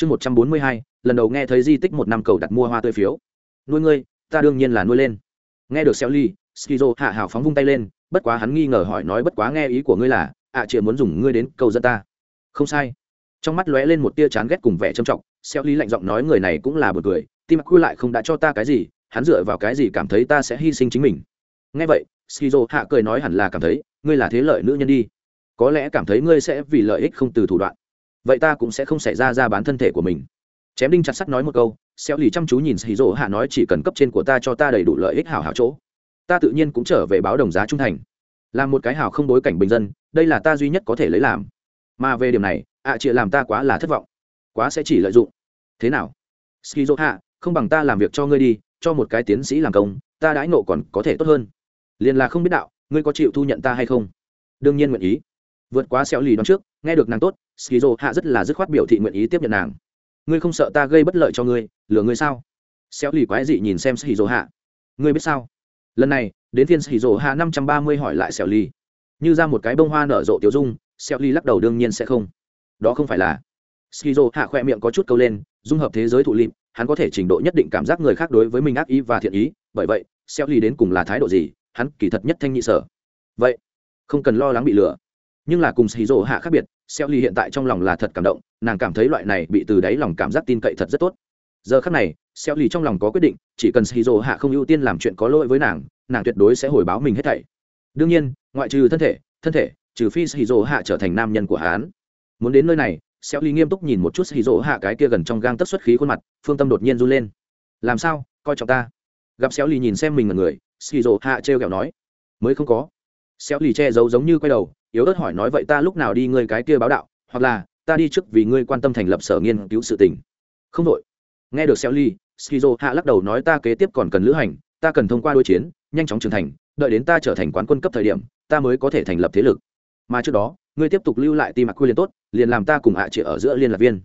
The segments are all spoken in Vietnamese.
chương một trăm bốn mươi hai lần đầu nghe thấy di tích một năm cầu đặt mua hoa tươi phiếu. Nuôi ngươi ta đương nhiên là nuôi lên. Nghe được xeo ly skizo hạ hào phóng vung tay lên bất quá hắn nghi ngờ hỏi nói bất quá nghe ý của ngươi là ạ à, muốn dùng ngươi đến cầu dân ta. Không sai. Trong mắt lóe lên một tia chán ghét cùng vẻ trầm trọng xeo ly lạnh giọng nói người này cũng là một người tim quy lại không đã cho ta cái gì hắn dựa vào cái gì cảm thấy ta sẽ hy sinh chính mình. Nghe vậy skizo hạ cười nói hẳn là cảm thấy ngươi là thế lợi nữ nhân đi. Có lẽ cảm thấy ngươi sẽ vì lợi ích không từ thủ đoạn vậy ta cũng sẽ không xảy ra ra bán thân thể của mình. Chém đinh chặt sắt nói một câu, xéo lì chăm chú nhìn xì rỗ hạ nói chỉ cần cấp trên của ta cho ta đầy đủ lợi ích hảo hảo chỗ. Ta tự nhiên cũng trở về báo đồng giá trung thành. Là một cái hảo không bối cảnh bình dân, đây là ta duy nhất có thể lấy làm. Mà về điểm này, ạ à chị làm ta quá là thất vọng. Quá sẽ chỉ lợi dụng. Thế nào? Ski dỗ hạ, không bằng ta làm việc cho ngươi đi, cho một cái tiến sĩ làm công, ta đãi nộ còn có thể tốt hơn. Liền là không biết đạo, ngươi có chịu thu nhận ta hay không? Đương nhiên nguyện ý. Vượt quá xéo lì đón trước nghe được nàng tốt, skizo hạ rất là dứt khoát biểu thị nguyện ý tiếp nhận nàng. Ngươi không sợ ta gây bất lợi cho ngươi, lừa ngươi sao? Xéo lì quái dị nhìn xem skizo hạ. Ngươi biết sao? Lần này, đến thiên skizo hạ năm trăm ba mươi hỏi lại xéo lì. Như ra một cái bông hoa nở rộ tiểu dung, xéo lì lắc đầu đương nhiên sẽ không. Đó không phải là. Skizo hạ khoe miệng có chút câu lên, dung hợp thế giới thụ lịm hắn có thể trình độ nhất định cảm giác người khác đối với mình ác ý và thiện ý, bởi vậy, xéo lì đến cùng là thái độ gì, hắn kỳ thật nhất thanh nhị sở. Vậy, không cần lo lắng bị lừa. Nhưng là cùng xì rổ hạ khác biệt xeo ly hiện tại trong lòng là thật cảm động, nàng cảm thấy loại này bị từ đáy lòng cảm giác tin cậy thật rất tốt. Giờ khắc này, xeo ly trong lòng có quyết định, chỉ cần xì rỗ hạ không ưu tiên làm chuyện có lỗi với nàng nàng tuyệt đối sẽ hồi báo mình hết thảy. Đương nhiên, ngoại trừ thân thể thân thể, trừ phi xì rỗ hạ trở thành nam nhân của hán muốn đến nơi này, xeo ly nghiêm túc nhìn một chút xì rỗ hạ cái kia gần trong gang tất xuất khí khuôn mặt, phương tâm đột nhiên run lên. Làm sao? Coi trọng ta. Gặp xéo ly nhìn xem mình là người xì rỗ hạ trêu kẹo nói. Mới không có. Xéo ly che giấu giống như quay đầu yếu ớt hỏi nói vậy ta lúc nào đi ngươi cái kia báo đạo, hoặc là, ta đi trước vì ngươi quan tâm thành lập sở nghiên cứu sự tình. Không đội nghe được xeo ly skizo hạ lắc đầu nói ta kế tiếp còn cần lữ hành, ta cần thông qua đối chiến, nhanh chóng trưởng thành, đợi đến ta trở thành quán quân cấp thời điểm, ta mới có thể thành lập thế lực. Mà trước đó, ngươi tiếp tục lưu lại tim mặc quy liền tốt, liền làm ta cùng hạ à ở giữa liên lạc viên.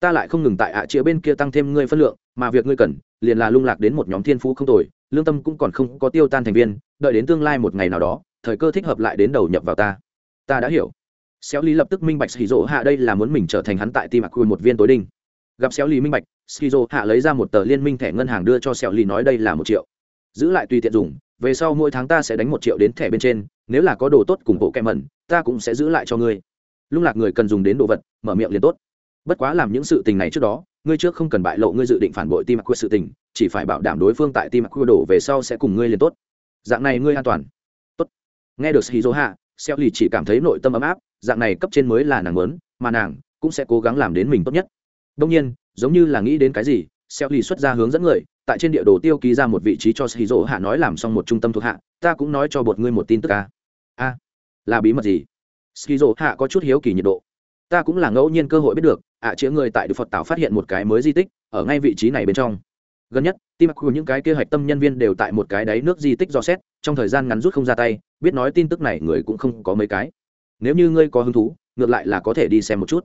Ta lại không ngừng tại hạ à bên kia tăng thêm ngươi phân lượng, mà việc ngươi cần, liền là lung lạc đến một nhóm thiên phú không tồi, lương tâm cũng còn không có tiêu tan thành viên, đợi đến tương lai một ngày nào đó, thời cơ thích hợp lại đến đầu nhập vào ta ta đã hiểu. Xéo lý lập tức minh bạch xì rỗ hạ đây là muốn mình trở thành hắn tại tim mặc quy một viên tối đinh. Gặp xéo lý minh bạch xì rỗ hạ lấy ra một tờ liên minh thẻ ngân hàng đưa cho xéo lý nói đây là một triệu. Giữ lại tùy tiện dùng, về sau mỗi tháng ta sẽ đánh một triệu đến thẻ bên trên, nếu là có đồ tốt cùng bộ kẹm mẩn, ta cũng sẽ giữ lại cho ngươi. Lung lạc người cần dùng đến đồ vật, mở miệng liền tốt. Bất quá làm những sự tình này trước đó, ngươi trước không cần bại lộ ngươi dự định phản bội tim mặc quy sự tình, chỉ phải bảo đảm đối phương tại tim mặc quy đổ về sau sẽ cùng ngươi liền tốt. Dạng này ngươi an toàn. Tốt. Nghe được shizu hạ xeo lì chỉ cảm thấy nội tâm ấm áp dạng này cấp trên mới là nàng muốn mà nàng cũng sẽ cố gắng làm đến mình tốt nhất. Đông nhiên giống như là nghĩ đến cái gì xeo lì xuất ra hướng dẫn người tại trên địa đồ tiêu ký ra một vị trí cho shizu hạ nói làm xong một trung tâm thuộc hạ ta cũng nói cho bột ngươi một tin tức a a là bí mật gì? Shizu hạ có chút hiếu kỳ nhiệt độ. Ta cũng là ngẫu nhiên cơ hội biết được ạ à, chĩa người tại đức phật tảo phát hiện một cái mới di tích ở ngay vị trí này bên trong. Gần nhất tim mặc những cái kế hoạch tâm nhân viên đều tại một cái đáy nước di tích do xét trong thời gian ngắn rút không ra tay, biết nói tin tức này người cũng không có mấy cái. Nếu như ngươi có hứng thú, ngược lại là có thể đi xem một chút.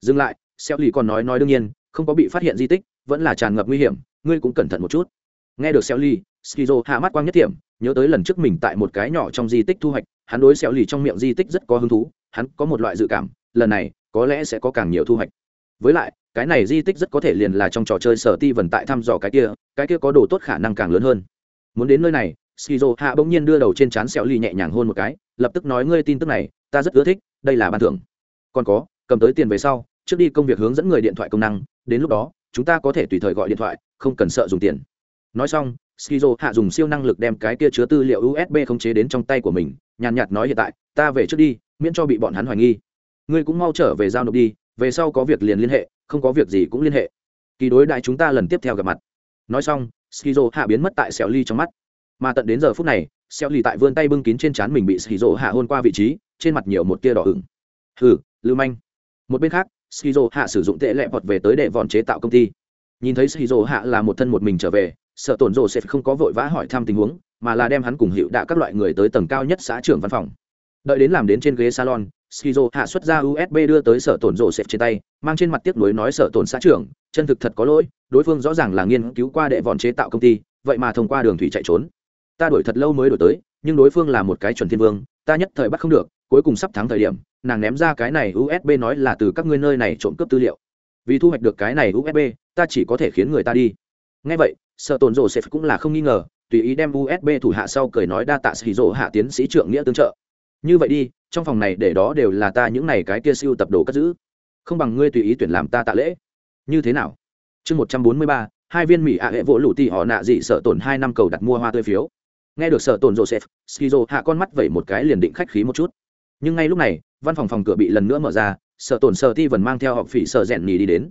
Dừng lại xeo lì còn nói nói đương nhiên, không có bị phát hiện di tích, vẫn là tràn ngập nguy hiểm, ngươi cũng cẩn thận một chút. Nghe được xeo lì, skizo hạ mắt quang nhất thiểm nhớ tới lần trước mình tại một cái nhỏ trong di tích thu hoạch, hắn đối xeo lì trong miệng di tích rất có hứng thú, hắn có một loại dự cảm, lần này, có lẽ sẽ có càng nhiều thu hoạch. Với lại, cái này di tích rất có thể liền là trong trò chơi sở ti vần tại thăm dò cái kia cái kia có đồ tốt khả năng càng lớn hơn. Muốn đến nơi này skizo hạ bỗng nhiên đưa đầu trên trán sẹo ly nhẹ nhàng hôn một cái, lập tức nói, ngươi tin tức này, ta rất ưa thích, đây là ban thưởng. Còn có, cầm tới tiền về sau, trước đi công việc hướng dẫn người điện thoại công năng, đến lúc đó, chúng ta có thể tùy thời gọi điện thoại, không cần sợ dùng tiền. Nói xong, skizo hạ dùng siêu năng lực đem cái kia chứa tư liệu usb khống chế đến trong tay của mình, nhàn nhạt nói, hiện tại, ta về trước đi, miễn cho bị bọn hắn hoài nghi. Ngươi cũng mau trở về giao nộp đi, về sau có việc liền liên hệ, không có việc gì cũng liên hệ. Kỳ đối đại chúng ta lần tiếp theo gặp mặt. Nói xong, skizo hạ biến mất tại xẻo ly trong mắt mà tận đến giờ phút này xeo lì tại vươn tay bưng kín trên trán mình bị skizo hạ hôn qua vị trí, trên mặt nhiều một tia đỏ ửng. Hừ, lưu manh. Một bên khác, skizo hạ sử dụng tệ lẹ vọt về tới đệ vòn chế tạo công ty. Nhìn thấy skizo hạ là một thân một mình trở về, sợ tổn rộ sẽ không có vội vã hỏi thăm tình huống, mà là đem hắn cùng hiệu đạ các loại người tới tầng cao nhất xã trưởng văn phòng. Đợi đến làm đến trên ghế salon, skizo hạ xuất ra usb đưa tới sở tổn rổ xẹp trên tay, mang trên mặt tiếc nuối nói sở tổn xã trưởng, chân thực thật có lỗi, đối phương rõ ràng là nghiên cứu qua đệ vòn chế tạo công ty, vậy mà thông qua đường thủy chạy trốn ta đuổi thật lâu mới đổi tới, nhưng đối phương là một cái chuẩn thiên vương, ta nhất thời bắt không được, cuối cùng sắp thắng thời điểm, nàng ném ra cái này usb nói là từ các ngươi nơi này trộm cướp tư liệu. Vì thu hoạch được cái này usb ta chỉ có thể khiến người ta đi. Ngay vậy sợ tồn rộ sẽ cũng là không nghi ngờ, tùy ý đem usb thủ hạ sau cười nói đa tạ sĩ rộ hạ tiến sĩ trưởng nghĩa tương trợ. Như vậy đi, trong phòng này để đó đều là ta những này cái kia siêu tập đồ cất giữ. Không bằng ngươi tùy ý tuyển làm ta tạ lễ. Như thế nào? Chương một trăm bốn mươi ba, hai viên mỹ ạ hệ vỗ lụ tì họ nạ dị sợ tổn hai năm cầu đặt mua hoa tươi phiếu nghe được sợ tổn joseph, skizo hạ con mắt vẩy một cái liền định khách khí một chút. Nhưng ngay lúc này, văn phòng phòng cửa bị lần nữa mở ra sợ tổn sợ ti vẫn mang theo học phỉ sợ rèn nhì đi đến.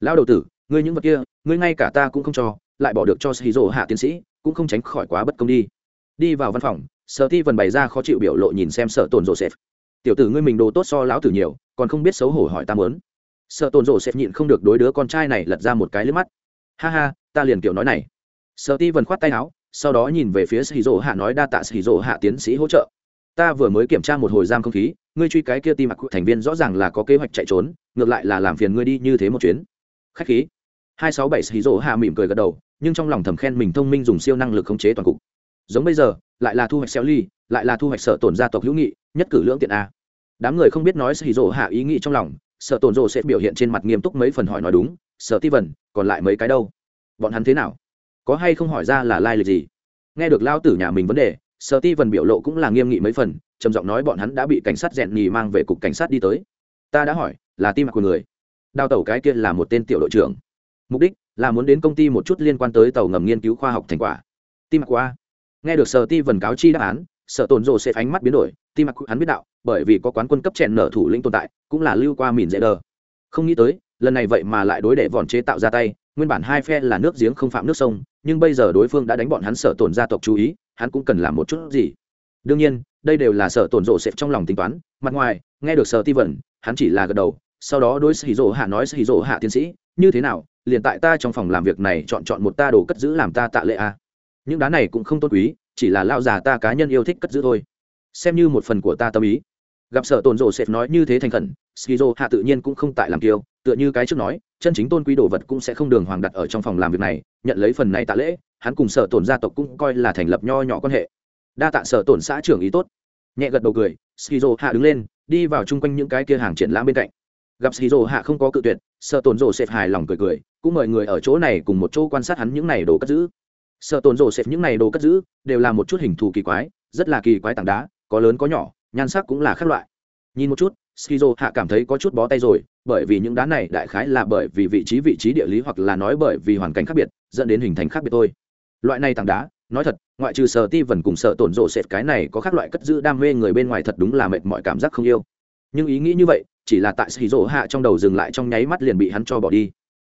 Lão đầu tử, ngươi những vật kia, ngươi ngay cả ta cũng không cho, lại bỏ được cho skizo hạ tiến sĩ, cũng không tránh khỏi quá bất công đi. Đi vào văn phòng sợ ti vẫn bày ra khó chịu biểu lộ nhìn xem sợ tổn joseph. Tiểu tử ngươi mình đồ tốt so lão tử nhiều, còn không biết xấu hổ hỏi ta muốn. Sợ tổn joseph nhịn không được đối đứa con trai này lật ra một cái lướt mắt. Ha ha, ta liền kiểu nói này. Sợ ti vẫn khoát tay áo sau đó nhìn về phía sĩ dỗ hạ nói, đa tạ sĩ dỗ hạ tiến sĩ hỗ trợ. Ta vừa mới kiểm tra một hồi giam không khí, ngươi truy cái kia tim mặc thành viên rõ ràng là có kế hoạch chạy trốn, ngược lại là làm phiền ngươi đi như thế một chuyến. Khách khí. Hai sáu bảy sĩ dỗ hạ mỉm cười gật đầu, nhưng trong lòng thầm khen mình thông minh dùng siêu năng lực khống chế toàn cục. Giống bây giờ, lại là thu hoạch xeo ly lại là thu hoạch sợ tổn gia tộc hữu nghị, nhất cử lưỡng tiện a. Đám người không biết nói sĩ dỗ hạ ý nghĩ trong lòng, sợ tổn rộ sẽ biểu hiện trên mặt nghiêm túc mấy phần hỏi nói đúng, sợ ti vần còn lại mấy cái đâu? Bọn hắn thế nào? Có hay không hỏi ra là lai lịch gì? Nghe được lao tử nhà mình vấn đề, sở ti vần biểu lộ cũng là nghiêm nghị mấy phần, trầm giọng nói bọn hắn đã bị cảnh sát rèn nhì mang về cục cảnh sát đi tới. Ta đã hỏi, là tim mặc của người. Đào tàu cái kia là một tên tiểu đội trưởng. Mục đích là muốn đến công ty một chút liên quan tới tàu ngầm nghiên cứu khoa học thành quả. Tim mặc qua nghe được sở ti vần cáo chi đáp án, sở tồn rồ sẽ ánh mắt biến đổi. Tim mặc hắn biết đạo, bởi vì có quán quân cấp chèn nở thủ lĩnh tồn tại, cũng là lưu qua mìn dễ đờ. Không nghĩ tới, lần này vậy mà lại đối đệ vòn chế tạo ra tay, nguyên bản hai phe là nước giếng không phạm nước sông nhưng bây giờ đối phương đã đánh bọn hắn sở tổn gia tộc chú ý, hắn cũng cần làm một chút gì. Đương nhiên, đây đều là sở tổn rộ xẹp trong lòng tính toán, mặt ngoài, nghe được sở ti vẩn hắn chỉ là gật đầu, sau đó đối sĩ rộ hạ nói sĩ rộ hạ tiến sĩ, như thế nào, liền tại ta trong phòng làm việc này chọn chọn một ta đồ cất giữ làm ta tạ lệ a. À. những đá này cũng không tốt quý, chỉ là lao già ta cá nhân yêu thích cất giữ thôi. Xem như một phần của ta tâm ý. Gặp sở tổn rộ xẹp nói như thế thành khẩn skizo hạ tự nhiên cũng không tại làm kiêu tựa như cái trước nói, chân chính tôn quý đồ vật cũng sẽ không đường hoàng đặt ở trong phòng làm việc này, nhận lấy phần này tạ lễ, hắn cùng sở tổn gia tộc cũng coi là thành lập nho nhỏ quan hệ. Đa tạ sở tổn xã trưởng ý tốt. Nhẹ gật đầu cười, skizo hạ đứng lên, đi vào chung quanh những cái kia hàng triển lãm bên cạnh. Gặp skizo hạ không có cự tuyệt, sở tổn rồ xếp hài lòng cười cười, cũng mời người ở chỗ này cùng một chỗ quan sát hắn những này đồ cất giữ. Sở tổn rồ xếp những này đồ cất giữ, đều là một chút hình thù kỳ quái, rất là kỳ quái tảng đá, có lớn có nhỏ, nhan sắc cũng là khác loại nhìn một chút, skizo hạ cảm thấy có chút bó tay rồi, bởi vì những đá này đại khái là bởi vì vị trí vị trí địa lý hoặc là nói bởi vì hoàn cảnh khác biệt, dẫn đến hình thành khác biệt thôi. Loại này tảng đá, nói thật, ngoại trừ sở ti vần cùng sợ tổn rộ sệt, cái này có các loại cất giữ đam mê người bên ngoài thật đúng là mệt mọi cảm giác không yêu. Nhưng ý nghĩ như vậy, chỉ là tại Skizo hạ trong đầu dừng lại trong nháy mắt liền bị hắn cho bỏ đi.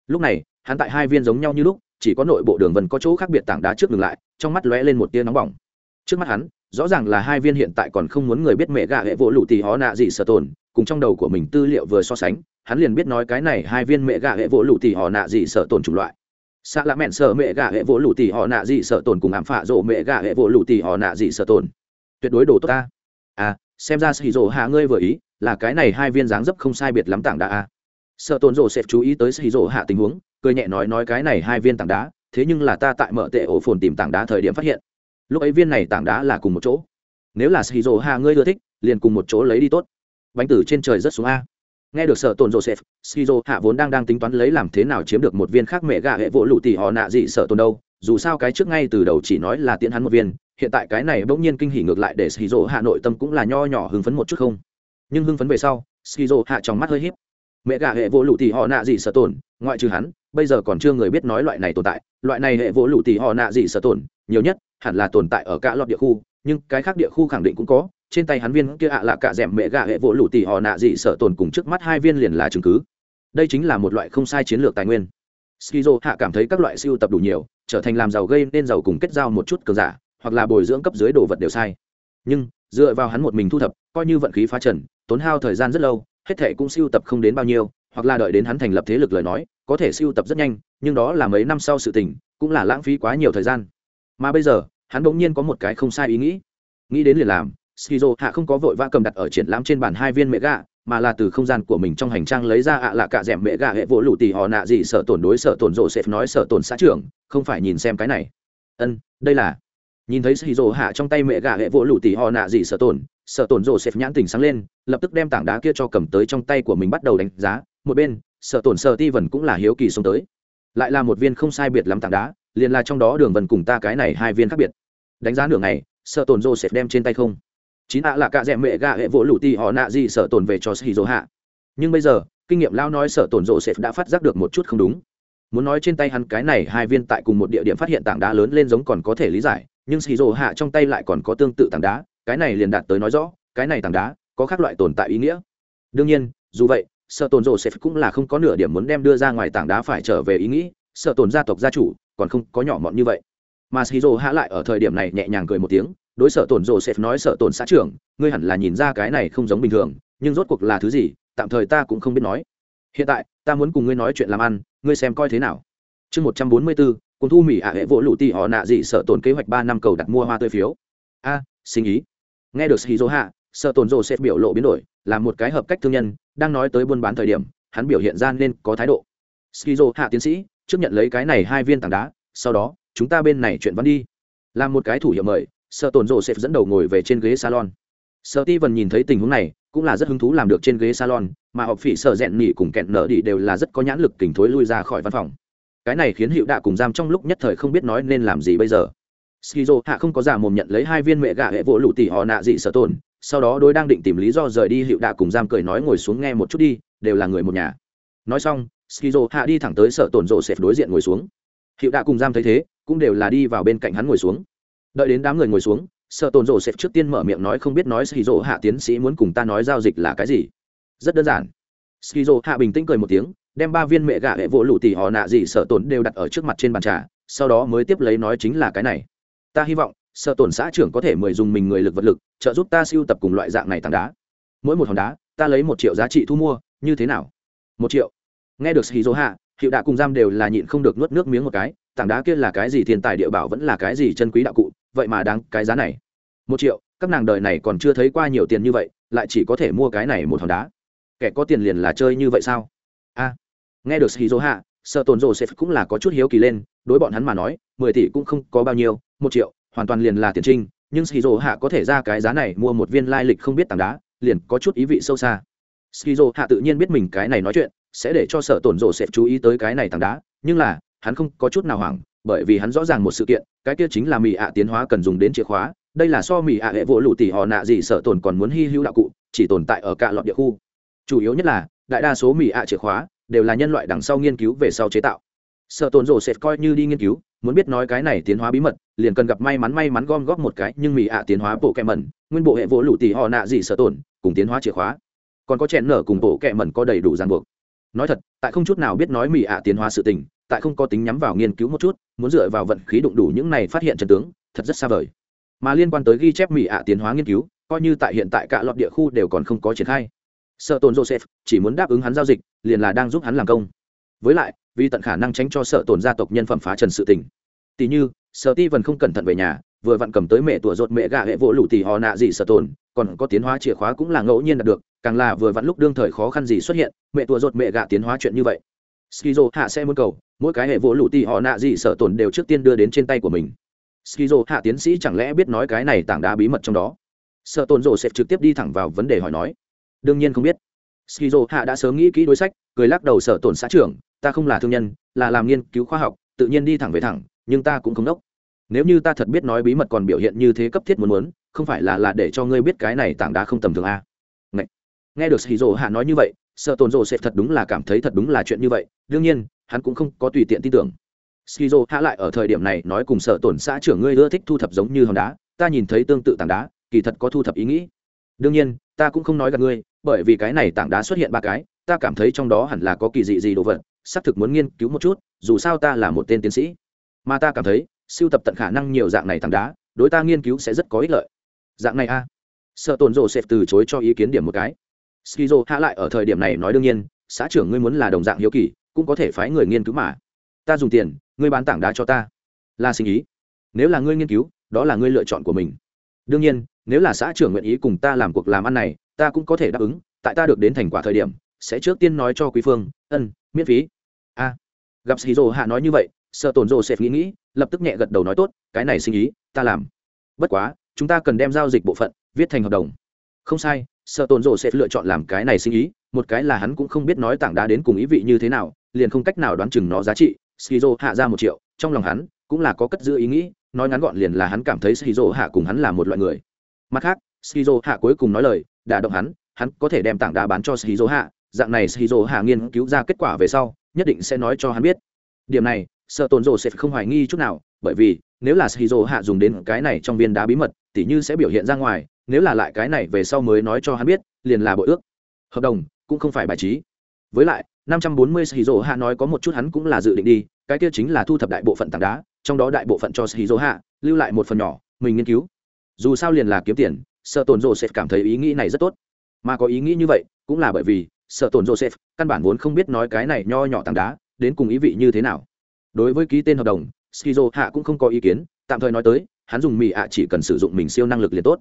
Lúc này, hắn tại hai viên giống nhau như lúc, chỉ có nội bộ đường vần có chỗ khác biệt tảng đá trước ngừng lại, trong mắt lóe lên một tia nóng bỏng. Trước mắt hắn rõ ràng là hai viên hiện tại còn không muốn người biết mẹ gạ hệ vỗ lụ tì họ nạ gì sợ tồn, cùng trong đầu của mình tư liệu vừa so sánh, hắn liền biết nói cái này hai viên mẹ gạ hệ vỗ lụ tì họ nạ gì sợ tồn chủng loại. Xạ lạ mẹn sợ mẹ gạ hệ vỗ lụ tì họ nạ gì sợ tồn cùng ảm phạ rộ mẹ gạ hệ vỗ lụ tì họ nạ gì sợ tồn. Tuyệt đối đồ tốt ta. À xem ra xì rộ hạ ngươi vừa ý, là cái này hai viên dáng dấp không sai biệt lắm tảng đá a. Sợ tồn rộ sẽ chú ý tới xì rộ hạ tình huống, cười nhẹ nói nói cái này hai viên tảng đá, thế nhưng là ta tại mở tệ ổ phồn tìm tảng đá thời điểm phát hiện lúc ấy viên này tảng đá là cùng một chỗ. Nếu là xì rộ hạ ngươi ưa thích, liền cùng một chỗ lấy đi tốt. Bánh tử trên trời rất xuống a. Nghe được sợ tồn joseph shizu hạ vốn đang đang tính toán lấy làm thế nào chiếm được một viên khác mẹ gà hệ vỗ lụ tỉ họ nạ gì sợ tồn đâu. Dù sao cái trước ngay từ đầu chỉ nói là tiễn hắn một viên, hiện tại cái này bỗng nhiên kinh hỉ ngược lại để shizu hạ nội tâm cũng là nho nhỏ hưng phấn một chút không? Nhưng hưng phấn về sau, shizu hạ trong mắt hơi híp. Mẹ gà hệ vỗ lụ tỉ họ nạ gì sợ tồn, ngoại trừ hắn, bây giờ còn chưa người biết nói loại này tồn tại. Loại này hệ vỗ lụ tỉ họ nạ gì sợ tồn, nhiều nhất hẳn là tồn tại ở cả lọt địa khu, nhưng cái khác địa khu khẳng định cũng có. Trên tay hắn viên kia ạ là cả rèm mẹ gà hệ vỗ lụ tỉ họ nạ dị sợ tồn cùng trước mắt hai viên liền là chứng cứ. Đây chính là một loại không sai chiến lược tài nguyên. Skizo hạ cảm thấy các loại siêu tập đủ nhiều, trở thành làm giàu gây nên giàu cùng kết giao một chút cờ giả, hoặc là bồi dưỡng cấp dưới đồ vật đều sai. Nhưng, dựa vào hắn một mình thu thập, coi như vận khí phá trần, tốn hao thời gian rất lâu, hết thệ cũng siêu tập không đến bao nhiêu, hoặc là đợi đến hắn thành lập thế lực lời nói, có thể siêu tập rất nhanh, nhưng đó là mấy năm sau sự tình, cũng là lãng phí quá nhiều thời gian mà bây giờ, hắn bỗng nhiên có một cái không sai ý nghĩ. Nghĩ đến liền làm, skizo hạ không có vội vã cầm đặt ở triển lãm trên bàn hai viên mẹ gà, mà là từ không gian của mình trong hành trang lấy ra ạ à là cả rẻm mẹ gà hệ vỗ lụ tì họ nạ gì sợ tổn đối sợ tổn rộ sẽ nói sợ tổn xã trưởng, không phải nhìn xem cái này. Ân, đây là. Nhìn thấy skizo hạ trong tay mẹ gà hệ vỗ lụ tì họ nạ gì sợ tổn sợ tổn rộ sẽ nhãn tình sáng lên, lập tức đem tảng đá kia cho cầm tới trong tay của mình bắt đầu đánh giá. Một bên, sợ tổn sợ ti vần cũng là hiếu kỳ xông tới. Lại là một viên không sai biệt lắm tảng đá liền là trong đó đường vần cùng ta cái này hai viên khác biệt. Đánh giá nửa ngày, sợ tổn sẽ đem trên tay không. Chín ạ là cả rẻ mẹ gạ hệ vỗ lụ ti họ nạ gì sợ tổn về cho shizu hạ. Nhưng bây giờ, kinh nghiệm lao nói sợ tổn sẽ đã phát giác được một chút không đúng. Muốn nói trên tay hắn cái này hai viên tại cùng một địa điểm phát hiện tảng đá lớn lên giống còn có thể lý giải, nhưng shizu hạ trong tay lại còn có tương tự tảng đá, cái này liền đạt tới nói rõ, cái này tảng đá có các loại tồn tại ý nghĩa. Đương nhiên, dù vậy, sợ tồn rộ sẽ cũng là không có nửa điểm muốn đem đưa ra ngoài tảng đá phải trở về ý nghĩ, sợ tồn gia tộc gia chủ còn không có nhỏ mọn như vậy. Mà shizu hạ lại ở thời điểm này nhẹ nhàng cười một tiếng đối sở tổn rồ sẽ nói sở tổn xã trưởng ngươi hẳn là nhìn ra cái này không giống bình thường nhưng rốt cuộc là thứ gì tạm thời ta cũng không biết nói. Hiện tại ta muốn cùng ngươi nói chuyện làm ăn ngươi xem coi thế nào. Chương một trăm bốn mươi bốn cùng thu mỹ ạ hệ vỗ lụ tị họ nạ dị sợ tổn kế hoạch ba năm cầu đặt mua hoa tươi phiếu. A à, sinh ý. Nghe được shizu hạ sợ tổn rồ sẽ biểu lộ biến đổi là một cái hợp cách thương nhân đang nói tới buôn bán thời điểm hắn biểu hiện ra nên có thái độ. Shizu hạ tiến sĩ trước nhận lấy cái này hai viên tảng đá, sau đó, chúng ta bên này chuyện văn đi. Làm một cái thủ hiệu mời sợ tổn rộ sẽ dẫn đầu ngồi về trên ghế salon. Sợ ti vần nhìn thấy tình huống này, cũng là rất hứng thú làm được trên ghế salon, mà học phỉ sợ rẽn nỉ cùng kẹn nở đi đều là rất có nhãn lực kình thối lui ra khỏi văn phòng. Cái này khiến hiệu đạ cùng giam trong lúc nhất thời không biết nói nên làm gì bây giờ. Skizo hạ không có giả mồm nhận lấy hai viên mẹ gà hệ vỗ lụ tỉ họ nạ dị sợ tổn sau đó đôi đang định tìm lý do rời đi hiệu đạ cùng giam cười nói ngồi xuống nghe một chút đi, đều là người một nhà. Nói xong skizo hạ đi thẳng tới sợ tổn rộ xẹp đối diện ngồi xuống. Hiệu đạ cùng giam thấy thế, cũng đều là đi vào bên cạnh hắn ngồi xuống. Đợi đến đám người ngồi xuống sợ tổn rộ xẹp trước tiên mở miệng nói không biết nói skizo hạ tiến sĩ muốn cùng ta nói giao dịch là cái gì. Rất đơn giản. Skizo hạ bình tĩnh cười một tiếng, đem ba viên mẹ gà hệ vỗ lụ tỉ họ nạ gì sợ tổn đều đặt ở trước mặt trên bàn trà, sau đó mới tiếp lấy nói chính là cái này. Ta hy vọng sợ tổn xã trưởng có thể mời dùng mình người lực vật lực, trợ giúp ta siêu tập cùng loại dạng này tảng đá. Mỗi một hòn đá, ta lấy một triệu giá trị thu mua, như thế nào? Một triệu nghe được hì dỗ hạ hiệu đạ cùng giam đều là nhịn không được nuốt nước miếng một cái, tảng đá kia là cái gì thiên tài địa bảo vẫn là cái gì chân quý đạo cụ, vậy mà đáng cái giá này. Một triệu, các nàng đời này còn chưa thấy qua nhiều tiền như vậy, lại chỉ có thể mua cái này một hòn đá. Kẻ có tiền liền là chơi như vậy sao? A. Nghe được hì dỗ hạ, sợ tồn rồ sẽ cũng là có chút hiếu kỳ lên, đối bọn hắn mà nói, mười tỷ cũng không có bao nhiêu, một triệu, hoàn toàn liền là tiền trinh, nhưng skizo hạ có thể ra cái giá này mua một viên lai lịch không biết tảng đá, liền có chút ý vị sâu xa. Skizo hạ tự nhiên biết mình cái này nói chuyện sẽ để cho sở tổn rộ sẽ chú ý tới cái này tảng đá, nhưng là, hắn không có chút nào hoảng, bởi vì hắn rõ ràng một sự kiện, cái kia chính là mỹ ạ tiến hóa cần dùng đến chìa khóa, đây là so mỹ ạ hệ vỗ lụ tỉ họ nạ gì sở tổn còn muốn hy hữu đạo cụ, chỉ tồn tại ở cả lọt địa khu. Chủ yếu nhất là, đại đa số mỹ ạ chìa khóa đều là nhân loại đằng sau nghiên cứu về sau chế tạo. Sợ tổn rộ sẽ coi như đi nghiên cứu, muốn biết nói cái này tiến hóa bí mật, liền cần gặp may mắn may mắn gom góp một cái, nhưng mỹ ạ tiến hóa bộ kẹ mẩn, nguyên bộ hệ vỗ lụ tỉ họ nạ gì sợ tổn, cùng tiến hóa chìa khóa. Còn có chèn nở cùng bộ kẹ mẩn có đầy đủ ràng buộc nói thật, tại không chút nào biết nói mỹ ạ à tiến hóa sự tình, tại không có tính nhắm vào nghiên cứu một chút, muốn dựa vào vận khí đụng đủ những này phát hiện trần tướng, thật rất xa vời. Mà liên quan tới ghi chép mỹ ạ à tiến hóa nghiên cứu, coi như tại hiện tại cả lọt địa khu đều còn không có triển khai. Sợ tồn joseph chỉ muốn đáp ứng hắn giao dịch, liền là đang giúp hắn làm công. Với lại, vì tận khả năng tránh cho sợ tồn gia tộc nhân phẩm phá trần sự tình. Tỷ như sợ ti vần không cẩn thận về nhà, vừa vặn cầm tới mẹ tủa rột mẹ gà hệ vỗ lụ tỉ họ nạ gì sợ tồn còn có tiến hóa chìa khóa cũng là ngẫu nhiên đạt được, càng là vừa vặn lúc đương thời khó khăn gì xuất hiện, mẹ tua rột mẹ gạ tiến hóa chuyện như vậy. Skizo hạ sẽ muốn cầu, mỗi cái hệ vỗ lụ tỉ họ nạ gì sợ tồn đều trước tiên đưa đến trên tay của mình. Skizo hạ tiến sĩ chẳng lẽ biết nói cái này tảng đá bí mật trong đó? Sợ tồn rồ sẽ trực tiếp đi thẳng vào vấn đề hỏi nói. Đương nhiên không biết. Skizo hạ đã sớm nghĩ kỹ đối sách, cười lắc đầu sợ tổn xã trưởng, ta không là thương nhân, là làm nghiên cứu khoa học, tự nhiên đi thẳng về thẳng, nhưng ta cũng không đốc. Nếu như ta thật biết nói bí mật còn biểu hiện như thế cấp thiết muốn muốn không phải là là để cho ngươi biết cái này tảng đá không tầm thường a Ngậy. nghe được hì hạ nói như vậy, sợ tồn rồ sẽ thật đúng là cảm thấy thật đúng là chuyện như vậy, đương nhiên, hắn cũng không có tùy tiện tin tưởng. Skizo hạ lại ở thời điểm này nói cùng sợ tổn xã trưởng ngươi ưa thích thu thập giống như hòn đá, ta nhìn thấy tương tự tảng đá, kỳ thật có thu thập ý nghĩ. Đương nhiên, ta cũng không nói gặp ngươi, bởi vì cái này tảng đá xuất hiện ba cái, ta cảm thấy trong đó hẳn là có kỳ dị gì đồ vật, xác thực muốn nghiên cứu một chút, dù sao ta là một tên tiến sĩ. Mà ta cảm thấy, siêu tập tận khả năng nhiều dạng này tảng đá, đối ta nghiên cứu sẽ rất có ích lợi dạng này a. À. sợ tồn rộ sẽ từ chối cho ý kiến điểm một cái. Skizo hạ lại ở thời điểm này nói đương nhiên, xã trưởng ngươi muốn là đồng dạng hiếu kỳ, cũng có thể phái người nghiên cứu mà. Ta dùng tiền, ngươi bán tảng đá cho ta. Là sinh ý. Nếu là ngươi nghiên cứu, đó là ngươi lựa chọn của mình. Đương nhiên, nếu là xã trưởng nguyện ý cùng ta làm cuộc làm ăn này, ta cũng có thể đáp ứng, tại ta được đến thành quả thời điểm, sẽ trước tiên nói cho quý phương, ân, miễn phí. A. Gặp skizo hạ nói như vậy, sợ tổn rồ sẽ nghĩ nghĩ, lập tức nhẹ gật đầu nói, tốt, cái này sinh ý, ta làm. Bất quá chúng ta cần đem giao dịch bộ phận viết thành hợp đồng. Không sai, sợ tổn rộ sẽ lựa chọn làm cái này sinh ý, một cái là hắn cũng không biết nói tảng đá đến cùng ý vị như thế nào, liền không cách nào đoán chừng nó giá trị. Skizo hạ ra một triệu, trong lòng hắn cũng là có cất giữ ý nghĩ, nói ngắn gọn liền là hắn cảm thấy skizo hạ cùng hắn là một loại người. Mặt khác, skizo hạ cuối cùng nói lời, đả động hắn hắn có thể đem tảng đá bán cho skizo hạ, dạng này skizo hạ nghiên cứu ra kết quả về sau, nhất định sẽ nói cho hắn biết. Điểm này, sợ tồn rộ sẽ không hoài nghi chút nào, bởi vì nếu là skizo hạ dùng đến cái này trong viên đá bí mật tỉ như sẽ biểu hiện ra ngoài, nếu là lại cái này về sau mới nói cho hắn biết, liền là bội ước. Hợp đồng, cũng không phải bài trí. Với lại 540 shizu hạ nói có một chút hắn cũng là dự định đi, cái kia chính là thu thập đại bộ phận tảng đá, trong đó đại bộ phận cho shizu hạ lưu lại một phần nhỏ, mình nghiên cứu. Dù sao liền là kiếm tiền, sợ tồn joseph cảm thấy ý nghĩ này rất tốt. Mà có ý nghĩ như vậy, cũng là bởi vì, sợ tồn joseph căn bản vốn không biết nói cái này nho nhỏ tảng đá, đến cùng ý vị như thế nào. Đối với ký tên hợp đồng skizo hạ cũng không có ý kiến, tạm thời nói tới hắn dùng mì ạ chỉ cần sử dụng mình siêu năng lực liền tốt.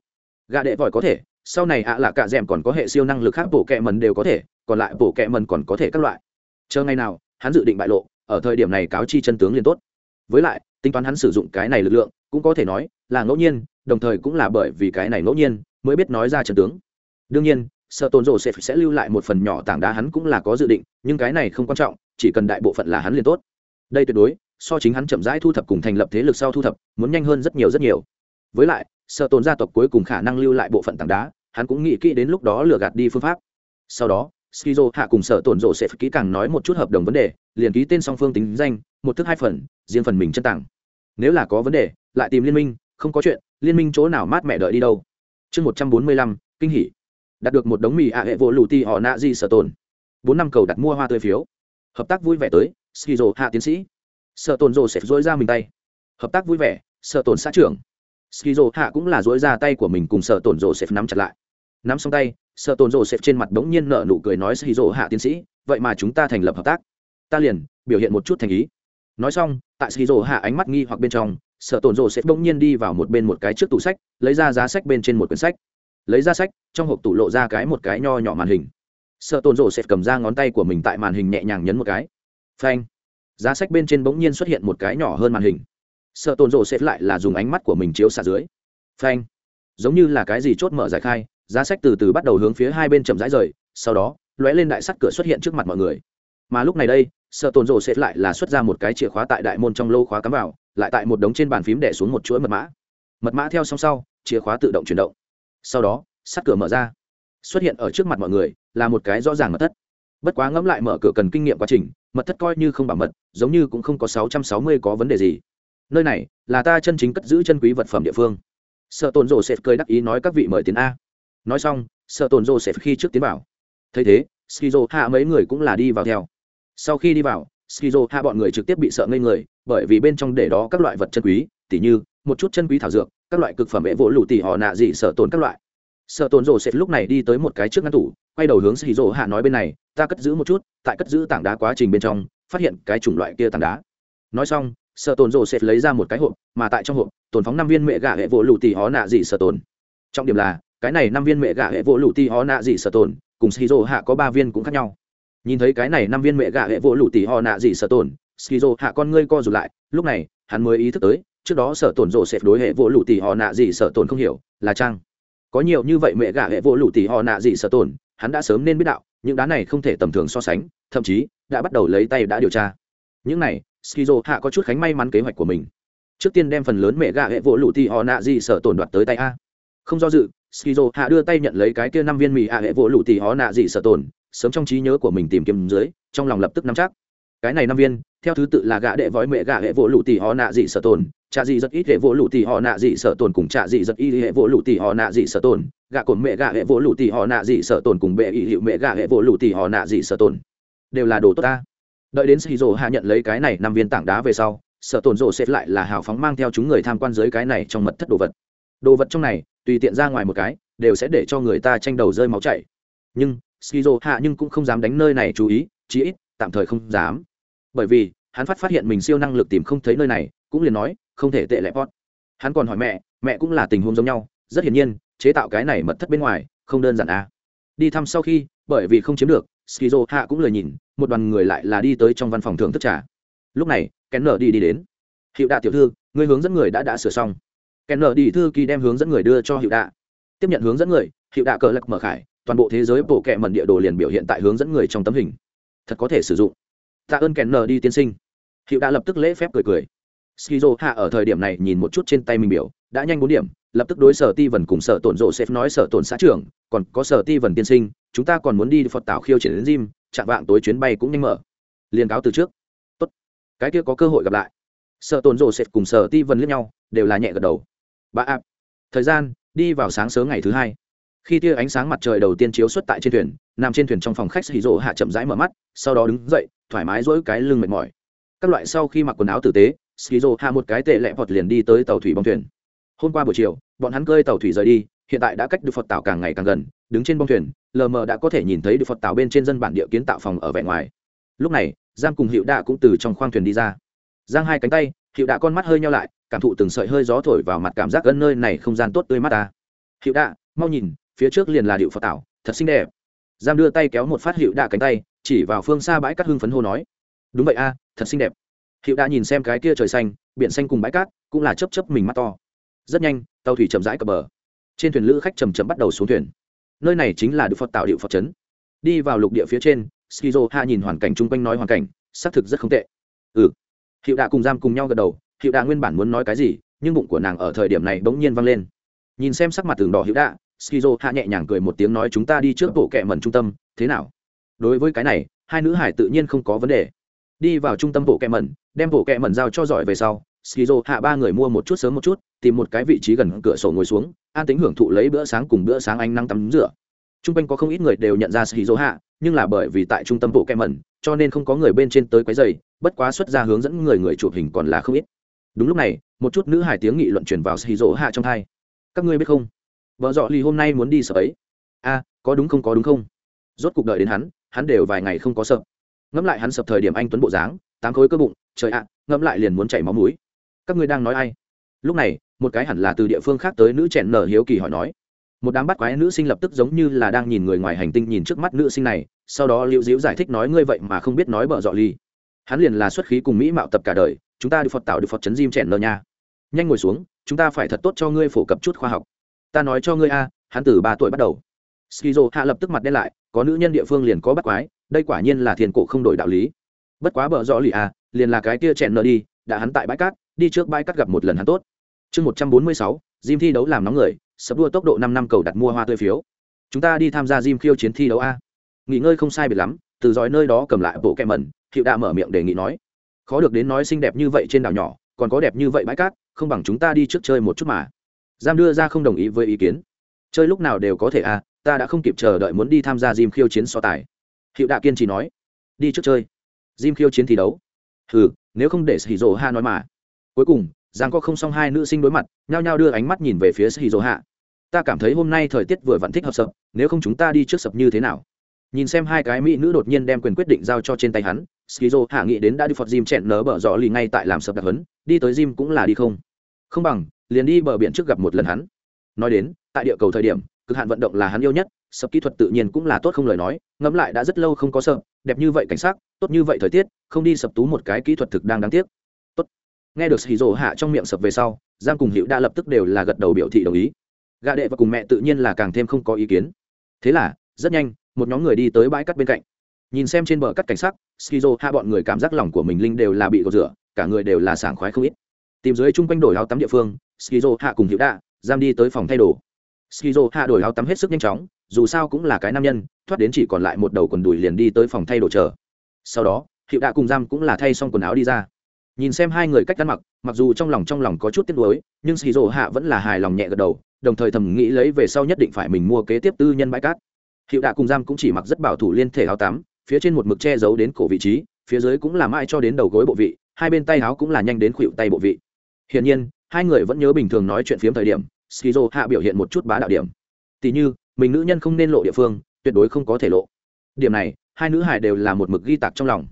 Gà đệ vòi có thể, sau này ạ là cả d còn có hệ siêu năng lực khác bổ kẹ mần đều có thể, còn lại bổ kẹ mần còn có thể các loại. Chờ ngày nào, hắn dự định bại lộ, ở thời điểm này cáo chi chân tướng liền tốt. Với lại, tính toán hắn sử dụng cái này lực lượng, cũng có thể nói là ngẫu nhiên, đồng thời cũng là bởi vì cái này ngẫu nhiên mới biết nói ra chân tướng. Đương nhiên, sợ tôn rộ sẽ sẽ lưu lại một phần nhỏ tảng đá hắn cũng là có dự định, nhưng cái này không quan trọng, chỉ cần đại bộ phận là hắn liền tốt. Đây tuyệt đối so chính hắn chậm rãi thu thập cùng thành lập thế lực sau thu thập, muốn nhanh hơn rất nhiều rất nhiều. Với lại, sợ tồn gia tộc cuối cùng khả năng lưu lại bộ phận tảng đá, hắn cũng nghĩ kỹ đến lúc đó lừa gạt đi phương pháp. Sau đó, skizo hạ cùng sở tồn rộ sẽ kỹ càng nói một chút hợp đồng vấn đề, liền ký tên song phương tính danh, một thức hai phần, riêng phần mình chân tặng nếu là có vấn đề, lại tìm liên minh, không có chuyện, liên minh chỗ nào mát mẹ đợi đi đâu. Chương một trăm bốn mươi lăm, kinh hỉ. Đạt được một đống mì ạ hệ vỗ lù ti họ nạ di sở tồn. Bốn năm cầu đặt mua hoa tươi phiếu. Hợp tác vui vẻ tới, skizo hạ tiến sĩ sợ tồn rồ sẽ dối ra mình tay. Hợp tác vui vẻ, sợ tồn xã trưởng. Skizo hạ cũng là dối ra tay của mình cùng sợ tồn rồ sẽ nắm chặt lại. Nắm xong tay, sợ tồn rồ sẽ trên mặt đống nhiên nở nụ cười nói skizo hạ tiến sĩ, vậy mà chúng ta thành lập hợp tác. Ta liền, biểu hiện một chút thành ý. Nói xong, tại skizo hạ ánh mắt nghi hoặc bên trong, sợ tồn rồ sẽ bỗng nhiên đi vào một bên một cái trước tủ sách, lấy ra giá sách bên trên một quyển sách. Lấy ra sách, trong hộp tủ lộ ra cái một cái nho nhỏ màn hình. Sợ tồn rồ sẽ cầm ra ngón tay của mình tại màn hình nhẹ nhàng nhấn một cái. Phanh giá sách bên trên bỗng nhiên xuất hiện một cái nhỏ hơn màn hình. Sợ tồn rồ xếp lại là dùng ánh mắt của mình chiếu xả dưới. Phanh. Giống như là cái gì chốt mở giải khai, giá sách từ từ bắt đầu hướng phía hai bên chậm rãi rời, sau đó, lóe lên đại sắt cửa xuất hiện trước mặt mọi người. Mà lúc này đây, sợ tồn rồ xếp lại là xuất ra một cái chìa khóa tại đại môn trong lô khóa cắm vào, lại tại một đống trên bàn phím đẻ xuống một chuỗi mật mã. Mật mã theo song sau, chìa khóa tự động chuyển động. Sau đó, sắt cửa mở ra. Xuất hiện ở trước mặt mọi người là một cái rõ ràng mật thất bất quá ngẫm lại mở cửa cần kinh nghiệm quá trình, mật thất coi như không bảo mật, giống như cũng không có sáu trăm sáu mươi có vấn đề gì. Nơi này là ta chân chính cất giữ chân quý vật phẩm địa phương. Sợ tồn rồ sẽ cười đắc ý nói các vị mời tiến a. Nói xong sợ tồn rồ sẽ khi trước tiến bảo. thấy thế, skizo hạ mấy người cũng là đi vào theo. Sau khi đi vào, skizo hạ bọn người trực tiếp bị sợ ngây người, bởi vì bên trong để đó các loại vật chân quý, tỉ như một chút chân quý thảo dược, các loại cực phẩm vệ vỗ lụ tỉ họ nạ dị sợ tồn các loại. Sợ tồn rồ sẽ lúc này đi tới một cái trước ngăn tủ, quay đầu hướng skizo hạ nói bên này ta cất giữ một chút, tại cất giữ tảng đá quá trình bên trong, phát hiện cái chủng loại kia tảng đá. Nói xong sợ tồn rồ sẽ lấy ra một cái hộp, mà tại trong hộp, tồn phóng năm viên mẹ gà hệ vỗ lụ tì hó nạ dị sợ tồn. Trọng điểm là, cái này năm viên mẹ gà hệ vỗ lụ tì hó nạ dị sợ tồn, cùng xì hạ có ba viên cũng khác nhau. Nhìn thấy cái này năm viên mẹ gà hệ vỗ lụ tì hó nạ dị sợ tồn xì hạ con ngươi co rụt lại, lúc này, hắn mới ý thức tới, trước đó sợ tồn rồ sẽ đối hệ vỗ lụ tì họ nạ dị sợ tồn không hiểu, là trang có nhiều như vậy mẹ gà hệ vỗ lụ tì họ nạ dị sợ tồn hắn đã sớm nên biết đạo, những đá này không thể tầm thường so sánh, thậm chí đã bắt đầu lấy tay đã điều tra. Những này, skizo hạ có chút khánh may mắn kế hoạch của mình. Trước tiên đem phần lớn mẹ gà hệ vỗ lụ thì họ nạ gì sợ tổn đoạt tới tay a. Không do dự, skizo hạ đưa tay nhận lấy cái kia năm viên mì a hệ vỗ lụ thì họ nạ gì sợ tổn, sớm trong trí nhớ của mình tìm kiếm dưới, trong lòng lập tức nắm chắc. Cái này năm viên, theo thứ tự là gã đệ vói mẹ gã hệ vỗ lụ thì họ nạ dị sợ tồn trà dị rất ít hệ vỗ lụ thì họ nạ dị sợ tồn cùng trà dị rất ít hệ vỗ lụ thì họ nạ dị sợ tồn gạ cồn mẹ gạ hệ vỗ lụ tỷ họ nạ dị sợ tồn cùng bệ ỵ hiệu mẹ gạ hệ vỗ lụ tỷ họ nạ dị sợ tồn. Đều là đồ tốt ta. Đợi đến sĩ hạ nhận lấy cái này năm viên tảng đá về sau, sợ tồn rồ xếp lại là hào phóng mang theo chúng người tham quan dưới cái này trong mật thất đồ vật. Đồ vật trong này, tùy tiện ra ngoài một cái, đều sẽ để cho người ta tranh đầu rơi máu chảy. Nhưng skizo hạ nhưng cũng không dám đánh nơi này chú ý, chí ít, tạm thời không dám. Bởi vì, hắn phát phát hiện mình siêu năng lực tìm không thấy nơi này, cũng liền nói, không thể tệ lẽ pot. Hắn còn hỏi mẹ mẹ cũng là tình huống giống nhau, rất hiển nhiên chế tạo cái này mật thất bên ngoài, không đơn giản à. Đi thăm sau khi, bởi vì không chiếm được, skizo hạ cũng lời nhìn, một đoàn người lại là đi tới trong văn phòng thưởng thức trà. Lúc này kèn nở đi đi đến. Hiệu đạ tiểu thư người hướng dẫn người đã đã sửa xong. Kèn nở đi thư kỳ đem hướng dẫn người đưa cho hiệu đạ. Tiếp nhận hướng dẫn người, hiệu đạ cờ lạc mở khải, toàn bộ thế giới bộ kệ mẩn địa đồ liền biểu hiện tại hướng dẫn người trong tấm hình. Thật có thể sử dụng. Tạ ơn kèn nở đi tiên sinh. Hiệu đạ lập tức lễ phép cười cười. Skizo hạ ở thời điểm này nhìn một chút trên tay mình biểu đã nhanh bốn điểm, lập tức đối sở ti vần cùng sở tổn rộ sẽ nói sở tổn xã trưởng, còn có sở ti vần tiên sinh, chúng ta còn muốn đi phật tảo khiêu triển đến gym, chạm vạng tối chuyến bay cũng nhanh mở. Liền cáo từ trước. Tốt. Cái kia có cơ hội gặp lại. Sở tổn rộ sẽ cùng sở ti vần liếc nhau, đều là nhẹ gật đầu. Ba ạ. Thời gian, đi vào sáng sớm ngày thứ hai. Khi tia ánh sáng mặt trời đầu tiên chiếu xuất tại trên thuyền, nằm trên thuyền trong phòng khách hì rộ hạ chậm rãi mở mắt, sau đó đứng dậy, thoải mái dỗi cái lưng mệt mỏi. Các loại sau khi mặc quần áo tử tế skizo hạ một cái tệ lẹ vọt liền đi tới tàu thủy bong thuyền hôm qua buổi chiều, bọn hắn cơi tàu thủy rời đi, hiện tại đã cách được phật tạo càng ngày càng gần, đứng trên bong thuyền, lờ mờ đã có thể nhìn thấy được phật tạo bên trên dân bản địa kiến tạo phòng ở vẻ ngoài. Lúc này, giang cùng hiệu đạ cũng từ trong khoang thuyền đi ra. Giang hai cánh tay hiệu đạ con mắt hơi nhau lại, cảm thụ từng sợi hơi gió thổi vào mặt cảm giác gần nơi này không gian tốt tươi mắt ta. Hiệu đạ, mau nhìn, phía trước liền là điệu phật tạo thật xinh đẹp. Giang đưa tay kéo một phát hiệu đạ cánh tay, chỉ vào phương xa bãi cát hưng phấn hô nói. Đúng vậy a, thật xinh đẹp. Hiệu đạ nhìn xem cái kia trời xanh, biển xanh cùng bãi cát, cũng là chấp chấp mình mắt to rất nhanh, tàu thủy chậm rãi cập bờ. Trên thuyền lữ khách chầm chậm bắt đầu xuống thuyền. Nơi này chính là đức phật tạo điệu phật trấn đi vào lục địa phía trên, skizo hạ nhìn hoàn cảnh chung quanh nói hoàn cảnh, xác thực rất không tệ. Ừ. Hiệu đạ cùng giam cùng nhau gật đầu, hiệu đạ nguyên bản muốn nói cái gì, nhưng bụng của nàng ở thời điểm này bỗng nhiên văng lên. Nhìn xem sắc mặt tường đỏ hiệu đạ, skizo hạ nhẹ nhàng cười một tiếng nói chúng ta đi trước bộ kệ mẩn trung tâm, thế nào? Đối với cái này, hai nữ hải tự nhiên không có vấn đề. Đi vào trung tâm bộ kệ mẩn, đem bộ kệ mẩn giao cho giỏi về sau skizo hạ ba người mua một chút sớm một chút, tìm một cái vị trí gần cửa sổ ngồi xuống, an tính hưởng thụ lấy bữa sáng cùng bữa sáng ánh nắng tắm rửa. T r u n g quanh có không ít người đều nhận ra skizo hạ, nhưng là bởi vì tại trung tâm bộ kệ mẩn cho nên không có người bên trên tới quấy dày bất quá xuất ra hướng dẫn người người chụp hình còn là không ít. Đúng lúc này, một chút nữ hải tiếng nghị luận truyền vào skizo hạ trong hai các ngươi biết không? Vợ dọ lì hôm nay muốn đi sợ ấy. A, có đúng không, có đúng không? Rốt cuộc đợi đến hắn hắn đều vài ngày không có sợ. Ngẫm lại hắn sập thời điểm anh tuấn bộ dáng, tám khối cơ bụng, trời ạ, ngẫm lại liền muốn chảy máu mũi các ngươi đang nói ai? Lúc này, một cái hẳn là từ địa phương khác tới nữ trẻ nở hiếu kỳ hỏi nói. Một đám bắt quái nữ sinh lập tức giống như là đang nhìn người ngoài hành tinh nhìn trước mắt nữ sinh này, sau đó liễu diễu giải thích nói ngươi vậy mà không biết nói bợ dọ ly. Hắn liền là xuất khí cùng mỹ mạo tập cả đời, chúng ta đi phật tạo được phật chấn diêm chèn nở nha. Nhanh ngồi xuống, chúng ta phải thật tốt cho ngươi phổ cập chút khoa học. Ta nói cho ngươi a, hắn từ ba tuổi bắt đầu. Skizo hạ lập tức mặt đen lại, có nữ nhân địa phương liền có bắt quái, đây quả nhiên là thiền cổ không đổi đạo lý. Bất quá bợ dọ lì a, liền là cái kia chèn nở đi, đã hắn tại bãi cát đi trước bãi cát gặp một lần hắn tốt. Chương một trăm bốn mươi sáu Jim thi đấu làm nóng người sập đua tốc độ năm năm cầu đặt mua hoa tươi phiếu. Chúng ta đi tham gia Jim khiêu chiến thi đấu a. Nghỉ ngơi không sai biệt lắm từ dõi nơi đó cầm lại bộ kẹ mẩn hiệu đã mở miệng đề nghị nói. Khó được đến nói xinh đẹp như vậy trên đảo nhỏ còn có đẹp như vậy bãi cát không bằng chúng ta đi trước chơi một chút mà. Giam đưa ra không đồng ý với ý kiến. Chơi lúc nào đều có thể a. ta đã không kịp chờ đợi muốn đi tham gia Jim khiêu chiến so tài. Hiệu đạ kiên trì nói. Đi trước chơi. Jim khiêu chiến thi đấu. Hừ, nếu không để Hỉ Dụ ha nói mà cuối cùng, giang có không xong hai nữ sinh đối mặt, nhao nhao đưa ánh mắt nhìn về phía sĩ dỗ hạ ta cảm thấy hôm nay thời tiết vừa vặn thích hợp sập, nếu không chúng ta đi trước sập như thế nào? Nhìn xem hai cái mỹ nữ đột nhiên đem quyền quyết định giao cho trên tay hắn skizo hạ nghĩ đến đã đi phật gym chẹn nở bở dọ lì ngay tại làm sập đặc hấn đi tới gym cũng là đi không. Không bằng, liền đi bờ biển trước gặp một lần hắn. Nói đến, tại địa cầu thời điểm, cực hạn vận động là hắn yêu nhất, sập kỹ thuật tự nhiên cũng là tốt không lời nói, ngẫm lại đã rất lâu không có sập, đẹp như vậy cảnh sát tốt như vậy thời tiết, không đi sập tú một cái kỹ thuật thực đang đáng tiếc nghe được hì rỗ hạ trong miệng sập về sau, giang cùng hữu đã lập tức đều là gật đầu biểu thị đồng ý. Gà đệ và cùng mẹ tự nhiên là càng thêm không có ý kiến. Thế là, rất nhanh, một nhóm người đi tới bãi cắt bên cạnh. Nhìn xem trên bờ cắt cảnh sắc skizo hạ bọn người cảm giác lòng của mình linh đều là bị gột rửa, cả người đều là sảng khoái không ít. Tìm dưới chung quanh đổi áo tắm địa phương skizo hạ cùng hữu đạ giam đi tới phòng thay đồ. Skizo hạ đổi áo tắm hết sức nhanh chóng, dù sao cũng là cái nam nhân, thoát đến chỉ còn lại một đầu quần đùi liền đi tới phòng thay đồ chờ. Sau đó, hữu đạ cùng giam cũng là thay xong quần áo đi ra nhìn xem hai người cách ăn mặc mặc dù trong lòng trong lòng có chút tiếc nuối, nhưng skizo hạ vẫn là hài lòng nhẹ gật đầu, đồng thời thầm nghĩ lấy về sau nhất định phải mình mua kế tiếp tư nhân bãi cát. Hiệu đạ cùng giam cũng chỉ mặc rất bảo thủ liên thể áo tắm, phía trên một mực che giấu đến cổ vị trí, phía dưới cũng là mãi cho đến đầu gối bộ vị, hai bên tay áo cũng là nhanh đến khuỵu tay bộ vị. Hiển nhiên, hai người vẫn nhớ bình thường nói chuyện phiếm thời điểm skizo hạ biểu hiện một chút bá đạo điểm. Tỉ như, mình nữ nhân không nên lộ địa phương, tuyệt đối không có thể lộ. Điểm này, hai nữ hải đều là một mực ghi tạc trong lòng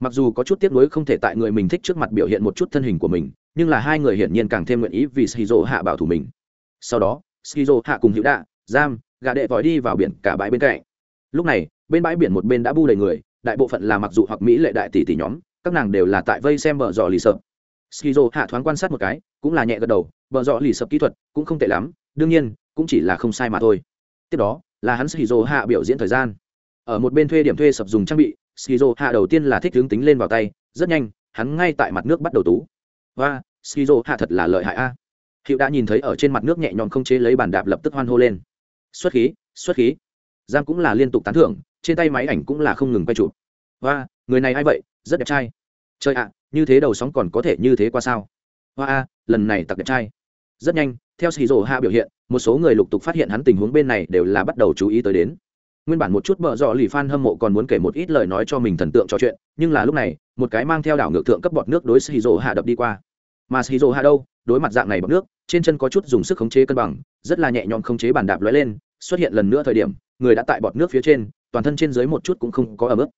mặc dù có chút tiếc nuối không thể tại người mình thích trước mặt biểu hiện một chút thân hình của mình, nhưng là hai người hiển nhiên càng thêm nguyện ý vì shizu hạ bảo thủ mình. Sau đó shizu hạ cùng hữu đạ, giam, gà đệ vòi đi vào biển cả bãi bên cạnh. Lúc này, bên bãi biển một bên đã bu đầy người, đại bộ phận là mặc dù hoặc mỹ lệ đại tỷ tỷ nhóm, các nàng đều là tại vây xem bờ dò lì sợ skizo hạ thoáng quan sát một cái, cũng là nhẹ gật đầu, bờ dọ lì sập kỹ thuật cũng không tệ lắm, đương nhiên, cũng chỉ là không sai mà thôi. Tiếp đó, là hắn skizo hạ biểu diễn thời gian. Ở một bên thuê điểm thuê sập dùng trang bị skizo hạ đầu tiên là thích hướng tính lên vào tay, rất nhanh, hắn ngay tại mặt nước bắt đầu tú. Và skizo hạ thật là lợi hại a. Hiệu đã nhìn thấy ở trên mặt nước nhẹ nhõm không chế lấy bàn đạp lập tức hoan hô lên. Xuất khí xuất khí. Giang cũng là liên tục tán thưởng, trên tay máy ảnh cũng là không ngừng quay chụp. Và người này a i vậy? Rất đẹp trai. Chơi ạ, như thế đầu sóng còn có thể như thế qua sao? Hoa a lần này tặc đẹp trai. Rất nhanh, theo xì rổ hạ biểu hiện, một số người lục tục phát hiện hắn tình huống bên này đều là bắt đầu chú ý tới đến nguyên bản một chút bợ dọ lì f hâm mộ còn muốn kể một ít lời nói cho mình thần tượng trò chuyện, nhưng là lúc này, một cái mang theo đảo ngược thượng cấp bọt nước đối shizu hạ đập đi qua. Mà shizu hạ đâu? Đối mặt dạng này bọt nước, trên chân có chút dùng sức khống chế cân bằng, rất là nhẹ nhõm khống chế bàn đạp lóe lên, xuất hiện lần nữa thời điểm, người đã tại bọt nước phía trên, toàn thân trên dưới một chút cũng không có ở ức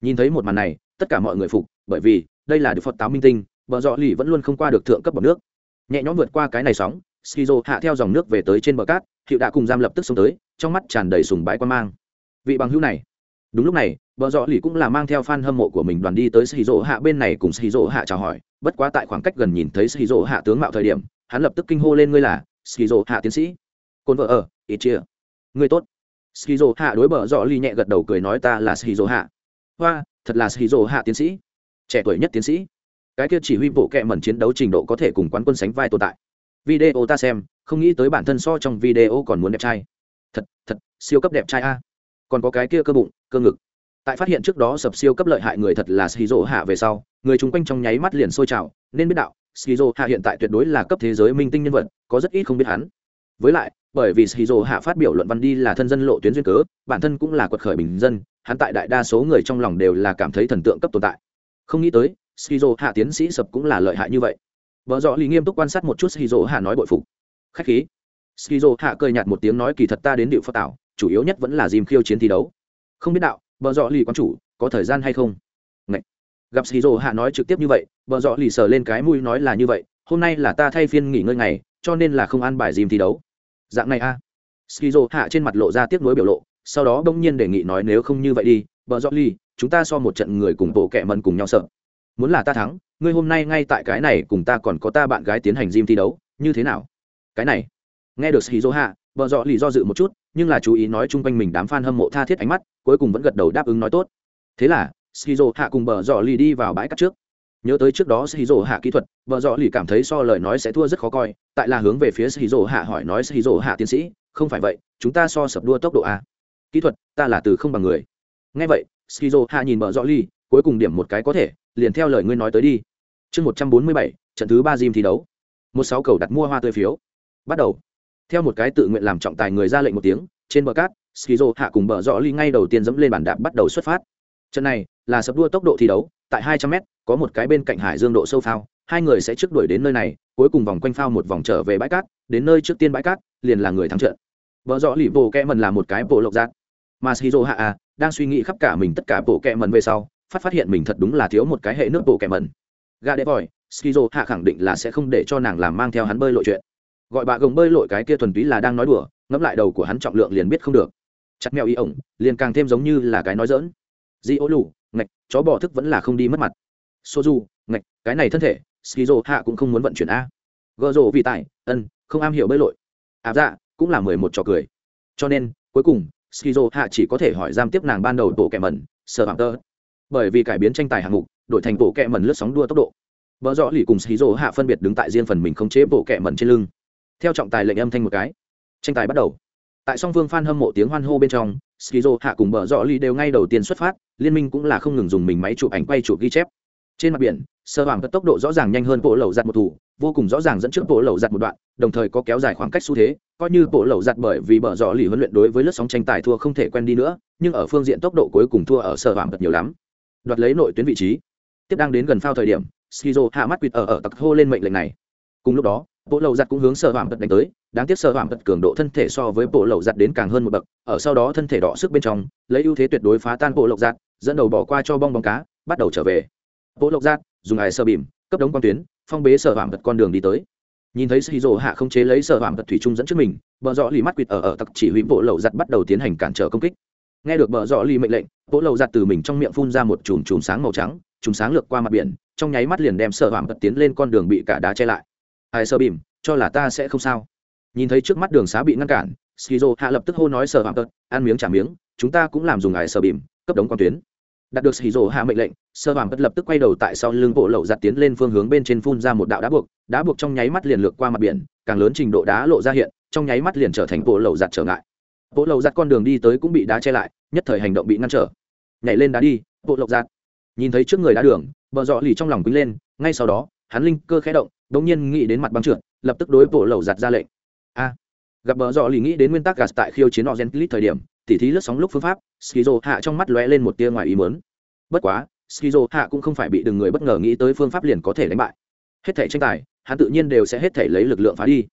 nhìn thấy một màn này, tất cả mọi người phục, bởi vì, đây là được phật táo minh tinh bờ dọ lì vẫn luôn không qua được thượng cấp bọt nước. Nhẹ nhõm vượt qua cái này sóng shizu hạ theo dòng nước về tới trên bờ cát hiệu đã cùng giam lập tức xông tới, trong mắt tràn đầy sùng bái quan mang vị bằng hữu này. Đúng lúc này bờ dọ lì cũng là mang theo fan hâm mộ của mình đoàn đi tới skizo hạ bên này cùng skizo hạ chào hỏi. Bất quá tại khoảng cách gần nhìn thấy skizo hạ tướng mạo thời điểm, hắn lập tức kinh hô lên ngươi là skizo hạ tiến sĩ. Côn vợ ở ít chia. Ngươi tốt. Skizo hạ đối bờ dọ lì nhẹ gật đầu cười nói ta là skizo hạ. Hoa, thật là skizo hạ tiến sĩ. Trẻ tuổi nhất tiến sĩ. Cái kia chỉ huy bộ kệ mẩn chiến đấu trình độ có thể cùng quán quân sánh vai tồn tại. Video ta xem, không nghĩ tới bản thân so trong video còn muốn đẹp trai. Thật thật, siêu cấp đẹp trai a còn có cái kia cơ bụng, cơ ngực. Tại phát hiện trước đó sập siêu cấp lợi hại người thật là shizu hạ về sau, người chung quanh trong nháy mắt liền sôi trào, nên biết đạo, shizu hạ hiện tại tuyệt đối là cấp thế giới minh tinh nhân vật, có rất ít không biết hắn. Với lại, bởi vì shizu hạ phát biểu luận văn đi là thân dân lộ tuyến duyên cớ, bản thân cũng là quật khởi bình dân, hắn tại đại đa số người trong lòng đều là cảm thấy thần tượng cấp tồn tại. Không nghĩ tới, shizu hạ tiến sĩ sập cũng là lợi hại như vậy. Vợ rõ lý nghiêm túc quan sát một chút shizu hạ nói bội phục. Khách khí. Shizu hạ cười nhạt một tiếng nói kỳ thật ta đến điệu phật tạo chủ yếu nhất vẫn là dìm khiêu chiến thi đấu. Không biết đạo, bờ dọ lì quán chủ có thời gian hay không? Ngậy. gặp shizu hạ nói trực tiếp như vậy, bờ dọ lì sờ lên cái mũi nói là như vậy, hôm nay là ta thay phiên nghỉ ngơi ngày, cho nên là không ăn bài dìm thi đấu. Dạng này a. À. skizo hạ trên mặt lộ ra tiếc nuối biểu lộ, sau đó bỗng nhiên đề nghị nói nếu không như vậy đi, bờ dọ lì, chúng ta so một trận người cùng bộ kẹ mần cùng nhau sợ. Muốn là ta thắng, ngươi hôm nay ngay tại cái này cùng ta còn có ta bạn gái tiến hành gym thi đấu, như thế nào? Cái này. Nghe được shizu hạ vợ dọ lì do dự một chút, nhưng là chú ý nói chung quanh mình đám fan hâm mộ tha thiết ánh mắt, cuối cùng vẫn gật đầu đáp ứng nói tốt. Thế là, shizu hạ cùng bờ dọ lì đi vào bãi cắt trước. Nhớ tới trước đó shizu hạ kỹ thuật vợ dọ lì cảm thấy so lời nói sẽ thua rất khó coi, tại là hướng về phía shizu hạ hỏi nói, shizu hạ tiến sĩ, không phải vậy, chúng ta so sập đua tốc độ a. Kỹ thuật, ta là từ không bằng người. Nghe vậy, shizu hạ nhìn bờ dọ lì, cuối cùng điểm một cái có thể, liền theo lời ngươi nói tới đi. Chương một trăm bốn mươi bảy, trận thứ ba gym thi đấu. Một sáu cầu đặt mua hoa tươi phiếu. Bắt đầu theo một cái tự nguyện làm trọng tài người ra lệnh một tiếng, trên bờ cát, skizo hạ cùng bờ rõ ly ngay đầu tiên dẫm lên bàn đạp bắt đầu xuất phát. Trận này là sập đua tốc độ thi đấu, tại hai trăm m có một cái bên cạnh hải dương độ sâu phao, hai người sẽ trước đuổi đến nơi này, cuối cùng vòng quanh phao một vòng trở về bãi cát, đến nơi trước tiên bãi cát, liền là người thắng trận. Vợ rõ lì bộ kẹ mần là một cái bộ lộc giác mà shizu hạ à đang suy nghĩ khắp cả mình tất cả bộ kẹ mần về sau, phát phát hiện mình thật đúng là thiếu một cái hệ nước bộ kẹ mần. Gà đế vòi, skizo hạ khẳng định là sẽ không để cho nàng làm mang theo hắn bơi lội chuyện gọi bà gồng bơi lội cái kia thuần túy là đang nói đùa, ngẫm lại đầu của hắn trọng lượng liền biết không được. Chặt mèo ý ổng, liền càng thêm giống như là cái nói dỡn di ố lù, ngạch, chó bỏ thức vẫn là không đi mất mặt. Soju ngạch, cái này thân thể, skizo hạ cũng không muốn vận chuyển a. Gợ rộ vì tài ân, không am hiểu bơi lội. Áp dạ cũng là mười một trò cười. Cho nên, cuối cùng, skizo hạ chỉ có thể hỏi giam tiếp nàng ban đầu tổ kẻ mẩn sờ hoàng tơ. Bởi vì cải biến tranh tài hạng mục, đổi thành bộ kẹ mẩn lướt sóng đua tốc độ. Vợ rõ lì cùng xí rỗ hạ phân biệt đứng tại riêng phần mình không chế bộ kẹ mẩn trên lưng theo trọng tài lệnh âm thanh một cái, tranh tài bắt đầu. Tại song phương f hâm mộ tiếng hoan hô bên trong, skizo, hạ cùng bờ dọ ly đều ngay đầu tiên xuất phát, liên minh cũng là không ngừng dùng mình máy chụp ảnh quay chụp ghi chép. Trên mặt biển sơ hoàng có tốc độ rõ ràng nhanh hơn bộ lầu giặt một thủ, vô cùng rõ ràng dẫn trước bộ lầu giặt một đoạn, đồng thời có kéo dài khoảng cách xu thế, coi như bộ lầu giặt bởi vì bờ dọ lì huấn luyện đối với lướt sóng tranh tài thua không thể quen đi nữa, nhưng ở phương diện tốc độ cuối cùng thua ở sơ hoàng thật nhiều lắm. Đoạt lấy nội tuyến vị trí. Tiếp đang đến gần phao thời điểm, skizo, hạ mắt quỵt ở ở tặc hô lên mệnh lệnh này. Cùng lúc đó bộ lầu giặt cũng hướng sở hoàng tật đánh tới, đáng tiếc sở hoàng tật cường độ thân thể so với bộ lầu giặt đến càng hơn một bậc, ở sau đó thân thể đỏ sức bên trong, lấy ưu thế tuyệt đối phá tan bộ lộc giặt, dẫn đầu bỏ qua cho bong bóng cá, bắt đầu trở về. Bộ lộc giặt, dùng ải sơ bìm, cấp đống quan tuyến, phong bế sở hoàng tật con đường đi tới. Nhìn thấy skizo hạ không chế lấy sở hoàng tật thủy trung dẫn trước mình, bờ rõ lì mắt quỵt ở ở tặc chỉ huy bộ lầu giặt bắt đầu tiến hành cản trở công kích. Nghe được bờ rõ ly mệnh lệnh, bộ lầu giặt từ mình trong miệng phun ra một chùm chùm sáng màu trắng, chùm sáng lược qua mặt biển, trong nháy mắt liền đem sợ hàm tật tiến lên con đường bị cả đá che lại ai sơ bìm, cho là ta sẽ không sao. Nhìn thấy trước mắt đường xá bị ngăn cản, skizo hạ lập tức hô nói sở hạm tật ăn miếng trả miếng, chúng ta cũng làm dùng Ai sơ bìm, cấp đống quan tuyến. Đạt được skizo hạ mệnh lệnh sơ hàm tật lập tức quay đầu tại sau lưng bộ lậu giặt tiến lên phương hướng bên trên phun ra một đạo đá buộc đá buộc trong nháy mắt liền lược qua mặt biển, càng lớn trình độ đá lộ ra hiện, trong nháy mắt liền trở thành bộ lậu giặt trở ngại. Bộ lậu giặt con đường đi tới cũng bị đá che lại, nhất thời hành động bị ngăn trở. Nhảy lên đá đi, bộ lậu giặt. Nhìn thấy trước người đá đường, bờ dọ lì trong lòng quýnh lên, ngay sau đó, hắn linh cơ khẽ động đ nhiên nghĩ đến mặt băng trượt, lập tức đối bộ lầu giặt ra lệnh. A, gặp bờ dọ lì nghĩ đến nguyên tắc gạt tại khiêu chiến orgentlit thời điểm, tỉ thí lướt sóng lúc phương pháp, skizo hạ trong mắt lóe lên một tia ngoài ý mớn bất quá, skizo hạ cũng không phải bị đừng người bất ngờ nghĩ tới phương pháp liền có thể đánh bại. Hết thể tranh tài, hắn tự nhiên đều sẽ hết thể lấy lực lượng phá đi.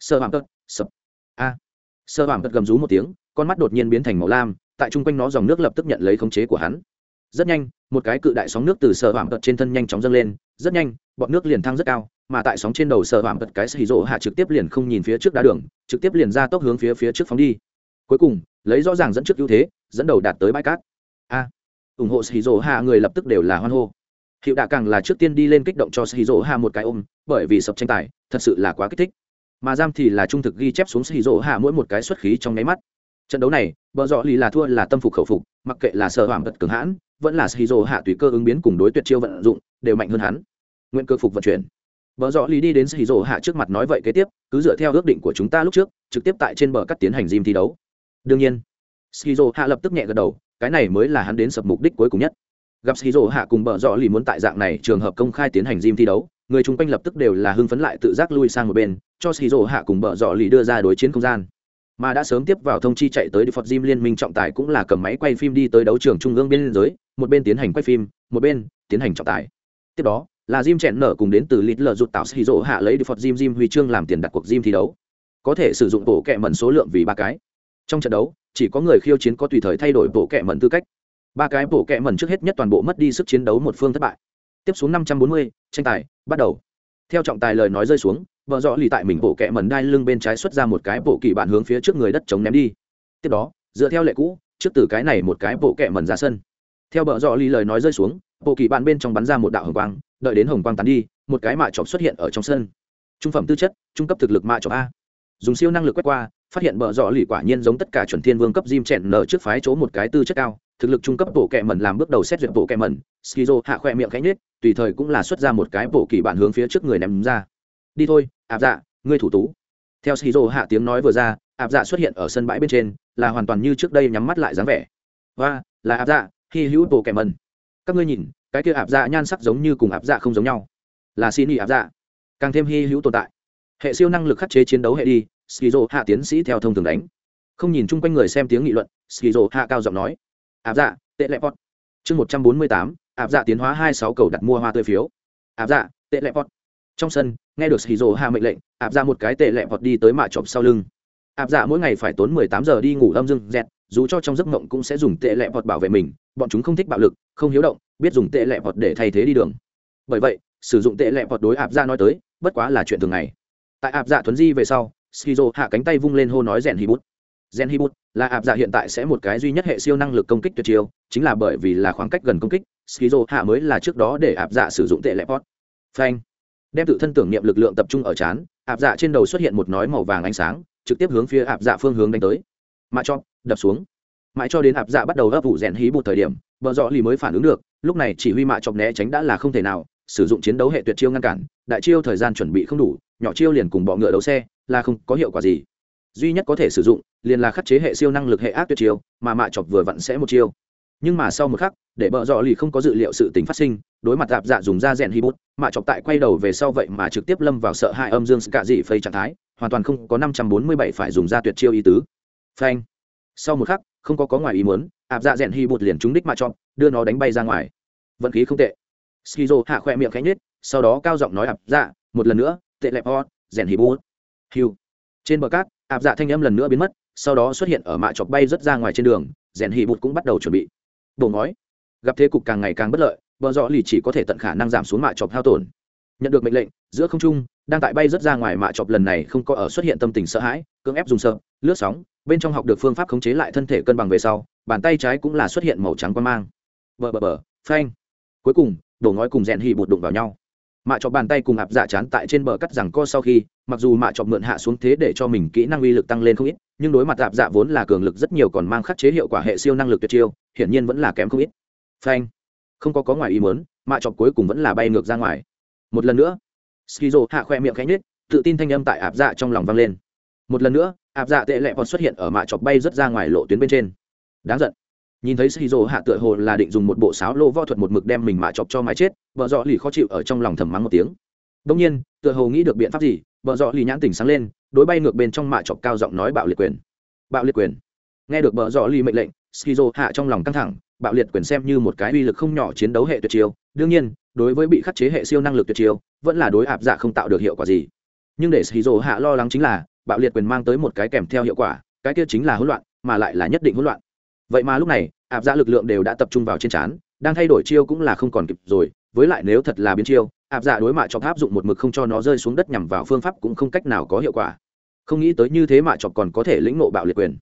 Sơ hoàng tật sập. A. Sơ hoàng tật gầm rú một tiếng, con mắt đột nhiên biến thành màu lam, tại chung quanh nó dòng nước lập tức nhận lấy khống chế của hắn. Rất nhanh, một cái cự đại sóng nước từ sơ hoàng tật trên thân nhanh chóng dâng lên, rất nhanh bọn nước liền thăng rất cao mà tại sóng trên đầu sợ hàm tật cái xì rộ hạ trực tiếp liền không nhìn phía trước đá đường, trực tiếp liền ra tốc hướng phía phía trước phóng đi. Cuối cùng, lấy rõ ràng dẫn trước ưu thế, dẫn đầu đạt tới bãi cát. A. Ủng hộ xì rộ hạ, người lập tức đều là hoan hô. Hiệu đạ càng là trước tiên đi lên kích động cho xì rộ hạ một cái ôm, bởi vì sập tranh tài, thật sự là quá kích thích. Mà giam thì là trung thực ghi chép xuống xì rộ hạ mỗi một cái xuất khí trong nháy mắt. Trận đấu này, bờ dọ lì là thua là tâm phục khẩu phục, mặc kệ là sợ hoàng tật cường hãn, vẫn là shizu hạ tùy cơ ứng biến cùng đối tuyệt chiêu vận dụng, đều mạnh hơn hắn. Nguyện cơ phục vận chuyển bờ rõ lý đi đến shizu hạ trước mặt nói vậy kế tiếp cứ dựa theo ước định của chúng ta lúc trước trực tiếp tại trên bờ cắt tiến hành gym thi đấu. Đương nhiên shizu hạ lập tức nhẹ gật đầu cái này mới là hắn đến sập mục đích cuối cùng nhất. Gặp shizu hạ cùng bờ rõ lý muốn tại dạng này trường hợp công khai tiến hành gym thi đấu người chung quanh lập tức đều là hưng phấn lại tự giác lui sang một bên cho shizu hạ cùng bờ rõ lý đưa ra đối chiến không gian. Mà đã sớm tiếp vào thông chi chạy tới Phật Gym liên minh trọng tài cũng là cầm máy quay phim đi tới đấu trường trung ương biên giới, một bên tiến hành quay phim, một bên tiến hành trọng tài. Tiếp đó, là Jim chèn nở cùng đến từ lịt Lở rụt tạo Shizuo hạ lấy được Phật Jim Jim huy chương làm tiền đặt cuộc Jim thi đấu. Có thể sử dụng bộ kệ mẩn số lượng vì ba cái. Trong trận đấu, chỉ có người khiêu chiến có tùy thời thay đổi bộ kệ mẩn tư cách. Ba cái bộ kệ mẩn trước hết nhất toàn bộ mất đi sức chiến đấu một phương thất bại. Tiếp xuống 540, tranh tài bắt đầu. Theo trọng tài lời nói rơi xuống, vợ dọ lì tại mình bộ kệ mẩn đai lưng bên trái xuất ra một cái bộ kỳ bạn hướng phía trước người đất chống ném đi tiếp đó dựa theo lệ cũ trước từ cái này một cái bộ kệ mẩn ra sân theo bờ dọ lì lời nói rơi xuống bộ kỳ bạn bên trong bắn ra một đạo hồng quang đợi đến hồng quang tán đi, một cái mạ chọc xuất hiện ở trong sân. Trung phẩm tư chất, trung cấp thực lực mạ chọc a. Dùng siêu năng lực quét qua, phát hiện bờ dọ lì quả nhiên giống tất cả chuẩn thiên vương cấp diêm chèn nở trước phái chỗ một cái tư chất cao, thực lực trung cấp bộ kẹ mẩn làm bước đầu xét duyệt bộ kẹ mẩn, skizo hạ khoe miệng cánh nết tùy thời cũng là xuất ra một cái bộ kỳ bản hướng phía trước người ném ra. Đi thôi áp dạ ngươi thủ tú. Theo Skizo hạ tiếng nói vừa ra áp dạ xuất hiện ở sân bãi bên trên, là hoàn toàn như trước đây nhắm mắt lại dáng vẻ. Và, là áp dạ hy hữu bộ kẹ mẩn các ngươi nhìn, cái kia áp dạ nhan sắc giống như cùng áp dạ không giống nhau. Là xin nghỉ áp dạ. Càng thêm hy hữu tồn tại. Hệ siêu năng lực khắc chế chiến đấu hệ đi, skizo hạ tiến sĩ theo thông thường đánh. Không nhìn chung quanh người xem tiếng nghị luận, skizo hạ cao giọng nói. Áp dạ tệ lẹp pot. Chương một trăm bốn mươi tám áp dạ tiến hóa hai sáu cầu đặt mua hoa tươi phiếu. Áp dạ tệ lẹp pot. Trong sân, nghe được hì hạ mệnh lệnh áp dạ một cái tệ lẹp pot đi tới mạ chọc sau lưng áp dạ mỗi ngày phải tốn mười tám giờ đi ngủ âm dương, dẹt dù cho trong giấc mộng cũng sẽ dùng tệ lẹ vọt bảo vệ mình bọn chúng không thích bạo lực không hiếu động biết dùng tệ lẹ vọt để thay thế đi đường. Bởi vậy sử dụng tệ lẹ vọt đối áp dạ nói tới bất quá là chuyện thường ngày. Tại áp dạ thuấn di về sau skizo hạ cánh tay vung lên hô nói rèn hi bút rèn hi bút là áp dạ hiện tại sẽ một cái duy nhất hệ siêu năng lực công kích tuyệt chiêu chính là bởi vì là khoảng cách gần công kích skizo hạ mới là trước đó để áp dạ sử dụng tệ lẹ vọt. Phanh. Đem tự thân tưởng niệm lực lượng tập trung ở chán áp dạ trên đầu xuất hiện một nói màu vàng ánh sáng trực tiếp hướng phía ạp dạ phương hướng đánh tới. Mạ cho, đập xuống. Mãi cho đến ạp dạ bắt đầu ấp ủ rèn hí một thời điểm vợ dọ lì mới phản ứng được, lúc này chỉ huy mạ chọc né tránh đã là không thể nào, sử dụng chiến đấu hệ tuyệt chiêu ngăn cản, đại chiêu thời gian chuẩn bị không đủ, nhỏ chiêu liền cùng bọ ngựa đấu xe, là không có hiệu quả gì. Duy nhất có thể sử dụng, liền là khắc chế hệ siêu năng lực hệ ác tuyệt chiêu, mà mạ chọc vừa vặn sẽ một chiêu. Nhưng mà sau một khắc, để bợ dọ lì không có dự liệu sự tình phát sinh, đối mặt tạp dạ dùng da rèn hi bút Mạ chọc tại quay đầu về sau vậy mà trực tiếp lâm vào sợ hãi âm dương cả dị phây trạng thái hoàn toàn không có năm trăm bốn mươi bảy phải dùng ra tuyệt chiêu ý tứ. Phanh. Sau một khắc, không có có ngoài ý muốn áp dạ rèn hy bột liền trúng đích mà chọn, đưa nó đánh bay ra ngoài. Vận khí không tệ. Skizo hạ khoe miệng khẽ nhết sau đó cao giọng nói áp dạ một lần nữa tệ lẹp ho rèn hy bột hiu trên bờ cát áp dạ thanh âm lần nữa biến mất, sau đó xuất hiện ở mạ chọc bay rất ra ngoài trên đường, rèn hi bột cũng bắt đầu chuẩn bị. Bổ ngói. Gặp thế cục càng ngày càng bất lợi, bờ dọ lì chỉ có thể tận khả năng giảm xuống mạ chọc hao tổn nhận được mệnh lệnh, giữa không trung, đang tại bay rất ra ngoài mạ chọc lần này không có ở xuất hiện tâm tình sợ hãi, cưỡng ép dùng sợ, lướt sóng, bên trong học được phương pháp khống chế lại thân thể cân bằng về sau, bàn tay trái cũng là xuất hiện màu trắng quan mang. Bờ bờ bờ, phanh. Cuối cùng, đổ ngói cùng rèn hì bột đụng vào nhau. Mạ chọc bàn tay cùng ạp dạ chán tại trên bờ cắt rằng co sau khi, mặc dù mạ chọc mượn hạ xuống thế để cho mình kỹ năng uy lực tăng lên không ít, nhưng đối mặt ạp dạ vốn là cường lực rất nhiều còn mang khắc chế hiệu quả hệ siêu năng lực tuyệt chiêu, hiển nhiên vẫn là kém không ít. Phanh. Không có có ngoài ý muốn, mạ chọc cuối cùng vẫn là bay ngược ra ngoài một lần nữa. Skizo hạ khoe miệng khẽ nết tự tin thanh âm tại áp dạ trong lòng vang lên. Một lần nữa áp dạ tệ lẹ còn xuất hiện ở mạ chọc bay rất ra ngoài lộ tuyến bên trên. Đáng giận. Nhìn thấy skizo hạ tựa hồ là định dùng một bộ sáo lô võ thuật một mực đem mình mạ chọc cho mái chết, vợ dọ lì khó chịu ở trong lòng thầm mắng một tiếng. Đông nhiên, tựa hồ nghĩ được biện pháp gì, vợ dọ lì nhãn tỉnh sáng lên, đối bay ngược bên trong mạ chọc cao giọng nói bạo liệt quyền. Bạo liệt quyền. Nghe được vợ dọ lì mệnh lệnh, skizo hạ trong lòng căng thẳng bạo liệt quyền xem như một cái uy lực không nhỏ chiến đấu hệ tuyệt chiêu. Đương nhiên, đối với bị khắc chế hệ siêu năng lực tuyệt chiêu, vẫn là đối áp giả dạ không tạo được hiệu quả gì. Nhưng để skizo hạ lo lắng chính là, bạo liệt quyền mang tới một cái kèm theo hiệu quả, cái kia chính là hỗn loạn, mà lại là nhất định hỗn loạn. Vậy mà lúc này áp giả dạ lực lượng đều đã tập trung vào trên trán, đang thay đổi chiêu cũng là không còn kịp rồi. Với lại nếu thật là biến chiêu áp giả dạ đối mạ chọc áp dụng một mực không cho nó rơi xuống đất nhằm vào phương pháp cũng không cách nào có hiệu quả. Không nghĩ tới như thế mạ chọc còn có thể lĩnh nộ bạo liệt quyền.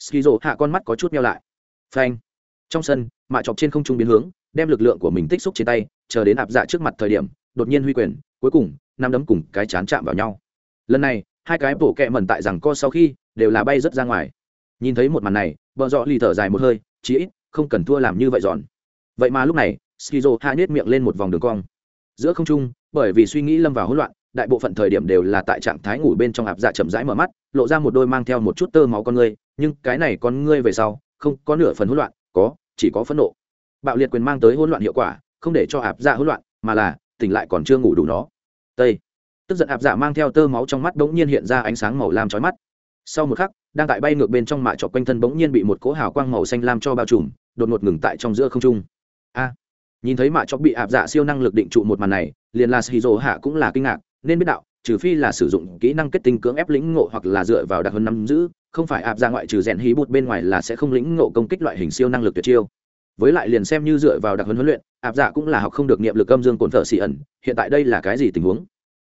Skizo hạ con mắt có chút meo lại. Phanh trong sân, mạ chọc trên không trung biến hướng, đem lực lượng của mình tích xúc trên tay, chờ đến áp dạ trước mặt thời điểm, đột nhiên huy quyền, cuối cùng, năm đấm cùng cái chán chạm vào nhau. Lần này, hai cái bổ kẹ mẩn tại rằng co sau khi, đều là bay rất ra ngoài. Nhìn thấy một màn này vợ dọ lì thở dài một hơi, chí ít, không cần thua làm như vậy dọn. Vậy mà lúc này, skizo hạ nhét miệng lên một vòng đường cong. Giữa không trung, bởi vì suy nghĩ lâm vào hỗn loạn, đại bộ phận thời điểm đều là tại trạng thái ngủ bên trong áp dạ chậm rãi mở mắt, lộ ra một đôi mang theo một chút tơ máu con ngươi, nhưng cái này con ngươi về sau, không có nửa phần hỗn loạn, có chỉ có phẫn nộ. Bạo liệt quyền mang tới hỗn loạn hiệu quả, không để cho ạp dạ hỗn loạn, mà là, tỉnh lại còn chưa ngủ đủ nó. Tây. Tức giận ạp dạ mang theo tơ máu trong mắt bỗng nhiên hiện ra ánh sáng màu lam chói mắt. Sau một khắc, đang tại bay ngược bên trong mạ trọc quanh thân bỗng nhiên bị một cỗ hào quang màu xanh lam cho bao trùm, đột ngột ngừng tại trong giữa không trung. A. Nhìn thấy mạ trọc bị ạp dạ siêu năng lực định trụ một màn này, liền là shizu hạ cũng là kinh ngạc, nên biết đạo, trừ phi là sử dụng kỹ năng kết tinh cưỡng ép lĩnh ngộ hoặc là dựa vào đặc hơn nắm giữ không phải áp ra ngoại trừ rèn hí bút bên ngoài là sẽ không lĩnh ngộ công kích loại hình siêu năng lực tuyệt chiêu. Với lại liền xem như dựa vào đặc huấn huấn luyện áp dạ cũng là học không được niệm lực âm dương cồn thợ xì ẩn, hiện tại đây là cái gì tình huống?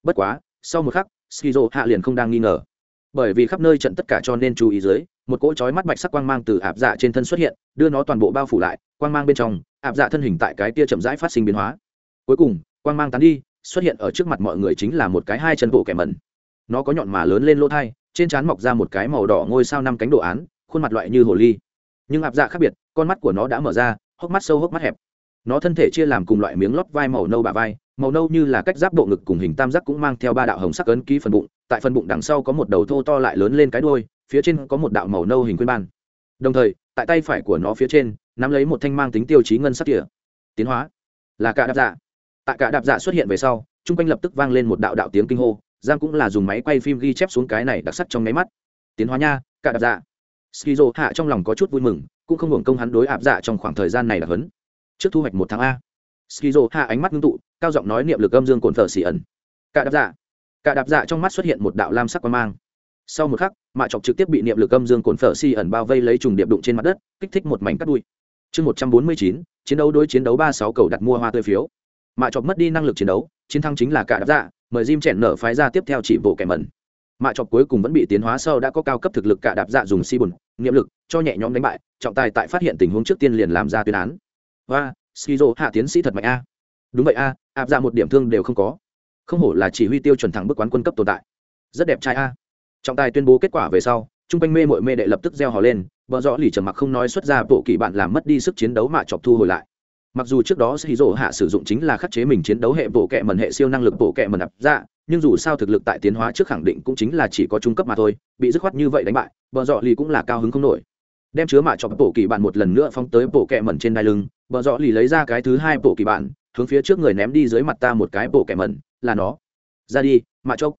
Bất quá, sau một khắc, skizo hạ liền không đang nghi ngờ. Bởi vì khắp nơi trận tất cả cho nên chú ý dưới, một cỗ chói mắt bạch sắc quang mang từ áp dạ trên thân xuất hiện, đưa nó toàn bộ bao phủ lại, quang mang bên trong áp dạ thân hình tại cái tia chậm rãi phát sinh biến hóa. Cuối cùng, quang mang tán đi, xuất hiện ở trước mặt mọi người chính là một cái hai chân bộ kẻ mẩn. Nó có nhọn mà lớn lên lỗ thai trên trán mọc ra một cái màu đỏ ngôi sao năm cánh đồ án khuôn mặt loại như hồ ly. Nhưng áp dạ khác biệt con mắt của nó đã mở ra hốc mắt sâu hốc mắt hẹp. Nó thân thể chia làm cùng loại miếng lót vai màu nâu bả vai màu nâu như là cách giáp bộ ngực cùng hình tam giác cũng mang theo ba đạo hồng sắc ấn ký phần bụng tại phần bụng đằng sau có một đầu thô to lại lớn lên cái đuôi, phía trên có một đạo màu nâu hình quyên ban. Đồng thời tại tay phải của nó phía trên nắm lấy một thanh mang tính tiêu chí ngân sắc tỉa. Tiến hóa. Là cả đạp dạ. Tại cả đạp dạ xuất hiện về sau chung quanh lập tức vang lên một đạo đạo tiếng kinh hô giang cũng là dùng máy quay phim ghi chép xuống cái này đặc sắc trong máy mắt. Tiến hóa nha, cả đạp dạ. Skizo hạ trong lòng có chút vui mừng, cũng không hưởng công hắn đối áp dạ trong khoảng thời gian này là hấn. Trước thu hoạch một tháng a. Skizo hạ ánh mắt ngưng tụ, cao giọng nói niệm lực âm dương cồn thờ xỉ ẩn. Cả đạp dạ. Cả đạp dạ trong mắt xuất hiện một đạo lam sắc quan mang. Sau một khắc, mạ chọc trực tiếp bị niệm lực âm dương cồn phở xi ẩn bao vây lấy trùng điệp đụng trên mặt đất, kích thích một mảnh cắt đuôi chương một trăm bốn mươi chín, chiến đấu đối chiến đấu ba sáu cầu đặt mua hoa tươi phiếu. Mạ chọc mất đi năng lực chiến đấu, chiến thắng chính là cả đạp dạ mời jim chèn nở phái ra tiếp theo chỉ bộ kẻ mẩn. Mạ chọc cuối cùng vẫn bị tiến hóa sau đã có cao cấp thực lực cả đạp dạ dùng si bùn niệm lực, cho nhẹ nhõm đánh bại, trọng tài tại phát hiện tình huống trước tiên liền làm ra tuyên án. Và skizo, hạ tiến sĩ thật mạnh a. Đúng vậy a, áp ra một điểm thương đều không có. Không hổ là chỉ huy tiêu chuẩn thẳng bức quán quân cấp tồn tại. Rất đẹp trai a. Trọng tài tuyên bố kết quả về sau, trung quanh mê mội mê đệ lập tức reo hò lên, bờ rõ lì trầm mặc không nói xuất ra bộ kỳ bạn làm mất đi sức chiến đấu mạ chọc thu hồi lại mặc dù trước đó sĩ dỗ hạ sử dụng chính là khắc chế mình chiến đấu hệ bộ kệ mần hệ siêu năng lực bộ kệ mần ập ra, nhưng dù sao thực lực tại tiến hóa trước khẳng định cũng chính là chỉ có trung cấp mà thôi, bị dứt khoát như vậy đánh bại bờ dọ lì cũng là cao hứng không nổi. Đem chứa mạ cho bộ kỳ bạn một lần nữa phóng tới bộ kệ mần trên đai lưng bờ dọ lì lấy ra cái thứ hai bộ kỳ bạn, hướng phía trước người ném đi dưới mặt ta một cái bộ kệ mần là nó. Ra đi, mạ chốc.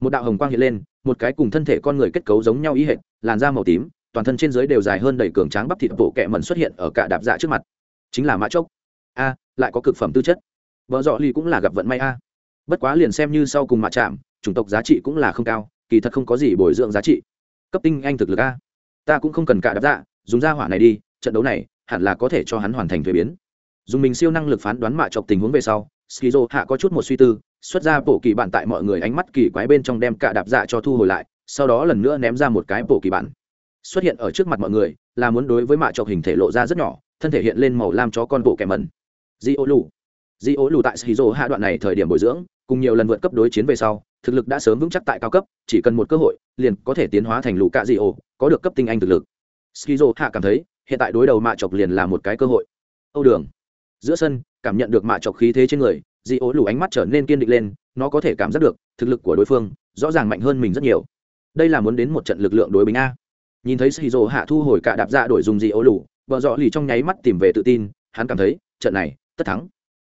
Một đạo hồng quang hiện lên, một cái cùng thân thể con người kết cấu giống nhau ý hệt, làn da màu tím, toàn thân trên dưới đều dài hơn đầy cường tráng bắp thịt bộ kệ mần xuất hiện ở cả đạp dạ trước mặt chính là mã chốc. A, lại có cực phẩm tư chất. Vợ dọ ly cũng là gặp vận may a. Bất quá liền xem như sau cùng mạ chạm, chủng tộc giá trị cũng là không cao, kỳ thật không có gì bồi dưỡng giá trị. Cấp tinh anh thực lực a. Ta cũng không cần cả đạp dạ dùng ra hỏa này đi, trận đấu này hẳn là có thể cho hắn hoàn thành thuế biến. Dùng mình siêu năng lực phán đoán mạ chọc tình huống về sau, skizo hạ có chút một suy tư, xuất ra bộ kỳ bản tại mọi người ánh mắt kỳ quái bên trong đem cả đạp dạ cho thu hồi lại, sau đó lần nữa ném ra một cái bộ kỳ bản. Xuất hiện ở trước mặt mọi người, là muốn đối với mạ chọc hình thể lộ ra rất nhỏ thân thể hiện lên màu lam chó con bộ kẻ mẩn. Di ô lù. Di ô lù tại shizu hạ đoạn này thời điểm bồi dưỡng, cùng nhiều lần vượt cấp đối chiến về sau, thực lực đã sớm vững chắc tại cao cấp, chỉ cần một cơ hội, liền có thể tiến hóa thành lù cạ di ô, có được cấp tinh anh thực lực. Skizo hạ cảm thấy, hiện tại đối đầu mạ chọc liền là một cái cơ hội. Âu đường. Giữa sân, cảm nhận được mạ chọc khí thế trên người, di ô lù ánh mắt trở nên kiên định lên, nó có thể cảm giác được, thực lực của đối phương, rõ ràng mạnh hơn mình rất nhiều. Đây là muốn đến một trận lực lượng đối bình a. Nhìn thấy shizu hạ thu hồi cả đạp ra đổi dùng di ô lù vợ dọ lì trong nháy mắt tìm về tự tin, hắn cảm thấy, trận này, tất thắng.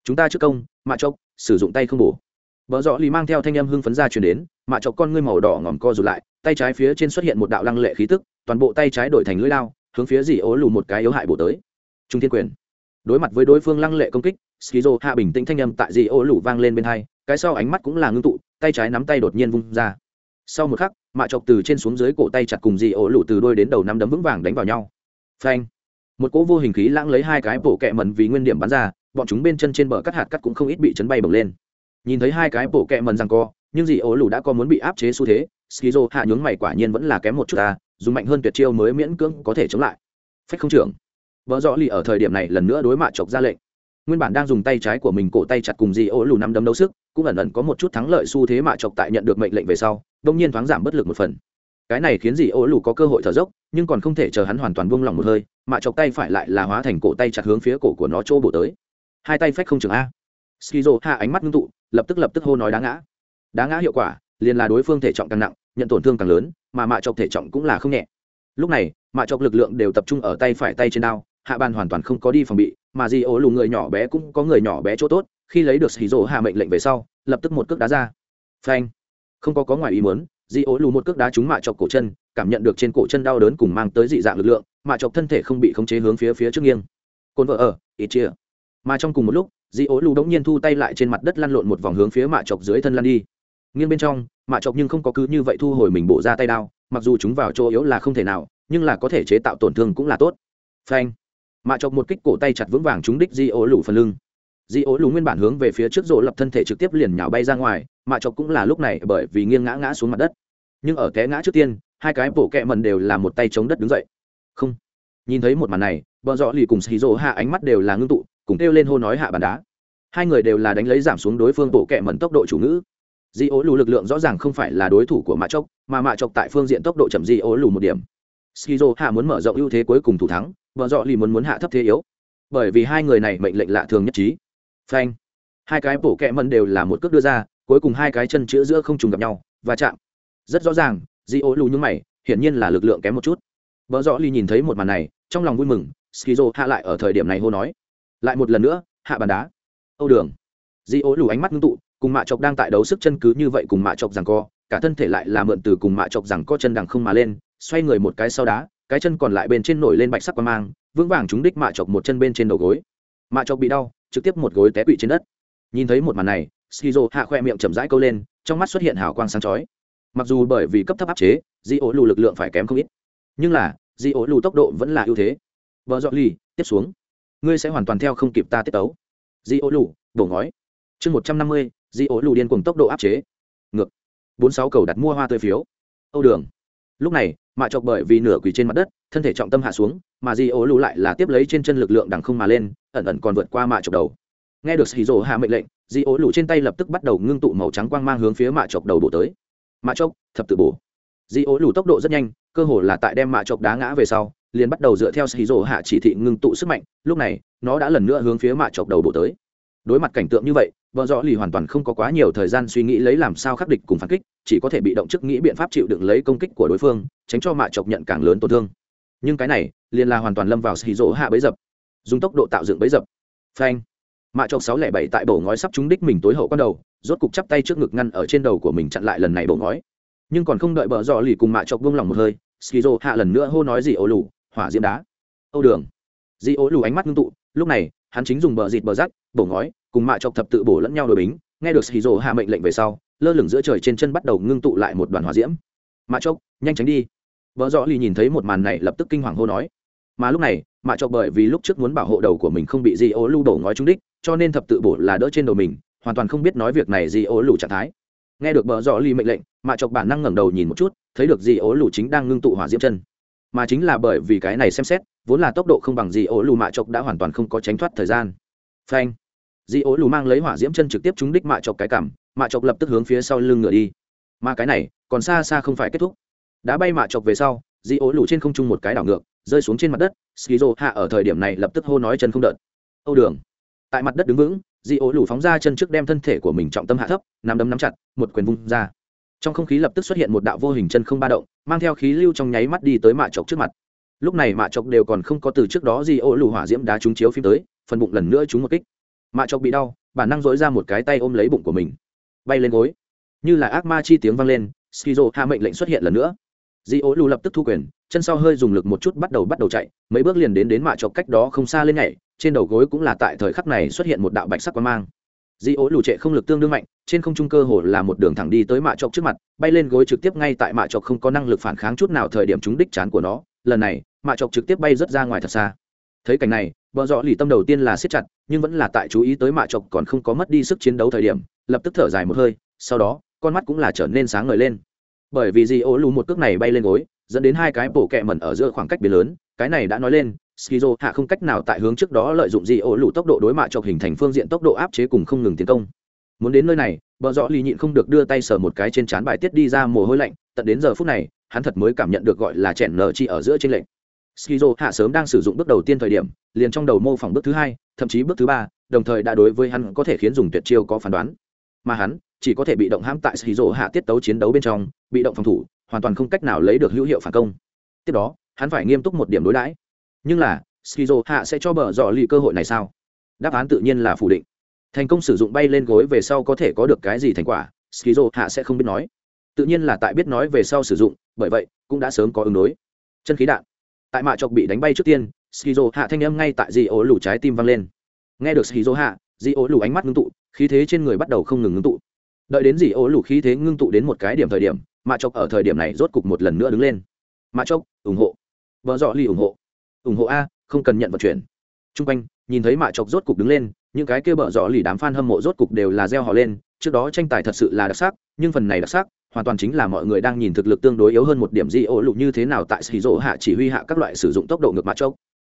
Chúng ta trước công, mạ chọc sử dụng tay không bổ. Vợ dọ lì mang theo thanh âm hưng phấn ra chuyển đến, mạ chọc con ngươi màu đỏ ngòm co rụt lại, tay trái phía trên xuất hiện một đạo lăng lệ khí tức, toàn bộ tay trái đổi thành lưỡi lao, hướng phía dì ố lù một cái yếu hại bổ tới. Trung thiên quyền. Đối mặt với đối phương lăng lệ công kích, skizo hạ bình tĩnh thanh âm tại dì ố lù vang lên bên hai, cái sau ánh mắt cũng là ngưng tụ, tay trái nắm tay đột nhiên vung ra. Sau một khắc, mạ chọc từ trên xuống dưới cổ tay chặt cùng dì ố lù từ đôi đến đầu nắm đấm vững vàng đánh vào nhau. Phanh một cỗ vô hình khí lãng lấy hai cái bộ kẹ mẩn vì nguyên điểm bắn ra, bọn chúng bên chân trên bờ cắt hạt cắt cũng không ít bị chấn bay bồng lên. Nhìn thấy hai cái bộ kẹ mẩn rằng co, nhưng dì ố lù đã có muốn bị áp chế xu thế, skizo hạ nhướng mày quả nhiên vẫn là kém một chút ta, dùng mạnh hơn tuyệt chiêu mới miễn cưỡng có thể chống lại. Phách không trưởng. Vợ rõ lì ở thời điểm này lần nữa đối mạ chọc ra lệnh. Nguyên bản đang dùng tay trái của mình cổ tay chặt cùng dì ố lù năm đấm đấu sức, cũng ẩn ẩn có một chút thắng lợi xu thế mạ chọc tại nhận được mệnh lệnh về sau, đông nhiên thoáng giảm bất lực một phần cái này khiến dì ô lù có cơ hội thở dốc, nhưng còn không thể chờ hắn hoàn toàn buông lỏng một hơi mạ chọc tay phải lại là hóa thành cổ tay chặt hướng phía cổ của nó chỗ bổ tới. Hai tay phách không chừng a. Skizo hạ ánh mắt ngưng tụ, lập tức lập tức hô nói đá ngã. Đá ngã hiệu quả, liền là đối phương thể trọng càng nặng, nhận tổn thương càng lớn, mà mạ chọc thể trọng cũng là không nhẹ. Lúc này, mạ chọc lực lượng đều tập trung ở tay phải tay trên đao, hạ bàn hoàn toàn không có đi phòng bị, mà dì ô lù người nhỏ bé cũng có người nhỏ bé chỗ tốt, khi lấy được skizo hạ mệnh lệnh về sau, lập tức một cước đá ra. Phanh. Không có có ngoài ý muốn di ố lù một cước đá trúng mạ chọc cổ chân, cảm nhận được trên cổ chân đau đớn cùng mang tới dị dạng lực lượng, mạ chọc thân thể không bị khống chế hướng phía phía trước nghiêng. Cồn vợ ở, ít chia. Mà trong cùng một lúc, di ố lù đống nhiên thu tay lại trên mặt đất lăn lộn một vòng hướng phía mạ chọc dưới thân lăn đi. Nghiêng bên trong, mạ chọc nhưng không có cứ như vậy thu hồi mình bộ ra tay đao, mặc dù chúng vào chỗ yếu là không thể nào, nhưng là có thể chế tạo tổn thương cũng là tốt. Phanh. Mạ chọc một kích cổ tay chặt vững vàng trúng đích di ố lù phần lưng. Di ố lù nguyên bản hướng về phía trước rộ lập thân thể trực tiếp liền nhào bay ra ngoài, mạ chọc cũng là lúc này bởi vì nghiêng ngã ngã xuống mặt đất nhưng ở té ngã trước tiên, hai cái bổ kẹ mần đều là một tay chống đất đứng dậy. Không. Nhìn thấy một màn này vợ dọ lì cùng xì rỗ hạ ánh mắt đều là ngưng tụ, cùng kêu lên hô nói hạ bàn đá. Hai người đều là đánh lấy giảm xuống đối phương bộ kẹ mần tốc độ chủ ngữ. Di ố lù lực lượng rõ ràng không phải là đối thủ của mạ chọc mà mạ chọc tại phương diện tốc độ chậm di ố lù một điểm. Skizo hạ muốn mở rộng ưu thế cuối cùng thủ thắng vợ dọ lì muốn muốn hạ thấp thế yếu. Bởi vì hai người này mệnh lệnh lạ thường nhất trí. Phanh. Hai cái bổ kẹ mần đều là một cước đưa ra, cuối cùng hai cái chân chữa giữa không trùng gặp nhau và chạm rất rõ ràng, di ô lù như mày, hiển nhiên là lực lượng kém một chút. Vợ dọ ly nhìn thấy một màn này, trong lòng vui mừng, skizo hạ lại ở thời điểm này hô nói. Lại một lần nữa, hạ bàn đá. Âu đường. Di ô lù ánh mắt ngưng tụ, cùng mạ chọc đang tại đấu sức chân cứ như vậy cùng mạ chọc rằng co, cả thân thể lại là mượn từ cùng mạ chọc rằng co chân đằng không mà lên, xoay người một cái sau đá, cái chân còn lại bên trên nổi lên bạch sắc qua mang, vững vàng trúng đích mạ chọc một chân bên trên đầu gối. Mạ chọc bị đau, trực tiếp một gối té quỵ trên đất. Nhìn thấy một màn này, skizo hạ khoe miệng chậm rãi câu lên, trong mắt xuất hiện hào quang sáng chói mặc dù bởi vì cấp thấp áp chế, di ổ lù lực lượng phải kém không ít. Nhưng là, di ổ lù tốc độ vẫn là ưu thế. Vợ dọn ly tiếp xuống. Ngươi sẽ hoàn toàn theo không kịp ta tiết tấu. Di ổ lù, đổ ngói. Chương một trăm năm mươi, di ổ lù điên cùng tốc độ áp chế. Ngược. bốn sáu cầu đặt mua hoa tươi phiếu. Âu đường. Lúc này, mạ chọc bởi vì nửa quỳ trên mặt đất, thân thể trọng tâm hạ xuống, mà di ổ lù lại là tiếp lấy trên chân lực lượng đằng không mà lên, ẩn ẩn còn vượt qua mạ chọc đầu. Nghe được hì rồ hạ mệnh lệnh, di ố lù trên tay lập tức bắt đầu ngưng tụ màu trắng quang mang hướng phía mạ chọc đầu đổ tới mạ chốc, thập tự bổ. Di ố lù tốc độ rất nhanh, cơ hồ là tại đem mạ chốc đá ngã về sau, liền bắt đầu dựa theo xì rổ hạ chỉ thị ngưng tụ sức mạnh, lúc này, nó đã lần nữa hướng phía mạ chọc đầu bổ tới. Đối mặt cảnh tượng như vậy vợ rõ lì hoàn toàn không có quá nhiều thời gian suy nghĩ lấy làm sao khắc địch cùng phản kích, chỉ có thể bị động chức nghĩ biện pháp chịu đựng lấy công kích của đối phương, tránh cho mạ chọc nhận càng lớn tổn thương. Nhưng cái này, liền là hoàn toàn lâm vào xì rỗ hạ bấy dập, dùng tốc độ tạo dựng bấy dập. Phanh mạ chọc sáu lẻ bảy tại bổ ngói sắp trúng đích mình tối hậu con đầu, rốt cục chắp tay trước ngực ngăn ở trên đầu của mình chặn lại lần này bổ ngói. Nhưng còn không đợi bờ dọ lì cùng mạ chọc vung lòng một hơi, skizo hạ lần nữa hô nói gì ô lù, hỏa diễm đá. Âu đường. Di ô lù ánh mắt ngưng tụ, lúc này, hắn chính dùng bờ dịt bờ rác bổ ngói, cùng mạ chọc thập tự bổ lẫn nhau đội bính, nghe được skizo hạ mệnh lệnh về sau, lơ lửng giữa trời trên chân bắt đầu ngưng tụ lại một đoàn hỏa diễm. Mạ chọc, nhanh tránh đi. Vợ dọ lì nhìn thấy một màn này lập tức kinh hoàng hô nói. Mà lúc này, mạ chọc bởi vì lúc trước muốn bảo hộ đầu của mình không bị di ô lưu đổ ngói trúng đích cho nên thập tự bổ là đỡ trên đầu mình, hoàn toàn không biết nói việc này gì. ố lù trạng thái. Nghe được bờ rõ ly mệnh lệnh mạ chọc bản năng ngẩng đầu nhìn một chút, thấy được gì ố lù chính đang ngưng tụ hỏa diễm chân. Mà chính là bởi vì cái này xem xét, vốn là tốc độ không bằng gì ố lù mạ chọc đã hoàn toàn không có tránh thoát thời gian. Phanh. Dị ố lù mang lấy hỏa diễm chân trực tiếp trúng đích mạ chọc cái cảm mạ chọc lập tức hướng phía sau lưng ngựa đi. Mà cái này, còn xa xa không phải kết thúc. Đã bay mạ chọc về sau dị ố lù trên không trung một cái đảo ngược, rơi xuống trên mặt đất, skizo hạ ở thời điểm này lập tức hô nói chân không đợt. Âu đường tại mặt đất đứng vững, di ố lù phóng ra chân trước đem thân thể của mình trọng tâm hạ thấp, nắm đấm nắm chặt, một quyền vung ra. Trong không khí lập tức xuất hiện một đạo vô hình chân không ba động, mang theo khí lưu trong nháy mắt đi tới mạ chọc trước mặt. Lúc này mạ chọc đều còn không có từ trước đó di ố lù hỏa diễm đá trúng chiếu phim tới, phần bụng lần nữa trúng một kích. Mạ chọc bị đau, bản năng dối ra một cái tay ôm lấy bụng của mình. Bay lên gối. Như là ác ma chi tiếng vang lên, skizo hạ mệnh lệnh xuất hiện lần nữa. Di ố lù lập tức thu quyền, chân sau hơi dùng lực một chút bắt đầu bắt đầu chạy, mấy bước liền đến đến mạ chọc cách đó không xa lên nhảy trên đầu gối cũng là tại thời khắc này xuất hiện một đạo bạch sắc quang mang. Di ố lù trệ không lực tương đương mạnh, trên không trung cơ hồ là một đường thẳng đi tới mạ chọc trước mặt, bay lên gối trực tiếp ngay tại mạ chọc không có năng lực phản kháng chút nào thời điểm trúng đích chán của nó. Lần này, mạ chọc trực tiếp bay rất ra ngoài thật xa. Thấy cảnh này, vợ dọ lì tâm đầu tiên là siết chặt, nhưng vẫn là tại chú ý tới mạ chọc còn không có mất đi sức chiến đấu thời điểm, lập tức thở dài một hơi, sau đó, con mắt cũng là trở nên sáng ngời lên. Bởi vì di ố lù một cước này bay lên gối, dẫn đến hai cái bổ kẹ mẩn ở giữa khoảng cách biến lớn, cái này đã nói lên skizo hạ không cách nào tại hướng trước đó lợi dụng gì ổ lù tốc độ đối mạ chọc hình thành phương diện tốc độ áp chế cùng không ngừng tiến công. Muốn đến nơi này, bờ rõ lì nhịn không được đưa tay sờ một cái trên trán bài tiết đi ra mồ hôi lạnh, tận đến giờ phút này, hắn thật mới cảm nhận được gọi là chèn nở chi ở giữa trên lệnh skizo hạ sớm đang sử dụng bước đầu tiên thời điểm, liền trong đầu mô phỏng bước thứ hai, thậm chí bước thứ ba, đồng thời đã đối với hắn có thể khiến dùng tuyệt chiêu có phán đoán. Mà hắn, chỉ có thể bị động hãm tại skizo hạ tiết tấu chiến đấu bên trong, bị động phòng thủ, hoàn toàn không cách nào lấy được hữu hiệu phản công. Tiếp đó, hắn phải nghiêm túc một điểm đối đãi nhưng là, skizo hạ sẽ cho bờ dọ lì cơ hội này sao? Đáp án tự nhiên là phủ định. Thành công sử dụng bay lên gối về sau có thể có được cái gì thành quả? Skizo hạ sẽ không biết nói. Tự nhiên là tại biết nói về sau sử dụng, bởi vậy, cũng đã sớm có ứng đối. Chân khí đạn. Tại mạ chọc bị đánh bay trước tiên, skizo hạ thanh âm ngay tại di ố lủ trái tim vang lên. Nghe được skizo hạ di ố lủ ánh mắt ngưng tụ, khí thế trên người bắt đầu không ngừng ngưng tụ. Đợi đến di ố lủ khí thế ngưng tụ đến một cái điểm thời điểm, mạ chọc ở thời điểm này rốt cục một lần nữa đứng lên. Mạ chọc, ủng hộ. Vợ dọ ly ủng hộ ủng hộ a, không cần nhận vận chuyển. T r u n g quanh, nhìn thấy mạ chọc rốt cục đứng lên, những cái kia bợ dọ lì đám f a n hâm mộ rốt cục đều là gieo họ lên, trước đó tranh tài thật sự là đặc sắc, nhưng phần này đặc sắc, hoàn toàn chính là mọi người đang nhìn thực lực tương đối yếu hơn một điểm di ổ lụ như thế nào tại xì rỗ hạ chỉ huy hạ các loại sử dụng tốc độ ngược mạ chốc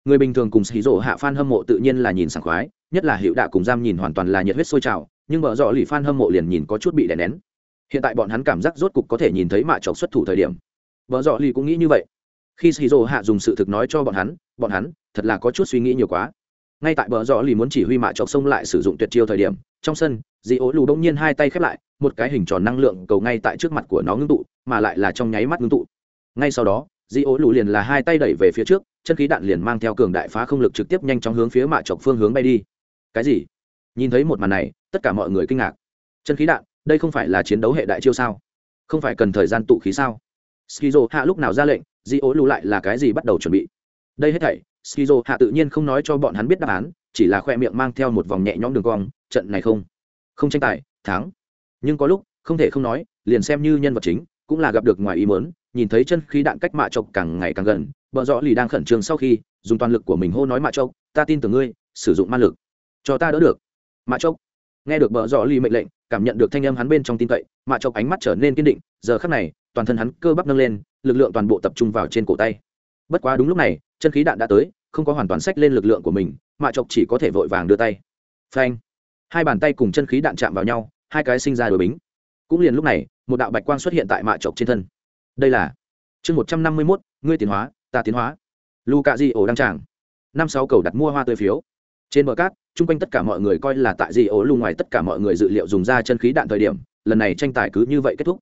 người bình thường cùng xì rỗ hạ f a n hâm mộ tự nhiên là nhìn sảng khoái, nhất là hiệu đạ cùng giam nhìn hoàn toàn là nhiệt huyết sôi trào, nhưng bợ dọ lì f a n hâm mộ liền nhìn có chút bị đè nén. Hiện tại bọn hắn cảm giác rốt cục có thể nhìn thấy mạ chọc xuất thủ thời điểm. Vợ dọ lì cũng nghĩ như vậy khi shizu hạ dùng sự thực nói cho bọn hắn bọn hắn thật là có chút suy nghĩ nhiều quá. Ngay tại bờ rõ lì muốn chỉ huy mạ chọc sông lại sử dụng tuyệt chiêu thời điểm, trong sân dị ố lù đông nhiên hai tay khép lại, một cái hình tròn năng lượng cầu ngay tại trước mặt của nó ngưng tụ, mà lại là trong nháy mắt ngưng tụ. Ngay sau đó dị ố lù liền là hai tay đẩy về phía trước, chân khí đạn liền mang theo cường đại phá không lực trực tiếp nhanh chóng hướng phía mạ chọc phương hướng bay đi. Cái gì? Nhìn thấy một màn này, tất cả mọi người kinh ngạc. Chân khí đạn, đây không phải là chiến đấu hệ đại chiêu sao? Không phải cần thời gian tụ khí sao? Skizo hạ lúc nào ra lệnh, di ố lù lại là cái gì bắt đầu chuẩn bị? Đây hết thảy, skizo hạ tự nhiên không nói cho bọn hắn biết đáp án, chỉ là khoe miệng mang theo một vòng nhẹ nhõm đường cong, trận này không? Không tranh tài, thắng. Nhưng có lúc, không thể không nói, liền xem như nhân vật chính, cũng là gặp được ngoài ý mớn nhìn thấy chân khí đạn cách mạ chọc càng ngày càng gần bờ rõ lì đang khẩn trương sau khi, dùng toàn lực của mình hô nói mạ chọc, ta tin tưởng ngươi, sử dụng ma lực, cho ta đỡ được. Mạ chọc. Nghe được bờ rõ lì mệnh lệnh, cảm nhận được thanh âm hắn bên trong tin cậy, mạ chọc ánh mắt trở nên kiên định, giờ khắc này toàn thân hắn cơ bắp nâng lên, lực lượng toàn bộ tập trung vào trên cổ tay. Bất quá đúng lúc này, chân khí đạn đã tới, không có hoàn toàn sách lên lực lượng của mình mạ chọc chỉ có thể vội vàng đưa tay. Phanh! Hai bàn tay cùng chân khí đạn chạm vào nhau, hai cái sinh ra đổi bính. Cũng liền lúc này, một đạo bạch quang xuất hiện tại mạ chọc trên thân. Đây là chương một trăm năm mươi mốt, ngươi tiến hóa, ta tiến hóa. Lu cạ di ổ đăng tràng. Năm sáu cầu đặt mua hoa tươi phiếu. Trên bờ cát, chung quanh tất cả mọi người coi là tại di ổ lu ngoài tất cả mọi người dự liệu dùng ra chân khí đạn thời điểm, lần này tranh tài cứ như vậy kết thúc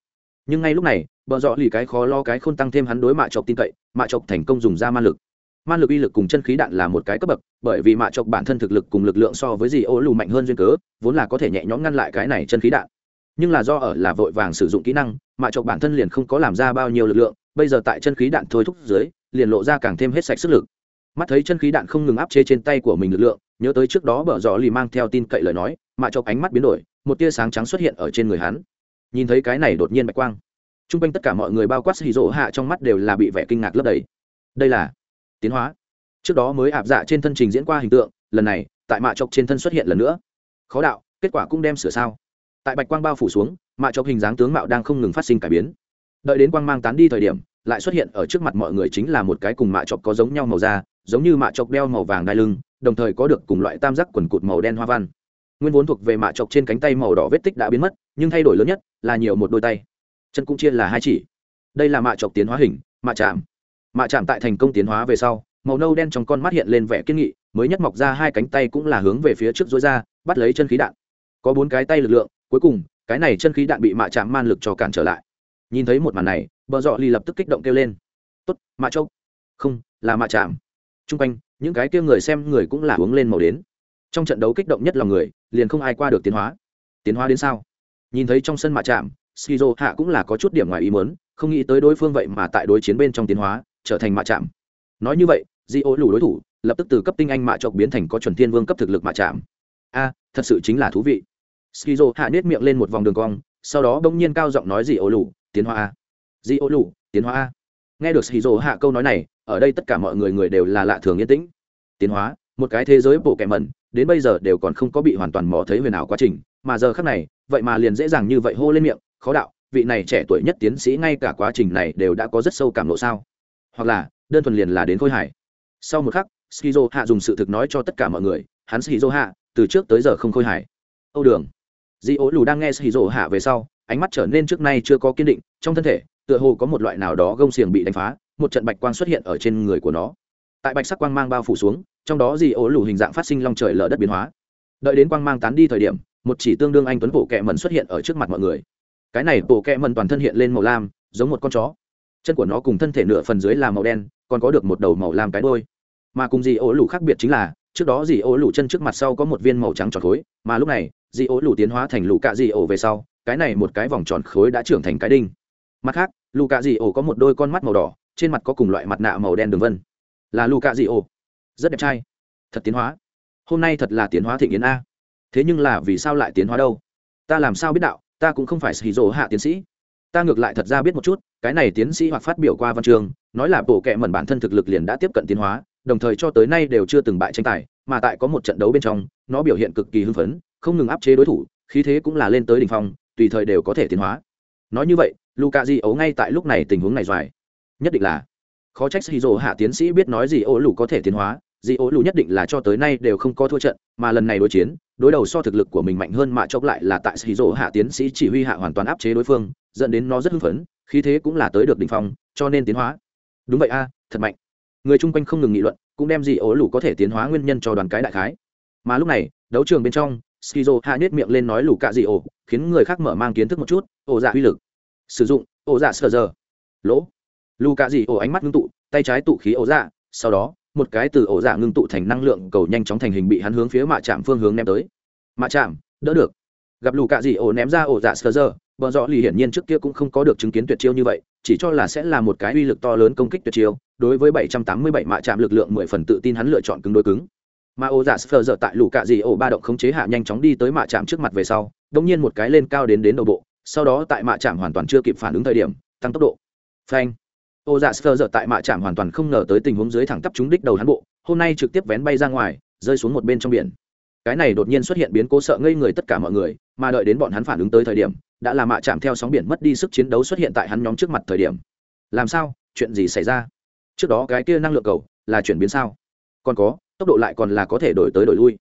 nhưng ngay lúc này bờ dọ lì cái khó lo cái khôn tăng thêm hắn đối mạ chọc tin cậy, mạ chọc thành công dùng ra man lực. Man lực uy lực cùng chân khí đạn là một cái cấp bậc, bởi vì mạ chọc bản thân thực lực cùng lực lượng so với gì ô lù mạnh hơn duyên cớ, vốn là có thể nhẹ nhõm ngăn lại cái này chân khí đạn. Nhưng là do ở là vội vàng sử dụng kỹ năng, mạ chọc bản thân liền không có làm ra bao nhiêu lực lượng, bây giờ tại chân khí đạn thôi thúc dưới, liền lộ ra càng thêm hết sạch sức lực. Mắt thấy chân khí đạn không ngừng áp chế trên tay của mình lực lượng, nhớ tới trước đó bờ dọ lì mang theo tin cậy lời nói, mạ chọc ánh mắt biến đổi, một tia sáng trắng xuất hiện ở trên người hắn nhìn thấy cái này đột nhiên bạch quang. T r u n g quanh tất cả mọi người bao quát xì rỗ hạ trong mắt đều là bị vẻ kinh ngạc lấp đầy. Đây là tiến hóa. Trước đó mới áp dạ trên thân trình diễn qua hình tượng, lần này, tại mạ chọc trên thân xuất hiện lần nữa. Khó đạo, kết quả cũng đem sửa sao. Tại bạch quang bao phủ xuống, mạ chọc hình dáng tướng mạo đang không ngừng phát sinh cải biến. Đợi đến quang mang tán đi thời điểm, lại xuất hiện ở trước mặt mọi người chính là một cái cùng mạ chọc có giống nhau màu da, giống như mạ chọc đeo màu vàng đai lưng, đồng thời có được cùng loại tam giác quần cụt màu đen hoa văn nguyên vốn thuộc về mạ chọc trên cánh tay màu đỏ vết tích đã biến mất, nhưng thay đổi lớn nhất là nhiều một đôi tay. Chân cũng chia là hai chỉ. Đây là mạ chọc tiến hóa hình, mạ chạm. Mạ chạm tại thành công tiến hóa về sau, màu nâu đen trong con mắt hiện lên vẻ kiên nghị, mới nhất mọc ra hai cánh tay cũng là hướng về phía trước dối ra, bắt lấy chân khí đạn. Có bốn cái tay lực lượng, cuối cùng, cái này chân khí đạn bị mạ chạm man lực cho cản trở lại. Nhìn thấy một màn này, bờ dọ ly lập tức kích động kêu lên. Tốt, mạ châu không, là mạ chạm. T r u n g quanh, những cái kia người xem người cũng là uống lên màu đến trong trận đấu kích động nhất lòng người, liền không ai qua được tiến hóa. Tiến hóa đến sao? Nhìn thấy trong sân mạ chạm, skizo hạ cũng là có chút điểm ngoài ý muốn, không nghĩ tới đối phương vậy mà tại đối chiến bên trong tiến hóa, trở thành mạ chạm. Nói như vậy, di ô lủ đối thủ, lập tức từ cấp tinh anh mạ chọc biến thành có chuẩn thiên vương cấp thực lực mạ chạm. A, thật sự chính là thú vị. Skizo hạ nết miệng lên một vòng đường cong, sau đó bỗng nhiên cao giọng nói di ô lủ tiến hóa a. Di ô lủ tiến hóa a. Nghe được skizo hạ câu nói này, ở đây tất cả mọi người người đều là lạ thường yên tĩnh. Tiến hóa, một cái thế giới bộ kẻ mẩn đến bây giờ đều còn không có bị hoàn toàn mò thấy huyền ảo quá trình, mà giờ khác này, vậy mà liền dễ dàng như vậy hô lên miệng, khó đạo, vị này trẻ tuổi nhất tiến sĩ ngay cả quá trình này đều đã có rất sâu cảm lộ sao? Hoặc là, đơn thuần liền là đến khôi hải sau một khắc skizo hạ dùng sự thực nói cho tất cả mọi người, hắn skizo hạ từ trước tới giờ không khôi hải âu đường. Di ố lù đang nghe skizo hạ về sau, ánh mắt trở nên trước nay chưa có kiên định, trong thân thể, tựa hồ có một loại nào đó gông xiềng bị đánh phá, một trận bạch quang xuất hiện ở trên người của nó. Tại bạch sắc quang mang bao phủ xuống trong đó dì ổ lù hình dạng phát sinh long trời lở đất biến hóa. Đợi đến quang mang tán đi thời điểm, một chỉ tương đương anh tuấn bộ kẹ mần xuất hiện ở trước mặt mọi người. Cái này bộ kẹ mần toàn thân hiện lên màu lam, giống một con chó. Chân của nó cùng thân thể nửa phần dưới là màu đen, còn có được một đầu màu lam cái đôi mà cùng dì ổ lù khác biệt chính là, trước đó dì ổ lù chân trước mặt sau có một viên màu trắng tròn khối, mà lúc này dì ổ lù tiến hóa thành lù cạ dì ổ về sau, cái này một cái vòng tròn khối đã trưởng thành cái đinh. Mặt khác lù cạ dì ổ có một đôi con mắt màu đỏ, trên mặt có cùng loại mặt nạ màu đen đường vân. Là lù cạ dì ổ rất đẹp trai. Thật tiến hóa. Hôm nay thật là tiến hóa thịnh yến a. Thế nhưng là vì sao lại tiến hóa đâu? Ta làm sao biết đạo, ta cũng không phải xì rỗ hạ tiến sĩ. Ta ngược lại thật ra biết một chút, cái này tiến sĩ hoặc phát biểu qua văn trường, nói là bộ kệ mẩn bản thân thực lực liền đã tiếp cận tiến hóa, đồng thời cho tới nay đều chưa từng bại tranh tài, mà tại có một trận đấu bên trong, nó biểu hiện cực kỳ hưng phấn, không ngừng áp chế đối thủ, khí thế cũng là lên tới đ ỉ n h phong, tùy thời đều có thể tiến hóa. Nói như vậy luka di ấu ngay tại lúc này tình huống này doài. Nhất định là, khó trách hì dỗ hạ tiến sĩ biết nói gì ô lù có thể tiến hóa dị ố lù nhất định là cho tới nay đều không có thua trận, mà lần này đối chiến, đối đầu so thực lực của mình mạnh hơn mà chốc lại là tại sĩ dỗ hạ tiến sĩ chỉ huy hạ hoàn toàn áp chế đối phương, dẫn đến nó rất hưng phấn, khí thế cũng là tới được đ ỉ n h phong, cho nên tiến hóa. Đúng vậy a, thật mạnh. Người chung quanh không ngừng nghị luận, cũng đem dị ố lù có thể tiến hóa nguyên nhân cho đoàn cái đại khái. Mà lúc này, đấu trường bên trong skizo hạ nhét miệng lên nói lù cạ dị ổ khiến người khác mở mang kiến thức một chút ổ dạ uy lực. Sử dụng ổ dạ sờ giờ. Lỗ. Lù cạ dị ổ ánh mắt ngưng tụ, tay trái tụ khí ổ dạ sau đó một cái từ ổ dạ ngưng tụ thành năng lượng cầu nhanh chóng thành hình bị hắn hướng phía mạ chạm phương hướng ném tới. Mạ chạm, đỡ được. Gặp lù cạ dị ổ ném ra ổ dạ sờ giờ, bờ rõ lì hiển nhiên trước kia cũng không có được chứng kiến tuyệt chiêu như vậy, chỉ cho là sẽ là một cái uy lực to lớn công kích tuyệt chiêu, đối với 787 mạ chạm lực lượng 10 phần tự tin hắn lựa chọn cứng đối cứng. Mà ổ dạ sờ giờ tại lũ cạ dị ổ ba động khống chế hạ nhanh chóng đi tới mạ chạm trước mặt về sau, đông nhiên một cái lên cao đến đến đầu bộ, sau đó tại mạ chạm hoàn toàn chưa kịp phản ứng thời điểm, tăng tốc độ. Phanh ô dạ sơ giờ tại mạ chạm hoàn toàn không ngờ tới tình huống dưới thẳng tắp trúng đích đầu hắn bộ, hôm nay trực tiếp vén bay ra ngoài, rơi xuống một bên trong biển. Cái này đột nhiên xuất hiện biến cố sợ ngây người tất cả mọi người, mà đợi đến bọn hắn phản ứng tới thời điểm, đã là mạ chạm theo sóng biển mất đi sức chiến đấu xuất hiện tại hắn nhóm trước mặt thời điểm. Làm sao? Chuyện gì xảy ra? Trước đó cái kia năng lượng cầu là chuyển biến sao? Còn có, tốc độ lại còn là có thể đổi tới đổi lui.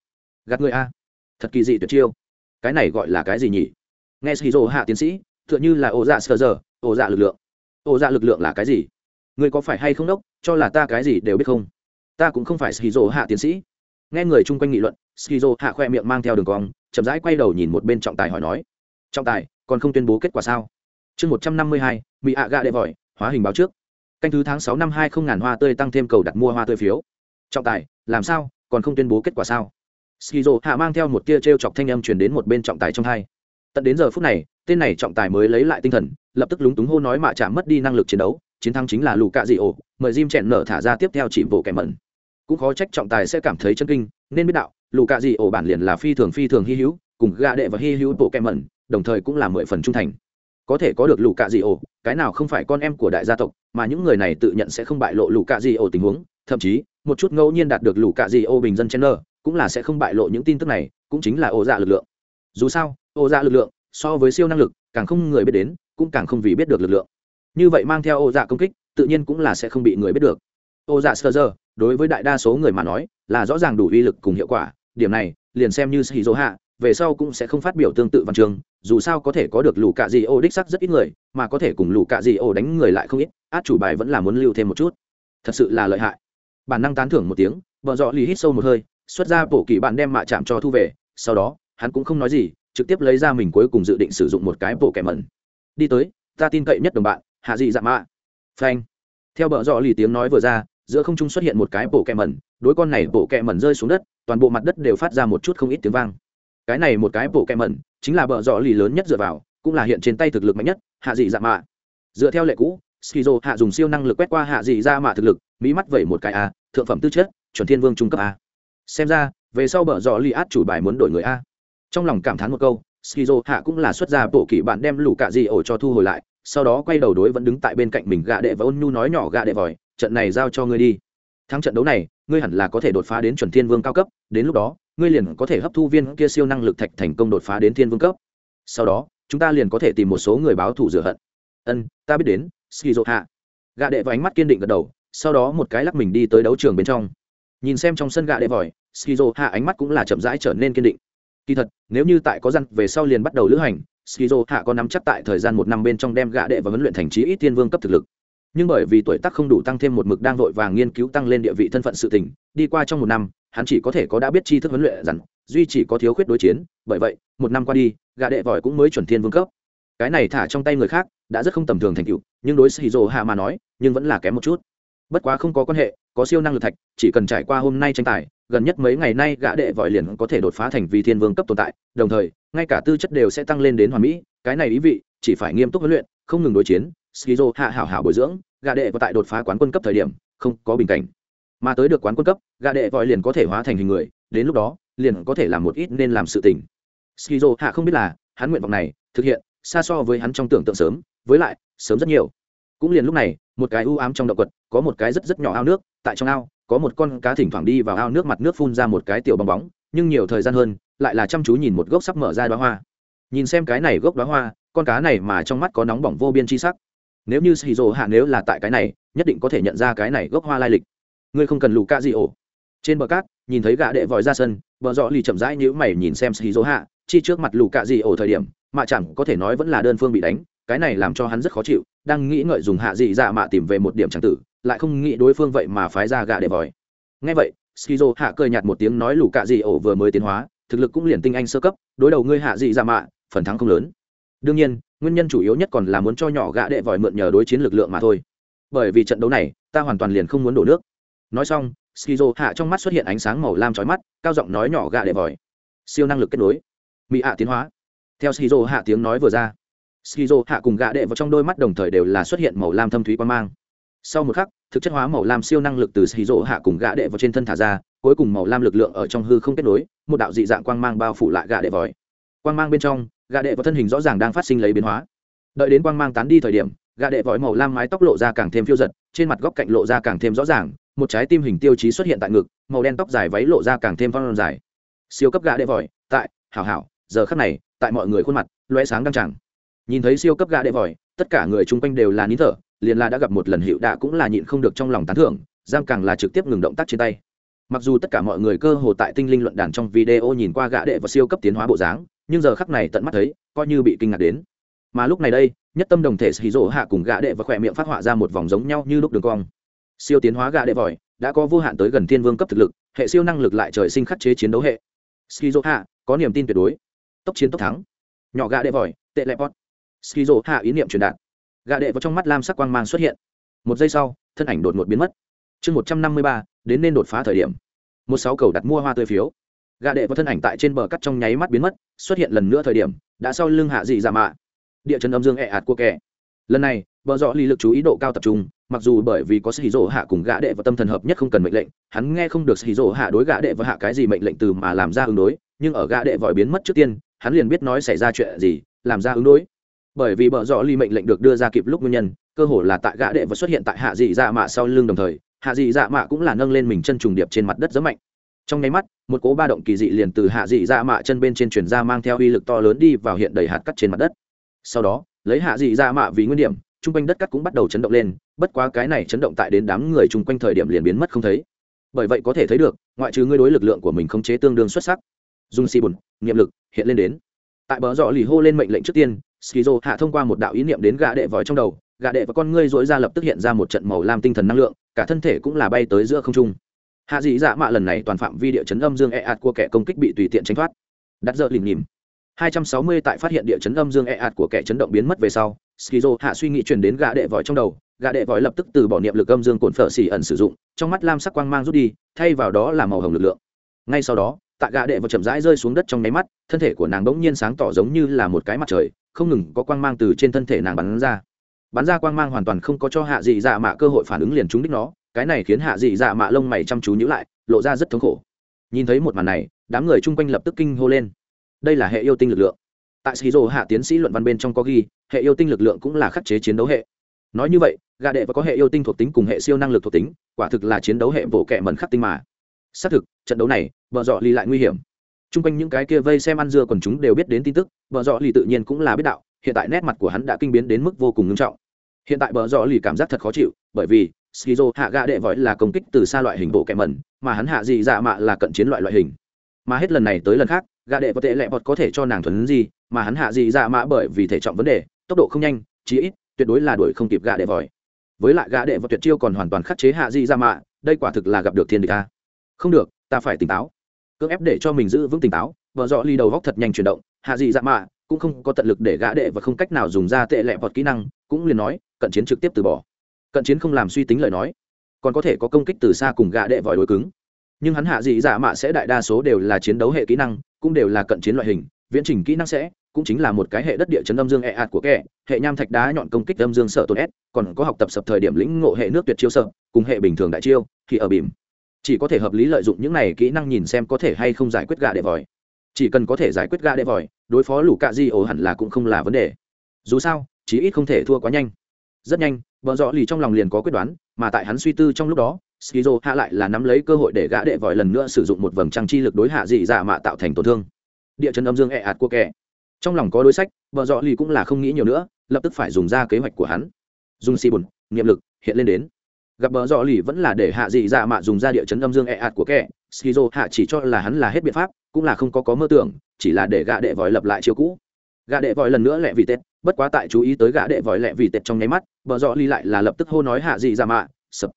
Gạt người a. Thật kỳ dị tuyệt chiêu. Cái này gọi là cái gì nhỉ? Nghe shizu hạ tiến sĩ t h ư ợ n h ư là ổ dạ sờ giờ ổ dạ lực lượng. Ổ dạ lực lượng là cái gì? Người có phải hay không đốc, cho là ta cái gì đều biết không? Ta cũng không phải shizu hạ tiến sĩ. Nghe người chung quanh nghị luận shizu hạ khoe miệng mang theo đường cong, chậm rãi quay đầu nhìn một bên trọng tài hỏi nói, trọng tài, còn không tuyên bố kết quả sao? Chương một trăm năm mươi hai, mỹ ạ gạ đệ vòi hóa hình báo trước. Canh thứ tháng sáu năm hai không ngàn hoa tươi tăng thêm cầu đặt mua hoa tươi phiếu. Trọng tài, làm sao? Còn không tuyên bố kết quả sao? Skizo hạ mang theo một tia t r e o chọc thanh âm truyền đến một bên trọng tài trong hai. Tận đến giờ phút này, tên này trọng tài mới lấy lại tinh thần, lập tức lúng túng hô nói mạ chạm mất đi năng lực chiến đấu chiến thắng chính là lù cạ dị ổ, mời jim chẹn nở thả ra tiếp theo chỉ bộ kẻ mẩn. Cũng khó trách trọng tài sẽ cảm thấy chân kinh, nên biết đạo, lù cạ dị ổ bản liền là phi thường phi thường hy hữu, cùng gạ đệ và hy hữu bộ kẻ mẩn, đồng thời cũng là mười phần trung thành. Có thể có được lù cạ dị ổ, cái nào không phải con em của đại gia tộc, mà những người này tự nhận sẽ không bại lộ lù cạ dị ổ tình huống, thậm chí, một chút ngẫu nhiên đạt được lũ cạ dị ổ bình dân chen nơ cũng là sẽ không bại lộ những tin tức này, cũng chính là ô dạ lực lượng. Dù sao, ô dạ lực lượng, so với siêu năng lực, càng không người biết đến, cũng càng không vì biết được lực lượng như vậy mang theo ô dạ công kích, tự nhiên cũng là sẽ không bị người biết được. Ô dạ sơ giờ, đối với đại đa số người mà nói, là rõ ràng đủ uy lực cùng hiệu quả, điểm này, liền xem như shizu hạ, về sau cũng sẽ không phát biểu tương tự văn chương, dù sao có thể có được lũ cạ dị ô đích sắc rất ít người, mà có thể cùng lũ cạ dị ô đánh người lại không ít, át chủ bài vẫn là muốn lưu thêm một chút. Thật sự là lợi hại. Bản năng tán thưởng một tiếng vợ dọ lì hít sâu một hơi, xuất ra bộ kỳ bạn đem mạ chạm cho thu về, sau đó, hắn cũng không nói gì, trực tiếp lấy ra mình cuối cùng dự định sử dụng một cái bộ kẻ mẩn. Đi tới, ta tin cậy nhất đồng bạn hạ dị dạ mạ. Phanh. Theo bờ dọ lì tiếng nói vừa ra, giữa không trung xuất hiện một cái bộ kẹ mẩn, đối con này bộ kẹ mẩn rơi xuống đất, toàn bộ mặt đất đều phát ra một chút không ít tiếng vang. Cái này một cái bộ kẹ mẩn, chính là bờ dọ lì lớn nhất dựa vào, cũng là hiện trên tay thực lực mạnh nhất, hạ dị dạ mạ. Dựa theo lệ cũ, skizo hạ dùng siêu năng lực quét qua hạ dị dạ mạ thực lực, mỹ mắt vẩy một cái a, thượng phẩm tư chất, chuẩn thiên vương trung cấp a. Xem ra, về sau bờ dọ lì át chủ bài muốn đổi người a. Trong lòng cảm thán một câu, skizo hạ cũng là xuất ra bộ kỷ bạn đem lũ cạ dị ổ cho thu hồi lại sau đó quay đầu đối vẫn đứng tại bên cạnh mình gạ đệ và ôn nhu nói nhỏ gạ đệ vòi, trận này giao cho ngươi đi. Thắng trận đấu này, ngươi hẳn là có thể đột phá đến chuẩn thiên vương cao cấp, đến lúc đó, ngươi liền có thể hấp thu viên kia siêu năng lực thạch thành công đột phá đến thiên vương cấp. Sau đó, chúng ta liền có thể tìm một số người báo thù rửa hận. Ân, ta biết đến, skizo hạ. Gạ đệ và ánh mắt kiên định gật đầu, sau đó một cái lắc mình đi tới đấu trường bên trong. Nhìn xem trong sân gạ đệ vòi, skizo hạ ánh mắt cũng là chậm rãi trở nên kiên định. Kỳ thật, nếu như tại có răn về sau liền bắt đầu lữ hành skizo hạ có nắm chắc tại thời gian một năm bên trong đem gạ đệ và huấn luyện thành trí ít thiên vương cấp thực lực. Nhưng bởi vì tuổi tác không đủ tăng thêm một mực đang vội vàng nghiên cứu tăng lên địa vị thân phận sự tình, đi qua trong một năm, hắn chỉ có thể có đã biết tri thức huấn luyện rằng duy chỉ có thiếu khuyết đối chiến. Bởi vậy, một năm qua đi gạ đệ vòi cũng mới chuẩn thiên vương cấp. Cái này thả trong tay người khác, đã rất không tầm thường thành tựu, nhưng đối skizo hạ mà nói, nhưng vẫn là kém một chút. Bất quá không có quan hệ, có siêu năng lực thạch, chỉ cần trải qua hôm nay tranh tài gần nhất mấy ngày nay gã đệ vòi liền có thể đột phá thành vì thiên vương cấp tồn tại, đồng thời, ngay cả tư chất đều sẽ tăng lên đến hoàn mỹ. Cái này ý vị, chỉ phải nghiêm túc huấn luyện, không ngừng đối chiến, skizo, hạ hảo hảo bồi dưỡng, gã đệ vào tại đột phá quán quân cấp thời điểm, không có bình cảnh. Mà tới được quán quân cấp, gã đệ vòi liền có thể hóa thành hình người, đến lúc đó, liền có thể làm một ít nên làm sự tình. Skizo, hạ không biết là, hắn nguyện vọng này, thực hiện, xa so với hắn trong tưởng tượng sớm, với lại, sớm rất nhiều. Cũng liền lúc này, một cái u ám trong động quật có một cái rất rất nhỏ ao nước, tại trong ao, có một con cá thỉnh thoảng đi vào ao nước mặt nước phun ra một cái tiểu bong bóng, nhưng nhiều thời gian hơn, lại là chăm chú nhìn một gốc sắp mở ra đoá hoa. Nhìn xem cái này gốc đoá hoa, con cá này mà trong mắt có nóng bỏng vô biên chi sắc. Nếu như xì rồ hạ nếu là tại cái này, nhất định có thể nhận ra cái này gốc hoa lai lịch. Ngươi không cần lù ca gì ổ. Trên bờ cát, nhìn thấy gã đệ vòi ra sân, bờ dọ lì chậm rãi nhữ mày nhìn xem xì hạ, chi trước mặt lù cạ gì ổ thời điểm, mà chẳng có thể nói vẫn là đơn phương bị đánh, cái này làm cho hắn rất khó chịu, đang nghĩ ngợi dùng hạ dị dạ mạ tìm về một điểm tràng tử lại không nghĩ đối phương vậy mà phái ra gạ để vòi. Ngay vậy, skizo hạ cười nhạt một tiếng nói lũ cạ dị ổ vừa mới tiến hóa, thực lực cũng liền tinh anh sơ cấp, đối đầu ngươi hạ dị ra mạ, phần thắng không lớn. Đương nhiên, nguyên nhân chủ yếu nhất còn là muốn cho nhỏ gạ đệ vòi mượn nhờ đối chiến lực lượng mà thôi. Bởi vì trận đấu này, ta hoàn toàn liền không muốn đổ nước. Nói xong, skizo hạ trong mắt xuất hiện ánh sáng màu lam trói mắt, cao giọng nói nhỏ gạ đệ vòi. Siêu năng lực kết nối. Mỹ hạ tiến hóa. Theo skizo hạ tiếng nói vừa ra, skizo hạ cùng gạ đệ vào trong đôi mắt đồng thời đều là xuất hiện màu lam thâm thúy quan mang sau một khắc, thực chất hóa màu lam siêu năng lực từ skizo hạ cùng gã đệ vào trên thân thả ra, cuối cùng màu lam lực lượng ở trong hư không kết nối, một đạo dị dạng quang mang bao phủ lại gã đệ vòi. Quang mang bên trong, gã đệ vào thân hình rõ ràng đang phát sinh lấy biến hóa. Đợi đến quang mang tán đi thời điểm, gã đệ vòi màu lam mái tóc lộ ra càng thêm phiêu giật, trên mặt góc cạnh lộ ra càng thêm rõ ràng, một trái tim hình tiêu chí xuất hiện tại ngực, màu đen tóc dài váy lộ ra càng thêm phong dài. Siêu cấp gã đệ vòi, tại, hảo hảo, giờ khắc này, tại mọi người khuôn mặt loe sáng đăng tràng. Nhìn thấy siêu cấp gã đệ vòi, tất cả người chung quanh đều là nín thở liền là đã gặp một lần hiệu đạ cũng là nhịn không được trong lòng tán thưởng, giang càng là trực tiếp ngừng động tác trên tay. Mặc dù tất cả mọi người cơ hồ tại tinh linh luận đàn trong video nhìn qua gã đệ và siêu cấp tiến hóa bộ dáng, nhưng giờ khắc này tận mắt thấy, coi như bị kinh ngạc đến. Mà lúc này đây, nhất tâm đồng thể hì rỗ hạ cùng gã đệ và khỏe miệng phát họa ra một vòng giống nhau như lúc đường cong. Siêu tiến hóa gã đệ vòi, đã có vô hạn tới gần thiên vương cấp thực lực, hệ siêu năng lực lại trời sinh khắc chế chiến đấu hệ. Skizo hạ, có niềm tin tuyệt đối. Tốc chiến tốc thắng. Nhỏ gã đệ vòi, tệ lệ pot skizo hạ ý niệm truyền đạt gạ đệ vào trong mắt lam sắc quang mang xuất hiện. Một giây sau, thân ảnh đột ngột biến mất. Chương một trăm năm mươi ba, đến nên đột phá thời điểm. Một sáu cầu đặt mua hoa tươi phiếu. Gạ đệ vào thân ảnh tại trên bờ cắt trong nháy mắt biến mất, xuất hiện lần nữa thời điểm, đã sau lưng hạ dị dạ mạ. Địa chân âm dương ẹ、e、ạt của kẻ. Lần này bờ dọ lý lực chú ý độ cao tập trung, mặc dù bởi vì có sĩ dỗ hạ cùng gã đệ và tâm thần hợp nhất không cần mệnh lệnh, hắn nghe không được sĩ dỗ hạ đối gã đệ và hạ cái gì mệnh lệnh từ mà làm ra ứng đối, nhưng ở gã đệ vòi biến mất trước tiên, hắn liền biết nói xảy ra chuyện gì, làm ra ứng đối bởi vì bờ dọ ly mệnh lệnh được đưa ra kịp lúc nguyên nhân, cơ hồ là tại gã đệ vật xuất hiện tại hạ dị dạ mạ sau lưng đồng thời, hạ dị dạ mạ cũng là nâng lên mình chân trùng điệp trên mặt đất rất mạnh. Trong nháy mắt, một cố ba động kỳ dị liền từ hạ dị dạ mạ chân bên trên truyền ra mang theo uy lực to lớn đi vào hiện đầy hạt cắt trên mặt đất. Sau đó, lấy hạ dị dạ mạ vì nguyên điểm, chung quanh đất cắt cũng bắt đầu chấn động lên, bất quá cái này chấn động tại đến đám người chung quanh thời điểm liền biến mất không thấy. Bởi vậy có thể thấy được, ngoại trừ ngươi đối lực lượng của mình khống chế tương đương xuất sắc, dùng xì bùn, niệm lực, hiện lên đến. Tại bờ dọ lì hô lên mệnh lệnh trước tiên skizo hạ thông qua một đạo ý niệm đến gã đệ vòi trong đầu, gã đệ và con ngươi dối ra lập tức hiện ra một trận màu lam tinh thần năng lượng, cả thân thể cũng là bay tới giữa không trung. Hạ dị dạ mạ lần này toàn phạm vi địa chấn âm dương e ạt của kẻ công kích bị tùy tiện tránh thoát. Đặt dợ lìm nhìm 260 tại phát hiện địa chấn âm dương e ạt của kẻ chấn động biến mất về sau, skizo hạ suy nghĩ truyền đến gã đệ vòi trong đầu, gã đệ vòi lập tức từ bỏ niệm lực âm dương cồn phở xỉ ẩn sử dụng, trong mắt lam sắc quang mang rút đi, thay vào đó là màu hồng lực lượng. Ngay sau đó tạ gã đệ vật chậm rãi rơi xuống đất trong nháy mắt, thân thể của nàng bỗng nhiên sáng tỏ giống như là một cái mặt trời, không ngừng có quang mang từ trên thân thể nàng bắn ra. Bắn ra quang mang hoàn toàn không có cho hạ dị dạ mạ cơ hội phản ứng liền trúng đích nó, cái này khiến hạ dị dạ mạ lông mày chăm chú nhữ lại, lộ ra rất thống khổ. Nhìn thấy một màn này, đám người chung quanh lập tức kinh hô lên. Đây là hệ yêu tinh lực lượng. Tại shizu hạ tiến sĩ luận văn bên trong có ghi, hệ yêu tinh lực lượng cũng là khắc chế chiến đấu hệ. Nói như vậy gà đệ và có hệ yêu tinh thuộc tính cùng hệ siêu năng lực thuộc tính, quả thực là chiến đấu hệ bộ kệ mẩn khắc tinh mà xác thực, trận đấu này vợ dọ lì lại nguy hiểm. T r u n g quanh những cái kia vây xem ăn dưa còn chúng đều biết đến tin tức vợ dọ lì tự nhiên cũng là biết đạo, hiện tại nét mặt của hắn đã kinh biến đến mức vô cùng nghiêm trọng. Hiện tại vợ dọ lì cảm giác thật khó chịu, bởi vì skizo hạ gà đệ vội là công kích từ xa loại hình bộ kẻ mẩn, mà hắn hạ dị dạ mạ là cận chiến loại loại hình. Mà hết lần này tới lần khác gà đệ có tệ lẹ bọt có thể cho nàng thuần gì, mà hắn hạ dị dạ mạ bởi vì thể trọng vấn đề, tốc độ không nhanh, chí ít, tuyệt đối là đuổi không kịp gà đệ vội. Với lại gã đệ và tuyệt chiêu còn hoàn toàn khắc chế hạ di ra dạ mạ, đây quả thực là gặp được thiên địch ta không được, ta phải tỉnh táo. Cưỡng ép để cho mình giữ vững tỉnh táo, vợ dọ ly đầu góc thật nhanh chuyển động, hạ dị dạ mạ, cũng không có tận lực để gã đệ và không cách nào dùng ra tệ lẹ vọt kỹ năng, cũng liền nói, cận chiến trực tiếp từ bỏ. Cận chiến không làm suy tính lời nói, còn có thể có công kích từ xa cùng gã đệ vòi đối cứng. Nhưng hắn hạ dị dạ mạ sẽ đại đa số đều là chiến đấu hệ kỹ năng, cũng đều là cận chiến loại hình, viễn trình kỹ năng sẽ, cũng chính là một cái hệ đất địa chấn âm dương e ạt của kẻ, hệ nham thạch đá nhọn công kích âm dương sợ tồn s còn có học tập sập thời điểm lĩnh ngộ hệ nước tuyệt chiêu sợ, cùng hệ bình thường đại chiêu, thì ở bìm chỉ có thể hợp lý lợi dụng những này kỹ năng nhìn xem có thể hay không giải quyết gạ đệ vòi. Chỉ cần có thể giải quyết gạ đệ vòi, đối phó lũ cạ di ổ hẳn là cũng không là vấn đề. Dù sao, chí ít không thể thua quá nhanh. Rất nhanh vợ dọ lì trong lòng liền có quyết đoán, mà tại hắn suy tư trong lúc đó, skizo hạ lại là nắm lấy cơ hội để gã đệ vòi lần nữa sử dụng một vầng trăng chi lực đối hạ dị dạ mạ tạo thành tổn thương. Địa chân âm dương ẹ、e、ạt ạt của kẻ. Trong lòng có đối sách vợ dọ lì cũng là không nghĩ nhiều nữa, lập tức phải dùng ra kế hoạch của hắn. Dùng xì bùn, niệm lực, hiện lên đến gặp bờ dọ lì vẫn là để hạ dị dạ mạ dùng ra địa chấn âm dương e ạt của kẻ. Skizo hạ chỉ cho là hắn là hết biện pháp, cũng là không có có mơ tưởng, chỉ là để gạ đệ vòi lập lại chiêu cũ. Gạ đệ vòi lần nữa lẹ vì tết, bất quá tại chú ý tới gạ đệ vòi lẹ vì tết trong nháy mắt, bờ dọ lì lại là lập tức hô nói hạ dị dạ mạ, sập.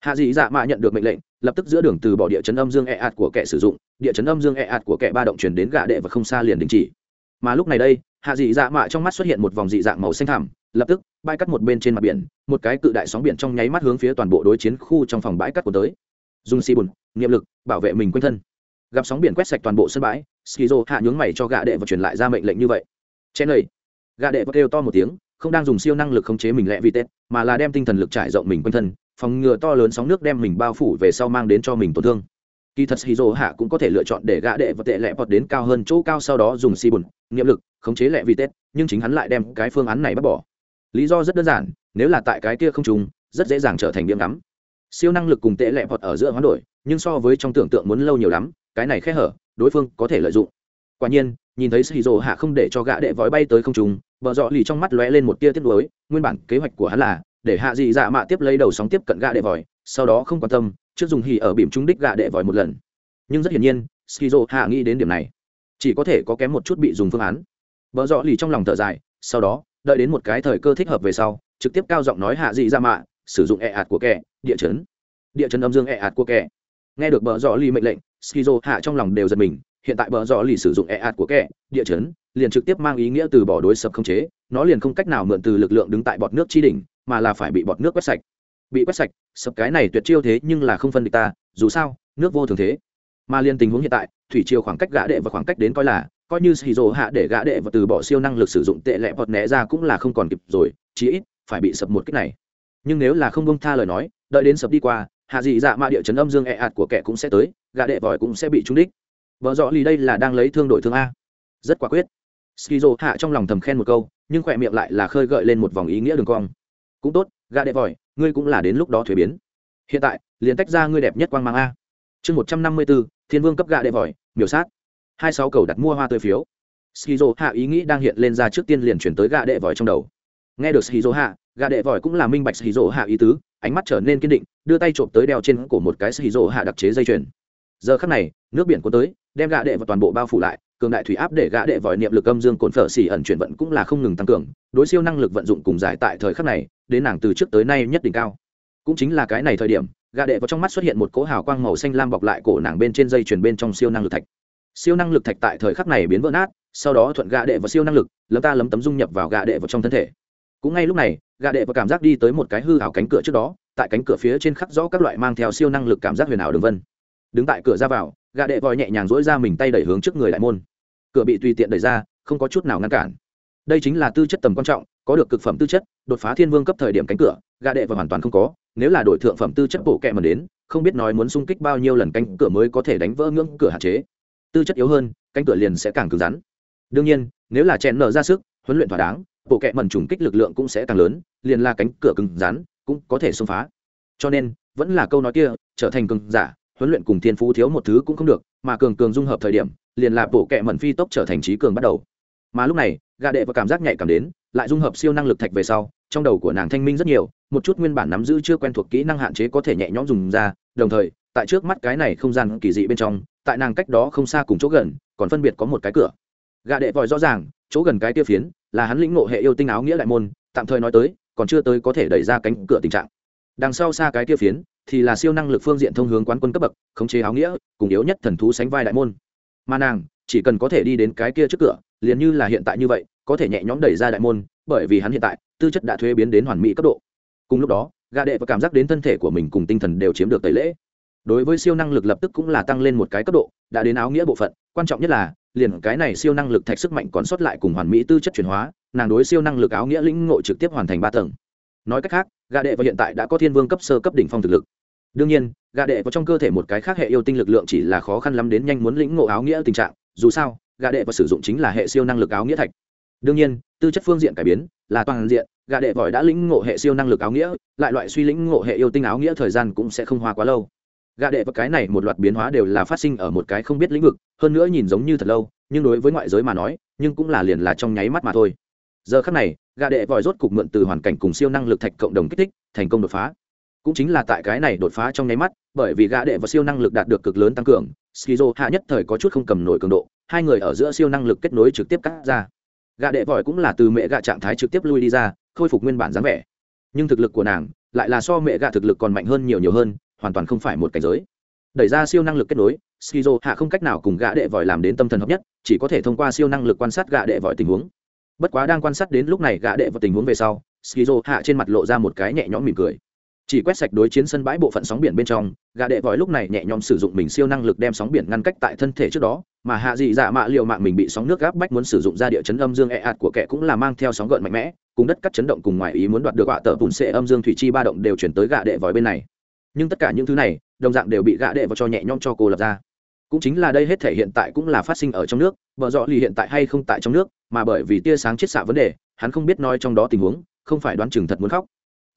Hạ dị dạ mạ nhận được mệnh lệnh, lập tức giữa đường từ bỏ địa chấn âm dương e ạt của kẻ sử dụng, địa chấn âm dương e ạt của kẻ ba động chuyển đến gạ đệ và không xa liền đình chỉ mà lúc này đây, hạ dị dạ mạ trong mắt xuất hiện một vòng dị dạng màu xanh thảm lập tức, bãi cắt một bên trên mặt biển, một cái cự đại sóng biển trong nháy mắt hướng phía toàn bộ đối chiến khu trong phòng bãi cắt của tới. Dùng xì bùn, niệm lực, bảo vệ mình quanh thân. Gặp sóng biển quét sạch toàn bộ sân bãi, skizo hạ nhướng mày cho gạ đệ và truyền lại ra mệnh lệnh như vậy. Chen lầy gạ đệ và kêu to một tiếng, không đang dùng siêu năng lực khống chế mình lẹ vì tết, mà là đem tinh thần lực trải rộng mình quanh thân, phòng ngừa to lớn sóng nước đem mình bao phủ về sau mang đến cho mình tổn thương kỳ thật hydro hạ cũng có thể lựa chọn để gã đệ và tệ lẹ vọt đến cao hơn chỗ cao sau đó dùng si bùn, niệm lực, khống chế lẹ vì tết, nhưng chính hắn lại đem cái phương án này bắt bỏ. Lý do rất đơn giản, nếu là tại cái kia không trùng, rất dễ dàng trở thành điểm ngắm. Siêu năng lực cùng tệ lẹ vọt ở giữa hoán đổi, nhưng so với trong tưởng tượng muốn lâu nhiều lắm, cái này khẽ hở, đối phương có thể lợi dụng. Quả nhiên, nhìn thấy hydro hạ không để cho gã đệ vói bay tới không trùng vợ dọ lì trong mắt lóe lên một tia tiếc nuối, nguyên bản kế hoạch của hắn là, để hạ dị dạ mạ tiếp lấy đầu sóng tiếp cận gã đệ vòi sau đó không quan tâm, trước dùng hì ở bìm trúng đích gạ đệ vòi một lần. Nhưng rất hiển nhiên, skizo hạ nghĩ đến điểm này. Chỉ có thể có kém một chút bị dùng phương án. Vợ dọ lì trong lòng thở dài, sau đó, đợi đến một cái thời cơ thích hợp về sau, trực tiếp cao giọng nói hạ dị ra mạ, sử dụng e ạt của kẻ, địa chấn. Địa chấn âm dương e ạt của kẻ. Nghe được vợ dọ lì mệnh lệnh, skizo hạ trong lòng đều giật mình, hiện tại vợ dọ lì sử dụng e ạt của kẻ, địa chấn, liền trực tiếp mang ý nghĩa từ bỏ đối sập không chế, nó liền không cách nào mượn từ lực lượng đứng tại bọt nước chi đỉnh, mà là phải bị bọt nước quét sạch bị quét sạch, sập cái này tuyệt chiêu thế nhưng là không phân địch ta, dù sao, nước vô thường thế. Mà liên tình huống hiện tại, thủy chiều khoảng cách gã đệ và khoảng cách đến coi là, coi như xì rồ hạ để gã đệ và từ bỏ siêu năng lực sử dụng tệ lẹ bọt né ra cũng là không còn kịp rồi, chí ít, phải bị sập một cách này. Nhưng nếu là không bông tha lời nói, đợi đến sập đi qua, hạ dị dạ mạ địa chấn âm dương e ạt của kẻ cũng sẽ tới, gã đệ vòi cũng sẽ bị trúng đích. Vợ rõ lì đây là đang lấy thương đội thương a. Rất quả quyết. Skizo hạ trong lòng thầm khen một câu, nhưng khỏe miệng lại là khơi gợi lên một vòng ý nghĩa đường cong. Cũng tốt, gã đệ vòi ngươi cũng là đến lúc đó thuế biến. Hiện tại, liền tách ra ngươi đẹp nhất quang mang a. Chương một trăm năm mươi bốn, thiên vương cấp gạ đệ vòi, miểu sát. Hai sáu cầu đặt mua hoa tươi phiếu. Skizo hạ ý nghĩ đang hiện lên ra trước tiên liền chuyển tới gạ đệ vòi trong đầu. Nghe được skizo hạ gạ đệ vòi cũng là minh bạch skizo hạ ý tứ, ánh mắt trở nên kiên định, đưa tay trộm tới đeo trên cổ một cái skizo hạ đặc chế dây chuyền. Giờ khắc này, nước biển có tới, đem gạ đệ và toàn bộ bao phủ lại cường đại thủy áp để gã đệ vòi niệm lực âm dương cồn phở xỉ ẩn chuyển vận cũng là không ngừng tăng cường, đối siêu năng lực vận dụng cùng giải tại thời khắc này, đến nàng từ trước tới nay nhất đỉnh cao. Cũng chính là cái này thời điểm, gã đệ vào trong mắt xuất hiện một cỗ hào quang màu xanh lam bọc lại cổ nàng bên trên dây chuyền bên trong siêu năng lực thạch. Siêu năng lực thạch tại thời khắc này biến vỡ nát, sau đó thuận gã đệ vào siêu năng lực, lấm ta lấm tấm dung nhập vào gã đệ vào trong thân thể. Cũng ngay lúc này, gã đệ vào cảm giác đi tới một cái hư hào cánh cửa trước đó, tại cánh cửa phía trên khắc rõ các loại mang theo siêu năng lực cảm giác huyền ảo đường vân. Đứng tại cửa ra vào, gã đệ vòi nhẹ nhàng dỗi ra mình tay đẩy hướng trước người đại môn cửa bị tùy tiện đẩy ra, không có chút nào ngăn cản. Đây chính là tư chất tầm quan trọng, có được cực phẩm tư chất, đột phá thiên vương cấp thời điểm cánh cửa gã đệ và hoàn toàn không có, nếu là đổi thượng phẩm tư chất bộ kẹ mà đến, không biết nói muốn xung kích bao nhiêu lần cánh cửa mới có thể đánh vỡ ngưỡng cửa hạn chế. Tư chất yếu hơn, cánh cửa liền sẽ càng cứng rắn. Đương nhiên, nếu là chèn nở ra sức, huấn luyện thỏa đáng, bộ kẹ mẩn trùng kích lực lượng cũng sẽ càng lớn, liền là cánh cửa cứng rắn, cũng có thể xông phá. Cho nên, vẫn là câu nói kia, trở thành cường giả, huấn luyện cùng thiên phú thiếu một thứ cũng không được, mà cường cường dung hợp thời điểm liền là bộ kệ mẩn phi tốc trở thành trí cường bắt đầu. Mà lúc này gà đệ và cảm giác nhạy cảm đến, lại dung hợp siêu năng lực thạch về sau, trong đầu của nàng thanh minh rất nhiều, một chút nguyên bản nắm giữ chưa quen thuộc kỹ năng hạn chế có thể nhẹ nhõm dùng ra, đồng thời, tại trước mắt cái này không gian kỳ dị bên trong, tại nàng cách đó không xa cùng chỗ gần, còn phân biệt có một cái cửa. Gà đệ vòi rõ ràng, chỗ gần cái tiêu phiến, là hắn lĩnh ngộ hệ yêu tinh áo nghĩa đại môn, tạm thời nói tới, còn chưa tới có thể đẩy ra cánh cửa tình trạng. Đằng sau xa cái tiêu phiến, thì là siêu năng lực phương diện thông hướng quán quân cấp bậc, khống chế áo nghĩa, cùng yếu nhất thần thú sánh vai đại môn mà nàng chỉ cần có thể đi đến cái kia trước cửa, liền như là hiện tại như vậy, có thể nhẹ nhõm đẩy ra đại môn, bởi vì hắn hiện tại, tư chất đã thuế biến đến hoàn mỹ cấp độ. Cùng lúc đó gà đệ và cảm giác đến thân thể của mình cùng tinh thần đều chiếm được tẩy lễ. Đối với siêu năng lực lập tức cũng là tăng lên một cái cấp độ, đã đến áo nghĩa bộ phận, quan trọng nhất là, liền cái này siêu năng lực thạch sức mạnh còn sót lại cùng hoàn mỹ tư chất chuyển hóa, nàng đối siêu năng lực áo nghĩa lĩnh ngộ trực tiếp hoàn thành ba tầng. Nói cách khác gà đệ và hiện tại đã có thiên vương cấp sơ cấp đỉnh phong thực lực. Đương nhiên gà đệ có trong cơ thể một cái khác hệ yêu tinh lực lượng chỉ là khó khăn lắm đến nhanh muốn lĩnh ngộ áo nghĩa tình trạng, dù sao, gà đệ và sử dụng chính là hệ siêu năng lực áo nghĩa thạch. Đương nhiên, tư chất phương diện cải biến là toàn diện, gà đệ vòi đã lĩnh ngộ hệ siêu năng lực áo nghĩa, lại loại suy lĩnh ngộ hệ yêu tinh áo nghĩa thời gian cũng sẽ không hoa quá lâu. Gà đệ và cái này một loạt biến hóa đều là phát sinh ở một cái không biết lĩnh vực, hơn nữa nhìn giống như thật lâu, nhưng đối với ngoại giới mà nói, nhưng cũng là liền là trong nháy mắt mà thôi. Giờ khắc này, gà đệ vòi rốt cục mượn từ hoàn cảnh cùng siêu năng lực thạch cộng đồng kích thích, thành công đột phá cũng chính là tại cái này đột phá trong nháy mắt, bởi vì gã đệ và siêu năng lực đạt được cực lớn tăng cường, skizo hạ nhất thời có chút không cầm nổi cường độ, hai người ở giữa siêu năng lực kết nối trực tiếp cắt ra. Gã đệ vòi cũng là từ mẹ gạ trạng thái trực tiếp lui đi ra, khôi phục nguyên bản dáng vẻ. Nhưng thực lực của nàng lại là so mẹ gạ thực lực còn mạnh hơn nhiều nhiều hơn, hoàn toàn không phải một cảnh giới. Đẩy ra siêu năng lực kết nối, skizo hạ không cách nào cùng gã đệ vòi làm đến tâm thần hợp nhất, chỉ có thể thông qua siêu năng lực quan sát gã đệ vòi tình huống. Bất quá đang quan sát đến lúc này gã đệ vào tình huống về sau, skizo hạ trên mặt lộ ra một cái nhẹ nhõm mỉm cười chỉ quét sạch đối chiến sân bãi bộ phận sóng biển bên trong gà đệ vòi lúc này nhẹ nhõm sử dụng mình siêu năng lực đem sóng biển ngăn cách tại thân thể trước đó, mà hạ dị dạ mạ liệu mạng mình bị sóng nước gáp bách muốn sử dụng ra địa chấn âm dương e ạt của kẻ cũng là mang theo sóng gợn mạnh mẽ, cùng đất cắt chấn động cùng ngoài ý muốn đoạt được quả tờ bùn xệ âm dương thủy chi ba động đều chuyển tới gà đệ vòi bên này. Nhưng tất cả những thứ này, đồng dạng đều bị gà đệ vào cho nhẹ nhõm cho cô lập ra. Cũng chính là đây hết thể hiện tại cũng là phát sinh ở trong nước, vợ dọ lì hiện tại hay không tại trong nước, mà bởi vì tia sáng chiết xạ vấn đề, hắn không biết nói trong đó tình huống, không phải đoán chừng thật muốn khóc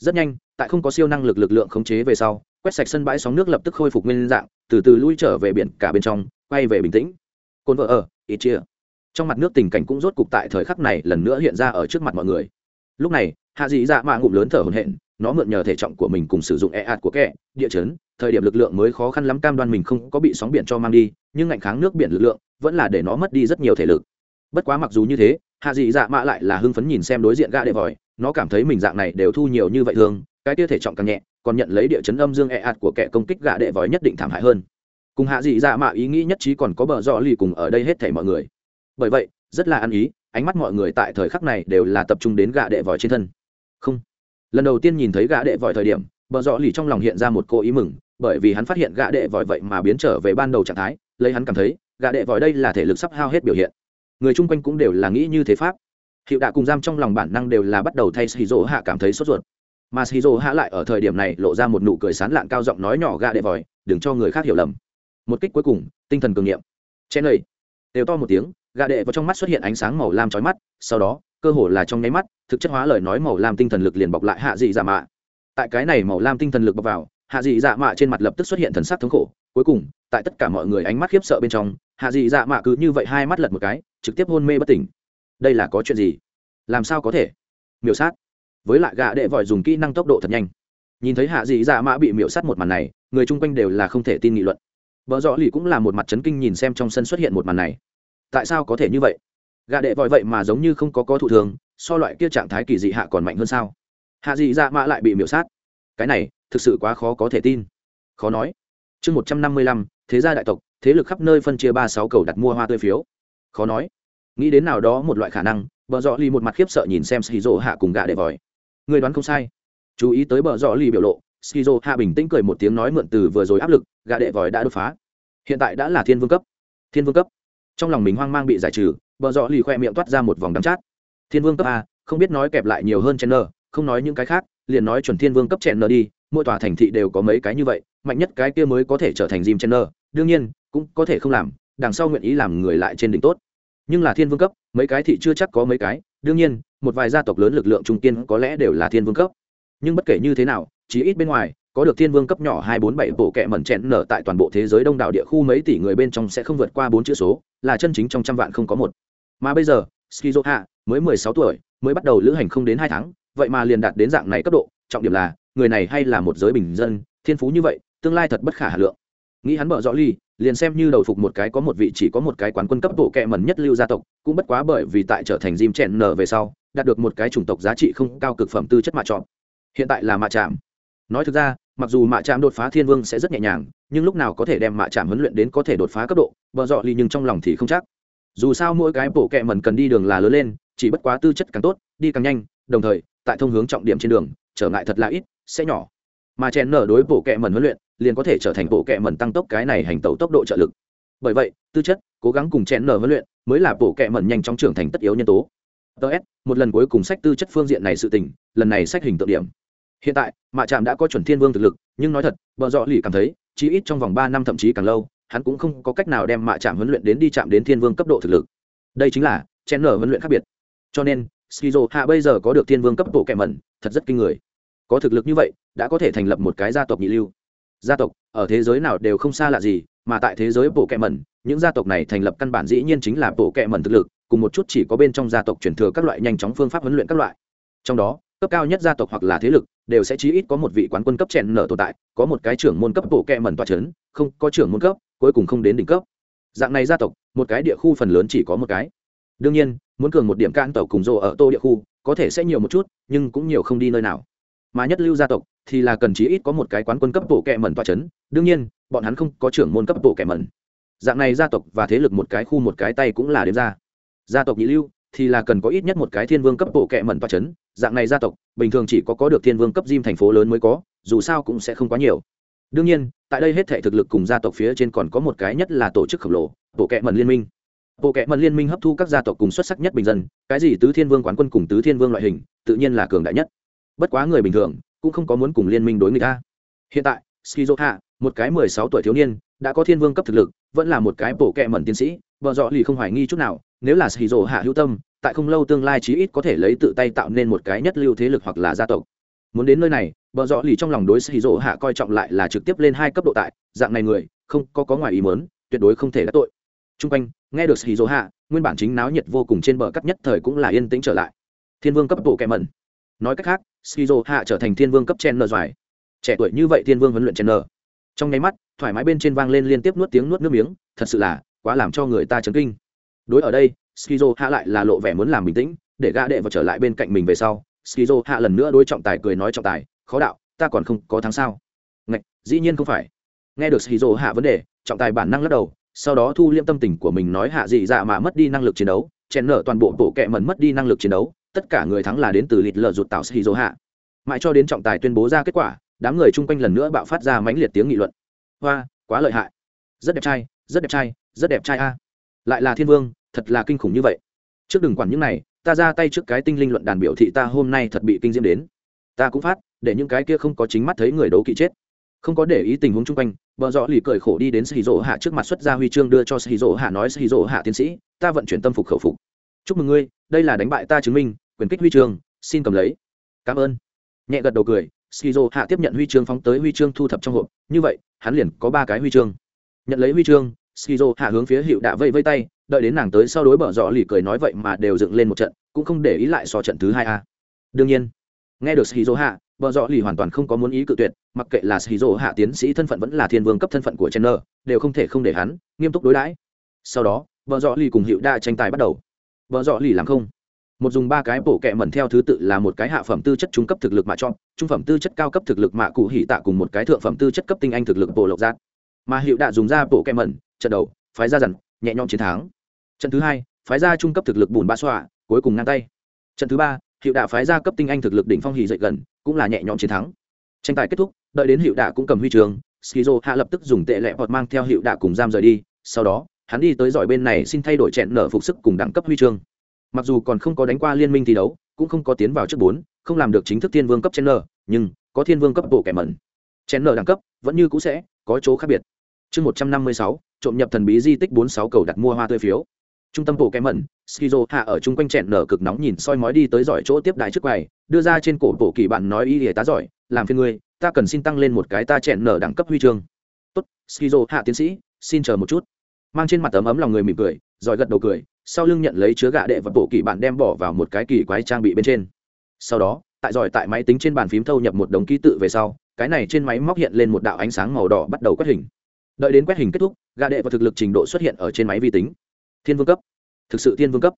rất nhanh, tại không có siêu năng lực lực lượng khống chế về sau, quét sạch sân bãi sóng nước lập tức khôi phục nguyên dạng, từ từ lui trở về biển cả bên trong, quay về bình tĩnh. Cồn vợ ở ít chia. Trong mặt nước tình cảnh cũng rốt cục tại thời khắc này lần nữa hiện ra ở trước mặt mọi người. Lúc này, hạ dị dạ mạ ngụm lớn thở hồn hện nó mượn nhờ thể trọng của mình cùng sử dụng e ạt của kẻ, địa chấn, thời điểm lực lượng mới khó khăn lắm cam đoan mình không có bị sóng biển cho mang đi, nhưng ngạnh kháng nước biển lực lượng vẫn là để nó mất đi rất nhiều thể lực. Bất quá mặc dù như thế, hạ dị dạ mạ lại là hưng phấn nhìn xem đối diện gã đệ vòi nó cảm thấy mình dạng này đều thu nhiều như vậy thường cái tia thể trọng càng nhẹ, còn nhận lấy địa chấn âm dương e ạt của kẻ công kích gạ đệ vòi nhất định thảm hại hơn. Cùng hạ dị dạ mạ ý nghĩ nhất trí còn có bờ dọ lì cùng ở đây hết thảy mọi người. Bởi vậy, rất là ăn ý, ánh mắt mọi người tại thời khắc này đều là tập trung đến gạ đệ vòi trên thân. Không. Lần đầu tiên nhìn thấy gã đệ vòi thời điểm, bờ dọ lì trong lòng hiện ra một cô ý mừng, bởi vì hắn phát hiện gã đệ vòi vậy mà biến trở về ban đầu trạng thái, lấy hắn cảm thấy, gã đệ vòi đây là thể lực sắp hao hết biểu hiện. Người chung quanh cũng đều là nghĩ như thế pháp hiệu đạ cùng giam trong lòng bản năng đều là bắt đầu thay shizu hạ cảm thấy sốt ruột. Mà shizu hạ lại ở thời điểm này lộ ra một nụ cười sán lạng cao giọng nói nhỏ gạ đệ vòi, đừng cho người khác hiểu lầm. Một kích cuối cùng, tinh thần cường nghiệm. Chen lầy đều to một tiếng gạ đệ vào trong mắt xuất hiện ánh sáng màu lam chói mắt, sau đó, cơ hồ là trong nháy mắt, thực chất hóa lời nói màu lam tinh thần lực liền bọc lại hạ dị dạ mạ. Tại cái này màu lam tinh thần lực bọc vào, hạ dị dạ mạ trên mặt lập tức xuất hiện thần sắc thống khổ. Cuối cùng, tại tất cả mọi người ánh mắt khiếp sợ bên trong, hạ dị dạ mạ cứ như vậy hai mắt lật một cái, trực tiếp hôn mê bất tỉnh đây là có chuyện gì? Làm sao có thể? Miểu sát. Với lại gạ đệ vòi dùng kỹ năng tốc độ thật nhanh. Nhìn thấy hạ dị dạ mã bị miểu sát một màn này, người chung quanh đều là không thể tin nghị luận. Vợ rõ lì cũng là một mặt chấn kinh nhìn xem trong sân xuất hiện một màn này. Tại sao có thể như vậy? Gạ đệ vòi vậy mà giống như không có có thụ thường, so loại kia trạng thái kỳ dị hạ còn mạnh hơn sao? Hạ dị dạ mã lại bị miểu sát. Cái này, thực sự quá khó có thể tin. Khó nói. Chương một trăm năm mươi lăm, thế gia đại tộc, thế lực khắp nơi phân chia ba sáu cầu đặt mua hoa tươi phiếu. Khó nói nghĩ đến nào đó một loại khả năng, bờ dọ lì một mặt khiếp sợ nhìn xem skizo hạ cùng gạ đệ vòi. Người đoán không sai. Chú ý tới bờ dọ lì biểu lộ, skizo hạ bình tĩnh cười một tiếng nói mượn từ vừa rồi áp lực, gạ đệ vòi đã đột phá. Hiện tại đã là thiên vương cấp. Thiên vương cấp. Trong lòng mình hoang mang bị giải trừ, bờ dọ lì khoe miệng toát ra một vòng đắm chát. Thiên vương cấp a, không biết nói kẹp lại nhiều hơn chen nơ không nói những cái khác, liền nói chuẩn thiên vương cấp chen nơ đi, mỗi tòa thành thị đều có mấy cái như vậy, mạnh nhất cái kia mới có thể trở thành jim chen nơ đương nhiên, cũng có thể không làm, đằng sau nguyện ý làm người lại trên đỉnh tốt nhưng là thiên vương cấp, mấy cái thị chưa chắc có mấy cái. Đương nhiên, một vài gia tộc lớn lực lượng trung kiên có lẽ đều là thiên vương cấp. Nhưng bất kể như thế nào chỉ ít bên ngoài, có được thiên vương cấp nhỏ hai bốn bảy bộ kẹ mẩn chẹn nở tại toàn bộ thế giới đông đảo địa khu mấy tỷ người bên trong sẽ không vượt qua bốn chữ số, là chân chính trong trăm vạn không có một. Mà bây giờ skizo hạ mới mười sáu tuổi, mới bắt đầu lữ hành không đến hai tháng, vậy mà liền đạt đến dạng này cấp độ, trọng điểm là, người này hay là một giới bình dân, thiên phú như vậy, tương lai thật bất khả hà lượng nghĩ hắn mở rõ ly, liền xem như đầu phục một cái có một vị chỉ có một cái quán quân cấp bộ kệ mẩn nhất lưu gia tộc, cũng bất quá bởi vì tại trở thành diêm chèn nở về sau, đạt được một cái chủng tộc giá trị không cao cực phẩm tư chất mạ trọn hiện tại là mạ chạm. nói thực ra, mặc dù mạ chạm đột phá thiên vương sẽ rất nhẹ nhàng, nhưng lúc nào có thể đem mạ chạm huấn luyện đến có thể đột phá cấp độ bờ dọ ly nhưng trong lòng thì không chắc. Dù sao mỗi cái bộ kệ mẩn cần đi đường là lớn lên, chỉ bất quá tư chất càng tốt, đi càng nhanh, đồng thời, tại thông hướng trọng điểm trên đường, trở ngại thật là ít, sẽ nhỏ. Mà chèn nở đối bộ kệ mẩn huấn luyện liền có thể trở thành bộ kệ mẩn tăng tốc cái này hành tẩu tốc độ trợ lực. Bởi vậy, tư chất, cố gắng cùng chén nở huấn luyện mới là bộ kệ mẩn nhanh chóng trưởng thành tất yếu nhân tố. Ts một lần cuối cùng sách tư chất phương diện này sự tình, lần này sách hình tượng điểm. Hiện tại, mạ trạm đã có chuẩn thiên vương thực lực, nhưng nói thật, vợ dọ lì cảm thấy, chí ít trong vòng ba năm thậm chí càng lâu, hắn cũng không có cách nào đem mạ trạm huấn luyện đến đi chạm đến thiên vương cấp độ thực lực. Đây chính là chen nở huấn luyện khác biệt. Cho nên, skizo hạ bây giờ có được thiên vương cấp bộ kẹ mẩn, thật rất kinh người. Có thực lực như vậy, đã có thể thành lập một cái gia tộc nhị lưu gia tộc, ở thế giới nào đều không xa lạ gì, mà tại thế giới bộ kẹ mẩn, những gia tộc này thành lập căn bản dĩ nhiên chính là bộ kẹ mẩn thực lực, cùng một chút chỉ có bên trong gia tộc truyền thừa các loại nhanh chóng phương pháp huấn luyện các loại. Trong đó, cấp cao nhất gia tộc hoặc là thế lực, đều sẽ chí ít có một vị quán quân cấp chèn nở tồn tại, có một cái trưởng môn cấp bộ kẹ mẩn toa chấn, không, có trưởng môn cấp, cuối cùng không đến đỉnh cấp. Dạng này gia tộc, một cái địa khu phần lớn chỉ có một cái. Đương nhiên, muốn cường một điểm can tàu cùng rộ ở tô địa khu, có thể sẽ nhiều một chút, nhưng cũng nhiều không đi nơi nào. Mà nhất lưu gia tộc thì là cần chí ít có một cái quán quân cấp bộ kệ mẩn toa chấn, đương nhiên bọn hắn không có trưởng môn cấp bộ kệ mẩn. Dạng này gia tộc và thế lực một cái khu một cái tay cũng là đếm ra. Gia tộc nhị lưu thì là cần có ít nhất một cái thiên vương cấp bộ kệ mẩn toa chấn. Dạng này gia tộc bình thường chỉ có có được thiên vương cấp diêm thành phố lớn mới có dù sao cũng sẽ không quá nhiều. Đương nhiên tại đây hết thảy thực lực cùng gia tộc phía trên còn có một cái nhất là tổ chức khổng lồ bộ kệ mẩn liên minh. Bộ kệ mẩn liên minh hấp thu các gia tộc cùng xuất sắc nhất bình dân cái gì tứ thiên vương quán quân cùng tứ thiên vương loại hình tự nhiên là cường đại nhất. Bất quá người bình thường cũng không có muốn cùng liên minh đối người ta hiện tại skizo hạ một cái mười sáu tuổi thiếu niên, đã có thiên vương cấp thực lực, vẫn là một cái bổ kẹ mẩn tiến sĩ, vợ dọ lì không hoài nghi chút nào, nếu là skizo hạ hữu tâm, tại không lâu tương lai chí ít có thể lấy tự tay tạo nên một cái nhất lưu thế lực hoặc là gia tộc. Muốn đến nơi này, vợ dọ lì trong lòng đối skizo hạ coi trọng lại là trực tiếp lên hai cấp độ tại, dạng này người, không có có ngoài ý mớn tuyệt đối không thể đắc tội. T r u n g quanh, nghe được skizo hạ nguyên bản chính náo nhiệt vô cùng trên bờ cắt nhất thời cũng là yên tĩnh trở lại. Thiên vương cấp bộ kẹ mẩn nói cách khác, skizo hạ trở thành thiên vương cấp chen nờ doài. Trẻ tuổi như vậy thiên vương huấn luyện chen nờ. Trong nháy mắt, thoải mái bên trên vang lên liên tiếp nuốt tiếng nuốt nước miếng, thật sự là quá làm cho người ta chấn kinh. Đối ở đây, skizo hạ lại là lộ vẻ muốn làm bình tĩnh, để gã đệ vào trở lại bên cạnh mình về sau, skizo hạ lần nữa đối trọng tài cười nói trọng tài, khó đạo, ta còn không có thắng sao? Ngạch, dĩ nhiên không phải. Nghe được skizo hạ vấn đề, trọng tài bản năng lắc đầu, sau đó thu liêm tâm tình của mình nói hạ dị dạ mà mất đi năng lực chiến đấu, chen nở toàn bộ bộ kệ mẩn mất đi năng lực chiến đấu tất cả người thắng là đến từ lịt lờ rụt tạo shizu hạ. Mãi cho đến trọng tài tuyên bố ra kết quả, đám người chung quanh lần nữa bạo phát ra mãnh liệt tiếng nghị luận. Hoa, quá lợi hại. Rất đẹp trai, rất đẹp trai, rất đẹp trai a. Lại là thiên vương, thật là kinh khủng như vậy. Trước đừng quản những này, ta ra tay trước cái tinh linh luận đàn biểu thị ta hôm nay thật bị kinh diễm đến. Ta cũng phát, để những cái kia không có chính mắt thấy người đấu kỵ chết. Không có để ý tình huống chung quanh vợ dọ lì cười khổ đi đến sĩ dỗ hạ trước mặt xuất ra huy chương đưa cho sĩ dỗ hạ nói sĩ dỗ hạ tiến sĩ, ta vận chuyển tâm phục khẩu phục. Chúc mừng ngươi đây là đánh bại ta chứng minh, quyền kích huy chương, xin cầm lấy. Cảm ơn. Nhẹ gật đầu cười, skizo hạ tiếp nhận huy chương phóng tới huy chương thu thập trong hộp. Như vậy, hắn liền có ba cái huy chương. Nhận lấy huy chương, skizo hạ hướng phía hiệu đạ vây vây tay, đợi đến nàng tới sau đối bở dọ lì cười nói vậy mà đều dựng lên một trận, cũng không để ý lại so trận thứ hai a. Đương nhiên, nghe được skizo hạ bở dọ lì hoàn toàn không có muốn ý cự tuyệt, mặc kệ là skizo hạ tiến sĩ thân phận vẫn là thiên vương cấp thân phận của chen đều không thể không để hắn nghiêm túc đối đãi. Sau đó, bờ dọ lì cùng hiệu đa tranh tài bắt đầu vợ dọ lì làm không? Một dùng ba cái bộ kẹ mẩn theo thứ tự là một cái hạ phẩm tư chất trung cấp thực lực mạ chọn, trung phẩm tư chất cao cấp thực lực mạ cụ hỉ tạ cùng một cái thượng phẩm tư chất cấp tinh anh thực lực bộ lộc giác. Mà hiệu đạ dùng ra bộ kẹ mẩn, trận đầu, phái ra dần, nhẹ nhõm chiến thắng. Trận thứ hai, phái ra trung cấp thực lực bùn ba xoa cuối cùng ngang tay. Trận thứ ba, hiệu đạ phái ra cấp tinh anh thực lực đỉnh phong hỉ dậy gần, cũng là nhẹ nhõm chiến thắng. Tranh tài kết thúc, đợi đến hiệu đạ cũng cầm huy trường skizo hạ lập tức dùng tệ lệ bọt mang theo hiệu đạ cùng giam rời đi, sau đó hắn đi tới giỏi bên này xin thay đổi chẹn nở phục sức cùng đẳng cấp huy chương. Mặc dù còn không có đánh qua liên minh thi đấu, cũng không có tiến vào trước bốn, không làm được chính thức thiên vương cấp chen nở, nhưng có thiên vương cấp bộ kẻ mẩn. Chen nở đẳng cấp vẫn như cũ sẽ có chỗ khác biệt. Chương một trăm năm mươi sáu, trộm nhập thần bí di tích bốn sáu cầu đặt mua hoa tươi phiếu. Trung tâm bộ kẻ mẩn, skizo hạ ở chung quanh chẹn nở cực nóng nhìn soi mói đi tới giỏi chỗ tiếp đại trước quầy, đưa ra trên cổ bộ kỳ bạn nói y lìa tá giỏi, làm phiên ngươi, ta cần xin tăng lên một cái ta chẹn nở đẳng cấp huy chương. Tốt, skizo hạ tiến sĩ, xin chờ một chút mang trên mặt ấm ấm lòng người mỉm cười, giỏi gật đầu cười, sau lưng nhận lấy chứa gạ đệ và bộ kỳ bạn đem bỏ vào một cái kỳ quái trang bị bên trên. Sau đó, tại giỏi tại máy tính trên bàn phím thâu nhập một đống ký tự về sau, cái này trên máy móc hiện lên một đạo ánh sáng màu đỏ bắt đầu quét hình. Đợi đến quét hình kết thúc, gạ đệ và thực lực trình độ xuất hiện ở trên máy vi tính. Thiên vương cấp. Thực sự thiên vương cấp.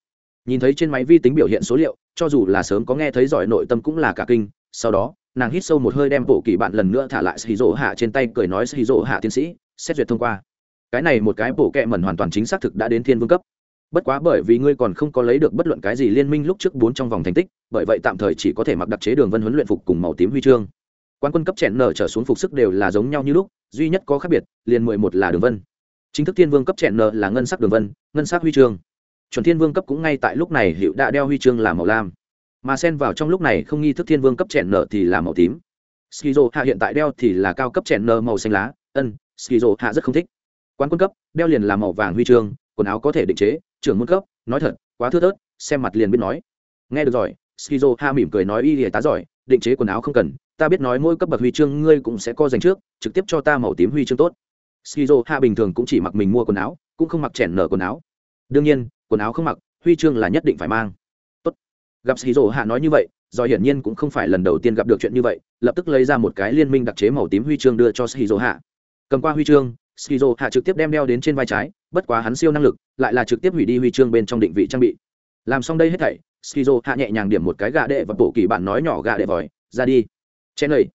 Nhìn thấy trên máy vi tính biểu hiện số liệu, cho dù là sớm có nghe thấy giỏi nội tâm cũng là cả kinh. Sau đó, nàng hít sâu một hơi đem bộ kỳ bạn lần nữa thả lại xì rỗ hạ trên tay, cười nói xì rỗ hạ tiến sĩ, xét duyệt thông qua cái này một cái bộ kệ mẩn hoàn toàn chính xác thực đã đến thiên vương cấp. Bất quá bởi vì ngươi còn không có lấy được bất luận cái gì liên minh lúc trước bốn trong vòng thành tích, bởi vậy tạm thời chỉ có thể mặc đặc chế đường vân huấn luyện phục cùng màu tím huy chương. Quan quân cấp chèn nở trở xuống phục sức đều là giống nhau như lúc, duy nhất có khác biệt, liền mười một là đường vân. Chính thức thiên vương cấp chèn nở là ngân sắc đường vân, ngân sắc huy chương. Chuẩn thiên vương cấp cũng ngay tại lúc này hiệu đã đeo huy chương là màu lam. Mà xen vào trong lúc này không nghi thức thiên vương cấp chèn nở thì là màu tím. Skizo hạ hiện tại đeo thì là cao cấp chèn nở màu xanh lá. Ân, skizo hạ rất không thích. Quán quân cấp, đeo liền là màu vàng huy chương, quần áo có thể định chế, trưởng môn cấp, nói thật, quá thưa thớt, xem mặt liền biết nói. Nghe được rồi, skizo ha mỉm cười nói y lìa tá giỏi, định chế quần áo không cần, ta biết nói mỗi cấp bậc huy chương ngươi cũng sẽ co dành trước, trực tiếp cho ta màu tím huy chương tốt. Skizo ha bình thường cũng chỉ mặc mình mua quần áo, cũng không mặc chèn nở quần áo. Đương nhiên, quần áo không mặc, huy chương là nhất định phải mang. Tốt. Gặp skizo hạ nói như vậy, do hiển nhiên cũng không phải lần đầu tiên gặp được chuyện như vậy, lập tức lấy ra một cái liên minh đặc chế màu tím huy chương đưa cho skizo hạ cầm qua huy chương skizo hạ trực tiếp đem đeo đến trên vai trái, bất quá hắn siêu năng lực, lại là trực tiếp hủy đi huy chương bên trong định vị trang bị. Làm xong đây hết thảy, skizo hạ nhẹ nhàng điểm một cái gà đệ và bộ kỳ bạn nói nhỏ gà đệ vòi, ra đi. Chen lầy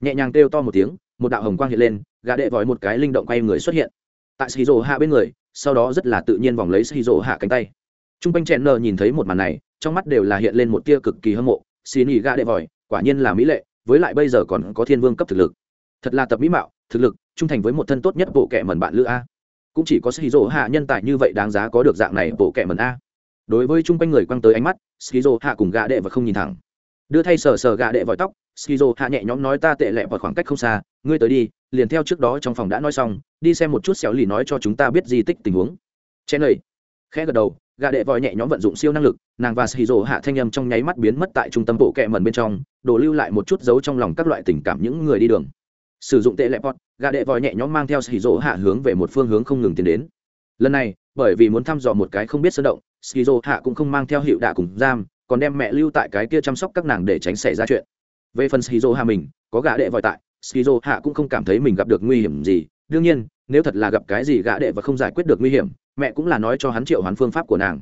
nhẹ nhàng kêu to một tiếng, một đạo hồng quang hiện lên, gà đệ vòi một cái linh động quay người xuất hiện. Tại skizo hạ bên người, sau đó rất là tự nhiên vòng lấy skizo hạ cánh tay. T r u n g quanh chen nờ nhìn thấy một màn này, trong mắt đều là hiện lên một tia cực kỳ hâm mộ, xin ý gà đệ vòi, quả nhiên là mỹ lệ, với lại bây giờ còn có thiên vương cấp thực lực. Thật là tập mỹ mạo thực lực, trung thành với một thân tốt nhất bộ kệ mẩn bạn lữ a. Cũng chỉ có shizu hạ nhân tài như vậy đáng giá có được dạng này bộ kệ mẩn a. Đối với chung quanh người quăng tới ánh mắt shizu hạ cùng gạ đệ và không nhìn thẳng. Đưa thay sờ sờ gạ đệ vòi tóc shizu hạ nhẹ nhõm nói ta tệ lẹ vào khoảng cách không xa, ngươi tới đi, liền theo trước đó trong phòng đã nói xong, đi xem một chút xéo lì nói cho chúng ta biết di tích tình huống. Chen lầy khẽ gật đầu gạ đệ vòi nhẹ nhõm vận dụng siêu năng lực, nàng và shizu hạ thanh âm trong nháy mắt biến mất tại trung tâm bộ kệ mẩn bên trong đổ lưu lại một chút dấu trong lòng các loại tình cảm những người đi đường sử dụng tệ lệ pot gà đệ vòi nhẹ nhõm mang theo xì rỗ hạ hướng về một phương hướng không ngừng tiến đến. Lần này, bởi vì muốn thăm dò một cái không biết sơn động skizo hạ cũng không mang theo hiệu đạ cùng giam, còn đem mẹ lưu tại cái kia chăm sóc các nàng để tránh xảy ra chuyện. Về phần skizo hạ mình, có gã đệ vòi tại skizo hạ cũng không cảm thấy mình gặp được nguy hiểm gì. Đương nhiên, nếu thật là gặp cái gì gã đệ và không giải quyết được nguy hiểm, mẹ cũng là nói cho hắn triệu hoán phương pháp của nàng.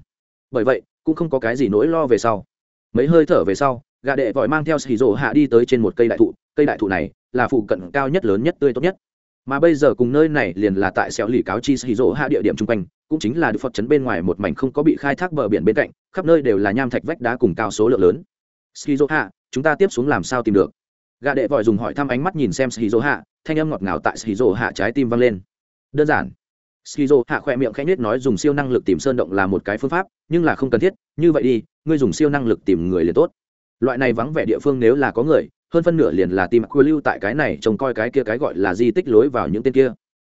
Bởi vậy, cũng không có cái gì nỗi lo về sau. Mấy hơi thở về sau gã đệ vòi mang theo xì rổ hạ đi tới trên một cây đại thụ. Cây đại thụ này là phụ cận cao nhất lớn nhất tươi tốt nhất. Mà bây giờ cùng nơi này liền là tại xẻo lì cáo chi xì rỗ hạ địa điểm chung quanh, cũng chính là được phật chấn bên ngoài một mảnh không có bị khai thác bờ biển bên cạnh, khắp nơi đều là nham thạch vách đá cùng cao số lượng lớn. Skizo hạ, chúng ta tiếp xuống làm sao tìm được? Gà đệ vội dùng hỏi thăm ánh mắt nhìn xem skizo hạ, thanh âm ngọt ngào tại skizo hạ trái tim vang lên. Đơn giản. Skizo hạ khỏe miệng khẽ nhếch nói dùng siêu năng lực tìm sơn động là một cái phương pháp, nhưng là không cần thiết, như vậy đi, ngươi dùng siêu năng lực tìm người liền tốt. Loại này vắng vẻ địa phương nếu là có người hơn phân nửa liền là tìm quy lưu tại cái này, trông coi cái kia cái gọi là di tích lối vào những tên kia.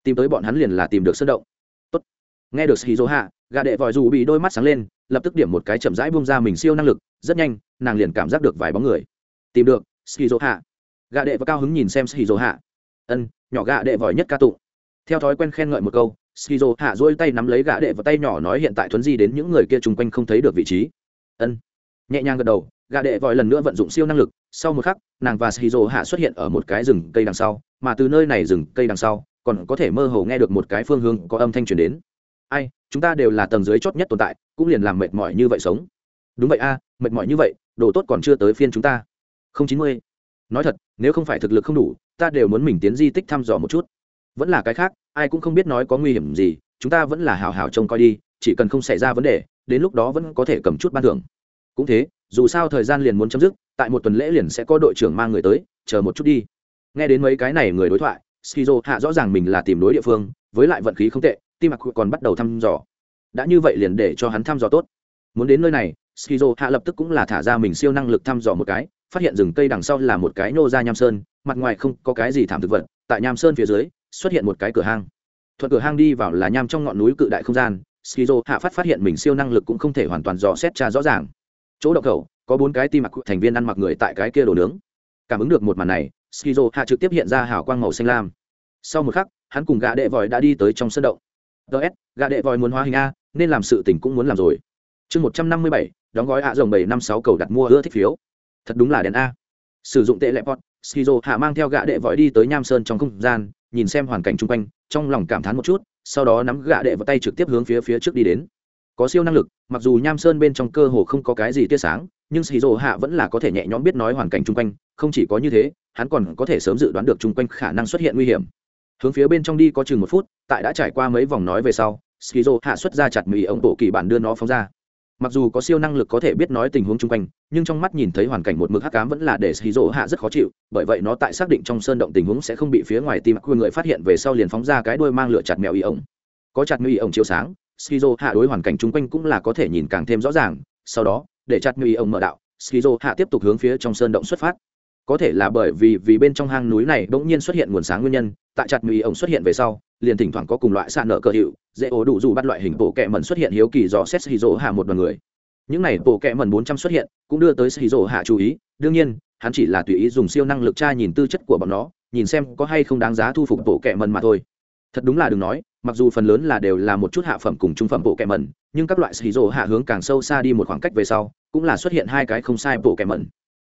Tìm tới bọn hắn liền là tìm được sơn động. Tốt. nghe được shizu hạ gà đệ vòi dù bị đôi mắt sáng lên, lập tức điểm một cái chậm rãi buông ra mình siêu năng lực, rất nhanh, nàng liền cảm giác được vài bóng người. Tìm được shizu hạ gà đệ và cao hứng nhìn xem shizu hạ ân, nhỏ gà đệ vòi nhất ca tụng. Theo thói quen khen ngợi một câu shizu hạ dỗi tay nắm lấy gà đệ và tay nhỏ nói hiện tại thuấn di đến những người kia chung quanh không thấy được vị trí. Ân. Nhẹ nhàng gật đầu gà đệ vòi lần nữa vận dụng siêu năng lực, sau một khắc, nàng và shizu hạ xuất hiện ở một cái rừng cây đằng sau, mà từ nơi này rừng cây đằng sau, còn có thể mơ hồ nghe được một cái phương hướng có âm thanh truyền đến. Ai, chúng ta đều là tầng dưới chót nhất tồn tại, cũng liền làm mệt mỏi như vậy sống. Đúng vậy a, mệt mỏi như vậy, đồ tốt còn chưa tới phiên chúng ta. Không chín mươi. Nói thật, nếu không phải thực lực không đủ, ta đều muốn mình tiến di tích thăm dò một chút. Vẫn là cái khác, ai cũng không biết nói có nguy hiểm gì, chúng ta vẫn là hào hào trông coi đi, chỉ cần không xảy ra vấn đề, đến lúc đó vẫn có thể cầm chút ban thưởng. Cũng thế dù sao thời gian liền muốn chấm dứt, tại một tuần lễ liền sẽ có đội trưởng mang người tới, chờ một chút đi. Nghe đến mấy cái này người đối thoại, skizo hạ rõ ràng mình là tìm đối địa phương, với lại vận khí không tệ, tim mặc còn bắt đầu thăm dò. Đã như vậy liền để cho hắn thăm dò tốt. Muốn đến nơi này, skizo hạ lập tức cũng là thả ra mình siêu năng lực thăm dò một cái, phát hiện rừng cây đằng sau là một cái nô ra nham sơn, mặt ngoài không có cái gì thảm thực vật, tại nham sơn phía dưới, xuất hiện một cái cửa hang. Thuận cửa hang đi vào là nham trong ngọn núi cự đại không gian, skizo hạ phát phát hiện mình siêu năng lực cũng không thể hoàn toàn dò xét tra rõ ràng chỗ động khẩu, có bốn cái tim mặc thành viên ăn mặc người tại cái kia đồ nướng. Cảm ứng được một màn này, skizo hạ trực tiếp hiện ra hào quang màu xanh lam. Sau một khắc, hắn cùng gã đệ vòi đã đi tới trong sân động. Ts gã đệ vòi muốn hóa hình a, nên làm sự tình cũng muốn làm rồi. Chương một trăm năm mươi bảy, đóng gói hạ rồng bảy năm sáu cầu đặt mua ưa thích phiếu. Thật đúng là đèn a. Sử dụng tệ lệ pot, skizo hạ mang theo gã đệ vòi đi tới nham sơn trong không gian, nhìn xem hoàn cảnh chung quanh, trong lòng cảm thán một chút, sau đó nắm gã đệ vào tay trực tiếp hướng phía phía trước đi đến có siêu năng lực, mặc dù nham sơn bên trong cơ hồ không có cái gì tia sáng, nhưng xì hạ vẫn là có thể nhẹ nhõm biết nói hoàn cảnh chung quanh, không chỉ có như thế, hắn còn có thể sớm dự đoán được chung quanh khả năng xuất hiện nguy hiểm. Hướng phía bên trong đi có chừng một phút, tại đã trải qua mấy vòng nói về sau skizo hạ xuất ra chặt mì ống bộ kỳ bản đưa nó phóng ra. Mặc dù có siêu năng lực có thể biết nói tình huống chung quanh, nhưng trong mắt nhìn thấy hoàn cảnh một mực hắc cám vẫn là để skizo hạ rất khó chịu, bởi vậy nó tại xác định trong sơn động tình huống sẽ không bị phía ngoài tim của người phát hiện về sau liền phóng ra cái đuôi mang lửa chặt mèo y ống có chặt mì ống chiếu sáng skizo hạ đối hoàn cảnh chung quanh cũng là có thể nhìn càng thêm rõ ràng, sau đó, để chặt nguy ông mở đạo, skizo hạ tiếp tục hướng phía trong sơn động xuất phát. Có thể là bởi vì vì bên trong hang núi này bỗng nhiên xuất hiện nguồn sáng nguyên nhân, tại chặt mì ổng xuất hiện về sau, liền thỉnh thoảng có cùng loại sạn nợ cơ hiệu, dễ ố đủ dù bắt loại hình bộ kẹ mẩn xuất hiện hiếu kỳ dò xét hì rỗ hạ một đoàn người. Những này bộ kẹ mẩn bốn trăm xuất hiện, cũng đưa tới hì rỗ hạ chú ý, đương nhiên, hắn chỉ là tùy ý dùng siêu năng lực tra nhìn tư chất của bọn nó, nhìn xem có hay không đáng giá thu phục bộ kẹ mẩn mà thôi. Thật đúng là đừng nói mặc dù phần lớn là đều là một chút hạ phẩm cùng trung phẩm bộ kẹ mẩn, nhưng các loại xì rỗ hạ hướng càng sâu xa đi một khoảng cách về sau, cũng là xuất hiện hai cái không sai bộ kẹ mẩn.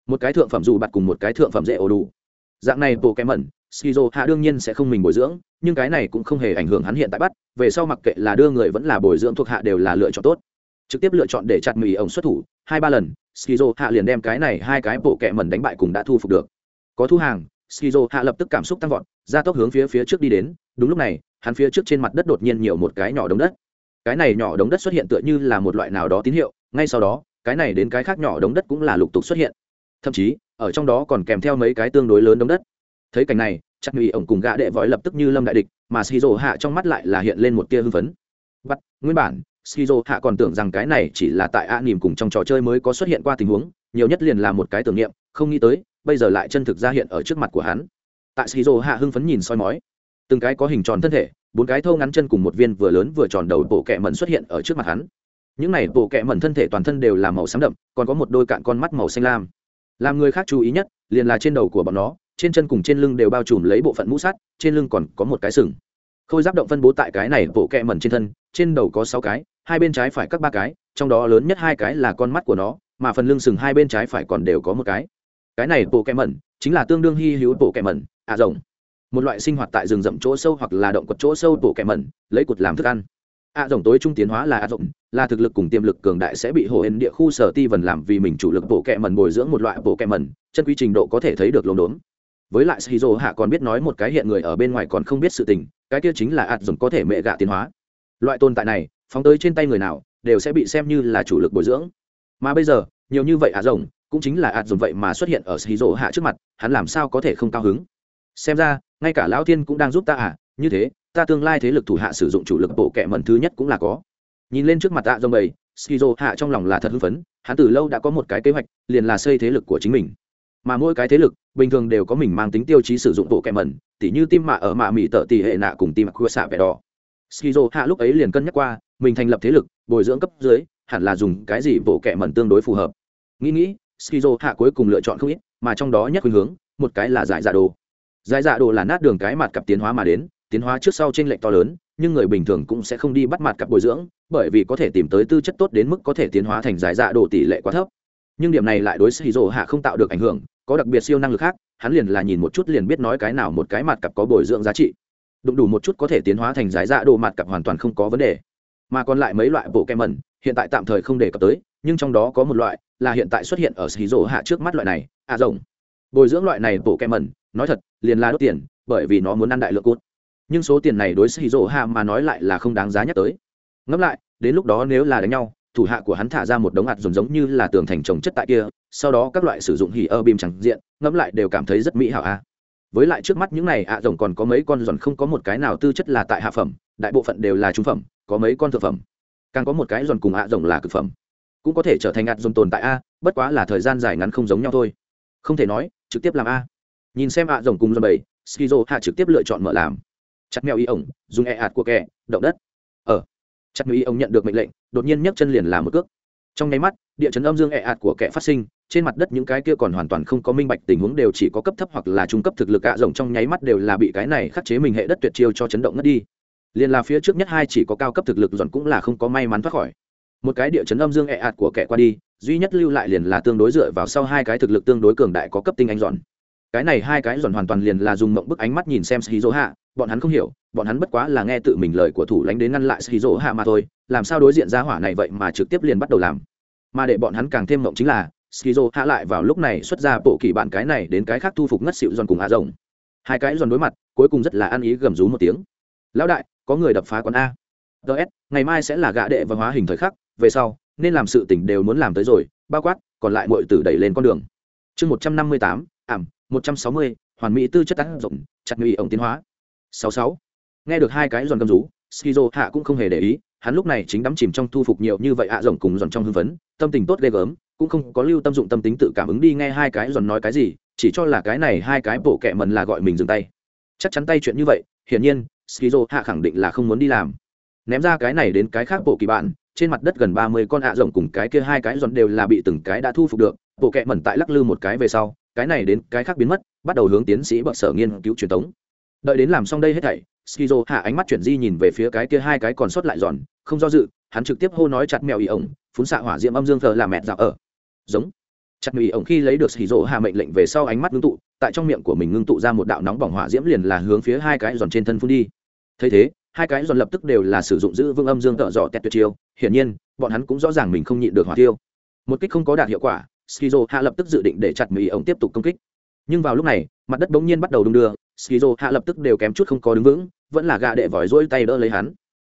Một cái thượng phẩm dù bặt cùng một cái thượng phẩm dễ ổ đủ. Dạng này bộ kẹ mẩn skizo hạ đương nhiên sẽ không mình bồi dưỡng, nhưng cái này cũng không hề ảnh hưởng hắn hiện tại bắt, về sau mặc kệ là đưa người vẫn là bồi dưỡng thuộc hạ đều là lựa chọn tốt. Trực tiếp lựa chọn để chặt mì ổng xuất thủ, hai ba lần skizo hạ liền đem cái này hai cái bộ kẹ mẩn đánh bại cùng đã thu phục được. Có thu hàng skizo hạ lập tức cảm xúc tăng vọt, ra tốc hướng phía phía trước đi đến, đúng lúc này hắn phía trước trên mặt đất đột nhiên nhiều một cái nhỏ đống đất. Cái này nhỏ đống đất xuất hiện tựa như là một loại nào đó tín hiệu, ngay sau đó, cái này đến cái khác nhỏ đống đất cũng là lục tục xuất hiện. Thậm chí, ở trong đó còn kèm theo mấy cái tương đối lớn đống đất. Thấy cảnh này, chắc nghĩ ổng cùng gã đệ vói lập tức như lâm đại địch, mà shizu hạ trong mắt lại là hiện lên một tia hưng phấn. Bắt, nguyên bản, shizu hạ còn tưởng rằng cái này chỉ là tại a nỉm cùng trong trò chơi mới có xuất hiện qua tình huống, nhiều nhất liền là một cái tưởng niệm, không nghĩ tới, bây giờ lại chân thực ra hiện ở trước mặt của hắn. Tại shizu hạ hưng phấn nhìn soi mói từng cái có hình tròn thân thể, bốn cái thâu ngắn chân cùng một viên vừa lớn vừa tròn đầu bộ kẹ mẩn xuất hiện ở trước mặt hắn. Những này bộ kẹ mẩn thân thể toàn thân đều là màu xám đậm, còn có một đôi cạn con mắt màu xanh lam. Làm người khác chú ý nhất, liền là trên đầu của bọn nó, trên chân cùng trên lưng đều bao trùm lấy bộ phận mũ sắt, trên lưng còn có một cái sừng. Khôi giáp động phân bố tại cái này bộ kẹ mẩn trên thân, trên đầu có sáu cái, hai bên trái phải các ba cái, trong đó lớn nhất hai cái là con mắt của nó, mà phần lưng sừng hai bên trái phải còn đều có một cái. Cái này bộ kẹ mẩn chính là tương đương hy hữu bộ kẹ mẩn à rồng một loại sinh hoạt tại rừng rậm chỗ sâu hoặc là động quật chỗ sâu tổ kẻ mẩn, lấy cột làm thức ăn. Ạ rồng tối trung tiến hóa là ạ rồng là thực lực cùng tiềm lực cường đại sẽ bị hồ hên địa khu sở ti vần làm vì mình chủ lực bộ kẹ mẩn bồi dưỡng một loại bộ kẹ mẩn, chân quy trình độ có thể thấy được lồn đốn với lại shizu hạ còn biết nói một cái hiện người ở bên ngoài còn không biết sự tình, cái kia chính là ạ rồng có thể mẹ gạ tiến hóa. Loại tồn tại này, phóng tới trên tay người nào, đều sẽ bị xem như là chủ lực bồi dưỡng. Mà bây giờ, nhiều như vậy ạ rồng cũng chính là ạ rồng vậy mà xuất hiện ở shizu hạ trước mặt, hắn làm sao có thể không cao hứng? Xem ra ngay cả lão thiên cũng đang giúp ta à? Như thế, ta tương lai thế lực thủ hạ sử dụng chủ lực bộ kệ mẩn thứ nhất cũng là có. Nhìn lên trước mặt tạ dông bầy, skizo hạ trong lòng là thật hưng phấn, hắn từ lâu đã có một cái kế hoạch, liền là xây thế lực của chính mình. Mà mỗi cái thế lực, bình thường đều có mình mang tính tiêu chí sử dụng bộ kệ mẩn, tỉ như tim mạ ở mạ mỹ tợ tỷ hệ nạ cùng tim mạ xạ vẻ đỏ. Skizo hạ lúc ấy liền cân nhắc qua, mình thành lập thế lực, bồi dưỡng cấp dưới, hẳn là dùng cái gì bộ kệ mẩn tương đối phù hợp. Nghĩ nghĩ, skizo hạ cuối cùng lựa chọn không ít, mà trong đó nhất khuynh hướng, một cái là giải giả đồ giải dạ đồ là nát đường cái mặt cặp tiến hóa mà đến, tiến hóa trước sau trên lệnh to lớn, nhưng người bình thường cũng sẽ không đi bắt mặt cặp bồi dưỡng, bởi vì có thể tìm tới tư chất tốt đến mức có thể tiến hóa thành giải dạ đồ tỷ lệ quá thấp. Nhưng điểm này lại đối xì rổ hạ không tạo được ảnh hưởng, có đặc biệt siêu năng lực khác, hắn liền là nhìn một chút liền biết nói cái nào một cái mặt cặp có bồi dưỡng giá trị. Đụng đủ một chút có thể tiến hóa thành giải dạ đồ mặt cặp hoàn toàn không có vấn đề. Mà còn lại mấy loại bộ kem mẩn hiện tại tạm thời không đề cập tới, nhưng trong đó có một loại là hiện tại xuất hiện ở xì rổ hạ trước mắt loại này à rồng. Bồi dưỡng loại này bộ kem mẩn nói thật, liền là đốt tiền, bởi vì nó muốn ăn đại lượng cốt nhưng số tiền này đối xì rỗ hạ mà nói lại là không đáng giá nhắc tới. Ngẫm lại, đến lúc đó nếu là đánh nhau, thủ hạ của hắn thả ra một đống hạt giống giống như là tường thành trồng chất tại kia, sau đó các loại sử dụng hỉ ơ bìm chẳng diện, ngẫm lại đều cảm thấy rất mỹ hảo a. Với lại trước mắt những này, ạ, rồng còn có mấy con giòn không có một cái nào tư chất là tại hạ phẩm, đại bộ phận đều là trung phẩm, có mấy con thực phẩm. Càng có một cái giòn cùng ạ rồng là cực phẩm. Cũng có thể trở thành ạ rồng tồn tại a, bất quá là thời gian dài ngắn không giống nhau thôi. Không thể nói, trực tiếp làm a nhìn xem ạ rồng cùng dầm bầy skizo hạ trực tiếp lựa chọn mở làm. Chặt mèo y ổng, dùng e ạt của kẻ, động đất. Ở chặt mèo y ổng nhận được mệnh lệnh, đột nhiên nhấc chân liền làm một cước. Trong nháy mắt, địa chấn âm dương e ạt của kẻ phát sinh, trên mặt đất những cái kia còn hoàn toàn không có minh bạch tình huống đều chỉ có cấp thấp hoặc là trung cấp thực lực ạ rồng trong nháy mắt đều là bị cái này khắc chế mình hệ đất tuyệt chiêu cho chấn động ngất đi. Liền là phía trước nhất hai chỉ có cao cấp thực lực dọn cũng là không có may mắn thoát khỏi. Một cái địa chấn âm dương ẹ ạt của kẻ qua đi, duy nhất lưu lại liền là tương đối dựa vào sau hai cái thực lực tương đối cường đại có cấp tinh anh dọn cái này hai cái dọn hoàn toàn liền là dùng mộng bức ánh mắt nhìn xem shizu hạ bọn hắn không hiểu, bọn hắn bất quá là nghe tự mình lời của thủ lãnh đến ngăn lại shizu hạ mà thôi, làm sao đối diện ra hỏa này vậy mà trực tiếp liền bắt đầu làm. Mà để bọn hắn càng thêm mộng chính là skizo hạ lại vào lúc này xuất ra bộ kỳ bạn cái này đến cái khác thu phục ngất xịu giòn cùng hạ rồng hai cái giòn đối mặt, cuối cùng rất là ăn ý gầm rú một tiếng. Lão đại, có người đập phá quán a. Ts ngày mai sẽ là gạ đệ và hóa hình thời khắc, về sau, nên làm sự tỉnh đều muốn làm tới rồi, bao quát, còn lại mọi tử đẩy lên con đường. Chương một trăm năm mươi tám, ảm một trăm sáu mươi, hoàn mỹ tư chất tác dụng, chặt ngụy ổng tiến hóa. sáu sáu. Nghe được hai cái giòn cầm rú, skizo hạ cũng không hề để ý, hắn lúc này chính đắm chìm trong thu phục nhiều như vậy hạ rồng cùng giòn trong hưng phấn, tâm tình tốt ghê gớm, cũng không có lưu tâm dụng tâm tính tự cảm ứng đi nghe hai cái giòn nói cái gì, chỉ cho là cái này hai cái bộ kẹ mần là gọi mình dừng tay. Chắc chắn tay chuyện như vậy, hiển nhiên, skizo hạ khẳng định là không muốn đi làm. Ném ra cái này đến cái khác bộ kỳ bạn, trên mặt đất gần ba mươi con ạ rồng cùng cái kia hai cái giòn đều là bị từng cái đã thu phục được, bộ kẹ mẩn tại lắc lư một cái về sau cái này đến cái khác biến mất, bắt đầu hướng tiến sĩ bậc sở nghiên cứu truyền thống đợi đến làm xong đây hết thảy, skizo hạ ánh mắt chuyển di nhìn về phía cái kia hai cái còn sót lại giòn, không do dự, hắn trực tiếp hô nói chặt mèo ý ổng phun xạ hỏa diệm âm dương thờ là mẹ dạo ở. Giống. Chặt mèo ý ổng khi lấy được skizo hạ mệnh lệnh về sau ánh mắt ngưng tụ, tại trong miệng của mình ngưng tụ ra một đạo nóng bỏng hỏa diễm liền là hướng phía hai cái giòn trên thân phun đi. Thấy thế, hai cái giòn lập tức đều là sử dụng giữ vương âm dương tợ dọ tẹt tuyệt chiêu, hiển nhiên, bọn hắn cũng rõ ràng mình không nhịn được hỏa tiêu một kích không có đạt hiệu quả skizo hạ lập tức dự định để chặt mỹ ổng tiếp tục công kích. Nhưng vào lúc này, mặt đất bỗng nhiên bắt đầu đung đưa, skizo hạ lập tức đều kém chút không có đứng vững, vẫn là gạ đệ vòi rỗi tay đỡ lấy hắn.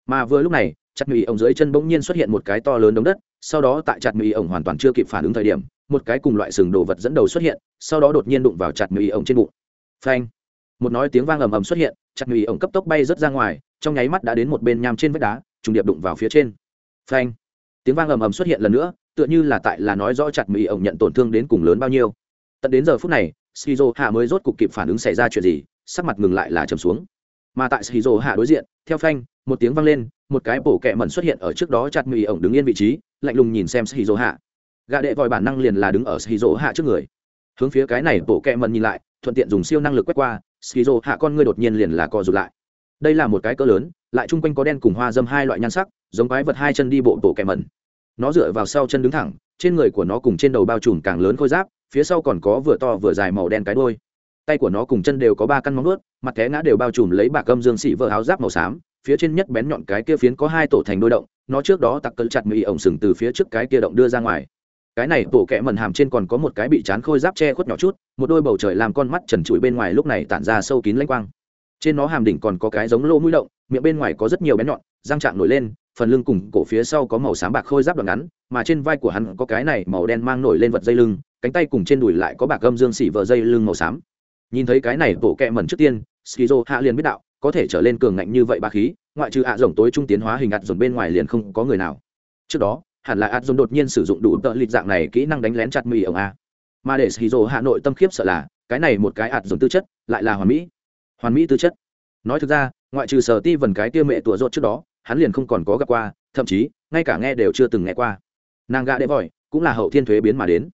Mà vừa lúc này, chặt mỹ ổng dưới chân bỗng nhiên xuất hiện một cái to lớn đống đất, sau đó tại chặt mỹ ổng hoàn toàn chưa kịp phản ứng thời điểm, một cái cùng loại sừng đồ vật dẫn đầu xuất hiện, sau đó đột nhiên đụng vào chặt mỹ ổng trên bụng. Phanh! Một nói tiếng vang ầm ầm xuất hiện, chặt mỹ ổng cấp tốc bay rớt ra ngoài, trong nháy mắt đã đến một bên nham trên vách đá, trùng điệp đụng vào phía trên. Phanh! Tiếng vang ầm ầm xuất hiện lần nữa tựa như là tại là nói rõ chặt mỹ ổng nhận tổn thương đến cùng lớn bao nhiêu. Tận đến giờ phút này shizu hạ mới rốt cục kịp phản ứng xảy ra chuyện gì, sắc mặt ngừng lại là trầm xuống. Mà tại shizu hạ đối diện, theo phanh, một tiếng vang lên, một cái bổ kẹ mẩn xuất hiện ở trước đó chặt mỹ ổng đứng yên vị trí, lạnh lùng nhìn xem shizu hạ gạ đệ vòi bản năng liền là đứng ở shizu hạ trước người. Hướng phía cái này bổ kẹ mẩn nhìn lại, thuận tiện dùng siêu năng lực quét qua shizu hạ con ngươi đột nhiên liền là co rụt lại. Đây là một cái cỡ lớn, lại chung quanh có đen cùng hoa dâm hai loại nhan sắc, giống quái vật hai chân đi bộ bổ kẹ mẩn nó dựa vào sau chân đứng thẳng, trên người của nó cùng trên đầu bao trùm càng lớn khôi giáp, phía sau còn có vừa to vừa dài màu đen cái đôi tay của nó cùng chân đều có ba căn móng ướt mặt té ngã đều bao trùm lấy bạc gâm dương xỉ vỡ áo giáp màu xám, phía trên nhất bén nhọn cái kia phiến có hai tổ thành đôi động, nó trước đó tặc cân chặt mỹ ổng sừng từ phía trước cái kia động đưa ra ngoài. Cái này tổ kẽ mần hàm trên còn có một cái bị chán khôi giáp che khuất nhỏ chút, một đôi bầu trời làm con mắt trần trụi bên ngoài lúc này tản ra sâu kín lanh quang. Trên nó hàm đỉnh còn có cái giống lỗ mũi động, miệng bên ngoài có rất nhiều bén nhọn, răng trạng nổi lên phần lưng cùng cổ phía sau có màu xám bạc khôi giáp đoạn ngắn, mà trên vai của hắn có cái này màu đen mang nổi lên vật dây lưng, cánh tay cùng trên đùi lại có bạc gâm dương xỉ vợ dây lưng màu xám. Nhìn thấy cái này bộ kẹ mẩn trước tiên, skizo hạ liền biết đạo, có thể trở lên cường ngạnh như vậy ba khí, ngoại trừ ạ rồng tối trung tiến hóa hình ạt dồn bên ngoài liền không có người nào. Trước đó, hẳn là ạt dồn đột nhiên sử dụng đủ tợ lịch dạng này kỹ năng đánh lén chặt mì ông a. Mà để skizo hạ nội tâm khiếp sợ là, cái này một cái ạt dồn tư chất, lại là hoàn mỹ. Hoàn mỹ tư chất. Nói thực ra, ngoại trừ sở ti vần cái tiêu mẹ tủa rốt trước đó hắn liền không còn có gặp qua, thậm chí, ngay cả nghe đều chưa từng nghe qua. Nàng gạ đệ vòi cũng là hậu thiên thuế biến mà đến.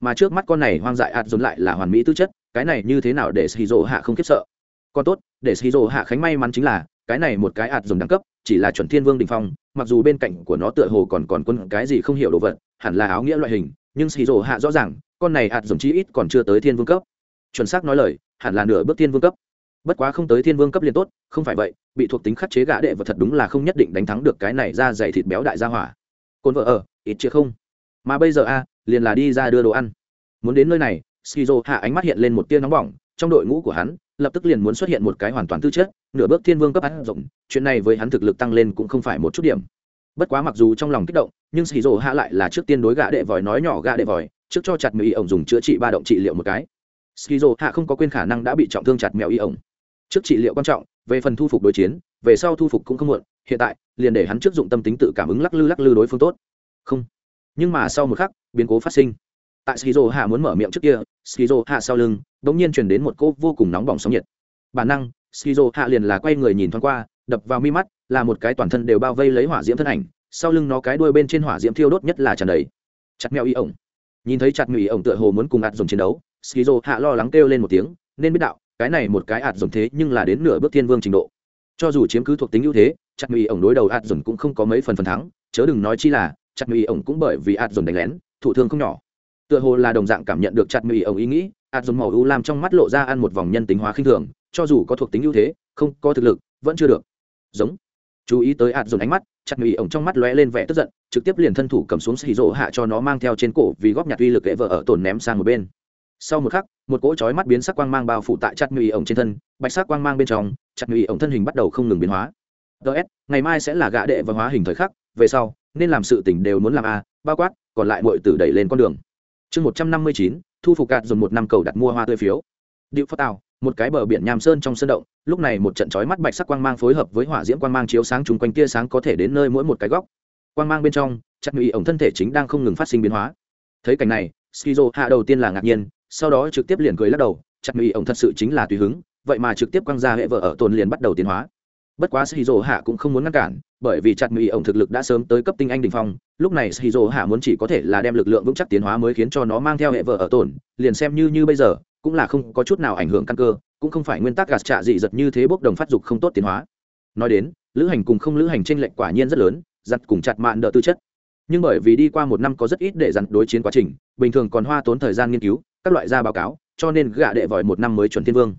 Mà trước mắt con này hoang dại ạt dồn lại là hoàn mỹ tư chất, cái này như thế nào để shizu hạ không khiếp sợ? Còn tốt, để shizu hạ khánh may mắn chính là, cái này một cái ạt dồn đẳng cấp, chỉ là chuẩn thiên vương đình phong, mặc dù bên cạnh của nó tựa hồ còn còn quân cái gì không hiểu đồ vật, hẳn là áo nghĩa loại hình, nhưng shizu hạ rõ ràng, con này ạt dồn chi ít còn chưa tới thiên vương cấp. Chuẩn xác nói lời, hẳn là nửa bước thiên vương cấp bất quá không tới thiên vương cấp liền tốt, không phải vậy, bị thuộc tính khắc chế gã đệ vật thật đúng là không nhất định đánh thắng được cái này ra dày thịt béo đại gia hỏa. Cồn vợ ở, ít chưa không? Mà bây giờ a, liền là đi ra đưa đồ ăn. Muốn đến nơi này, skizo hạ ánh mắt hiện lên một tia nóng bỏng, trong đội ngũ của hắn, lập tức liền muốn xuất hiện một cái hoàn toàn tư chất, nửa bước thiên vương cấp hắn rộng, chuyện này với hắn thực lực tăng lên cũng không phải một chút điểm. Bất quá mặc dù trong lòng kích động, nhưng skizo hạ lại là trước tiên đối gã đệ vòi nói nhỏ gã đệ vòi, trước cho chặt mèo y ổng dùng chữa trị ba động trị liệu một cái. Skizo hạ không có quên khả năng đã bị trọng thương chặt mèo y ổng trước trị liệu quan trọng, về phần thu phục đối chiến, về sau thu phục cũng không muộn, hiện tại, liền để hắn trước dụng tâm tính tự cảm ứng lắc lư lắc lư đối phương tốt. Không. Nhưng mà sau một khắc, biến cố phát sinh. Tại skizo hạ muốn mở miệng trước kia, skizo hạ sau lưng đ ỗ n g nhiên chuyển đến một cô vô cùng nóng bỏng sóng nhiệt. Bản năng, skizo hạ liền là quay người nhìn thoáng qua, đập vào mi mắt, là một cái toàn thân đều bao vây lấy hỏa diễm thân ảnh, sau lưng nó cái đuôi bên trên hỏa diễm thiêu đốt nhất là tràn đầy. Chặt mèo y ổng. Nhìn thấy chặt mèo y ổng tựa hồ muốn cùng ạt dùng chiến đấu, skizo hạ lo lắng kêu lên một tiếng, nên biết đạo cái này một cái ạt dùng thế nhưng là đến nửa bước thiên vương trình độ. Cho dù chiếm cứ thuộc tính ưu thế chặt mỹ ổng đối đầu ạt dùng cũng không có mấy phần phần thắng, chớ đừng nói chi là chặt mỹ ổng cũng bởi vì ạt dùng đánh lén, thụ thương không nhỏ. Tựa hồ là đồng dạng cảm nhận được chặt mì ổng ý nghĩ, ạt dùng màu u làm trong mắt lộ ra ăn một vòng nhân tính hóa khinh thường, cho dù có thuộc tính ưu thế, không có thực lực, vẫn chưa được. Giống. Chú ý tới ạt dùng ánh mắt chặt mì ổng trong mắt lóe lên vẻ tức giận, trực tiếp liền thân thủ cầm xuống xì rỗ hạ cho nó mang theo trên cổ vì góp nhặt uy lực hệ vợ ở tổn ném sang một bên sau một khắc, một cỗ chói mắt biến sắc quang mang bao phủ tại chặt ngụy ổng trên thân, bạch sắc quang mang bên trong, chặt ngụy ổng thân hình bắt đầu không ngừng biến hóa. Ts ngày mai sẽ là gạ đệ và hóa hình thời khắc, về sau, nên làm sự tỉnh đều muốn làm a, bao quát, còn lại mọi tử đẩy lên con đường. Chương một trăm năm mươi chín, thu phục cạt dùng một năm cầu đặt mua hoa tươi phiếu. Điệu phát tàu một cái bờ biển nham sơn trong sân động, lúc này một trận chói mắt bạch sắc quang mang phối hợp với hỏa diễm quang mang chiếu sáng chung quanh tia sáng có thể đến nơi mỗi một cái góc. Quang mang bên trong, chặt ngụy ổng thân thể chính đang không ngừng phát sinh biến hóa. Thấy cảnh này, skizo hạ đầu tiên là ngạc nhiên sau đó trực tiếp liền cười lắc đầu, chặt mỹ ổng thật sự chính là tùy hứng, vậy mà trực tiếp quăng ra hệ vợ ở tồn liền bắt đầu tiến hóa. Bất quá shizu hạ cũng không muốn ngăn cản, bởi vì chặt mỹ ổng thực lực đã sớm tới cấp tinh anh đình phong, lúc này shizu hạ muốn chỉ có thể là đem lực lượng vững chắc tiến hóa mới khiến cho nó mang theo hệ vợ ở tổn liền xem như như bây giờ, cũng là không có chút nào ảnh hưởng căn cơ, cũng không phải nguyên tắc gạt trạ dị giật như thế bốc đồng phát dục không tốt tiến hóa. Nói đến, lữ hành cùng không lữ hành trên lệch quả nhiên rất lớn, giặt cùng chặt mạn đỡ tư chất. Nhưng bởi vì đi qua một năm có rất ít để dặn đối chiến quá trình, bình thường còn hoa tốn thời gian nghiên cứu các loại ra báo cáo, cho nên gạ đệ vòi một năm mới chuẩn thiên vương.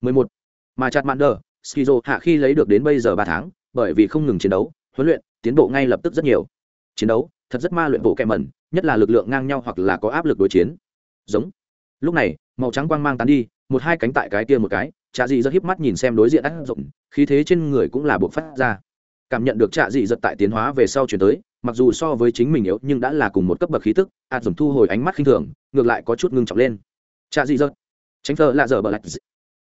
11. mà chặt mạn đờ, skizo hạ khi lấy được đến bây giờ ba tháng, bởi vì không ngừng chiến đấu, huấn luyện, tiến bộ ngay lập tức rất nhiều. Chiến đấu, thật rất ma luyện bộ kẹm mẩn, nhất là lực lượng ngang nhau hoặc là có áp lực đối chiến. Giống. Lúc này, màu trắng quang mang tán đi, một hai cánh tại cái kia một cái, trạ dị rất híp mắt nhìn xem đối diện ác rộng khí thế trên người cũng là buộc phát ra. Cảm nhận được trạ dị giật tại tiến hóa về sau chuyển tới mặc dù so với chính mình yếu nhưng đã là cùng một cấp bậc khí tức ạt dùng thu hồi ánh mắt khinh thường ngược lại có chút ngưng trọng lên. Trạ dị dật, tránh thờ là giờ bờ lạch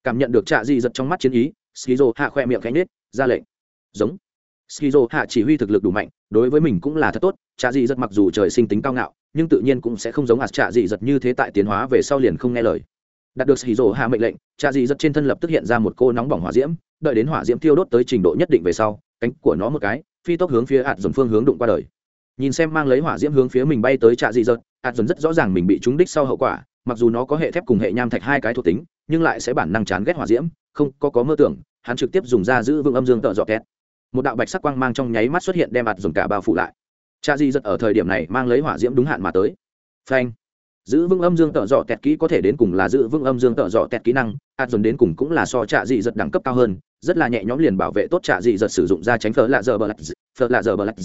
cảm nhận được trạ dị dật trong mắt chiến ý skizo hạ khoe miệng cánh nết ra lệnh. Giống. Skizo hạ chỉ huy thực lực đủ mạnh đối với mình cũng là thật tốt. Trạ dị dật mặc dù trời sinh tính cao ngạo nhưng tự nhiên cũng sẽ không giống ạt trạ dị dật như thế tại tiến hóa về sau liền không nghe lời. Đạt được skizo hạ mệnh lệnh trạ dị dật trên thân lập tức hiện ra một cô nóng bỏng hỏa diễm đợi đến hỏa diễm tiêu đốt tới trình độ nhất định về sau cánh của nó một cái phi tốc hướng phía hạt dồn phương hướng đụng qua đời. Nhìn xem mang lấy hỏa diễm hướng phía mình bay tới trạ dị dợt hạt dồn rất rõ ràng mình bị trúng đích sau hậu quả, mặc dù nó có hệ thép cùng hệ nham thạch hai cái thuộc tính, nhưng lại sẽ bản năng chán ghét hỏa diễm, không có có mơ tưởng, hắn trực tiếp dùng ra giữ vững âm dương tợ dọ két một đạo bạch sắc quang mang trong nháy mắt xuất hiện đem ạt dồn cả bao phủ lại. Cha di giật ở thời điểm này mang lấy hỏa diễm đúng hạn mà tới. Phanh! Giữ vững âm dương tợ dọ tẹt kỹ có thể đến cùng là giữ vững âm dương tợ dọ tẹt kỹ năng ạt dồn đến cùng cũng là so trạ dị giật đẳng cấp cao hơn, rất là nhẹ nhõm liền bảo vệ tốt trạ dị giật sử dụng ra tránh phở lạ giờ bờ lạch phở lạ giờ bờ lạch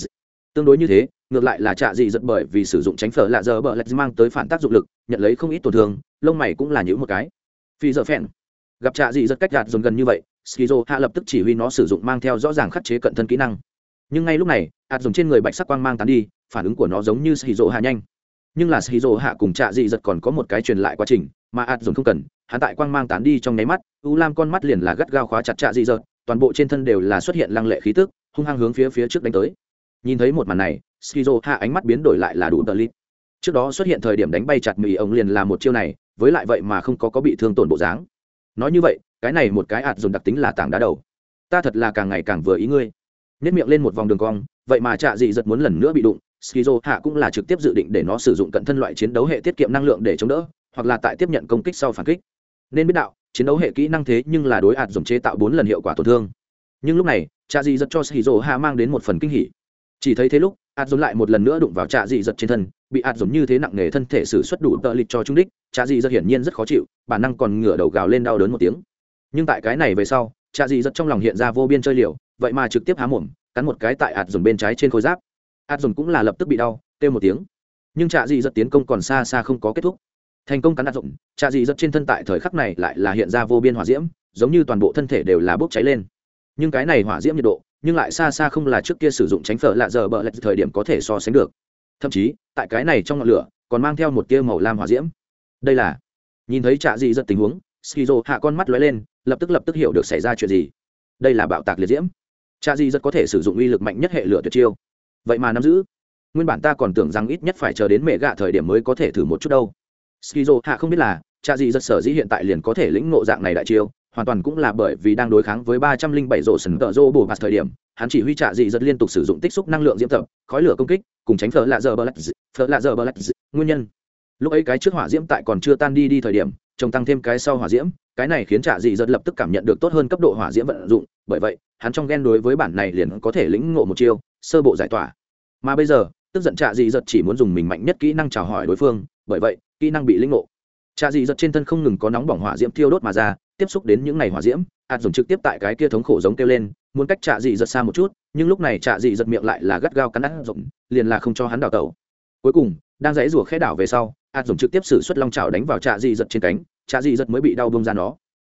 tương đối như thế, ngược lại là trạ dị giật bởi vì sử dụng tránh phở lạ giờ bờ lạch mang tới phản tác dụng lực, nhận lấy không ít tổn thương, lông mày cũng là những một cái. Phi giờ phèn. Gặp trạ dị giật cách đạt dồn gần như vậy, skizo hạ lập tức chỉ huy nó sử dụng mang theo rõ ràng khắc chế cận thân kỹ năng. Nhưng ngay lúc này ạt dùng trên người bạch sắc quang mang tán đi, phản ứng của nó giống như skizo hạ nhanh nhưng là skizo hạ cùng trạ dị giật còn có một cái truyền lại quá trình mà ạt dùng không cần. Hắn tại quang mang tán đi trong nháy mắt, u lam con mắt liền là gắt gao khóa chặt trạ dị giật, toàn bộ trên thân đều là xuất hiện lăng lệ khí tức, hung hăng hướng phía phía trước đánh tới. Nhìn thấy một màn này skizo hạ ánh mắt biến đổi lại là đủ tờ lip trước đó xuất hiện thời điểm đánh bay chặt mì ông liền là một chiêu này, với lại vậy mà không có có bị thương tổn bộ dáng. Nói như vậy, cái này một cái ạt dùng đặc tính là tảng đá đầu. Ta thật là càng ngày càng vừa ý ngươi. Nếp miệng lên một vòng đường cong, vậy mà trạ dị giật muốn lần nữa bị đụng skizo hạ cũng là trực tiếp dự định để nó sử dụng cận thân loại chiến đấu hệ tiết kiệm năng lượng để chống đỡ, hoặc là tại tiếp nhận công kích sau phản kích. Nên biết đạo, chiến đấu hệ kỹ năng thế nhưng là đối ạt dùng chế tạo bốn lần hiệu quả tổn thương. Nhưng lúc này trạ dị giật cho skizo hạ mang đến một phần kinh hỉ. Chỉ thấy thế lúc, ạt dồn lại một lần nữa đụng vào trạ dị giật trên thân, bị ạt dồn như thế nặng nề thân thể xử suất đủ tợ lịch cho trung đích trạ dị giật hiển nhiên rất khó chịu, bản năng còn ngửa đầu gào lên đau đớn một tiếng. Nhưng tại cái này về sau trạ dị giật trong lòng hiện ra vô biên chơi liều, vậy mà trực tiếp há mồm, cắn một cái tại ạt dồn bên trái trên khối giáp ạt dồn cũng là lập tức bị đau, kêu một tiếng. Nhưng trạ dị giật tiến công còn xa xa không có kết thúc. Thành công cắn ạt dồn, trạ dị giật trên thân tại thời khắc này lại là hiện ra vô biên hỏa diễm, giống như toàn bộ thân thể đều là bốc cháy lên. Nhưng cái này hỏa diễm nhiệt độ, nhưng lại xa xa không là trước kia sử dụng tránh phở lạ giờ bợ lạch thời điểm có thể so sánh được. Thậm chí, tại cái này trong ngọn lửa, còn mang theo một tia màu lam hỏa diễm. Đây là, nhìn thấy trạ dị giật tình huống, skizo hạ con mắt lóe lên, lập tức lập tức hiểu được xảy ra chuyện gì. Đây là bạo tạc liệt diễm. Trạ dị giật có thể sử dụng uy lực mạnh nhất hệ lửa tuyệt chiêu vậy mà nắm giữ. Nguyên bản ta còn tưởng rằng ít nhất phải chờ đến mẹ gạ thời điểm mới có thể thử một chút đâu. Skizo, hạ không biết là, cha dị giật sở dĩ hiện tại liền có thể lĩnh ngộ dạng này đại chiêu, hoàn toàn cũng là bởi vì đang đối kháng với ba trăm linh bảy rổ sừng tợ rô bổ mặt thời điểm, hắn chỉ huy trạ dị giật liên tục sử dụng tích xúc năng lượng diễm tập, khói lửa công kích, cùng tránh phở lạ giờ bờ lạch phở lạ giờ bờ lạch nguyên nhân. Lúc ấy cái trước hỏa diễm tại còn chưa tan đi đi thời điểm trồng tăng thêm cái sau hỏa diễm cái này khiến trạ dị giật lập tức cảm nhận được tốt hơn cấp độ hỏa diễm vận dụng, bởi vậy, hắn trong ghen đối với bản này liền có thể lĩnh ngộ một chiêu, sơ bộ giải tỏa. Mà bây giờ, tức giận trạ dị giật chỉ muốn dùng mình mạnh nhất kỹ năng chào hỏi đối phương, bởi vậy, kỹ năng bị lĩnh ngộ. Trạ dị giật trên thân không ngừng có nóng bỏng hỏa diễm thiêu đốt mà ra, tiếp xúc đến những ngày hỏa diễm ạt dùng trực tiếp tại cái kia thống khổ giống kêu lên, muốn cách trạ dị giật xa một chút, nhưng lúc này trạ dị giật miệng lại là gắt gao cắn át rộng, liền là không cho hắn đào tẩu. Cuối cùng, đang dãy rủa khẽ đảo về sau ạt dùng trực tiếp xử suất long trào đánh vào trạ dị giật trên cánh cha dị giật mới bị đau bông ra nó.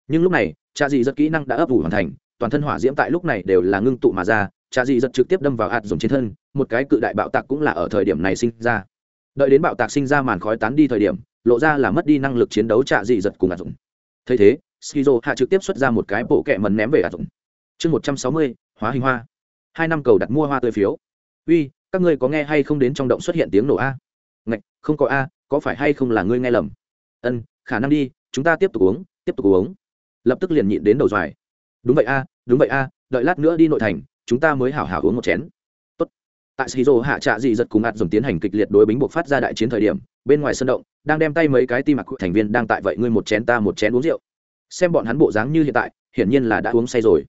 Nhưng lúc này cha dị giật kỹ năng đã ấp ủ hoàn thành, toàn thân hỏa diễm tại lúc này đều là ngưng tụ mà ra cha dị giật trực tiếp đâm vào hạt dùng trên thân, một cái cự đại bạo tạc cũng là ở thời điểm này sinh ra. Đợi đến bạo tạc sinh ra màn khói tán đi thời điểm, lộ ra là mất đi năng lực chiến đấu cha dị giật cùng hạt dùng thấy thế, skizo hạ trực tiếp xuất ra một cái bộ kẹ mần ném về hạt dùng chương một trăm sáu mươi, hóa hình hoa. Hai năm cầu đặt mua hoa tươi phiếu. Uy, các ngươi có nghe hay không đến trong động xuất hiện tiếng nổ a? Ngạch, không có a, có phải hay không là ngươi nghe lầm? Ân, khả năng đi chúng ta tiếp tục uống, tiếp tục uống. Lập tức liền nhịn đến đầu dài đúng vậy a, đúng vậy a, đợi lát nữa đi nội thành, chúng ta mới hảo hảo uống một chén. Tốt. tại shizu hạ trạ dị giật cùng ạt dùng tiến hành kịch liệt đối bính buộc phát ra đại chiến thời điểm, bên ngoài sân động, đang đem tay mấy cái tim mặc thành viên đang tại vậy ngươi một chén ta một chén uống rượu. Xem bọn hắn bộ dáng như hiện tại, hiển nhiên là đã uống say rồi.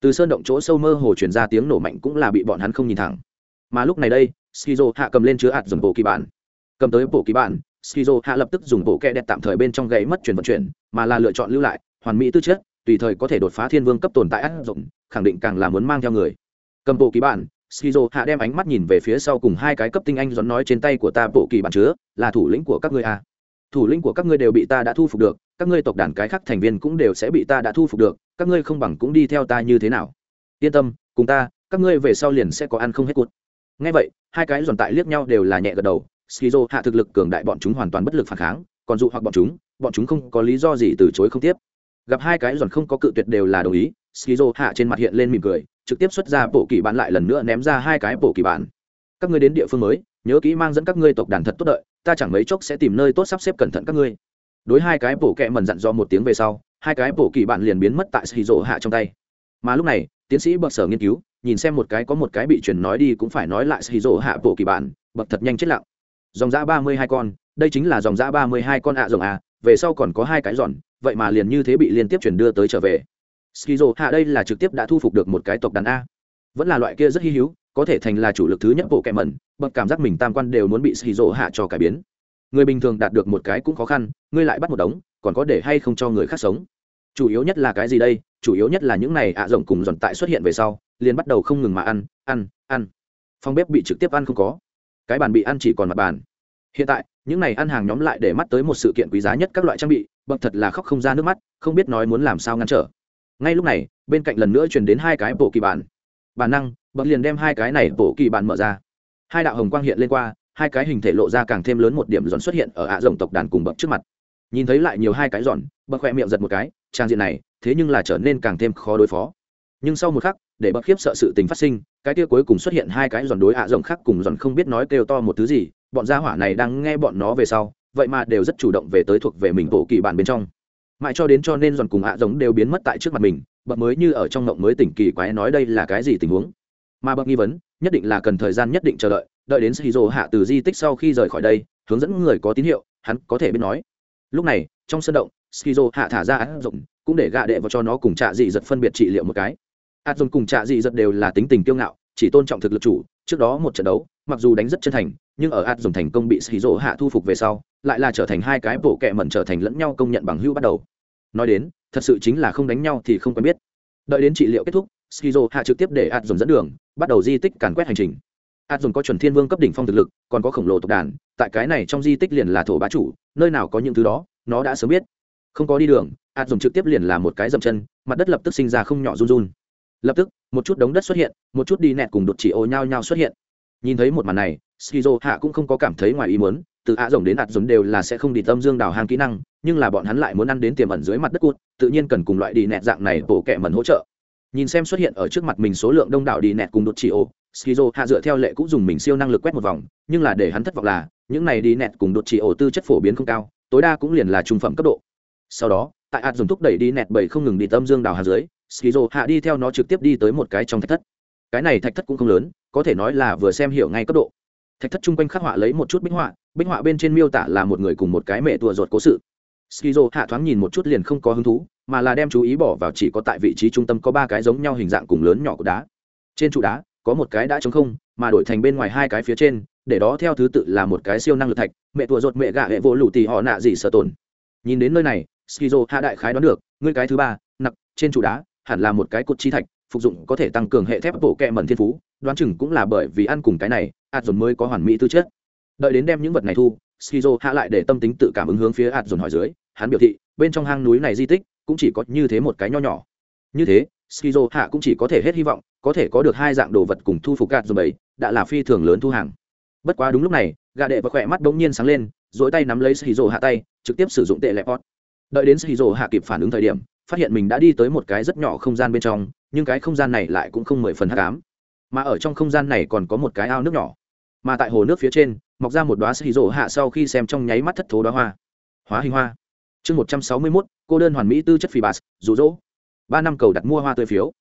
Từ sơn động chỗ sâu mơ hồ truyền ra tiếng nổ mạnh cũng là bị bọn hắn không nhìn thẳng. Mà lúc này đây skizo hạ cầm lên chứa ạt dùng bộ kỳ bản. Cầm tới bộ kỳ bản skizo hạ lập tức dùng bộ kẹ đẹp tạm thời bên trong gãy mất chuyển vận chuyển, mà là lựa chọn lưu lại, hoàn mỹ tư chất, tùy thời có thể đột phá thiên vương cấp tồn tại ác dụng, khẳng định càng là muốn mang theo người. Cầm bộ kỳ bản, skizo hạ đem ánh mắt nhìn về phía sau cùng hai cái cấp tinh anh dón nói trên tay của ta, bộ kỳ bản chứa, là thủ lĩnh của các ngươi a thủ lĩnh của các ngươi đều bị ta đã thu phục được, các ngươi tộc đàn cái khác thành viên cũng đều sẽ bị ta đã thu phục được, các ngươi không bằng cũng đi theo ta như thế nào. Yên tâm, cùng ta, các ngươi về sau liền sẽ có ăn không hết cút ngay vậy, hai cái giòn tại liếc nhau đều là nhẹ gật đầu skizo hạ thực lực cường đại bọn chúng hoàn toàn bất lực phản kháng, còn dụ hoặc bọn chúng bọn chúng không có lý do gì từ chối không tiếp. Gặp hai cái giòn không có cự tuyệt đều là đồng ý, skizo hạ trên mặt hiện lên mỉm cười, trực tiếp xuất ra bộ kỳ bản lại lần nữa ném ra hai cái bộ kỳ bản. Các ngươi đến địa phương mới, nhớ kỹ mang dẫn các ngươi tộc đàn thật tốt đợi, ta chẳng mấy chốc sẽ tìm nơi tốt sắp xếp cẩn thận các ngươi. Đối hai cái bổ kẹ mần dặn do một tiếng về sau, hai cái bổ kỳ bản liền biến mất tại xì hạ trong tay. Mà lúc này, tiến sĩ bậc sở nghiên cứu, nhìn xem một cái có một cái bị truyền nói đi cũng phải nói lại xì hạ bổ kỳ bản, bậc thật nhanh chết lặng dòng giã ba mươi hai con, đây chính là dòng giã ba mươi hai con ạ rồng à về sau còn có hai cái giòn, vậy mà liền như thế bị liên tiếp chuyển đưa tới trở về. Skizo, hạ đây là trực tiếp đã thu phục được một cái tộc đàn a. Vẫn là loại kia rất hy hữu, có thể thành là chủ lực thứ nhất bộ kẹ mẩn, bậc cảm giác mình tam quan đều muốn bị skizo hạ cho cải biến. Người bình thường đạt được một cái cũng khó khăn, ngươi lại bắt một đống, còn có để hay không cho người khác sống? Chủ yếu nhất là cái gì đây? Chủ yếu nhất là những này ạ rồng cùng giòn tại xuất hiện về sau, liền bắt đầu không ngừng mà ăn ăn ăn. Phòng bếp bị trực tiếp ăn không có cái bàn bị ăn chỉ còn mặt bàn. Hiện tại, những này ăn hàng nhóm lại để mắt tới một sự kiện quý giá nhất các loại trang bị, bậc thật là khóc không ra nước mắt, không biết nói muốn làm sao ngăn trở. Ngay lúc này, bên cạnh lần nữa truyền đến hai cái bộ kỳ bản. Bản năng, bậc liền đem hai cái này bộ kỳ bản mở ra. Hai đạo hồng quang hiện lên qua, hai cái hình thể lộ ra càng thêm lớn một điểm giòn xuất hiện ở ạ rồng tộc đàn cùng bậc trước mặt. Nhìn thấy lại nhiều hai cái giòn, bậc khoe miệng giật một cái, trang diện này, thế nhưng là trở nên càng thêm khó đối phó. Nhưng sau một khắc, để bậc khiếp sợ sự tình phát sinh cái kia cuối cùng xuất hiện hai cái giòn đối ạ rồng khác cùng giòn không biết nói kêu to một thứ gì, bọn gia hỏa này đang nghe bọn nó về sau, vậy mà đều rất chủ động về tới thuộc về mình bộ kỳ bản bên trong. Mãi cho đến cho nên giòn cùng ạ rồng đều biến mất tại trước mặt mình, bậc mới như ở trong ngộng mới tỉnh kỳ quái nói đây là cái gì tình huống. Mà bậc nghi vấn, nhất định là cần thời gian nhất định chờ đợi đợi đến shizu hạ từ di tích sau khi rời khỏi đây, hướng dẫn người có tín hiệu, hắn có thể biết nói. Lúc này, trong sân động, shizu hạ thả ra át rộng cũng để gạ đệ vào cho nó cùng trạ dị giật phân biệt trị liệu một cái át dồn cùng trạ dị giật đều là tính tình kiêu ngạo, chỉ tôn trọng thực lực chủ, trước đó một trận đấu, mặc dù đánh rất chân thành, nhưng ở át dồn thành công bị shizu hạ thu phục về sau, lại là trở thành hai cái bộ kẹ mẩn trở thành lẫn nhau công nhận bằng hữu bắt đầu. Nói đến, thật sự chính là không đánh nhau thì không quen biết. Đợi đến trị liệu kết thúc skizo hạ trực tiếp để ạt dồn dẫn đường, bắt đầu di tích càn quét hành trình. Ạt dồn có chuẩn thiên vương cấp đỉnh phong thực lực, còn có khổng lồ tộc đàn, tại cái này trong di tích liền là thổ bá chủ, nơi nào có những thứ đó, nó đã sớm biết. Không có đi đường ạt dồn trực tiếp liền là một cái dậm chân, mặt đất lập tức sinh ra không nhỏ run run lập tức, một chút đống đất xuất hiện, một chút đi nẹt cùng đột chỉ ô nhau nhau xuất hiện. Nhìn thấy một màn này, skizo hạ cũng không có cảm thấy ngoài ý muốn, từ ạ rồng đến ạt rồng đều là sẽ không đi tâm dương đào hang kỹ năng, nhưng là bọn hắn lại muốn ăn đến tiềm ẩn dưới mặt đất cụt, tự nhiên cần cùng loại đi nẹt dạng này bổ kẻ mẩn hỗ trợ. Nhìn xem xuất hiện ở trước mặt mình số lượng đông đảo đi nẹt cùng đột chỉ ô, skizo hạ dựa theo lệ cũng dùng mình siêu năng lực quét một vòng, nhưng là để hắn thất vọng là, những này đi nẹt cùng đột chỉ ổ tư chất phổ biến không cao, tối đa cũng liền là trung phẩm cấp độ. Sau đó, tại ạt dùng thúc đẩy đi nẹt bảy không ngừng đi tâm dương đào hà dưới skizo hạ đi theo nó trực tiếp đi tới một cái trong thạch thất. Cái này thạch thất cũng không lớn, có thể nói là vừa xem hiểu ngay cấp độ. Thạch thất chung quanh khắc họa lấy một chút bích họa bích họa bên trên miêu tả là một người cùng một cái mẹ tua ruột cố sự. Skizo hạ thoáng nhìn một chút liền không có hứng thú, mà là đem chú ý bỏ vào chỉ có tại vị trí trung tâm có ba cái giống nhau hình dạng cùng lớn nhỏ của đá. Trên trụ đá, có một cái đã trống không, mà đổi thành bên ngoài hai cái phía trên, để đó theo thứ tự là một cái siêu năng lực thạch, mẹ tua ruột mẹ gạ hệ vô lũ tì họ nạ gì sợ tồn. Nhìn đến nơi này, skizo hạ đại khái đoán được, ngươi cái thứ ba, nặc, trên trụ đá hẳn là một cái cột chi thạch, phục dụng có thể tăng cường hệ thép bộ kẹ mẩn thiên phú, đoán chừng cũng là bởi vì ăn cùng cái này, ạt dồn mới có hoàn mỹ tư chất. Đợi đến đem những vật này thu, skizo hạ lại để tâm tính tự cảm ứng hướng phía ạt dồn hỏi dưới, hắn biểu thị, bên trong hang núi này di tích, cũng chỉ có như thế một cái nho nhỏ. Như thế, skizo hạ cũng chỉ có thể hết hy vọng, có thể có được hai dạng đồ vật cùng thu phục gạt dồn bảy đã là phi thường lớn thu hàng. Bất quá đúng lúc này gà đệ và khỏe mắt bỗng nhiên sáng lên dỗi tay nắm lấy skizo hạ tay, trực tiếp sử dụng tệ lẹp pot đợi đến skizo hạ kịp phản ứng thời điểm phát hiện mình đã đi tới một cái rất nhỏ không gian bên trong, nhưng cái không gian này lại cũng không mười phần hát cám mà ở trong không gian này còn có một cái ao nước nhỏ. Mà tại hồ nước phía trên, mọc ra một đoá xì rổ hạ sau khi xem trong nháy mắt thất thố đoá hoa. Hóa hình hoa. Chương một trăm sáu mươi mốt, cô đơn hoàn mỹ tư chất phi bạt, rụ rỗ. Ba năm cầu đặt mua hoa tươi phiếu.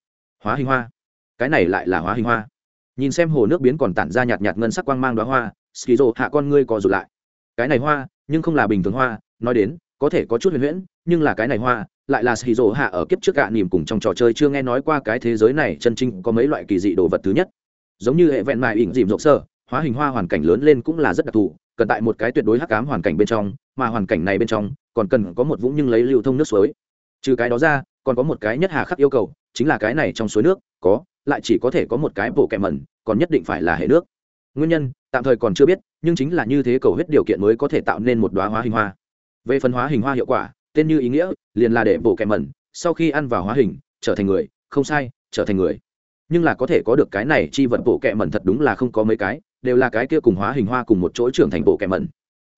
Hóa hình hoa. Cái này lại là hóa hình hoa. Nhìn xem hồ nước biến còn tản ra nhạt nhạt ngân sắc quang mang đoá hoa ski rổ hạ con ngươi co rụt lại. Cái này hoa, nhưng không là bình thường hoa, nói đến có thể có chút huyền huyễn, nhưng là cái này hoa, lại là xì rổ hạ ở kiếp trước gạ nỉm cùng trong trò chơi chưa nghe nói qua cái thế giới này, chân trinh có mấy loại kỳ dị đồ vật thứ nhất. Giống như hệ vẹn mài ỉn dìm rộng sơ, hóa hình hoa hoàn cảnh lớn lên cũng là rất đặc thù, cần tại một cái tuyệt đối hắc cám hoàn cảnh bên trong, mà hoàn cảnh này bên trong, còn cần có một vũng nhưng lấy lưu thông nước suối. Trừ cái đó ra, còn có một cái nhất hà khắc yêu cầu, chính là cái này trong suối nước, có, lại chỉ có thể có một cái bộ kẹm mẩn, còn nhất định phải là hệ nước. Nguyên nhân, tạm thời còn chưa biết, nhưng chính là như thế cầu hết điều kiện mới có thể tạo nên một đoá hóa hình hoa về phân hóa hình hoa hiệu quả, tên như ý nghĩa, liền là để bộ kẹm mẩn, sau khi ăn vào hóa hình, trở thành người, không sai, trở thành người. Nhưng là có thể có được cái này chi vật bộ kẹ mẩn thật đúng là không có mấy cái, đều là cái kia cùng hóa hình hoa cùng một chỗ trưởng thành bộ kẹ mẩn.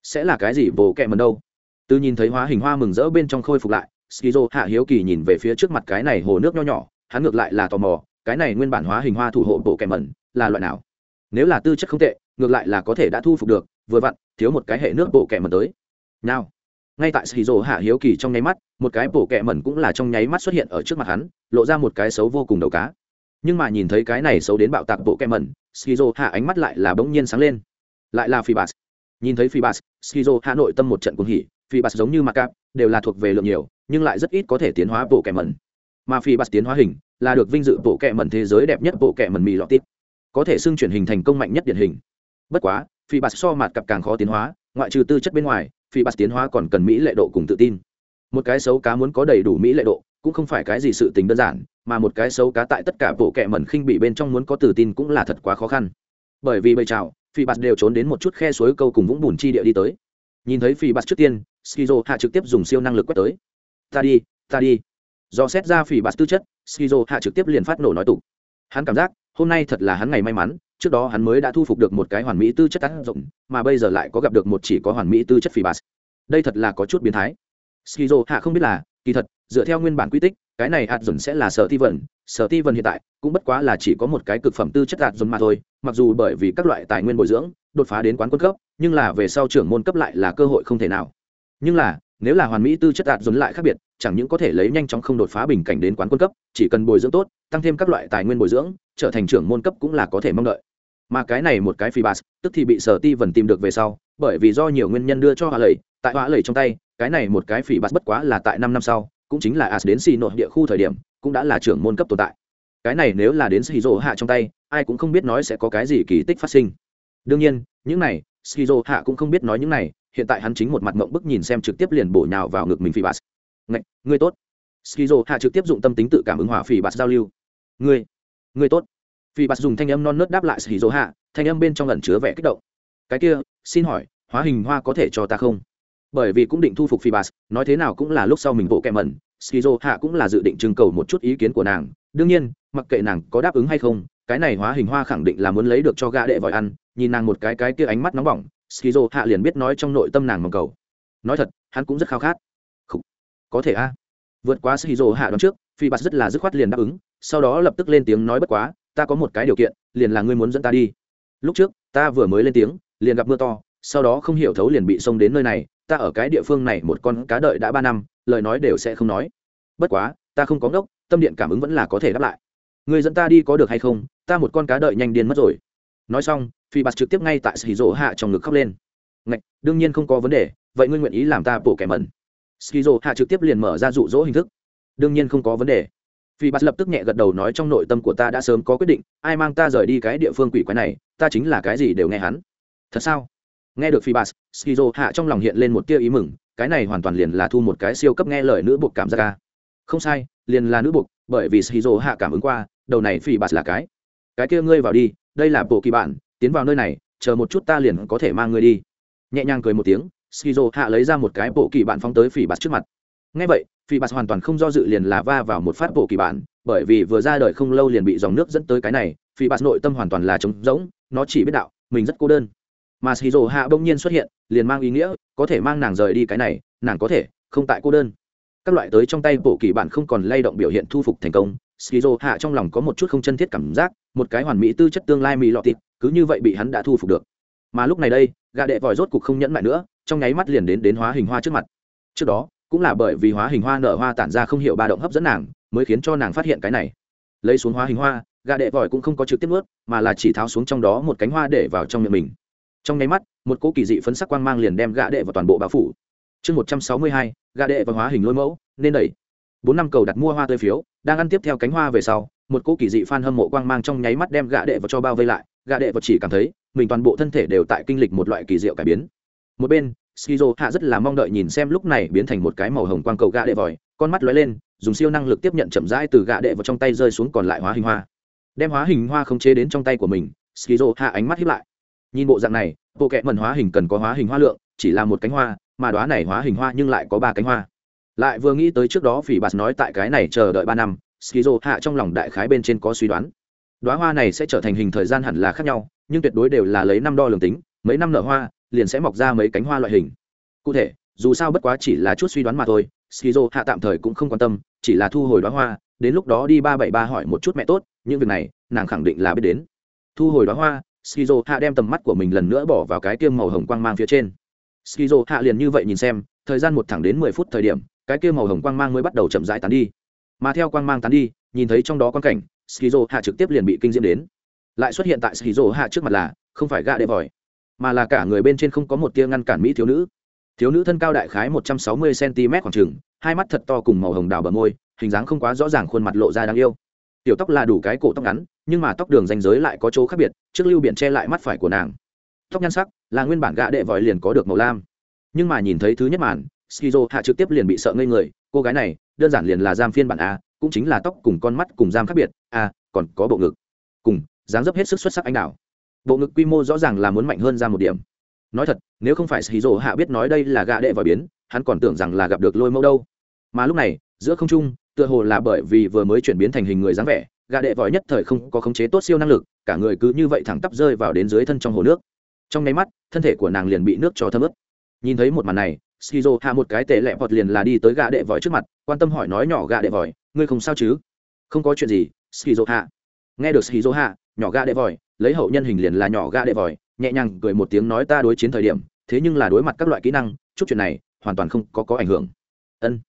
Sẽ là cái gì bộ kẹ mẩn đâu? Từ nhìn thấy hóa hình hoa mừng rỡ bên trong khôi phục lại, skizo hạ hiếu kỳ nhìn về phía trước mặt cái này hồ nước nho nhỏ, hắn ngược lại là tò mò, cái này nguyên bản hóa hình hoa thủ hộ bộ kẹ mẩn là loại nào? Nếu là tư chất không tệ, ngược lại là có thể đã thu phục được, vừa vặn, thiếu một cái hệ nước bộ kẹ mẩn tới. Nào ngay tại xì rồ hạ hiếu kỳ trong nháy mắt, một cái bổ kẹ mẩn cũng là trong nháy mắt xuất hiện ở trước mặt hắn, lộ ra một cái xấu vô cùng đầu cá. Nhưng mà nhìn thấy cái này xấu đến bạo tạc bộ kẹ mẩn skizo hạ ánh mắt lại là bỗng nhiên sáng lên. Lại là phi bas nhìn thấy phi bas skizo hạ nội tâm một trận cuồng hỉ, phi bas giống như mặc cạp, đều là thuộc về lượng nhiều, nhưng lại rất ít có thể tiến hóa bộ kẹ mẩn. Mà phi bas tiến hóa hình, là được vinh dự bộ kẹ mẩn thế giới đẹp nhất bộ kẹ mẩn mì lọt tít. Có thể xưng chuyển hình thành công mạnh nhất điển hình. Bất quá, phi bas so mặt cặp càng khó tiến hóa, ngoại trừ tư chất bên ngoài phi bas tiến hóa còn cần mỹ lệ độ cùng tự tin. Một cái xấu cá muốn có đầy đủ mỹ lệ độ, cũng không phải cái gì sự tình đơn giản, mà một cái xấu cá tại tất cả bộ kệ mẩn khinh bị bên trong muốn có tự tin cũng là thật quá khó khăn. Bởi vì bây trào phi bạt đều trốn đến một chút khe suối câu cùng vũng bùn chi địa đi tới. Nhìn thấy phi bạt trước tiên, skizo hạ trực tiếp dùng siêu năng lực quét tới. Ta đi ta đi. Do xét ra phi bạt tư chất, skizo hạ trực tiếp liền phát nổ nói tục. Hắn cảm giác, hôm nay thật là hắn ngày may mắn trước đó hắn mới đã thu phục được một cái hoàn mỹ tư chất tác dụng, mà bây giờ lại có gặp được một chỉ có hoàn mỹ tư chất phi bass đây thật là có chút biến thái. Skizo, hạ không biết là, kỳ thật, dựa theo nguyên bản quy tích, cái này hạt dồn sẽ là sở ti vần, sở ti vần hiện tại cũng bất quá là chỉ có một cái cực phẩm tư chất hạt dồn mà thôi, mặc dù bởi vì các loại tài nguyên bồi dưỡng, đột phá đến quán quân cấp, nhưng là về sau trưởng môn cấp lại là cơ hội không thể nào. Nhưng là, nếu là hoàn mỹ tư chất đạt dồn lại khác biệt, chẳng những có thể lấy nhanh chóng không đột phá bình cảnh đến quán quân cấp, chỉ cần bồi dưỡng tốt, tăng thêm các loại tài nguyên bồi dưỡng, trở thành trưởng môn cấp cũng là có thể mong đợi mà cái này một cái phi bass tức thì bị sở ti vần tìm được về sau, bởi vì do nhiều nguyên nhân đưa cho họa lầy tại họa lầy trong tay, cái này một cái phi bass bất quá là tại năm năm sau, cũng chính là as đến xì nội địa khu thời điểm, cũng đã là trưởng môn cấp tồn tại. Cái này nếu là đến shizu hạ trong tay, ai cũng không biết nói sẽ có cái gì kỳ tích phát sinh. Đương nhiên, những này shizu hạ cũng không biết nói những này, hiện tại hắn chính một mặt mộng bức nhìn xem trực tiếp liền bổ nhào vào ngực mình phi bass ngạch ngươi tốt. Skizo hạ trực tiếp dụng tâm tính tự cảm ứng hỏa phỉ bạt giao lưu. Ngươi ngươi tốt phi bạt dùng thanh âm non nớt đáp lại skizo hạ, thanh âm bên trong lần chứa vẻ kích động. Cái kia, xin hỏi, hóa hình hoa có thể cho ta không? Bởi vì cũng định thu phục phi bạt nói thế nào cũng là lúc sau mình bộ kẹ mẩn skizo hạ cũng là dự định trưng cầu một chút ý kiến của nàng. Đương nhiên, mặc kệ nàng có đáp ứng hay không, cái này hóa hình hoa khẳng định là muốn lấy được cho gã đệ vội ăn. Nhìn nàng một cái cái kia ánh mắt nóng bỏng skizo hạ liền biết nói trong nội tâm nàng mong cầu. Nói thật, hắn cũng rất khao khát. Khủ. có thể a. Vượt qua skizo hạ đón trước, phi bạt rất là dứt khoát liền đáp ứng, sau đó lập tức lên tiếng nói bất quá ta có một cái điều kiện, liền là ngươi muốn dẫn ta đi. Lúc trước, ta vừa mới lên tiếng, liền gặp mưa to, sau đó không hiểu thấu liền bị xông đến nơi này, ta ở cái địa phương này một con cá đợi đã ba năm, lời nói đều sẽ không nói. Bất quá, ta không có ngốc, tâm điện cảm ứng vẫn là có thể đáp lại. Người dẫn ta đi có được hay không, ta một con cá đợi nhanh điên mất rồi. Nói xong, phi bạt trực tiếp ngay tại xì rỗ hạ trong ngực khóc lên. Ngạch, đương nhiên không có vấn đề, vậy ngươi nguyện ý làm ta bổ kẻ mẩn. Xì rỗ hạ trực tiếp liền mở ra rụ rỗ hình thức. Đương nhiên không có vấn đề phi bạt lập tức nhẹ gật đầu nói trong nội tâm của ta đã sớm có quyết định ai mang ta rời đi cái địa phương quỷ quái này ta chính là cái gì đều nghe hắn. Thật sao? Nghe được phi Bát, skizo hạ trong lòng hiện lên một tia ý mừng cái này hoàn toàn liền là thu một cái siêu cấp nghe lời nữ buộc cảm giác ca không sai liền là nữ buộc bởi vì skizo hạ cảm ứng qua đầu này phi Bát là cái. Cái kia ngươi vào đi đây là bộ kỳ bạn tiến vào nơi này chờ một chút ta liền có thể mang ngươi đi. Nhẹ nhàng cười một tiếng skizo hạ lấy ra một cái bộ kỳ bạn phóng tới phi bạt trước mặt. Ngay vậy phi bạt hoàn toàn không do dự liền là va vào một phát bộ kỳ bản, bởi vì vừa ra đời không lâu liền bị dòng nước dẫn tới cái này phi bạt nội tâm hoàn toàn là trống rỗng nó chỉ biết đạo mình rất cô đơn. Mà shizu hạ bỗng nhiên xuất hiện liền mang ý nghĩa có thể mang nàng rời đi cái này nàng có thể không tại cô đơn. Các loại tới trong tay bộ kỳ bản không còn lay động biểu hiện thu phục thành công skizo hạ trong lòng có một chút không chân thiết cảm giác một cái hoàn mỹ tư chất tương lai mỹ lọt thịt cứ như vậy bị hắn đã thu phục được. Mà lúc này đây gà đệ vòi rốt cục không nhẫn lại nữa trong nháy mắt liền đến đến hóa hình hoa trước mặt. Trước đó cũng là bởi vì hóa hình hoa nở hoa tản ra không hiểu ba động hấp dẫn nàng, mới khiến cho nàng phát hiện cái này. Lấy xuống hóa hình hoa, gà đệ vòi cũng không có trực tiếp ướt mà là chỉ tháo xuống trong đó một cánh hoa để vào trong miệng mình. Trong nháy mắt, một cỗ kỳ dị phấn sắc quang mang liền đem gã đệ vào toàn bộ bao phủ. Chương một trăm sáu mươi hai gã đệ và hóa hình lôi mẫu, nên đẩy. Bốn năm cầu đặt mua hoa tươi phiếu, đang ăn tiếp theo cánh hoa về sau, một cỗ kỳ dị phan hâm mộ quang mang trong nháy mắt đem gã đệ vào cho bao vây lại. Gã đệ vào chỉ cảm thấy, mình toàn bộ thân thể đều tại kinh lịch một loại kỳ diệu cải biến. Một bên skizo hạ rất là mong đợi nhìn xem lúc này biến thành một cái màu hồng quang cầu gã đệ vòi, con mắt lóe lên, dùng siêu năng lực tiếp nhận chậm rãi từ gã đệ vào trong tay rơi xuống còn lại hóa hình hoa. Đem hóa hình hoa không chế đến trong tay của mình, skizo hạ ánh mắt hiếp lại. Nhìn bộ dạng này, bộ kệ mần hóa hình cần có hóa hình hoa lượng, chỉ là một cánh hoa, mà đoá này hóa hình hoa nhưng lại có ba cánh hoa. Lại vừa nghĩ tới trước đó phỉ bạt nói tại cái này chờ đợi ba năm, skizo hạ trong lòng đại khái bên trên có suy đoán. Đoá hoa này sẽ trở thành hình thời gian hẳn là khác nhau, nhưng tuyệt đối đều là lấy năm đo lường tính, mấy năm nở hoa liền sẽ mọc ra mấy cánh hoa loại hình. Cụ thể, dù sao bất quá chỉ là chút suy đoán mà thôi, skizo hạ tạm thời cũng không quan tâm, chỉ là thu hồi đoá hoa, đến lúc đó đi ba bảy ba hỏi một chút mẹ tốt, những việc này, nàng khẳng định là biết đến. Thu hồi đoá hoa, skizo hạ đem tầm mắt của mình lần nữa bỏ vào cái kia màu hồng quang mang phía trên. Skizo hạ liền như vậy nhìn xem, thời gian một thẳng đến mười phút thời điểm, cái kia màu hồng quang mang mới bắt đầu chậm rãi tán đi. Mà theo quang mang tán đi, nhìn thấy trong đó quan cảnh, skizo hạ trực tiếp liền bị kinh diễm đến. Lại xuất hiện tại skizo hạ trước mặt là, không phải gạ đệ vòi mà là cả người bên trên không có một tia ngăn cản mỹ thiếu nữ. Thiếu nữ thân cao đại khái một trăm sáu mươi cm khoảng trừng hai mắt thật to cùng màu hồng đào bờ môi, hình dáng không quá rõ ràng khuôn mặt lộ ra đáng yêu. Tiểu tóc là đủ cái cổ tóc ngắn, nhưng mà tóc đường danh giới lại có chỗ khác biệt, trước lưu biển che lại mắt phải của nàng. Tóc nhan sắc là nguyên bản gạ đệ vòi liền có được màu lam. Nhưng mà nhìn thấy thứ nhất màn, skizo hạ trực tiếp liền bị sợ ngây người, cô gái này, đơn giản liền là giam phiên bản a, cũng chính là tóc cùng con mắt cùng giam khác biệt, a, còn có bộ ngực. Cùng, dáng dấp hết sức xuất sắc anh đào bộ ngực quy mô rõ ràng là muốn mạnh hơn ra một điểm. Nói thật, nếu không phải skizo hạ biết nói đây là gạ đệ vòi biến, hắn còn tưởng rằng là gặp được lôi mẫu đâu. Mà lúc này, giữa không trung, tựa hồ là bởi vì vừa mới chuyển biến thành hình người dáng vẻ gạ đệ vòi nhất thời không có khống chế tốt siêu năng lực, cả người cứ như vậy thẳng tắp rơi vào đến dưới thân trong hồ nước. Trong nháy mắt, thân thể của nàng liền bị nước cho thấm ướt. Nhìn thấy một màn này shizu hạ một cái tệ lẹ vọt liền là đi tới gạ đệ vòi trước mặt, quan tâm hỏi nói nhỏ gạ đệ vòi, ngươi không sao chứ? Không có chuyện gì shizu hạ. Nghe được shizu hạ, nhỏ gạ đệ vòi lấy hậu nhân hình liền là nhỏ ga đệ vòi, nhẹ nhàng cười một tiếng nói ta đối chiến thời điểm, thế nhưng là đối mặt các loại kỹ năng, chút chuyện này, hoàn toàn không có có ảnh hưởng. Ân.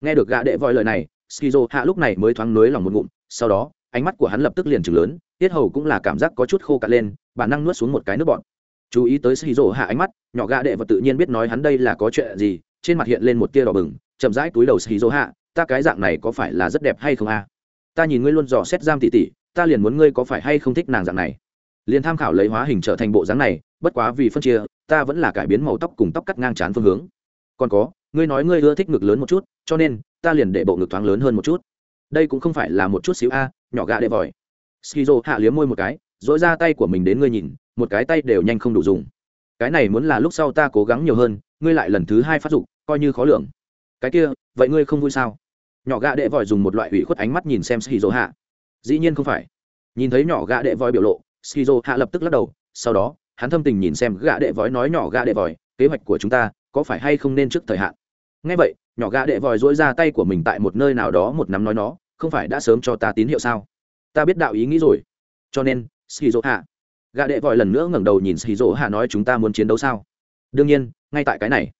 Nghe được gã đệ vòi lời này, skizo hạ lúc này mới thoáng nới lòng một ngụm, sau đó, ánh mắt của hắn lập tức liền chừng lớn, tiết hầu cũng là cảm giác có chút khô cạn lên, bản năng nuốt xuống một cái nước bọt. Chú ý tới skizo hạ ánh mắt, nhỏ gã đệ và tự nhiên biết nói hắn đây là có chuyện gì, trên mặt hiện lên một tia đỏ bừng, chậm rãi túi đầu skizo hạ, ta cái dạng này có phải là rất đẹp hay không a? Ta nhìn ngươi luôn dò xét giam tỉ tỉ ta liền muốn ngươi có phải hay không thích nàng dạng này liền tham khảo lấy hóa hình trở thành bộ dáng này, bất quá vì phân chia, ta vẫn là cải biến màu tóc cùng tóc cắt ngang trán phương hướng. Còn có, ngươi nói ngươi ưa thích ngực lớn một chút, cho nên, ta liền để bộ ngực thoáng lớn hơn một chút. Đây cũng không phải là một chút xíu a, nhỏ gà đệ vòi. Skizo hạ liếm môi một cái dỗi ra tay của mình đến ngươi nhìn, một cái tay đều nhanh không đủ dùng. Cái này muốn là lúc sau ta cố gắng nhiều hơn, ngươi lại lần thứ hai phát dục, coi như khó lường. Cái kia, vậy ngươi không vui sao? Nhỏ gà đệ vòi dùng một loại hủy khuất ánh mắt nhìn xem skizo hạ. Dĩ nhiên không phải. Nhìn thấy nhỏ gà đệ vòi biểu lộ skizo hạ lập tức lắc đầu, sau đó, hắn thâm tình nhìn xem gã đệ vói nói nhỏ gã đệ vòi kế hoạch của chúng ta có phải hay không nên trước thời hạn? Ngay vậy, nhỏ gã đệ vòi dỗi ra tay của mình tại một nơi nào đó một nắm nói nó, không phải đã sớm cho ta tín hiệu sao? Ta biết đạo ý nghĩ rồi. Cho nên, skizo hạ. Gã đệ vòi lần nữa ngẩng đầu nhìn skizo hạ nói chúng ta muốn chiến đấu sao? Đương nhiên, ngay tại cái này.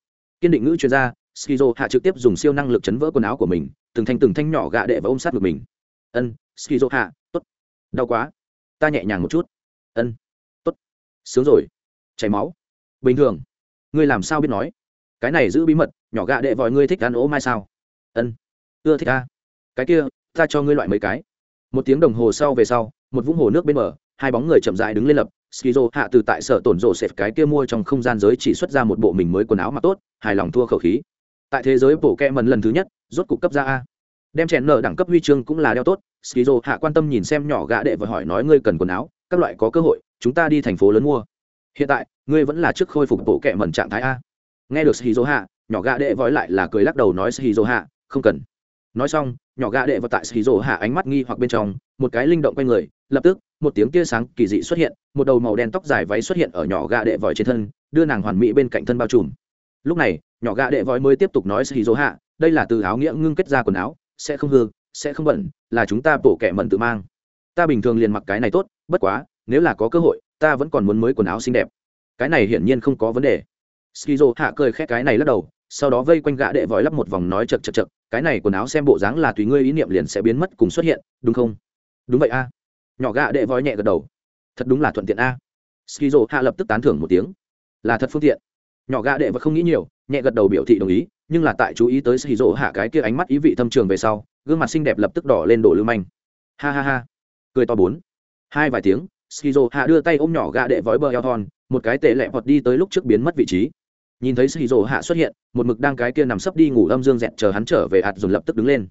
Kiên định ngữ chuyên gia, skizo hạ trực tiếp dùng siêu năng lực chấn vỡ quần áo của mình, từng thanh từng thanh nhỏ gạ đệ và ôm sát ngực mình. Ân, skizo hạ, tốt. Đau quá ta nhẹ nhàng một chút. Ân. Tốt. Sướng rồi. Chảy máu. Bình thường. Ngươi làm sao biết nói? Cái này giữ bí mật, nhỏ gạ đệ vòi ngươi thích ăn ố mai sao? Ân. Ưa thích ta cái kia, ta cho ngươi loại mấy cái. Một tiếng đồng hồ sau về sau, một vũng hồ nước bên bờ, hai bóng người chậm rãi đứng lên lập, skizo hạ từ tại sở tổn rộ xẹp cái kia mua trong không gian giới chỉ xuất ra một bộ mình mới quần áo mặc tốt, hài lòng thua khẩu khí. Tại thế giới bổ kẹ mần lần thứ nhất, rốt cục cấp ra a đem chèn nợ đẳng cấp huy chương cũng là đeo tốt, skizo hạ quan tâm nhìn xem nhỏ gã đệ và hỏi nói ngươi cần quần áo, các loại có cơ hội, chúng ta đi thành phố lớn mua. Hiện tại, ngươi vẫn là trước khôi phục bộ kệ mần trạng thái a. Nghe được skizo hạ, nhỏ gã đệ vói lại là cười lắc đầu nói skizo hạ, không cần. Nói xong, nhỏ gã đệ vào tại skizo hạ ánh mắt nghi hoặc bên trong, một cái linh động quay người, lập tức, một tiếng tia sáng kỳ dị xuất hiện, một đầu màu đen tóc dài váy xuất hiện ở nhỏ gã đệ vòi trên thân, đưa nàng hoàn mỹ bên cạnh thân bao trùm. Lúc này, nhỏ gã đệ vòi mới tiếp tục nói skizo hạ, đây là từ áo nghĩa ngưng kết ra quần áo sẽ không hư, sẽ không bẩn, là chúng ta bổ kẻ mẩn tự mang. Ta bình thường liền mặc cái này tốt, bất quá, nếu là có cơ hội, ta vẫn còn muốn mới quần áo xinh đẹp. Cái này hiển nhiên không có vấn đề. Skizo hạ cười khét cái này lắc đầu, sau đó vây quanh gã đệ vòi lắp một vòng nói chật chật chật, cái này quần áo xem bộ dáng là tùy ngươi ý niệm liền sẽ biến mất cùng xuất hiện, đúng không? Đúng vậy a. Nhỏ gã đệ vòi nhẹ gật đầu. Thật đúng là thuận tiện a. Skizo hạ lập tức tán thưởng một tiếng. Là thật phương tiện nhỏ gã đệ và không nghĩ nhiều, nhẹ gật đầu biểu thị đồng ý, nhưng là tại chú ý tới skizo hạ cái kia ánh mắt ý vị thâm trường về sau, gương mặt xinh đẹp lập tức đỏ lên đổ lưu manh. Ha ha ha. Cười to bốn. Hai vài tiếng skizo hạ đưa tay ôm nhỏ gã đệ vói bờ eo thon, một cái tệ lẹ vọt đi tới lúc trước biến mất vị trí. Nhìn thấy skizo hạ xuất hiện, một mực đang cái kia nằm sấp đi ngủ âm dương dẹt chờ hắn trở về hạt dồn lập tức đứng lên.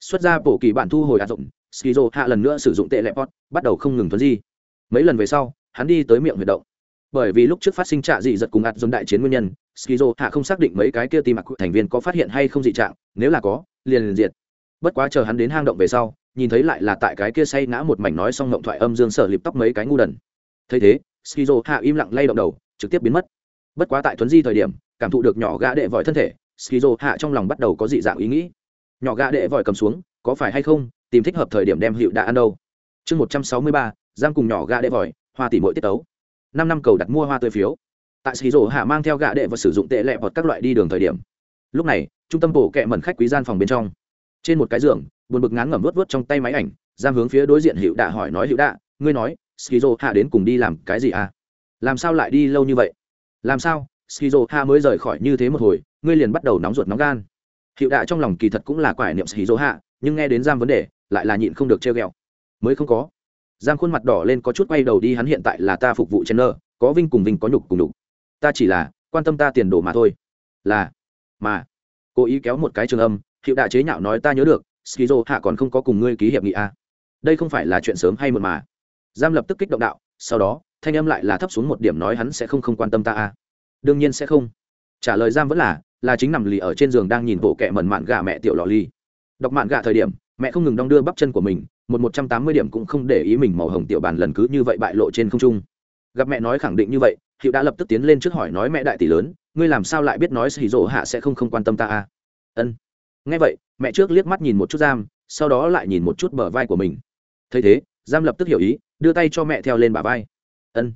Xuất ra bộ kỳ bản thu hồi hạt dụng skizo hạ lần nữa sử dụng tệ lẹ vọt, bắt đầu không ngừng thuấn di. Mấy lần về sau, hắn đi tới miệng huyệt động bởi vì lúc trước phát sinh trạ dị giật cùng ạt dồn đại chiến nguyên nhân, skizo hạ không xác định mấy cái kia tim mặc thành viên có phát hiện hay không dị trạng, nếu là có, liền liền diệt. Bất quá chờ hắn đến hang động về sau, nhìn thấy lại là tại cái kia say ngã một mảnh nói xong ngộng thoại âm dương sở lịp tóc mấy cái ngu đần. Thấy thế, skizo hạ im lặng lay động đầu, trực tiếp biến mất. Bất quá tại tuấn di thời điểm, cảm thụ được nhỏ gã đệ vòi thân thể, skizo hạ trong lòng bắt đầu có dị dạng ý nghĩ. Nhỏ gã đệ vòi cầm xuống, có phải hay không, tìm thích hợp thời điểm đem hiệu đã ăn đâu. Chương một trăm sáu mươi ba giang cùng nhỏ gã đệ vòi hoa tỷ mỗi tiết tấu năm năm cầu đặt mua hoa tươi phiếu. Tại skizo hạ mang theo gã đệ và sử dụng tệ lẹ vọt các loại đi đường thời điểm. Lúc này, trung tâm bổ kẹ mẩn khách quý gian phòng bên trong. Trên một cái giường, buồn bực ngán ngẩm vớt vớt trong tay máy ảnh giam hướng phía đối diện hiệu đạ hỏi nói hiệu đạ, ngươi nói skizo hạ đến cùng đi làm cái gì à? Làm sao lại đi lâu như vậy? Làm sao skizo hạ mới rời khỏi như thế một hồi, ngươi liền bắt đầu nóng ruột nóng gan? Hiệu đạ trong lòng kỳ thật cũng là quải niệm skizo hạ, nhưng nghe đến giam vấn đề, lại là nhịn không được treo ghẹo. Mới không có giang khuôn mặt đỏ lên có chút quay đầu đi, hắn hiện tại là ta phục vụ chen nơ có vinh cùng vinh có nhục cùng nhục. Ta chỉ là quan tâm ta tiền đồ mà thôi. Là, mà, cố ý kéo một cái trường âm, hiệu đại chế nhạo nói ta nhớ được, skizo hạ còn không có cùng ngươi ký hiệp nghị a à. đây không phải là chuyện sớm hay muộn mà. Giam lập tức kích động đạo, sau đó, thanh âm lại là thấp xuống một điểm nói hắn sẽ không không quan tâm ta a à. đương nhiên sẽ không. Trả lời giam vẫn là là chính nằm lì ở trên giường đang nhìn bộ kẹ mẩn mạn gà mẹ tiểu lò ly đọc mạn gà thời điểm, mẹ không ngừng đong đưa bắp chân của mình một một trăm tám mươi điểm cũng không để ý mình màu hồng tiểu bàn lần cứ như vậy bại lộ trên không trung. Gặp mẹ nói khẳng định như vậy hiệu đã lập tức tiến lên trước hỏi nói mẹ đại tỷ lớn, ngươi làm sao lại biết nói xì rỗ hạ sẽ không không quan tâm ta a à? ân. Nghe vậy, mẹ trước liếc mắt nhìn một chút giam, sau đó lại nhìn một chút bờ vai của mình. Thấy thế, giam lập tức hiểu ý, đưa tay cho mẹ theo lên bả vai. Ân.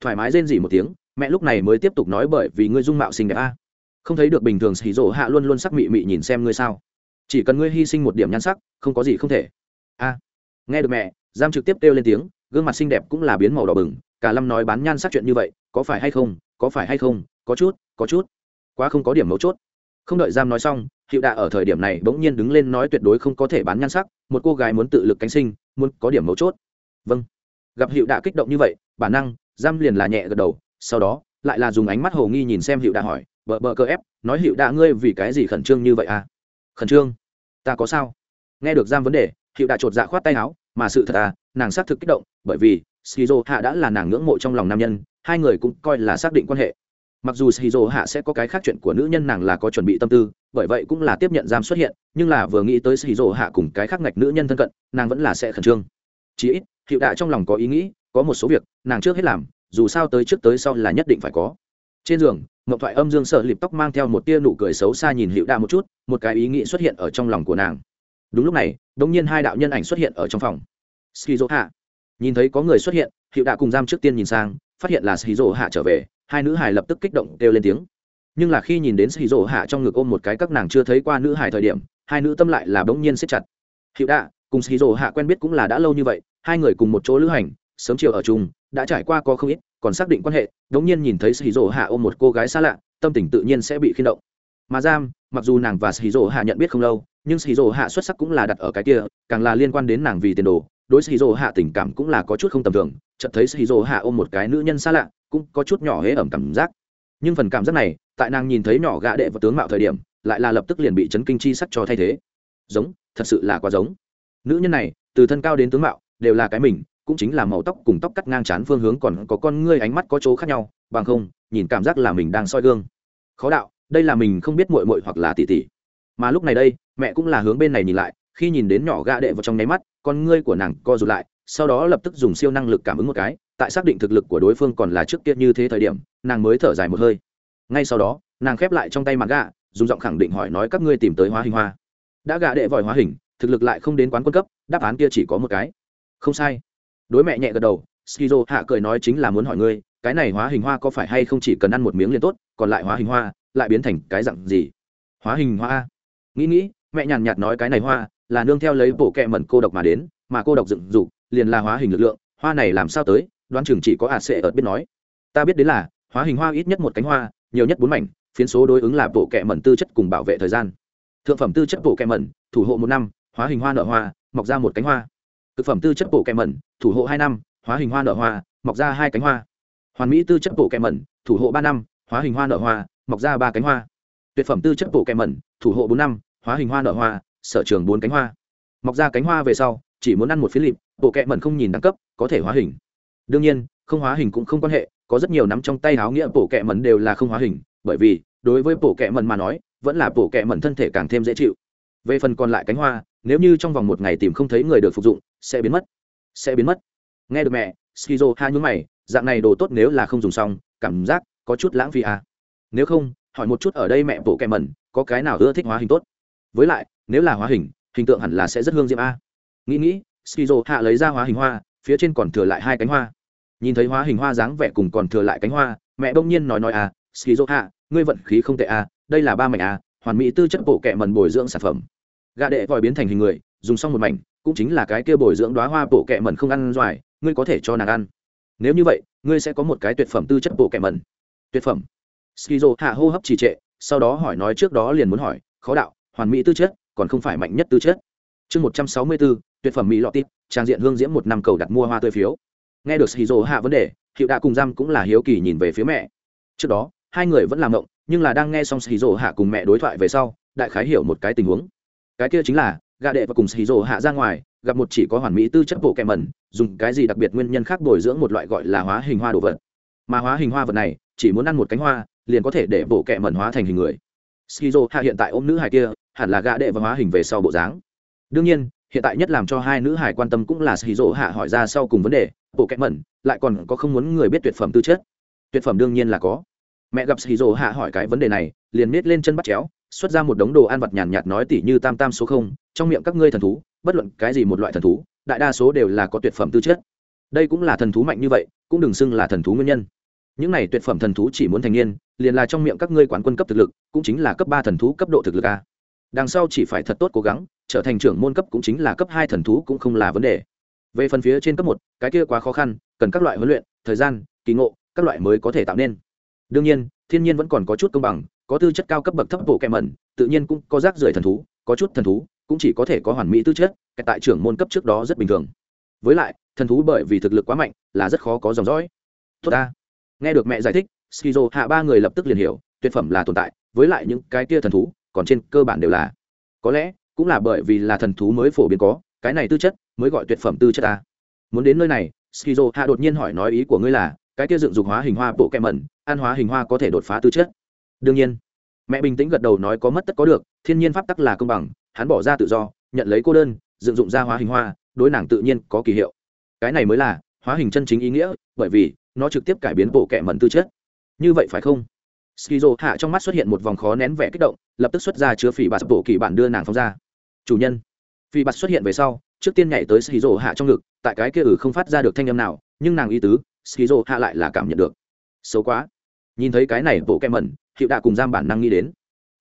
Thoải mái rên dỉ một tiếng, mẹ lúc này mới tiếp tục nói bởi vì ngươi dung mạo xinh đẹp a. Không thấy được bình thường xì rỗ hạ luôn luôn sắc mị mị nhìn xem ngươi sao. Chỉ cần ngươi hy sinh một điểm nhan sắc, không có gì không thể. A nghe được mẹ giam trực tiếp kêu lên tiếng, gương mặt xinh đẹp cũng là biến màu đỏ bừng, cả lâm nói bán nhan sắc chuyện như vậy, có phải hay không, có phải hay không, có chút có chút. Quá không có điểm mấu chốt. Không đợi giam nói xong hiệu đạ ở thời điểm này bỗng nhiên đứng lên nói tuyệt đối không có thể bán nhan sắc, một cô gái muốn tự lực cánh sinh, muốn có điểm mấu chốt. Vâng. Gặp hiệu đạ kích động như vậy, bản năng giam liền là nhẹ gật đầu, sau đó, lại là dùng ánh mắt hồ nghi nhìn xem hiệu đạ hỏi vợ bợ cơ ép, nói hiệu đạ ngươi vì cái gì khẩn trương như vậy à? Khẩn trương? Ta có sao? Nghe được giam vấn đề hiệu đã chột dạ khoát tay áo, mà sự thật à nàng xác thực kích động, bởi vì shizu hạ đã là nàng ngưỡng mộ trong lòng nam nhân, hai người cũng coi là xác định quan hệ. Mặc dù shizu hạ sẽ có cái khác chuyện của nữ nhân nàng là có chuẩn bị tâm tư, bởi vậy cũng là tiếp nhận giam xuất hiện, nhưng là vừa nghĩ tới shizu hạ cùng cái khác ngạch nữ nhân thân cận, nàng vẫn là sẽ khẩn trương. Chí ít hiệu đã trong lòng có ý nghĩ, có một số việc nàng trước hết làm, dù sao tới trước tới sau là nhất định phải có. Trên giường, ngọc thoại âm dương sợ lịp tóc mang theo một tia nụ cười xấu xa nhìn hiệu đa một chút, một cái ý nghĩ xuất hiện ở trong lòng của nàng đúng lúc này đông nhiên hai đạo nhân ảnh xuất hiện ở trong phòng. Skizo hạ nhìn thấy có người xuất hiện hiệu đa cùng giam trước tiên nhìn sang, phát hiện là skizo hạ trở về, hai nữ hải lập tức kích động kêu lên tiếng. Nhưng là khi nhìn đến skizo hạ trong ngực ôm một cái các nàng chưa thấy qua nữ hải thời điểm, hai nữ tâm lại là bỗng nhiên siết chặt. Hiệu đa cùng skizo hạ quen biết cũng là đã lâu như vậy, hai người cùng một chỗ lữ hành, sớm chiều ở chung, đã trải qua có không ít, còn xác định quan hệ, đống nhiên nhìn thấy sĩ hạ ôm một cô gái xa lạ, tâm tình tự nhiên sẽ bị khiên động. Mà giam, mặc dù nàng và sĩ hạ nhận biết không lâu nhưng Shiro hạ xuất sắc cũng là đặt ở cái kia, càng là liên quan đến nàng vì tiền đồ. Đối Shiro hạ tình cảm cũng là có chút không tầm thường. Chợt thấy Shiro hạ ôm một cái nữ nhân xa lạ, cũng có chút nhỏ hế ẩm cảm giác. Nhưng phần cảm giác này, tại nàng nhìn thấy nhỏ gã đệ và tướng mạo thời điểm, lại là lập tức liền bị chấn kinh chi sắc cho thay thế. Giống, thật sự là quá giống. Nữ nhân này, từ thân cao đến tướng mạo, đều là cái mình, cũng chính là màu tóc cùng tóc cắt ngang chán phương hướng còn có con ngươi ánh mắt có chỗ khác nhau, bằng không, nhìn cảm giác là mình đang soi gương. Khó đạo, đây là mình không biết muội muội hoặc là tỷ tỷ mà lúc này đây, mẹ cũng là hướng bên này nhìn lại, khi nhìn đến nhỏ gạ đệ vào trong nháy mắt, con ngươi của nàng co rụt lại, sau đó lập tức dùng siêu năng lực cảm ứng một cái, tại xác định thực lực của đối phương còn là trước kia như thế thời điểm, nàng mới thở dài một hơi. Ngay sau đó, nàng khép lại trong tay mặt gạ dùng giọng khẳng định hỏi nói các ngươi tìm tới hóa hình hoa. Đã gạ đệ vòi hóa hình, thực lực lại không đến quán quân cấp, đáp án kia chỉ có một cái. Không sai. Đối mẹ nhẹ gật đầu, skizo hạ cười nói chính là muốn hỏi ngươi, cái này hóa hình hoa có phải hay không chỉ cần ăn một miếng liền tốt, còn lại hóa hình hoa lại biến thành cái dặn gì? Hóa hình hoa nghĩ nghĩ, mẹ nhàn nhạt nói cái này hoa, là nương theo lấy bộ kẹ mẩn cô độc mà đến, mà cô độc dựng dục, liền là hóa hình lực lượng, hoa này làm sao tới, đoán chừng chỉ có ạt sệ ợt biết nói. Ta biết đến là, hóa hình hoa ít nhất một cánh hoa, nhiều nhất bốn mảnh, phiến số đối ứng là bộ kẹ mẩn tư chất cùng bảo vệ thời gian. Thượng phẩm tư chất bộ kẹ mẩn, thủ hộ một năm, hóa hình hoa nở hoa, mọc ra một cánh hoa. Thực phẩm tư chất bộ kẹ mẩn, thủ hộ hai năm, hóa hình hoa nở hoa, mọc ra hai cánh hoa. Hoàn mỹ tư chất bộ kẹ mẩn, thủ hộ ba năm, hóa hình hoa nở hoa, mọc ra ba cánh hoa. Tuyệt phẩm tư chất bộ kẹ mẩn, thủ hộ bốn năm hóa hình hoa nở hoa, sở trường bốn cánh hoa. Mọc ra cánh hoa về sau, chỉ muốn ăn một phiến lịp bộ kẹ mẩn không nhìn đẳng cấp, có thể hóa hình. Đương nhiên, không hóa hình cũng không quan hệ, có rất nhiều nắm trong tay áo nghĩa bộ kẹ mẩn đều là không hóa hình, bởi vì, đối với bộ kẹ mẩn mà nói, vẫn là bộ kẹ mẩn thân thể càng thêm dễ chịu. Về phần còn lại cánh hoa, nếu như trong vòng một ngày tìm không thấy người được phục dụng, sẽ biến mất. Sẽ biến mất. Nghe được mẹ, skizo hai nhúm mày, dạng này đồ tốt nếu là không dùng xong, cảm giác có chút lãng phí à. nếu không, hỏi một chút ở đây mẹ bộ kẹ mẩn, có cái nào ưa thích hóa hình tốt? Với lại, nếu là hóa hình hình tượng hẳn là sẽ rất hương diệm a. Nghĩ nghĩ, skizo hạ lấy ra hóa hình hoa, phía trên còn thừa lại hai cánh hoa. Nhìn thấy hóa hình hoa dáng vẻ cùng còn thừa lại cánh hoa, mẹ bỗng nhiên nói nói à skizo hạ, ngươi vận khí không tệ à đây là ba mảnh à hoàn mỹ tư chất bộ kẹ mần bồi dưỡng sản phẩm. Gà đệ vòi biến thành hình người, dùng xong một mảnh, cũng chính là cái kia bồi dưỡng đoá hoa bộ kẹ mần không ăn doài ngươi có thể cho nàng ăn. Nếu như vậy, ngươi sẽ có một cái tuyệt phẩm tư chất bộ kẹ mần tuyệt phẩm. Skizo hạ hô hấp trì trệ, sau đó hỏi nói trước đó liền muốn hỏi, khó đạo hoàn mỹ tư chất, còn không phải mạnh nhất tư chất. Chương một trăm sáu mươi bốn, tuyệt phẩm mỹ lọ tít, trang diện hương diễm một năm cầu đặt mua hoa tươi phiếu. Nghe được skizo hạ vấn đề hiệu đạ cùng giam cũng là hiếu kỳ nhìn về phía mẹ. Trước đó, hai người vẫn làm động nhưng là đang nghe xong skizo hạ cùng mẹ đối thoại về sau, đại khái hiểu một cái tình huống. Cái kia chính là gà đệ và cùng xì hạ ra ngoài, gặp một chỉ có hoàn mỹ tư chất bộ kẹm mẩn, dùng cái gì đặc biệt nguyên nhân khác bồi dưỡng một loại gọi là hóa hình hoa đồ vật. Mà hóa hình hoa vật này, chỉ muốn ăn một cánh hoa, liền có thể để bộ kẹm mẩn hóa thành hình người. Skizo hạ hiện tại ôm nữ hài kia hẳn là gã đệ và hóa hình về sau bộ dáng. Đương nhiên, hiện tại nhất làm cho hai nữ hải quan tâm cũng là skizo hạ hỏi ra sau cùng vấn đề, bộ kẹm mẩn, lại còn có không muốn người biết tuyệt phẩm tư chất? Tuyệt phẩm đương nhiên là có. Mẹ gặp skizo hạ hỏi cái vấn đề này, liền miết lên chân bắt chéo, xuất ra một đống đồ ăn vặt nhàn nhạt nói tỉ như tam tam số không, trong miệng các ngươi thần thú, bất luận cái gì một loại thần thú, đại đa số đều là có tuyệt phẩm tư chất. Đây cũng là thần thú mạnh như vậy, cũng đừng xưng là thần thú nguyên nhân. Những này tuyệt phẩm thần thú chỉ muốn thành niên, liền là trong miệng các ngươi quán quân cấp thực lực, cũng chính là cấp ba thần thú cấp độ thực lực a đằng sau chỉ phải thật tốt cố gắng, trở thành trưởng môn cấp cũng chính là cấp hai thần thú cũng không là vấn đề. Về phần phía trên cấp một, cái kia quá khó khăn, cần các loại huấn luyện, thời gian, kỳ ngộ, các loại mới có thể tạo nên. Đương nhiên, thiên nhiên vẫn còn có chút công bằng, có tư chất cao cấp bậc thấp bộ kẹm mẩn, tự nhiên cũng có rác rưởi thần thú, có chút thần thú, cũng chỉ có thể có hoàn mỹ tư chất tại trưởng môn cấp trước đó rất bình thường. Với lại, thần thú bởi vì thực lực quá mạnh, là rất khó có dòng dõi. Tốt ta. Nghe được mẹ giải thích, skizo hạ ba người lập tức liền hiểu, tuyệt phẩm là tồn tại, với lại những cái kia thần thú còn trên cơ bản đều là. Có lẽ, cũng là bởi vì là thần thú mới phổ biến có, cái này tư chất mới gọi tuyệt phẩm tư chất ta. Muốn đến nơi này, skizo hạ đột nhiên hỏi nói ý của ngươi là, cái kia dựng dục hóa hình hoa bộ kẹm mẩn an hóa hình hoa có thể đột phá tư chất? Đương nhiên. Mẹ bình tĩnh gật đầu nói có mất tất có được, thiên nhiên pháp tắc là công bằng, hắn bỏ ra tự do, nhận lấy cô đơn, dựng dụng ra hóa hình hoa, đối nàng tự nhiên có kỳ hiệu. Cái này mới là, hóa hình chân chính ý nghĩa, bởi vì, nó trực tiếp cải biến bộ kẹ mẩn tư chất. Như vậy phải không? Skizo hạ trong mắt xuất hiện một vòng khó nén vẻ kích động, lập tức xuất ra chứa phỉ bạt bộ kỳ bản đưa nàng phóng ra. Chủ nhân. Phỉ bạt xuất hiện về sau, trước tiên nhảy tới skizo hạ trong ngực, tại cái kia ử không phát ra được thanh âm nào, nhưng nàng ý tứ, skizo hạ lại là cảm nhận được. Xấu quá. Nhìn thấy cái này bộ kẹ mẩn hiệu đã cùng giam bản năng nghĩ đến.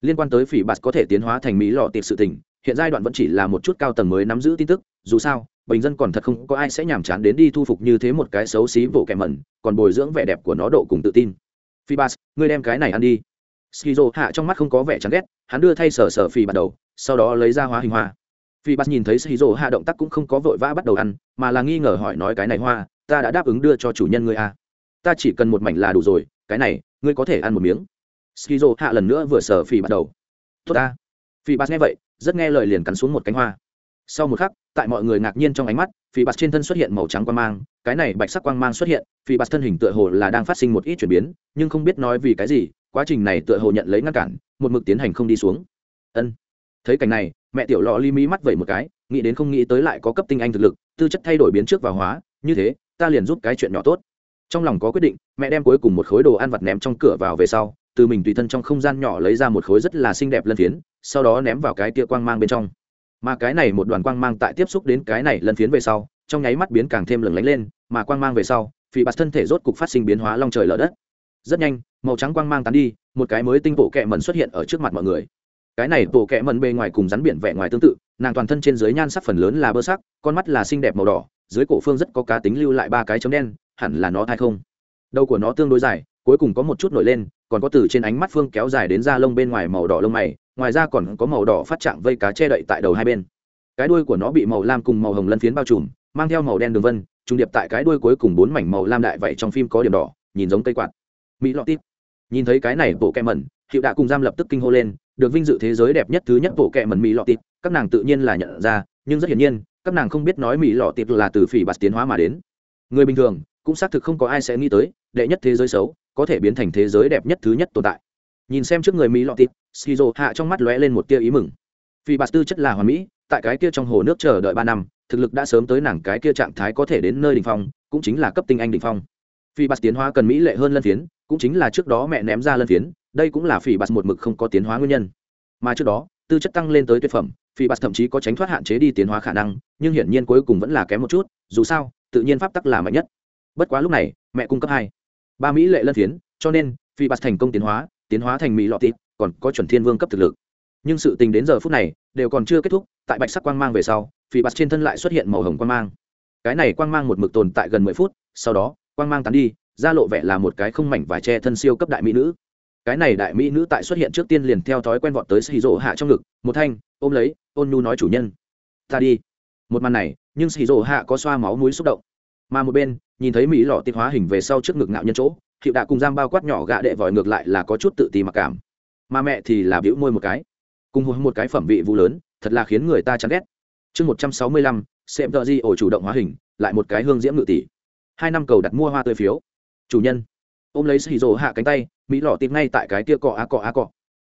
Liên quan tới phỉ bạt có thể tiến hóa thành mỹ lọ tiệp sự tình, hiện giai đoạn vẫn chỉ là một chút cao tầng mới nắm giữ tin tức, dù sao, bình dân còn thật không có ai sẽ nhàm chán đến đi thu phục như thế một cái xấu xí bộ kẹ mẩn còn bồi dưỡng vẻ đẹp của nó độ cùng tự tin phi bas ngươi đem cái này ăn đi. Skizo hạ trong mắt không có vẻ chán ghét, hắn đưa thay sở sở phi bắt đầu, sau đó lấy ra hóa hình hoa. Phi bas nhìn thấy skizo hạ động tác cũng không có vội vã bắt đầu ăn, mà là nghi ngờ hỏi nói cái này hoa, ta đã đáp ứng đưa cho chủ nhân ngươi à. ta chỉ cần một mảnh là đủ rồi, cái này, ngươi có thể ăn một miếng. Skizo hạ lần nữa vừa sở phi bắt đầu. Tốt ta. Phi bas nghe vậy, rất nghe lời liền cắn xuống một cánh hoa. Sau một khắc, tại mọi người ngạc nhiên trong ánh mắt phi bạt trên thân xuất hiện màu trắng quang mang, cái này bạch sắc quang mang xuất hiện phi bạt thân hình tựa hồ là đang phát sinh một ít chuyển biến, nhưng không biết nói vì cái gì, quá trình này tựa hồ nhận lấy ngăn cản, một mực tiến hành không đi xuống. Ân. Thấy cảnh này, mẹ tiểu lò li mí mắt vẩy một cái, nghĩ đến không nghĩ tới lại có cấp tinh anh thực lực, tư chất thay đổi biến trước và hóa, như thế, ta liền giúp cái chuyện nhỏ tốt. Trong lòng có quyết định, mẹ đem cuối cùng một khối đồ ăn vặt ném trong cửa vào về sau, từ mình tùy thân trong không gian nhỏ lấy ra một khối rất là xinh đẹp lân phiến, sau đó ném vào cái tia quang mang bên trong mà cái này một đoàn quang mang tại tiếp xúc đến cái này lần phiến về sau, trong nháy mắt biến càng thêm lừng lánh lên, mà quang mang về sau, phỉ bạt thân thể rốt cục phát sinh biến hóa long trời lở đất. Rất nhanh, màu trắng quang mang tán đi, một cái mới tinh bộ kẹ mẩn xuất hiện ở trước mặt mọi người. Cái này bộ kẹ mẩn bề ngoài cùng rắn biển vẻ ngoài tương tự, nàng toàn thân trên dưới nhan sắc phần lớn là bơ sắc, con mắt là xinh đẹp màu đỏ, dưới cổ phương rất có cá tính lưu lại ba cái chấm đen, hẳn là nó thai không. Đầu của nó tương đối dài cuối cùng có một chút nổi lên, còn có từ trên ánh mắt phương kéo dài đến da lông bên ngoài màu đỏ lông mày, ngoài ra còn có màu đỏ phát trạng vây cá che đậy tại đầu hai bên. Cái đuôi của nó bị màu lam cùng màu hồng lân phiến bao trùm, mang theo màu đen đường vân, trùng điệp tại cái đuôi cuối cùng bốn mảnh màu lam đại vậy trong phim có điểm đỏ, nhìn giống cây quạt. Mỹ lọt tít. Nhìn thấy cái này, bộ kẹ mẩn, hiệu đạ cùng giam lập tức kinh hô lên, được vinh dự thế giới đẹp nhất thứ nhất bộ kẹ mẩn mỹ lọt tít, các nàng tự nhiên là nhận ra, nhưng rất hiển nhiên, các nàng không biết nói mỹ lọt tít là từ phỉ bạt tiến hóa mà đến. Người bình thường, cũng xác thực không có ai sẽ nghĩ tới, đệ nhất thế giới xấu có thể biến thành thế giới đẹp nhất thứ nhất tồn tại. Nhìn xem trước người mỹ lọ tít skizo hạ trong mắt lóe lên một tia ý mừng. Vì bà tư chất là hoàn mỹ, tại cái kia trong hồ nước chờ đợi ba năm, thực lực đã sớm tới nàng cái kia trạng thái có thể đến nơi đ ỉ n h phong, cũng chính là cấp tinh anh đ ỉ n h phong. Phi bạt tiến hóa cần mỹ lệ hơn lân phiến, cũng chính là trước đó mẹ ném ra lân phiến, đây cũng là phi bạt một mực không có tiến hóa nguyên nhân. Mà trước đó, tư chất tăng lên tới tuyệt phẩm, phi bạt thậm chí có tránh thoát hạn chế đi tiến hóa khả năng, nhưng hiển nhiên cuối cùng vẫn là kém một chút, dù sao, tự nhiên pháp tắc là mạnh nhất. Bất quá lúc này, mẹ cung cấp hai ba mỹ lệ lân phiến, cho nên, phi bạt thành công tiến hóa tiến hóa thành mỹ lọ tịp còn có chuẩn thiên vương cấp thực lực. Nhưng sự tình đến giờ phút này, đều còn chưa kết thúc, tại bạch sắc quang mang về sau, phi bạt trên thân lại xuất hiện màu hồng quang mang. Cái này quang mang một mực tồn tại gần mười phút, sau đó, quang mang tán đi, ra lộ vẻ là một cái không mảnh và che thân siêu cấp đại mỹ nữ. Cái này đại mỹ nữ tại xuất hiện trước tiên liền theo thói quen vọt tới xì rỗ hạ trong ngực, một thanh, ôm lấy, ôn nhu nói chủ nhân, ta đi. Một màn này, nhưng xì rỗ hạ có xoa máu mũi xúc động mà một bên, nhìn thấy mỹ lọ tiệp hóa hình về sau trước ngực ngạo nhân chỗ, hiệu đạ cùng giam bao quát nhỏ gạ đệ vòi ngược lại là có chút tự ti mặc cảm. Mà mẹ thì là bĩu môi một cái. Cùng một cái phẩm vị vụ lớn, thật là khiến người ta chán ghét. Chương một trăm sáu mươi lăm, xem tờ di ổ chủ động hóa hình, lại một cái hương diễm ngự tỷ. Hai năm cầu đặt mua hoa tươi phiếu. Chủ nhân, ôm lấy xì rồ hạ cánh tay, mỹ lọ tiệp ngay tại cái kia cọ á cọ á cọ.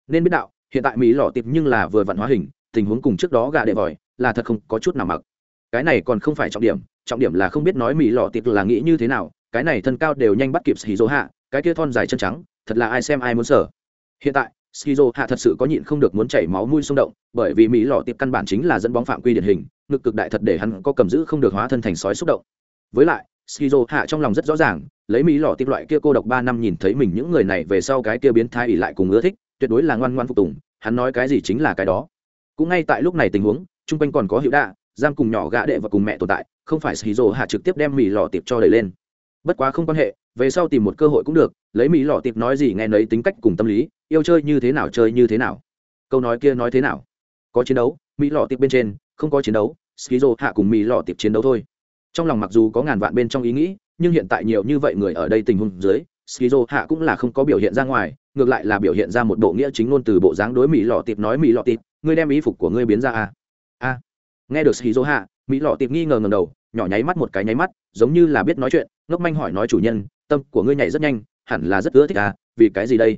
Nên biết đạo, hiện tại mỹ lọ tiệp nhưng là vừa vặn hóa hình, tình huống cùng trước đó gà đệ vòi là thật không có chút nào mặc. Cái này còn không phải trọng điểm trọng điểm là không biết nói mỹ lọ tiệp là nghĩ như thế nào, cái này thân cao đều nhanh bắt kịp xì hạ, cái kia thon dài chân trắng, thật là ai xem ai muốn sở hiện tại, skizo hạ thật sự có nhịn không được muốn chảy máu mũi xung động, bởi vì mỹ lọ tiệp căn bản chính là dẫn bóng phạm quy điển hình, ngực cực đại thật để hắn có cầm giữ không được hóa thân thành sói xúc động. Với lại, skizo hạ trong lòng rất rõ ràng, lấy mỹ lọ tiệp loại kia cô độc ba năm nhìn thấy mình những người này về sau cái kia biến thái ỉ lại cùng ưa thích, tuyệt đối là ngoan ngoan phục tùng, hắn nói cái gì chính là cái đó. Cũng ngay tại lúc này tình huống, chung quanh còn có hiệu đạ giam cùng nhỏ gã đệ và cùng mẹ tồn tại, không phải skizo hạ trực tiếp đem mì lò tiệp cho đẩy lên. Bất quá không quan hệ, về sau tìm một cơ hội cũng được, lấy mỹ lọ tiệp nói gì nghe nấy tính cách cùng tâm lý, yêu chơi như thế nào chơi như thế nào. Câu nói kia nói thế nào? Có chiến đấu mỹ lọ tiệp bên trên, không có chiến đấu skizo hạ cùng mỹ lọ tiệp chiến đấu thôi. Trong lòng mặc dù có ngàn vạn bên trong ý nghĩ, nhưng hiện tại nhiều như vậy người ở đây tình huống dưới skizo hạ cũng là không có biểu hiện ra ngoài, ngược lại là biểu hiện ra một bộ nghĩa chính ngôn từ bộ dáng đối mỹ lọ tiệp nói mỹ lọ tiệp, ngươi đem ý phục của ngươi biến ra à? Nghe được shizu hạ mỹ lọ tiệp nghi ngờ ngầm đầu, nhỏ nháy mắt một cái nháy mắt, giống như là biết nói chuyện, ngốc manh hỏi nói chủ nhân, tâm của ngươi nhảy rất nhanh, hẳn là rất ưa thích à vì cái gì đây?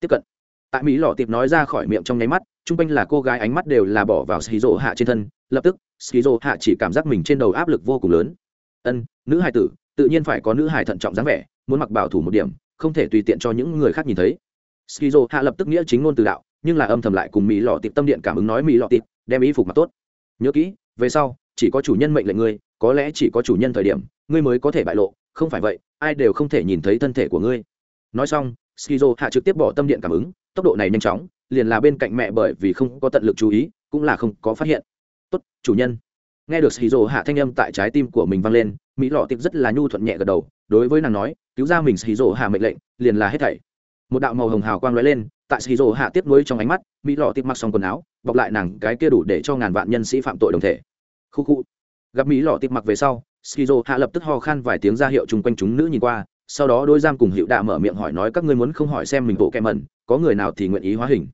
Tiếp cận. Tại mỹ lọ tiệp nói ra khỏi miệng trong nháy mắt, chung quanh là cô gái ánh mắt đều là bỏ vào shizu hạ trên thân, lập tức shizu hạ chỉ cảm giác mình trên đầu áp lực vô cùng lớn. Ân, nữ hài tử, tự nhiên phải có nữ hài thận trọng dáng vẻ, muốn mặc bảo thủ một điểm, không thể tùy tiện cho những người khác nhìn thấy. Skizo hạ lập tức nghĩa chính ngôn từ đạo, nhưng là âm thầm lại cùng mỹ lọ tiệp tâm điện cảm ứng nói, mỹ lọ tiệp, đem y phục mặc tốt nhớ kỹ, về sau, chỉ có chủ nhân mệnh lệnh ngươi, có lẽ chỉ có chủ nhân thời điểm, ngươi mới có thể bại lộ, không phải vậy, ai đều không thể nhìn thấy thân thể của ngươi. Nói xong, skizo hạ trực tiếp bỏ tâm điện cảm ứng, tốc độ này nhanh chóng, liền là bên cạnh mẹ bởi vì không có tận lực chú ý, cũng là không có phát hiện. Tốt, chủ nhân. Nghe được skizo hạ thanh âm tại trái tim của mình vang lên, mỹ lọ tiệp rất là nhu thuận nhẹ gật đầu, đối với nàng nói, cứu ra mình skizo hạ mệnh lệnh, liền là hết thảy một đạo màu hồng hào quang lóe lên tại skizo hạ tiếp nối trong ánh mắt mỹ lọ tiệp mặc xong quần áo bọc lại nàng cái kia đủ để cho ngàn vạn nhân sĩ phạm tội đồng thể. Khu khu. Gặp mỹ lọ tiệp mặc về sau skizo hạ lập tức ho khan vài tiếng ra hiệu chung quanh chúng nữ nhìn qua sau đó đôi giam cùng hiệu đạ mở miệng hỏi nói các ngươi muốn không hỏi xem mình bộ kẹ mẩn có người nào thì nguyện ý hóa hình.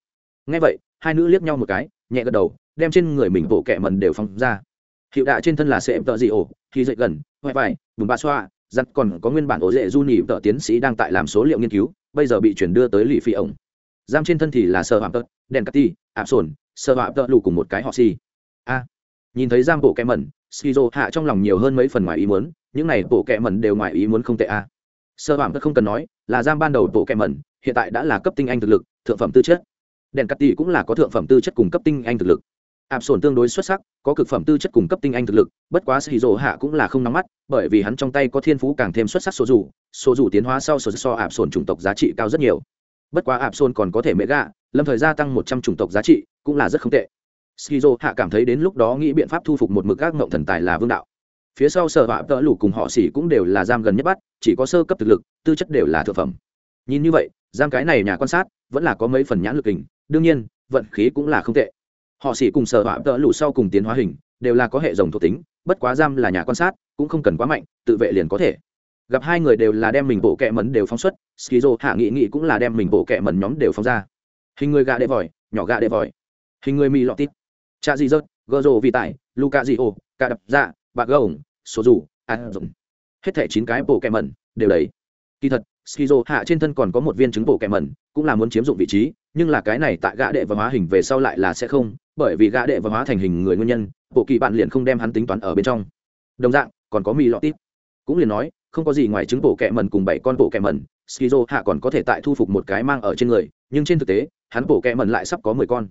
Ngay vậy hai nữ liếc nhau một cái nhẹ gật đầu đem trên người mình bộ kẹ mẩn đều phóng ra. Hiệu đạ trên thân là sệm tợ dị ổ khi dậy gần hoài vải, bùn ba xoa giặt còn có nguyên bản ổ dễ du nhì tợ tiến sĩ đang tại làm số liệu nghiên cứu bây giờ bị chuyển đưa tới lì phi ổng. Giam trên thân thì là sơ hạm tợt đèn cắt ti ạp sồn sơ hạm tợt lù cùng một cái họ xì a, nhìn thấy giam bộ kẹ mẩn, skizo hạ trong lòng nhiều hơn mấy phần ngoài ý muốn, những này bộ kẹ mẩn đều ngoài ý muốn không tệ a. Sơ hạm tợt không cần nói, là giam ban đầu bộ kẹ mẩn, hiện tại đã là cấp tinh anh thực lực, thượng phẩm tư chất. Đèn cắt ti cũng là có thượng phẩm tư chất cùng cấp tinh anh thực lực ạp sổn tương đối xuất sắc, có cực phẩm tư chất cùng cấp tinh anh thực lực, bất quá xì rỗ hạ cũng là không nắm mắt, bởi vì hắn trong tay có thiên phú càng thêm xuất sắc số dù số dù tiến hóa sau số so ạp sổn chủng tộc giá trị cao rất nhiều. Bất quá ạp sổn còn có thể mễ gạ lâm thời gia tăng một trăm chủng tộc giá trị, cũng là rất không tệ. Skizo hạ cảm thấy đến lúc đó nghĩ biện pháp thu phục một mực các ngộng thần tài là vương đạo. Phía sau sở hạ tợ lủ cùng họ xỉ cũng đều là giam gần nhất bắt, chỉ có sơ cấp thực lực, tư chất đều là thực phẩm. Nhìn như vậy, giam cái này nhà quan sát, vẫn là có mấy phần nhãn lực hình, đương nhiên, vận khí cũng là không tệ họ xỉ cùng sở họa tợ lụ sau cùng tiến hóa hình, đều là có hệ dòng thuộc tính, bất quá giam là nhà quan sát, cũng không cần quá mạnh, tự vệ liền có thể. Gặp hai người đều là đem mình bộ kẹ mẩn đều phóng xuất, skizo, hạ nghị nghị cũng là đem mình bộ kẹ mẩn nhóm đều phóng ra. Hình người gà đệ vòi, nhỏ gà đệ vòi. Hình người mì lọt tít. Cha di rớt gơ rồ vì tải luca di ô cà đập dạ bạc gồng số dù, a dùng hết thẻ chín cái bộ kẹ mẩn đều đầy. Kỳ thật, skizo hạ trên thân còn có một viên trứng bộ kẹ mẩn, cũng là muốn chiếm dụng vị trí, nhưng là cái này tại gã đệ và hóa hình về sau lại là sẽ không bởi vì gã đệ và hóa thành hình người nguyên nhân, bộ kỳ bạn liền không đem hắn tính toán ở bên trong. Đồng dạng, còn có mì lọ tít cũng liền nói, không có gì ngoài trứng bộ kẹ mần cùng bảy con bộ kẹ mần skizo hạ còn có thể tại thu phục một cái mang ở trên người, nhưng trên thực tế, hắn bộ kẹ mần lại sắp có mười con.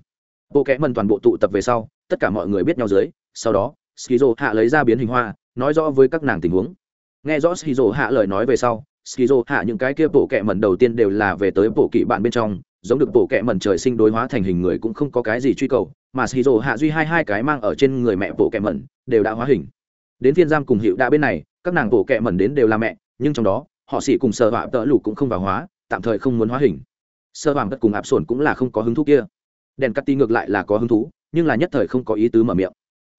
Bộ kẹ mần toàn bộ tụ tập về sau, tất cả mọi người biết nhau dưới, sau đó, skizo hạ lấy ra biến hình hoa, nói rõ với các nàng tình huống. Nghe rõ skizo hạ lời nói về sau, skizo hạ những cái kia bộ kẹ mần đầu tiên đều là về tới bộ kỵ bạn bên trong giống được bộ kệ mẩn trời sinh đối hóa thành hình người cũng không có cái gì truy cầu, mà skizo hạ duy hai hai cái mang ở trên người mẹ bộ kệ mẩn đều đã hóa hình. Đến phiên giam cùng hiệu đã bên này, các nàng bộ kệ mẩn đến đều là mẹ, nhưng trong đó, họ xỉ cùng sợ họa tợ lụ cũng không vào hóa, tạm thời không muốn hóa hình. Sơ hoàng tất cùng áp sổn cũng là không có hứng thú kia. Đèn cắt ti ngược lại là có hứng thú, nhưng là nhất thời không có ý tứ mở miệng.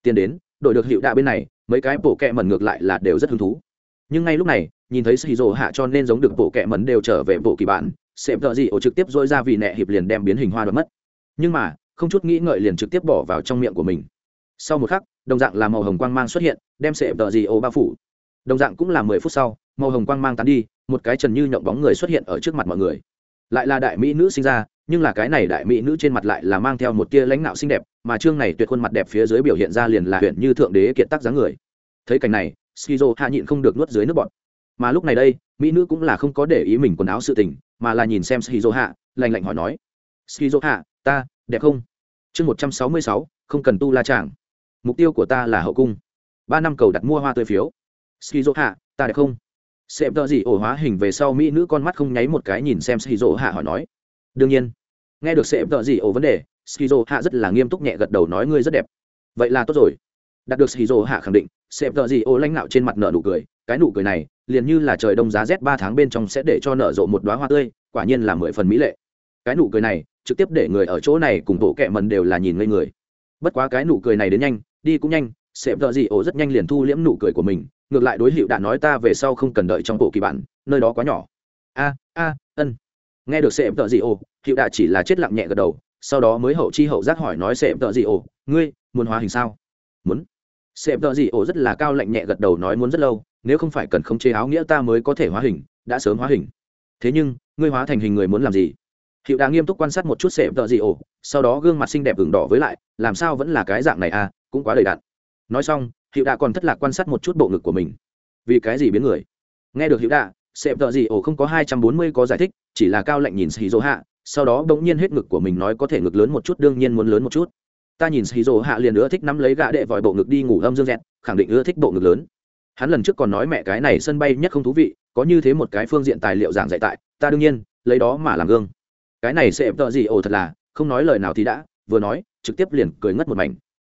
Tiến đến đội được hiệu đạ bên này, mấy cái bộ kẹ mẩn ngược lại là đều rất hứng thú. Nhưng ngay lúc này, nhìn thấy sĩ rồ hạ cho nên giống được bộ kẹ mẩn đều trở về bộ kỳ bản sệm thợ gì ổ trực tiếp dỗi ra vì nẹ hiệp liền đem biến hình hoa đoạt mất. Nhưng mà, không chút nghĩ ngợi liền trực tiếp bỏ vào trong miệng của mình. Sau một khắc, đồng dạng là màu hồng quang mang xuất hiện, đem sệm thợ gì ổ bao phủ. Đồng dạng cũng là mười phút sau, màu hồng quang mang tán đi, một cái trần như nhộng bóng người xuất hiện ở trước mặt mọi người. Lại là đại mỹ nữ sinh ra, nhưng là cái này đại mỹ nữ trên mặt lại là mang theo một tia lãnh nạo xinh đẹp, mà chương này tuyệt khuôn mặt đẹp phía dưới biểu hiện ra liền là huyện như thượng đế kiệt tác dáng người. Thấy cảnh này, skizo hạ nhịn không được nuốt dưới nước bọt mà lúc này đây, mỹ nữ cũng là không có để ý mình quần áo sự tình, mà là nhìn xem skizo hạ lành lạnh hỏi nói skizo hạ ta, đẹp không? Chương một trăm sáu mươi sáu, không cần tu la tràng mục tiêu của ta là hậu cung. Ba năm cầu đặt mua hoa tươi phiếu. Skizo hạ ta đẹp không? Xem tờ gì ổ hóa hình về sau mỹ nữ con mắt không nháy một cái nhìn xem skizo hạ hỏi nói, đương nhiên. Nghe được xem tờ gì ổ vấn đề skizo hạ rất là nghiêm túc nhẹ gật đầu nói, ngươi rất đẹp. Vậy là tốt rồi. Đạt được skizo hạ khẳng định xem tờ gì ổ lãnh nạo trên mặt nợ nụ cười, cái nụ cười này liền như là trời đông giá rét ba tháng bên trong sẽ để cho nở rộ một đoá hoa tươi, quả nhiên là mười phần mỹ lệ. Cái nụ cười này, trực tiếp để người ở chỗ này cùng bộ kẹ mần đều là nhìn ngây người. Bất quá cái nụ cười này đến nhanh, đi cũng nhanh sệm thợ Dị ổ rất nhanh liền thu liễm nụ cười của mình, ngược lại đối hiệu đã nói ta về sau không cần đợi trong bộ kỳ bản, nơi đó quá nhỏ. A a, ân. Nghe được sệm thợ Dị ổ hiệu đã chỉ là chết lặng nhẹ gật đầu, sau đó mới hậu chi hậu giác hỏi nói sệm tợ Dị ổ, ngươi, muốn hóa hình sao? Muốn. Sệm tợ Dị ổ rất là cao lạnh nhẹ gật đầu nói muốn rất lâu nếu không phải cần khống chế áo nghĩa ta mới có thể hóa hình, đã sớm hóa hình. Thế nhưng, ngươi hóa thành hình người muốn làm gì? Hiệu đã nghiêm túc quan sát một chút sệm tợ gì ổ, sau đó gương mặt xinh đẹp ửng đỏ với lại, làm sao vẫn là cái dạng này à cũng quá đầy đạn nói xong, hiệu đã còn thất lạc quan sát một chút bộ ngực của mình. Vì cái gì biến người? Nghe được hiệu đã sệm tợ gì ổ không có hai trăm bốn mươi có giải thích, chỉ là cao lạnh nhìn xì dỗ hạ sau đó bỗng nhiên hết ngực của mình nói có thể ngực lớn một chút, đương nhiên muốn lớn một chút. Ta nhìn xì dỗ hạ liền ưa thích nắm lấy gã đệ vòi bộ ngực đi ngủ âm dương dẹt, khẳng định ưa thích bộ ngực lớn hắn lần trước còn nói mẹ cái này sân bay nhất không thú vị, có như thế một cái phương diện tài liệu giảng dạy tại, ta đương nhiên, lấy đó mà làm gương. Cái này sẽ tợ gì ồ thật là, không nói lời nào thì đã, vừa nói, trực tiếp liền cười ngất một mảnh.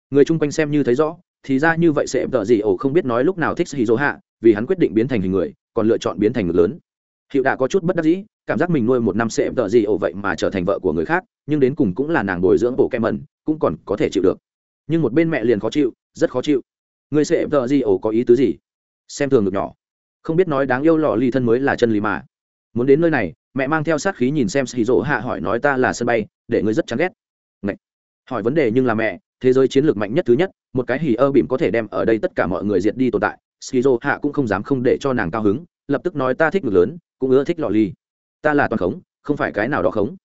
Người chung quanh xem như thấy rõ, thì ra như vậy sẽ tợ gì ồ không biết nói lúc nào thích hì dỗ hạ, vì hắn quyết định biến thành hình người, còn lựa chọn biến thành ngực lớn. Hiệu đã có chút bất đắc dĩ, cảm giác mình nuôi một năm sẽ tợ gì ồ vậy mà trở thành vợ của người khác, nhưng đến cùng cũng là nàng bồi dưỡng bộ kem mẩn, cũng còn có thể chịu được. Nhưng một bên mẹ liền khó chịu, rất khó chịu. Người sẽ tợ gì ồ có ý tứ gì? Xem thường ngực nhỏ. Không biết nói đáng yêu lọ ly thân mới là chân lý mà. Muốn đến nơi này, mẹ mang theo sát khí nhìn xem xì rỗ hạ hỏi nói ta là sân bay, để ngươi rất chán ghét. Ngậy. hỏi vấn đề nhưng là mẹ, thế giới chiến lược mạnh nhất thứ nhất, một cái hì ơ bìm có thể đem ở đây tất cả mọi người diệt đi tồn tại skizo hạ cũng không dám không để cho nàng cao hứng, lập tức nói ta thích ngực lớn, cũng ưa thích lọ ly. Ta là toàn khống, không phải cái nào đó khống.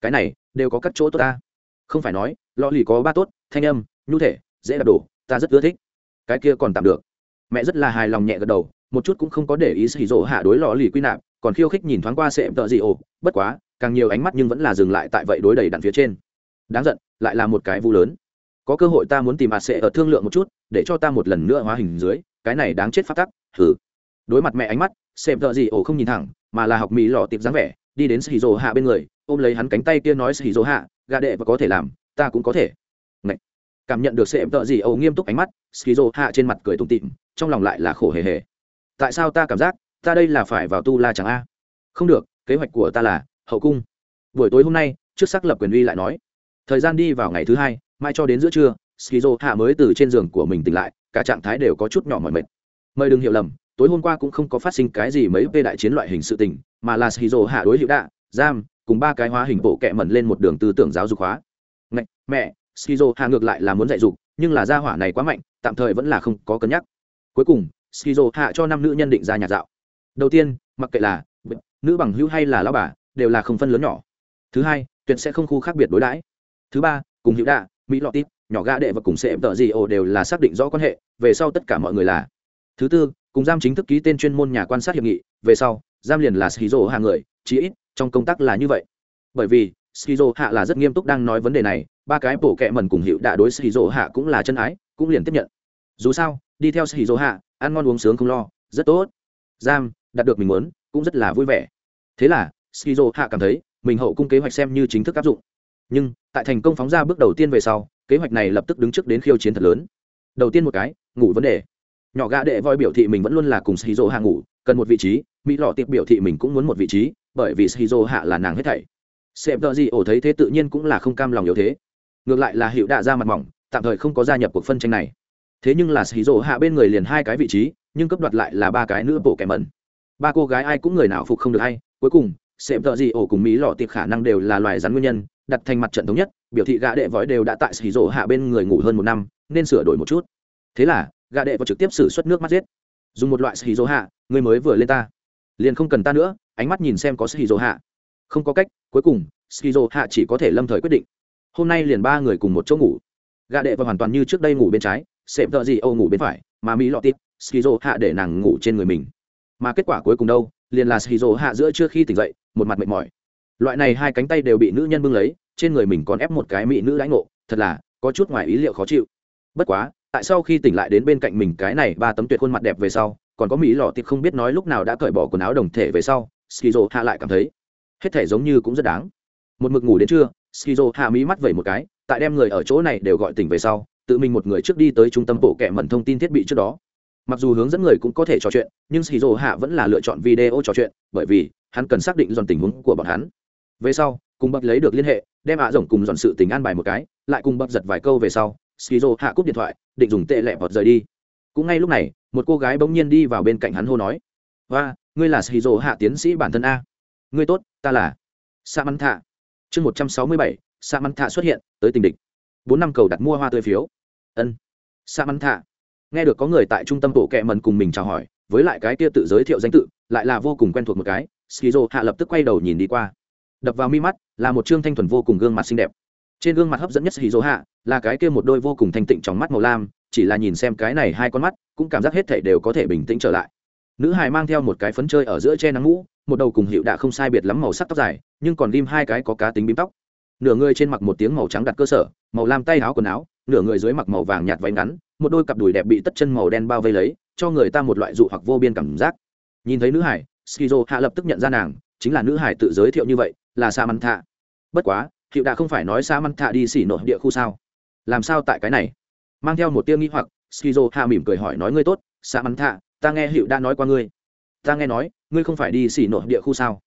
Cái này, đều có các chỗ tốt ta. Không phải nói, lọ ly có ba tốt, thanh âm, nhu thể, dễ đạp đổ, ta rất ưa thích. Cái kia còn tạm được mẹ rất là hài lòng nhẹ gật đầu, một chút cũng không có để ý xì rỗ hạ đối lò lì quy nạp, còn khiêu khích nhìn thoáng qua sệm tợ gì ồ bất quá, càng nhiều ánh mắt nhưng vẫn là dừng lại tại vậy đối đầy đặn phía trên. Đáng giận, lại là một cái vu lớn. Có cơ hội ta muốn tìm hạt sệ ở thương lượng một chút, để cho ta một lần nữa hóa hình dưới, cái này đáng chết phát tắc thử đối mặt mẹ ánh mắt sệm tợ gì ồ không nhìn thẳng, mà là học mỹ lò tiệp dáng vẻ, đi đến xì rỗ hạ bên người, ôm lấy hắn cánh tay kia nói xì rỗ hạ, gà đệ và có thể làm, ta cũng có thể cảm nhận được sệm tợ gì âu nghiêm túc ánh mắt skizo hạ trên mặt cười tủm tịm trong lòng lại là khổ hề hề. Tại sao ta cảm giác ta đây là phải vào tu la chẳng a? Không được kế hoạch của ta là hậu cung. Buổi tối hôm nay trước xác lập quyền uy lại nói. Thời gian đi vào ngày thứ hai mai cho đến giữa trưa skizo hạ mới từ trên giường của mình tỉnh lại cả trạng thái đều có chút nhỏ mỏi mệt. Mời đừng hiểu lầm tối hôm qua cũng không có phát sinh cái gì mấy về đại chiến loại hình sự tình mà là skizo hạ đối hiệu đạ giam cùng ba cái hóa hình bộ kẹ mẩn lên một đường tư tưởng giáo dục hóa. Ngạch, mẹ skizo hạ ngược lại là muốn dạy dục, nhưng là gia hỏa này quá mạnh, tạm thời vẫn là không có cân nhắc. Cuối cùng, skizo hạ cho năm nữ nhân định ra nhà dạo. Đầu tiên, mặc kệ là nữ bằng hữu hay là lão bà, đều là không phân lớn nhỏ. Thứ hai, tuyệt sẽ không khu khác biệt đối đãi. Thứ ba, cùng hữu đạ, mỹ lọt tít, nhỏ gã đệ và cùng sẽ tợ gì ồ đều là xác định rõ quan hệ, về sau tất cả mọi người là. Thứ tư, cùng giam chính thức ký tên chuyên môn nhà quan sát hiệp nghị, về sau, giam liền là skizo hạ người, chí ít, trong công tác là như vậy. Bởi vì, skizo hạ là rất nghiêm túc đang nói vấn đề này ba cái bổ kẹ mần cùng hiệu đã đối skizo hạ cũng là chân ái, cũng liền tiếp nhận. Dù sao, đi theo skizo hạ, ăn ngon uống sướng không lo, rất tốt. Giam, đạt được mình muốn, cũng rất là vui vẻ. Thế là skizo hạ cảm thấy, mình hậu cung kế hoạch xem như chính thức áp dụng. Nhưng, tại thành công phóng ra bước đầu tiên về sau, kế hoạch này lập tức đứng trước đến khiêu chiến thật lớn. Đầu tiên một cái, ngủ vấn đề. Nhỏ gã đệ voi biểu thị mình vẫn luôn là cùng shizu hạ ngủ, cần một vị trí, mỹ lọ tiệp biểu thị mình cũng muốn một vị trí, bởi vì shizu hạ là nàng hết thảy. Xem tờ gì ổ thấy thế tự nhiên cũng là không cam lòng yếu thế ngược lại là hiệu đạ ra mặt mỏng, tạm thời không có gia nhập cuộc phân tranh này. Thế nhưng là shizu hạ bên người liền hai cái vị trí, nhưng cấp đoạt lại là ba cái nữ bộ kẻ mẩn. Ba cô gái ai cũng người nào phục không được hay, cuối cùng sệm thợ gì ổ cùng mỹ lọ tiệp khả năng đều là loài rắn nguyên nhân, đặt thành mặt trận thống nhất, biểu thị gã đệ vói đều đã tại xì rỗ hạ bên người ngủ hơn một năm, nên sửa đổi một chút. Thế là, gã đệ vào trực tiếp xử suất nước mắt giết. Dùng một loại xì rỗ hạ, người mới vừa lên ta. Liền không cần ta nữa, ánh mắt nhìn xem có xì rỗ hạ. Không có cách, cuối cùng xì rỗ hạ chỉ có thể lâm thời quyết định hôm nay liền ba người cùng một chỗ ngủ. Gạ đệ và hoàn toàn như trước đây ngủ bên trái sệm tợ gì âu ngủ bên phải, mà mỹ lọ tít, skizo hạ để nàng ngủ trên người mình. Mà kết quả cuối cùng đâu? Liền là skizo hạ giữa trước khi tỉnh dậy, một mặt mệt mỏi. Loại này hai cánh tay đều bị nữ nhân bưng lấy, trên người mình còn ép một cái mỹ nữ đãi ngộ, thật là có chút ngoài ý liệu khó chịu. Bất quá, tại sau khi tỉnh lại đến bên cạnh mình cái này ba tấm tuyệt khuôn mặt đẹp về sau, còn có mỹ lọ tiệp không biết nói lúc nào đã cởi bỏ quần áo đồng thể về sau, skizo hạ lại cảm thấy hết thể giống như cũng rất đáng. Một mực ngủ đến trưa skizo hạ mí mắt vẩy một cái, tại đem người ở chỗ này đều gọi tỉnh về sau, tự mình một người trước đi tới trung tâm bộ kệ mẩn thông tin thiết bị trước đó. Mặc dù hướng dẫn người cũng có thể trò chuyện, nhưng skizo hạ vẫn là lựa chọn video trò chuyện, bởi vì hắn cần xác định dọn tình huống của bọn hắn. Về sau, cùng bậc lấy được liên hệ, đem ạ rồng cùng dọn sự tình an bài một cái, lại cùng bậc giật vài câu về sau, skizo hạ cúp điện thoại, định dùng tệ lẹ vọt rời đi. Cũng ngay lúc này, một cô gái bỗng nhiên đi vào bên cạnh hắn hô nói và ngươi là skizo hạ tiến sĩ bản thân a. Ngươi tốt, ta là sa mắn thạ chương một trăm sáu mươi bảy sa mắn thạ xuất hiện, tới tình địch. Bốn năm cầu đặt mua hoa tươi phiếu. Ân. Sa mắn thạ nghe được có người tại trung tâm bộ kệ mần cùng mình chào hỏi, với lại cái kia tự giới thiệu danh tự, lại là vô cùng quen thuộc một cái, skizo hạ lập tức quay đầu nhìn đi qua. Đập vào mi mắt, là một trương thanh thuần vô cùng gương mặt xinh đẹp. Trên gương mặt hấp dẫn nhất skizo hạ, là cái kia một đôi vô cùng thanh tịnh trong mắt màu lam, chỉ là nhìn xem cái này hai con mắt, cũng cảm giác hết thể đều có thể bình tĩnh trở lại. Nữ hài mang theo một cái phấn chơi ở giữa che nắng mũ, một đầu cùng hiệu đạ không sai biệt lắm màu sắc tóc dài nhưng còn lim hai cái có cá tính bím tóc. Nửa người trên mặc một tiếng màu trắng đặt cơ sở, màu lam tay áo quần áo, nửa người dưới mặc màu vàng nhạt váy ngắn, một đôi cặp đùi đẹp bị tất chân màu đen bao vây lấy, cho người ta một loại dụ hoặc vô biên cảm giác. Nhìn thấy nữ hải, skizo hạ lập tức nhận ra nàng, chính là nữ hải tự giới thiệu như vậy, là sa măn thạ bất quá, hiệu đã không phải nói sa măn thạ đi xỉ nội địa khu sao? Làm sao tại cái này? Mang theo một tiếng nghĩ hoặc, skizo hạ mỉm cười hỏi nói ngươi tốt sa măn thạ ta nghe hiệu đã nói qua ngươi. Ta nghe nói, ngươi không phải đi xỉ nội địa khu sao?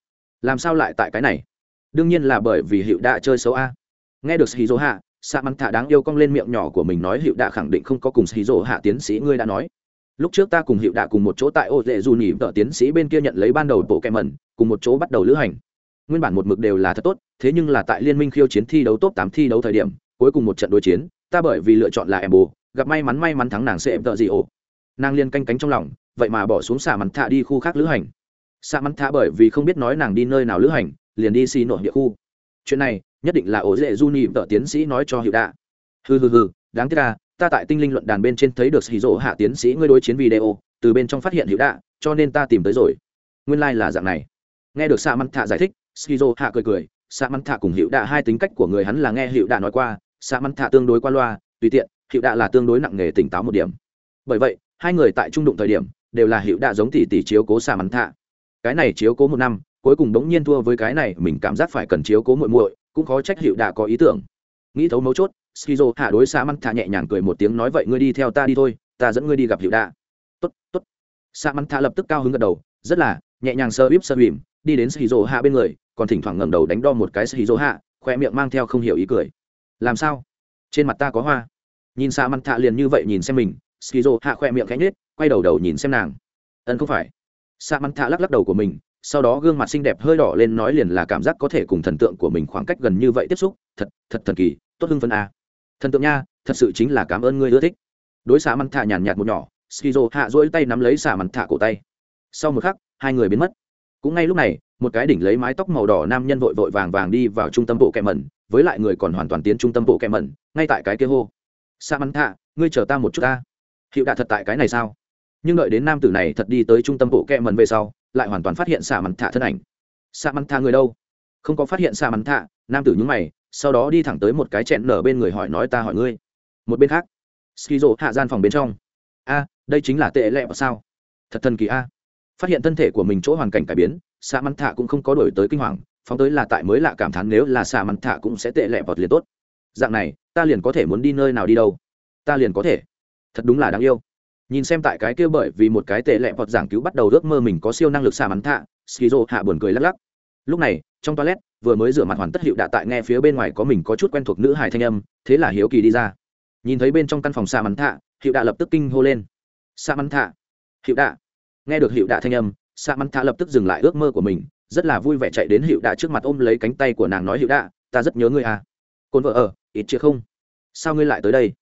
Làm sao lại tại cái này? Đương nhiên là bởi vì hiệu đã chơi xấu a. Nghe được shizu hạ, sa măn thả đáng yêu cong lên miệng nhỏ của mình nói hiệu đã khẳng định không có cùng shizu hạ tiến sĩ ngươi đã nói. Lúc trước ta cùng hiệu đạ cùng một chỗ tại ô Dễ dù nhỉ vợ tiến sĩ bên kia nhận lấy ban đầu bộ kẹm mẩn, cùng một chỗ bắt đầu lữ hành. Nguyên bản một mực đều là thật tốt, thế nhưng là tại liên minh khiêu chiến thi đấu top tám thi đấu thời điểm, cuối cùng một trận đối chiến, ta bởi vì lựa chọn là em bồ gặp may mắn may mắn thắng nàng sẽ vợ gì ồ nàng liên canh cánh trong lòng, vậy mà bỏ xuống xà mắn thạ đi khu khác lữ hành. Sa mắn thạ bởi vì không biết nói nàng đi nơi nào lữ hành, liền đi xì nội địa khu. Chuyện này, nhất định là ổ dễ du nhị vợ tiến sĩ nói cho hiệu đạ. Hừ hừ hừ, đáng tiếc là ta tại tinh linh luận đàn bên trên thấy được hì rỗ hạ tiến sĩ ngươi đối chiến video, từ bên trong phát hiện hiệu đạ, cho nên ta tìm tới rồi. Nguyên lai、like、là dạng này. Nghe được sa mắn thạ giải thích skizo hạ cười cười. Sa mắn thạ cùng hiệu đạ hai tính cách của người hắn là nghe hiệu đạ nói qua. Sa mắn thạ tương đối qua loa, tùy tiện hiệu đạ là tương đối nặng nề tỉnh táo một điểm. Bởi vậy, hai người tại trung đụng thời điểm, đều là hiệu đạ giống tỷ tỷ chiếu cố sa mắn thạ cái này chiếu cố một năm, cuối cùng đống nhiên thua với cái này, mình cảm giác phải cần chiếu cố muội muội, cũng khó trách hiệu đã có ý tưởng. Nghĩ thấu mấu chốt, skizo hạ đối sa măng thả nhẹ nhàng cười một tiếng nói, vậy ngươi đi theo ta đi thôi, ta dẫn ngươi đi gặp hiệu đạ. Tốt tốt. Sa măng thả lập tức cao hứng gật đầu, rất là, nhẹ nhàng sơ bíp sơ bìm đi đến skizo hạ bên người, còn thỉnh thoảng ngẩng đầu đánh đo một cái skizo hạ, khoe miệng mang theo không hiểu ý cười. Làm sao? Trên mặt ta có hoa. Nhìn sa măng thả liền như vậy nhìn xem mình, skizo hạ khoe miệng khẽ nhếch, quay đầu đầu nhìn xem nàng. Ân không phải sa mắn thạ lắc lắc đầu của mình, sau đó gương mặt xinh đẹp hơi đỏ lên nói liền là cảm giác có thể cùng thần tượng của mình khoảng cách gần như vậy tiếp xúc. Thật thật thần kỳ, tốt hưng phân a. Thần tượng nha, thật sự chính là cảm ơn ngươi ưa thích. Đối xạ mặn thạ nhàn nhạt một nhỏ, skizo hạ duỗi tay nắm lấy xạ mặn thạ cổ tay. Sau một khắc, hai người biến mất. Cũng ngay lúc này, một cái đỉnh lấy mái tóc màu đỏ nam nhân vội vội vàng vàng đi vào trung tâm bộ kệ mẩn, với lại người còn hoàn toàn tiến trung tâm bộ kệ mẩn, ngay tại cái kia hô. Xạ mặn thạ, ngươi chờ ta một chút ta. Hiệu đạ thật tại cái này sao? Nhưng đợi đến nam tử này thật đi tới trung tâm bộ kẹ mần về sau, lại hoàn toàn phát hiện xạ mắn thạ thân ảnh. Xạ mắn thạ người đâu? Không có phát hiện xạ mắn thạ, nam tử nhúng mày, sau đó đi thẳng tới một cái chẹn nở bên người hỏi nói ta hỏi ngươi. Một bên khác, skizo hạ gian phòng bên trong. A, đây chính là tệ lẹ sao? Thật thần kỳ a. Phát hiện thân thể của mình chỗ hoàn cảnh cải biến xạ mắn thạ cũng không có đổi tới kinh hoàng, phóng tới là tại mới lạ cảm thán nếu là xạ mắn thạ cũng sẽ tệ lẹ vọt liền tốt. Dạng này, ta liền có thể muốn đi nơi nào đi đâu? Ta liền có thể. Thật đúng là đáng yêu nhìn xem tại cái kia bởi vì một cái tệ lẹ vọt giảng cứu bắt đầu ước mơ mình có siêu năng lực xà mắn thạ, skizo hạ buồn cười lắc lắc. Lúc này, trong toilet, vừa mới rửa mặt hoàn tất hiệu đạ tại nghe phía bên ngoài có mình có chút quen thuộc nữ hài thanh âm, thế là hiếu kỳ đi ra. Nhìn thấy bên trong căn phòng xà mắn thạ, hiệu đạ lập tức kinh hô lên. Xà mắn thạ. Hiệu đạ. Nghe được hiệu đạ thanh âm xà mắn thạ lập tức dừng lại ước mơ của mình, rất là vui vẻ chạy đến hiệu đạ trước mặt ôm lấy cánh tay của nàng nói hiệu đạ, ta rất nhớ ngươi à. Cồn vợ ở, ít chưa không? Sao ngươi lại tới đây?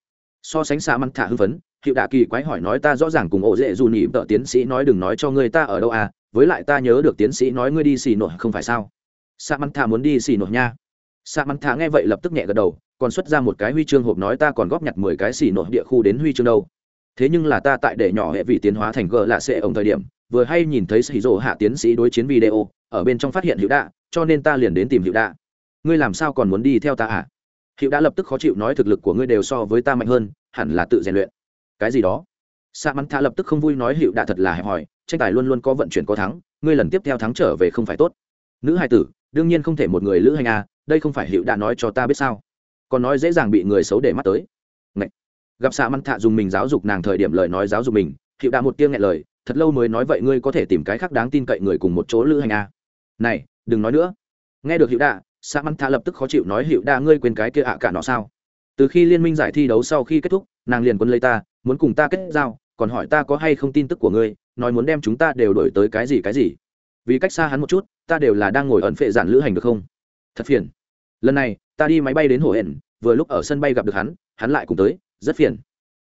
So sánh xà mắn thạ hưng phấn hiệu đạ kỳ quái hỏi nói ta rõ ràng cùng ổ dễ dù nhị tợ tiến sĩ nói đừng nói cho người ta ở đâu à với lại ta nhớ được tiến sĩ nói ngươi đi xì nội không phải sao? Sa mắn thả muốn đi xì nội nha. Sa mắn thả nghe vậy lập tức nhẹ gật đầu, còn xuất ra một cái huy chương hộp nói ta còn góp nhặt mười cái xì nội địa khu đến huy chương đâu. Thế nhưng là ta tại để nhỏ hệ vị tiến hóa thành gờ lạ sẽ ổng thời điểm, vừa hay nhìn thấy xì rổ hạ tiến sĩ đối chiến video, ở bên trong phát hiện hiệu đạ cho nên ta liền đến tìm hiệu đạ ngươi làm sao còn muốn đi theo ta à? Hiệu đã lập tức khó chịu nói thực lực của ngươi đều so với ta mạnh hơn, hẳn là tự rèn luyện cái gì đó. Sa mắn thạ lập tức không vui nói Hiệu đạ thật là hẹp hòi, tranh tài luôn luôn có vận chuyển có thắng, ngươi lần tiếp theo thắng trở về không phải tốt. Nữ hai tử, đương nhiên không thể một người lữ hành à đây không phải hiệu đã nói cho ta biết sao? Còn nói dễ dàng bị người xấu để mắt tới. Ngậy. gặp xạ măn thạ dùng mình giáo dục nàng thời điểm lời nói giáo dục mình hiệu đã một tiếng nghẹn lời, thật lâu mới nói vậy ngươi có thể tìm cái khác đáng tin cậy người cùng một chỗ lữ hành à. Này, đừng nói nữa. Nghe được hiệu đạ xạ măn thạ lập tức khó chịu nói hiệu Đạ ngươi quên cái kia ạ cả nó sao? Từ khi liên minh giải thi đấu sau khi kết thúc nàng liền quân lấy ta, muốn cùng ta kết giao, còn hỏi ta có hay không tin tức của ngươi, nói muốn đem chúng ta đều đổi tới cái gì cái gì. Vì cách xa hắn một chút, ta đều là đang ngồi ẩn phệ giản lữ hành được không? Thật phiền. Lần này, ta đi máy bay đến hồ hển vừa lúc ở sân bay gặp được hắn hắn lại cùng tới, rất phiền.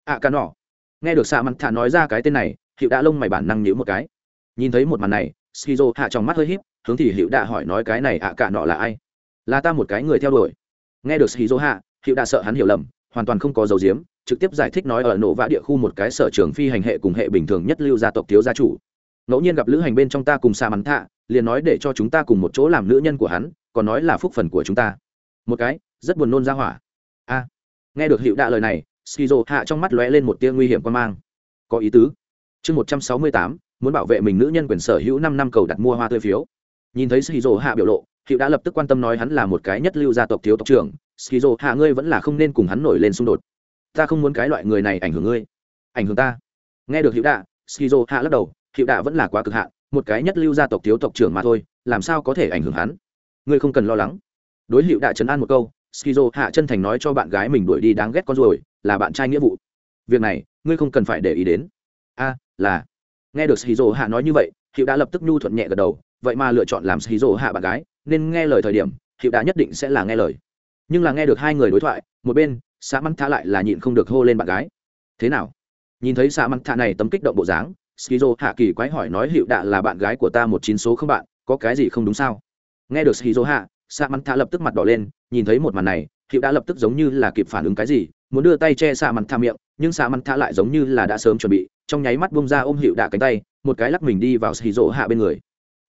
Ạ cả nọ. Nghe được xạ mặt Thả nói ra cái tên này hiệu đã lông mày bản năng nhíu một cái. Nhìn thấy một màn này, skizo hạ trong mắt hơi híp, hướng thì hiệu đã hỏi nói cái này ạ cả nọ là ai? Là ta một cái người theo đuổi. Nghe được skizo hạ hiệu đã sợ hắn hiểu lầm, hoàn toàn không có dấu diếm trực tiếp giải thích nói ở nổ vã địa khu một cái sở trường phi hành hệ cùng hệ bình thường nhất lưu gia tộc thiếu gia chủ. Ngẫu nhiên gặp lữ hành bên trong ta cùng xa mắn thạ, liền nói để cho chúng ta cùng một chỗ làm nữ nhân của hắn, còn nói là phúc phần của chúng ta. Một cái, rất buồn nôn ra hỏa. A. Nghe được hiệu đạ lời này, skizo hạ trong mắt lóe lên một tia nguy hiểm quan mang. Có ý tứ. Chương một trăm sáu mươi tám, muốn bảo vệ mình nữ nhân quyền sở hữu năm năm cầu đặt mua hoa tươi phiếu. Nhìn thấy skizo hạ biểu lộ hiệu đã lập tức quan tâm nói hắn là một cái nhất lưu gia tộc thiếu tộc trưởng. Skizo hạ ngươi vẫn là không nên cùng hắn nổi lên xung đột ta không muốn cái loại người này ảnh hưởng ngươi. Ảnh hưởng ta. Nghe được hiệu đạ, skizo hạ lắc đầu hiệu đạ vẫn là quá cực hạn, một cái nhất lưu gia tộc thiếu tộc trưởng mà thôi, làm sao có thể ảnh hưởng hắn? Ngươi không cần lo lắng. Đối hiệu đạ chấn an một câu, skizo hạ chân thành nói cho bạn gái mình đuổi đi đáng ghét con ruồi, là bạn trai nghĩa vụ. Việc này, ngươi không cần phải để ý đến. A, là. Nghe được skizo hạ nói như vậy hiệu đã lập tức nhu thuận nhẹ gật đầu, vậy mà lựa chọn làm skizo hạ bạn gái, nên nghe lời thời điểm hiệu đã nhất định sẽ là nghe lời. Nhưng là nghe được hai người đối thoại, một bên xã măng tha lại là nhịn không được hô lên bạn gái. Thế nào? Nhìn thấy xã măng tha này tấm kích động bộ dáng, skizo hạ kỳ quái hỏi nói hiệu đạ là bạn gái của ta một chín số không bạn, có cái gì không đúng sao? Nghe được skizo hạ xã măng tha lập tức mặt đỏ lên, nhìn thấy một màn này, hiệu đã lập tức giống như là kịp phản ứng cái gì, muốn đưa tay che xạ măng tha miệng, nhưng xạ măng tha lại giống như là đã sớm chuẩn bị, trong nháy mắt bông ra ôm hiệu đạ cánh tay, một cái lắc mình đi vào skizo hạ bên người.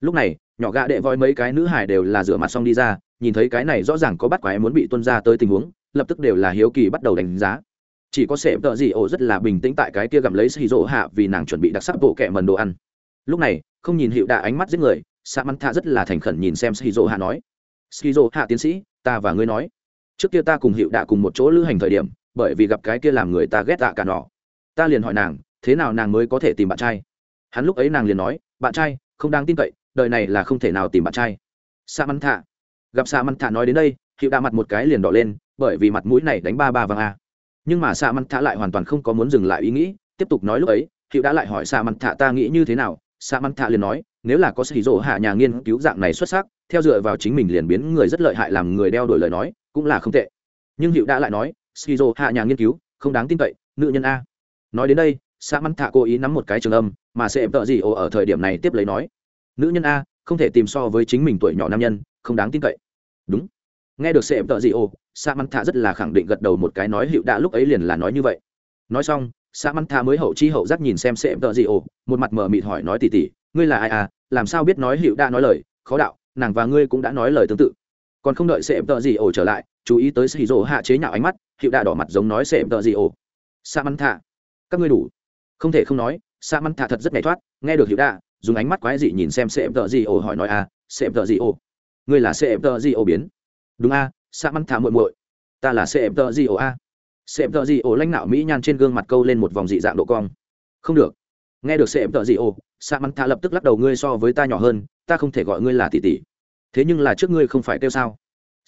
Lúc này, nhỏ gã đệ voi mấy cái nữ hải đều là rửa mặt xong đi ra nhìn thấy cái này rõ ràng có bắt quái muốn bị tuân ra tới tình huống, lập tức đều là hiếu kỳ bắt đầu đánh giá. Chỉ có sệ tợ gì ổ rất là bình tĩnh tại cái kia gặm lấy xì rỗ hạ vì nàng chuẩn bị đặc sắc bộ kẹ mần đồ ăn. Lúc này, không nhìn hiệu đạ ánh mắt giết người sa mắn tha rất là thành khẩn nhìn xem xì rỗ hạ nói xì rỗ hạ tiến sĩ, ta và ngươi nói. Trước kia ta cùng hiệu đạ cùng một chỗ lữ hành thời điểm, bởi vì gặp cái kia làm người ta ghét tạ cả nọ. Ta liền hỏi nàng, thế nào nàng mới có thể tìm bạn trai? Hắn lúc ấy nàng liền nói, bạn trai, không đáng tin cậy, đời này là không thể nào tìm bạn trai. Sa mắn thạ gặp sa mắn thả nói đến đây hiệu đạ mặt một cái liền đỏ lên, bởi vì mặt mũi này đánh ba ba vàng a. Nhưng mà sa mắn thả lại hoàn toàn không có muốn dừng lại ý nghĩ, tiếp tục nói lúc ấy hiệu đã lại hỏi sa mắn thả ta nghĩ như thế nào sa mắn thả liền nói, nếu là có sĩ dỗ hạ nhà nghiên cứu dạng này xuất sắc, theo dựa vào chính mình liền biến người rất lợi hại làm người đeo đổi lời nói, cũng là không tệ. Nhưng hiệu đã lại nói skizo hạ nhà nghiên cứu, không đáng tin cậy, nữ nhân a. Nói đến đây sa mắn thạ cố ý nắm một cái trường âm, mà sẽ tợ gì ồ ở thời điểm này tiếp lấy nói, nữ nhân a, không thể tìm so với chính mình tuổi nhỏ nam nhân không đáng tin cậy. Đúng. Nghe được sệm tợ gì ô sa mắn thạ rất là khẳng định gật đầu một cái nói hiệu đã lúc ấy liền là nói như vậy. Nói xong, sa mắn thạ mới hậu chi hậu giác nhìn xem sệm tợ gì ô một mặt mờ mịt hỏi nói tỉ tỉ, ngươi là ai à? Làm sao biết nói hiệu đã nói lời? Khó đạo, nàng và ngươi cũng đã nói lời tương tự. Còn không đợi sệm tợ gì ô trở lại, chú ý tới xì rỗ hạ chế nhạo ánh mắt, hiệu đã đỏ mặt giống nói sệm tợ gì ô sa mắn thạ, các ngươi đủ. Không thể không nói, sa mắn thạ thật rất nhảy thoát, nghe được hiệu đã, dùng ánh mắt quái dị nhìn xem sệm tợ gì ô hỏi nói à sệm tợ gì ô ngươi là cm tờ di ổ biến. Đúng a sa mắn thả muội muội. Ta là cm tờ di ổ a. Cm tờ di ổ lãnh đạo mỹ nhan trên gương mặt câu lên một vòng dị dạng độ cong. Không được. Nghe được cm tờ di ổ sa mắn thả lập tức lắc đầu, ngươi so với ta nhỏ hơn, ta không thể gọi ngươi là tỷ tỷ. Thế nhưng là trước ngươi không phải kêu sao?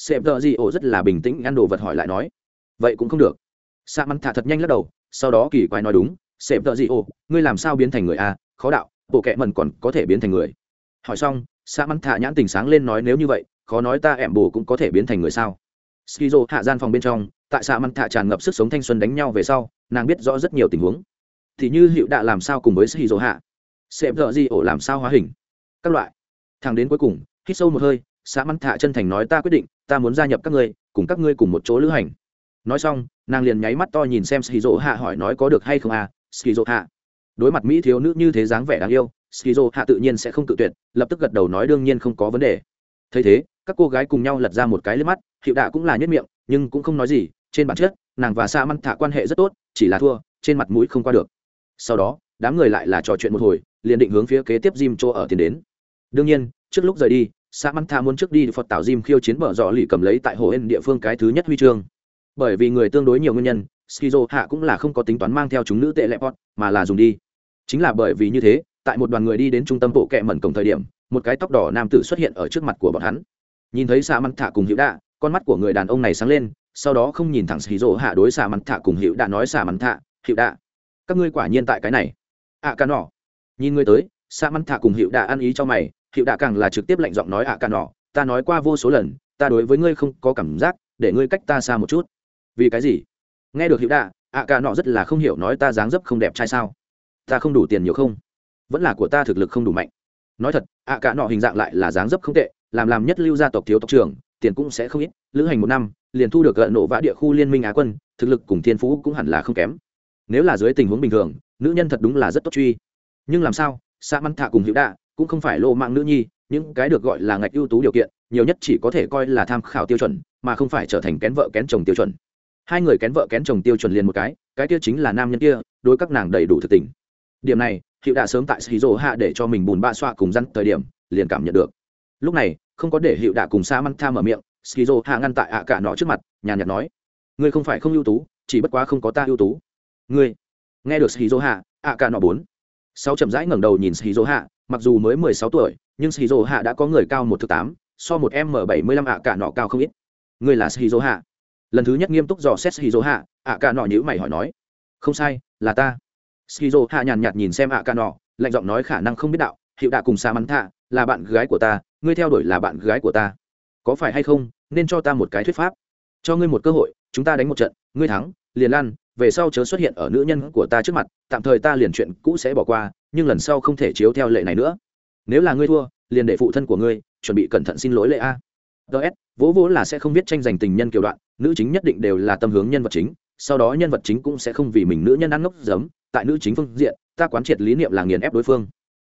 Cm tờ di ổ rất là bình tĩnh, ăn đồ vật hỏi lại nói. Vậy cũng không được. Sa mắn thả thật nhanh lắc đầu, sau đó kỳ quái nói đúng cm tờ di ổ ngươi làm sao biến thành người a? Khó đạo, bộ kệ mần còn có thể biến thành người. Hỏi xong sa mắn thả nhãn tình sáng lên nói nếu như vậy, khó nói ta ẻm bù cũng có thể biến thành người sao? Skizo hạ gian phòng bên trong, tại xạ mắn thạ tràn ngập sức sống thanh xuân đánh nhau về sau, nàng biết rõ rất nhiều tình huống. Thì như hiệu đạ làm sao cùng với skizo hạ? Xem thợ gì ổ làm sao hóa hình? Các loại. Thằng đến cuối cùng, hít sâu một hơi, xã mắn thạ chân thành nói ta quyết định, ta muốn gia nhập các ngươi, cùng các ngươi cùng một chỗ lữ hành. Nói xong, nàng liền nháy mắt to nhìn xem skizo hạ hỏi nói có được hay không à? Skizo hạ. Đối mặt mỹ thiếu nữ như thế dáng vẻ đáng yêu skizo hạ tự nhiên sẽ không tự tuyệt lập tức gật đầu nói đương nhiên không có vấn đề thấy thế các cô gái cùng nhau lật ra một cái lên mắt hiệu đạ cũng là nhất miệng nhưng cũng không nói gì trên bản chất nàng và sa măn thạ quan hệ rất tốt chỉ là thua trên mặt mũi không qua được sau đó đám người lại là trò chuyện một hồi liền định hướng phía kế tiếp Jim Cho ở tiền đến. Đương nhiên, trước lúc rời đi, Samantha muốn trước đi Phật tạo Jim khiêu chiến bờ dọ lì cầm lấy tại hồ ên địa phương cái thứ nhất huy chương. Bởi vì người tương đối nhiều nguyên nhân, Skizo hạ cũng là không có tính toán mang theo chúng nữ tệ lệ pot, mà là dùng đi. Chính là bởi vì như thế, tại một đoàn người đi đến trung tâm bộ kệ mẩn cổng thời điểm, một cái tóc đỏ nam tử xuất hiện ở trước mặt của bọn hắn. Nhìn thấy xạ măng thả cùng hữu đạ con mắt của người đàn ông này sáng lên sau đó không nhìn thẳng xì rỗ hạ đối xạ măng thả cùng hữu đạ nói xạ măng thả hữu đạ các ngươi quả nhiên tại cái này. Ạ à, ca nọ. Nhìn ngươi tới xạ măng thả cùng hữu đạ ăn ý cho mày hữu đạ càng là trực tiếp lạnh giọng nói ạ à, ca nọ ta nói qua vô số lần ta đối với ngươi không có cảm giác để ngươi cách ta xa một chút. Vì cái gì? Nghe được hiệu đạ ạ cả nọ rất là không hiểu nói ta dáng dấp không đẹp trai sao? Ta không đủ tiền nhiều không? Vẫn là của ta thực lực không đủ mạnh. Nói thật, ạ cả nọ hình dạng lại là dáng dấp không tệ, làm làm nhất lưu gia tộc thiếu tộc trưởng, tiền cũng sẽ không ít, lữ hành một năm, liền thu được gợn nộ vã địa khu liên minh á quân, thực lực cùng thiên phú cũng hẳn là không kém. Nếu là dưới tình huống bình thường, nữ nhân thật đúng là rất tốt truy. Nhưng làm sao xã măn thạ cùng hữu đạ cũng không phải lô mạng nữ nhi, những cái được gọi là ngạch ưu tú điều kiện, nhiều nhất chỉ có thể coi là tham khảo tiêu chuẩn, mà không phải trở thành kén vợ kén chồng tiêu chuẩn. Hai người kén vợ kén chồng tiêu chuẩn liền một cái cái kia chính là nam nhân kia, đối các nàng đầy đủ thực tình. Điểm này hiệu đã sớm tại shizu hạ để cho mình bùn ba xoa cùng răn thời điểm, liền cảm nhận được. Lúc này, không có để hiệu đã cùng sa măng tham mở miệng shizu hạ ngăn tại ạ cả nọ trước mặt, nhàn nhạt nói, ngươi không phải không ưu tú, chỉ bất quá không có ta ưu tú. Ngươi? Nghe được shizu hạ, ạ cả nọ bốn. Sau chậm rãi ngẩng đầu nhìn shizu hạ, mặc dù mới mười sáu tuổi, nhưng shizu hạ đã có người cao một thứ tám, so một m bảy mươi lăm ạ cả nọ cao không ít. Ngươi là shizu hạ? Lần thứ nhất nghiêm túc dò xét shizu hạ, ạ cả nọ nhữ mày hỏi nói, không sai, là ta skizo hạ nhàn nhạt nhìn xem ạ ca nọ lạnh giọng nói khả năng không biết đạo, hiệu đạ cùng xa mắn thạ là bạn gái của ta, ngươi theo đuổi là bạn gái của ta. Có phải hay không, nên cho ta một cái thuyết pháp? Cho ngươi một cơ hội, chúng ta đánh một trận, ngươi thắng, liền lan, về sau chớ xuất hiện ở nữ nhân của ta trước mặt, tạm thời ta liền chuyện cũ sẽ bỏ qua, nhưng lần sau không thể chiếu theo lệ này nữa. Nếu là ngươi thua, liền để phụ thân của ngươi chuẩn bị cẩn thận xin lỗi lệ a. Ts vỗ vỗ là sẽ không biết tranh giành tình nhân kiểu đoạn, nữ chính nhất định đều là tâm hướng nhân vật chính, sau đó nhân vật chính cũng sẽ không vì mình nữ nhân ăn ngốc giấm tại nữ chính phương diện, ta quán triệt lý niệm là nghiền ép đối phương.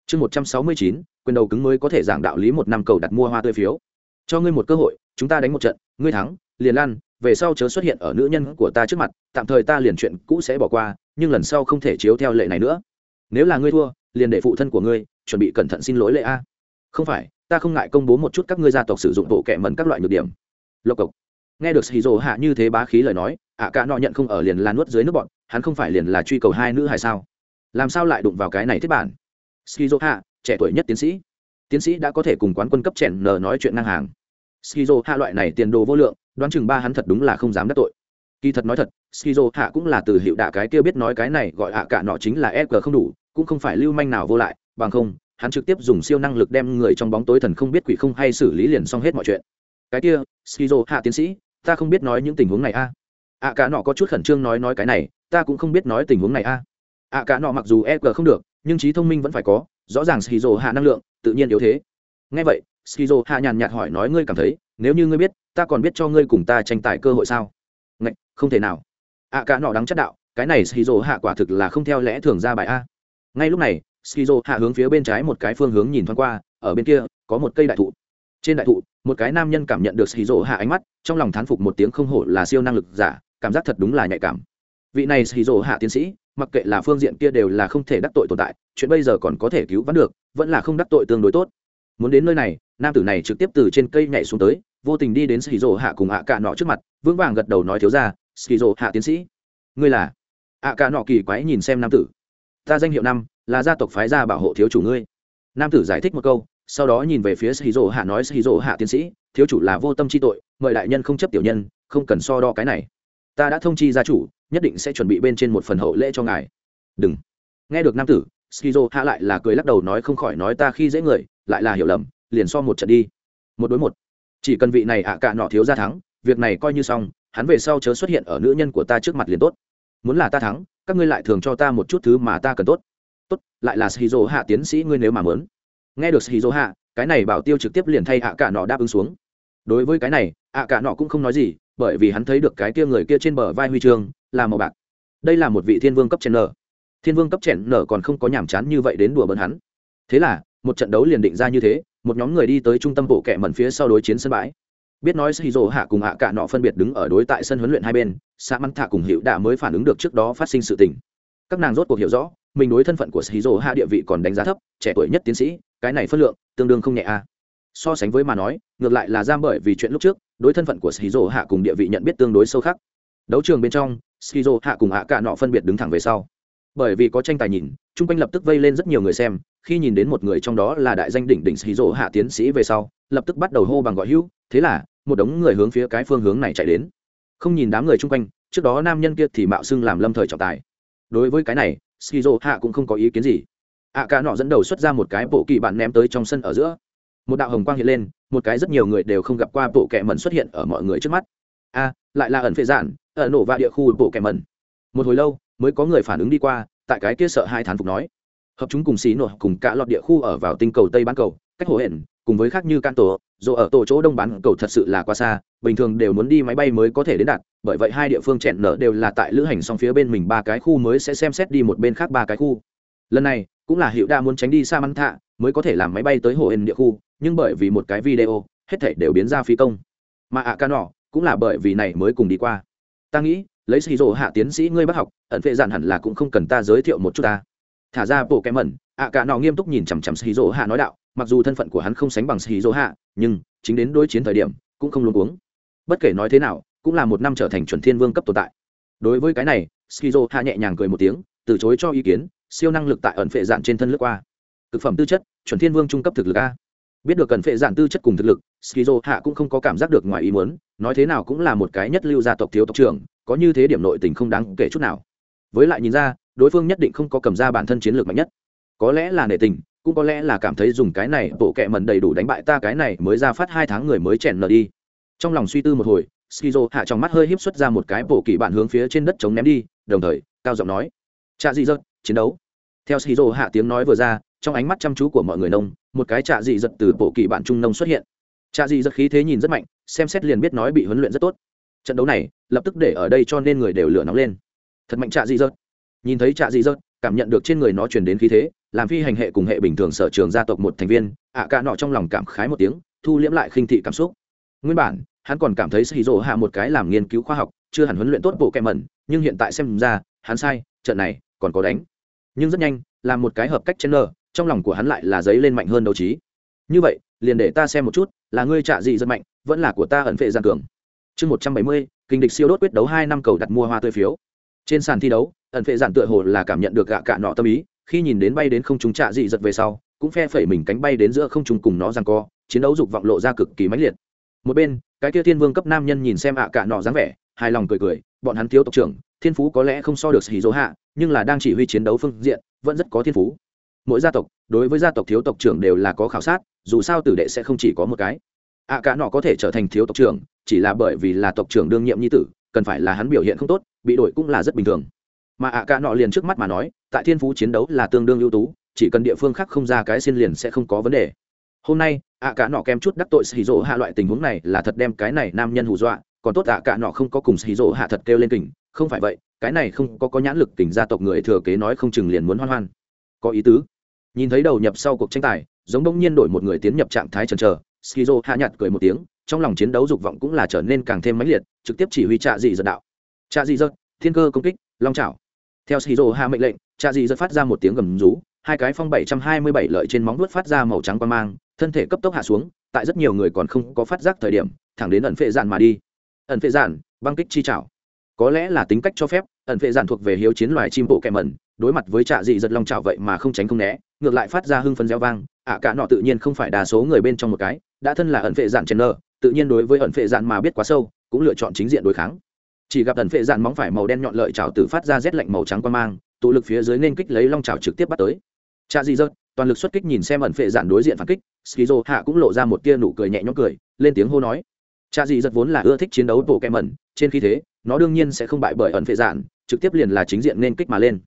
Chương một trăm sáu mươi chín, quyền đầu cứng mới có thể giảng đạo lý một năm cầu đặt mua hoa tươi phiếu. Cho ngươi một cơ hội, chúng ta đánh một trận, ngươi thắng, liền lan, về sau chớ xuất hiện ở nữ nhân của ta trước mặt, tạm thời ta liền chuyện cũ sẽ bỏ qua, nhưng lần sau không thể chiếu theo lệ này nữa. Nếu là ngươi thua, liền để phụ thân của ngươi chuẩn bị cẩn thận xin lỗi lệ a. Không phải, ta không ngại công bố một chút các ngươi gia tộc sử dụng bộ kệ mẩn các loại nhược điểm. Lộc cộc nghe được hì rồ hạ như thế bá khí lời nói ạ cả nọ nhận không ở liền là nuốt dưới nước bọn, hắn không phải liền là truy cầu hai nữ hay sao? Làm sao lại đụng vào cái này thiết bản? Skizo hạ, trẻ tuổi nhất tiến sĩ. Tiến sĩ đã có thể cùng quán quân cấp chèn nờ nói chuyện ngang hàng. Skizo hạ loại này tiền đồ vô lượng, đoán chừng ba hắn thật đúng là không dám đắc tội. Kỳ thật nói thật skizo hạ cũng là từ hiệu đạ cái kia biết nói cái này gọi ạ cả nọ chính là e không đủ, cũng không phải lưu manh nào vô lại, bằng không, hắn trực tiếp dùng siêu năng lực đem người trong bóng tối thần không biết quỷ không hay xử lý liền xong hết mọi chuyện. Cái kia skizo hạ tiến sĩ ta không biết nói những tình huống này a. Ạ cả nọ có chút khẩn trương nói nói cái này ta cũng không biết nói tình huống này a. Ạ cả nọ mặc dù e g không được nhưng trí thông minh vẫn phải có rõ ràng skizo hạ năng lượng tự nhiên yếu thế. Ngay vậy skizo hạ nhàn nhạt hỏi nói ngươi cảm thấy nếu như ngươi biết ta còn biết cho ngươi cùng ta tranh tài cơ hội sao? Ngạch, không thể nào. Ạ cả nọ đắng chất đạo cái này skizo hạ quả thực là không theo lẽ thường ra bài a. Ngay lúc này skizo hạ hướng phía bên trái một cái phương hướng nhìn thoáng qua ở bên kia có một cây đại thụ. Trên đại thụ một cái nam nhân cảm nhận được skizo hạ ánh mắt, trong lòng thán phục một tiếng không hổ là siêu năng lực giả, cảm giác thật đúng là nhạy cảm. Vị này xì rồ hạ tiến sĩ, mặc kệ là phương diện kia đều là không thể đắc tội tồn tại, chuyện bây giờ còn có thể cứu vãn được, vẫn là không đắc tội tương đối tốt. Muốn đến nơi này, nam tử này trực tiếp từ trên cây nhảy xuống tới, vô tình đi đến xì rồ hạ cùng ạ cả nọ trước mặt, vững vàng gật đầu nói thiếu ra xì rồ hạ tiến sĩ, ngươi là? Ạ cả nọ kỳ quái nhìn xem nam tử. Ta danh hiệu năm, là gia tộc phái gia bảo hộ thiếu chủ ngươi. Nam tử giải thích một câu sau đó nhìn về phía xì hạ nói xì hạ tiến sĩ, thiếu chủ là vô tâm chi tội, mời đại nhân không chấp tiểu nhân, không cần so đo cái này. Ta đã thông chi gia chủ, nhất định sẽ chuẩn bị bên trên một phần hậu lễ cho ngài. Đừng. Nghe được nam tử skizo hạ lại là cười lắc đầu nói, không khỏi nói ta khi dễ người, lại là hiểu lầm, liền so một trận đi. Một đối một. Chỉ cần vị này ạ à cả nọ thiếu ra thắng, việc này coi như xong, hắn về sau chớ xuất hiện ở nữ nhân của ta trước mặt liền tốt. Muốn là ta thắng, các ngươi lại thường cho ta một chút thứ mà ta cần tốt. Tốt, lại là shizu hạ tiến sĩ ngươi nếu mà mớn nghe được shizu hạ cái này bảo tiêu trực tiếp liền thay ạ à cả nọ đáp ứng xuống. Đối với cái này, ạ à cả nọ cũng không nói gì, bởi vì hắn thấy được cái kia người kia trên bờ vai huy chương là màu bạc. Đây là một vị thiên vương cấp chèn nở thiên vương cấp chèn nở còn không có nhàm chán như vậy đến đùa bỡn hắn. Thế là, một trận đấu liền định ra như thế, một nhóm người đi tới trung tâm bộ kệ mẩn phía sau đối chiến sân bãi. Biết nói shizu hạ cùng hạ cả nọ phân biệt đứng ở đối tại sân huấn luyện hai bên xã măng thạ cùng hiệu đã mới phản ứng được trước đó phát sinh sự tình. Các nàng rốt cuộc hiểu rõ mình đối thân phận của shizu hạ địa vị còn đánh giá thấp, trẻ tuổi nhất tiến sĩ, cái này phân lượng tương đương không nhẹ a. So sánh với mà nói, ngược lại là giam bởi vì chuyện lúc trước, đối thân phận của shizu hạ cùng địa vị nhận biết tương đối sâu khắc. Đấu trường bên trong, shizu hạ cùng hạ cả nọ phân biệt đứng thẳng về sau. Bởi vì có tranh tài nhìn, chung quanh lập tức vây lên rất nhiều người xem, khi nhìn đến một người trong đó là đại danh đỉnh đỉnh shizu hạ tiến sĩ về sau, lập tức bắt đầu hô bằng gọi hữu, thế là, một đống người hướng phía cái phương hướng này chạy đến. Không nhìn đám người chung quanh, trước đó nam nhân kia thì mạo xưng làm lâm thời trọng tài. Đối với cái này skizo hạ cũng không có ý kiến gì. Ạ cả nọ dẫn đầu xuất ra một cái bộ kỳ bạn ném tới trong sân ở giữa. Một đạo hồng quang hiện lên, một cái rất nhiều người đều không gặp qua bộ kẹ mẩn xuất hiện ở mọi người trước mắt. A, lại là ẩn phệ giản, ở nổ và địa khu bộ kẻ mẩn. Một hồi lâu, mới có người phản ứng đi qua, tại cái kia sợ hai thán phục nói. Hợp chúng cùng xí nổ, cùng cả lọt địa khu ở vào tinh cầu tây bán cầu, cách hồ hển, cùng với khác như can tổ dù ở tổ chỗ đông bán cầu thật sự là quá xa bình thường đều muốn đi máy bay mới có thể đến đạt, bởi vậy hai địa phương chẹn nở đều là tại lữ hành song phía bên mình ba cái khu mới sẽ xem xét đi một bên khác ba cái khu. Lần này, cũng là hiệu đa muốn tránh đi Sa mắn thạ mới có thể làm máy bay tới hồ ên địa khu, nhưng bởi vì một cái video, hết thể đều biến ra phi công. Mà ạ ca nọ, cũng là bởi vì này mới cùng đi qua. Ta nghĩ, lấy xì rộ hạ tiến sĩ ngươi bác học, ẩn phệ giản hẳn là cũng không cần ta giới thiệu một chút ta. Thả ra bộ kém mẩn, ạ cả nọ nghiêm túc nhìn chằm chằm xì rộ hạ nói đạo, mặc dù thân phận của hắn không sánh bằng xì rộ hạ, nhưng, chính đến đối chiến thời điểm, cũng không luôn uống bất kể nói thế nào, cũng là một năm trở thành chuẩn thiên vương cấp tồn tại. Đối với cái này, skizo hạ nhẹ nhàng cười một tiếng, từ chối cho ý kiến, siêu năng lực tại ẩn phệ dạn trên thân lướt qua. Thực phẩm tư chất, chuẩn thiên vương trung cấp thực lực a. Biết được cần phệ dạn tư chất cùng thực lực, skizo hạ cũng không có cảm giác được ngoài ý muốn, nói thế nào cũng là một cái nhất lưu gia tộc thiếu tộc trưởng, có như thế điểm nội tình không đáng kể chút nào. Với lại nhìn ra, đối phương nhất định không có cầm ra bản thân chiến lược mạnh nhất. Có lẽ là nể tình, cũng có lẽ là cảm thấy dùng cái này, bộ kệ mần đầy đủ đánh bại ta cái này mới ra phát hai tháng người mới chèn nở đi trong lòng suy tư một hồi, skizo hạ trong mắt hơi híp xuất ra một cái bộ kỳ bản hướng phía trên đất chống ném đi, đồng thời, cao giọng nói, trạ dị dật chiến đấu. Theo skizo hạ tiếng nói vừa ra, trong ánh mắt chăm chú của mọi người nông, một cái trạ dị dật từ bộ kỳ bản trung nông xuất hiện. Trạ dị dật khí thế nhìn rất mạnh, xem xét liền biết nói bị huấn luyện rất tốt. Trận đấu này, lập tức để ở đây cho nên người đều lửa nóng lên. Thật mạnh trạ dị dật nhìn thấy trạ dị dật cảm nhận được trên người nó truyền đến khí thế, làm phi hành hệ cùng hệ bình thường sở trường gia tộc một thành viên, ạ cả nọ trong lòng cảm khái một tiếng, thu liễm lại khinh thị cảm xúc nguyên bản, hắn còn cảm thấy xì rỗ hạ một cái làm nghiên cứu khoa học, chưa hẳn huấn luyện tốt bộ kẹ mẩn, nhưng hiện tại xem ra, hắn sai, trận này còn có đánh. Nhưng rất nhanh làm một cái hợp cách chen nơ trong lòng của hắn lại là giấy lên mạnh hơn đấu trí. Như vậy, liền để ta xem một chút, là ngươi trạ gì rất mạnh, vẫn là của ta ẩn vệ giang cường. Chương một trăm bảy mươi, kinh địch siêu đốt quyết đấu hai năm cầu đặt mua hoa tươi phiếu. Trên sàn thi đấu, ẩn vệ giản tựa hồ là cảm nhận được gạ cạ nọ tâm ý, khi nhìn đến bay đến không trung trạ dị giật về sau, cũng phe phẩy mình cánh bay đến giữa không trung cùng nó giằng co, chiến đấu dục vọng lộ ra cực kỳ mãnh liệt một bên, cái kia thiên vương cấp nam nhân nhìn xem ạ cả nọ dáng vẻ, hài lòng cười cười, bọn hắn thiếu tộc trưởng, thiên phú có lẽ không so được hì dỗ hạ, nhưng là đang chỉ huy chiến đấu phương diện, vẫn rất có thiên phú. Mỗi gia tộc, đối với gia tộc thiếu tộc trưởng đều là có khảo sát, dù sao tử đệ sẽ không chỉ có một cái. Ạ cả nọ có thể trở thành thiếu tộc trưởng, chỉ là bởi vì là tộc trưởng đương nhiệm nhi tử, cần phải là hắn biểu hiện không tốt, bị đổi cũng là rất bình thường. Mà ạ cả nọ liền trước mắt mà nói, tại thiên phú chiến đấu là tương đương ưu tú, chỉ cần địa phương khác không ra cái xin liền sẽ không có vấn đề. Hôm nay ạ cả nọ kém chút đắc tội xì rỗ hạ loại tình huống này là thật đem cái này nam nhân hù dọa, còn tốt ạ cả nọ không có cùng xì rỗ hạ thật kêu lên kình, không phải vậy, cái này không có có nhãn lực kình gia tộc người thừa kế nói không chừng liền muốn hoan hoan. Có ý tứ. Nhìn thấy đầu nhập sau cuộc tranh tài, giống đông nhiên đổi một người tiến nhập trạng thái chần chờ skizo hạ nhạt cười một tiếng, trong lòng chiến đấu dục vọng cũng là trở nên càng thêm mãnh liệt, trực tiếp chỉ huy trạ dị giật đạo. Trạ dị giật, thiên cơ công kích, long trào theo skizo hạ mệnh lệnh trạ dị giật phát ra một tiếng gầm rú, hai cái phong bảy trăm hai mươi bảy lợi trên móng vuốt phát ra màu trắng quan mang thân thể cấp tốc hạ xuống, tại rất nhiều người còn không có phát giác thời điểm, thẳng đến ẩn phệ giản mà đi. Ẩn phệ giản, băng kích chi trảo. Có lẽ là tính cách cho phép, ẩn phệ giản thuộc về hiếu chiến loài chim bộ kẹ mẩn, đối mặt với trạ dị giật long trào vậy mà không tránh không né, ngược lại phát ra hưng phấn reo vang, ạ cả nọ tự nhiên không phải đa số người bên trong một cái, đã thân là ẩn phệ giản chen nơ tự nhiên đối với ẩn phệ giản mà biết quá sâu, cũng lựa chọn chính diện đối kháng. Chỉ gặp ẩn phệ giản móng phải màu đen nhọn lợi trào từ phát ra rét lạnh màu trắng qua mang, tụ lực phía dưới nên kích lấy long trào trực tiếp bắt tới. Trạ dị giật, toàn lực xuất kích nhìn xem ẩn phệ giản đối diện phản kích skizo hạ cũng lộ ra một tia nụ cười nhẹ nhõm cười lên tiếng hô nói. Cha dị giật vốn là ưa thích chiến đấu bộ kem mẩn, trên khi thế nó đương nhiên sẽ không bại bởi ẩn phệ dạn trực tiếp liền là chính diện nên kích mà lên.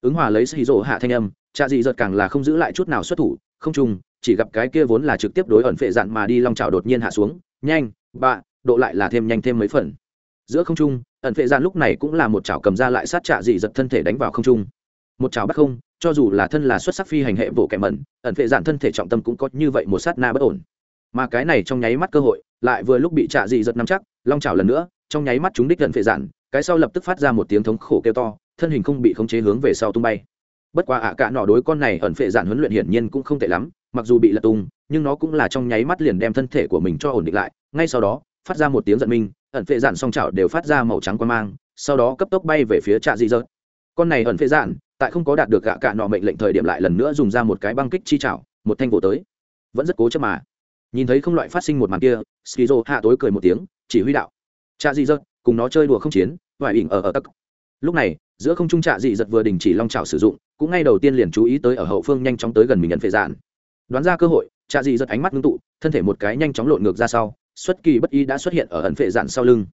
Ứng hòa lấy skizo hạ thanh âm cha dị giật càng là không giữ lại chút nào xuất thủ không trùng chỉ gặp cái kia vốn là trực tiếp đối ẩn phệ dạn mà đi long trào đột nhiên hạ xuống nhanh bạ độ lại là thêm nhanh thêm mấy phần. Giữa không trung ẩn phệ dạn lúc này cũng là một chảo cầm ra lại sát trạ dị giật thân thể đánh vào không trung một chảo bắt không, cho dù là thân là xuất sắc phi hành hệ bộ kẻ mẩn, ẩn vệ giản thân thể trọng tâm cũng có như vậy một sát na bất ổn. Mà cái này trong nháy mắt cơ hội, lại vừa lúc bị trạ dị giật nắm chắc, long chảo lần nữa, trong nháy mắt chúng đích ẩn vệ giản, cái sau lập tức phát ra một tiếng thống khổ kêu to, thân hình không bị khống chế hướng về sau tung bay. Bất quá ạ cả nọ đối con này ẩn phệ giản huấn luyện hiển nhiên cũng không tệ lắm, mặc dù bị lật tung, nhưng nó cũng là trong nháy mắt liền đem thân thể của mình cho ổn định lại, ngay sau đó, phát ra một tiếng giận minh ẩn phệ giản song chảo đều phát ra màu trắng quan mang, sau đó cấp tốc bay về phía trạ dị dợt con này ẩn phệ giản tại không có đạt được gạ cả nọ mệnh lệnh thời điểm lại lần nữa dùng ra một cái băng kích chi chảo một thanh vỗ tới. Vẫn rất cố chấp mà. Nhìn thấy không loại phát sinh một màn kia skizo hạ tối cười một tiếng chỉ huy đạo. Cha dị giật, cùng nó chơi đùa không chiến vải ỉn ở ở tắc. Lúc này giữa không trung trạ dị giật vừa đình chỉ long trào sử dụng cũng ngay đầu tiên liền chú ý tới ở hậu phương nhanh chóng tới gần mình nhận phệ dạn. Đoán ra cơ hội trạ dị giật ánh mắt ngưng tụ thân thể một cái nhanh chóng lộn ngược ra sau xuất kỳ bất ý đã xuất hiện ở ẩn phệ dạn sau lưng.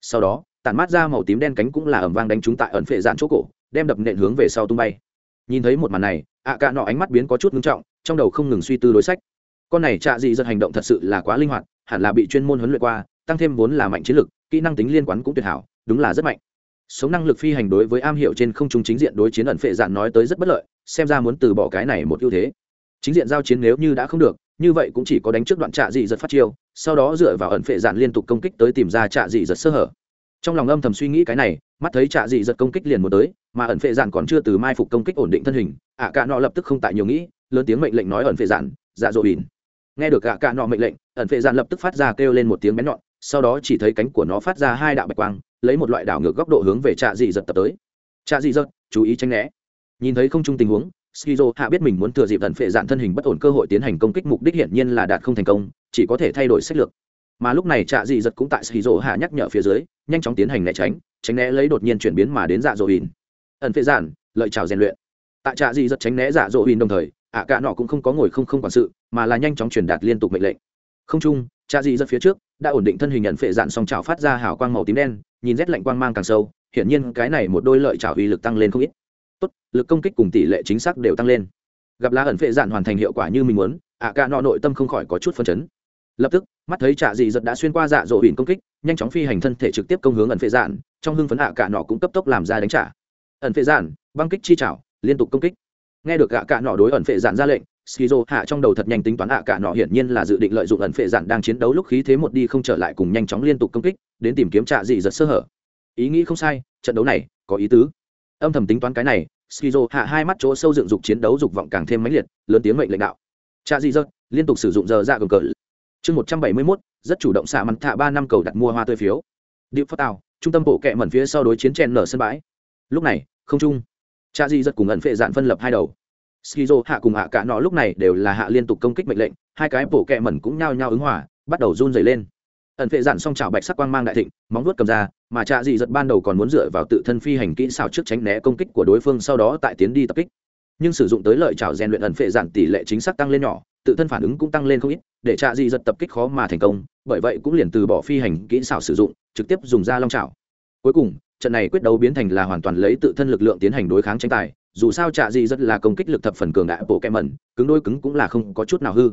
Sau đó tản mát ra màu tím đen cánh cũng là ẩm vang đánh trúng tại ẩn phệ dạn chỗ cổ đem đập nện hướng về sau tung bay. Nhìn thấy một màn này, ạ cạ nọ ánh mắt biến có chút ngưng trọng, trong đầu không ngừng suy tư đối sách. Con này trạ dị giật hành động thật sự là quá linh hoạt, hẳn là bị chuyên môn huấn luyện qua, tăng thêm vốn là mạnh chiến lực, kỹ năng tính liên quan cũng tuyệt hảo, đúng là rất mạnh. Sống năng lực phi hành đối với am hiểu trên không trung chính diện đối chiến ẩn phệ dạn nói tới rất bất lợi, xem ra muốn từ bỏ cái này một ưu thế. Chính diện giao chiến nếu như đã không được, như vậy cũng chỉ có đánh trước đoạn trạ dị giật phát chiêu, sau đó dựa vào ẩn phệ dạn liên tục công kích tới tìm ra trạ dị giật sơ hở trong lòng âm thầm suy nghĩ cái này mắt thấy trạ dị giật công kích liền một tới mà ẩn phệ giản còn chưa từ mai phục công kích ổn định thân hình ạ cả nọ lập tức không tại nhiều nghĩ lớn tiếng mệnh lệnh nói ẩn phệ giản, dạ dỗ bỉn nghe được ạ cả nọ mệnh lệnh ẩn phệ giản lập tức phát ra kêu lên một tiếng bén nhọn sau đó chỉ thấy cánh của nó phát ra hai đạo bạch quang lấy một loại đảo ngược góc độ hướng về trạ dị giật tập tới. Trạ dị giật chú ý tránh né. Nhìn thấy không chung tình huống skizo hạ biết mình muốn thừa dịp ẩn phệ giản thân hình bất ổn cơ hội tiến hành công kích mục đích hiển nhiên là đạt không thành công chỉ có thể thay đổi sách lược mà lúc này trạ dị giật cũng tại skizo hạ nhắc nhở phía dưới, nhanh chóng tiến hành né tránh tránh né lấy đột nhiên chuyển biến mà đến dạ dỗ ỉn ẩn phệ giản, lợi chào rèn luyện. Tại trạ dị giật tránh né dạ dỗ ỉn đồng thời, ạ cả nọ cũng không có ngồi không không quản sự, mà là nhanh chóng truyền đạt liên tục mệnh lệnh. Không chung, trạ dị giật phía trước, đã ổn định thân hình ẩn phệ giản song trào phát ra hào quang màu tím đen, nhìn rét lạnh quang mang càng sâu, hiển nhiên cái này một đôi lợi trào uy lực tăng lên không ít. Tốt, lực công kích cùng tỷ lệ chính xác đều tăng lên. Gặp lá ẩn phệ giản hoàn thành hiệu quả như mình muốn, ạ cả nọ nội tâm không khỏi có chút phân chấn lập tức, mắt thấy trạ dị giật đã xuyên qua dạ dỗ hỉn công kích, nhanh chóng phi hành thân thể trực tiếp công hướng ẩn phệ dạn trong hưng phấn hạ cả nọ cũng cấp tốc làm ra đánh trả. Ẩn phệ dạn băng kích chi chảo liên tục công kích. Nghe được ạ cả nọ đối ẩn phệ dạn ra lệnh, skizo hạ trong đầu thật nhanh tính toán hạ cả nọ hiển nhiên là dự định lợi dụng ẩn phệ dạn đang chiến đấu lúc khí thế một đi không trở lại cùng nhanh chóng liên tục công kích, đến tìm kiếm trạ dị giật sơ hở. Ý nghĩ không sai, trận đấu này có ý tứ. Âm thầm tính toán cái này, skizo hạ hai mắt chỗ sâu dựng dục chiến đấu dục vọng càng thêm mãnh liệt, lớn tiếng mệnh lệnh đạo. Trạ dị giật, liên tục sử dụng giờ ra gầm cờ chương một trăm bảy mươi mốt, rất chủ động xạ mặt thạ ba năm cầu đặt mua hoa tươi phiếu. Điệu phó tàu trung tâm bộ kẹ mẩn phía sau đối chiến chen nở sân bãi. Lúc này, không trung, cha di rất cùng ẩn phệ dạn phân lập hai đầu. Skizo, hạ cùng hạ cả nọ lúc này đều là hạ liên tục công kích mệnh lệnh, hai cái bộ kẹ mẩn cũng nhao nhao ứng hỏa bắt đầu run dày lên. Ẩn phệ dạn song trào bạch sắc quang mang đại thịnh, móng vuốt cầm ra, mà trạ gì giật ban đầu còn muốn dựa vào tự thân phi hành kỹ xảo trước tránh né công kích của đối phương sau đó tại tiến đi tập kích. Nhưng sử dụng tới lợi trào rèn luyện ẩn phệ dạn tỷ lệ chính xác tăng lên nhỏ tự thân phản ứng cũng tăng lên không ít, để trạ dị giật tập kích khó mà thành công, bởi vậy cũng liền từ bỏ phi hành kỹ xảo sử dụng, trực tiếp dùng ra long trào cuối cùng, trận này quyết đấu biến thành là hoàn toàn lấy tự thân lực lượng tiến hành đối kháng tranh tài, dù sao trạ dị rất là công kích lực thập phần cường đại bộ kem mẩn cứng đôi cứng cũng là không có chút nào hư.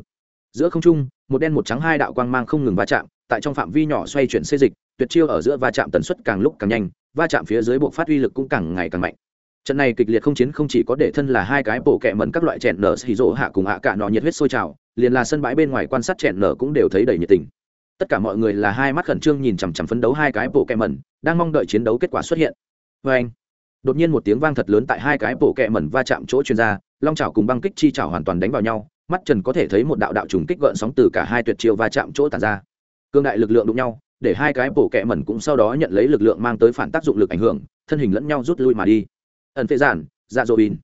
Giữa không trung, một đen một trắng hai đạo quang mang không ngừng va chạm, tại trong phạm vi nhỏ xoay chuyển xê dịch, tuyệt chiêu ở giữa va chạm tần suất càng lúc càng nhanh, va chạm phía dưới bộ phát uy lực cũng càng ngày càng mạnh trận này kịch liệt không chiến không chỉ có để thân là hai cái bộ kẹ mẩn các loại chèn nở xì rỗ hạ cùng hạ cả nọ nhiệt huyết sôi trào, liền là sân bãi bên ngoài quan sát chèn nở cũng đều thấy đầy nhiệt tình. Tất cả mọi người là hai mắt khẩn trương nhìn chằm chằm phấn đấu hai cái bộ kẹ mẩn, đang mong đợi chiến đấu kết quả xuất hiện. Vê anh, đột nhiên một tiếng vang thật lớn tại hai cái bộ kẹ mẩn va chạm chỗ chuyên gia long trào cùng băng kích chi trào hoàn toàn đánh vào nhau, mắt trần có thể thấy một đạo đạo trùng kích gợn sóng từ cả hai tuyệt chiêu va chạm chỗ tàn ra. Cương đại lực lượng đụng nhau, để hai cái bộ kẹ mẩn cũng sau đó nhận lấy lực lượng mang tới phản tác dụng lực ảnh hưởng, thân hình lẫn nhau rút lui mà đi ẩn phệ giản dạ dỗ bin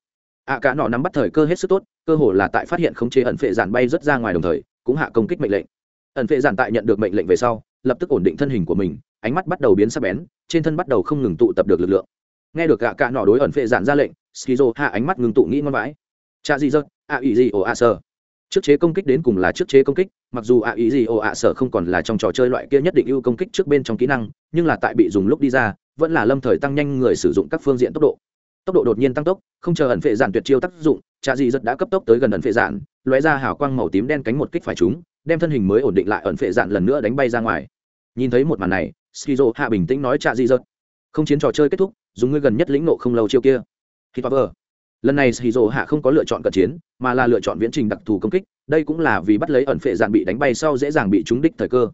ạ à, cả nọ nắm bắt thời cơ hết sức tốt, cơ hồ là tại phát hiện khống chế ẩn phệ giản bay rất ra ngoài đồng thời, cũng hạ công kích mệnh lệnh. Ẩn phệ giản tại nhận được mệnh lệnh về sau, lập tức ổn định thân hình của mình, ánh mắt bắt đầu biến sắc bén, trên thân bắt đầu không ngừng tụ tập được lực lượng. Nghe được ạ cả nọ đối ẩn phệ giản ra lệnh, skizo hạ ánh mắt ngừng tụ nghĩ ngon vãi. Cha gì rớt a ỉ gì ồ a sơ trước chế công kích đến cùng là trước chế công kích, mặc dù ạ ý gì ồ ạ sở không còn là trong trò chơi loại kia nhất định ưu công kích trước bên trong kỹ năng, nhưng là tại bị dùng lúc đi ra, vẫn là lâm thời tăng nhanh người sử dụng các phương diện tốc độ tốc độ đột nhiên tăng tốc, không chờ ẩn phệ giản tuyệt chiêu tác dụng trà dị giật đã cấp tốc tới gần ẩn phệ giản, lóe ra hào quang màu tím đen cánh một kích phải chúng đem thân hình mới ổn định lại ẩn phệ giản lần nữa đánh bay ra ngoài. Nhìn thấy một màn này, skizo hạ bình tĩnh nói trà dị giật, không chiến trò chơi kết thúc, dùng ngươi gần nhất lĩnh nộ không lâu chiêu kia. Khi lần này skizo hạ không có lựa chọn cận chiến, mà là lựa chọn viễn trình đặc thù công kích, đây cũng là vì bắt lấy ẩn phệ dạn bị đánh bay sau dễ dàng bị trúng đích thời cơ.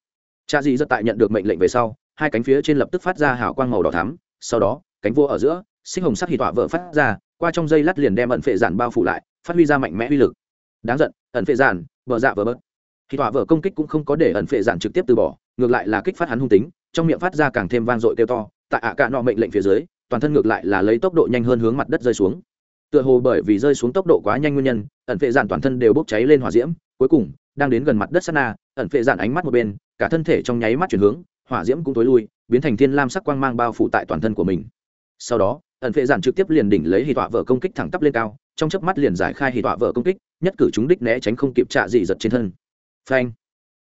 Trà dị giật tại nhận được mệnh lệnh về sau, hai cánh phía trên lập tức phát ra hào quang màu đỏ thắm, sau đó, cánh vua ở giữa sinh hồng sắc hì tọa vợ phát ra, qua trong dây lát liền đem ẩn phệ giản bao phủ lại, phát huy ra mạnh mẽ uy lực. Đáng giận, ẩn phệ giản, vợ dạ vợ bớt. Hì tọa vợ công kích cũng không có để ẩn phệ giản trực tiếp từ bỏ, ngược lại là kích phát hắn hung tính, trong miệng phát ra càng thêm vang dội kêu to, tại ạ cả nọ mệnh lệnh phía dưới, toàn thân ngược lại là lấy tốc độ nhanh hơn hướng mặt đất rơi xuống. Tựa hồ bởi vì rơi xuống tốc độ quá nhanh nguyên nhân, ẩn phệ giản toàn thân đều bốc cháy lên hỏa diễm, cuối cùng, đang đến gần mặt đất sana ẩn phệ giản ánh mắt một bên, cả thân thể trong nháy mắt chuyển hướng, hỏa diễm cũng tối lui, biến thành thiên lam sắc quang mang bao phủ tại toàn thân của mình. Sau đó ẩn vệ giản trực tiếp liền đỉnh lấy hì tọa vợ công kích thẳng tắp lên cao, trong chớp mắt liền giải khai hì tọa vợ công kích, nhất cử chúng đích né tránh không kịp trạ dị giật trên thân. Phanh.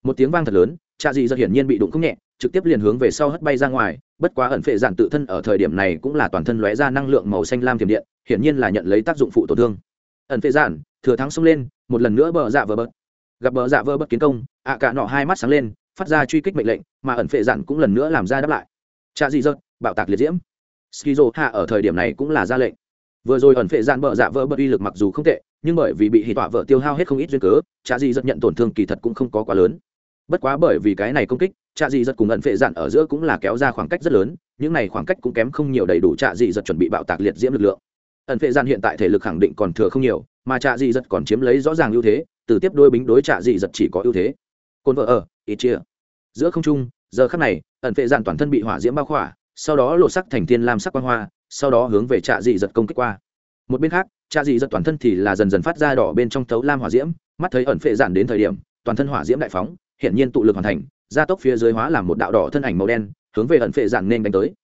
Một tiếng vang thật lớn, trạ dị giật hiển nhiên bị đụng không nhẹ, trực tiếp liền hướng về sau hất bay ra ngoài, bất quá ẩn phệ giản tự thân ở thời điểm này cũng là toàn thân lóe ra năng lượng màu xanh lam thiểm điện, hiển nhiên là nhận lấy tác dụng phụ tổn thương. Ẩn phệ giản, thừa thắng xông lên, một lần nữa bờ dạ vờ bớt. Gặp bờ dạ vờ bớt kiến công, ạ cả nọ hai mắt sáng lên, phát ra truy kích mệnh lệnh, mà ẩn phệ giản cũng lần nữa làm ra đáp lại. Trạ dị giật, bạo tạc liệt diễm skizo hạ ở thời điểm này cũng là ra lệnh. Vừa rồi ẩn phệ giản bợ dạ vỡ bất uy lực mặc dù không tệ, nhưng bởi vì bị hỉ tọa vợ tiêu hao hết không ít duyên cớ trạ dị giật nhận tổn thương kỳ thật cũng không có quá lớn. Bất quá bởi vì cái này công kích trạ dị giật cùng ẩn phệ dạn ở giữa cũng là kéo ra khoảng cách rất lớn, những này khoảng cách cũng kém không nhiều đầy đủ trạ dị giật chuẩn bị bạo tạc liệt diễm lực lượng. Ẩn phệ dạn hiện tại thể lực khẳng định còn thừa không nhiều, mà trạ dị giật còn chiếm lấy rõ ràng ưu thế, từ tiếp đôi bính đối trạ dị giật chỉ có ưu thế. Cồn vợ ở ít chia giữa không trung, giờ khắc này, ẩn phệ dạn toàn thân bị hỏa diễm bao khỏa sau đó lộ sắc thành thiên lam sắc quang hoa, sau đó hướng về trạ dị giật công kích qua. Một bên khác, trạ dị giật toàn thân thì là dần dần phát ra đỏ bên trong tấu lam hỏa diễm, mắt thấy ẩn phệ giản đến thời điểm, toàn thân hỏa diễm đại phóng hiện nhiên tụ lực hoàn thành, gia tốc phía dưới hóa làm một đạo đỏ thân ảnh màu đen, hướng về ẩn phệ giản nên đánh tới.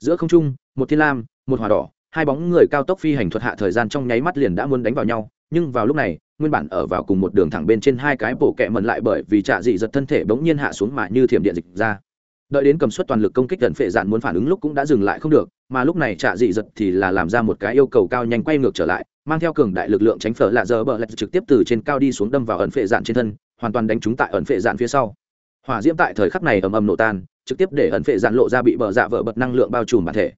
Giữa không trung, một thiên lam, một hỏa đỏ, hai bóng người cao tốc phi hành thuật hạ thời gian trong nháy mắt liền đã muốn đánh vào nhau, nhưng vào lúc này, nguyên bản ở vào cùng một đường thẳng bên trên hai cái bổ kẹ mần lại bởi vì trạ dị giật thân thể bỗng nhiên hạ xuống mà như thiểm điện dịch ra đợi đến cầm suất toàn lực công kích gần phệ dạn muốn phản ứng lúc cũng đã dừng lại không được, mà lúc này trạ dị giật thì là làm ra một cái yêu cầu cao nhanh quay ngược trở lại, mang theo cường đại lực lượng tránh phở lạ giờ bờ lạch trực tiếp từ trên cao đi xuống đâm vào ẩn phệ dạn trên thân, hoàn toàn đánh trúng tại ẩn phệ dạn phía sau. Hỏa diễm tại thời khắc này ầm ầm nổ tan, trực tiếp để ẩn phệ dạn lộ ra bị bờ dạ vỡ bật năng lượng bao trùm bản thể.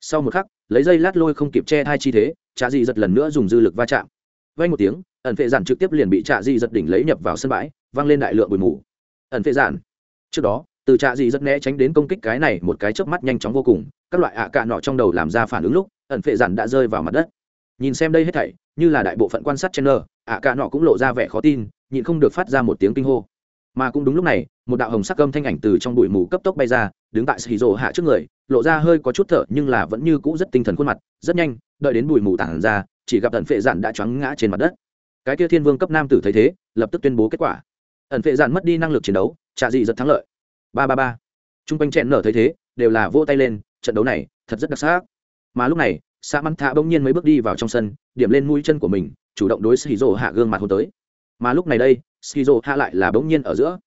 Sau một khắc, lấy dây lát lôi không kịp che hai chi thế, trạ dị giật lần nữa dùng dư lực va chạm. Vay một tiếng, ẩn phệ dạn trực tiếp liền bị trạ dị giật đỉnh lấy nhập vào sân bãi văng lên đại lượng bụi mù. Ẩn phệ dạn. Trước đó từ trạ dị rất né tránh đến công kích cái này, một cái chớp mắt nhanh chóng vô cùng, các loại ạ cạ nọ trong đầu làm ra phản ứng lúc, ẩn phệ giản đã rơi vào mặt đất. Nhìn xem đây hết thảy, như là đại bộ phận quan sát chen nơ ạ cạ nọ cũng lộ ra vẻ khó tin, nhịn không được phát ra một tiếng kinh hô. Mà cũng đúng lúc này, một đạo hồng sắc âm thanh ảnh từ trong bụi mù cấp tốc bay ra, đứng tại xì rồ hạ trước người, lộ ra hơi có chút thở nhưng là vẫn như cũ rất tinh thần khuôn mặt, rất nhanh, đợi đến bụi mù tản ra, chỉ gặp ẩn phệ giản đã choáng ngã trên mặt đất. Cái kia thiên vương cấp nam tử thấy thế, lập tức tuyên bố kết quả. Ẩn phệ giản mất đi năng lực chiến đấu, trạ dị rất thắng lợi ba ba ba. T r u n g quanh chẹn nở thấy thế, đều là vỗ tay lên, trận đấu này thật rất đặc sắc. Mà lúc này, sa mắn thạ bỗng nhiên mấy bước đi vào trong sân, điểm lên mũi chân của mình, chủ động đối xì rồ hạ gương mặt hôn tới. Mà lúc này đây skizo hạ lại là bỗng nhiên ở giữa.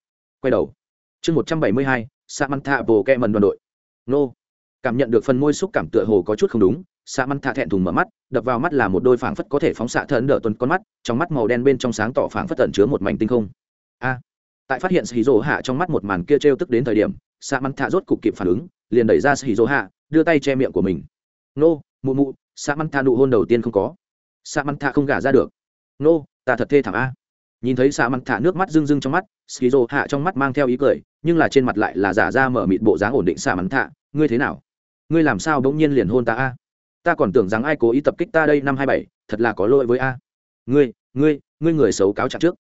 Quay đầu. Chương một trăm bảy mươi hai samantha bồ kẹ mần đoàn đội. Nô. Cảm nhận được phần môi xúc cảm tựa hồ có chút không đúng samantha thẹn thùng mở mắt, đập vào mắt là một đôi phảng phất có thể phóng xạ thần đỡ tuần con mắt, trong mắt màu đen bên trong sáng tỏ phảng phất tẩn chứa một mảnh tinh không. A tại phát hiện shizu hạ trong mắt một màn kia trêu tức đến thời điểm, samantha rốt cục kịp phản ứng, liền đẩy ra shizu hạ đưa tay che miệng của mình. Nô, mụ mụ, samantha nụ hôn đầu tiên không có. Samantha không gả ra được. Nô, ta thật thê thảm a. Nhìn thấy xạ mắn thạ nước mắt rưng rưng trong mắt shizu hạ trong mắt mang theo ý cười, nhưng là trên mặt lại là giả ra mở mịt bộ dáng ổn định xạ mắn thạ ngươi thế nào? Ngươi làm sao bỗng nhiên liền hôn ta a? Ta còn tưởng rằng ai cố ý tập kích ta đây năm hai bảy, thật là có lỗi với a. Ngươi ngươi ngươi người xấu cáo trạng trước.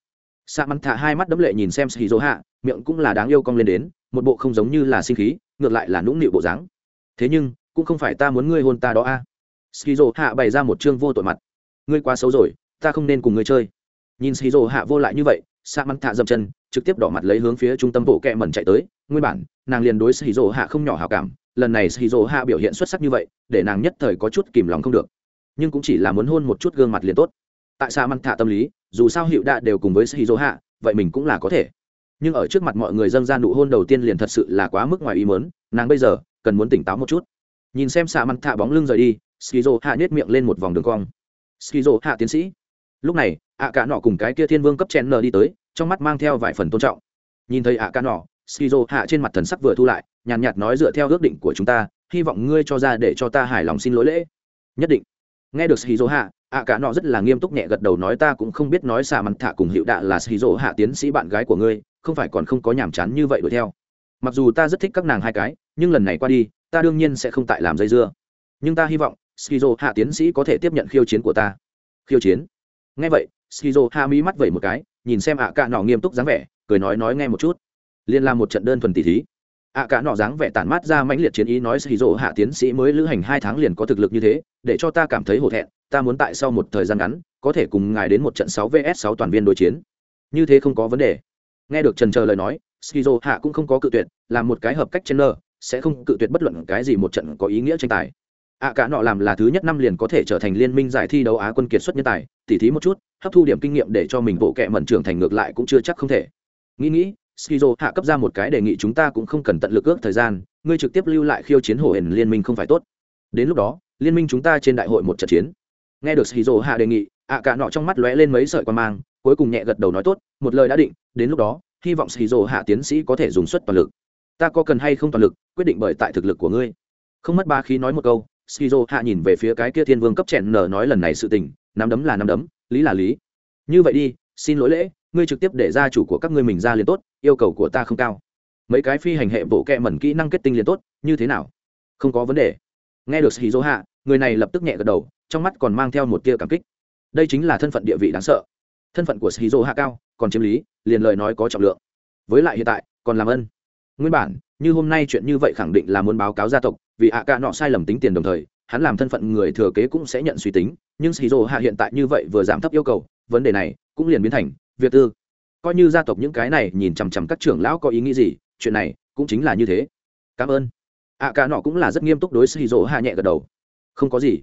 Sa Mãn thả hai mắt đấm lệ nhìn xem skizo hạ, miệng cũng là đáng yêu cong lên đến, một bộ không giống như là sinh khí, ngược lại là nũng nịu bộ dáng. Thế nhưng, cũng không phải ta muốn ngươi hôn ta đó a. À. Skizo hạ bày ra một chương vô tội mặt. Ngươi quá xấu rồi, ta không nên cùng ngươi chơi. Nhìn xì rồ hạ vô lại như vậy, sa mắn thạ dậm chân, trực tiếp đỏ mặt lấy hướng phía trung tâm bộ kẹ mẩn chạy tới. Nguyên bản, nàng liền đối xì rồ hạ không nhỏ hào cảm, lần này xì rồ hạ biểu hiện xuất sắc như vậy, để nàng nhất thời có chút kìm lòng không được. Nhưng cũng chỉ là muốn hôn một chút gương mặt liền tốt. Tại sa mắn thạ tâm lý dù sao hiệu đạ đều cùng với sĩ dỗ hạ vậy mình cũng là có thể. Nhưng ở trước mặt mọi người dâng ra nụ hôn đầu tiên liền thật sự là quá mức ngoài ý mớn nàng bây giờ cần muốn tỉnh táo một chút. Nhìn xem xạ mặt thạ bóng lưng rời đi skizo hạ nhét miệng lên một vòng đường cong. Skizo hạ tiến sĩ. Lúc này ạ cả nọ cùng cái kia thiên vương cấp chen nờ đi tới, trong mắt mang theo vài phần tôn trọng. Nhìn thấy ạ cả nọ skizo hạ trên mặt thần sắc vừa thu lại, nhàn nhạt nói dựa theo ước định của chúng ta, hy vọng ngươi cho ra để cho ta hài lòng xin lỗi lễ. Nhất định. Nghe được skizo hạ ạ cả nọ rất là nghiêm túc nhẹ gật đầu nói ta cũng không biết nói xà mặt thả cùng hiệu đạ là skizo hạ tiến sĩ bạn gái của ngươi, không phải còn không có nhàm chán như vậy đuổi theo. Mặc dù ta rất thích các nàng hai cái, nhưng lần này qua đi, ta đương nhiên sẽ không tại làm dây dưa. Nhưng ta hy vọng skizo hạ tiến sĩ có thể tiếp nhận khiêu chiến của ta. Khiêu chiến? Nghe vậy skizo hạ mỹ mắt vẩy một cái, nhìn xem ạ cạ nọ nghiêm túc dáng vẻ, cười nói nói nghe một chút. Liên làm một trận đơn thuần tỷ thí ạ cả nọ dáng vẻ tản mát ra mãnh liệt chiến ý nói skizo hạ tiến sĩ mới lữ hành hai tháng liền có thực lực như thế, để cho ta cảm thấy hổ thẹn, ta muốn tại sau một thời gian ngắn, có thể cùng ngài đến một trận sáu vs sáu toàn viên đối chiến. Như thế không có vấn đề. Nghe được trần chờ lời nói skizo hạ cũng không có cự tuyệt, làm một cái hợp cách trên nơ, sẽ không cự tuyệt bất luận cái gì một trận có ý nghĩa tranh tài. Ạ cả nọ làm là thứ nhất năm liền có thể trở thành liên minh giải thi đấu á quân kiệt xuất nhân tài, tỉ thí một chút, hấp thu điểm kinh nghiệm để cho mình bộ kệ mẩn trưởng thành ngược lại cũng chưa chắc không thể. Nghĩ nghĩ skizo hạ cấp ra một cái đề nghị chúng ta cũng không cần tận lực ước thời gian, ngươi trực tiếp lưu lại khiêu chiến hồ hển liên minh không phải tốt. Đến lúc đó, liên minh chúng ta trên đại hội một trận chiến. Nghe được skizo hạ đề nghị, ạ cả nọ trong mắt lóe lên mấy sợi quan mang, cuối cùng nhẹ gật đầu nói tốt, một lời đã định, đến lúc đó, hy vọng skizo hạ tiến sĩ có thể dùng suất toàn lực. Ta có cần hay không toàn lực, quyết định bởi tại thực lực của ngươi. Không mất ba khí nói một câu, skizo hạ nhìn về phía cái kia thiên vương cấp chèn nở nói lần này sự tình, nắm đấm là nắm đấm, lý là lý. Như vậy đi, xin lỗi lễ ngươi trực tiếp để gia chủ của các ngươi mình ra liền tốt, yêu cầu của ta không cao. Mấy cái phi hành hệ bộ kẹ mẩn kỹ năng kết tinh liền tốt, như thế nào? Không có vấn đề. Nghe được hì hạ, người này lập tức nhẹ gật đầu, trong mắt còn mang theo một tia cảm kích. Đây chính là thân phận địa vị đáng sợ. Thân phận của hì hạ cao, còn chiếm lý, liền lời nói có trọng lượng. Với lại hiện tại, còn làm ân. Nguyên bản, như hôm nay chuyện như vậy khẳng định là muốn báo cáo gia tộc, vì ạ cả nọ sai lầm tính tiền đồng thời, hắn làm thân phận người thừa kế cũng sẽ nhận suy tính, nhưng shizu hạ hiện tại như vậy vừa giảm thấp yêu cầu, vấn đề này cũng liền biến thành việc tư. Coi như gia tộc những cái này nhìn chằm chằm các trưởng lão có ý nghĩ gì, chuyện này cũng chính là như thế. Cảm ơn. Ạ cả nọ cũng là rất nghiêm túc đối shizu hạ nhẹ gật đầu. Không có gì.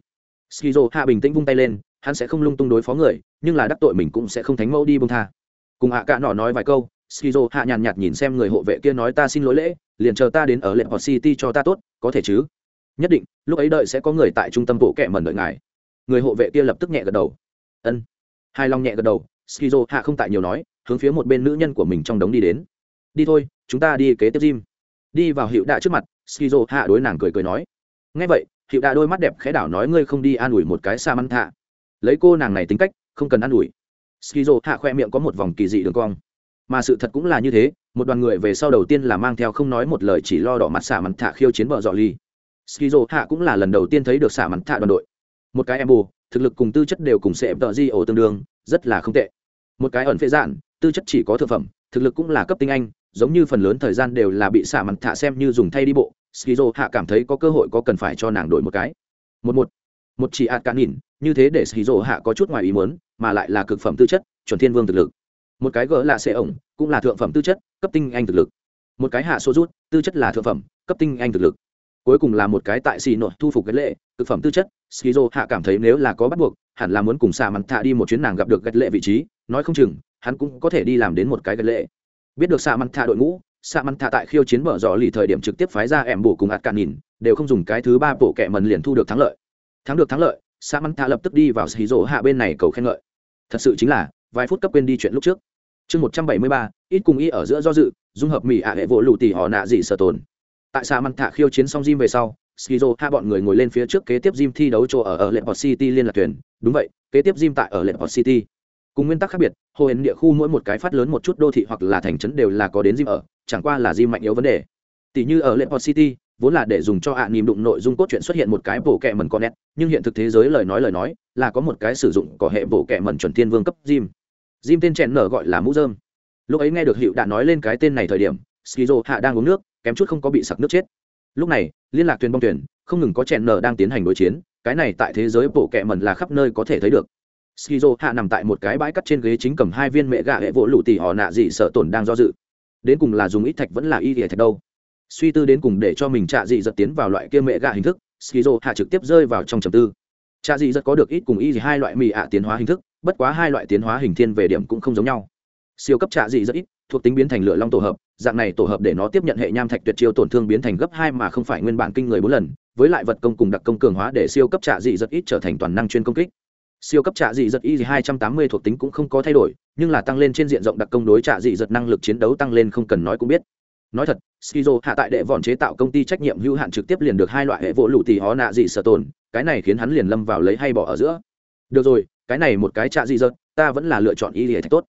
Shizu hạ bình tĩnh vung tay lên, hắn sẽ không lung tung đối phó người, nhưng là đắc tội mình cũng sẽ không thánh mẫu đi bông tha. Cùng ạ cả nọ nói vài câu skizo hạ nhàn nhạt nhìn xem người hộ vệ kia nói ta xin lỗi lễ, liền chờ ta đến ở lệ hoặc city cho ta tốt, có thể chứ? Nhất định, lúc ấy đợi sẽ có người tại trung tâm bộ kệ mẩn đợi ngài. Người hộ vệ kia lập tức nhẹ gật đầu. Ân. Hai long nhẹ gật đầu skizo hạ không tại nhiều nói, hướng phía một bên nữ nhân của mình trong đống đi đến. Đi thôi, chúng ta đi kế tiếp gym. Đi vào hiệu đạ trước mặt, skizo hạ đối nàng cười cười nói. Ngay vậy, hiệu đạ đôi mắt đẹp khẽ đảo nói ngươi không đi an ủi một cái sa măn thạ. Lấy cô nàng này tính cách, không cần an ủi. Skizo hạ khoe miệng có một vòng kỳ dị đường cong. Mà sự thật cũng là như thế, một đoàn người về sau đầu tiên là mang theo không nói một lời chỉ lo đỏ mặt xả mặt thạ khiêu chiến bờ dọ ly. Skizo hạ cũng là lần đầu tiên thấy được xả mặt thạ đoàn đội. Một cái em bù, thực lực cùng tư chất đều cùng sẽ tờ di ổ tương đương, rất là không tệ một cái ẩn phế giản, tư chất chỉ có thực phẩm, thực lực cũng là cấp tinh anh, giống như phần lớn thời gian đều là bị xả mặt thạ xem như dùng thay đi bộ. Skizo hạ cảm thấy có cơ hội có cần phải cho nàng đổi một cái. Một một. Một chỉ ạt cạn nhìn, như thế để skizo hạ có chút ngoài ý muốn, mà lại là cực phẩm tư chất, chuẩn thiên vương thực lực. Một cái gỡ là xe ổng, cũng là thượng phẩm tư chất, cấp tinh anh thực lực. Một cái hạ số rút, tư chất là thượng phẩm, cấp tinh anh thực lực. Cuối cùng là một cái tại xì nội thu phục gật lệ thực phẩm tư chất. Skizo hạ cảm thấy nếu là có bắt buộc, hẳn là muốn cùng xà mặt thạ đi một chuyến nàng gặp được gạch lệ vị trí nói không chừng, hắn cũng có thể đi làm đến một cái gần lệ. Biết được xạ mặt thạ đội ngũ xạ mặt thạ tại khiêu chiến mở dò lì thời điểm trực tiếp phái ra ẻm bổ cùng ạt cạn nhìn đều không dùng cái thứ ba bộ kẻ mần liền thu được thắng lợi. Thắng được thắng lợi xạ mặt thạ lập tức đi vào xì rỗ hạ bên này cầu khen ngợi. Thật sự chính là, vài phút cấp quên đi chuyện lúc trước. Chương một trăm bảy mươi ba, ít cùng y ở giữa do dự, dung hợp mỹ ạ hệ vỗ lụ tỉ họ nạ dị sở tồn. Tại xạ măn thạ khiêu chiến xong gym về sau skizo hạ bọn người ngồi lên phía trước kế tiếp gym thi đấu chỗ ở ở lệ port city liên lạc tuyển. đúng vậy, kế tiếp gym tại ở lệ port city cùng nguyên tắc khác biệt hồ hển địa khu mỗi một cái phát lớn một chút đô thị hoặc là thành trấn đều là có đến gym ở chẳng qua là gym mạnh yếu vấn đề tỷ như ở lệ port city vốn là để dùng cho ạ à đụng nội dung cốt truyện xuất hiện một cái bổ kẹ mần con nét nhưng hiện thực thế giới lời nói lời nói là có một cái sử dụng có hệ bổ kẹ mần chuẩn thiên vương cấp gym Jim tên chèn nở gọi là mũ dơm Lúc ấy nghe được Hiệu đã nói lên cái tên này thời điểm, Skizo hạ đang uống nước, kém chút không có bị sặc nước chết. Lúc này, liên lạc thuyền bong thuyền, không ngừng có chèn nở đang tiến hành đối chiến, cái này tại thế giới bộ kệ mần là khắp nơi có thể thấy được. Skizo hạ nằm tại một cái bãi cắt trên ghế chính cầm hai viên mẹ gà hệ vỗ lũ tỉ họ nạ gì sợ tổn đang do dự. Đến cùng là dùng ít thạch vẫn là y thạch đâu. Suy tư đến cùng để cho mình trạ dị giật tiến vào loại kia mẹ gà hình thức, Skizo hạ trực tiếp rơi vào trong trầm tư. Trạ dị giật có được ít cùng y hai loại mì ạ tiến hóa hình thức, bất quá hai loại tiến hóa hình thiên về điểm cũng không giống nhau siêu cấp trạ dị rất ít thuộc tính biến thành lửa long tổ hợp dạng này tổ hợp để nó tiếp nhận hệ nham thạch tuyệt chiêu tổn thương biến thành gấp hai mà không phải nguyên bản kinh người bốn lần với lại vật công cùng đặc công cường hóa để siêu cấp trạ dị rất ít trở thành toàn năng chuyên công kích siêu cấp trạ dị giật y hai trăm tám mươi thuộc tính cũng không có thay đổi nhưng là tăng lên trên diện rộng đặc công đối trạ dị giật năng lực chiến đấu tăng lên không cần nói cũng biết. Nói thật skizo hạ tại đệ vòn chế tạo công ty trách nhiệm hữu hạn trực tiếp liền được hai loại hệ vỗ lụ tì hó nạ dị sở tồn cái này khiến hắn liền lâm vào lấy hay bỏ ở giữa. Được rồi cái này một cái trạ dị giật, ta vẫn là lựa chọn y hệ thạch tốt.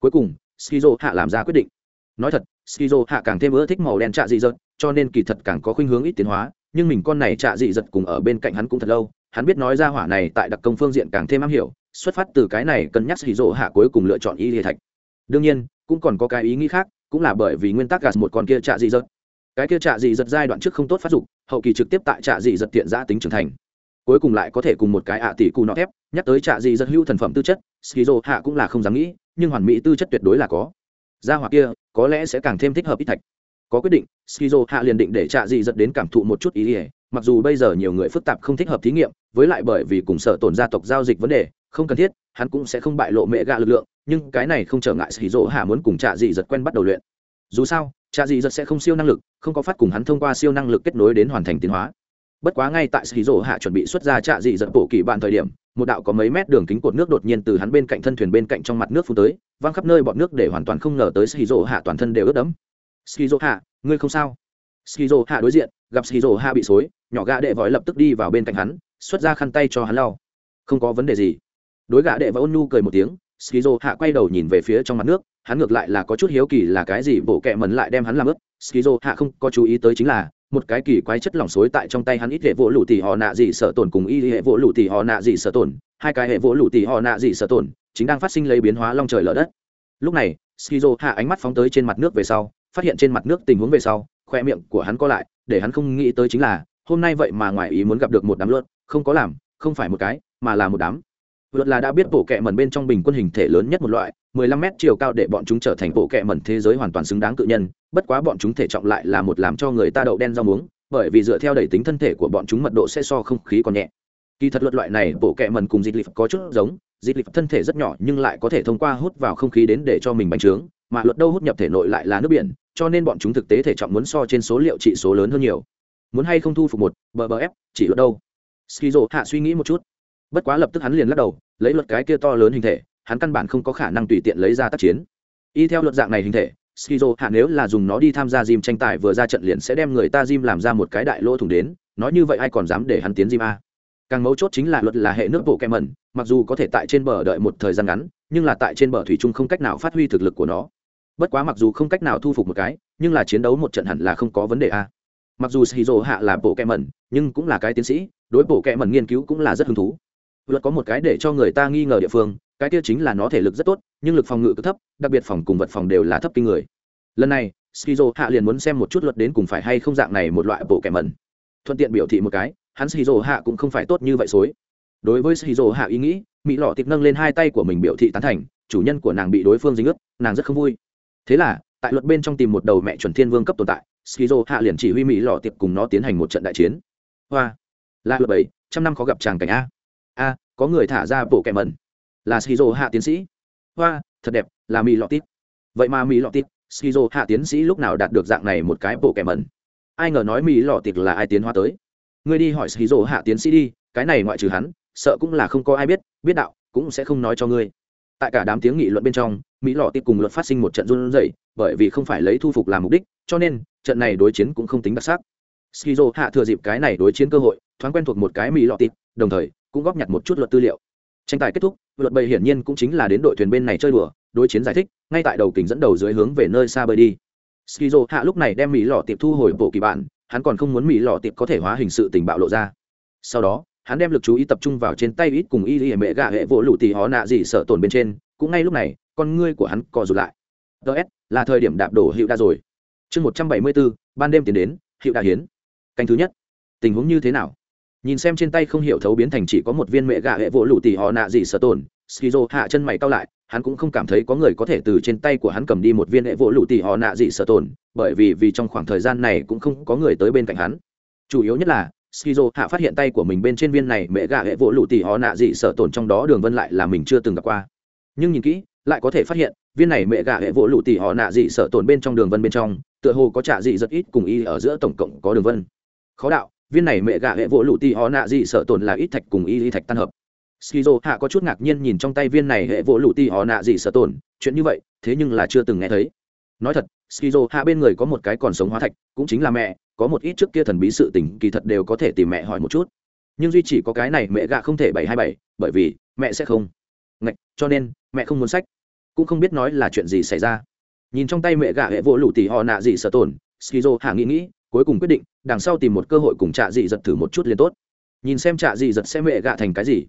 Cuối cùng skizo hạ làm ra quyết định. Nói thật skizo hạ càng thêm ưa thích màu đen trạ dị giật, cho nên kỳ thật càng có khuynh hướng ít tiến hóa nhưng mình con này trạ dị giật cùng ở bên cạnh hắn cũng thật lâu hắn biết nói ra hỏa này tại đặc công phương diện càng thêm am hiểu, xuất phát từ cái này cân nhắc skizo hạ cuối cùng lựa chọn y lìa thạch. Đương nhiên, cũng còn có cái ý nghĩ khác, cũng là bởi vì nguyên tắc gạt một con kia trạ dị dật cái kia trạ dị dật giai đoạn trước không tốt phát dục, hậu kỳ trực tiếp tại trạ dị dật tiện giã tính trưởng thành. Cuối cùng lại có thể cùng một cái ạ tỷ cù nọ thép, nhắc tới trạ dị dật hữu thần phẩm tư chất skizo hạ cũng là không dám nghĩ, nhưng hoàn mỹ tư chất tuyệt đối là có. Gia hỏa kia, có lẽ sẽ càng thêm thích hợp ít thạch. Có quyết định skizo hạ liền định để trạ dị dật đến cảm thụ một chút ý ỉa mặc dù bây giờ nhiều người phức tạp không thích hợp thí nghiệm, với lại bởi vì cùng sở tổn gia tộc giao dịch vấn đề, không cần thiết, hắn cũng sẽ không bại lộ mẹ gạ lực lượng, nhưng cái này không trở ngại skizo hạ muốn cùng trạ Dị giật quen bắt đầu luyện. Dù sao, trạ dị giật sẽ không siêu năng lực, không có phát cùng hắn thông qua siêu năng lực kết nối đến hoàn thành tiến hóa. Bất quá ngay tại sĩ dỗ hạ chuẩn bị xuất ra trạ dị giật bổ kỳ bạn thời điểm, một đạo có mấy mét đường kính cột nước đột nhiên từ hắn bên cạnh thân thuyền bên cạnh trong mặt nước phun tới, văng khắp nơi bọn nước để hoàn toàn không ngờ tới sĩ dỗ hạ toàn thân đều ướt đẫm. Sĩ dỗ hạ, ngươi không sao? Sĩ dỗ hạ đối diện, gặp sĩ dỗ hạ bị xối nhỏ gã đệ vội lập tức đi vào bên cạnh hắn, xuất ra khăn tay cho hắn lau. Không có vấn đề gì. Đối gã đệ và ôn nhu cười một tiếng, skizo hạ quay đầu nhìn về phía trong mặt nước, hắn ngược lại là có chút hiếu kỳ là cái gì bộ kẹ mần lại đem hắn làm ướt. Skizo hạ không có chú ý tới chính là, một cái kỳ quái chất lỏng xối tại trong tay hắn ít hệ vỗ lụ tỉ họ nạ gì sợ tổn cùng y hệ vỗ lụ tỉ họ nạ gì sợ tổn, hai cái hệ vỗ lụ tỉ họ nạ gì sợ tổn, chính đang phát sinh lấy biến hóa long trời lở đất. Lúc này, skizo hạ ánh mắt phóng tới trên mặt nước về sau, phát hiện trên mặt nước tình huống về sau, khoe miệng của hắn co lại, để hắn không nghĩ tới chính là hôm nay vậy mà ngoài ý muốn gặp được một đám luật, không có làm, không phải một cái, mà là một đám. Luật là đã biết bộ kệ mẩn bên trong bình quân hình thể lớn nhất một loại 15 mét chiều cao để bọn chúng trở thành bộ kệ mẩn thế giới hoàn toàn xứng đáng cự nhân, bất quá bọn chúng thể trọng lại là một làm cho người ta đậu đen rau muống, bởi vì dựa theo đẩy tính thân thể của bọn chúng mật độ sẽ so không khí còn nhẹ. Kỳ thật luật loại này bộ kệ mẩn cùng dịch lịch có chút giống dịch lịch thân thể rất nhỏ nhưng lại có thể thông qua hút vào không khí đến để cho mình bành trướng, mà luật đâu hút nhập thể nội lại là nước biển, cho nên bọn chúng thực tế thể trọng muốn so trên số liệu trị số lớn hơn nhiều muốn hay không thu phục một, bờ bờ ép, chỉ luật đâu? Skizo hạ suy nghĩ một chút. Bất quá lập tức hắn liền lắc đầu, lấy luật cái kia to lớn hình thể, hắn căn bản không có khả năng tùy tiện lấy ra tác chiến. Y theo luật dạng này hình thể, skizo hạ nếu là dùng nó đi tham gia gym tranh tài vừa ra trận liền sẽ đem người ta gym làm ra một cái đại lỗ thủng đến, nói như vậy ai còn dám để hắn tiến gym a? Càng mấu chốt chính là luật là hệ nước bộ kem mẩn, mặc dù có thể tại trên bờ đợi một thời gian ngắn, nhưng là tại trên bờ thủy trung không cách nào phát huy thực lực của nó. Bất quá mặc dù không cách nào thu phục một cái, nhưng là chiến đấu một trận hẳn là không có vấn đề a mặc dù shizu hạ là bộ kẹ mẩn, nhưng cũng là cái tiến sĩ, đối bộ kẹ mẩn nghiên cứu cũng là rất hứng thú. Luật có một cái để cho người ta nghi ngờ địa phương, cái kia chính là nó thể lực rất tốt, nhưng lực phòng ngự cứ thấp, đặc biệt phòng cùng vật phòng đều là thấp kinh người. Lần này, shizu hạ liền muốn xem một chút luật đến cùng phải hay không dạng này một loại bộ kẹ mẩn. Thuận tiện biểu thị một cái, hắn shizu hạ cũng không phải tốt như vậy xối. Đối với shizu hạ ý nghĩ mỹ lọ tiệp nâng lên hai tay của mình biểu thị tán thành, chủ nhân của nàng bị đối phương dính ướt, nàng rất không vui. Thế là tại luật bên trong tìm một đầu mẹ chuẩn thiên vương cấp tồn tại, skizo hạ liền chỉ huy mỹ lọ tiệp cùng nó tiến hành một trận đại chiến. Hoa. Là luật bảy, trăm năm khó gặp chàng cảnh a. A, có người thả ra bộ kẻ mẩn. Là skizo hạ tiến sĩ. Hoa, thật đẹp, là mỹ lọ tít vậy mà mỹ lọ tít skizo hạ tiến sĩ lúc nào đạt được dạng này một cái bộ kẻ mẩn? Ai ngờ nói mỹ lọ tít là ai tiến hóa tới? Ngươi đi hỏi skizo hạ tiến sĩ đi, cái này ngoại trừ hắn, sợ cũng là không có ai biết biết đạo, cũng sẽ không nói cho ngươi tại cả đám tiếng nghị luận bên trong, mỹ lọ tiếp cùng luật phát sinh một trận run rẩy, bởi vì không phải lấy thu phục làm mục đích, cho nên, trận này đối chiến cũng không tính đặc sắc. Skizo hạ thừa dịp cái này đối chiến cơ hội, thoáng quen thuộc một cái mỹ lọ tít đồng thời, cũng góp nhặt một chút luật tư liệu. Tranh tài kết thúc, luật bầy hiển nhiên cũng chính là đến đội thuyền bên này chơi đùa, đối chiến giải thích, ngay tại đầu kính dẫn đầu dưới hướng về nơi xa bơi đi. Skizo hạ lúc này đem mỹ lọ tiệp thu hồi bộ kỳ bản, hắn còn không muốn mỹ lọ tiệp có thể hóa hình sự tình bạo lộ ra. Sau đó hắn đem lực chú ý tập trung vào trên tay ít cùng y y mẹ gạ hệ vỗ lụ tì hó nạ gì sợ tổn bên trên, cũng ngay lúc này, con ngươi của hắn co rụt lại. Ts là thời điểm đạp đổ hiệu đa rồi. Chương một trăm bảy mươi bốn, ban đêm tiến đến hiệu đa hiến. Canh thứ nhất. Tình huống như thế nào? Nhìn xem trên tay không hiểu thấu biến thành chỉ có một viên mẹ gạ hệ vỗ lụ tì họ nạ gì sợ tổn skizo hạ chân mày cao lại, hắn cũng không cảm thấy có người có thể từ trên tay của hắn cầm đi một viên hệ vỗ lụ tì họ nạ gì sợ tổn bởi vì vì trong khoảng thời gian này cũng không có người tới bên cạnh hắn. Chủ yếu nhất là skizo hạ phát hiện tay của mình bên trên viên này mẹ gà hệ vỗ lụ tỉ họ nạ dị sợ tổn trong đó đường vân lại là mình chưa từng gặp qua. Nhưng nhìn kỹ, lại có thể phát hiện, viên này mẹ gà hệ vỗ lụ tỉ họ nạ dị sợ tổn bên trong đường vân bên trong, tựa hồ có trả dị rất ít cùng y ở giữa tổng cộng có đường vân. Khó đạo, viên này mẹ gà hệ vỗ lụ tì họ nạ dị sợ tổn là ít thạch cùng y y thạch tan hợp. Skizo hạ có chút ngạc nhiên nhìn trong tay viên này hệ vỗ lụ tì họ nạ dị sợ tổn, chuyện như vậy, thế nhưng là chưa từng nghe thấy. Nói thật, skizo hạ bên người có một cái còn sống hóa thạch, cũng chính là mẹ có một ít trước kia thần bí sự tình kỳ thật đều có thể tìm mẹ hỏi một chút. Nhưng duy chỉ có cái này mẹ gạ không thể bảy hai bảy, bởi vì mẹ sẽ không. Ngạch, cho nên, mẹ không muốn sách. Cũng không biết nói là chuyện gì xảy ra. Nhìn trong tay mẹ gạ hệ vỗ lủ tỉ họ nạ gì sợ tổn, skizo hạ nghĩ nghĩ, cuối cùng quyết định, đằng sau tìm một cơ hội cùng trạ dị giật thử một chút liền tốt. Nhìn xem trạ dị giật sẽ mẹ gạ thành cái gì.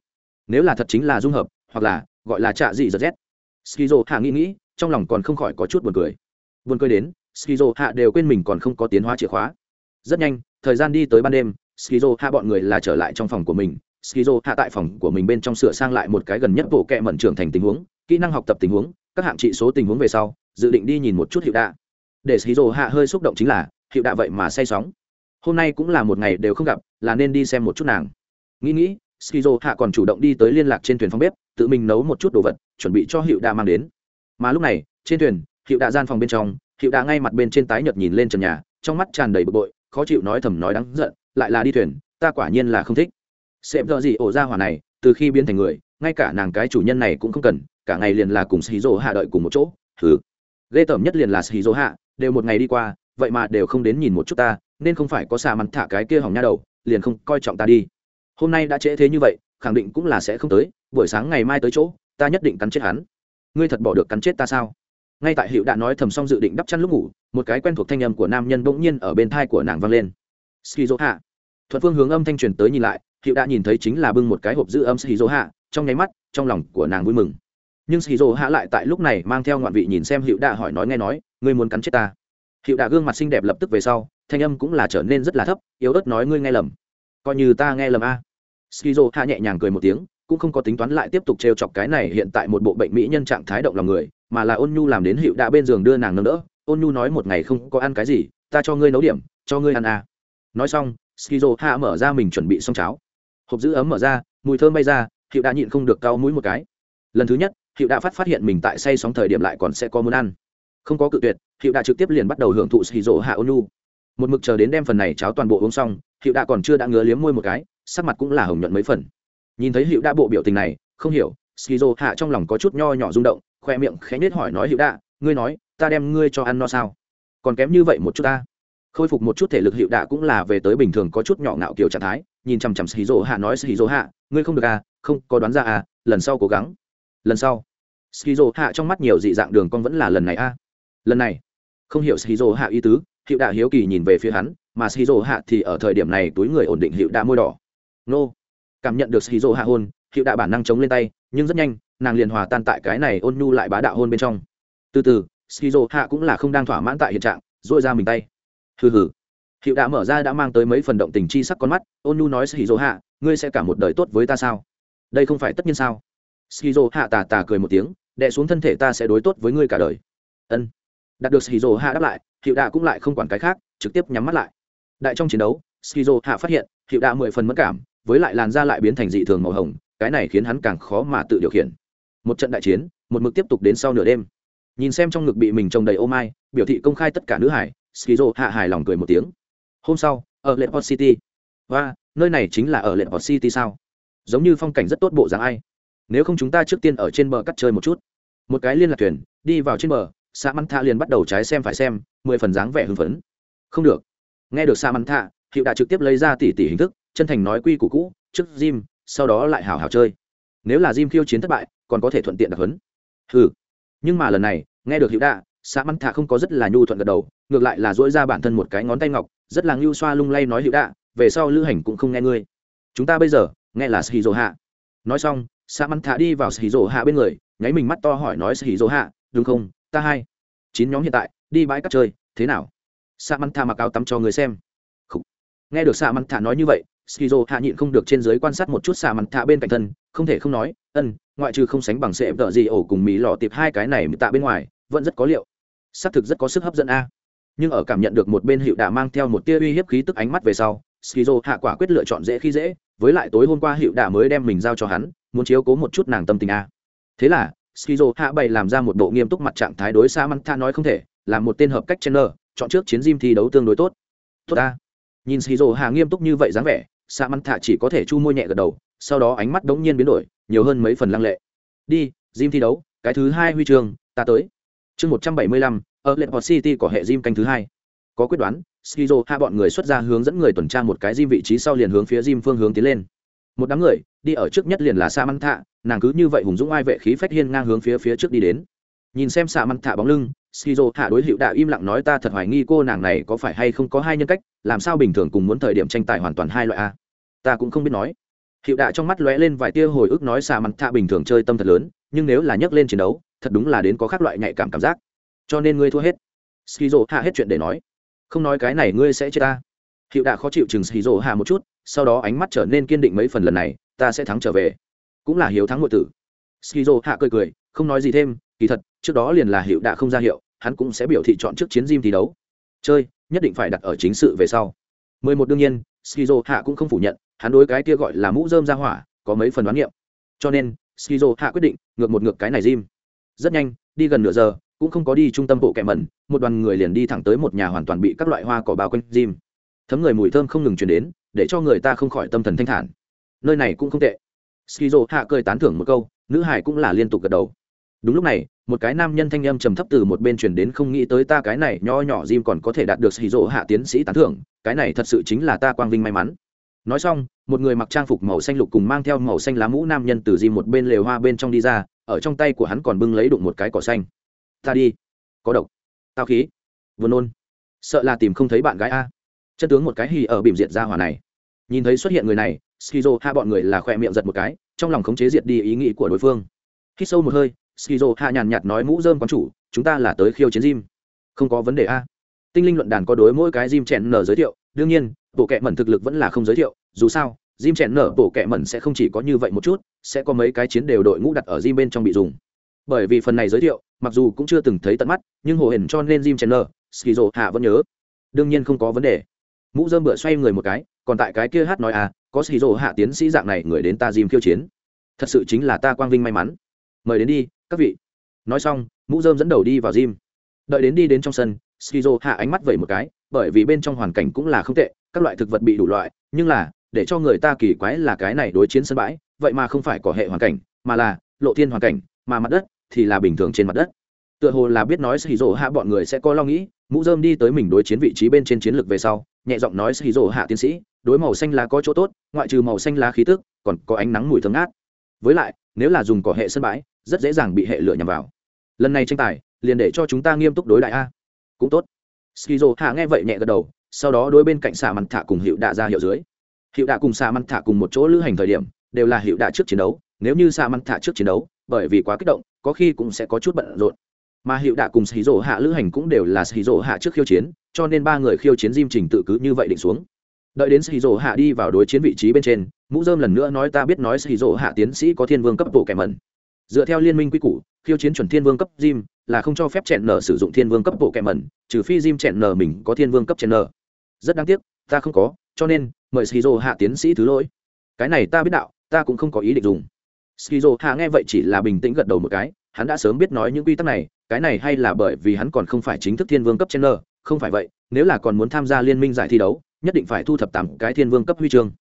Nếu là thật chính là dung hợp, hoặc là gọi là trạ dị giật z. Skizo hạ nghĩ nghĩ, trong lòng còn không khỏi có chút buồn cười. Buồn cười đến, skizo hạ đều quên mình còn không có tiến hóa chìa khóa rất nhanh, thời gian đi tới ban đêm, skizo hạ bọn người là trở lại trong phòng của mình. Skizo hạ tại phòng của mình bên trong sửa sang lại một cái gần nhất bộ kệ mẩn trưởng thành tình huống, kỹ năng học tập tình huống, các hạng trị số tình huống về sau, dự định đi nhìn một chút hiệu đạ. Để skizo hạ hơi xúc động chính là, hiệu đạ vậy mà say sóng. Hôm nay cũng là một ngày đều không gặp, là nên đi xem một chút nàng. Nghĩ nghĩ, skizo hạ còn chủ động đi tới liên lạc trên thuyền phòng bếp, tự mình nấu một chút đồ vật, chuẩn bị cho hiệu đạ mang đến. Mà lúc này, trên thuyền, hiệu đạ gian phòng bên trong, hiệu đạ ngay mặt bên trên tái nhợt nhìn lên trần nhà, trong mắt tràn đầy bực bội khó chịu nói thầm nói đáng giận, lại là đi thuyền, ta quả nhiên là không thích. Xem do gì ổ ra hỏa này, từ khi biến thành người, ngay cả nàng cái chủ nhân này cũng không cần, cả ngày liền là cùng xì rỗ hạ đợi cùng một chỗ thứ ghê tởm nhất liền là xì rỗ hạ, đều một ngày đi qua, vậy mà đều không đến nhìn một chút ta, nên không phải có xà mắn thả cái kia hỏng nha đầu, liền không coi trọng ta đi. Hôm nay đã trễ thế như vậy, khẳng định cũng là sẽ không tới, buổi sáng ngày mai tới chỗ, ta nhất định cắn chết hắn. Ngươi thật bỏ được cắn chết ta sao? Ngay tại hiệu đã nói thầm xong dự định đắp chăn lúc ngủ, một cái quen thuộc thanh âm của nam nhân bỗng nhiên ở bên thai của nàng vang lên. Skizo hạ thuận phương hướng âm thanh truyền tới nhìn lại hiệu đã nhìn thấy chính là bưng một cái hộp giữ âm skizo hạ trong nháy mắt, trong lòng của nàng vui mừng. Nhưng skizo hạ lại tại lúc này mang theo ngoạn vị nhìn xem hiệu đã hỏi nói nghe nói, ngươi muốn cắn chết ta? Hiệu đã gương mặt xinh đẹp lập tức về sau, thanh âm cũng là trở nên rất là thấp, yếu ớt nói, ngươi nghe lầm. Coi như ta nghe lầm a. Skizo hạ nhẹ nhàng cười một tiếng cũng không có tính toán lại tiếp tục trêu chọc cái này hiện tại một bộ bệnh mỹ nhân trạng thái động lòng người, mà là ôn nhu làm đến hiệu đã bên giường đưa nàng nâng đỡ, ôn nhu nói một ngày không có ăn cái gì, ta cho ngươi nấu điểm, cho ngươi ăn à. nói xong, skizo hạ mở ra mình chuẩn bị xong cháo. Hộp giữ ấm mở ra, mùi thơm bay ra, hiệu đã nhịn không được cau mũi một cái. Lần thứ nhất, hiệu đã phát phát hiện mình tại say sóng thời điểm lại còn sẽ có muốn ăn. Không có cự tuyệt, hiệu đã trực tiếp liền bắt đầu hưởng thụ skizo hạ ôn nhu. Một mực chờ đến đem phần này cháo toàn bộ uống xong, hiệu đã còn chưa đã ngứa liếm môi một cái, sắc mặt cũng là hồng nhuận mấy phần nhìn thấy hiệu đa bộ biểu tình này, không hiểu, skizo hạ trong lòng có chút nho nhỏ rung động, khoe miệng khẽ nết hỏi nói hiệu đạ ngươi nói, ta đem ngươi cho ăn no sao? Còn kém như vậy một chút ta. Khôi phục một chút thể lực hiệu đạ cũng là về tới bình thường có chút nhỏ ngạo kiểu trạng thái, nhìn chằm chằm xì rỗ hạ nói xì rỗ hạ, ngươi không được à không, có đoán ra à lần sau cố gắng. Lần sau? Xì rỗ hạ trong mắt nhiều dị dạng đường con vẫn là lần này à. Lần này? Không hiểu xì rỗ hạ ý tứ hiệu đạ hiếu kỳ nhìn về phía hắn, mà xì rỗ hạ thì ở thời điểm này túi người ổn định hiệu đạ môi đỏ. Nô cảm nhận được xì hạ hôn, hiệu đạ bản năng chống lên tay, nhưng rất nhanh, nàng liền hòa tan tại cái này ôn nhu lại bá đạo hôn bên trong. Từ từ skizo hạ cũng là không đang thỏa mãn tại hiện trạng dội ra mình tay. Hừ hừ. Hiệu đã mở ra đã mang tới mấy phần động tình chi sắc con mắt, ôn nhu nói skizo hạ, ngươi sẽ cả một đời tốt với ta sao? Đây không phải tất nhiên sao? Skizo hạ tà tà cười một tiếng, đè xuống thân thể ta sẽ đối tốt với ngươi cả đời. Ân. Đạt được skizo hạ đáp lại, hiệu đã cũng lại không quản cái khác, trực tiếp nhắm mắt lại. Đại trong chiến đấu skizo hạ phát hiện, hiệu đã mười phần mất cảm với lại làn da lại biến thành dị thường màu hồng, cái này khiến hắn càng khó mà tự điều khiển. Một trận đại chiến, một mực tiếp tục đến sau nửa đêm. Nhìn xem trong ngực bị mình trồng đầy ô mai, biểu thị công khai tất cả nữ hải, skizo hạ hài lòng cười một tiếng. Hôm sau, ở lệ port city. Và, nơi này chính là ở lệ port city sao? Giống như phong cảnh rất tốt bộ dáng ai. Nếu không chúng ta trước tiên ở trên bờ cắt chơi một chút. Một cái liên lạc thuyền, đi vào trên bờ sa mắn thạ liền bắt đầu trái xem phải xem, mười phần dáng vẻ hưng phấn. Không được. Nghe được sa mắn thạ hiệu đã trực tiếp lấy ra tỷ tỷ hình thức chân thành nói quy củ cũ, trước Jim, sau đó lại hào hào chơi. Nếu là Jim khiêu chiến thất bại, còn có thể thuận tiện đặc huấn. Ừ nhưng mà lần này, nghe được hữu đạ xã mắn thạ không có rất là nhu thuận gật đầu, ngược lại là dỗi ra bản thân một cái ngón tay ngọc, rất là ngưu xoa lung lay nói hữu đạ, về sau lữ hành cũng không nghe ngươi. Chúng ta bây giờ, nghe là shizu hạ. Nói xong xã mắn thạ đi vào shizu hạ bên người, nháy mình mắt to hỏi nói shizu hạ, đúng không? Ta hai, chín nhóm hiện tại, đi bãi cắt chơi, thế nào? Xã mắn thạ mặc áo tắm cho người xem. Nghe được xã mắn thạ nói như vậy skizo hạ nhịn không được trên dưới quan sát một chút xà mặt thạ bên cạnh thân, không thể không nói, ân, ngoại trừ không sánh bằng sệ vợ gì ổ cùng mỹ lò tiệp hai cái này tạ bên ngoài, vẫn rất có liệu. Xác thực rất có sức hấp dẫn a. Nhưng ở cảm nhận được một bên hiệu đã mang theo một tia uy hiếp khí tức ánh mắt về sau, skizo hạ quả quyết lựa chọn dễ khi dễ, với lại tối hôm qua hiệu đã mới đem mình giao cho hắn, muốn chiếu cố một chút nàng tâm tình a. Thế là, skizo hạ bày làm ra một bộ nghiêm túc mặt trạng thái đối xa tha nói không thể làm một tên hợp cách chen chọn trước chiến diêm thi đấu tương đối tốt. Tốt a. Nhìn skizo hạ nghiêm túc như vậy dáng vẻ xạ mắn thạ chỉ có thể chu môi nhẹ gật đầu, sau đó ánh mắt đống nhiên biến đổi, nhiều hơn mấy phần lăng lệ. Đi, gym thi đấu, cái thứ hai huy chương, ta tới. Chương một trăm bảy mươi lăm ở lệ port city có hệ gym canh thứ hai. Có quyết đoán skizo hạ bọn người xuất ra hướng dẫn người tuần tra một cái gym vị trí sau liền hướng phía gym phương hướng tiến lên. Một đám người, đi ở trước nhất liền là sa măng thạ nàng cứ như vậy hùng dũng ai vệ khí phách hiên ngang hướng phía phía trước đi đến nhìn xem xạ măng thả bóng lưng, skizo hạ đối hiệu đạo im lặng nói ta thật hoài nghi cô nàng này có phải hay không có hai nhân cách, làm sao bình thường cùng muốn thời điểm tranh tài hoàn toàn hai loại a? Ta cũng không biết nói. Hiệu đạo trong mắt lóe lên vài tia hồi ức nói xạ mặt thả bình thường chơi tâm thật lớn, nhưng nếu là nhấc lên chiến đấu, thật đúng là đến có các loại nhạy cảm cảm giác. Cho nên ngươi thua hết. Skizo hạ hết chuyện để nói. Không nói cái này ngươi sẽ chết ta. Hiệu đạo khó chịu chừng skizo hạ một chút, sau đó ánh mắt trở nên kiên định mấy phần lần này, ta sẽ thắng trở về. Cũng là hiếu thắng ngụy tử. Skizo hạ cười cười, không nói gì thêm, kỳ thật trước đó liền là hiệu đạ không ra hiệu, hắn cũng sẽ biểu thị chọn trước chiến diêm thi đấu. Chơi, nhất định phải đặt ở chính sự về sau. Mười một đương nhiên skizo hạ cũng không phủ nhận, hắn đối cái kia gọi là mũ dơm ra hỏa, có mấy phần đoán nghiệm. Cho nên skizo hạ quyết định, ngược một ngược cái này diêm rất nhanh, đi gần nửa giờ, cũng không có đi trung tâm bộ kẹ mẩn, một đoàn người liền đi thẳng tới một nhà hoàn toàn bị các loại hoa cỏ bao quanh diêm thấm người mùi thơm không ngừng chuyển đến, để cho người ta không khỏi tâm thần thanh thản. Nơi này cũng không tệ. Skizo hạ cười tán thưởng một câu, nữ hải cũng là liên tục gật đầu đúng lúc này một cái nam nhân thanh âm trầm thấp từ một bên truyền đến không nghĩ tới ta cái này nho nhỏ Jim còn có thể đạt được Skizo hạ tiến sĩ tán thưởng, cái này thật sự chính là ta quang vinh may mắn. Nói xong, một người mặc trang phục màu xanh lục cùng mang theo màu xanh lá mũ nam nhân từ Jim một bên lều hoa bên trong đi ra, ở trong tay của hắn còn bưng lấy đụng một cái cỏ xanh. Ta đi, có độc, tao khí, vừa nôn, sợ là tìm không thấy bạn gái a. Chân tướng một cái hì ở bìm diệt ra hỏa này. Nhìn thấy xuất hiện người này, Skizo hai bọn người là khoe miệng giật một cái, trong lòng khống chế diệt đi ý nghĩ của đối phương. Hít sâu một hơi, skizo hạ nhàn nhạt nói, mũ dơm quán chủ, chúng ta là tới khiêu chiến gym. Không có vấn đề a. Tinh linh luận đàn có đối mỗi cái gym chèn nở giới thiệu. Đương nhiên, bộ kệ mẩn thực lực vẫn là không giới thiệu. Dù sao, gym chèn nở bộ kệ mẩn sẽ không chỉ có như vậy một chút, sẽ có mấy cái chiến đều đội ngũ đặt ở gym bên trong bị dùng. Bởi vì phần này giới thiệu, mặc dù cũng chưa từng thấy tận mắt, nhưng hồ hển cho nên gym chèn nở, skizo hạ vẫn nhớ. Đương nhiên không có vấn đề. Mũ dơm bựa xoay người một cái, còn tại cái kia hát nói à có skizo hạ tiến sĩ dạng này người đến ta gym khiêu chiến. Thật sự chính là ta quang vinh may mắn. Mời đến đi các vị. Nói xong, mũ dơm dẫn đầu đi vào gym. Đợi đến đi đến trong sân, skizo hạ ánh mắt vẩy một cái, bởi vì bên trong hoàn cảnh cũng là không tệ, các loại thực vật bị đủ loại, nhưng là, để cho người ta kỳ quái là cái này đối chiến sân bãi, vậy mà không phải có hệ hoàn cảnh, mà là lộ thiên hoàn cảnh, mà mặt đất thì là bình thường trên mặt đất. Tựa hồ là biết nói skizo hạ bọn người sẽ có lo nghĩ, mũ dơm đi tới mình đối chiến vị trí bên trên chiến lược về sau, nhẹ giọng nói skizo hạ tiến sĩ, đối màu xanh lá có chỗ tốt, ngoại trừ màu xanh lá khí tức, còn có ánh nắng mùi thơm ngát. Với lại, nếu là dùng cỏ hệ sân bãi rất dễ dàng bị hệ lửa nhằm vào. Lần này tranh tài, liền để cho chúng ta nghiêm túc đối đại a. Cũng tốt. Skizo hạ nghe vậy nhẹ gật đầu, sau đó đối bên cạnh xà mặn thả cùng hiệu đạ ra hiệu dưới. Hiệu đạ cùng xà mặn thả cùng một chỗ lữ hành thời điểm, đều là hiệu đạ trước chiến đấu. Nếu như xà mặn thả trước chiến đấu, bởi vì quá kích động, có khi cũng sẽ có chút bận rộn. Mà hiệu đạ cùng xì hạ lữ hành cũng đều là xì hạ trước khiêu chiến, cho nên ba người khiêu chiến diêm trình tự cứ như vậy định xuống. Đợi đến xì hạ đi vào đối chiến vị trí bên trên, mũ dơm lần nữa nói ta biết nói xì hạ tiến sĩ có thiên vương cấp bộ kẻ mẩn dựa theo liên minh quy củ, khiêu chiến chuẩn thiên vương cấp gym là không cho phép chẹn nở sử dụng thiên vương cấp bộ kẹ mẩn, trừ phi gym chẹn nở mình có thiên vương cấp chẹn nở. Rất đáng tiếc, ta không có, cho nên, mời skizo hạ tiến sĩ thứ lỗi. Cái này ta biết đạo, ta cũng không có ý định dùng. Skizo hạ nghe vậy chỉ là bình tĩnh gật đầu một cái, hắn đã sớm biết nói những quy tắc này, cái này hay là bởi vì hắn còn không phải chính thức thiên vương cấp chẹn nở, không phải vậy, nếu là còn muốn tham gia liên minh giải thi đấu, nhất định phải thu thập tám cái thiên vương cấp huy chương.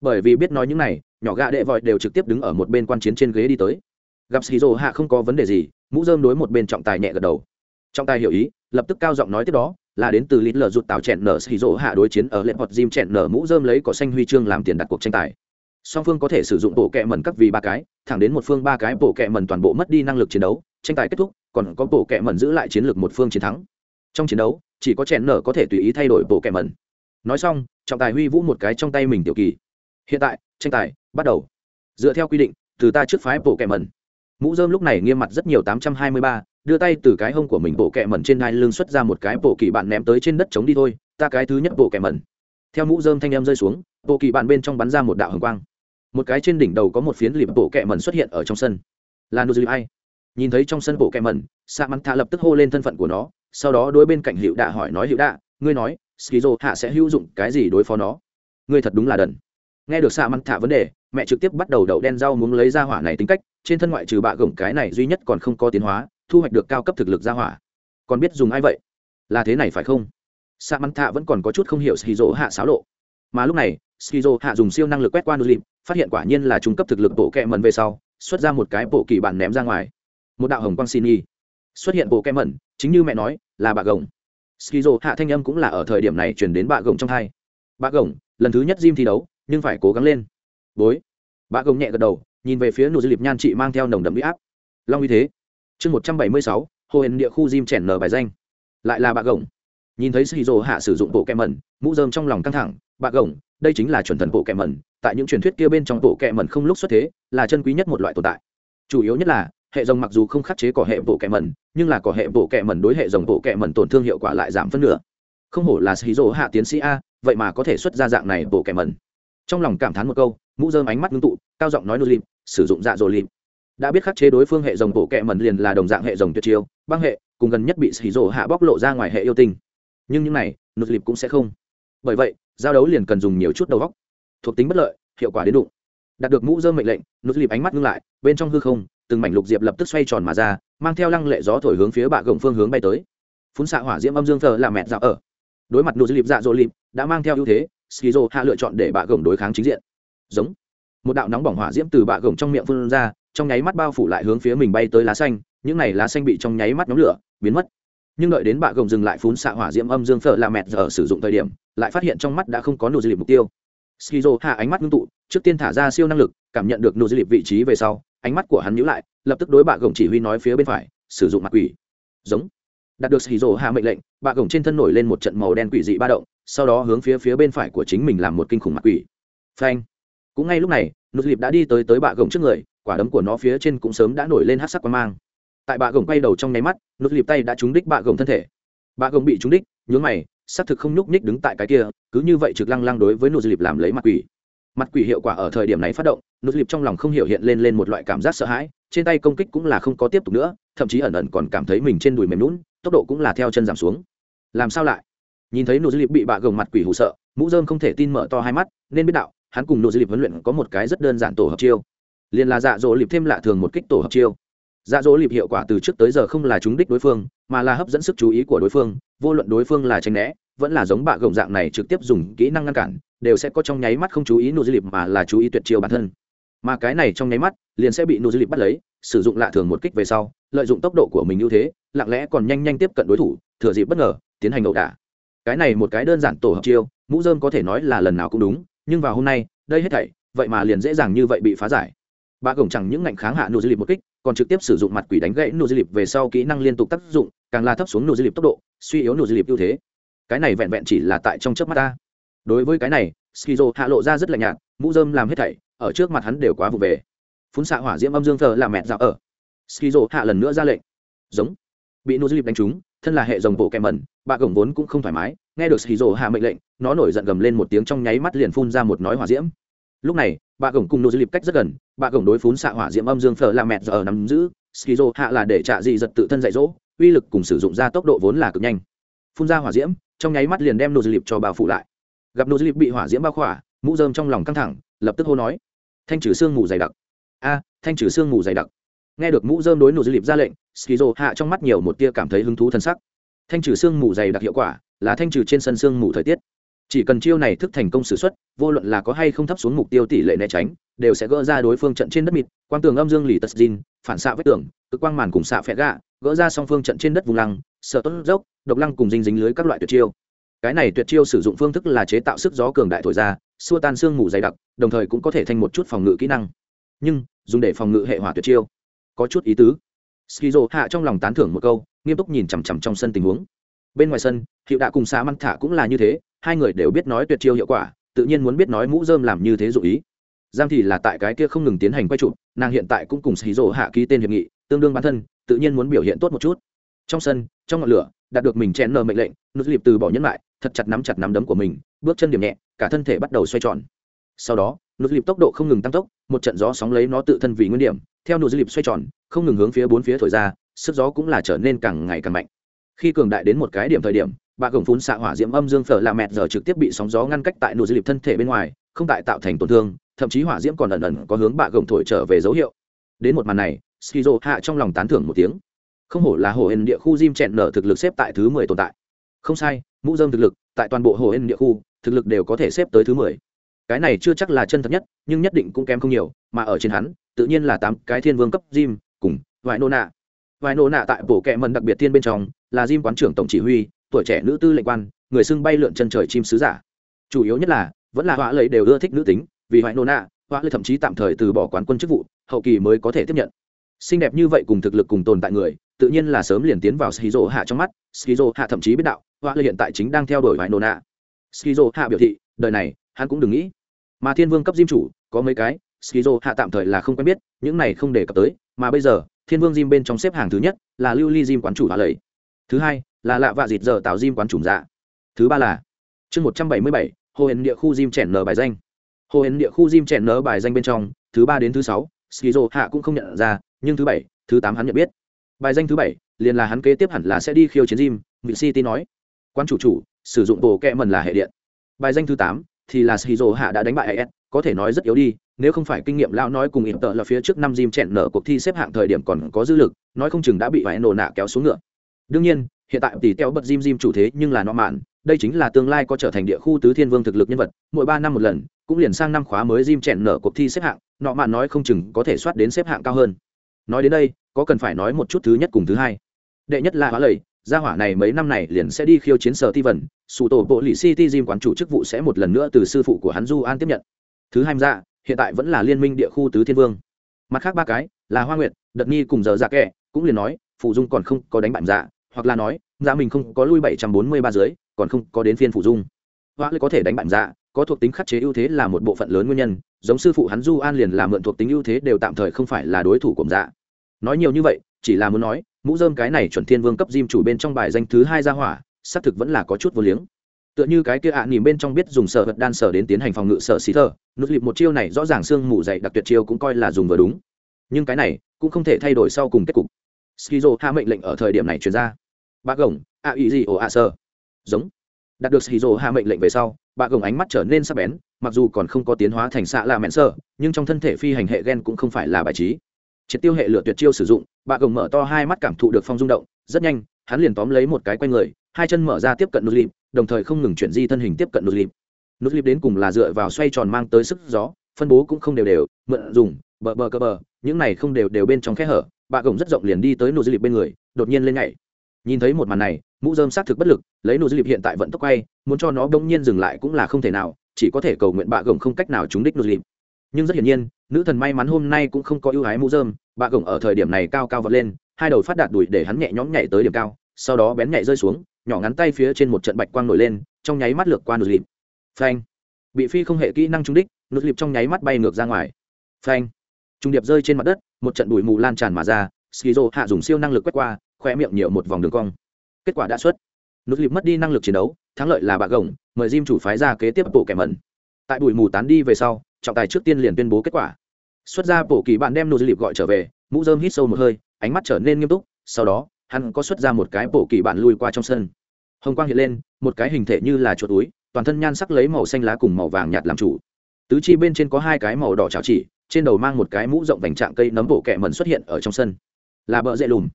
Bởi vì biết nói những này, nhỏ gạ đệ vội đều trực tiếp đứng ở một bên quan chiến trên ghế đi tới gặp xì rồ hạ không có vấn đề gì, mũ dơm đối một bên trọng tài nhẹ gật đầu. Trọng tài hiểu ý, lập tức cao giọng nói tiếp đó, là đến từ lít lờ rụt tàu chẹn nở xì rỗ hạ đối chiến ở lệ hoặc gym chẹn nở mũ dơm lấy cỏ xanh huy chương làm tiền đặt cuộc tranh tài. Song phương có thể sử dụng bộ kẹ mần các vì ba cái, thẳng đến một phương ba cái bộ kẹ mần toàn bộ mất đi năng lực chiến đấu, tranh tài kết thúc, còn có bộ kẹ mần giữ lại chiến lược một phương chiến thắng. Trong chiến đấu, chỉ có chẹn nở có thể tùy ý thay đổi bộ kẹ mần nói xong, trọng tài huy vũ một cái trong tay mình tiểu kỳ. Hiện tại, tranh tài bắt đầu. Dựa theo quy định, từ ta trước phái bộ kẹ mần mũ dơm lúc này nghiêm mặt rất nhiều, tám trăm hai mươi ba, đưa tay từ cái hông của mình bộ kẹ mẩn trên hai lưng xuất ra một cái bộ kỳ bạn ném tới trên đất chống đi thôi, ta cái thứ nhất bộ kẹ mẩn. Theo mũ dơm thanh em rơi xuống, bộ kỳ bạn bên trong bắn ra một đạo hồng quang. Một cái trên đỉnh đầu có một phiến lịp bộ kẹ mẩn xuất hiện ở trong sân. Là nô dư ai. Nhìn thấy trong sân bộ kẹ mẩn, sa mắn thạ lập tức hô lên thân phận của nó, sau đó đối bên cạnh hiệu đạ hỏi nói hiệu đạ, ngươi nói, skizo hạ sẽ hữu dụng cái gì đối phó nó? Ngươi thật đúng là đần nghe được sa măng thả vấn đề, mẹ trực tiếp bắt đầu đậu đen rau muốn lấy ra hỏa này tính cách, trên thân ngoại trừ bạ gồng cái này duy nhất còn không có tiến hóa, thu hoạch được cao cấp thực lực ra hỏa. Còn biết dùng ai vậy? Là thế này phải không? Sa măng thả vẫn còn có chút không hiểu skizo hạ xáo lộ. Mà lúc này, skizo hạ dùng siêu năng lực quét qua nô phát hiện quả nhiên là trung cấp thực lực bộ kẹ mần về sau, xuất ra một cái bộ kỳ bản ném ra ngoài. Một đạo hồng quang xin y xuất hiện bộ kẹ mần chính như mẹ nói, là bạ gồng skizo hạ thanh âm cũng là ở thời điểm này chuyển đến bạ gồng trong hai. Bạ gồng lần thứ nhất Jim thi đấu nhưng phải cố gắng lên. Bối. Bạ gồng nhẹ gật đầu, nhìn về phía nụ dư liệp nhan chị mang theo nồng đậm huy áp. Long uy thế. Chương một trăm bảy mươi sáu, hồ hển địa khu diêm chèn nở bài danh. Lại là bạ gồng. Nhìn thấy sĩ dỗ hạ sử dụng bộ kẹ mẩn mũ dơm trong lòng căng thẳng. Bạ gồng, đây chính là chuẩn thần bộ kẹ mẩn tại những truyền thuyết kia bên trong bộ kẹ mẩn không lúc xuất thế, là chân quý nhất một loại tồn tại. Chủ yếu nhất là, hệ dòng mặc dù không khắc chế cỏ hệ bộ kẹ mẩn nhưng là cỏ hệ bộ kẹ mẩn đối hệ dòng bộ kẹ mẩn tổn thương hiệu quả lại giảm phân nửa. Không hổ là sĩ dỗ hạ tiến sĩ a, vậy mà có thể xuất ra dạng này bộ kẹ mẩn trong lòng cảm thán một câu, mũ dơm ánh mắt ngưng tụ, cao giọng nói nô lìm sử dụng dạ dỗ lìm đã biết khắc chế đối phương hệ dòng bộ kẹ mẩn liền là đồng dạng hệ dòng tuyệt chiêu, băng hệ, cùng gần nhất bị xì rổ hạ bóc lộ ra ngoài hệ yêu tinh. Nhưng những này nô lìm cũng sẽ không. Bởi vậy, giao đấu liền cần dùng nhiều chút đầu góc thuộc tính bất lợi, hiệu quả đến đụng. Đạt được mũ dơm mệnh lệnh nô lìm ánh mắt ngưng lại, bên trong hư không, từng mảnh lục diệp lập tức xoay tròn mà ra, mang theo lăng lệ gió thổi hướng phía bạ gồng phương hướng bay tới. Phun xạ hỏa diễm âm dương thờ là mẹ dạo ở. Đối mặt nụ lìm dạ dỗ lìm đã mang theo ưu thế skizo hạ lựa chọn để bạ gồng đối kháng chính diện. Giống. Một đạo nóng bỏng hỏa diễm từ bạ gồng trong miệng phun ra, trong nháy mắt bao phủ lại hướng phía mình bay tới lá xanh, những này lá xanh bị trong nháy mắt nhóm lửa, biến mất. Nhưng đợi đến bạ gồng dừng lại phun xạ hỏa diễm âm dương phở là mẹt giờ sử dụng thời điểm, lại phát hiện trong mắt đã không có nụ dịp mục tiêu. Skizo hạ ánh mắt ngưng tụ, trước tiên thả ra siêu năng lực, cảm nhận được nụ dịp vị trí về sau, ánh mắt của hắn nhíu lại, lập tức đối bạ gồng chỉ huy nói phía bên phải, sử dụng mặt quỷ. Giống đạt được hì hạ mệnh lệnh, bạ gồng trên thân nổi lên một trận màu đen quỷ dị ba động, sau đó hướng phía phía bên phải của chính mình làm một kinh khủng mặt quỷ. Phanh! Cũng ngay lúc này nụ dịp đã đi tới tới bạ gồng trước người, quả đấm của nó phía trên cũng sớm đã nổi lên hát sắc quang mang. Tại bạ gồng quay đầu trong nháy mắt nụ dịp tay đã trúng đích bạ gồng thân thể. Bạ gồng bị trúng đích, nhướng mày, xác thực không nhúc nhích đứng tại cái kia, cứ như vậy trực lăng lăng đối với nụ dịp làm lấy mặt quỷ. Mặt quỷ hiệu quả ở thời điểm này phát động nụ dịp trong lòng không hiểu hiện lên lên một loại cảm giác sợ hãi, trên tay công kích cũng là không có tiếp tục nữa, thậm chí ẩn ẩn còn cảm thấy mình trên đùi mềm lún tốc độ cũng là theo chân giảm xuống. Làm sao lại? Nhìn thấy nụ dịp bị bạ gồng mặt quỷ hụ sợ, mũ dơm không thể tin mở to hai mắt, nên biết đạo, hắn cùng nụ dịp huấn luyện có một cái rất đơn giản tổ hợp chiêu. Liền là dạ dỗ lịp thêm lạ thường một kích tổ hợp chiêu. Dạ dỗ lịp hiệu quả từ trước tới giờ không là trúng đích đối phương, mà là hấp dẫn sức chú ý của đối phương, vô luận đối phương là tranh né, vẫn là giống bạ gồng dạng này trực tiếp dùng kỹ năng ngăn cản, đều sẽ có trong nháy mắt không chú ý nụ dịp mà là chú ý tuyệt chiêu bản thân mà cái này trong nháy mắt, liền sẽ bị nô dư lịp bắt lấy, sử dụng lạ thường một kích về sau, lợi dụng tốc độ của mình ưu thế, lặng lẽ còn nhanh nhanh tiếp cận đối thủ, thừa dịp bất ngờ, tiến hành ẩu đả. Cái này một cái đơn giản tổ hợp chiêu, mũ dơm có thể nói là lần nào cũng đúng, nhưng vào hôm nay, đây hết thảy, vậy mà liền dễ dàng như vậy bị phá giải. Bà gồng chẳng những ngạnh kháng hạ nô dư lịp một kích, còn trực tiếp sử dụng mặt quỷ đánh gãy nô dư lịp về sau kỹ năng liên tục tác dụng, càng là thấp xuống nô dư lịp tốc độ, suy yếu nô dư lịp ưu thế. Cái này vẹn vẹn chỉ là tại trong chớp mắt ta. Đối với cái này, skizo hạ lộ ra rất lạnh nhạt, mũ dơm làm hết thảy ở trước mặt hắn đều quá vụ về. Phun xạ hỏa diễm âm dương thờ là mẹ dạo ở. Skizo hạ lần nữa ra lệnh. Giống. Bị nô dịp đánh trúng, thân là hệ dòng bộ kèm mẩn bà gồng vốn cũng không thoải mái, nghe được skizo hạ mệnh lệnh, nó nổi giận gầm lên một tiếng trong nháy mắt liền phun ra một nói hỏa diễm. Lúc này bà gồng cùng nô dịp cách rất gần bà gồng đối phun xạ hỏa diễm âm dương thờ là mẹ giờ nắm giữ, skizo hạ là để trả dị giật tự thân dạy dỗ, uy lực cùng sử dụng ra tốc độ vốn là cực nhanh. Phun ra hỏa diễm, trong nháy mắt liền đem nô dịp cho bà phụ lại. Gặp nô dịp bị hỏa diễm bao khỏa, mũ rơm trong lòng căng thẳng lập tức hô nói, thanh trừ xương mù dày đặc. A, thanh trừ xương mù dày đặc. Nghe được mũ dơm đối nụ dư lịp ra lệnh, skizo hạ trong mắt nhiều một tia cảm thấy hứng thú thân sắc. Thanh trừ xương mù dày đặc hiệu quả là thanh trừ trên sân xương mù thời tiết. Chỉ cần chiêu này thức thành công s ử x u ấ t vô luận là có hay không thấp xuống mục tiêu tỷ lệ né tránh, đều sẽ gỡ ra đối phương trận trên đất mịt, quang tường âm dương lì tật dìn, phản xạ vết tường, cực quang màn cùng xạ phẹ gạ, gỡ ra song phương trận trên đất vùng lăng sợ tốt dốc, độc lăng cùng dinh dính lưới các loại tuyệt chiêu. Cái này tuyệt chiêu sử dụng phương thức là chế tạo sức gió cường đại thổi ra xua tan xương mù dày đặc, đồng thời cũng có thể thành một chút phòng ngự kỹ năng. Nhưng, dùng để phòng ngự hệ hỏa tuyệt chiêu, có chút ý tứ. Skizo hạ trong lòng tán thưởng một câu, nghiêm túc nhìn chằm chằm trong sân tình huống. Bên ngoài sân hiệu đạ cùng xã măng thả cũng là như thế, hai người đều biết nói tuyệt chiêu hiệu quả, tự nhiên muốn biết nói mũ dơm làm như thế dụ ý. Giang thì là tại cái kia không ngừng tiến hành quay chụp, nàng hiện tại cũng cùng Skizo hạ ký tên hiệp nghị, tương đương bản thân, tự nhiên muốn biểu hiện tốt một chút. Trong sân, trong ngọn lửa, đạt được mình chèn nờ mệnh lệnh, nút lịp từ bỏ nhẫn lại thật chặt nắm chặt nắm đấm của mình, bước chân điểm nhẹ, cả thân thể bắt đầu xoay tròn. Sau đó nút lịp tốc độ không ngừng tăng tốc, một trận gió sóng lấy nó tự thân vì nguyên điểm, theo nút lịp xoay tròn, không ngừng hướng phía bốn phía thổi ra, sức gió cũng là trở nên càng ngày càng mạnh. Khi cường đại đến một cái điểm thời điểm, bà gồng phun xạ hỏa diễm âm dương phở là mẹt giờ trực tiếp bị sóng gió ngăn cách tại nụ dư lịp thân thể bên ngoài, không tại tạo thành tổn thương, thậm chí hỏa diễm còn ẩn ẩn có hướng bà gồng thổi trở về dấu hiệu. Đến một màn này, skizo hạ trong lòng tán thưởng một tiếng. Không hổ là hồ hên địa khu diêm chẹn nở thực lực xếp tại thứ mười tồn tại. Không sai mũ dơm thực lực, tại toàn bộ hồ hên địa khu, thực lực đều có thể xếp tới thứ mười. Cái này chưa chắc là chân thật nhất, nhưng nhất định cũng kém không nhiều, mà ở trên hắn, tự nhiên là tám cái thiên vương cấp Jim cùng vài nô nạ. Vài nô nạ tại bộ kẹ mần đặc biệt thiên bên trong, là Jim quán trưởng tổng chỉ huy, tuổi trẻ nữ tư lệnh quan, người xưng bay lượn chân trời chim sứ giả. Chủ yếu nhất là, vẫn là họa lầy đều ưa thích nữ tính, vì hoại nô nạ, họa lầy thậm chí tạm thời từ bỏ quán quân chức vụ, hậu kỳ mới có thể tiếp nhận. Xinh đẹp như vậy cùng thực lực cùng tồn tại người, tự nhiên là sớm liền tiến vào skizo hạ trong mắt skizo hạ thậm chí biết đạo họa lầy hiện tại chính đang theo đuổi vài nô nạ skizo hạ biểu thị, đời này, hắn cũng đừng nghĩ. Mà thiên vương cấp diêm chủ, có mấy cái, skizo hạ tạm thời là không quen biết, những này không đề cập tới, mà bây giờ, thiên vương diêm bên trong xếp hàng thứ nhất là lưu ly diêm quán chủ họa lầy thứ hai, là lạ vạ dịt giờ tạo diêm quán chủng dạ. Thứ ba là, chương một trăm bảy mươi bảy, hồ hển địa khu diêm chèn nở bài danh. Hồ hển địa khu diêm chèn nở bài danh bên trong, thứ ba đến thứ sáu, skizo hạ cũng không nhận ra, nhưng thứ bảy, thứ tám hắn nhận biết. Bài danh thứ bảy, liền là hắn kế tiếp hẳn là sẽ đi khiêu chiến diêm vị city nói quan chủ chủ, sử dụng bộ kẹ mần là hệ điện. Bài danh thứ tám thì là shizu hạ đã đánh bại is có thể nói rất yếu đi, nếu không phải kinh nghiệm lão nói cùng ịp tợ là phía trước năm Jim chẹn nở cuộc thi xếp hạng thời điểm còn có dư lực, nói không chừng đã bị vải nổ nạ kéo xuống ngựa. Đương nhiên, hiện tại tỷ teo bật Jim Jim chủ thế nhưng là nó mạn đây chính là tương lai có trở thành địa khu tứ thiên vương thực lực nhân vật, mỗi ba năm một lần, cũng liền sang năm khóa mới Jim chẹn nở cuộc thi xếp hạng nọ mạn nói không chừng có thể soát đến xếp hạng cao hơn. Nói đến đây, có cần phải nói một chút thứ nhất cùng thứ hai. Đệ nhất là hóa lầy gia hỏa này mấy năm này liền sẽ đi khiêu chiến sở ti vần sụ tổ bộ lì city gym quán chủ chức vụ sẽ một lần nữa từ sư phụ của hắn du an tiếp nhận. Thứ hai ra, hiện tại vẫn là liên minh địa khu tứ thiên vương. Mặt khác ba cái, là hoa nguyệt đợt nhi cùng giờ dạ kệ cũng liền nói, phụ dung còn không có đánh bại dạ hoặc là nói dạ mình không có lui bảy trăm bốn mươi ba dưới, còn không có đến phiên phụ dung. Hoa lại có thể đánh bại dạ có thuộc tính khắc chế ưu thế là một bộ phận lớn nguyên nhân, giống sư phụ hắn du an liền làm mượn thuộc tính ưu thế đều tạm thời không phải là đối thủ của dạ. Nói nhiều như vậy, chỉ là muốn nói mũ dơm cái này chuẩn thiên vương cấp diêm chủ bên trong bài danh thứ hai ra hỏa xác thực vẫn là có chút vô liếng. Tựa như cái kia ạ à, nỉm bên trong biết dùng sở vật đan sở đến tiến hành phòng ngự sở xí thơ nút lịp một chiêu này rõ ràng xương mù dày đặc tuyệt chiêu cũng coi là dùng vừa đúng. Nhưng cái này cũng không thể thay đổi sau cùng kết cục. Skizo hạ mệnh lệnh ở thời điểm này chuyển ra. Bà gồng ạ ý gì ồ ạ sơ. Giống. Đạt được skizo hạ mệnh lệnh về sau bà gồng ánh mắt trở nên sắc bén mặc dù còn không có tiến hóa thành xạ là mẹn sơ nhưng trong thân thể phi hành hệ gen cũng không phải là bài trí triệt tiêu hệ lửa tuyệt chiêu sử dụng, bạ gồng mở to hai mắt cảm thụ được phong rung động, rất nhanh, hắn liền tóm lấy một cái quay người, hai chân mở ra tiếp cận nút lịp, đồng thời không ngừng chuyển di thân hình tiếp cận nút lịp. Nút lịp đến cùng là dựa vào xoay tròn mang tới sức gió, phân bố cũng không đều đều, mượn dùng, bờ bờ cơ bờ, những này không đều đều bên trong kẽ hở, bạ gồng rất rộng liền đi tới nút lịp bên người, đột nhiên lên nhảy. Nhìn thấy một màn này, mũ dơm xác thực bất lực, lấy nút lịp hiện tại vận tốc quay, muốn cho nó đông nhiên dừng lại cũng là không thể nào, chỉ có thể cầu nguyện bạ gồng không cách nào trúng đích nút lịp nhưng rất hiển nhiên, nữ thần may mắn hôm nay cũng không có ưu ái mũ dơm bà gồng ở thời điểm này cao cao vọt lên, hai đầu phát đạt đùi để hắn nhẹ nhõm nhảy tới điểm cao, sau đó bén nhảy rơi xuống, nhỏ ngắn tay phía trên một trận bạch quang nổi lên, trong nháy mắt lược qua nụt lịp. Phanh. Bị phi không hệ kỹ năng trung đích, nụt lịp trong nháy mắt bay ngược ra ngoài. Phanh. Trung điệp rơi trên mặt đất, một trận bụi mù lan tràn mà ra, skizo hạ dùng siêu năng lực quét qua khoe miệng nhiều một vòng đường cong. Kết quả đã xuất. Nụt lịp mất đi năng lực chiến đấu, thắng lợi là bà gồng, mời diêm chủ phái ra kế tiếp bộ kẻ mẩn. Tại bụi mù tán đi về sau trọng tài trước tiên liền tuyên bố kết quả. Xuất ra bộ kỳ bạn đem nụt lịp gọi trở về, mũ dơm hít sâu một hơi, ánh mắt trở nên nghiêm túc, sau đó, hắn có xuất ra một cái bộ kỳ bạn lui qua trong sân. Hồng quang hiện lên, một cái hình thể như là chuột túi, toàn thân nhan sắc lấy màu xanh lá cùng màu vàng nhạt làm chủ. Tứ chi bên trên có hai cái màu đỏ chảo chỉ, trên đầu mang một cái mũ rộng vành trạng cây nấm bộ kẹ mẩn xuất hiện ở trong sân. Là bợ dễ lùm.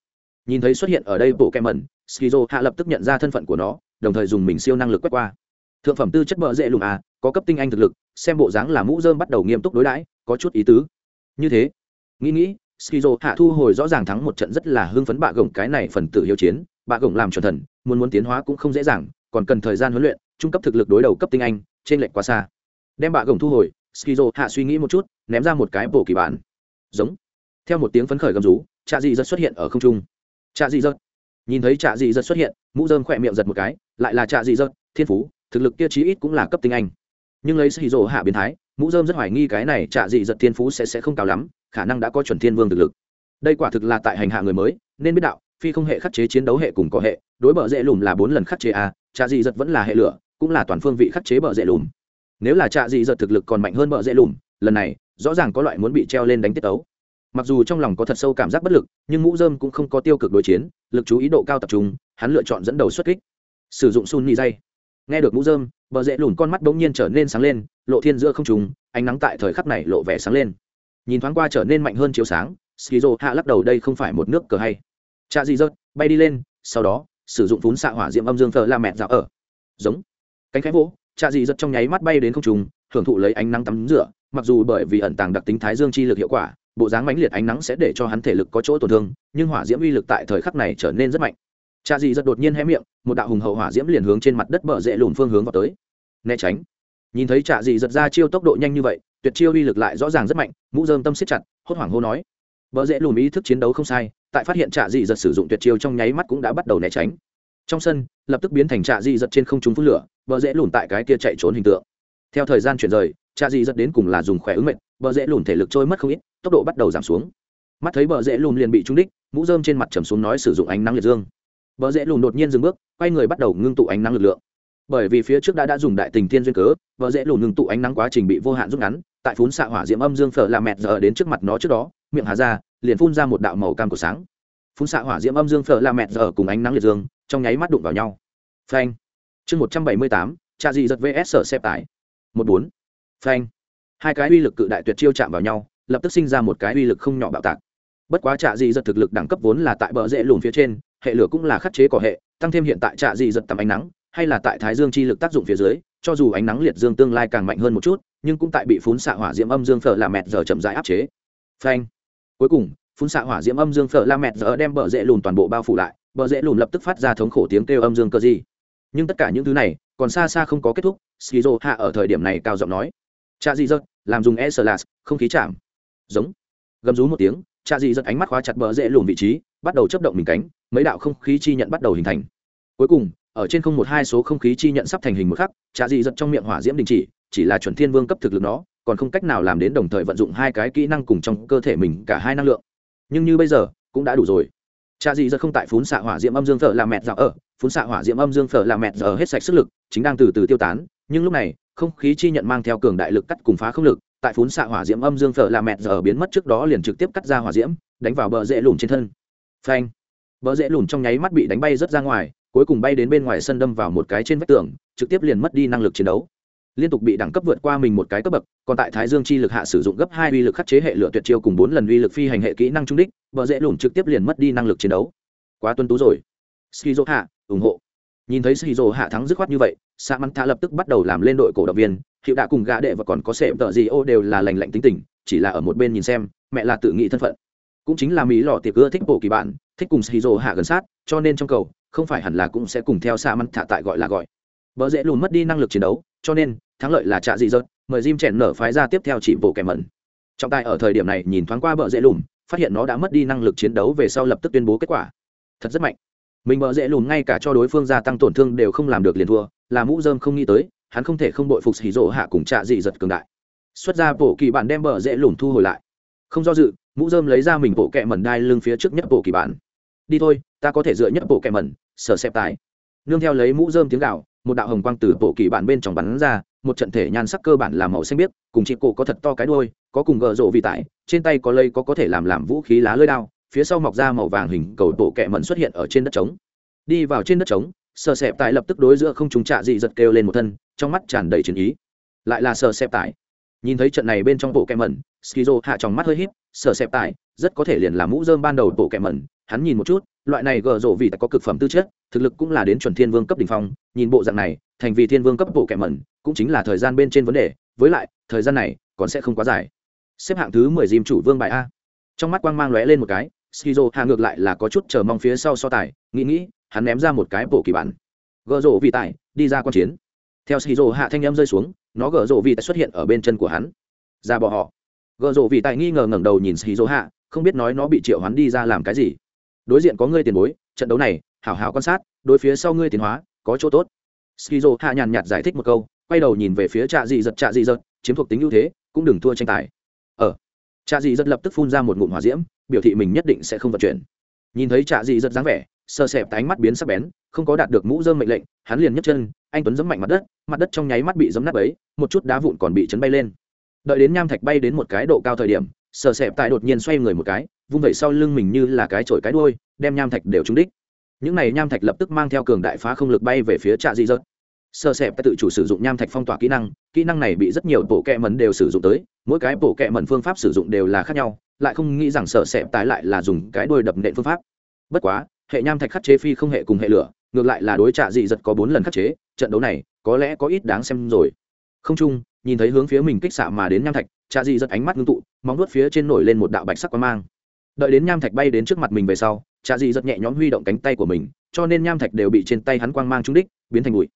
Nhìn thấy xuất hiện ở đây bộ kẹ mẩn, skizo hạ lập tức nhận ra thân phận của nó, đồng thời dùng mình siêu năng lực quét qua thượng phẩm tư chất bợ dễ lùng à có cấp tinh anh thực lực, xem bộ dáng là mũ dơm bắt đầu nghiêm túc đối đãi, có chút ý tứ. Như thế, nghĩ nghĩ, skizo hạ thu hồi rõ ràng thắng một trận rất là hưng phấn bạ gồng cái này phần tử hiếu chiến, bạ gồng làm chuẩn thần, muốn muốn tiến hóa cũng không dễ dàng, còn cần thời gian huấn luyện, trung cấp thực lực đối đầu cấp tinh anh, trên lệnh quá xa. Đem bạ gồng thu hồi, skizo hạ suy nghĩ một chút, ném ra một cái bổ kỳ bản. Giống. Theo một tiếng phấn khởi gầm rú, trạ dị giật xuất hiện ở không trung. Trạ dị giật nhìn thấy trạ dị giật xuất hiện, mũ dơm khỏe miệng giật một cái, lại là trạ dị giật thiên phú thực lực kia chí ít cũng là cấp tinh anh. Nhưng lấy skizo hạ biến thái, mũ dơm rất hoài nghi cái này trạ dị giật thiên phú sẽ sẽ không cao lắm, khả năng đã có chuẩn thiên vương thực lực. Đây quả thực là tại hành hạ người mới, nên biết đạo, phi không hệ khắc chế chiến đấu hệ cùng có hệ, đối bờ dễ lùm là bốn lần khắc chế a trạ dị giật vẫn là hệ lửa, cũng là toàn phương vị khắc chế bờ dễ lùm. Nếu là trạ dị giật thực lực còn mạnh hơn bờ dễ lùm, lần này, rõ ràng có loại muốn bị treo lên đánh tiết tấu. Mặc dù trong lòng có thật sâu cảm giác bất lực, nhưng mũ dơm cũng không có tiêu cực đối chiến, lực chú ý độ cao tập trung, hắn lựa chọn dẫn đầu xuất kích. Sử dụng sun ni dây nghe được mũ dơm bờ dễ lùn con mắt bỗng nhiên trở nên sáng lên, lộ thiên giữa không trùng ánh nắng tại thời khắc này lộ vẻ sáng lên. Nhìn thoáng qua trở nên mạnh hơn chiếu sáng, skizo hạ lắc đầu, đây không phải một nước cờ hay. Cha gì rớt, bay đi lên, sau đó, sử dụng phún xạ hỏa diệm âm dương thờ la mẹt dạo ở. Giống. Cánh khẽ vỗ cha gì rớt trong nháy mắt bay đến không trùng hưởng thụ lấy ánh nắng tắm rửa, mặc dù bởi vì ẩn tàng đặc tính thái dương chi lực hiệu quả, bộ dáng mãnh liệt ánh nắng sẽ để cho hắn thể lực có chỗ tổn thương, nhưng hỏa diễm uy lực tại thời khắc này trở nên rất mạnh cha gì giật đột nhiên hé miệng, một đạo hùng hậu hỏa diễm liền hướng trên mặt đất bờ rễ lùn phương hướng vào tới. Né tránh. Nhìn thấy cha gì giật ra chiêu tốc độ nhanh như vậy, tuyệt chiêu uy lực lại rõ ràng rất mạnh, mũ dơm tâm siết chặt, hốt hoảng hô nói. Bờ dễ lùn ý thức chiến đấu không sai, tại phát hiện cha dị giật sử dụng tuyệt chiêu trong nháy mắt cũng đã bắt đầu né tránh. Trong sân, lập tức biến thành trạ dị giật trên không trung phút lửa, bờ dễ lùn tại cái kia chạy trốn hình tượng. Theo thời gian chuyển rời, trạ dị giật đến cùng là dùng khỏe ứng mệnh, bờ dễ lùn thể lực trôi mất không ít, tốc độ bắt đầu giảm xuống. Mắt thấy bờ dễ lùn liền bị trúng đích, mũ dơm trên mặt trầm xuống nói sử dụng ánh nắng liệt dương. Bờ dễ lùn đột nhiên dừng bước, quay người bắt đầu ngưng tụ ánh nắng lực lượng. Bởi vì phía trước đã đã dùng đại tình thiên duyên cớ, bờ dễ lùn ngưng tụ ánh nắng quá trình bị vô hạn rút ngắn, tại phun xạ hỏa diễm âm dương phở là mệt giờ đến trước mặt nó trước đó, miệng hà ra, liền phun ra một đạo màu cam của sáng. Phun xạ hỏa diễm âm dương phở là mệt giờ cùng ánh nắng liệt dương, trong nháy mắt đụng vào nhau. Phanh. Chương một trăm bảy mươi tám dị giật vs sở xếp tải. Một bốn. Phanh. Hai cái uy lực cự đại tuyệt chiêu chạm vào nhau, lập tức sinh ra một cái uy lực không nhỏ bạo tạc. Bất quá trạ dị giật thực lực đẳng cấp vốn là tại bờ rễ lùn phía trên hệ lửa cũng là khắc chế cỏ hệ, tăng thêm hiện tại trạ dị giật tầm ánh nắng, hay là tại thái dương chi lực tác dụng phía dưới, cho dù ánh nắng liệt dương tương lai càng mạnh hơn một chút, nhưng cũng tại bị phun xạ hỏa diễm âm dương phở là mẹt giờ chậm rãi áp chế. Phanh. Cuối cùng phun xạ hỏa diễm âm dương phở la mẹt giờ đem bờ rễ lùn toàn bộ bao phủ lại, bờ rễ lùn lập tức phát ra thống khổ tiếng kêu âm dương cơ gì nhưng tất cả những thứ này, còn xa xa không có kết thúc, skizo hạ ở thời điểm này cao giọng nói. Cha dị dơ làm dùng e sờ không khí chạm. Giống. Gầm rú một tiếng cha dị giật ánh mắt khóa chặt bờ rễ lùn vị trí, bắt đầu chấp động mình cánh, mấy đạo không khí chi nhận bắt đầu hình thành. Cuối cùng, ở trên không một hai số không khí chi nhận sắp thành hình một khắc cha dị giật trong miệng hỏa diễm đình chỉ chỉ là chuẩn thiên vương cấp thực lực nó, còn không cách nào làm đến đồng thời vận dụng hai cái kỹ năng cùng trong cơ thể mình cả hai năng lượng. Nhưng như bây giờ, cũng đã đủ rồi. Cha dị giật không tại phún xạ hỏa diễm âm dương phở là mẹt dạo ở, phún xạ hỏa diễm âm dương phở là mẹt giờ hết sạch sức lực, chính đang từ từ tiêu tán, nhưng lúc này, không khí chi nhận mang theo cường đại lực cắt cùng phá không lực tại phún xạ hỏa diễm âm dương phở là mẹt giờ biến mất trước đó liền trực tiếp cắt ra hỏa diễm, đánh vào bờ rễ lùn trên thân. Phanh. Bờ rễ lùn trong nháy mắt bị đánh bay rớt ra ngoài, cuối cùng bay đến bên ngoài sân đâm vào một cái trên vách tường, trực tiếp liền mất đi năng lực chiến đấu. Liên tục bị đẳng cấp vượt qua mình một cái cấp bậc, còn tại thái dương chi lực hạ sử dụng gấp hai uy lực khắc chế hệ lửa tuyệt chiêu cùng bốn lần uy lực phi hành hệ kỹ năng trung đích, bờ rễ lùn trực tiếp liền mất đi năng lực chiến đấu. Quá tuân tú rồi. Skizo hạ ủng hộ. Nhìn thấy skizo hạ thắng dứt khoát như vậy sa mắn thạ lập tức bắt đầu làm lên đội cổ động viên hiệu đã cùng gã đệ và còn có sệm tợ gì ô đều là lành lạnh tính tình chỉ là ở một bên nhìn xem mẹ là tự nghĩ thân phận cũng chính là mỹ lò tiệc ưa thích bộ kỳ bạn thích cùng shizu hạ gần sát cho nên trong cầu không phải hẳn là cũng sẽ cùng theo sa mắn thạ tại gọi là gọi Bờ dễ lùn mất đi năng lực chiến đấu, cho nên thắng lợi là trả gì dợt mời Jim chèn nở phái ra tiếp theo chỉ bộ kẻ mẩn. Trọng tài ở thời điểm này nhìn thoáng qua bờ dễ lùn, phát hiện nó đã mất đi năng lực chiến đấu về sau lập tức tuyên bố kết quả. Thật rất mạnh. Mình bờ dễ lùn ngay cả cho đối phương gia tăng tổn thương đều không làm được liền thua, là mũ dơm không nghĩ tới, hắn không thể không bội phục hỉ rỗ hạ cùng trả gì giật cường đại. Xuất ra bộ kỳ bản đem bờ dễ lùn thu hồi lại. Không do dự, mũ dơm lấy ra mình bộ kẹ mẩn đai lưng phía trước nhất bộ kỳ bản. Đi thôi, ta có thể dựa nhất bộ kẹ mẩn, sở xẹp tài. Nương theo lấy mũ dơm tiếng gạo, một đạo hồng quang từ bộ kỳ bản bên trong bắn ra một trận thể nhan sắc cơ bản là màu xanh biếc cùng chị cổ có thật to cái đuôi có cùng gờ rộ vị tại trên tay có lây có có thể làm làm vũ khí lá lơi đao phía sau mọc ra màu vàng hình cầu tổ kẹ mẩn xuất hiện ở trên đất trống. Đi vào trên đất trống sờ xẹp tại lập tức đối giữa không trùng trạ dị giật kêu lên một thân, trong mắt tràn đầy chiến ý. Lại là sờ xẹp tại nhìn thấy trận này bên trong bộ kẹ mẩn, skizo hạ trong mắt hơi híp sờ xẹp tại rất có thể liền là mũ dơm ban đầu bộ kẹ mẩn, hắn nhìn một chút, loại này gờ rộ vì có cực phẩm tư chất, thực lực cũng là đến chuẩn thiên vương cấp đ ỉ n h phong, nhìn bộ dạng này, thành vì thiên vương cấp bộ kẹ mẩn, cũng chính là thời gian bên trên vấn đề, với lại, thời gian này còn sẽ không quá dài. Xếp hạng thứ mười diêm chủ vương bài a. Trong mắt quang mang lóe lên một cái skizo hạ ngược lại là có chút chờ mong phía sau so tài, nghĩ nghĩ, hắn ném ra một cái bộ kỳ bản. Gờ rổ vì tài đi ra q chiến. Theo skizo hạ thanh em rơi xuống, nó gờ rổ vì tài xuất hiện ở bên chân của hắn. Ra bỏ họ. Gờ rộ vì tài nghi ngờ ngẩng đầu nhìn skizo hạ, không biết nói nó bị triệu hắn đi ra làm cái gì. Đối diện có ngươi tiền bối, trận đấu này, hảo hảo quan sát, đối phía sau ngươi tiến hóa, có chỗ tốt. Skizo hạ nhàn nhạt giải thích một câu, quay đầu nhìn về phía trạ dị giật, trạ dị giật, chiếm thuộc tính ưu thế, cũng đừng thua tranh tài. Ở ờ trạ dị giật lập tức phun ra một ngụm hỏa diễm, biểu thị mình nhất định sẽ không vận chuyển. Nhìn thấy trạ dị giật dáng vẻ sơ sẹp ánh mắt biến sắc bén, không có đạt được mũ dơm mệnh lệnh, hắn liền nhấc chân, anh tuấn giấm mạnh mặt đất mặt đất trong nháy mắt bị giấm nát ấy một chút đá vụn còn bị chấn bay lên. Đợi đến nham thạch bay đến một cái độ cao thời điểm, sờ sẹp tại đột nhiên xoay người một cái, vung vẩy sau lưng mình như là cái chổi cái đuôi, đem nham thạch đều trúng đích. Những này nham thạch lập tức mang theo cường đại phá không lực bay về phía trạ dị dợt sơ sẹp tự chủ sử dụng nham thạch phong tỏa kỹ năng kỹ năng này bị rất nhiều bộ kẹ mẩn đều sử dụng tới, mỗi cái bộ kẹ mẩn phương pháp sử dụng đều là khác nhau, lại không nghĩ rằng sợ sẹp tái lại là dùng cái đuôi đập nện phương pháp. Bất quá, hệ nham thạch khắc chế phi không hệ cùng hệ lửa, ngược lại là đối trạ dị giật có bốn lần khắc chế, trận đấu này có lẽ có ít đáng xem rồi. Không chung, nhìn thấy hướng phía mình kích xạ mà đến nham thạch, trạ dị giật ánh mắt ngưng tụ, móng nuốt phía trên nổi lên một đạo bạch sắc quang mang. Đợi đến nham thạch bay đến trước mặt mình về sau trà dị giật nhẹ nhõm huy động cánh tay của mình, cho nên nham thạch đều bị trên tay hắn quang mang trúng đích, biến thành bụi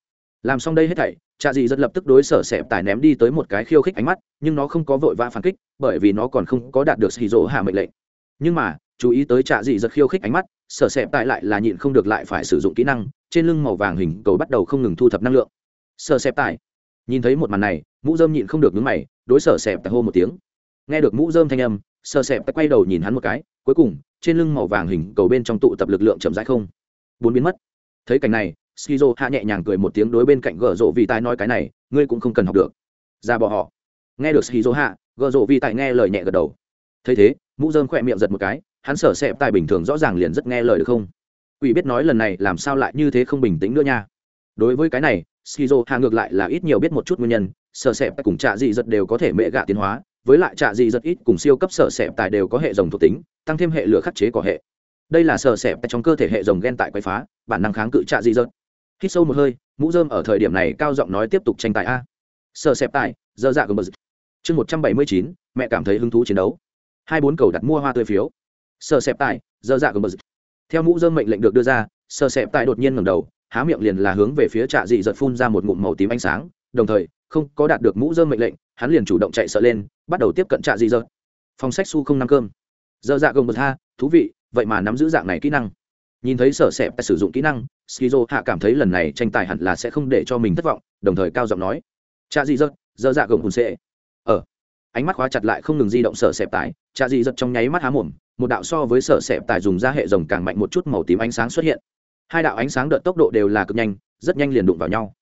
làm xong đây hết thảy trà dị rất lập tức đối sở xẹp tài ném đi tới một cái khiêu khích ánh mắt, nhưng nó không có vội vã phản kích, bởi vì nó còn không có đạt được xì rỗ hạ mệnh lệnh. Nhưng mà, chú ý tới trà dị rất khiêu khích ánh mắt, sở xẹp tài lại là nhịn không được lại phải sử dụng kỹ năng, trên lưng màu vàng hình cầu bắt đầu không ngừng thu thập năng lượng. Sở xẹp tài nhìn thấy một màn này, mũ dơm nhịn không được nhướng mày, đối sở xẹp tài hô một tiếng. Nghe được mũ dơm thanh âm sờ sẹp quay đầu nhìn hắn một cái, cuối cùng, trên lưng màu vàng hình cầu bên trong tụ tập lực lượng chậm rãi không. Bốn biến mất. Thấy cảnh này skizo hạ nhẹ nhàng cười một tiếng đối bên cạnh gờ rộ vì tài nói cái này, ngươi cũng không cần học được. Ra bỏ họ. Nghe được skizo hạ, gờ rộ vì tài nghe lời nhẹ gật đầu. Thấy thế, mũ dơm khỏe miệng giật một cái, hắn sở sẹp tài bình thường rõ ràng liền rất nghe lời được không? Quỷ biết nói lần này làm sao lại như thế không bình tĩnh nữa nha. Đối với cái này, skizo hạ ngược lại là ít nhiều biết một chút nguyên nhân sở sẹp cùng trạ dị giật đều có thể mẹ gạ tiến hóa, với lại trạ dị giật ít cùng siêu cấp sở sẹp tài đều có hệ dòng thuộc tính, tăng thêm hệ lửa khắc chế có hệ. Đây là sở sẹp trong cơ thể hệ dòng gen tại quay phá, bản năng kháng cự trạ dị giật hít sâu một hơi, mũ dơm ở thời điểm này cao giọng nói tiếp tục tranh tài a. Sợ sẹp tài dơ dạ gồm bờ chương một trăm bảy mươi chín, mẹ cảm thấy hứng thú chiến đấu. Hai bốn cầu đặt mua hoa tươi phiếu. Sợ sẹp tài dơ dạ gồm bờ theo mũ dơm mệnh lệnh được đưa ra sợ sẹp tài đột nhiên ngẩng đầu, há miệng liền là hướng về phía trạ dị giật phun ra một ngụm màu tím ánh sáng, đồng thời, không có đạt được mũ dơm mệnh lệnh, hắn liền chủ động chạy sợ lên, bắt đầu tiếp cận trạ dị giật. Phòng sách su không năm cơm. Dơ dạ gồng bật ha, thú vị, vậy mà nắm giữ dạng này kỹ năng nhìn thấy sở sẹp sử dụng kỹ năng, skizo hạ cảm thấy lần này tranh tài hẳn là sẽ không để cho mình thất vọng, đồng thời cao giọng nói. Cha dị dật dơ dạ gồng hùn xệ ở ờ. ánh mắt khóa chặt lại không ngừng di động sở sẹp tải. Cha dị dật trong nháy mắt há mồm, một đạo so với sở sẹp tải dùng ra hệ rồng càng mạnh một chút màu tím ánh sáng xuất hiện. Hai đạo ánh sáng đợt tốc độ đều là cực nhanh, rất nhanh liền đụng vào nhau.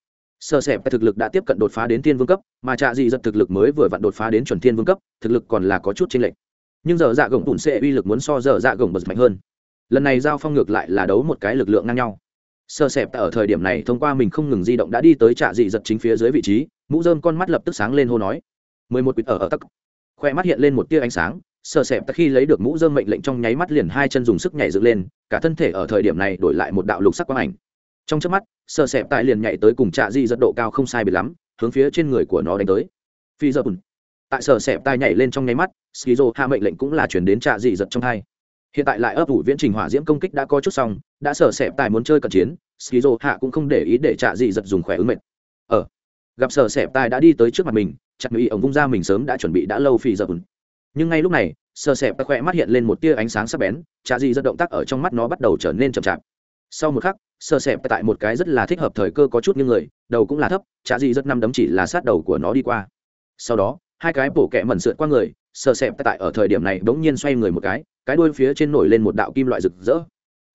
Sở sẹp thực lực đã tiếp cận đột phá đến thiên vương cấp, mà cha dị dật thực lực mới vừa vặn đột phá đến chuẩn thiên vương cấp, thực lực còn là có chút chênh lệch. Nhưng giờ dạ gồng hùn sẽ uy lực muốn so giờ dạ gồng bật mạnh hơn lần này giao phong ngược lại là đấu một cái lực lượng ngang nhau. Sơ sẹp ở thời điểm này thông qua mình không ngừng di động đã đi tới trạ dị giật chính phía dưới vị trí, mũ dơm con mắt lập tức sáng lên hô nói. Mười một quýt ở ở tắc. Khoe mắt hiện lên một tia ánh sáng, sơ sẹp khi lấy được mũ dơm mệnh lệnh trong nháy mắt liền hai chân dùng sức nhảy dựng lên, cả thân thể ở thời điểm này đổi lại một đạo lục sắc quang ảnh. Trong trước mắt, sơ sẹp tại liền nhảy tới cùng trạ dị giật độ cao không sai bị lắm, hướng phía trên người của nó đánh tới. Phi giờ bùn. Tại sơ sẹp tai nhảy lên trong nháy mắt, skizo hạ mệnh lệnh cũng là chuyển đến trạ dị giật trong hai hiện tại lại ấp ủ viễn trình hỏa diễm công kích đã có chút xong đã sợ sẹp tài muốn chơi cận chiến skizo hạ cũng không để ý để trả gì giật dùng khỏe ứng mệt. ở ờ, gặp sợ sẹp tài đã đi tới trước mặt mình chặt mỹ ổng vung ra mình sớm đã chuẩn bị đã lâu phi giật nhưng ngay lúc này sơ sẹp tài khỏe mắt hiện lên một tia ánh sáng sắc bén trả dị giật động tác ở trong mắt nó bắt đầu trở nên chậm chạp. Sau một khắc sơ sẹp tại một cái rất là thích hợp thời cơ có chút như người đầu cũng là thấp trả dị rất năm đấm chỉ là sát đầu của nó đi qua. Sau đó hai cái bổ kẹ mẩn sượt qua người sơ sẹp tại ở thời điểm này bỗng nhiên xoay người một cái cái đuôi phía trên nổi lên một đạo kim loại rực rỡ.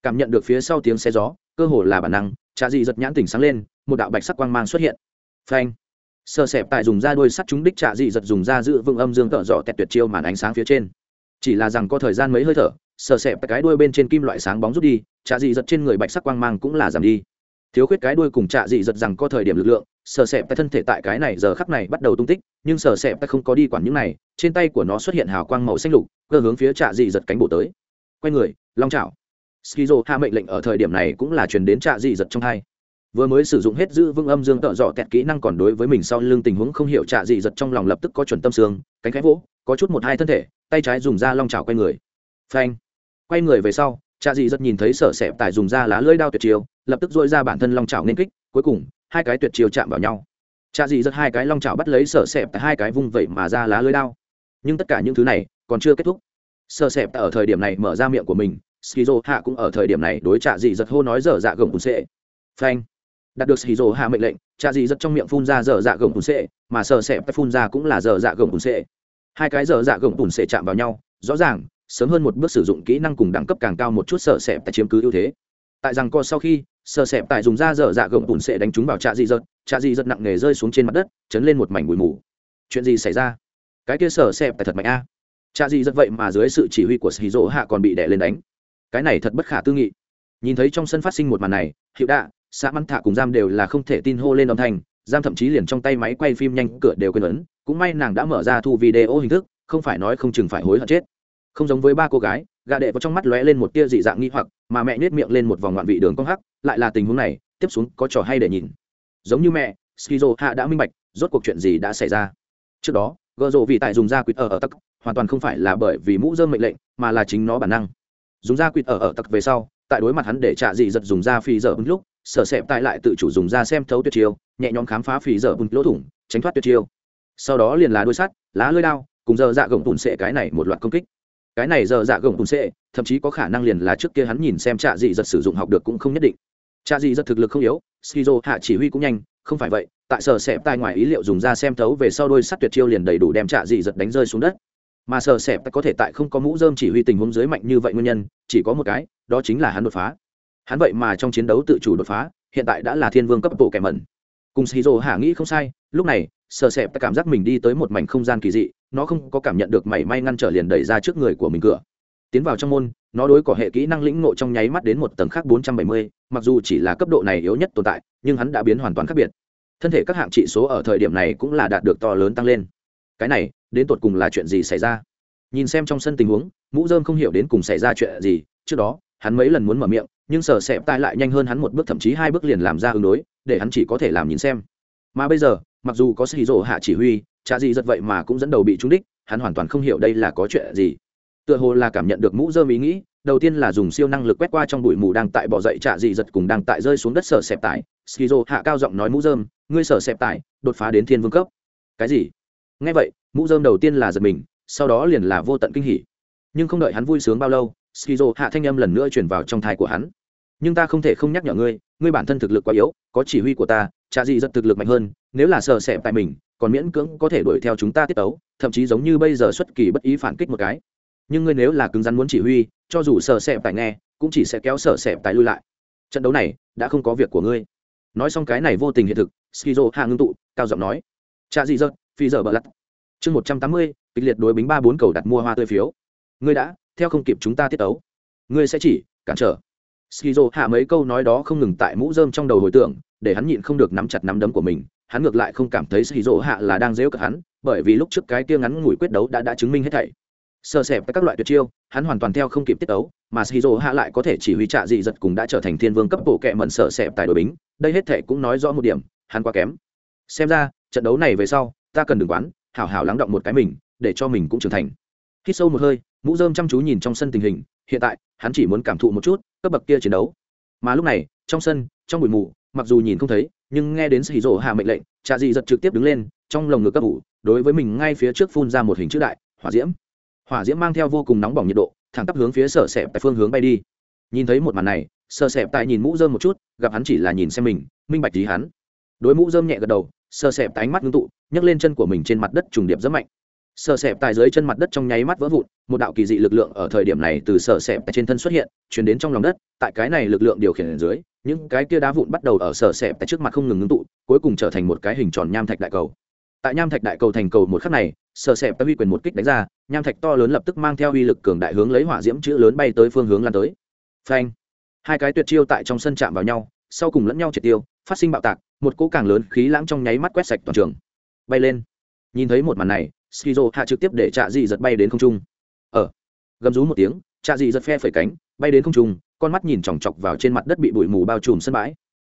Cảm nhận được phía sau tiếng xe gió, cơ hồ là bản năng trà dị giật nhãn tỉnh sáng lên, một đạo bạch sắc quang mang xuất hiện. Phanh! Sơ sẹp tại dùng da đuôi sắt chúng đích trà dị giật dùng da giữ vững âm dương tợ dọ tẹt tuyệt chiêu màn ánh sáng phía trên. Chỉ là rằng có thời gian mấy hơi thở, sơ sẹp cái đuôi bên trên kim loại sáng bóng rút đi trà dị giật trên người bạch sắc quang mang cũng là giảm đi. Thiếu khuyết cái đuôi cùng trạ dị giật rằng có thời điểm lực lượng sờ sẹp tay thân thể tại cái này giờ khắc này bắt đầu tung tích, nhưng sờ sẹp tay không có đi quản những này, trên tay của nó xuất hiện hào quang màu xanh lục, cơ hướng phía trạ dị giật cánh bộ tới. Quay người, long chảo skizo, hạ mệnh lệnh ở thời điểm này cũng là truyền đến trạ dị giật trong hai. Vừa mới sử dụng hết giữ vững âm dương tợ dọ tẹt kỹ năng còn đối với mình sau lưng tình huống không hiểu, trạ Dị giật trong lòng lập tức có chuẩn tâm xương, cánh khẽ vỗ, có chút một hai thân thể, tay trái dùng da long trào quay người. Phanh. Quay người về sau, trạ dị giật nhìn thấy sở sẹp tài dùng da lá lưỡi đao tuyệt chiêu, lập tức dội ra bản thân long trào nên kích, cuối cùng hai cái tuyệt chiêu chạm vào nhau. Cha dị giật hai cái long chảo bắt lấy sở sẹp tại hai cái vung vẩy mà ra lá lưỡi đao. Nhưng tất cả những thứ này còn chưa kết thúc. Sở sẹp ở thời điểm này mở ra miệng của mình, skizo hạ cũng ở thời điểm này đối cha dị giật hô nói dở dạ gồng cùng sệ phanh. Đạt được xì hạ mệnh lệnh cha dị giật trong miệng phun ra dở dạ gồng tùn sệ mà sờ xẹp phun ra cũng là dở dạ gồng tùn sệ hai cái dở dạ gồng tùn sệ chạm vào nhau, rõ ràng, sớm hơn một bước sử dụng kỹ năng cùng đẳng cấp càng cao một chút sợ xẹp tại chiếm cứ ưu thế. Tại rằng co sau khi sợ xẹp tại dùng da dở dạ gồng bùn sệ đánh trúng vào trạ dị dợt trạ dị dợt nặng nề rơi xuống trên mặt đất, chấn lên một mảnh bụi mù. Chuyện gì xảy ra? Cái kia sợ xẹp tại thật mạnh a. Trạ dị dợt vậy mà dưới sự chỉ huy của sĩ dỗ hạ còn bị đè lên đánh. Cái này thật bất khả tư nghị. Nhìn thấy trong sân phát sinh một màn này, hiệu đạ xã mắn thạ cùng giam đều là không thể tin hô lên âm thanh, giam thậm chí liền trong tay máy quay phim nhanh, cửa đều quên ấn, cũng may nàng đã mở ra thu video hình thức, không phải nói không chừng phải hối hận chết. Không giống với ba cô gái gà đệ có trong mắt lóe lên một tia dị dạng nghi hoặc, mà mẹ nhét miệng lên một vòng ngoạn vị đường cong hắc lại là tình huống này, tiếp xuống có trò hay để nhìn. Giống như mẹ, skizo hạ đã minh bạch, rốt cuộc chuyện gì đã xảy ra. Trước đó gợ rộ vì tại dùng da quýt ở ở tắc, hoàn toàn không phải là bởi vì mũ dơm mệnh lệnh, mà là chính nó bản năng. Dùng da quýt ở ở tắc về sau, tại đối mặt hắn để trả dị giật dùng da phi dở lúc, sở sẹp tại lại tự chủ dùng da xem thấu tuyệt chiêu, nhẹ nhõm khám phá phì dở lỗ thủng, tránh thoát tuyệt chiêu. Sau đó liền là đôi sắt, lá lưỡi đao, cùng giờ dạ gồng tùn sệ cái này một loạt công kích. Cái này giờ dạ gồng tùn sệ, thậm chí có khả năng liền là trước kia hắn nhìn xem trạ dị giật sử dụng học được cũng không nhất định cha dị giật thực lực không yếu, skizo hạ chỉ huy cũng nhanh, không phải vậy, tại sở sẹp tai ngoài ý liệu dùng ra xem thấu về sau đôi sắt tuyệt chiêu liền đầy đủ đem trạ dị giật đánh rơi xuống đất. Mà sở sẹp có thể tại không có mũ dơm chỉ huy tình huống dưới mạnh như vậy nguyên nhân, chỉ có một cái, đó chính là hắn đột phá. Hắn vậy mà trong chiến đấu tự chủ đột phá, hiện tại đã là thiên vương cấp bộ kẻ mẩn. Cùng xì hạ nghĩ không sai, lúc này, sở sẹp cảm giác mình đi tới một mảnh không gian kỳ dị, nó không có cảm nhận được mảy may ngăn trở liền đẩy ra trước người của mình cửa tiến vào trong môn, nó đối cỏ hệ kỹ năng lĩnh ngộ trong nháy mắt đến một tầng khác bốn trăm bảy mươi, mặc dù chỉ là cấp độ này yếu nhất tồn tại, nhưng hắn đã biến hoàn toàn khác biệt. Thân thể các hạng trị số ở thời điểm này cũng là đạt được to lớn tăng lên. Cái này, đến tột cùng là chuyện gì xảy ra? Nhìn xem trong sân tình huống, mũ dơm không hiểu đến cùng xảy ra chuyện gì, trước đó, hắn mấy lần muốn mở miệng, nhưng sở sẹp tai lại nhanh hơn hắn một bước, thậm chí hai bước liền làm ra ứng đối, để hắn chỉ có thể làm nhìn xem. Mà bây giờ, mặc dù có xì rộ hạ chỉ huy trả gì giật vậy mà cũng dẫn đầu bị trúng đích, hắn hoàn toàn không hiểu đây là có chuyện gì tựa hồ là cảm nhận được mũ dơ ý nghĩ, đầu tiên là dùng siêu năng lực quét qua trong bụi mù đang tại bỏ dậy trạ dị giật cùng đang tại rơi xuống đất sở xẹp tải. Skizo hạ cao giọng nói mũ dơm ngươi sở xẹp tải, đột phá đến thiên vương cấp. Cái gì? Nghe vậy, mũ dơm đầu tiên là giật mình, sau đó liền là vô tận kinh hỉ. Nhưng không đợi hắn vui sướng bao lâu, skizo hạ thanh âm lần nữa chuyển vào trong thai của hắn. Nhưng ta không thể không nhắc nhở ngươi ngươi bản thân thực lực quá yếu, có chỉ huy của ta, trạ dị giật thực lực mạnh hơn, nếu là sở xẹp tại mình, còn miễn cưỡng có thể đuổi theo chúng ta tiết tấu, thậm chí giống như bây giờ xuất kỳ bất ý phản kích một cái nhưng ngươi nếu là cứng rắn muốn chỉ huy, cho dù sở xẹp tài nghe, cũng chỉ sẽ kéo sở xẹp tài lui lại. Trận đấu này đã không có việc của ngươi. Nói xong cái này vô tình hiện thực, skizo hạ ngưng tụ, cao giọng nói. Cha dị dật phi giờ bờ lặt. Chương một trăm tám mươi, kịch liệt đối bính ba bốn cầu đặt mua hoa tươi phiếu. Ngươi đã, theo không kịp chúng ta tiết tấu. Ngươi sẽ chỉ, cản trở. Skizo hạ mấy câu nói đó không ngừng tại mũ rơm trong đầu hồi tưởng, để hắn nhịn không được nắm chặt nắm đấm của mình. Hắn ngược lại không cảm thấy skizo hạ là đang dễu cợt hắn, bởi vì lúc trước cái kia ngắn ngủi quyết đấu đã đã chứng minh hết thảy sơ sẹp các loại tuyệt chiêu, hắn hoàn toàn theo không kịp tiết ấu, mà shizu hạ lại có thể chỉ huy trạ dị giật cùng đã trở thành thiên vương cấp bộ kệ mẩn sợ sẹp tại đội bính, đây hết thể cũng nói rõ một điểm, hắn quá kém. Xem ra, trận đấu này về sau, ta cần đừng quán, hảo hảo lắng động một cái mình, để cho mình cũng trưởng thành. Hít sâu một hơi, mũ dơm chăm chú nhìn trong sân tình hình, hiện tại, hắn chỉ muốn cảm thụ một chút, cấp bậc kia chiến đấu. Mà lúc này, trong sân, trong bụi mù, mặc dù nhìn không thấy, nhưng nghe đến sĩ rổ hạ mệnh lệnh trà dị giật trực tiếp đứng lên, trong lồng ngực cấp ủ đối với mình ngay phía trước phun ra một hình chữ đại, hỏa diễm hỏa diễm mang theo vô cùng nóng bỏng nhiệt độ, thẳng tắp hướng phía sở sẹp tại phương hướng bay đi. Nhìn thấy một màn này, sở sẹp tại nhìn mũ dơm một chút, gặp hắn chỉ là nhìn xem mình, minh bạch tí hắn. Đối mũ dơm nhẹ gật đầu, sở sẹp tại ánh mắt ngưng tụ, nhấc lên chân của mình trên mặt đất trùng điệp rất mạnh. Sở sẹp tại dưới chân mặt đất trong nháy mắt vỡ vụn, một đạo kỳ dị lực lượng ở thời điểm này từ sở sẹp tại trên thân xuất hiện chuyển đến trong lòng đất. Tại cái này lực lượng điều khiển ở dưới, những cái kia đá vụn bắt đầu ở sở sẹp tại trước mặt không ngừng ngưng tụ, cuối cùng trở thành một cái hình tròn nham thạch đại cầu. Tại nham thạch đại cầu thành cầu một khắc này sợ sẹp ta huy quyền một kích đánh ra, nham thạch to lớn lập tức mang theo uy lực cường đại hướng lấy hỏa diễm chữ lớn bay tới phương hướng lan tới. Phanh! Hai cái tuyệt chiêu tại trong sân chạm vào nhau, sau cùng lẫn nhau triệt tiêu, phát sinh bạo tạc, một cỗ càng lớn khí lãng trong nháy mắt quét sạch toàn trường. Bay lên! Nhìn thấy một màn này, skizo hạ trực tiếp để trạ dị giật bay đến không trung. Ở gầm rú một tiếng, trạ dị giật phe phẩy cánh, bay đến không trung, con mắt nhìn chòng chọc vào trên mặt đất bị bụi mù bao trùm sân bãi.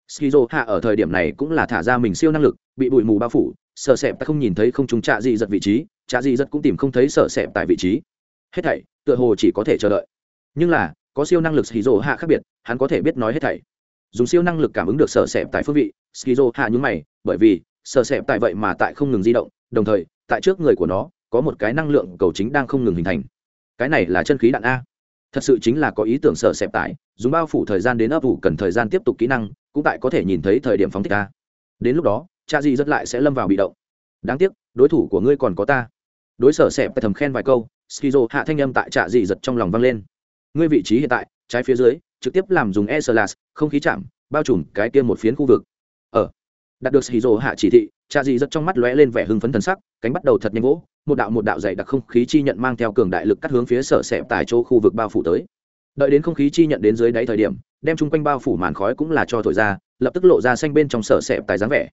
Skizo hạ ở thời điểm này cũng là thả ra mình siêu năng lực, bị bụi mù bao phủ sợ sẹp ta không nhìn thấy không chúng trạ dị giật vị trí, trạ dị giật cũng tìm không thấy sợ sẹp tại vị trí. Hết thảy, tựa hồ chỉ có thể chờ đợi. Nhưng là, có siêu năng lực skizo hạ khác biệt, hắn có thể biết nói hết thảy. Dùng siêu năng lực cảm ứng được sợ sẹp tại phương vị, skizo hạ nhúng mày, bởi vì sợ sẹp tại vậy mà tại không ngừng di động, đồng thời, tại trước người của nó, có một cái năng lượng cầu chính đang không ngừng hình thành. Cái này là chân khí đạn a. Thật sự chính là có ý tưởng sợ sẹp tải dùng bao phủ thời gian đến ấp ủ cần thời gian tiếp tục kỹ năng, cũng tại có thể nhìn thấy thời điểm phóng thích a. Đến lúc đó cha di rất lại sẽ lâm vào bị động. Đáng tiếc, đối thủ của ngươi còn có ta. Đối sở xẹp thầm khen vài câu, skizo hạ thanh âm tại trạ dị giật trong lòng vang lên. Ngươi vị trí hiện tại, trái phía dưới, trực tiếp làm dùng e slas không khí chạm, bao trùm cái kia một phiến khu vực. Ở đạt được skizo hạ chỉ thị trạ dị giật trong mắt lóe lên vẻ hưng phấn thần sắc, cánh bắt đầu thật nhanh vỗ, một đạo một đạo dày đặc không khí chi nhận mang theo cường đại lực cắt hướng phía sở xẹp tại chỗ khu vực bao phủ tới. Đợi đến không khí chi nhận đến dưới đáy thời điểm, đem chung quanh bao phủ màn khói cũng là cho thổi ra, lập tức lộ ra xanh bên trong sở xẹp tại dáng vẻ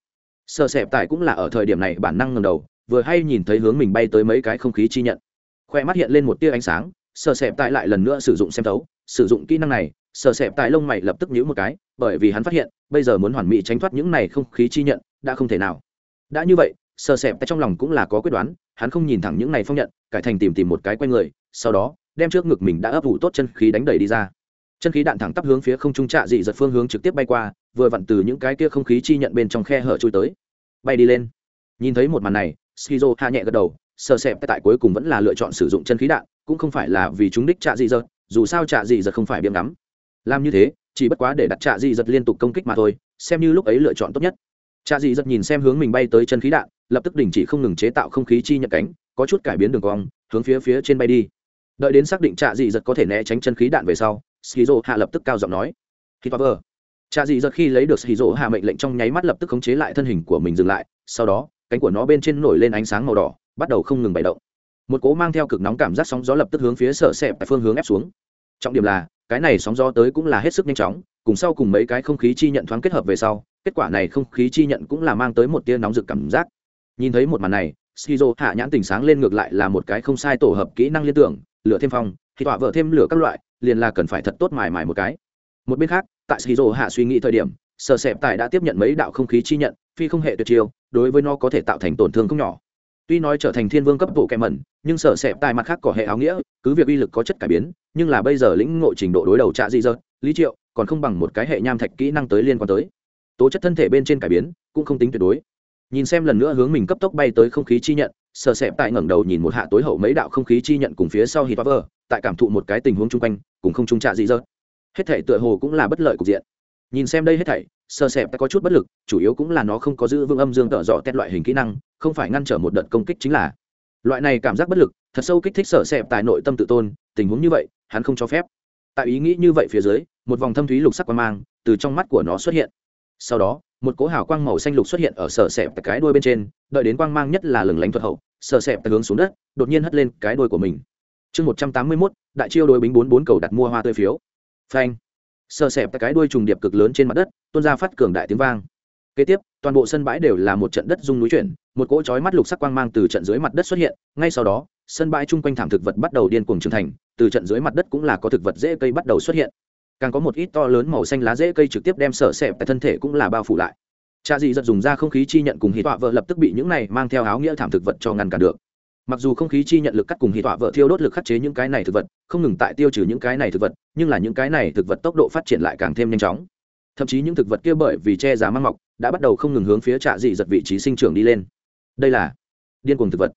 sợ sẹp tại cũng là ở thời điểm này bản năng ngầm đầu, vừa hay nhìn thấy hướng mình bay tới mấy cái không khí chi nhận. Khoe mắt hiện lên một tia ánh sáng sợ sẹp tại lại lần nữa sử dụng xem thấu. Sử dụng kỹ năng này sợ sẹp tại lông mày lập tức nhíu một cái, bởi vì hắn phát hiện, bây giờ muốn hoàn mỹ tránh thoát những này không khí chi nhận, đã không thể nào. Đã như vậy sợ sẹp tại trong lòng cũng là có quyết đoán, hắn không nhìn thẳng những này phong nhận, cải thành tìm tìm một cái quay người, sau đó, đem trước ngực mình đã ấp ủ tốt chân khí đánh đẩy đi ra chân khí đạn thẳng tắp hướng phía không trung trạ dị giật phương hướng trực tiếp bay qua, vừa vặn từ những cái kia không khí chi nhận bên trong khe hở chui tới. Bay đi lên. Nhìn thấy một màn này, skizo hạ nhẹ gật đầu sợ sẹp tại cuối cùng vẫn là lựa chọn sử dụng chân khí đạn, cũng không phải là vì chúng đích trạ dị giật, dù sao trạ dị giật không phải biếm ngắm. Làm như thế, chỉ bất quá để đặt trạ dị giật liên tục công kích mà thôi, xem như lúc ấy lựa chọn tốt nhất. Trạ dị giật nhìn xem hướng mình bay tới chân khí đạn, lập tức đình chỉ không ngừng chế tạo không khí chi nhận cánh, có chút cải biến đường cong, hướng phía phía trên bay đi. Đợi đến xác định trạ dị giật có thể né tránh chân khí đạn về sau skizo hạ lập tức cao giọng nói. Hít vào cha dị giật khi lấy được skizo hạ mệnh lệnh trong nháy mắt lập tức khống chế lại thân hình của mình dừng lại, sau đó, cánh của nó bên trên nổi lên ánh sáng màu đỏ, bắt đầu không ngừng bày động. Một cố mang theo cực nóng cảm giác sóng gió lập tức hướng phía sợ sẹp tại phương hướng ép xuống. Trọng điểm là, cái này sóng gió tới cũng là hết sức nhanh chóng, cùng sau cùng mấy cái không khí chi nhận thoáng kết hợp về sau, kết quả này không khí chi nhận cũng là mang tới một tia nóng rực cảm giác. Nhìn thấy một màn này skizo hạ nhãn tình sáng lên ngược lại là một cái không sai tổ hợp kỹ năng liên tưởng, lửa thêm phong thì tọa vợ thêm lửa các loại, liền là cần phải thật tốt mài mài một cái. Một bên khác, tại shizu hạ suy nghĩ thời điểm, sở sẹp tài đã tiếp nhận mấy đạo không khí chi nhận, phi không hệ tuyệt chiêu, đối với nó có thể tạo thành tổn thương không nhỏ. Tuy nói trở thành thiên vương cấp bộ kẹm mẩn, nhưng sở sẹp tài mặt khác có hệ áo nghĩa, cứ việc uy lực có chất cải biến, nhưng là bây giờ lĩnh ngộ trình độ đối đầu trạ di dợt, lý triệu, còn không bằng một cái hệ nham thạch kỹ năng tới liên quan tới. Tố chất thân thể bên trên cải biến, cũng không tính tuyệt đối. Nhìn xem lần nữa hướng mình cấp tốc bay tới không khí chi nhận sợ sẹp tại ngẩng đầu nhìn một hạ tối hậu mấy đạo không khí chi nhận cùng phía sau hít vơ tại cảm thụ một cái tình huống chung quanh, cùng không trung trạ dị dợt hết thể tựa hồ cũng là bất lợi cục diện. Nhìn xem đây hết thảy sơ sẹp có chút bất lực, chủ yếu cũng là nó không có giữ vững âm dương tợ dọ tét loại hình kỹ năng, không phải ngăn trở một đợt công kích chính là. Loại này cảm giác bất lực, thật sâu kích thích sợ sẹp tại nội tâm tự tôn, tình huống như vậy, hắn không cho phép. Tại ý nghĩ như vậy phía dưới, một vòng thâm thúy lục sắc quang mang từ trong mắt của nó xuất hiện. Sau đó, một cỗ hào quang màu xanh lục xuất hiện ở sở sẹp cái đuôi bên trên, đợi đến quang mang nhất là lừng lánh thuật hậu sở sẹp hướng xuống đất, đột nhiên hất lên cái đuôi của mình. Chương một trăm tám mươi mốt, đại chiêu đôi bính bốn bốn cầu đặt mua hoa tươi phiếu. Phanh. Sờ xẹp cái đuôi trùng điệp cực lớn trên mặt đất, tuôn ra phát cường đại tiếng vang. Kế tiếp, toàn bộ sân bãi đều là một trận đất rung núi chuyển, một cỗ chói mắt lục sắc quang mang từ trận dưới mặt đất xuất hiện, ngay sau đó, sân bãi chung quanh thảm thực vật bắt đầu điên cuồng trưởng thành, từ trận dưới mặt đất cũng là có thực vật dễ cây bắt đầu xuất hiện. Càng có một ít to lớn màu xanh lá dễ cây trực tiếp đem sở xẹp tại thân thể cũng là bao phủ lại cha dị giật dùng ra không khí chi nhận cùng hít tọa vợ lập tức bị những này mang theo áo nghĩa thảm thực vật cho ngăn cản được. Mặc dù không khí chi nhận lực cắt cùng hì tọa vợ thiêu đốt lực khắc chế những cái này thực vật, không ngừng tại tiêu trừ những cái này thực vật, nhưng là những cái này thực vật tốc độ phát triển lại càng thêm nhanh chóng. Thậm chí những thực vật kia bởi vì che giá mang mọc, đã bắt đầu không ngừng hướng phía trạ dị giật vị trí sinh trưởng đi lên. Đây là điên cuồng thực vật.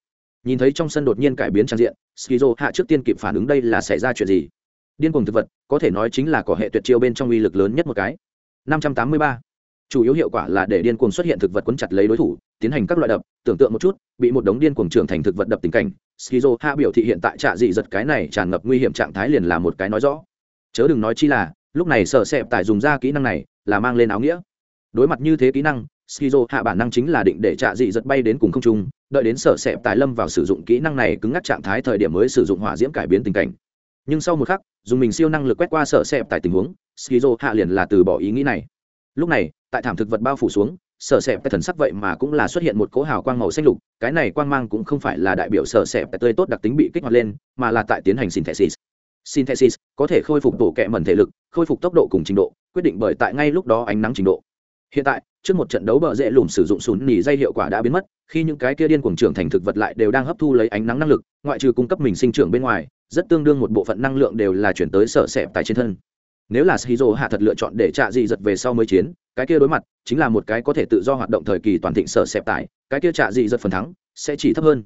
Nhìn thấy trong sân đột nhiên cải biến trang diện, skizo hạ trước tiên kịp phản ứng đây là xảy ra chuyện gì? Điên cuồng thực vật, có thể nói chính là có hệ tuyệt chiêu bên trong uy lực lớn nhất một cái. 583 chủ yếu hiệu quả là để điên cuồng xuất hiện thực vật quấn chặt lấy đối thủ, tiến hành các loại đập, tưởng tượng một chút, bị một đống điên cuồng trưởng thành thực vật đập tình cảnh, skizo hạ biểu thị hiện tại trạ dị giật cái này tràn ngập nguy hiểm trạng thái liền là một cái nói rõ. Chớ đừng nói chi là, lúc này sợ sẹp tại dùng ra kỹ năng này, là mang lên áo nghĩa. Đối mặt như thế kỹ năng, skizo hạ bản năng chính là định để trạ dị giật bay đến cùng không trung, đợi đến sợ sẹp tài lâm vào sử dụng kỹ năng này cứng ngắc trạng thái thời điểm mới sử dụng hỏa diễm cải biến tình cảnh. Nhưng sau một khắc, dùng mình siêu năng lực quét qua sợ sẹp tại tình huống, skizo hạ liền là từ bỏ ý nghĩ này lúc này, tại thảm thực vật bao phủ xuống, sở sẹp thần sắc vậy mà cũng là xuất hiện một cỗ hào quang màu xanh lục, cái này quang mang cũng không phải là đại biểu sở sẹp tươi tốt đặc tính bị kích hoạt lên, mà là tại tiến hành synthesis. Synthesis có thể khôi phục tổ kẹ mẩn thể lực, khôi phục tốc độ cùng trình độ, quyết định bởi tại ngay lúc đó ánh nắng trình độ. Hiện tại, trước một trận đấu bờ dễ lùm sử dụng sùn nỉ dây hiệu quả đã biến mất, khi những cái kia điên cuồng trưởng thành thực vật lại đều đang hấp thu lấy ánh nắng năng lực, ngoại trừ cung cấp mình sinh trưởng bên ngoài, rất tương đương một bộ phận năng lượng đều là chuyển tới sở sẹp tại trên thân nếu là shizu hạ thật lựa chọn để trạ dị giật về sau mới chiến, cái kia đối mặt chính là một cái có thể tự do hoạt động thời kỳ toàn thịnh sở xẹp tải, cái kia trạ dị giật phần thắng sẽ chỉ thấp hơn.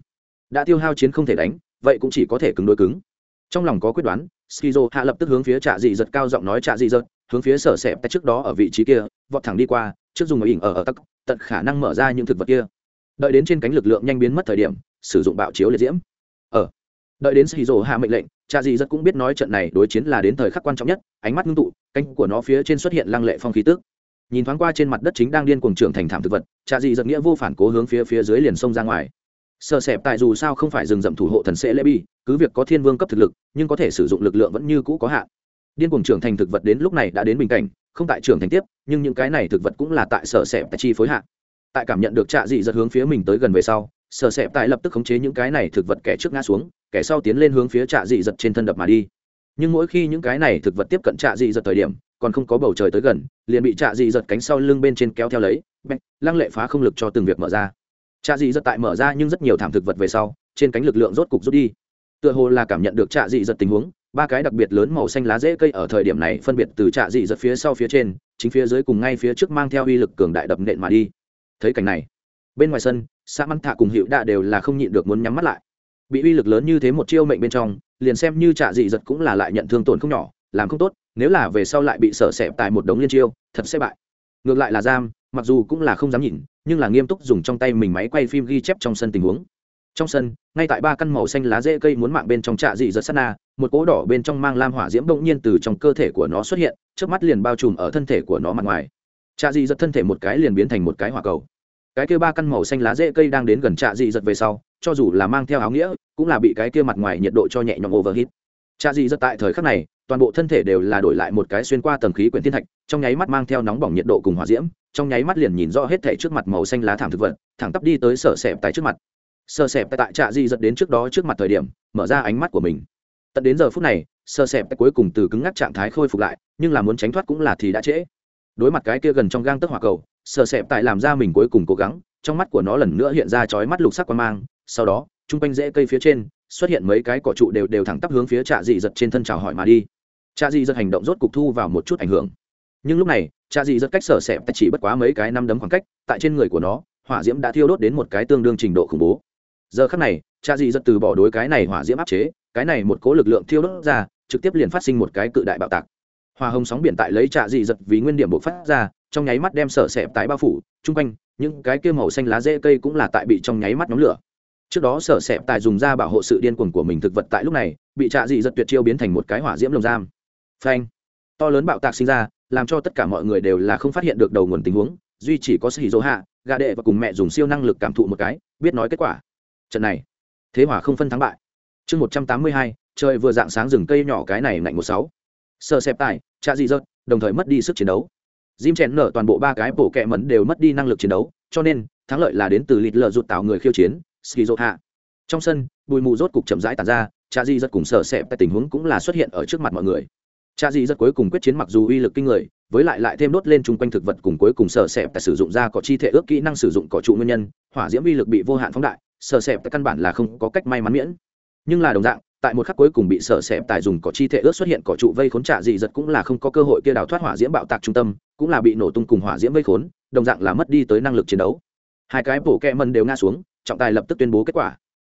Đã tiêu hao chiến không thể đánh, vậy cũng chỉ có thể cứng đối cứng. Trong lòng có quyết đoán skizo hạ lập tức hướng phía trạ dị giật cao giọng nói, trạ dị giật, hướng phía sở xẹp tại trước đó ở vị trí kia, vọt thẳng đi qua, trước dùng ở ỉnh ở ở tắc, tận khả năng mở ra những thực vật kia. Đợi đến trên cánh lực lượng nhanh biến mất thời điểm, sử dụng bạo chiếu liệt diễm. Ở đợi đến skizo hạ mệnh lệnh cha dị rất cũng biết nói trận này đối chiến là đến thời khắc quan trọng nhất, ánh mắt ngưng tụ, cánh của nó phía trên xuất hiện lăng lệ phong khí tức. Nhìn thoáng qua trên mặt đất chính đang điên cuồng trưởng thành thảm thực vật cha dị giật nghĩa vô phản cố hướng phía phía dưới liền sông ra ngoài. Sợ sẹp tại dù sao không phải rừng rậm thủ hộ thần sẽ lễ bi, cứ việc có thiên vương cấp thực lực, nhưng có thể sử dụng lực lượng vẫn như cũ có hạn. Điên cuồng trưởng thành thực vật đến lúc này đã đến bình cảnh, không tại trưởng thành tiếp, nhưng những cái này thực vật cũng là tại sở sẹp tại chi phối hạ. Tại cảm nhận được trạ dị giật hướng phía mình tới gần về sau sở sẹp tại lập tức khống chế những cái này thực vật kẻ trước ngã xuống, kẻ sau tiến lên hướng phía trạ dị giật trên thân đập mà đi. Nhưng mỗi khi những cái này thực vật tiếp cận trạ dị giật thời điểm, còn không có bầu trời tới gần, liền bị trạ dị giật cánh sau lưng bên trên kéo theo lấy, bạch, lăng lệ phá không lực cho từng việc mở ra. Trạ dị giật tại mở ra nhưng rất nhiều thảm thực vật về sau, trên cánh lực lượng rốt cục rút đi. Tựa hồ là cảm nhận được trạ dị giật tình huống, ba cái đặc biệt lớn màu xanh lá dễ cây ở thời điểm này phân biệt từ trạ dị giật phía sau phía trên, chính phía dưới cùng ngay phía trước mang theo uy lực cường đại đập nện mà đi. Thấy cảnh này, bên ngoài sân xã măng thạ cùng hiệu đạ đều là không nhịn được muốn nhắm mắt lại. Bị uy lực lớn như thế một chiêu mệnh bên trong, liền xem như trạ dị giật cũng là lại nhận thương tổn không nhỏ, làm không tốt, nếu là về sau lại bị sợ sẹp tại một đống liên chiêu, thật sẽ bại. Ngược lại là giam, mặc dù cũng là không dám nhìn, nhưng là nghiêm túc dùng trong tay mình máy quay phim ghi chép trong sân tình huống. Trong sân, ngay tại ba căn màu xanh lá dễ cây muốn mạng bên trong trạ dị giật sát na, một cỗ đỏ bên trong mang lam hỏa diễm bỗng nhiên từ trong cơ thể của nó xuất hiện trước mắt liền bao trùm ở thân thể của nó mặt ngoài. Trạ dị giật thân thể một cái liền biến thành một cái hỏa cầu cái kia ba căn màu xanh lá dễ cây đang đến gần trạ dị giật về sau, cho dù là mang theo áo nghĩa, cũng là bị cái kia mặt ngoài nhiệt độ cho nhẹ nhõm overheat. Trạ dị giật tại thời khắc này, toàn bộ thân thể đều là đổi lại một cái xuyên qua tầng khí quyển thiên thạch, trong nháy mắt mang theo nóng bỏng nhiệt độ cùng hỏa diễm, trong nháy mắt liền nhìn rõ hết thảy trước mặt màu xanh lá thảm thực vật, thẳng tắp đi tới sở sẹp tại trước mặt. Sở sẹp tại trạ dị giật đến trước đó trước mặt thời điểm, mở ra ánh mắt của mình. Tận đến giờ phút này, sở sẹp tại cuối cùng từ cứng ngắc trạng thái khôi phục lại, nhưng là muốn tránh thoát cũng là thì đã trễ. Đối mặt cái kia gần trong gang tấc hỏa cầu sợ sẹp tại làm ra mình cuối cùng cố gắng, trong mắt của nó lần nữa hiện ra chói mắt lục sắc quan mang, sau đó, chung quanh rễ cây phía trên, xuất hiện mấy cái cỏ trụ đều đều thẳng tắp hướng phía trạ dị giật trên thân chào hỏi mà đi. Trạ dị giật hành động rốt cục thu vào một chút ảnh hưởng. Nhưng lúc này, trạ dị giật cách sở sẹp chỉ bất quá mấy cái năm đấm khoảng cách, tại trên người của nó, hỏa diễm đã thiêu đốt đến một cái tương đương trình độ khủng bố. Giờ khắc này, trạ dị giật từ bỏ đối cái này hỏa diễm áp chế, cái này một cố lực lượng thiêu đốt ra, trực tiếp liền phát sinh một cái cự đại bạo tạc. Hòa hồng sóng biển tại lấy trạ dị giật vì nguyên điểm bộc phát ra trong nháy mắt đem sở sẹp tái bao phủ, chung quanh, những cái kia màu xanh lá rễ cây cũng là tại bị trong nháy mắt nhóm lửa. Trước đó sở sẹp tại dùng ra bảo hộ sự điên cuồng của mình thực vật tại lúc này, bị trạ dị giật tuyệt chiêu biến thành một cái hỏa diễm lồng giam. Phanh! To lớn bạo tạc sinh ra, làm cho tất cả mọi người đều là không phát hiện được đầu nguồn tình huống, duy chỉ có sĩ dỗ hạ gà đệ và cùng mẹ dùng siêu năng lực cảm thụ một cái, biết nói kết quả. Trận này, thế hỏa không phân thắng bại. Chương một trăm tám mươi hai, trời vừa dạng sáng rừng cây nhỏ cái này ngạnh một sáu. Sợ xẹp tài trạ dị dợt đồng thời mất đi sức chiến đấu. Jim chèn nở toàn bộ ba cái bổ kệ mẩn đều mất đi năng lực chiến đấu, cho nên thắng lợi là đến từ lịt lợ rụt tạo người khiêu chiến, Skizo hạ. Trong sân, bùi mù rốt cục chậm rãi tản ra, Cha Di rất cùng sở sẹp tại tình huống cũng là xuất hiện ở trước mặt mọi người. Cha Di rất cuối cùng quyết chiến mặc dù uy lực kinh người, với lại lại thêm đốt lên chung quanh thực vật cùng cuối cùng sở sẹp tại sử dụng ra có chi thể ước kỹ năng sử dụng cỏ trụ nguyên nhân, hỏa diễm uy lực bị vô hạn phóng đại, sở sẹp tại căn bản là không có cách may mắn miễn. Nhưng là đồng dạng, tại một khắc cuối cùng bị sợ sệt tại dùng cỏ chi thể ướt xuất hiện cỏ trụ vây khốn trả dị giật cũng là không có cơ hội kia đào thoát hỏa diễm bạo tạc trung tâm, cũng là bị nổ tung cùng hỏa diễm vây khốn, đồng dạng là mất đi tới năng lực chiến đấu. Hai cái bổ kẹ mần đều ngã xuống, trọng tài lập tức tuyên bố kết quả.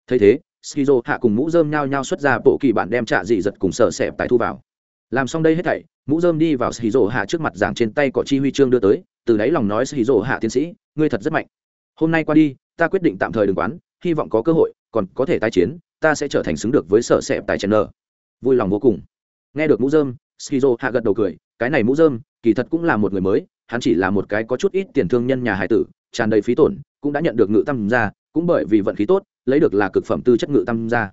Thấy thế, skizo hạ cùng mũ dơm nhao nhao xuất ra bộ kỳ bản đem trả dị giật cùng sợ sệt tại thu vào. Làm xong đây hết thảy, mũ dơm đi vào skizo hạ trước mặt giảng trên tay cỏ chi huy chương đưa tới, từ đáy lòng nói skizo hạ tiến sĩ, ngươi thật rất mạnh. Hôm nay qua đi, ta quyết định tạm thời đừng quán, hy vọng có cơ hội, còn có thể tái chiến ta sẽ trở thành xứng được với sở sẹp tài chen nơ vui lòng vô cùng. Nghe được mũ dơm skizo hạ gật đầu cười, cái này mũ dơm kỳ thật cũng là một người mới, hắn chỉ là một cái có chút ít tiền thương nhân nhà hải tử, tràn đầy phí tổn, cũng đã nhận được ngự tâm ra, cũng bởi vì vận khí tốt, lấy được là cực phẩm tư chất ngự tâm ra.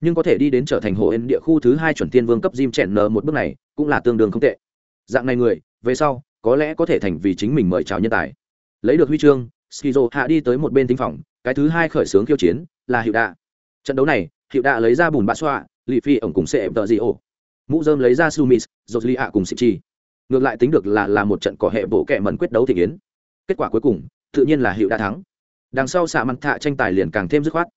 Nhưng có thể đi đến trở thành hồ ên địa khu thứ hai chuẩn tiên vương cấp diêm chèn nờ một bước này, cũng là tương đương không tệ. Dạng này người, về sau, có lẽ có thể thành vì chính mình mời chào nhân tài. Lấy được huy chương skizo hạ đi tới một bên tinh phòng, cái thứ hai khởi xướng khiêu chiến là hiệu đạ trận đấu này hiệu đã lấy ra bùn bạ xoa, lì phi ổng cùng cm tờ gì ô mũ dơm lấy ra sumis dột li ạ cùng sĩ chi. Ngược lại tính được là là một trận cỏ hệ bộ kẹ mẩn quyết đấu thị kiến. Kết quả cuối cùng, tự nhiên là hiệu đã thắng. Đằng sau xạ mặt thạ tranh tài liền càng thêm dứt khoát.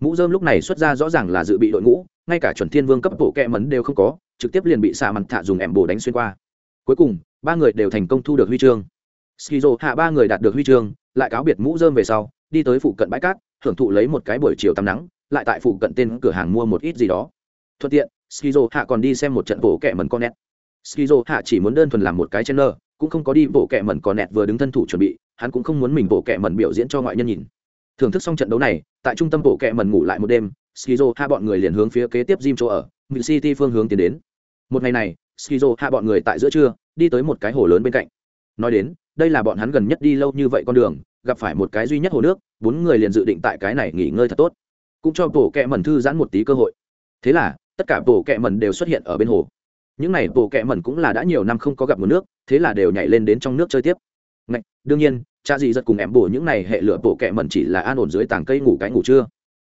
Mũ dơm lúc này xuất ra rõ ràng là dự bị đội ngũ, ngay cả chuẩn thiên vương cấp bộ kẹ mẩn đều không có, trực tiếp liền bị xạ mặt thạ dùng ẻm bổ đánh xuyên qua. Cuối cùng, ba người đều thành công thu được huy chương. Skizo hạ ba người đạt được huy chương, lại cáo biệt mũ dơm về sau, đi tới phụ cận bãi cát, hưởng thụ lấy một cái buổi chiều tắm nắng lại tại phụ cận tên cửa hàng mua một ít gì đó. Thuận tiện, skizo hạ còn đi xem một trận bộ kẹ mần con nét skizo hạ chỉ muốn đơn thuần làm một cái chen nơ cũng không có đi bộ kẹ mần con nét vừa đứng thân thủ chuẩn bị, hắn cũng không muốn mình bộ kẹ mần biểu diễn cho ngoại nhân nhìn. Thưởng thức xong trận đấu này, tại trung tâm bộ kẹ mần ngủ lại một đêm, skizo hạ bọn người liền hướng phía kế tiếp gym chỗ ở mil city phương hướng tiến đến. Một ngày này, skizo hạ bọn người tại giữa trưa, đi tới một cái hồ lớn bên cạnh. Nói đến, đây là bọn hắn gần nhất đi lâu như vậy con đường, gặp phải một cái duy nhất hồ nước, bốn người liền dự định tại cái này nghỉ ngơi thật tốt cũng cho bộ kẹ mẩn thư giãn một tí cơ hội. Thế là tất cả bộ kẹ mẩn đều xuất hiện ở bên hồ. Những n à y bộ kẹ mẩn cũng là đã nhiều năm không có gặp nguồn nước thế là đều nhảy lên đến trong nước chơi tiếp. Ngạch, đương nhiên cha dì giật cùng em bổ những n à y hệ lửa bộ kẹ mẩn chỉ là an ổn dưới tảng cây ngủ cái ngủ trưa.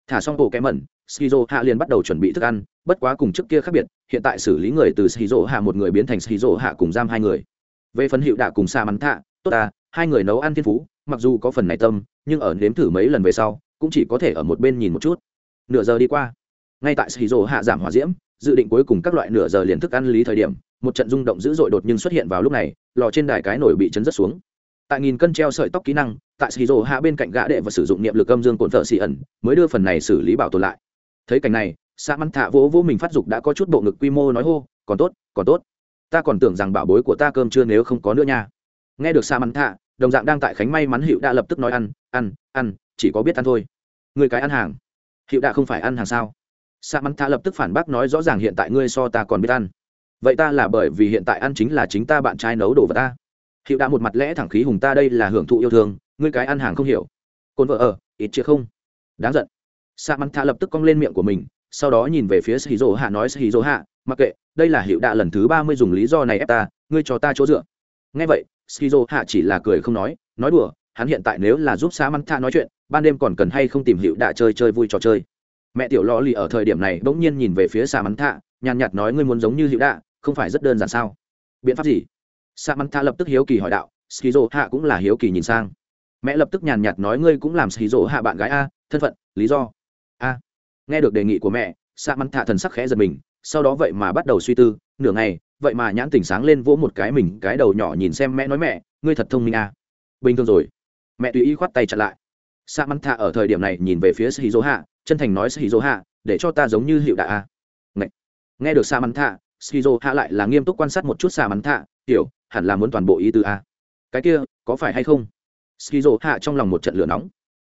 Thả xong bộ kẹ mẩn skizo hạ liền bắt đầu chuẩn bị thức ăn bất quá cùng trước kia khác biệt hiện tại xử lý người từ skizo hạ một người biến thành skizo hạ cùng giam hai người. Về phần hiệu đạ cùng xa mắn thạ tốt ta hai người nấu ăn thiên phú mặc dù có phần này tâm nhưng ở nếm thử mấy lần về sau cũng chỉ có thể ở một bên nhìn một chút. Nửa giờ đi qua, ngay tại xì rồ hạ giảm hỏa diễm, dự định cuối cùng các loại nửa giờ liền thức ăn lý thời điểm, một trận rung động dữ dội đột nhiên xuất hiện vào lúc này, lò trên đài cái nổi bị chấn rất xuống. Tại nghìn cân treo sợi tóc kỹ năng, tại xì rồ hạ bên cạnh gã đệ và sử dụng niệm lực âm dương cồn thợ xì ẩn, mới đưa phần này xử lý bảo tồn lại. Thấy cảnh này, sa mắn thạ vỗ vỗ mình phát dục đã có chút bộ ngực quy mô nói hô, còn tốt còn tốt. Ta còn tưởng rằng bảo bối của ta cơm chưa nếu không có nữa nha. Nghe được sa mắn thạ, đồng dạng đang tại khánh may mắn hiệu đã lập tức nói ăn ăn ăn chỉ có biết ăn thôi. Người cái ăn hàng. Hiệu đã không phải ăn hàng sao? Sa mắn thạ lập tức phản bác nói rõ ràng hiện tại ngươi so ta còn biết ăn. Vậy ta là bởi vì hiện tại ăn chính là chính ta bạn trai nấu đồ vật ta. Hiệu đã một mặt lẽ thẳng khí hùng ta đây là hưởng thụ yêu thương, ngươi cái ăn hàng không hiểu. Cồn vợ ở, ít chia không? Đáng giận. Sa mắn thạ lập tức cong lên miệng của mình, sau đó nhìn về phía sĩ dỗ hạ nói sĩ dỗ hạ, mặc kệ, đây là hiệu đạ lần thứ ba mươi dùng lý do này ép ta, ngươi cho ta chỗ dựa. Ngay vậy skizo hạ chỉ là cười không nói nói đùa hắn hiện tại nếu là giúp xã mắn thạ nói chuyện, ban đêm còn cần hay không tìm hiểu đã chơi chơi vui trò chơi. Mẹ tiểu lò lì ở thời điểm này bỗng nhiên nhìn về phía xã mắn thạ nhàn nhạt nói ngươi muốn giống như hiệu đạ, không phải rất đơn giản sao? Biện pháp gì? Xã mắn thạ lập tức hiếu kỳ hỏi đạo skizo hạ cũng là hiếu kỳ nhìn sang. Mẹ lập tức nhàn nhạt nói ngươi cũng làm skizo hạ bạn gái a, thân phận, lý do. A. Nghe được đề nghị của mẹ xã mắn thạ thần sắc khẽ giật mình, sau đó vậy mà bắt đầu suy tư, nửa ngày, vậy mà nhãn tỉnh sáng lên vỗ một cái mình, cái đầu nhỏ nhìn xem mẹ nói mẹ, ngươi thật thông minh a. Bình thường rồi mẹ tùy ý khoát tay chặn lại. Sa mắn thạ ở thời điểm này nhìn về phía sĩ dỗ hạ chân thành nói sĩ dỗ hạ để cho ta giống như hiệu đạ a. Nghe được sa mắn thạ sĩ dỗ hạ lại là nghiêm túc quan sát một chút sa mắn thạ hiểu hẳn là muốn toàn bộ ý tứ a. Cái kia, có phải hay không? Sĩ dỗ hạ trong lòng một trận lửa nóng.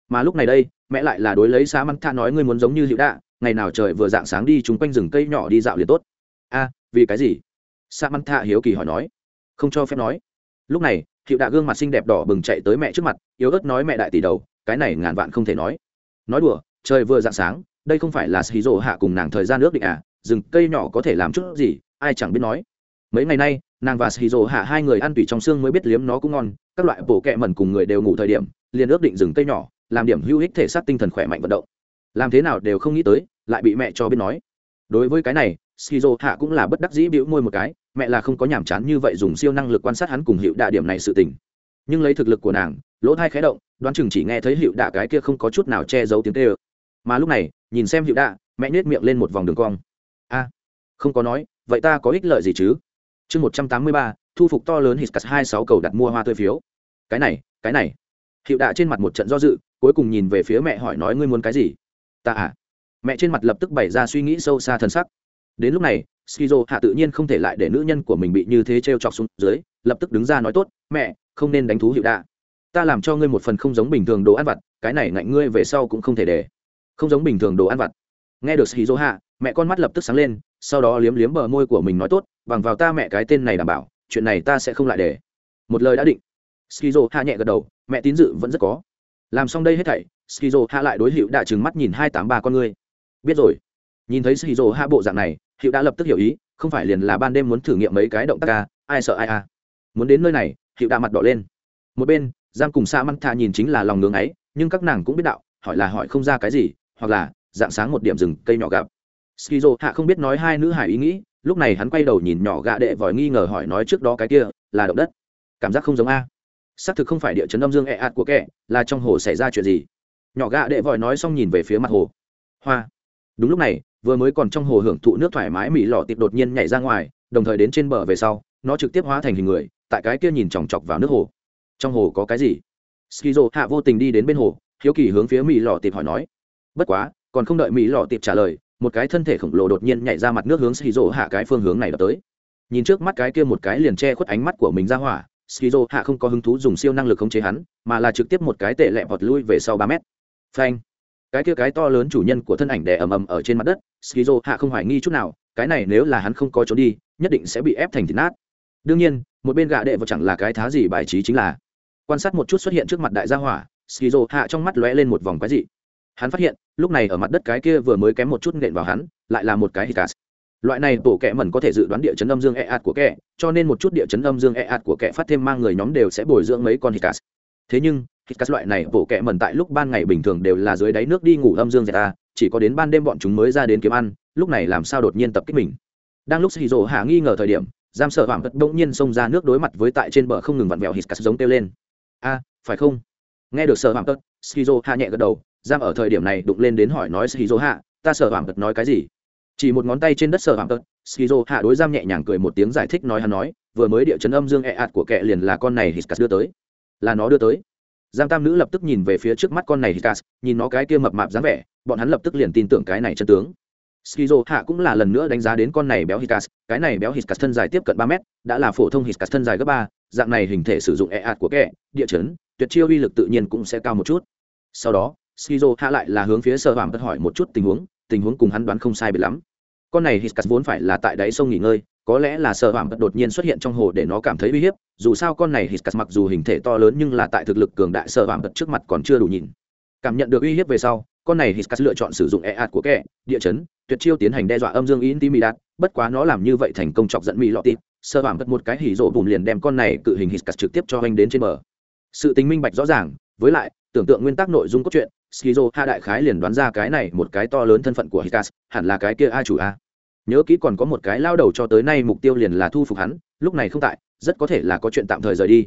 Mà lúc này đây, mẹ lại là đối lấy sa mắn thạ nói, ngươi muốn giống như hiệu đạ, ngày nào trời vừa dạng sáng đi chúng quanh rừng cây nhỏ đi dạo liền tốt. A, vì cái gì? Sa mắn thạ hiếu kỳ hỏi nói. Không cho phép nói. Lúc này hiệu đạ gương mặt xinh đẹp đỏ bừng chạy tới mẹ trước mặt, yếu ớt nói mẹ đại tỷ đầu, cái này ngàn vạn không thể nói. Nói đùa, trời vừa dạng sáng, đây không phải là xì rổ hạ cùng nàng thời gian nước định à rừng cây nhỏ có thể làm chút gì, ai chẳng biết nói. Mấy ngày nay, nàng và xì rổ hạ hai người ăn tùy trong xương mới biết liếm nó cũng ngon, các loại bổ kẹ mẩn cùng người đều ngủ thời điểm, liền ước định rừng cây nhỏ, làm điểm hữu ích thể xác tinh thần khỏe mạnh vận động. Làm thế nào đều không nghĩ tới, lại bị mẹ cho biết nói. Đối với cái này skizo hạ cũng là bất đắc dĩ bĩu môi một cái mẹ là không có nhàm chán như vậy dùng siêu năng lực quan sát hắn cùng hiệu đạ điểm này sự tình. Nhưng lấy thực lực của nàng, lỗ thai khé động, đoán chừng chỉ nghe thấy hiệu đạ cái kia không có chút nào che giấu tiếng tê ơ mà lúc này, nhìn xem hiệu đạ, mẹ nết miệng lên một vòng đường cong. A, không có nói, vậy ta có ích lợi gì chứ? Chương một trăm tám mươi ba, thu phục to lớn hít cắt hai sáu cầu đặt mua hoa tươi phiếu. Cái này cái này. Hiệu đạ trên mặt một trận do dự, cuối cùng nhìn về phía mẹ hỏi nói, ngươi muốn cái gì? Ta à. Mẹ trên mặt lập tức bày ra suy nghĩ sâu xa thân sắc. Đến lúc này skizo hạ tự nhiên không thể lại để nữ nhân của mình bị như thế t r e o chọc xuống dưới, lập tức đứng ra nói tốt, mẹ, không nên đánh thú hiệu đạ. Ta làm cho ngươi một phần không giống bình thường đồ ăn vặt, cái này ngạnh ngươi về sau cũng không thể để. Không giống bình thường đồ ăn vặt. Nghe được skizo hạ, mẹ con mắt lập tức sáng lên, sau đó liếm liếm bờ môi của mình nói tốt, bằng vào ta mẹ cái tên này đảm bảo, chuyện này ta sẽ không lại để. Một lời đã định. Skizo hạ nhẹ gật đầu, mẹ tín dự vẫn rất có. Làm xong đây hết thảy, skizo hạ lại đối hiệu đạ trừng mắt nhìn hai tám ba con ngươi. Biết rồi. Nhìn thấy skizo hạ bộ dạng này hiệu đã lập tức hiểu ý, không phải liền là ban đêm muốn thử nghiệm mấy cái động tác ca, ai sợ ai à. Muốn đến nơi này hiệu đã mặt đỏ lên. Một bên, giang cùng sa măng thà nhìn chính là lòng ngưng ấy, nhưng các nàng cũng biết đạo, hỏi là hỏi không ra cái gì, hoặc là dạng sáng một điểm rừng cây nhỏ gặp. Skizo hạ không biết nói hai nữ hải ý nghĩ, lúc này hắn quay đầu nhìn nhỏ gạ đệ vòi nghi ngờ hỏi nói trước đó cái kia là động đất. Cảm giác không giống a. Xác thực không phải địa chấn âm dương e ạt của kẻ, là trong hồ xảy ra chuyện gì. Nhỏ gạ đệ vòi nói xong nhìn về phía mặt hồ. Hoa. Đúng lúc này vừa mới còn trong hồ hưởng thụ nước thoải mái mỹ lọ tiệp đột nhiên nhảy ra ngoài, đồng thời đến trên bờ về sau, nó trực tiếp hóa thành hình người, tại cái kia nhìn chòng chọc vào nước hồ. Trong hồ có cái gì? Skizo hạ vô tình đi đến bên hồ, hiếu kỳ hướng phía mỹ lọ tiệp hỏi nói. Bất quá, còn không đợi mỹ lọ tiệp trả lời, một cái thân thể khổng lồ đột nhiên nhảy ra mặt nước hướng skizo hạ cái phương hướng này đập tới. Nhìn trước mắt cái kia một cái liền che khuất ánh mắt của mình ra hỏa, skizo hạ không có hứng thú dùng siêu năng lực khống chế hắn, mà là trực tiếp một cái tệ lẹ vọt lui về sau ba mét. Phanh cái kia cái to lớn chủ nhân của thân ảnh đè ầm ầm ở trên mặt đất, skizo hạ không hoài nghi chút nào, cái này nếu là hắn không có trốn đi, nhất định sẽ bị ép thành thịt nát. Đương nhiên, một bên gạ đệ vào chẳng là cái thá gì bài trí chính là. Quan sát một chút xuất hiện trước mặt đại gia hỏa, skizo hạ trong mắt lóe lên một vòng cái gì hắn phát hiện, lúc này ở mặt đất cái kia vừa mới kém một chút nện vào hắn, lại là một cái hitas loại này tổ kẻ mẩn có thể dự đoán địa chấn âm dương e ạt của kẹ cho nên một chút địa chấn âm dương e ạt của kẹ phát thêm mang người nhóm đều sẽ bồi dưỡng mấy con hitas thế nhưng các loại này, bổ kẹ mẩn tại lúc ban ngày bình thường đều là dưới đáy nước đi ngủ âm dương dẹt ta, chỉ có đến ban đêm bọn chúng mới ra đến kiếm ăn, lúc này làm sao đột nhiên tập kích mình. Đang lúc hì rỗ hạ nghi ngờ thời điểm, giam sợ hoảng vật bỗng nhiên xông ra nước đối mặt với tại trên bờ không ngừng vặn vẹo hít cắt giống kêu lên. A, phải không? Nghe được sợ hoảng tất skizo hạ nhẹ gật đầu, giam ở thời điểm này đụng lên đến hỏi nói skizo hạ, ta sợ hoảng vật nói cái gì? Chỉ một ngón tay trên đất sợ hoảng tất skizo hạ đối giam nhẹ nhàng cười một tiếng giải thích nói hắn nói, vừa mới địa chấn âm dương e ạt của kẹ liền là con này hít cắt đưa tới. Là nó đưa tới giang tam nữ lập tức nhìn về phía trước mắt con này hikas nhìn nó cái kia mập mạp dáng vẻ, bọn hắn lập tức liền tin tưởng cái này chân tướng. Skizo hạ cũng là lần nữa đánh giá đến con này béo hikas cái này béo hikas thân dài tiếp cận ba mét, đã là phổ thông hikas thân dài gấp ba, dạng này hình thể sử dụng e ạt của kẻ, địa chấn, tuyệt chiêu uy lực tự nhiên cũng sẽ cao một chút. Sau đó skizo hạ lại là hướng phía sơ hoàng tất hỏi một chút tình huống tình huống cùng hắn đoán không sai biệt lắm. Con này hikas vốn phải là tại đáy sông nghỉ ngơi có lẽ là sợ hoảng đột nhiên xuất hiện trong hồ để nó cảm thấy uy hiếp, dù sao con này hít mặc dù hình thể to lớn nhưng là tại thực lực cường đại sợ hoảng trước mặt còn chưa đủ nhìn. Cảm nhận được uy hiếp về sau, con này hít lựa chọn sử dụng e ạt của kẻ, địa chấn, tuyệt chiêu tiến hành đe dọa âm dương in đạt bất quá nó làm như vậy thành công chọc giận mỹ lọ tịp sơ bản vật một cái hỉ rộ bùm liền đem con này cự hình hít trực tiếp cho anh đến trên bờ. Sự tính minh bạch rõ ràng, với lại, tưởng tượng nguyên tắc nội dung cốt truyện skizo hạ đại khái liền đoán ra cái này một cái to lớn thân phận của hikas hẳn là cái kia a chủ a? Nhớ kỹ còn có một cái lao đầu cho tới nay mục tiêu liền là thu phục hắn, lúc này không tại, rất có thể là có chuyện tạm thời rời đi.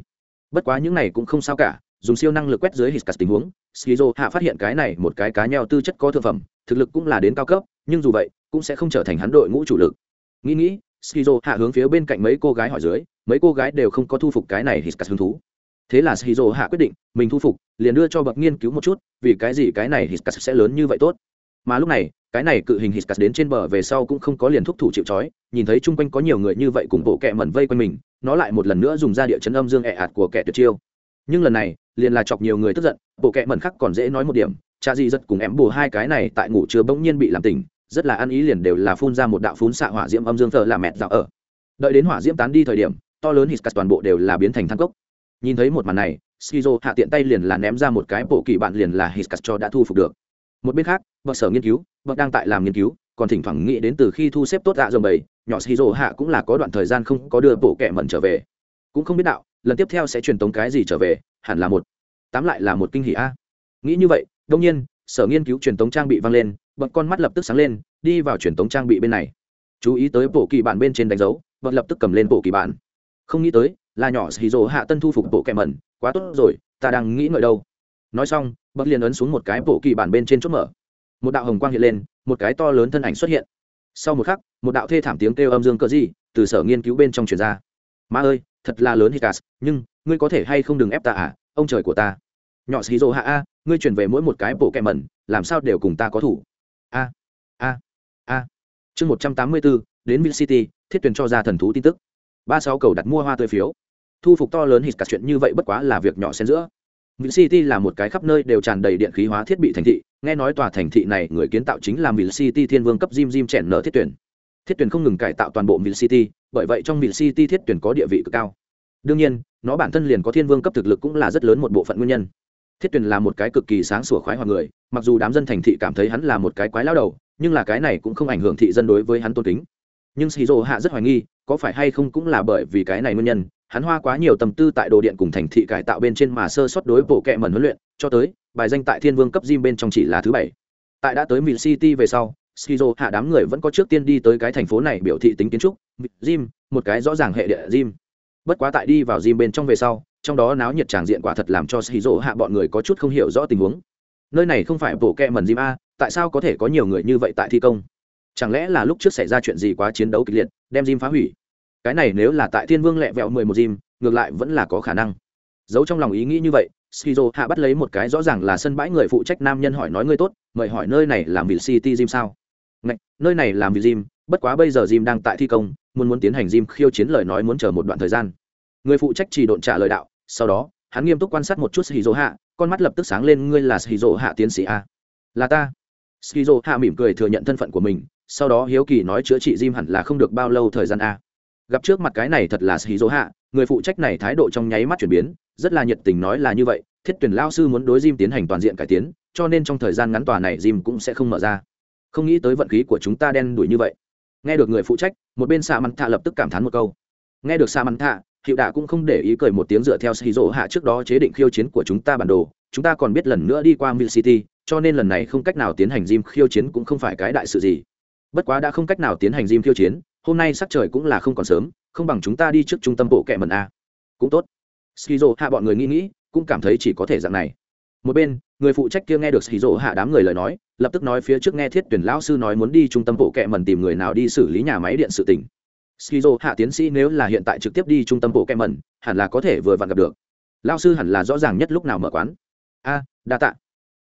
Bất quá những này cũng không sao cả, dùng siêu năng lực quét dưới hikas tình huống, skizo hạ phát hiện cái này một cái cá nheo tư chất có thực phẩm, thực lực cũng là đến cao cấp, nhưng dù vậy, cũng sẽ không trở thành hắn đội ngũ chủ lực. Nghĩ nghĩ, skizo hạ hướng phía bên cạnh mấy cô gái hỏi dưới, mấy cô gái đều không có thu phục cái này hikas hứng thú. Thế là skizo hạ quyết định, mình thu phục, liền đưa cho bậc nghiên cứu một chút, vì cái gì cái này hikas sẽ lớn như vậy tốt mà lúc này, cái này cự hình Hiscas đến trên bờ về sau cũng không có liền thúc thủ chịu trói, nhìn thấy chung quanh có nhiều người như vậy cùng bộ kẹ mẩn vây quanh mình, nó lại một lần nữa dùng ra địa chấn âm dương ẹ ạt của kẻ tuyệt chiêu. Nhưng lần này, liền là chọc nhiều người tức giận, bộ kẹ mẩn khác còn dễ nói một điểm, cha di rất cùng em bù hai cái này tại ngủ chưa bỗng nhiên bị làm tỉnh, rất là ăn ý liền đều là phun ra một đạo phun xạ hỏa diễm âm dương thờ là mẹt dạo ở. Đợi đến hỏa diễm tán đi thời điểm, to lớn Hiscas toàn bộ đều là biến thành thang cốc. Nhìn thấy một màn này, skizo hạ tiện tay liền là ném ra một cái bộ kỳ bạn liền là Hiscas cho đã thu phục được một bên khác vợ sở nghiên cứu vợ đang tại làm nghiên cứu, còn thỉnh thoảng nghĩ đến từ khi thu xếp tốt dạ dòng bầy, nhỏ skizo hạ cũng là có đoạn thời gian không có đưa bộ kẻ mẩn trở về. Cũng không biết đạo, lần tiếp theo sẽ truyền tống cái gì trở về, hẳn là một. Tám lại là một kinh hỷ a. Nghĩ như vậy đông nhiên, sở nghiên cứu truyền tống trang bị văng lên, bậc con mắt lập tức sáng lên, đi vào truyền tống trang bị bên này. Chú ý tới bộ kỳ bản bên trên đánh dấu, bậc lập tức cầm lên bộ kỳ bản. Không nghĩ tới, là nhỏ xì rồ hạ tân thu phục bộ kẻ mẩn, quá tốt rồi, ta đang nghĩ ngợi đâu nói xong bậc liền ấn xuống một cái bộ kỳ bản bên trên chốt mở một đạo hồng quang hiện lên một cái to lớn thân ảnh xuất hiện sau một khắc một đạo thê thảm tiếng kêu âm dương cỡ gì từ sở nghiên cứu bên trong truyền ra ma ơi thật là lớn hikas nhưng ngươi có thể hay không đừng ép ta à ông trời của ta nhỏ xì rô hạ a ngươi chuyển về mỗi một cái bộ kẹ mẩn làm sao đều cùng ta có thủ a a a chương một trăm tám mươi bốn đến Mill City, thiết tuyển cho ra thần thú tin tức. Ba sáu cầu đặt mua hoa tươi phiếu. Thu phục to lớn hít cả chuyện như vậy bất quá là việc nhỏ xen giữa. Mill City là một cái khắp nơi đều tràn đầy điện khí hóa thiết bị thành thị, nghe nói tòa thành thị này người kiến tạo chính là Mill City Thiên Vương cấp Jim Jim chèn nở thiết tuyển. Thiết tuyển không ngừng cải tạo toàn bộ Mill City, bởi vậy trong Mill City thiết tuyển có địa vị cực cao. Đương nhiên, nó bản thân liền có Thiên Vương cấp thực lực cũng là rất lớn một bộ phận nguyên nhân thiết tuyền là một cái cực kỳ sáng sủa khoái hoạt người mặc dù đám dân thành thị cảm thấy hắn là một cái quái lao đầu nhưng là cái này cũng không ảnh hưởng thị dân đối với hắn tôn kính nhưng shizu hạ rất hoài nghi có phải hay không cũng là bởi vì cái này nguyên nhân hắn hoa quá nhiều tâm tư tại đồ điện cùng thành thị cải tạo bên trên mà sơ sót đối bộ kệ mẩn huấn luyện, cho tới, bài danh tại thiên vương cấp gym bên trong chỉ là thứ bảy. Tại đã tới mill city về sau, skizo hạ đám người vẫn có trước tiên đi tới cái thành phố này biểu thị tính kiến trúc, gym, một cái rõ ràng hệ địa gym. Bất quá tại đi vào gym bên trong về sau, trong đó náo nhiệt tràng diện quả thật làm cho skizo hạ bọn người có chút không hiểu rõ tình huống. Nơi này không phải bộ kệ mẩn gym a, tại sao có thể có nhiều người như vậy tại thi công? Chẳng lẽ là lúc trước xảy ra chuyện gì quá chiến đấu kịch liệt, đem gym phá hủy? Cái này nếu là tại thiên vương lẹ vẹo mười một dìm ngược lại vẫn là có khả năng. Giấu trong lòng ý nghĩ như vậy shizu hạ bắt lấy một cái rõ ràng là sân bãi người phụ trách nam nhân hỏi nói ngươi tốt mời hỏi nơi này làm vì city gym sao? Ngạch, nơi này làm vì gym bất quá bây giờ gym đang tại thi công muốn muốn tiến hành gym khiêu chiến lời nói muốn chờ một đoạn thời gian. Người phụ trách chỉ độn trả lời đạo sau đó hắn nghiêm túc quan sát một chút shizu hạ con mắt lập tức sáng lên ngươi là shizu hạ tiến sĩ a. Là ta. Shizu hạ mỉm cười thừa nhận thân phận của mình sau đó hiếu kỳ nói chữa trị gym hẳn là không được bao lâu thời gian a gặp trước mặt cái này thật là skizo hạ, người phụ trách này thái độ trong nháy mắt chuyển biến, rất là nhiệt tình nói là như vậy, thiết tuyển lao sư muốn đối Jim tiến hành toàn diện cải tiến, cho nên trong thời gian ngắn tòa này Jim cũng sẽ không mở ra. Không nghĩ tới vận khí của chúng ta đen đuổi như vậy. Nghe được người phụ trách, một bên xạ mắn thạ lập tức cảm thán một câu. Nghe được xạ mắn thạ hiệu đạ cũng không để ý cười một tiếng dựa theo xì dỗ hạ trước đó chế định khiêu chiến của chúng ta bản đồ, chúng ta còn biết lần nữa đi qua mill city, cho nên lần này không cách nào tiến hành diêm khiêu chiến cũng không phải cái đại sự gì. Bất quá đã không cách nào tiến hành diêm khiêu chiến hôm nay sắc trời cũng là không còn sớm, không bằng chúng ta đi trước trung tâm bộ kệ mần a. Cũng tốt. Skizo hạ bọn người nghĩ nghĩ, cũng cảm thấy chỉ có thể dạng này. Một bên, người phụ trách kia nghe được skizo hạ đám người lời nói, lập tức nói phía trước nghe thiết tuyển lão sư nói muốn đi trung tâm bộ kệ mần tìm người nào đi xử lý nhà máy điện sự tỉnh skizo hạ tiến sĩ nếu là hiện tại trực tiếp đi trung tâm bộ kệ mần hẳn là có thể vừa vặn gặp được. Lão sư hẳn là rõ ràng nhất lúc nào mở quán. A, đa tạ.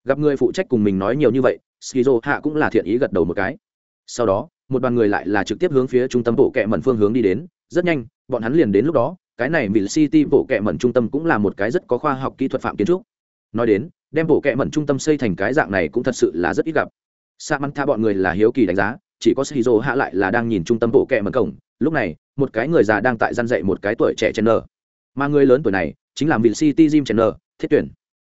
Gặp người phụ trách cùng mình nói nhiều như vậy, skizo hạ cũng là thiện ý gật đầu một cái. Sau đó một đoàn người lại là trực tiếp hướng phía trung tâm bộ kệ mẩn phương hướng đi đến. Rất nhanh, bọn hắn liền đến lúc đó, cái này mill city bộ kệ mẩn trung tâm cũng là một cái rất có khoa học kỹ thuật phạm kiến trúc. Nói đến, đem bộ kệ mẩn trung tâm xây thành cái dạng này cũng thật sự là rất ít gặp. Sa mắn tha bọn người là hiếu kỳ đánh giá, chỉ có shizu hạ lại là đang nhìn trung tâm bộ kệ mẩn cổng. Lúc này, một cái người già đang tại gian dạy một cái tuổi trẻ chen nờ mà người lớn tuổi này chính là mill city jim chen nờ thiết tuyển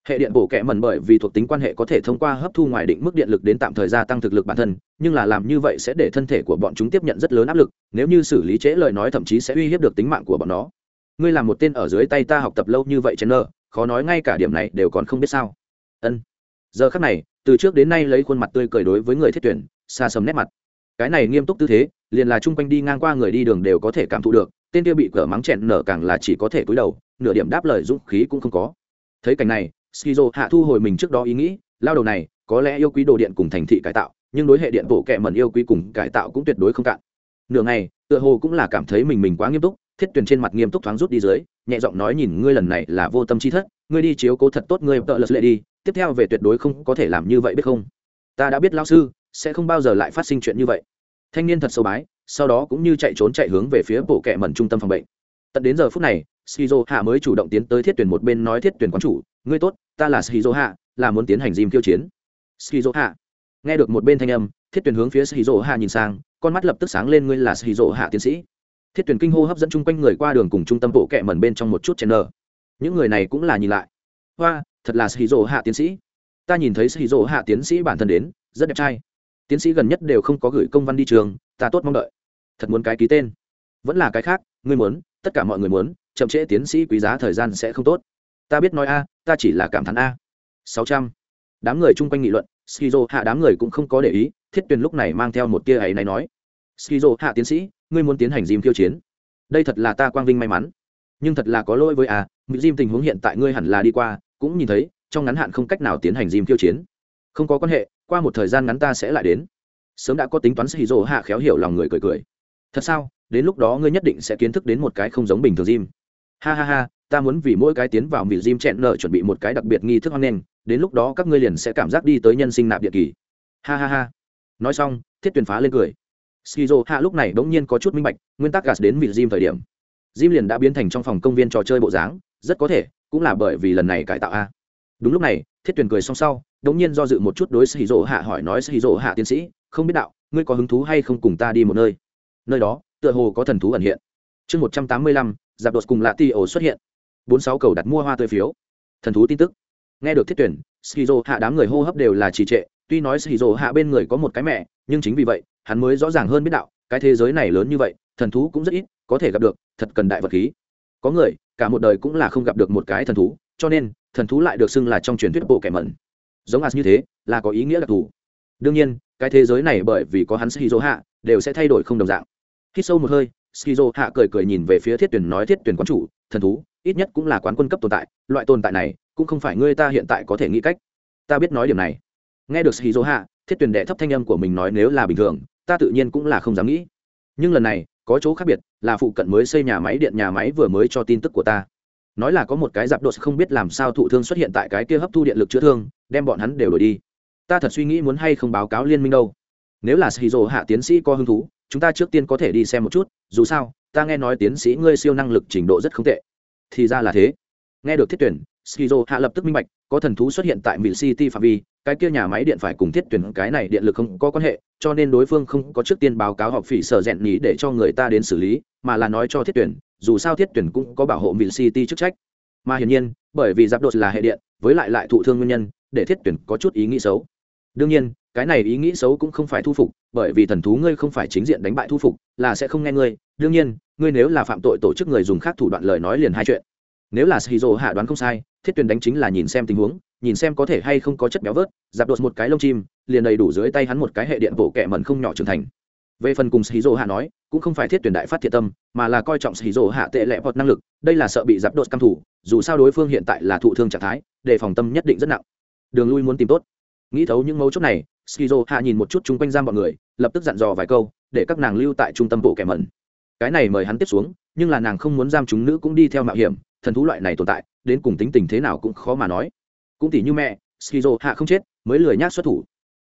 hệ điện bổ kẹ mẩn bởi vì thuộc tính quan hệ có thể thông qua hấp thu ngoài định mức điện lực đến tạm thời gia tăng thực lực bản thân, nhưng là làm như vậy sẽ để thân thể của bọn chúng tiếp nhận rất lớn áp lực, nếu như xử lý trễ lời nói thậm chí sẽ uy hiếp được tính mạng của bọn nó. Ngươi làm một tên ở dưới tay ta học tập lâu như vậy chen nơ khó nói ngay cả điểm này đều còn không biết sao. Ân. Giờ khắc này, từ trước đến nay lấy khuôn mặt tươi cười đối với người thiết tuyển, xa sầm nét mặt. Cái này nghiêm túc tư thế, liền là chung quanh đi ngang qua người đi đường đều có thể cảm thụ được, tên kia bị cờ mắng chẹn nở càng là chỉ có thể cúi đầu, nửa điểm đáp lời dũng khí cũng không có. Thấy cảnh này skizo hạ thu hồi mình trước đó ý nghĩ, lao đầu này, có lẽ yêu quý đồ điện cùng thành thị cải tạo, nhưng đối hệ điện bộ kệ mẩn yêu quý cùng cải tạo cũng tuyệt đối không cạn. Nửa ngày, tựa hồ cũng là cảm thấy mình mình quá nghiêm túc, thiết tuyển trên mặt nghiêm túc thoáng rút đi dưới, nhẹ giọng nói nhìn ngươi lần này là vô tâm chi thất, ngươi đi chiếu cố thật tốt ngươi, tợ lật lệ đi, tiếp theo về tuyệt đối không có thể làm như vậy biết không? Ta đã biết lao sư, sẽ không bao giờ lại phát sinh chuyện như vậy. Thanh niên thật sâu bái, sau đó cũng như chạy trốn chạy hướng về phía bộ kệ mẩn trung tâm phòng bệnh. Tận đến giờ phút này, skizo hạ mới chủ động tiến tới thiết tuyển một bên nói thiết tuyển quán chủ ngươi tốt, ta là shizu hạ là muốn tiến hành dìm tiêu chiến. Shizu hạ nghe được một bên thanh âm, thiết tuyển hướng phía shizu hạ nhìn sang, con mắt lập tức sáng lên, ngươi là shizu hạ tiến sĩ. Thiết tuyển kinh hô hấp dẫn chung quanh người qua đường cùng trung tâm bộ kệ mẩn bên trong một chút chen nở những người này cũng là nhìn lại. Hoa, thật là shizu hạ tiến sĩ. Ta nhìn thấy shizu hạ tiến sĩ bản thân đến, rất đẹp trai. Tiến sĩ gần nhất đều không có gửi công văn đi trường, ta tốt mong đợi. Thật muốn cái ký tên. Vẫn là cái khác, ngươi muốn, tất cả mọi người muốn, chậm trễ tiến sĩ quý giá thời gian sẽ không tốt. Ta biết nói a ta chỉ là cảm thán a. Sáu trăm. Đám người chung quanh nghị luận, skizo hạ đám người cũng không có để ý, thiết tuyền lúc này mang theo một tia ấy này nói. Skizo hạ tiến sĩ, ngươi muốn tiến hành dìm khiêu chiến. Đây thật là ta quang vinh may mắn. Nhưng thật là có lỗi với a mỹ dìm tình huống hiện tại ngươi hẳn là đi qua, cũng nhìn thấy, trong ngắn hạn không cách nào tiến hành dìm khiêu chiến. Không có quan hệ, qua một thời gian ngắn ta sẽ lại đến. Sớm đã có tính toán skizo hạ khéo hiểu lòng người cười cười. Thật sao? Đến lúc đó ngươi nhất định sẽ kiến thức đến một cái không giống bình thường gym ha ha ha ta muốn vì mỗi cái tiến vào mỹ gym chẹn nợ chuẩn bị một cái đặc biệt nghi thức hoan nghênh, đến lúc đó các ngươi liền sẽ cảm giác đi tới nhân sinh nạp địa kỳ. Ha ha ha. Nói xong, thiết tuyển phá lên cười. Skizo hạ lúc này bỗng nhiên có chút minh bạch, nguyên tắc gạt đến mỹ gym thời điểm. Gym liền đã biến thành trong phòng công viên trò chơi bộ dáng, rất có thể cũng là bởi vì lần này cải tạo a. Đúng lúc này, thiết tuyển cười xong sau, đống nhiên do dự một chút đối sĩ hạ hỏi nói sĩ hạ tiến sĩ, không biết đạo, ngươi có hứng thú hay không cùng ta đi một nơi? Nơi đó, tựa hồ có thần thú ẩn hiện. Chương một trăm tám mươi lăm giạp đột cùng lạ ti ổ xuất hiện bốn sáu cầu đặt mua hoa tươi phiếu. Thần thú tin tức. Nghe được thiết tuyển, skizo hạ đám người hô hấp đều là trì trệ, tuy nói skizo hạ bên người có một cái mẹ, nhưng chính vì vậy, hắn mới rõ ràng hơn biết đạo, cái thế giới này lớn như vậy, thần thú cũng rất ít, có thể gặp được, thật cần đại vật khí. Có người, cả một đời cũng là không gặp được một cái thần thú, cho nên, thần thú lại được xưng là trong truyền thuyết bộ kẻ mẩn. Giống as như thế, là có ý nghĩa đặc thù. Đương nhiên, cái thế giới này bởi vì có hắn skizo hạ, đều sẽ thay đổi không đồng dạng. Khi sâu một hơi, skizo hạ cười cười nhìn về phía thiết tuyển nói thiết tuyển quán chủ, thần thú ít nhất cũng là quán quân cấp tồn tại, loại tồn tại này cũng không phải ngươi ta hiện tại có thể nghĩ cách. Ta biết nói điểm này. Nghe được shizu hạ thiết tuyển đệ thấp thanh âm của mình nói nếu là bình thường, ta tự nhiên cũng là không dám nghĩ. Nhưng lần này, có chỗ khác biệt, là phụ cận mới xây nhà máy điện nhà máy vừa mới cho tin tức của ta. Nói là có một cái giặc đột không biết làm sao thụ thương xuất hiện tại cái kia hấp thu điện lực chữa thương, đem bọn hắn đều đổi đi. Ta thật suy nghĩ muốn hay không báo cáo liên minh đâu. Nếu là shizu hạ tiến sĩ có hứng thú, chúng ta trước tiên có thể đi xem một chút, dù sao, ta nghe nói tiến sĩ ngươi siêu năng lực trình độ rất không tệ thì ra là thế. Nghe được thiết tuyển, skizo hạ lập tức minh bạch, có thần thú xuất hiện tại mỹ city phạm vi, cái kia nhà máy điện phải cùng thiết tuyển, cái này điện lực không có quan hệ, cho nên đối phương không có trước tiên báo cáo họp phỉ sở rèn nhí để cho người ta đến xử lý, mà là nói cho thiết tuyển, dù sao thiết tuyển cũng có bảo hộ mỹ city chức trách. Mà hiển nhiên, bởi vì giáp đột là hệ điện, với lại lại thụ thương nguyên nhân, để thiết tuyển có chút ý nghĩ xấu. Đương nhiên cái này ý nghĩ xấu cũng không phải thu phục, bởi vì thần thú ngươi không phải chính diện đánh bại thu phục, là sẽ không nghe ngươi. Đương nhiên, ngươi nếu là phạm tội tổ chức người dùng khác thủ đoạn lời nói liền hai chuyện. Nếu là shizu hạ đoán không sai, thiết tuyển đánh chính là nhìn xem tình huống, nhìn xem có thể hay không có chất béo vớt, giáp đột một cái lông chim, liền đầy đủ dưới tay hắn một cái hệ điện bộ kẹ mẩn không nhỏ trưởng thành. Về phần cùng shizu hạ nói, cũng không phải thiết tuyển đại phát thiện tâm, mà là coi trọng shizu hạ tệ lệ vọt năng lực, đây là sợ bị giáp đột căm thủ, dù sao đối phương hiện tại là thụ thương trạng thái, đề phòng tâm nhất định rất nặng. Đường lui muốn tìm tốt. Nghĩ thấu những mấu chốt này skizo hạ nhìn một chút chung quanh giam bọn người, lập tức dặn dò vài câu, để các nàng lưu tại trung tâm bộ kẻ mẩn. Cái này mời hắn tiếp xuống, nhưng là nàng không muốn giam chúng nữ cũng đi theo mạo hiểm, thần thú loại này tồn tại, đến cùng tính tình thế nào cũng khó mà nói. Cũng tỉ như mẹ, skizo hạ không chết, mới lười nhác xuất thủ.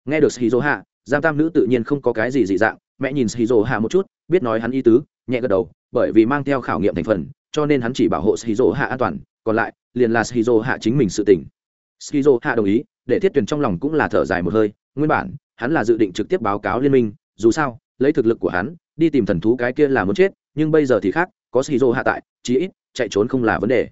Nghe được skizo hạ, giam tam nữ tự nhiên không có cái gì dị dạng, mẹ nhìn skizo hạ một chút, biết nói hắn y tứ, nhẹ gật đầu, bởi vì mang theo khảo nghiệm thành phần, cho nên hắn chỉ bảo hộ skizo hạ an toàn, còn lại, liền là skizo hạ chính mình sự tỉnh skizo hạ đồng ý, để thiết tuyển trong lòng cũng là thở dài một hơi nguyên bản, hắn là dự định trực tiếp báo cáo liên minh, dù sao, lấy thực lực của hắn, đi tìm thần thú cái kia là muốn chết, nhưng bây giờ thì khác, có skizo hạ tại, chí ít, chạy trốn không là vấn đề.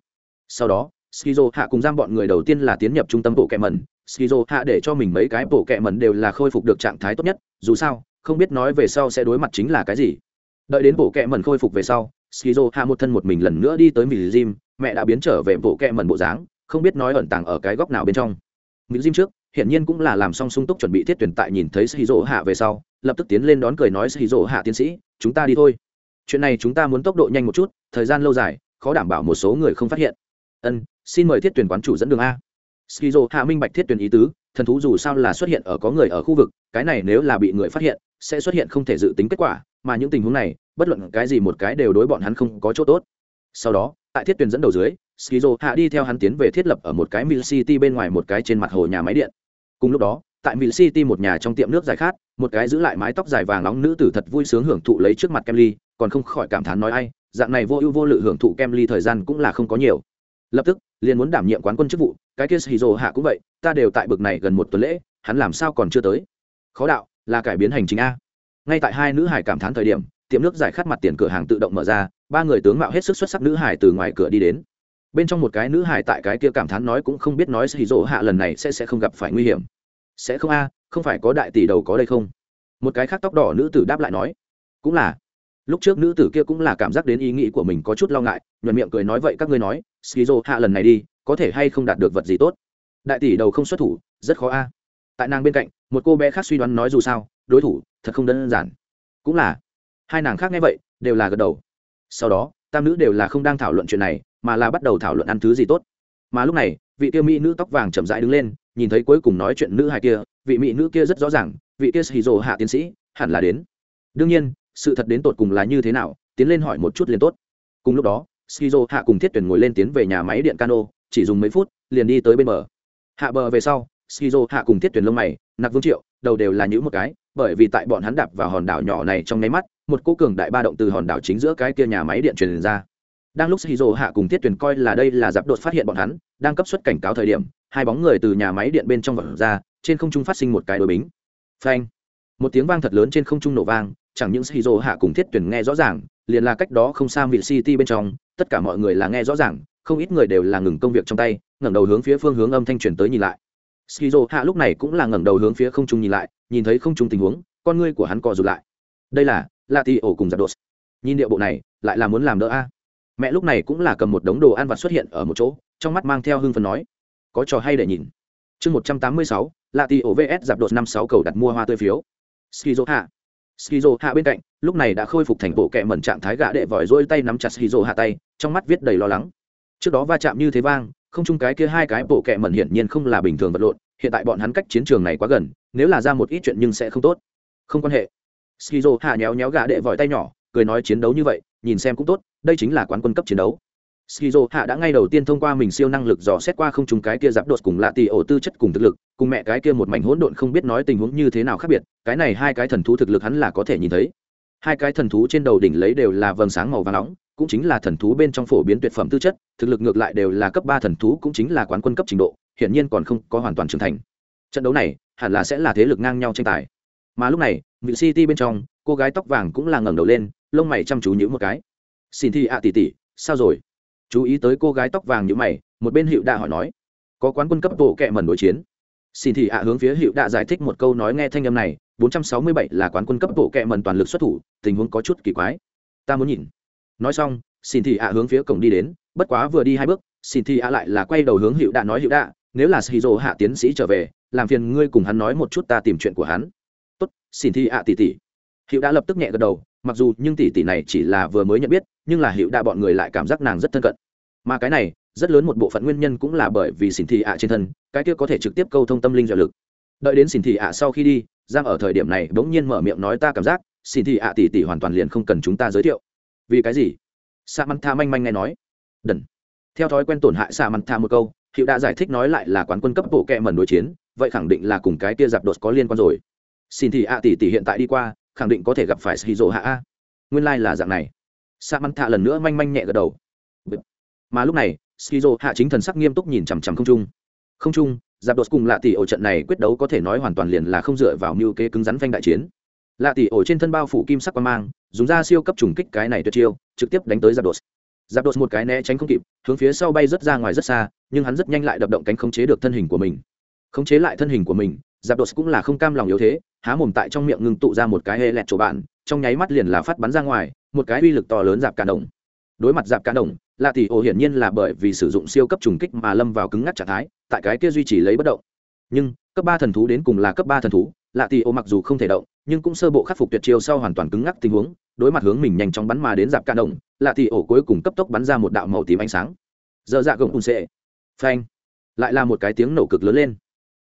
Sau đó, skizo hạ cùng giam bọn người đầu tiên là tiến nhập trung tâm bộ kẹ mẩn. Skizo hạ để cho mình mấy cái bộ kẹ mẩn đều là khôi phục được trạng thái tốt nhất, dù sao, không biết nói về sau sẽ đối mặt chính là cái gì. Đợi đến bộ kẹ mẩn khôi phục về sau, skizo hạ một thân một mình lần nữa đi tới mỹ gym, mẹ đã biến trở về bộ kẹ mẩn bộ dáng, không biết nói ẩn tàng ở cái góc nào bên trong. Mỹ gym trước hiện nhiên cũng là làm xong sung túc chuẩn bị thiết tuyển tại nhìn thấy skizo hạ về sau, lập tức tiến lên đón cười nói skizo hạ tiến sĩ, chúng ta đi thôi. Chuyện này chúng ta muốn tốc độ nhanh một chút, thời gian lâu dài, khó đảm bảo một số người không phát hiện. Ân, xin mời thiết tuyển quán chủ dẫn đường a. Skizo hạ minh bạch thiết tuyển ý tứ, thần thú dù sao là xuất hiện ở có người ở khu vực, cái này nếu là bị người phát hiện, sẽ xuất hiện không thể dự tính kết quả, mà những tình huống này, bất luận cái gì một cái đều đối bọn hắn không có chỗ tốt. Sau đó, tại thiết tuyển dẫn đầu dưới skizo hạ đi theo hắn tiến về thiết lập ở một cái mill city bên ngoài một cái trên mặt hồ nhà máy điện cùng lúc đó, tại mỹ city một nhà trong tiệm nước dài khát, một cái giữ lại mái tóc dài vàng nóng nữ tử thật vui sướng hưởng thụ lấy trước mặt kem ly còn không khỏi cảm thán nói ai, dạng này vô ưu vô lự hưởng thụ kem ly thời gian cũng là không có nhiều. Lập tức, liền muốn đảm nhiệm quán quân chức vụ, cái kia shizu hạ cũng vậy, ta đều tại bực này gần một tuần lễ, hắn làm sao còn chưa tới? Khó đạo, là cải biến hành trình a. Ngay tại hai nữ hải cảm thán thời điểm, tiệm nước giải khát mặt tiền cửa hàng tự động mở ra, ba người tướng mạo hết sức xuất sắc nữ hải từ ngoài cửa đi đến bên trong một cái nữ hải tại cái kia cảm thán nói cũng không biết nói xì rỗ hạ lần này sẽ sẽ không gặp phải nguy hiểm. Sẽ không a, không phải có đại tỷ đầu có đây không? Một cái khác tóc đỏ nữ tử đáp lại nói, cũng là. Lúc trước nữ tử kia cũng là cảm giác đến ý nghĩ của mình có chút lo ngại, nhuận miệng cười nói vậy các ngươi nói skizo hạ lần này đi, có thể hay không đạt được vật gì tốt? Đại tỷ đầu không xuất thủ, rất khó a. Tại nàng bên cạnh, một cô bé khác suy đoán nói dù sao, đối thủ, thật không đơn giản. Cũng là. Hai nàng khác nghe vậy, đều là gật đầu. Sau đó, tam nữ đều là không đang thảo luận chuyện này mà là bắt đầu thảo luận ăn thứ gì tốt. Mà lúc này, vị kia mỹ nữ tóc vàng chậm rãi đứng lên, nhìn thấy cuối cùng nói chuyện nữ hai kia, vị mỹ nữ kia rất rõ ràng, vị kia hì hạ tiến sĩ, hẳn là đến. Đương nhiên, sự thật đến tột cùng là như thế nào, tiến lên hỏi một chút liền tốt. Cùng lúc đó skizo hạ cùng thiết tuyển ngồi lên tiến về nhà máy điện cano, chỉ dùng mấy phút, liền đi tới bên bờ. Hạ bờ về sau skizo hạ cùng thiết tuyển lông mày, nặc vương triệu, đầu đều là những một cái, bởi vì tại bọn hắn đạp vào hòn đảo nhỏ này trong nháy mắt, một cô cường đại ba động từ hòn đảo chính giữa cái kia nhà máy điện truyền ra đang lúc Shizuo hạ cùng thiết tuyển coi là đây là giáp đột phát hiện bọn hắn đang cấp suất cảnh cáo thời điểm hai bóng người từ nhà máy điện bên trong vọt ra trên không trung phát sinh một cái đối bính phanh một tiếng vang thật lớn trên không trung nổ vang chẳng những Shizuo hạ cùng Thiết Tuyển nghe rõ ràng, liền là cách đó không xa vị City bên trong, tất cả mọi người là nghe rõ ràng, không ít người đều là ngừng công việc trong tay, ngẩng đầu hướng phía phương hướng âm thanh truyền tới nhìn lại. Shizuo hạ lúc này cũng là ngẩng đầu hướng phía không trung nhìn lại, nhìn thấy không trung tình huống, con ngươi của hắn co rụt lại. Đây là Lati ổ cùng Giáp Đột. Nhìn điệu bộ này, lại là muốn làm đỡ a. Mẹ lúc này cũng là cầm một đống đồ ăn vặt xuất hiện ở một chỗ, trong mắt mang theo hưng phấn nói: "Có trò hay để nhìn." Chương 186, Lati ổ VS dạp Đột năm sáu cầu đặt mua hoa tươi phiếu. Skizo hạ skizo hạ bên cạnh lúc này đã khôi phục thành bộ kẹ mẩn trạng thái gã đệ vòi rôi tay nắm chặt skizo hạ tay trong mắt viết đầy lo lắng trước đó va chạm như thế vang không chung cái kia hai cái bộ kẹ mẩn hiển nhiên không là bình thường vật lộn hiện tại bọn hắn cách chiến trường này quá gần nếu là ra một ít chuyện nhưng sẽ không tốt không quan hệ skizo hạ nhéo nhéo gã đệ vòi tay nhỏ cười nói chiến đấu như vậy nhìn xem cũng tốt, đây chính là quán quân cấp chiến đấu. Skizo hạ đã ngay đầu tiên thông qua mình siêu năng lực dò xét qua không trùng cái kia giáp đột cùng lạ tì ổ tư chất cùng thực lực, cùng mẹ cái kia một mảnh hỗn độn không biết nói tình huống như thế nào khác biệt, cái này hai cái thần thú thực lực hắn là có thể nhìn thấy. Hai cái thần thú trên đầu đỉnh lấy đều là vầng sáng màu vàng nóng, cũng chính là thần thú bên trong phổ biến tuyệt phẩm tư chất, thực lực ngược lại đều là cấp ba thần thú cũng chính là quán quân cấp trình độ, hiển nhiên còn không có hoàn toàn trưởng thành. Trận đấu này, hẳn là sẽ là thế lực ngang nhau tranh tài. Mà lúc này vị city bên trong, cô gái tóc vàng cũng là ngẩng đầu lên lông mày chăm chú nhữ một cái. Xin thi ạ, tỷ tỷ, sao rồi? Chú ý tới cô gái tóc vàng như mày, một bên hiệu đạ hỏi nói. Có quán quân cấp bộ kệ mẩn đối chiến. Xin thị ạ hướng phía hiệu đạ giải thích một câu nói nghe thanh âm này 467 là quán quân cấp bộ kệ mẩn toàn lực xuất thủ, tình huống có chút kỳ quái. Ta muốn nhìn. Nói xong, xin thị ạ hướng phía cổng đi đến, bất quá vừa đi hai bước, xin thị ạ lại là quay đầu hướng hiệu đạ nói hiệu đạ, nếu là shizu hạ tiến sĩ trở về, làm phiền ngươi cùng hắn nói một chút ta tìm chuyện của hắn. Tốt, xin thị ạ, tỷ tỷ. Hiệu đã lập tức nhẹ gật đầu mặc dù nhưng tỷ tỷ này chỉ là vừa mới nhận biết, nhưng là hiệu đa bọn người lại cảm giác nàng rất thân cận. Mà cái này, rất lớn một bộ phận nguyên nhân cũng là bởi vì xỉn thị ạ trên thân, cái kia có thể trực tiếp câu thông tâm linh dạo lực. Đợi đến xỉn thị ạ sau khi đi, giang ở thời điểm này bỗng nhiên mở miệng nói ta cảm giác xỉn thị ạ tỷ tỷ hoàn toàn liền không cần chúng ta giới thiệu. Vì cái gì? Sa măn tha manh manh nghe nói. Đần. Theo thói quen tổn hại sa măn tha một câu hiệu đã giải thích nói lại là quán quân cấp bộ kẹ mẩn đối chiến, vậy khẳng định là cùng cái kia giặc đột có liên quan rồi. Xin thị ạ tỷ tỷ hiện tại đi qua khẳng định có thể gặp phải shizu hạ a. Nguyên lai、like、là dạng này. Sa mắn thạ lần nữa manh manh nhẹ gật đầu. Mà lúc này shizu hạ chính thần sắc nghiêm túc nhìn chằm chằm không trung. Không trung giáp đột cùng lạ tỷ ổ trận này quyết đấu có thể nói hoàn toàn liền là không dựa vào mưu kế cứng rắn phanh đại chiến. Lạ tỷ ổ trên thân bao phủ kim sắc qua mang, dùng ra siêu cấp trùng kích cái này tuyệt chiêu, trực tiếp đánh tới giáp đột giáp đột một cái né tránh không kịp, hướng phía sau bay rất ra ngoài rất xa, nhưng hắn rất nhanh lại đập động cánh khống chế được thân hình của mình. Khống chế lại thân hình của mình giáp đột cũng là không cam lòng yếu thế, há mồm tại trong miệng ngưng tụ ra một cái hê lẹt chỗ bạn, trong nháy mắt liền là phát bắn ra ngoài, một cái uy lực to lớn dạp cả đồng. Đối mặt dạp cả đồng, lạ tỷ ổ hiển nhiên là bởi vì sử dụng siêu cấp trùng kích mà lâm vào cứng ngắc trạng thái, tại cái kia duy trì lấy bất động. Nhưng, cấp ba thần thú đến cùng là cấp ba thần thú, lạ tỷ ổ mặc dù không thể động, nhưng cũng sơ bộ khắc phục tuyệt chiêu sau hoàn toàn cứng ngắc tình huống, đối mặt hướng mình nhanh chóng bắn mà đến dạp cả đồng, lạ tỷ ổ cuối cùng cấp tốc bắn ra một đạo màu tím ánh sáng. Giờ dạ gồng ùn sệ phanh. Lại là một cái tiếng nổ cực lớn lên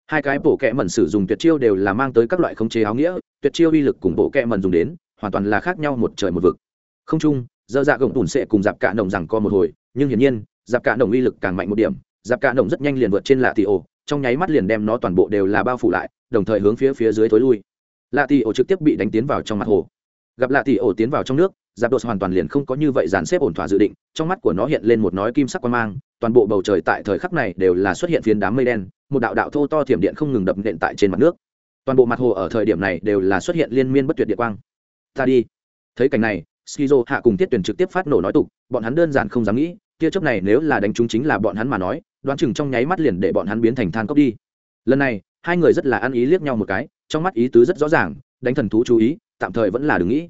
hai cái bộ kẹ mẩn sử dụng tuyệt chiêu đều là mang tới các loại khống chế áo nghĩa, tuyệt chiêu uy lực cùng bộ kẹ mẩn dùng đến, hoàn toàn là khác nhau một trời một vực. Không chung dơ dạ gồng tủn sẽ cùng dạp cạ nồng rằng co một hồi, nhưng hiển nhiên dạp cạ nồng uy lực càng mạnh một điểm dạp cạ nồng rất nhanh liền vượt trên lạ tỷ ổ, trong nháy mắt liền đem nó toàn bộ đều là bao phủ lại, đồng thời hướng phía phía dưới thối lui. Lạ tỷ ổ trực tiếp bị đánh tiến vào trong mặt hồ. Gặp lạ tỷ ổ tiến vào trong nước giáp đột hoàn toàn liền không có như vậy dàn xếp ổn thỏa dự định, trong mắt của nó hiện lên một nói kim sắc quan mang, toàn bộ bầu trời tại thời khắc này đều là xuất hiện phiến đám mây đen, một đạo đạo thô to thiểm điện không ngừng đập nện tại trên mặt nước. Toàn bộ mặt hồ ở thời điểm này đều là xuất hiện liên miên bất tuyệt địa quang. Ta đi. Thấy cảnh này, skizo hạ cùng tiết tuyển trực tiếp phát nổ nói tục, bọn hắn đơn giản không dám nghĩ, tia chớp này nếu là đánh chúng chính là bọn hắn mà nói, đoán chừng trong nháy mắt liền để bọn hắn biến thành than cốc đi. Lần này, hai người rất là ăn ý liếc nhau một cái, trong mắt ý tứ rất rõ ràng, đánh thần thú chú ý, tạm thời vẫn là đừng nghĩ.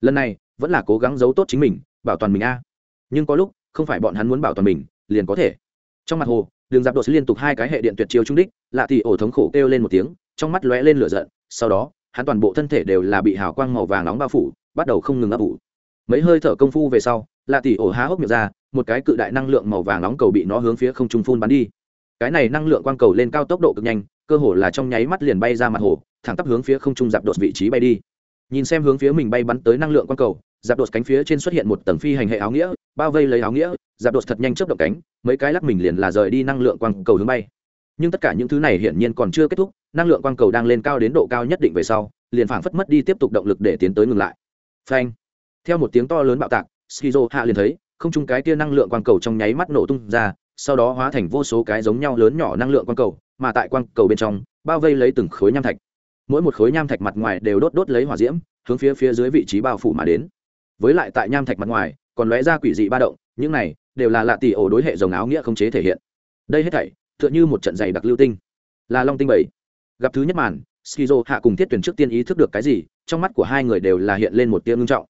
Lần này vẫn là cố gắng giấu tốt chính mình, bảo toàn mình a. Nhưng có lúc, không phải bọn hắn muốn bảo toàn mình, liền có thể. Trong mặt hồ, đường giáp đột liên tục hai cái hệ điện tuyệt chiêu trung đích, lạ thì ổ thống khổ kêu lên một tiếng, trong mắt lóe lên lửa giận, sau đó, hắn toàn bộ thân thể đều là bị hào quang màu vàng nóng bao phủ, bắt đầu không ngừng ấp ủ. Mấy hơi thở công phu về sau, lạ thì ổ há hốc miệng ra, một cái cự đại năng lượng màu vàng nóng cầu bị nó hướng phía không trung phun bắn đi. Cái này năng lượng quang cầu lên cao tốc độ cực nhanh, cơ hồ là trong nháy mắt liền bay ra mặt hồ, thẳng tắp hướng phía không trung dạp đột vị trí bay đi. Nhìn xem hướng phía mình bay bắn tới năng lượng quang cầu giáp đột cánh phía trên xuất hiện một tầng phi hành hệ áo nghĩa, bao vây lấy áo nghĩa, giáp đột thật nhanh chớp động cánh, mấy cái lắc mình liền là rời đi năng lượng quang cầu hướng bay. Nhưng tất cả những thứ này hiển nhiên còn chưa kết thúc, năng lượng quang cầu đang lên cao đến độ cao nhất định về sau, liền phảng phất mất đi tiếp tục động lực để tiến tới ngừng lại. Phanh. Theo một tiếng to lớn bạo tạc, skizo hạ liền thấy, không chung cái tia năng lượng quang cầu trong nháy mắt nổ tung ra, sau đó hóa thành vô số cái giống nhau lớn nhỏ năng lượng quang cầu, mà tại quang cầu bên trong, bao vây lấy từng khối nham thạch. Mỗi một khối nham thạch mặt ngoài đều đốt đốt lấy hỏa diễm, hướng phía phía dưới vị trí bao phủ mà đến với lại tại nham thạch mặt ngoài, còn lóe ra quỷ dị ba động, những này đều là lạ tỷ ổ đối hệ dòng áo nghĩa không chế thể hiện. Đây hết thảy, tựa như một trận giày đặc lưu tinh. Là long tinh bảy. Gặp thứ nhất màn, skizo hạ cùng thiết tuyển trước tiên ý thức được cái gì, trong mắt của hai người đều là hiện lên một tia ngưng trọng.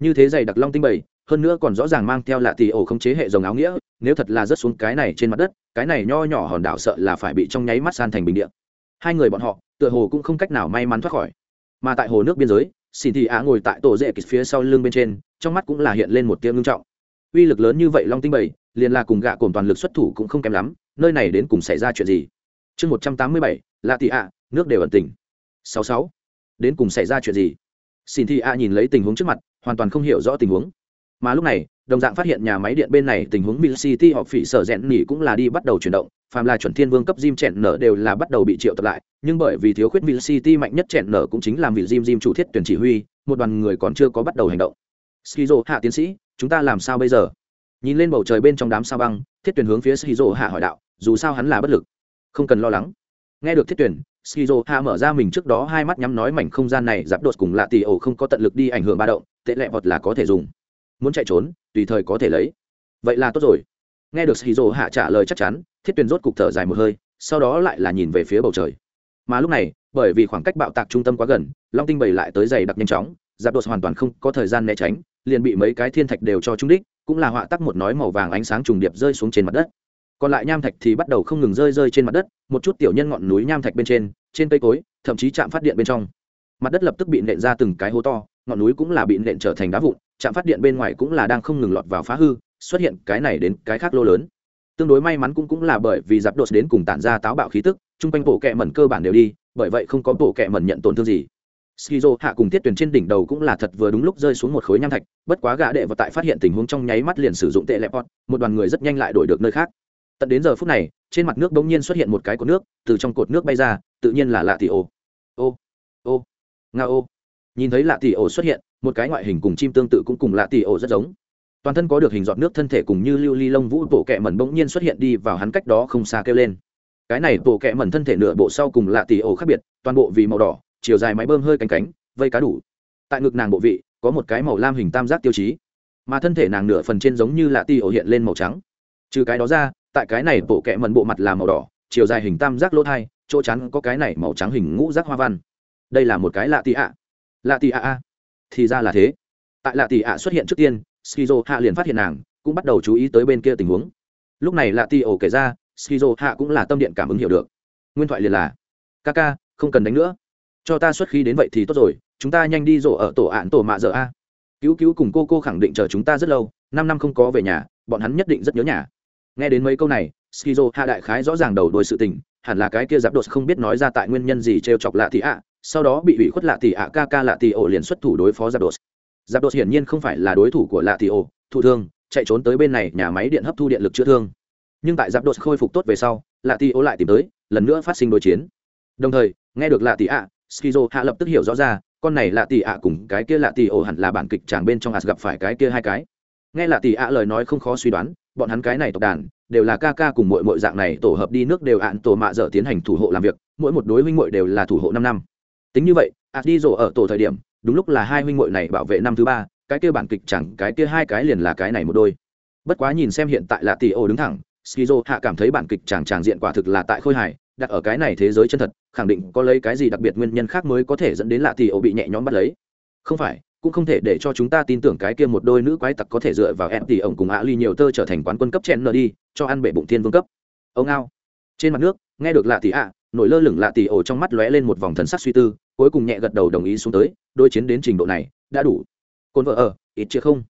Như thế giày đặc long tinh bảy, hơn nữa còn rõ ràng mang theo lạ tỷ ổ không chế hệ dòng áo nghĩa, nếu thật là rớt xuống cái này trên mặt đất, cái này nho nhỏ hòn đảo sợ là phải bị trong nháy mắt san thành bình địa. Hai người bọn họ, tựa hồ cũng không cách nào may mắn thoát khỏi. Mà tại hồ nước biên giới xin thị á ngồi tại tổ dễ kịch phía sau lưng bên trên trong mắt cũng là hiện lên một tia ngưng trọng. Uy lực lớn như vậy long tinh bảy liền là cùng gạ cồn toàn lực xuất thủ cũng không kém lắm nơi này đến cùng xảy ra chuyện gì? Chương một trăm tám mươi bảy lạ tị ạ nước đều ẩn tình. Sáu sáu đến cùng xảy ra chuyện gì? Xin thị ạ nhìn lấy tình huống trước mặt hoàn toàn không hiểu rõ tình huống. Mà lúc này đồng dạng phát hiện nhà máy điện bên này tình huống Mill City họp phỉ sở rẽn nỉ cũng là đi bắt đầu chuyển động, phàm là chuẩn thiên vương cấp Jim chèn nở đều là bắt đầu bị triệu tập lại, nhưng bởi vì thiếu khuyết Vil City mạnh nhất chèn nở cũng chính làm vị Jim Jim chủ thiết tuyển chỉ huy, một đoàn người còn chưa có bắt đầu hành động. Skizo hạ tiến sĩ, chúng ta làm sao bây giờ? Nhìn lên bầu trời bên trong đám sao băng, thiết tuyển hướng phía Skizo hạ hỏi đạo, dù sao hắn là bất lực, không cần lo lắng. Nghe được thiết tuyển, Skizo hạ mở ra mình trước đó hai mắt nhắm nói mảnh không gian này giáp đột cùng lạ tỷ ổ không có tận lực đi ảnh hưởng ba động, tệ lệ vật là có thể dùng muốn chạy trốn tùy thời có thể lấy vậy là tốt rồi nghe được Skizo hạ trả lời chắc chắn thiết tuyền rốt cục thở dài một hơi, sau đó lại là nhìn về phía bầu trời. Mà lúc này, bởi vì khoảng cách bạo tạc trung tâm quá gần, long tinh bày lại tới dày đặc nhanh chóng, giáp đột hoàn toàn không có thời gian né tránh, liền bị mấy cái thiên thạch đều cho trúng đích, cũng là họa tắc một nói màu vàng ánh sáng trùng điệp rơi xuống trên mặt đất. Còn lại nham thạch thì bắt đầu không ngừng rơi rơi trên mặt đất, một chút tiểu nhân ngọn núi nham thạch bên trên trên cây cối, thậm chí chạm phát điện bên trong. Mặt đất lập tức bị nện ra từng cái hố to, ngọn núi cũng là bị nện trở thành đá vụn chạm phát điện bên ngoài cũng là đang không ngừng lọt vào phá hư, xuất hiện cái này đến cái khác lô lớn tương đối may mắn cũng cũng là bởi vì giáp đột đến cùng tản ra táo bạo khí tức, chung quanh bộ kẹ mẩn cơ bản đều đi, bởi vậy không có bộ kẹ mẩn nhận tổn thương gì. Skizo hạ cùng tiết tuyển trên đỉnh đầu cũng là thật vừa đúng lúc rơi xuống một khối nham thạch, bất quá gã đệ và tại phát hiện tình huống trong nháy mắt liền sử dụng tệ lẹp pot, một đoàn người rất nhanh lại đổi được nơi khác. Tận đến giờ phút này, trên mặt nước bỗng nhiên xuất hiện một cái cột nước, từ trong cột nước bay ra, tự nhiên là lạ tỷ ô ô ô, nga ô. Nhìn thấy lạ tỷ ổ xuất hiện, một cái ngoại hình cùng chim tương tự cũng cùng lạ tỷ ổ rất giống toàn thân có được hình dọn nước thân thể cùng như lưu ly lông vũ bộ kẹ mẩn bỗng nhiên xuất hiện đi vào hắn cách đó không xa kêu lên. Cái này bộ kẹ mẩn thân thể nửa bộ sau cùng lạ tỷ ổ khác biệt, toàn bộ vì màu đỏ, chiều dài máy bơm hơi cánh cánh, vây cá đủ. Tại ngực nàng bộ vị, có một cái màu lam hình tam giác tiêu chí. Mà thân thể nàng nửa phần trên giống như lạ tỷ ổ hiện lên màu trắng. Trừ cái đó ra, tại cái này bộ kẹ mẩn bộ mặt là màu đỏ, chiều dài hình tam giác lỗ thai, chỗ chắn có cái này màu trắng hình ngũ giác hoa văn. Đây là một cái lạ tỷ ạ. Lạ tỷ ạ a. Thì ra là thế. Tại lạ tỷ ạ xuất hiện trước tiên skizo hạ liền phát hiện nàng, cũng bắt đầu chú ý tới bên kia tình huống. Lúc này lạ ti ổ kể ra, skizo hạ cũng là tâm điện cảm ứng hiểu được. Nguyên thoại liền là, ca ca, không cần đánh nữa. Cho ta xuất khí đến vậy thì tốt rồi, chúng ta nhanh đi rổ ở tổ ạn tổ mạ giờ a. Cứu cứu cùng cô cô khẳng định chờ chúng ta rất lâu, năm năm không có về nhà, bọn hắn nhất định rất nhớ nhà. Nghe đến mấy câu này, skizo hạ đại khái rõ ràng đầu đuôi sự tình, hẳn là cái kia giáp đột không biết nói ra tại nguyên nhân gì t chọc lạ thị ạ, sau đó bị ủy khuất lạ thị ạ ca ca lạ thị ổ liền xuất thủ đối phó giáp đột giáp đột hiển nhiên không phải là đối thủ của lạ thì ồ, thụ thương, chạy trốn tới bên này nhà máy điện hấp thu điện lực chữa thương. Nhưng tại giáp đột khôi phục tốt về sau, lạ thì ồ lại tìm tới, lần nữa phát sinh đối chiến. Đồng thời, nghe được lạ tỷ ạ, skizo hạ lập tức hiểu rõ ra, con này lạ tỷ ạ cùng cái kia lạ tỷ ồ hẳn là bản kịch chàng bên trong as gặp phải cái kia hai cái. Nghe lạ tỷ ạ lời nói không khó suy đoán, bọn hắn cái này tộc đàn, đều là ca ca cùng mỗi mỗi dạng này tổ hợp đi nước đều ạn tổ mạ dở tiến hành thủ hộ làm việc, mỗi một đối huynh muội đều là thủ hộ năm năm. Tính như vậy as đi rổ ở tổ thời điểm đúng lúc là hai huynh muội này bảo vệ năm thứ ba, cái kia bản kịch chẳng cái kia hai cái liền là cái này một đôi. Bất quá nhìn xem hiện tại là tỷ ô đứng thẳng, skizo hạ cảm thấy bản kịch chẳng tràng diện quả thực là tại khôi hài, đặt ở cái này thế giới chân thật, khẳng định có lấy cái gì đặc biệt nguyên nhân khác mới có thể dẫn đến lạ tỷ ô bị nhẹ nhõm bắt lấy. Không phải, cũng không thể để cho chúng ta tin tưởng cái kia một đôi nữ quái tặc có thể dựa vào em tỷ ổng cùng ạ ly nhiều tơ trở thành quán quân cấp chen nở đi, cho ăn bể bụng thiên vương cấp. Ông ao. Trên mặt nước, nghe được lạ tỷ ạ nổi lơ lửng lạ tỷ ổ trong mắt lóe lên một vòng thần sắc suy tư, cuối cùng nhẹ gật đầu đồng ý xuống tới đôi chiến đến trình độ này, đã đủ. Cồn vợ ở, ít chưa không?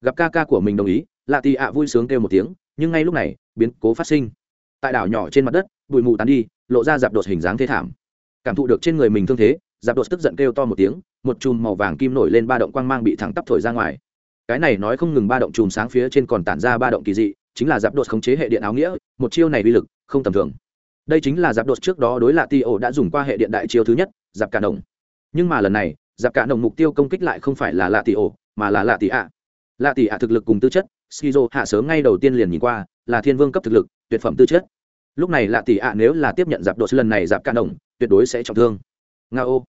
Gặp ca ca của mình đồng ý, lạ tỷ ạ vui sướng kêu một tiếng, nhưng ngay lúc này, biến cố phát sinh. Tại đảo nhỏ trên mặt đất, bụi mù tán đi, lộ ra dạp đột hình dáng thế thảm. Cảm thụ được trên người mình thương thế dạp đột tức giận kêu to một tiếng, một chùm màu vàng kim nổi lên ba động quang mang bị thẳng tắp thổi ra ngoài. Cái này nói không ngừng ba động chùm sáng phía trên còn tản ra ba động kỳ dị, chính là dạp đột khống chế hệ điện áo nghĩa, một chiêu này uy lực không tầm thường đây chính là giáp đột trước đó đối lạ ti ổ đã dùng qua hệ điện đại chiêu thứ nhất, giáp cả đồng. Nhưng mà lần này, giáp cả đồng mục tiêu công kích lại không phải là lạ ti ổ, mà là lạ ti ạ. Lạ ti ạ thực lực cùng tư chất, skizo hạ sớm ngay đầu tiên liền nhìn qua, là thiên vương cấp thực lực, tuyệt phẩm tư chất. Lúc này lạ tỷ ạ nếu là tiếp nhận giáp đột lần này giáp cả đồng, tuyệt đối sẽ trọng thương. Nga ô.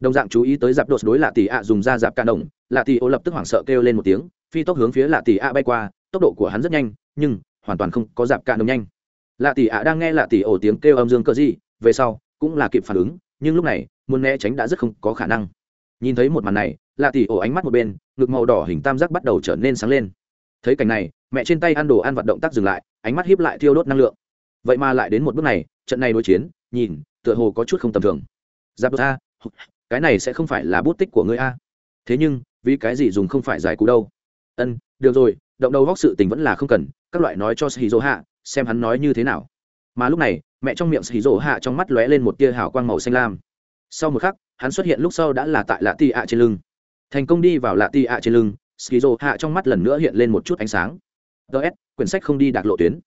Đồng dạng chú ý tới giáp đột đối lạ tỷ ạ dùng ra giáp cả đồng, lạ tỷ ô lập tức hoảng sợ kêu lên một tiếng, phi tốc hướng phía lạ tỷ ạ bay qua, tốc độ của hắn rất nhanh, nhưng hoàn toàn không có giáp cả đồng nhanh lạ tỷ ạ đang nghe lạ tỷ ổ tiếng kêu âm dương cơ gì, về sau, cũng là kịp phản ứng, nhưng lúc này, muốn né tránh đã rất không có khả năng. Nhìn thấy một màn này, lạ tỷ ổ ánh mắt một bên, ngực màu đỏ hình tam giác bắt đầu trở nên sáng lên. Thấy cảnh này, mẹ trên tay ăn đồ ăn vận động tác dừng lại, ánh mắt hiếp lại thiêu đốt năng lượng. Vậy mà lại đến một bước này, trận này đối chiến, nhìn, tựa hồ có chút không tầm thường. Giáp đột a cái này sẽ không phải là bút tích của ngươi a. Thế nhưng, vì cái gì dùng không phải giải cú đâu? Ân, được rồi, động đầu góc sự tình vẫn là không cần, các loại nói cho shizu hạ xem hắn nói như thế nào. Mà lúc này, mẹ trong miệng shizu hạ trong mắt lóe lên một tia hào quang màu xanh lam. Sau một khắc, hắn xuất hiện lúc sau đã là tại lạ ti ạ trên lưng. Thành công đi vào lạ ti ạ trên lưng shizu hạ trong mắt lần nữa hiện lên một chút ánh sáng. Ts quyển sách không đi đạt lộ tuyến.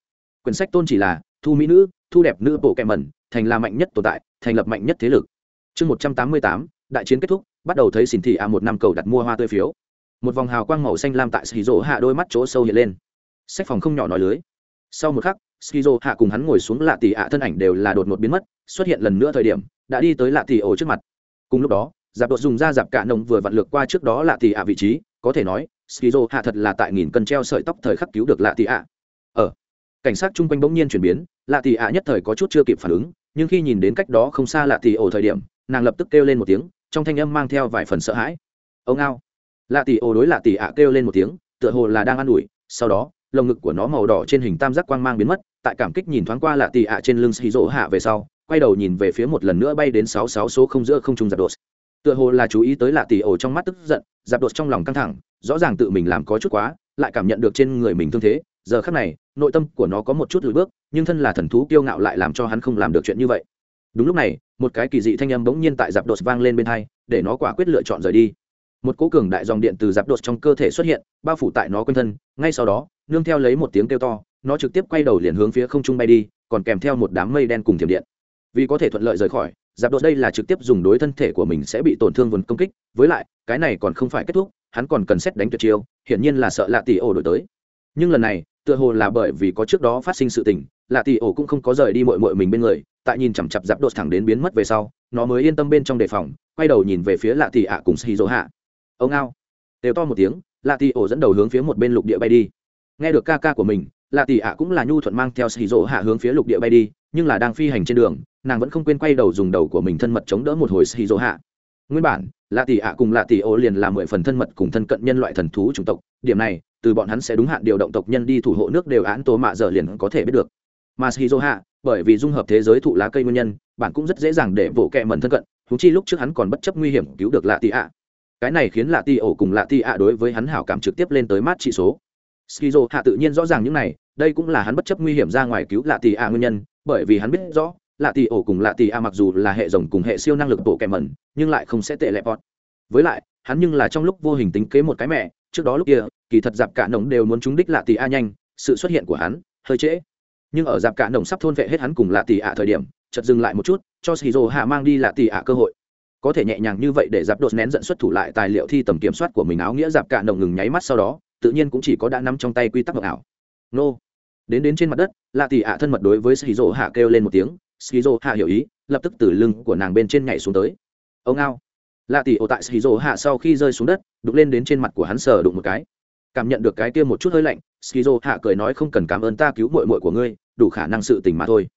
Quyển sách tôn chỉ là thu mỹ nữ, thu đẹp nữ bộ kẹ mẩn, thành là mạnh nhất tồn tại, thành lập mạnh nhất thế lực. Chương một trăm tám mươi tám, đại chiến kết thúc, bắt đầu thấy xỉn thị a một năm cầu đặt mua hoa tươi phiếu. Một vòng hào quang màu xanh lam tại xì rỗ hạ đôi mắt chỗ sâu hiện lên. Sách phòng không nhỏ nói lưới sau một khắc, skizo hạ cùng hắn ngồi xuống lạ tỷ ạ thân ảnh đều là đột ngột biến mất, xuất hiện lần nữa thời điểm, đã đi tới lạ tỷ ổ trước mặt. Cùng lúc đó giạp đột dùng ra giạp cả nồng vừa vặn lược qua trước đó lạ tỷ ạ vị trí, có thể nói, skizo hạ thật là tại nghìn cân treo sợi tóc thời khắc cứu được lạ tỷ ạ. Ở cảnh sát chung quanh bỗng nhiên chuyển biến, lạ tỷ ạ nhất thời có chút chưa kịp phản ứng, nhưng khi nhìn đến cách đó không xa lạ tỷ ổ thời điểm, nàng lập tức kêu lên một tiếng, trong thanh âm mang theo vài phần sợ hãi. Ông ao lạ tỷ ổ đối lạ tỷ ạ kêu lên một tiếng, tựa hồ là đang an ủi, sau đó lồng ngực của nó màu đỏ trên hình tam giác quang mang biến mất, tại cảm kích nhìn thoáng qua lạ tỷ ạ trên lưng xì rỗ hạ về sau, quay đầu nhìn về phía một lần nữa bay đến sáu sáu số không giữa không trung giặc đột. Tựa hồ là chú ý tới lạ tỷ ổ trong mắt tức giận giặc đột trong lòng căng thẳng, rõ ràng tự mình làm có chút quá, lại cảm nhận được trên người mình thương thế. Giờ khắc này, nội tâm của nó có một chút lùi bước, nhưng thân là thần thú kiêu ngạo lại làm cho hắn không làm được chuyện như vậy. Đúng lúc này, một cái kỳ dị thanh âm bỗng nhiên tại giặc đột vang lên bên hai, để nó quả quyết lựa chọn rời đi. Một cố cường đại dòng điện từ giặc đột trong cơ thể xuất hiện, bao phủ tại nó quanh thân, ngay sau đó nương theo lấy một tiếng kêu to, nó trực tiếp quay đầu liền hướng phía không trung bay đi, còn kèm theo một đám mây đen cùng thiểm điện. Vì có thể thuận lợi rời khỏi, giáp đột đây là trực tiếp dùng đối thân thể của mình sẽ bị tổn thương vườn công kích, với lại, cái này còn không phải kết thúc, hắn còn cần xét đánh tuyệt chiêu, hiển nhiên là sợ lạ tỷ ổ đổi tới. Nhưng lần này, tựa hồ là bởi vì có trước đó phát sinh sự tình, lạ tỷ ổ cũng không có rời đi mội mội mình bên người, tại nhìn chằm chặp giáp đột thẳng đến biến mất về sau, nó mới yên tâm bên trong đề phòng, quay đầu nhìn về phía lạ tỷ ạ cùng xì dỗ hạ ông ao. Đều to một tiếng, lạ tỷ ổ dẫn đầu hướng phía một bên lục địa bay đi nghe được ca ca của mình, lạ tỷ ạ cũng là nhu thuận mang theo xì rỗ hạ hướng phía lục địa bay đi, nhưng là đang phi hành trên đường, nàng vẫn không quên quay đầu dùng đầu của mình thân mật chống đỡ một hồi xì rỗ hạ. Nguyên bản, lạ tỷ ạ cùng lạ tỷ ô liền là mười phần thân mật cùng thân cận nhân loại thần thú chủng tộc, điểm này, từ bọn hắn sẽ đúng hạn điều động tộc nhân đi thủ hộ nước đều án tố mạ giờ liền có thể biết được. Mà shizu hạ, bởi vì dung hợp thế giới thụ lá cây nguyên nhân, bạn cũng rất dễ dàng để vỗ kẹ mẩn thân cận thú chi lúc trước hắn còn bất chấp nguy hiểm cứu được lạ tỷ ạ. Cái này khiến lạ tỷ ổ cùng lạ tỷ ạ đối với hắn hảo cảm trực tiếp lên tới mát trị số skizo hạ tự nhiên rõ ràng những này, đây cũng là hắn bất chấp nguy hiểm ra ngoài cứu lạ tỷ a nguyên nhân, bởi vì hắn biết rõ, lạ tỷ ổ cùng lạ tỷ a mặc dù là hệ rồng cùng hệ siêu năng lực bộ kẹ mẩn, nhưng lại không sẽ tệ lệ bọt. Với lại, hắn nhưng là trong lúc vô hình tính kế một cái mẹ, trước đó lúc kia, kỳ thật dạp cả nồng đều muốn trúng đích lạ tỷ a nhanh, sự xuất hiện của hắn, hơi trễ. Nhưng ở dạp cả nồng sắp thôn vệ hết hắn cùng lạ tỷ a thời điểm, chợt dừng lại một chút, cho shizu hạ mang đi lạ tỷ a cơ hội. Có thể nhẹ nhàng như vậy để dạp đột nén dẫn xuất thủ lại tài liệu thi tầm kiểm soát của mình áo nghĩa dạp cả nồng ngừng nháy mắt sau đó tự nhiên cũng chỉ có đã nắm trong tay quy tắc ngọc ảo. Nô. Đến đến trên mặt đất, lạ tỷ ạ thân mật đối với shizu hạ kêu lên một tiếng shizu hạ hiểu ý, lập tức từ lưng của nàng bên trên nhảy xuống tới. Ông ao. Lạ tỷ ổ tại shizu hạ sau khi rơi xuống đất, đục lên đến trên mặt của hắn sờ đụng một cái. Cảm nhận được cái kia một chút hơi lạnh, skizo hạ cười nói không cần cảm ơn ta cứu mội mội của ngươi, đủ khả năng sự tình mà thôi.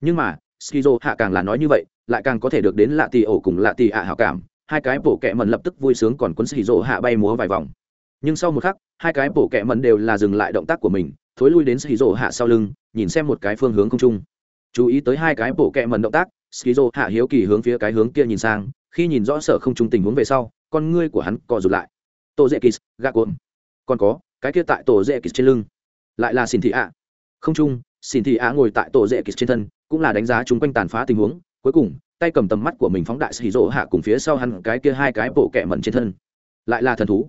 Nhưng mà, skizo hạ càng là nói như vậy, lại càng có thể được đến lạ tỷ ổ cùng lạ tỷ ạ hảo cảm, hai cái bổ kẹ mần lập tức vui sướng còn cuốn skizo hạ bay múa vài vòng nhưng sau một khắc hai cái bổ kẹ mần đều là dừng lại động tác của mình thối lui đến skizo hạ sau lưng nhìn xem một cái phương hướng không trung chú ý tới hai cái bổ kẹ mần động tác skizo hạ hiếu kỳ hướng phía cái hướng kia nhìn sang khi nhìn rõ sở không trung tình huống về sau con ngươi của hắn co rụt lại. Tô dễ kis gà cồn còn có cái kia tại tổ dễ kis trên lưng. Lại là xin thị ạ không trung, xin thị ạ ngồi tại tổ dễ kis trên thân cũng là đánh giá chung quanh tàn phá tình huống. Cuối cùng tay cầm tầm mắt của mình phóng đại xì rỗ hạ cùng phía sau hắn cái kia hai cái bộ kẹ mẩn trên thân. Lại là thần thú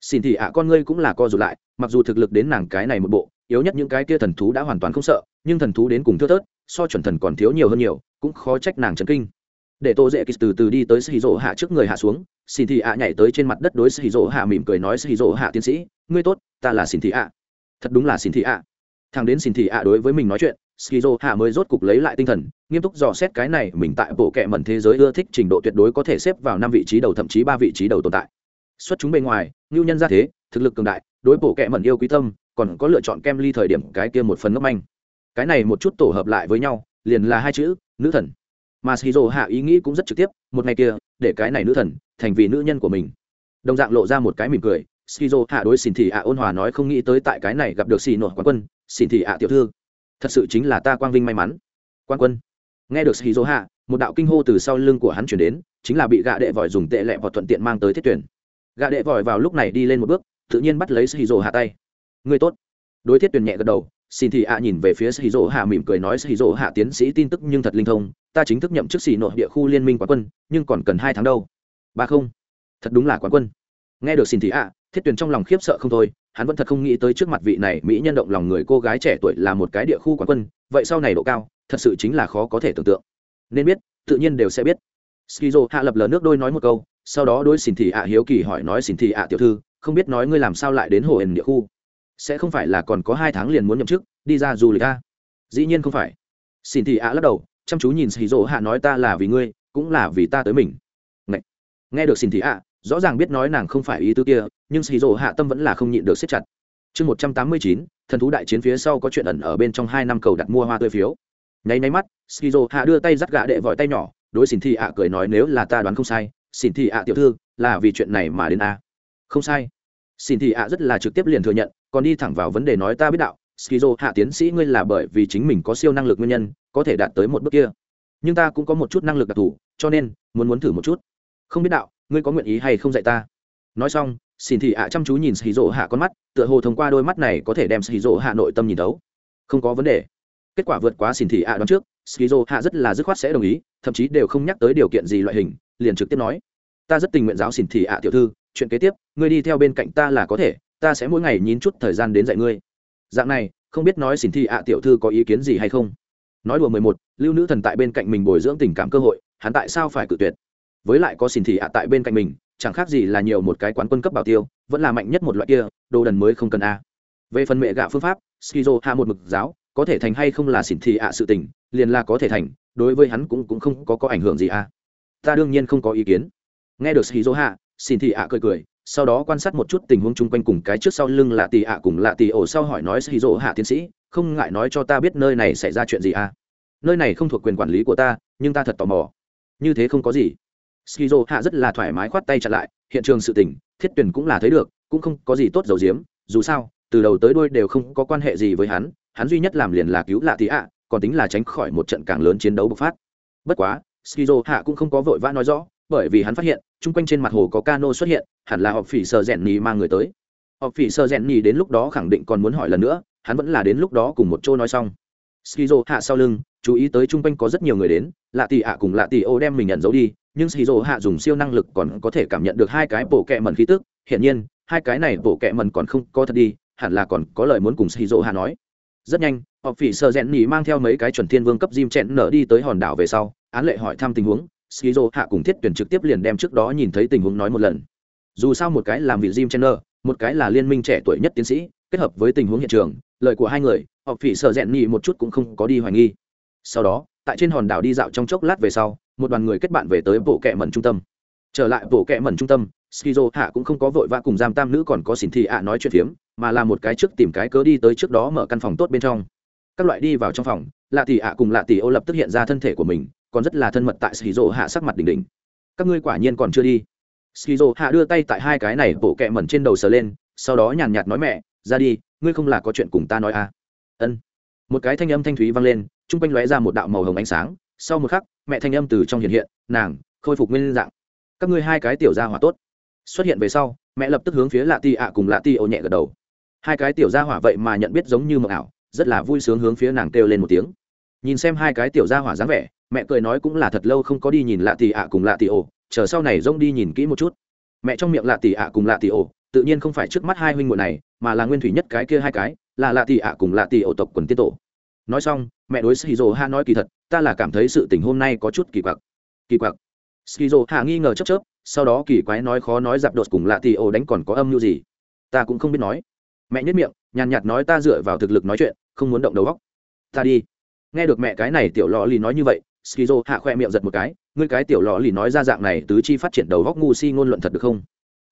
xin thị ạ, con ngươi cũng là co rụt lại, mặc dù thực lực đến nàng cái này một bộ, yếu nhất những cái kia thần thú đã hoàn toàn không sợ, nhưng thần thú đến cùng thưa thớt, so chuẩn thần còn thiếu nhiều hơn nhiều, cũng khó trách nàng chấn kinh. Để tô dễ kịch từ từ đi tới xì rỗ hạ trước người hạ xuống, xin thị ạ nhảy tới trên mặt đất đối xì rỗ hạ mỉm cười nói xì rỗ hạ tiến sĩ, ngươi tốt, ta là xin thị ạ. Thật đúng là xin thị ạ. Thằng đến xin thị ạ đối với mình nói chuyện skizo hạ mới rốt cục lấy lại tinh thần, nghiêm túc dò xét cái này mình tại bộ kệ mẩn thế giới ưa thích trình độ tuyệt đối có thể xếp vào năm vị trí đầu thậm chí ba vị trí đầu tồn tại xuất chúng bề ngoài, ngưu nhân ra thế, thực lực cường đại, đối bộ kệ mẩn yêu quý tâm, còn có lựa chọn kem ly thời điểm cái kia một phần ngốc manh. Cái này một chút tổ hợp lại với nhau, liền là hai chữ, nữ thần. Mà shizu hạ ý nghĩ cũng rất trực tiếp, một ngày kia, để cái này nữ thần thành vì nữ nhân của mình. Đồng dạng lộ ra một cái mỉm cười, shizu hạ đối xin thị ạ ôn hòa nói không nghĩ tới tại cái này gặp được xì nổi quán quân xin thị ạ tiểu thư. Thật sự chính là ta quang vinh may mắn. Quan quân. Nghe được shizu hạ, một đạo kinh hô từ sau lưng của hắn chuyển đến, chính là bị gạ đệ vòi dùng tệ lẹ và thuận tiện mang tới thiết tuyển gạ đệ vòi vào lúc này đi lên một bước, tự nhiên bắt lấy shizu hạ tay. Người tốt. Đối thiết tuyển nhẹ gật đầu, xin thị ạ nhìn về phía shizu hạ mỉm cười nói shizu hạ tiến sĩ tin tức nhưng thật linh thông, ta chính thức nhậm chức xì nội địa khu liên minh quán quân, nhưng còn cần hai tháng đâu. Ba không. Thật đúng là quán quân. Nghe được xin thị ạ, thiết tuyển trong lòng khiếp sợ không thôi, hắn vẫn thật không nghĩ tới trước mặt vị này mỹ nhân động lòng người cô gái trẻ tuổi là một cái địa khu quán quân, vậy sau này độ cao, thật sự chính là khó có thể tưởng tượng. Nên biết, tự nhiên đều sẽ biết skizo hạ lập lờ nước đôi nói một câu, sau đó đôi xin thị ạ hiếu kỳ hỏi nói xin thị ạ tiểu thư, không biết nói ngươi làm sao lại đến hồ hển địa khu? Sẽ không phải là còn có hai tháng liền muốn nhậm chức, đi ra du lịch a dĩ nhiên không phải. Xin thị ạ lắc đầu, chăm chú nhìn skizo hạ nói, ta là vì ngươi, cũng là vì ta tới mình. Ngậy. nghe được xin thị ạ, rõ ràng biết nói nàng không phải ý tứ kia, nhưng skizo hạ tâm vẫn là không nhịn được siết chặt. Chương một trăm tám mươi chín, thần thú đại chiến phía sau có chuyện ẩn ở bên trong hai năm cầu đặt mua hoa tươi phiếu. Nháy nháy mắt, skizo hạ đưa tay dắt gạ đệ vòi tay nhỏ đối xin thị ạ cười nói nếu là ta đoán không sai, xin thị ạ tiểu thư, là vì chuyện này mà đến a. Không sai. Xin thị ạ rất là trực tiếp liền thừa nhận, còn đi thẳng vào vấn đề nói ta biết đạo, skizo hạ tiến sĩ ngươi là bởi vì chính mình có siêu năng lực nguyên nhân, có thể đạt tới một bước kia. Nhưng ta cũng có một chút năng lực đặc thù, cho nên, muốn muốn thử một chút. Không biết đạo, ngươi có nguyện ý hay không dạy ta? Nói xong, xin thị ạ chăm chú nhìn skizo hạ con mắt, tựa hồ thông qua đôi mắt này có thể đem skizo hạ nội tâm nhìn thấu. Không có vấn đề kết quả vượt quá xin thị ạ đoán trước, skizo hạ rất là dứt khoát sẽ đồng ý, thậm chí đều không nhắc tới điều kiện gì loại hình, liền trực tiếp nói, ta rất tình nguyện giáo xin thị ạ tiểu thư, chuyện kế tiếp, ngươi đi theo bên cạnh ta là có thể, ta sẽ mỗi ngày nhín chút thời gian đến dạy ngươi. Dạng này, không biết nói xin thị ạ tiểu thư có ý kiến gì hay không. Nói đùa mười một, lưu nữ thần tại bên cạnh mình bồi dưỡng tình cảm cơ hội, hắn tại sao phải cự tuyệt? Với lại có xin thị ạ tại bên cạnh mình, chẳng khác gì là nhiều một cái quán quân cấp bảo tiêu, vẫn là mạnh nhất một loại kia, đồ đần mới không cần a. Về phần mẹ gạ phương pháp, skizo hạ một mực giáo có thể thành hay không là xỉn thị ạ sự tình, liền là có thể thành, đối với hắn cũng cũng không có có ảnh hưởng gì à. Ta đương nhiên không có ý kiến. Nghe được shizu hạ, xỉn thị ạ cười cười, sau đó quan sát một chút tình huống chung quanh cùng cái trước sau lưng lạ tì ạ cùng lạ tì ổ sau hỏi nói shizu hạ tiến sĩ, không ngại nói cho ta biết nơi này xảy ra chuyện gì à. Nơi này không thuộc quyền quản lý của ta, nhưng ta thật tò mò. Như thế không có gì. Shizu hạ rất là thoải mái khoát tay chặt lại, hiện trường sự tình, thiết tuyển cũng là thấy được, cũng không có gì tốt dầu diếm, dù sao từ đầu tới đuôi đều không có quan hệ gì với hắn hắn duy nhất làm liền là cứu lạ tí ạ, còn tính là tránh khỏi một trận càng lớn chiến đấu bộc phát. Bất quá, skizo hạ cũng không có vội vã nói rõ, bởi vì hắn phát hiện, chung quanh trên mặt hồ có cano xuất hiện, hẳn là họp phỉ sơ rèn nhì mang người tới. Họp phỉ sơ rèn nhì đến lúc đó khẳng định còn muốn hỏi lần nữa, hắn vẫn là đến lúc đó cùng một chỗ nói xong. Skizo hạ sau lưng, chú ý tới chung quanh có rất nhiều người đến, lạ tỷ ạ cùng lạ tỷ ô đem mình nhận dấu đi, nhưng skizo hạ dùng siêu năng lực còn có thể cảm nhận được hai cái bổ kẹ mần khí tức, hiển nhiên, hai cái này bổ kẹ mần còn không có thật đi hẳn là còn có lời muốn cùng skizo hạ nói. Rất nhanh họp phỉ sợ rẽn nhì mang theo mấy cái chuẩn thiên vương cấp diêm chẹn nở đi tới hòn đảo về sau, án lệ hỏi thăm tình huống. Skizo hạ cùng thiết tuyển trực tiếp liền đem trước đó nhìn thấy tình huống nói một lần. Dù sao một cái làm vị jim nở, một cái là liên minh trẻ tuổi nhất tiến sĩ, kết hợp với tình huống hiện trường, lời của hai người, họ phỉ sợ rẽn nhì một chút cũng không có đi hoài nghi. Sau đó, tại trên hòn đảo đi dạo trong chốc lát về sau, một đoàn người kết bạn về tới bộ kệ mẩn trung tâm. Trở lại bộ kệ mẩn trung tâm skizo hạ cũng không có vội vã cùng giam tam nữ còn có xỉn thị ạ nói chuyện phiếm, mà là một cái trước tìm cái cớ đi tới trước đó mở căn phòng tốt bên trong. Các loại đi vào trong phòng, lạ tỷ ạ cùng lạ tỷ ô lập tức hiện ra thân thể của mình, còn rất là thân mật tại skizo hạ sắc mặt đỉnh đỉnh. Các ngươi quả nhiên còn chưa đi. Skizo hạ đưa tay tại hai cái này bộ kẹ mẩn trên đầu sờ lên, sau đó nhàn nhạt nói mẹ, ra đi, ngươi không là có chuyện cùng ta nói à? Ân. Một cái thanh âm thanh thúy vang lên, trung quanh lóe ra một đạo màu hồng ánh sáng. Sau một khắc, mẹ thanh âm từ trong hiện hiện, nàng, khôi phục nguyên dạng. Các ngươi hai cái tiểu gia hỏa tốt xuất hiện về sau, mẹ lập tức hướng phía lạ ti ạ cùng lạ ti ô nhẹ gật đầu. Hai cái tiểu gia hỏa vậy mà nhận biết giống như mộng ảo, rất là vui sướng hướng phía nàng kêu lên một tiếng. Nhìn xem hai cái tiểu gia hỏa dáng vẻ, mẹ cười nói cũng là thật lâu không có đi nhìn lạ tỷ ạ cùng lạ tỷ ổ chờ sau này rông đi nhìn kỹ một chút. Mẹ trong miệng lạ tỷ ạ cùng lạ tỷ ổ tự nhiên không phải trước mắt hai huynh muội này, mà là nguyên thủy nhất cái kia hai cái, là lạ tỷ ạ cùng lạ tỷ ổ tộc quần tiên tổ. Nói xong, mẹ đối shizu ha nói kỳ thật, ta là cảm thấy sự tình hôm nay có chút kỳ quặc. Kỳ quặc? Skizo hạ nghi ngờ chớp chớp, sau đó kỳ quái nói khó nói dạp đột cùng lạ tỷ ổ đánh còn có âm mưu gì? Ta cũng không biết nói. Mẹ nhất miệng, nhàn nhạt nói ta dựa vào thực lực nói chuyện, không muốn động đầu óc. Ta đi. Nghe được mẹ cái này tiểu lò lì nói như vậy, skizo hạ khoe miệng giật một cái, ngươi cái tiểu lò lì nói ra dạng này tứ chi phát triển đầu góc ngu si ngôn luận thật được không?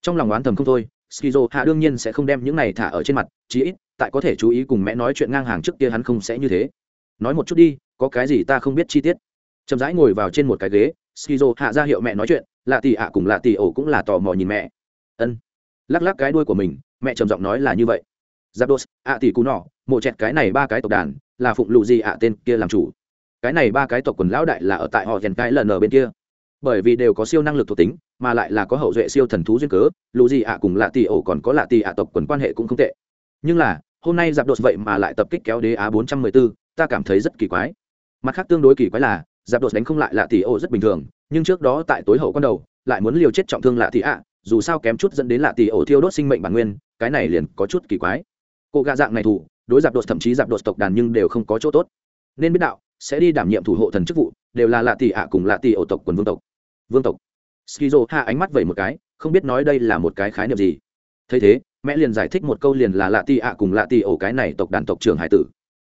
Trong lòng oán thầm không thôi, skizo hạ đương nhiên sẽ không đem những này thả ở trên mặt, chí ít, tại có thể chú ý cùng mẹ nói chuyện ngang hàng trước kia hắn không sẽ như thế. Nói một chút đi, có cái gì ta không biết chi tiết? Chậm rãi ngồi vào trên một cái ghế skizo hạ ra hiệu mẹ nói chuyện, lạ tỷ ạ à cùng lạ tỷ ổ cũng là tò mò nhìn mẹ. Ân. Lắc lắc cái đuôi của mình, mẹ trầm giọng nói là như vậy. Giáp đô ạ tỷ cú nọ, mộ chẹt cái này ba cái tộc đàn, là phụng lụ gì ạ à tên kia làm chủ. Cái này ba cái tộc quần lão đại là ở tại họ rèn cái lần ở bên kia. Bởi vì đều có siêu năng lực thuộc tính, mà lại là có hậu duệ siêu thần thú duyên cớ, lù gì ạ à cùng lạ tỷ ổ còn có lạ tỷ ạ tộc quần quan hệ cũng không tệ. Nhưng là, hôm nay giáp đột vậy mà lại tập kích kéo đế á bốn trăm mười bốn ta cảm thấy rất kỳ quái. Mặt khác tương đối kỳ quái là giáp đột đánh không lại lạ tỷ ô rất bình thường, nhưng trước đó tại tối hậu con đầu, lại muốn liều chết trọng thương lạ tỷ ạ, dù sao kém chút dẫn đến lạ tỷ ổ thiêu đốt sinh mệnh bản nguyên, cái này liền có chút kỳ quái. Cô gạ dạng này thủ, đối giáp đột thậm chí giáp đột tộc đàn nhưng đều không có chỗ tốt. Nên biết đạo, sẽ đi đảm nhiệm thủ hộ thần chức vụ, đều là lạ tỷ ạ cùng lạ tỷ ổ tộc quần vương tộc. Vương tộc. Skizo hạ ánh mắt vẩy một cái, không biết nói đây là một cái khái niệm gì. Thấy thế, mẹ liền giải thích một câu liền là lạ tỷ ạ cùng lạ tỷ ổ cái này tộc đàn tộc trưởng hải tử.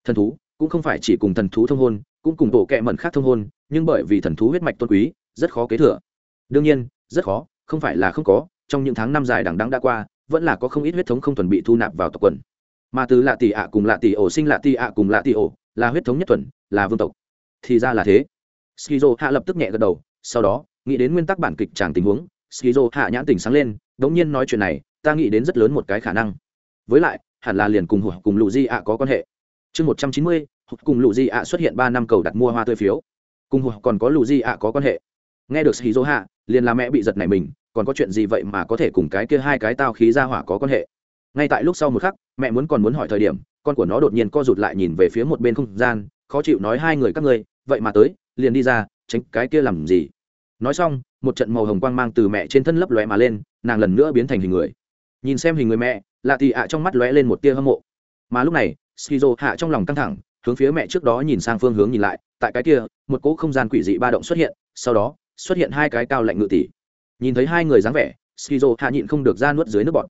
Thần thú, cũng không phải chỉ cùng thần thú thông hôn cũng cùng bộ kệ mẩn khác thông hôn, nhưng bởi vì thần thú huyết mạch tôn quý, rất khó kế thừa. Đương nhiên, rất khó, không phải là không có, trong những tháng năm dài đằng đẵng đã qua, vẫn là có không ít huyết thống không thuần bị thu nạp vào tộc quần. Mà từ lạ tỷ ạ cùng lạ tỷ ổ sinh lạ tỷ ạ cùng lạ tỷ ổ, là huyết thống nhất thuần, là vương tộc. Thì ra là thế. Skizo hạ lập tức nhẹ gật đầu, sau đó, nghĩ đến nguyên tắc bản kịch tràng tình huống, skizo hạ nhãn tình sáng lên, đống nhiên nói chuyện này, ta nghĩ đến rất lớn một cái khả năng. Với lại, hẳn là liền cùng hồi cùng lụ di ạ có quan hệ. Chương một trăm chín mươi hụt cùng lù di ạ xuất hiện ba năm cầu đặt mua hoa tươi phiếu. Cùng hụt còn có lù di ạ có quan hệ. Nghe được skizo hạ, liền là mẹ bị giật này mình, còn có chuyện gì vậy mà có thể cùng cái kia hai cái tao khí ra hỏa có quan hệ? Ngay tại lúc sau một khắc, mẹ muốn còn muốn hỏi thời điểm, con của nó đột nhiên co rụt lại nhìn về phía một bên không gian, khó chịu nói, hai người các ngươi, vậy mà tới, liền đi ra, tránh cái kia làm gì? Nói xong, một trận màu hồng quang mang từ mẹ trên thân lấp lóe mà lên, nàng lần nữa biến thành hình người. Nhìn xem hình người mẹ, lạ tì ạ trong mắt lóe lên một tia hâm mộ. Mà lúc này skizo hạ trong lòng căng thẳng hướng phía mẹ trước đó nhìn sang phương hướng nhìn lại, tại cái kia, một cỗ không gian quỷ dị ba động xuất hiện, sau đó, xuất hiện hai cái cao lạnh ngự tỷ. Nhìn thấy hai người dáng vẻ, shizu hạ nhịn không được ra nuốt dưới nước bọt.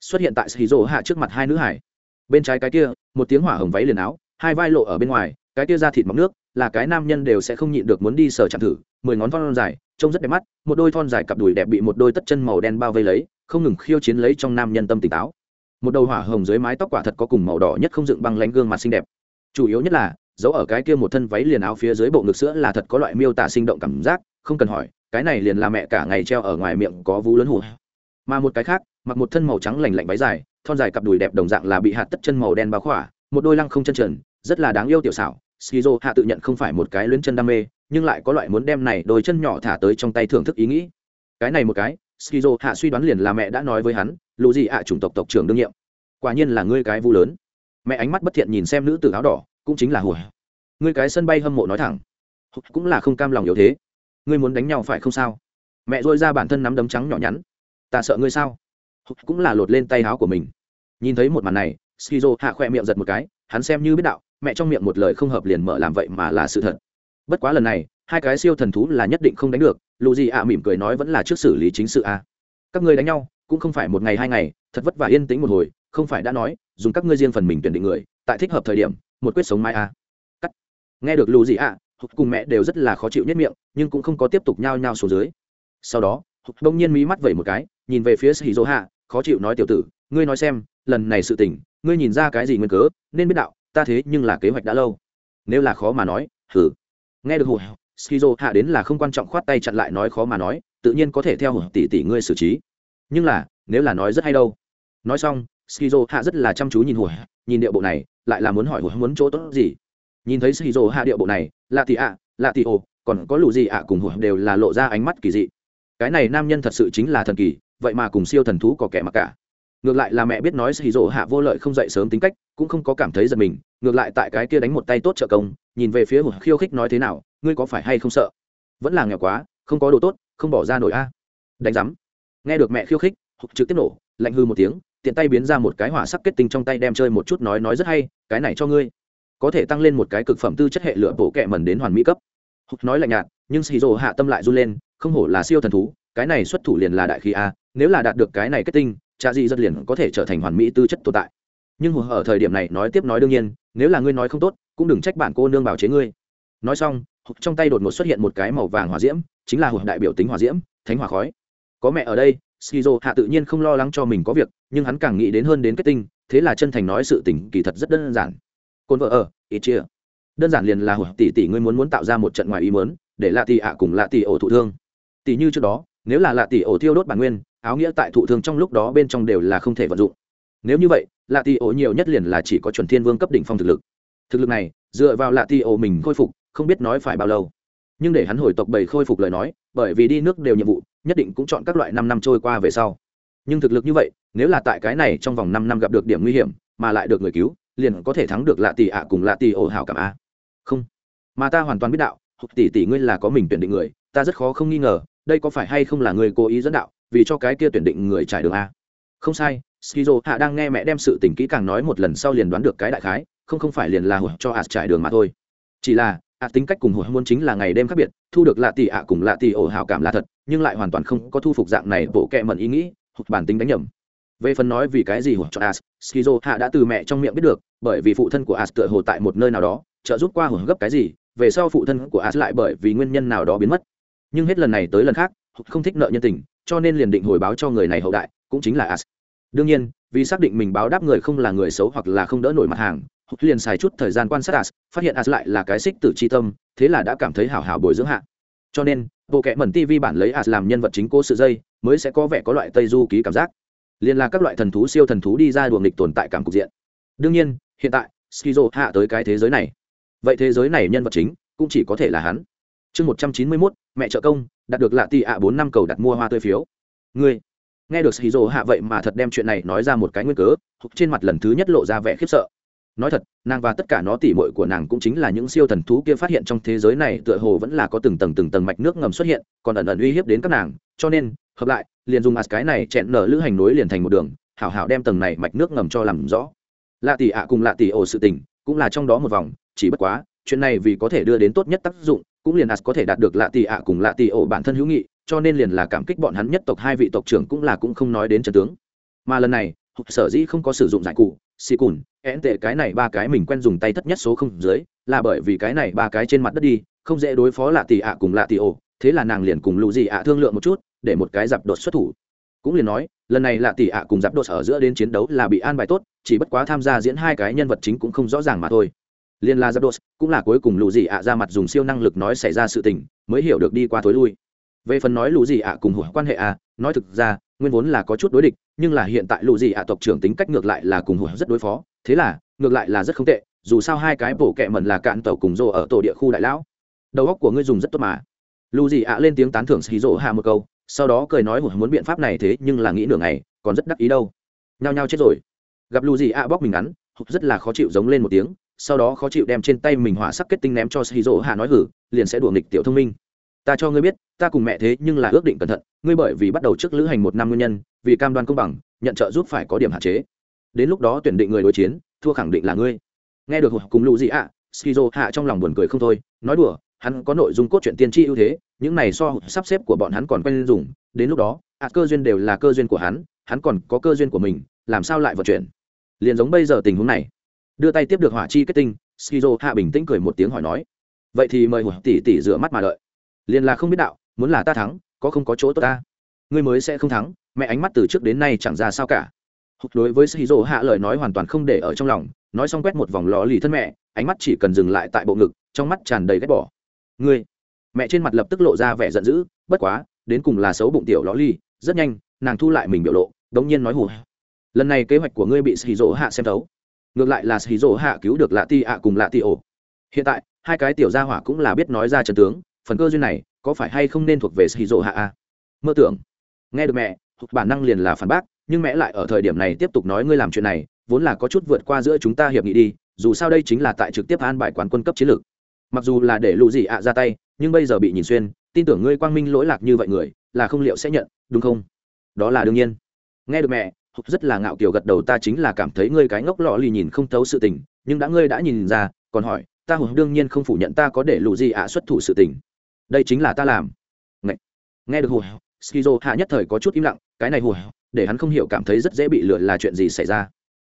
Xuất hiện tại shizu hạ trước mặt hai nữ hải. Bên trái cái kia, một tiếng hỏa hồng váy liền áo, hai vai lộ ở bên ngoài, cái kia ra thịt mọc nước, là cái nam nhân đều sẽ không nhịn được muốn đi sờ chạm thử, mười ngón thon dài, trông rất đẹp mắt, một đôi thon dài cặp đùi đẹp bị một đôi tất chân màu đen bao vây lấy, không ngừng khiêu chiến lấy trong nam nhân tâm tỉnh táo. Một đầu hỏa hồng dưới mái tóc quả thật có cùng màu đỏ nhất không dựng băng lánh gương mặt xinh đẹp chủ yếu nhất là, giấu ở cái kia một thân váy liền áo phía dưới bộ ngực sữa là thật có loại miêu tả sinh động cảm giác, không cần hỏi, cái này liền là mẹ cả ngày treo ở ngoài miệng có vú lớn hụt mà một cái khác, mặc một thân màu trắng lành lạnh váy dài, thon dài cặp đùi đẹp đồng dạng là bị hạt tất chân màu đen bao khỏa, một đôi lăng không chân trần, rất là đáng yêu tiểu xảo, skizo hạ tự nhận không phải một cái luyến chân đam mê, nhưng lại có loại muốn đem này đôi chân nhỏ thả tới trong tay thưởng thức ý nghĩ. Cái này một cái, skizo hạ suy đoán liền là mẹ đã nói với hắn lù gì ạ, chủng tộc tộc trưởng đương nhiệm. Quả nhiên là ngươi cái vu lớn mẹ ánh mắt bất thiện nhìn xem nữ tử áo đỏ, cũng chính là hùa. Người cái sân bay hâm mộ nói thẳng, cũng là không cam lòng yếu thế. Ngươi muốn đánh nhau phải không sao? Mẹ dội ra bản thân nắm đấm trắng nhỏ nhắn. Ta sợ ngươi sao? Cũng là lột lên tay áo của mình. Nhìn thấy một màn này, skizo hạ khoe miệng giật một cái, hắn xem như biết đạo, mẹ trong miệng một lời không hợp liền mở làm vậy mà là sự thật. Bất quá lần này, hai cái siêu thần thú là nhất định không đánh được, lù gì ạ à mỉm cười nói vẫn là trước xử lý chính sự a. Các ngươi đánh nhau, cũng không phải một ngày hai ngày, thật vất vả yên tĩnh một hồi không phải đã nói, dùng các ngươi riêng phần mình tuyển định người, tại thích hợp thời điểm, một quyết sống mai a à. cắt. Nghe được lù gì ạ cùng mẹ đều rất là khó chịu nhất miệng, nhưng cũng không có tiếp tục nhao nhao xuống dưới. Sau đó đông nhiên mí mắt vẩy một cái, nhìn về phía sĩ dỗ hạ, khó chịu nói tiểu tử, ngươi nói xem, lần này sự tình, ngươi nhìn ra cái gì nguyên cớ, nên biết đạo, ta thế nhưng là kế hoạch đã lâu. Nếu là khó mà nói hử nghe được hụt skizo hạ đến là không quan trọng khoát tay chặn lại nói khó mà nói, tự nhiên có thể theo hụt tỷ tỷ ngươi xử trí. Nhưng là, nếu là nói rất hay đâu. Nói xong skizo hạ rất là chăm chú nhìn hồi, nhìn điệu bộ này lại là muốn hỏi hồi muốn chỗ tốt gì. Nhìn thấy skizo hạ điệu bộ này lạ tỷ ạ lạ tỷ ồ, còn có lù gì ạ cùng hồi đều là lộ ra ánh mắt kỳ dị. Cái này nam nhân thật sự chính là thần kỳ vậy mà cùng siêu thần thú có kẻ mặc cả. Ngược lại là mẹ biết nói skizo hạ vô lợi không dậy sớm tính cách cũng không có cảm thấy giật mình ngược lại tại cái kia đánh một tay tốt trợ công nhìn về phía hồi khiêu khích nói thế nào ngươi có phải hay không sợ? Vẫn là nghèo quá không có đồ tốt không bỏ ra nổi a. Đánh giám nghe được mẹ khiêu khích trực tiếp nổ lạnh hư một tiếng tiện tay biến ra một cái hỏa sắc kết tinh trong tay đem chơi một chút nói nói rất hay, cái này cho ngươi. Có thể tăng lên một cái cực phẩm tư chất hệ lửa bổ kẹ mần đến hoàn mỹ cấp. Hụt nói lạnh nhạt, nhưng xì rồ hạ tâm lại run lên, không hổ là siêu thần thú, cái này xuất thủ liền là đại khí a, nếu là đạt được cái này kết tinh cha gì rất liền có thể trở thành hoàn mỹ tư chất tồn tại. Nhưng ở thời điểm này nói tiếp nói đương nhiên, nếu là ngươi nói không tốt, cũng đừng trách bản cô nương bảo chế ngươi. Nói xong trong tay đột ngột xuất hiện một cái màu vàng hỏa diễm, chính là hụt đại biểu tính hỏa diễm, thánh hỏa khói. Có mẹ ở đây skizo hạ tự nhiên không lo lắng cho mình có việc, nhưng hắn càng nghĩ đến hơn đến kết tinh, thế là chân thành nói sự tình kỳ thật rất đơn giản. Côn vợ ở ít chia đơn giản liền là hụt tỷ tỷ ngươi muốn muốn tạo ra một trận ngoài ý muốn, để lạ tỷ ạ à cùng lạ tỷ ổ thụ thương. Tỷ như trước đó, nếu là lạ tỷ ổ thiêu đốt bản nguyên, áo nghĩa tại thụ thương trong lúc đó bên trong đều là không thể vận dụng. Nếu như vậy, lạ tỷ ổ nhiều nhất liền là chỉ có chuẩn thiên vương cấp đỉnh phong thực lực. Thực lực này, dựa vào lạ tỷ ổ mình khôi phục, không biết nói phải bao lâu. Nhưng để hắn hồi tộc bảy khôi phục lời nói bởi vì đi nước đều nhiệm vụ, nhất định cũng chọn các loại năm năm trôi qua về sau. Nhưng thực lực như vậy, nếu là tại cái này trong vòng năm năm gặp được điểm nguy hiểm, mà lại được người cứu, liền có thể thắng được lạ tỷ ạ cùng lạ tỷ ổ hảo cảm a. Không. Mà ta hoàn toàn biết đạo tỷ tỷ ngươi là có mình tuyển định người, ta rất khó không nghi ngờ, đây có phải hay không là người cố ý dẫn đạo, vì cho cái kia tuyển định người trải đường a. Không sai, skizo hạ đang nghe mẹ đem sự tình kỹ càng nói một lần sau liền đoán được cái đại khái, không không phải liền là hụt cho ạt trải đường mà thôi. Chỉ là ạt tính cách cùng hồi muốn chính là ngày đêm khác biệt, thu được lạ tỷ ạ cùng lạ tỷ ổ hảo cảm là thật, nhưng lại hoàn toàn không có thu phục dạng này bộ kệ mẩn ý nghĩ, hụt bản tính đánh nhầm. Về phần nói vì cái gì hụt cho as skizo hạ đã từ mẹ trong miệng biết được, bởi vì phụ thân của as tựa hồ tại một nơi nào đó, trợ giúp qua hưởng gấp cái gì, về sau phụ thân của as lại bởi vì nguyên nhân nào đó biến mất. Nhưng hết lần này tới lần khác không thích nợ nhân tình, cho nên liền định hồi báo cho người này hậu đại, cũng chính là as. Đương nhiên, vì xác định mình báo đáp người không là người xấu hoặc là không đỡ nổi mặt hàng liền xài chút thời gian quan sát as, phát hiện as lại là cái xích tử c h i tâm, thế là đã cảm thấy hảo hảo bồi dưỡng hạ. Cho nên, bộ kệ mẩn tv bản lấy as làm nhân vật chính cố sự dây, mới sẽ có vẻ có loại tây du ký cảm giác. Liền là các loại thần thú siêu thần thú đi ra đuồng địch tồn tại cảm cục diện. Đương nhiên, hiện tại, skizo hạ tới cái thế giới này. Vậy thế giới này nhân vật chính, cũng chỉ có thể là hắn. Chương một trăm chín mươi mốt, mẹ trợ công, đạt được lạ tị ạ bốn năm cầu đặt mua hoa tươi phiếu. Ngươi, nghe được Skizo hạ vậy mà thật đem chuyện này nói ra một cái nguyên cớ trên mặt lần thứ nhất lộ ra vẻ khiếp sợ nói thật, nàng và tất cả nó tỉ mội của nàng cũng chính là những siêu thần thú kia phát hiện trong thế giới này tựa hồ vẫn là có từng tầng từng tầng mạch nước ngầm xuất hiện, còn ẩn ẩn uy hiếp đến các nàng. Cho nên, hợp lại, liền dùng ạt cái này chẹn nở lữ hành nối liền thành một đường, hảo hảo đem tầng này mạch nước ngầm cho làm rõ. Lạ tỷ ạ cùng lạ tỷ ổ sự tình, cũng là trong đó một vòng, chỉ bất quá, chuyện này vì có thể đưa đến tốt nhất tác dụng, cũng liền ạt có thể đạt được lạ tỷ ạ cùng lạ tỷ ổ bản thân hữu nghị, cho nên liền là cảm kích bọn hắn nhất tộc hai vị tộc trưởng cũng là cũng không nói đến trần tướng. Mà lần này, sở dĩ không có sử dụng giải cụ xì cùn én tệ cái này ba cái mình quen dùng tay thất nhất số không dưới là bởi vì cái này ba cái trên mặt đất đi không dễ đối phó lạ tỷ ạ cùng lạ tỷ ổ thế là nàng liền cùng lụ gì ạ thương lượng một chút để một cái giặc đột xuất thủ. Cũng liền nói lần này lạ tỷ ạ cùng giặc đột ở giữa đến chiến đấu là bị an bài tốt chỉ bất quá tham gia diễn hai cái nhân vật chính cũng không rõ ràng mà thôi. Liên la giáp đột, cũng là cuối cùng lù gì ạ ra mặt dùng siêu năng lực nói xảy ra sự tình mới hiểu được đi qua thối lui. Về phần nói lù gì ạ cùng hủa quan hệ à nói thực ra nguyên vốn là có chút đối địch, nhưng là hiện tại lù gì ạ tộc trưởng tính cách ngược lại là cùng hủa rất đối phó. Thế là, ngược lại là rất không tệ, dù sao hai cái bổ kẹ mẩn là cạn tàu cùng rô ở tổ địa khu đại lão. Đầu óc của ngươi dùng rất tốt mà. Lù gì ạ lên tiếng tán thưởng xì rỗ hạ một câu, sau đó cười nói hủa muốn biện pháp này thế nhưng là nghĩ nửa ngày, còn rất đắc ý đâu. Nhao nhao chết rồi. Gặp lù gì ạ bóc mình ngắn rất là khó chịu giống lên một tiếng, sau đó khó chịu đem trên tay mình hỏa sắc kết tinh ném cho shizu hạ nói hử, liền sẽ đùa nghịch tiểu thông minh ta cho ngươi biết ta cùng mẹ thế nhưng là ước định cẩn thận ngươi bởi vì bắt đầu trước lữ hành một năm nguyên nhân vì cam đoan công bằng nhận trợ giúp phải có điểm hạn chế. Đến lúc đó tuyển định người đối chiến thua khẳng định là ngươi. Nghe được cùng lũ gì ạ à, skizo hạ trong lòng buồn cười không thôi nói đùa hắn có nội dung cốt truyện tiên tri ưu thế những này so sắp xếp của bọn hắn còn quen dùng đến lúc đó ạ cơ duyên đều là cơ duyên của hắn hắn còn có cơ duyên của mình làm sao lại vận chuyển? Liền giống bây giờ tình huống này. Đưa tay tiếp được hỏa chi kết tinh skizo hạ bình tĩnh cười một tiếng hỏi nói vậy thì mời hỏa tỷ tỷ rửa mắt mà đợi liền là không biết đạo, muốn là ta thắng, có không có chỗ tốt ta? Ngươi mới sẽ không thắng, mẹ ánh mắt từ trước đến nay chẳng ra sao cả. Đối với skizo hạ lời nói hoàn toàn không để ở trong lòng, nói xong quét một vòng lò lì thân mẹ, ánh mắt chỉ cần dừng lại tại bộ ngực, trong mắt tràn đầy ghét bỏ. Ngươi! Mẹ trên mặt lập tức lộ ra vẻ giận dữ, bất quá, đến cùng là xấu bụng tiểu lò lì, rất nhanh, nàng thu lại mình biểu lộ, đống nhiên nói hù. Lần này kế hoạch của ngươi bị xì hạ xem thấu. Ngược lại là xì hạ cứu được lạ ti ạ cùng lạ ti ổ. Hiện tại, hai cái tiểu gia hỏa cũng là biết nói ra trần tướng phần cơ duyên này có phải hay không nên thuộc về xì hạ a? Mơ tưởng. Nghe được mẹ, bản năng liền là phản bác, nhưng mẹ lại ở thời điểm này tiếp tục nói ngươi làm chuyện này, vốn là có chút vượt qua giữa chúng ta hiệp nghị đi, dù sao đây chính là tại trực tiếp an bài quán quân cấp chiến lược. Mặc dù là để lụ gì ạ ra tay, nhưng bây giờ bị nhìn xuyên, tin tưởng ngươi quang minh lỗi lạc như vậy người, là không liệu sẽ nhận, đúng không? Đó là đương nhiên. Nghe được mẹ, hục rất là ngạo kiều gật đầu, ta chính là cảm thấy ngươi cái ngốc lọ lì nhìn không thấu sự tình, nhưng đã ngươi đã nhìn ra, còn hỏi, ta hùng đương nhiên không phủ nhận ta có để lụ gì ạ xuất thủ sự tình đây chính là ta làm nghe, nghe được hùa skizo hạ nhất thời có chút im lặng cái này hùa để hắn không hiểu cảm thấy rất dễ bị lừa là chuyện gì xảy ra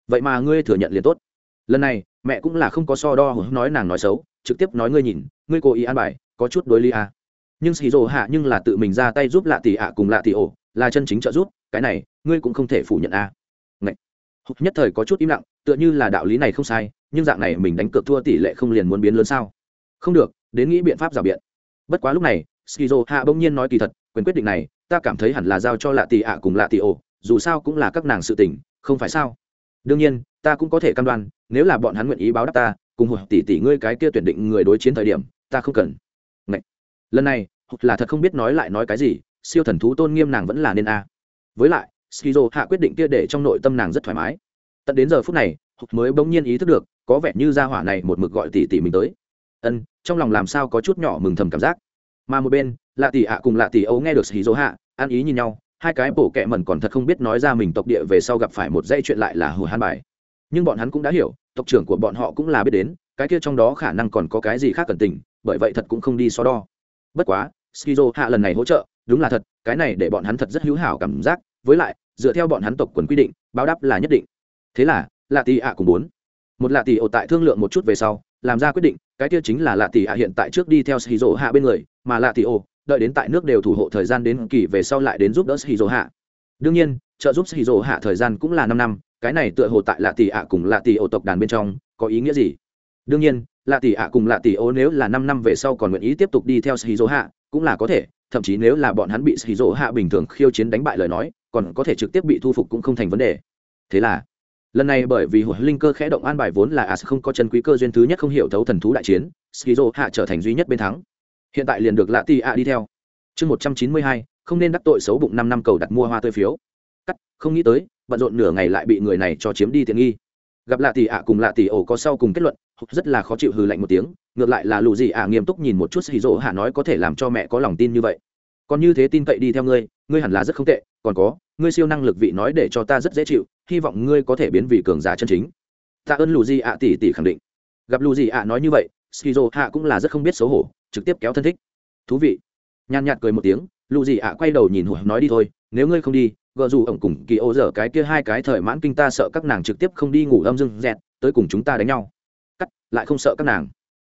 vậy mà ngươi thừa nhận liền tốt lần này mẹ cũng là không có so đo nói nàng nói xấu trực tiếp nói ngươi nhìn ngươi cố ý an bài có chút đối ly à. nhưng skizo hạ nhưng là tự mình ra tay giúp lạ tỷ ạ cùng lạ tỷ ổ là chân chính trợ giúp cái này ngươi cũng không thể phủ nhận a à. Ngậy. nhất thời có chút im lặng tựa như là đạo lý này không sai nhưng dạng này mình đánh cược thua tỷ lệ không liền muốn biến lớn sao không được đến nghĩ biện pháp rào biện bất quá lúc này, skizo hạ bỗng nhiên nói kỳ thật, quyền quyết định này, ta cảm thấy hẳn là giao cho lạ tì ạ cùng lạ tì ổ, dù sao cũng là các nàng sự tình, không phải sao? Đương nhiên, ta cũng có thể cam đoan, nếu là bọn hắn nguyện ý báo đáp ta, cùng hụt tỷ tỷ ngươi cái kia tuyển định người đối chiến thời điểm, ta không cần. Ngậy. lần này là thật không biết nói lại nói cái gì, siêu thần thú tôn nghiêm nàng vẫn là nên a. Với lại, skizo hạ quyết định kia để trong nội tâm nàng rất thoải mái. Tận đến giờ phút này, hụt mới bỗng nhiên ý thức được, có vẻ như gia hỏa này một mực gọi tỷ tỷ mình tới ân, trong lòng làm sao có chút nhỏ mừng thầm cảm giác. Mà một bên, lạ tỷ ạ cùng lạ tỷ ấu nghe được skizo hạ, ăn ý nhìn nhau, hai cái bổ kẹ mẩn còn thật không biết nói ra mình tộc địa về sau gặp phải một dây chuyện lại là hồ hàn bài. Nhưng bọn hắn cũng đã hiểu, tộc trưởng của bọn họ cũng là biết đến, cái kia trong đó khả năng còn có cái gì khác cần tình, bởi vậy thật cũng không đi so đo. Bất quá skizo hạ lần này hỗ trợ, đúng là thật, cái này để bọn hắn thật rất hữu hảo cảm giác, với lại, dựa theo bọn hắn tộc quần quy định, báo đáp là nhất định. Thế là, lạ tỷ ạ cùng bốn. Một lạ tỷ ổ tại thương lượng một chút về sau làm ra quyết định, cái kia chính là lạ tỷ ạ hiện tại trước đi theo shizu hạ bên người, mà lạ tỷ ô đợi đến tại nước đều thủ hộ thời gian đến kỳ về sau lại đến giúp đỡ shizu hạ. Đương nhiên, trợ giúp shizu hạ thời gian cũng là năm năm, cái này tựa hồ tại lạ tỷ ạ cùng lạ tỷ ô tộc đàn bên trong, có ý nghĩa gì? Đương nhiên, lạ tỷ ạ cùng lạ tỷ ô nếu là năm năm về sau còn nguyện ý tiếp tục đi theo shizu hạ, cũng là có thể, thậm chí nếu là bọn hắn bị shizu hạ bình thường khiêu chiến đánh bại lời nói, còn có thể trực tiếp bị thu phục cũng không thành vấn đề. Thế là lần này bởi vì hồi linh cơ khẽ động an bài vốn là as không có chân quý cơ duyên thứ nhất không hiểu thấu thần thú đại chiến, skizo hạ trở thành duy nhất bên thắng. Hiện tại liền được lạ ti a đi theo. Chương một trăm chín mươi hai, không nên đắc tội xấu bụng năm năm cầu đặt mua hoa tươi phiếu. Cắt, không nghĩ tới, bận rộn nửa ngày lại bị người này cho chiếm đi tiện nghi. Gặp lạ tỷ ạ cùng lạ tỷ ổ có sau cùng kết luận, rất là khó chịu hừ lạnh một tiếng, ngược lại là lù gì ạ nghiêm túc nhìn một chút xì rỗ hạ nói có thể làm cho mẹ có lòng tin như vậy. Còn như thế tin cậy đi theo ngươi ngươi hẳn là rất không tệ, còn có, ngươi siêu năng lực vị nói để cho ta rất dễ chịu hy vọng ngươi có thể biến vị cường giả chân chính. Tạ ơn lù di ạ tỷ tỷ khẳng định. Gặp lù di ạ nói như vậy, skizo hạ cũng là rất không biết xấu hổ, trực tiếp kéo thân thích. Thú vị. Nhàn nhạt cười một tiếng, lù di ạ quay đầu nhìn hủa nói đi thôi, nếu ngươi không đi gợ dù ổng cùng kỳ ô dở cái kia hai cái thời mãn kinh ta sợ các nàng trực tiếp không đi ngủ âm dưng dẹt, tới cùng chúng ta đánh nhau. Cắt, lại không sợ các nàng.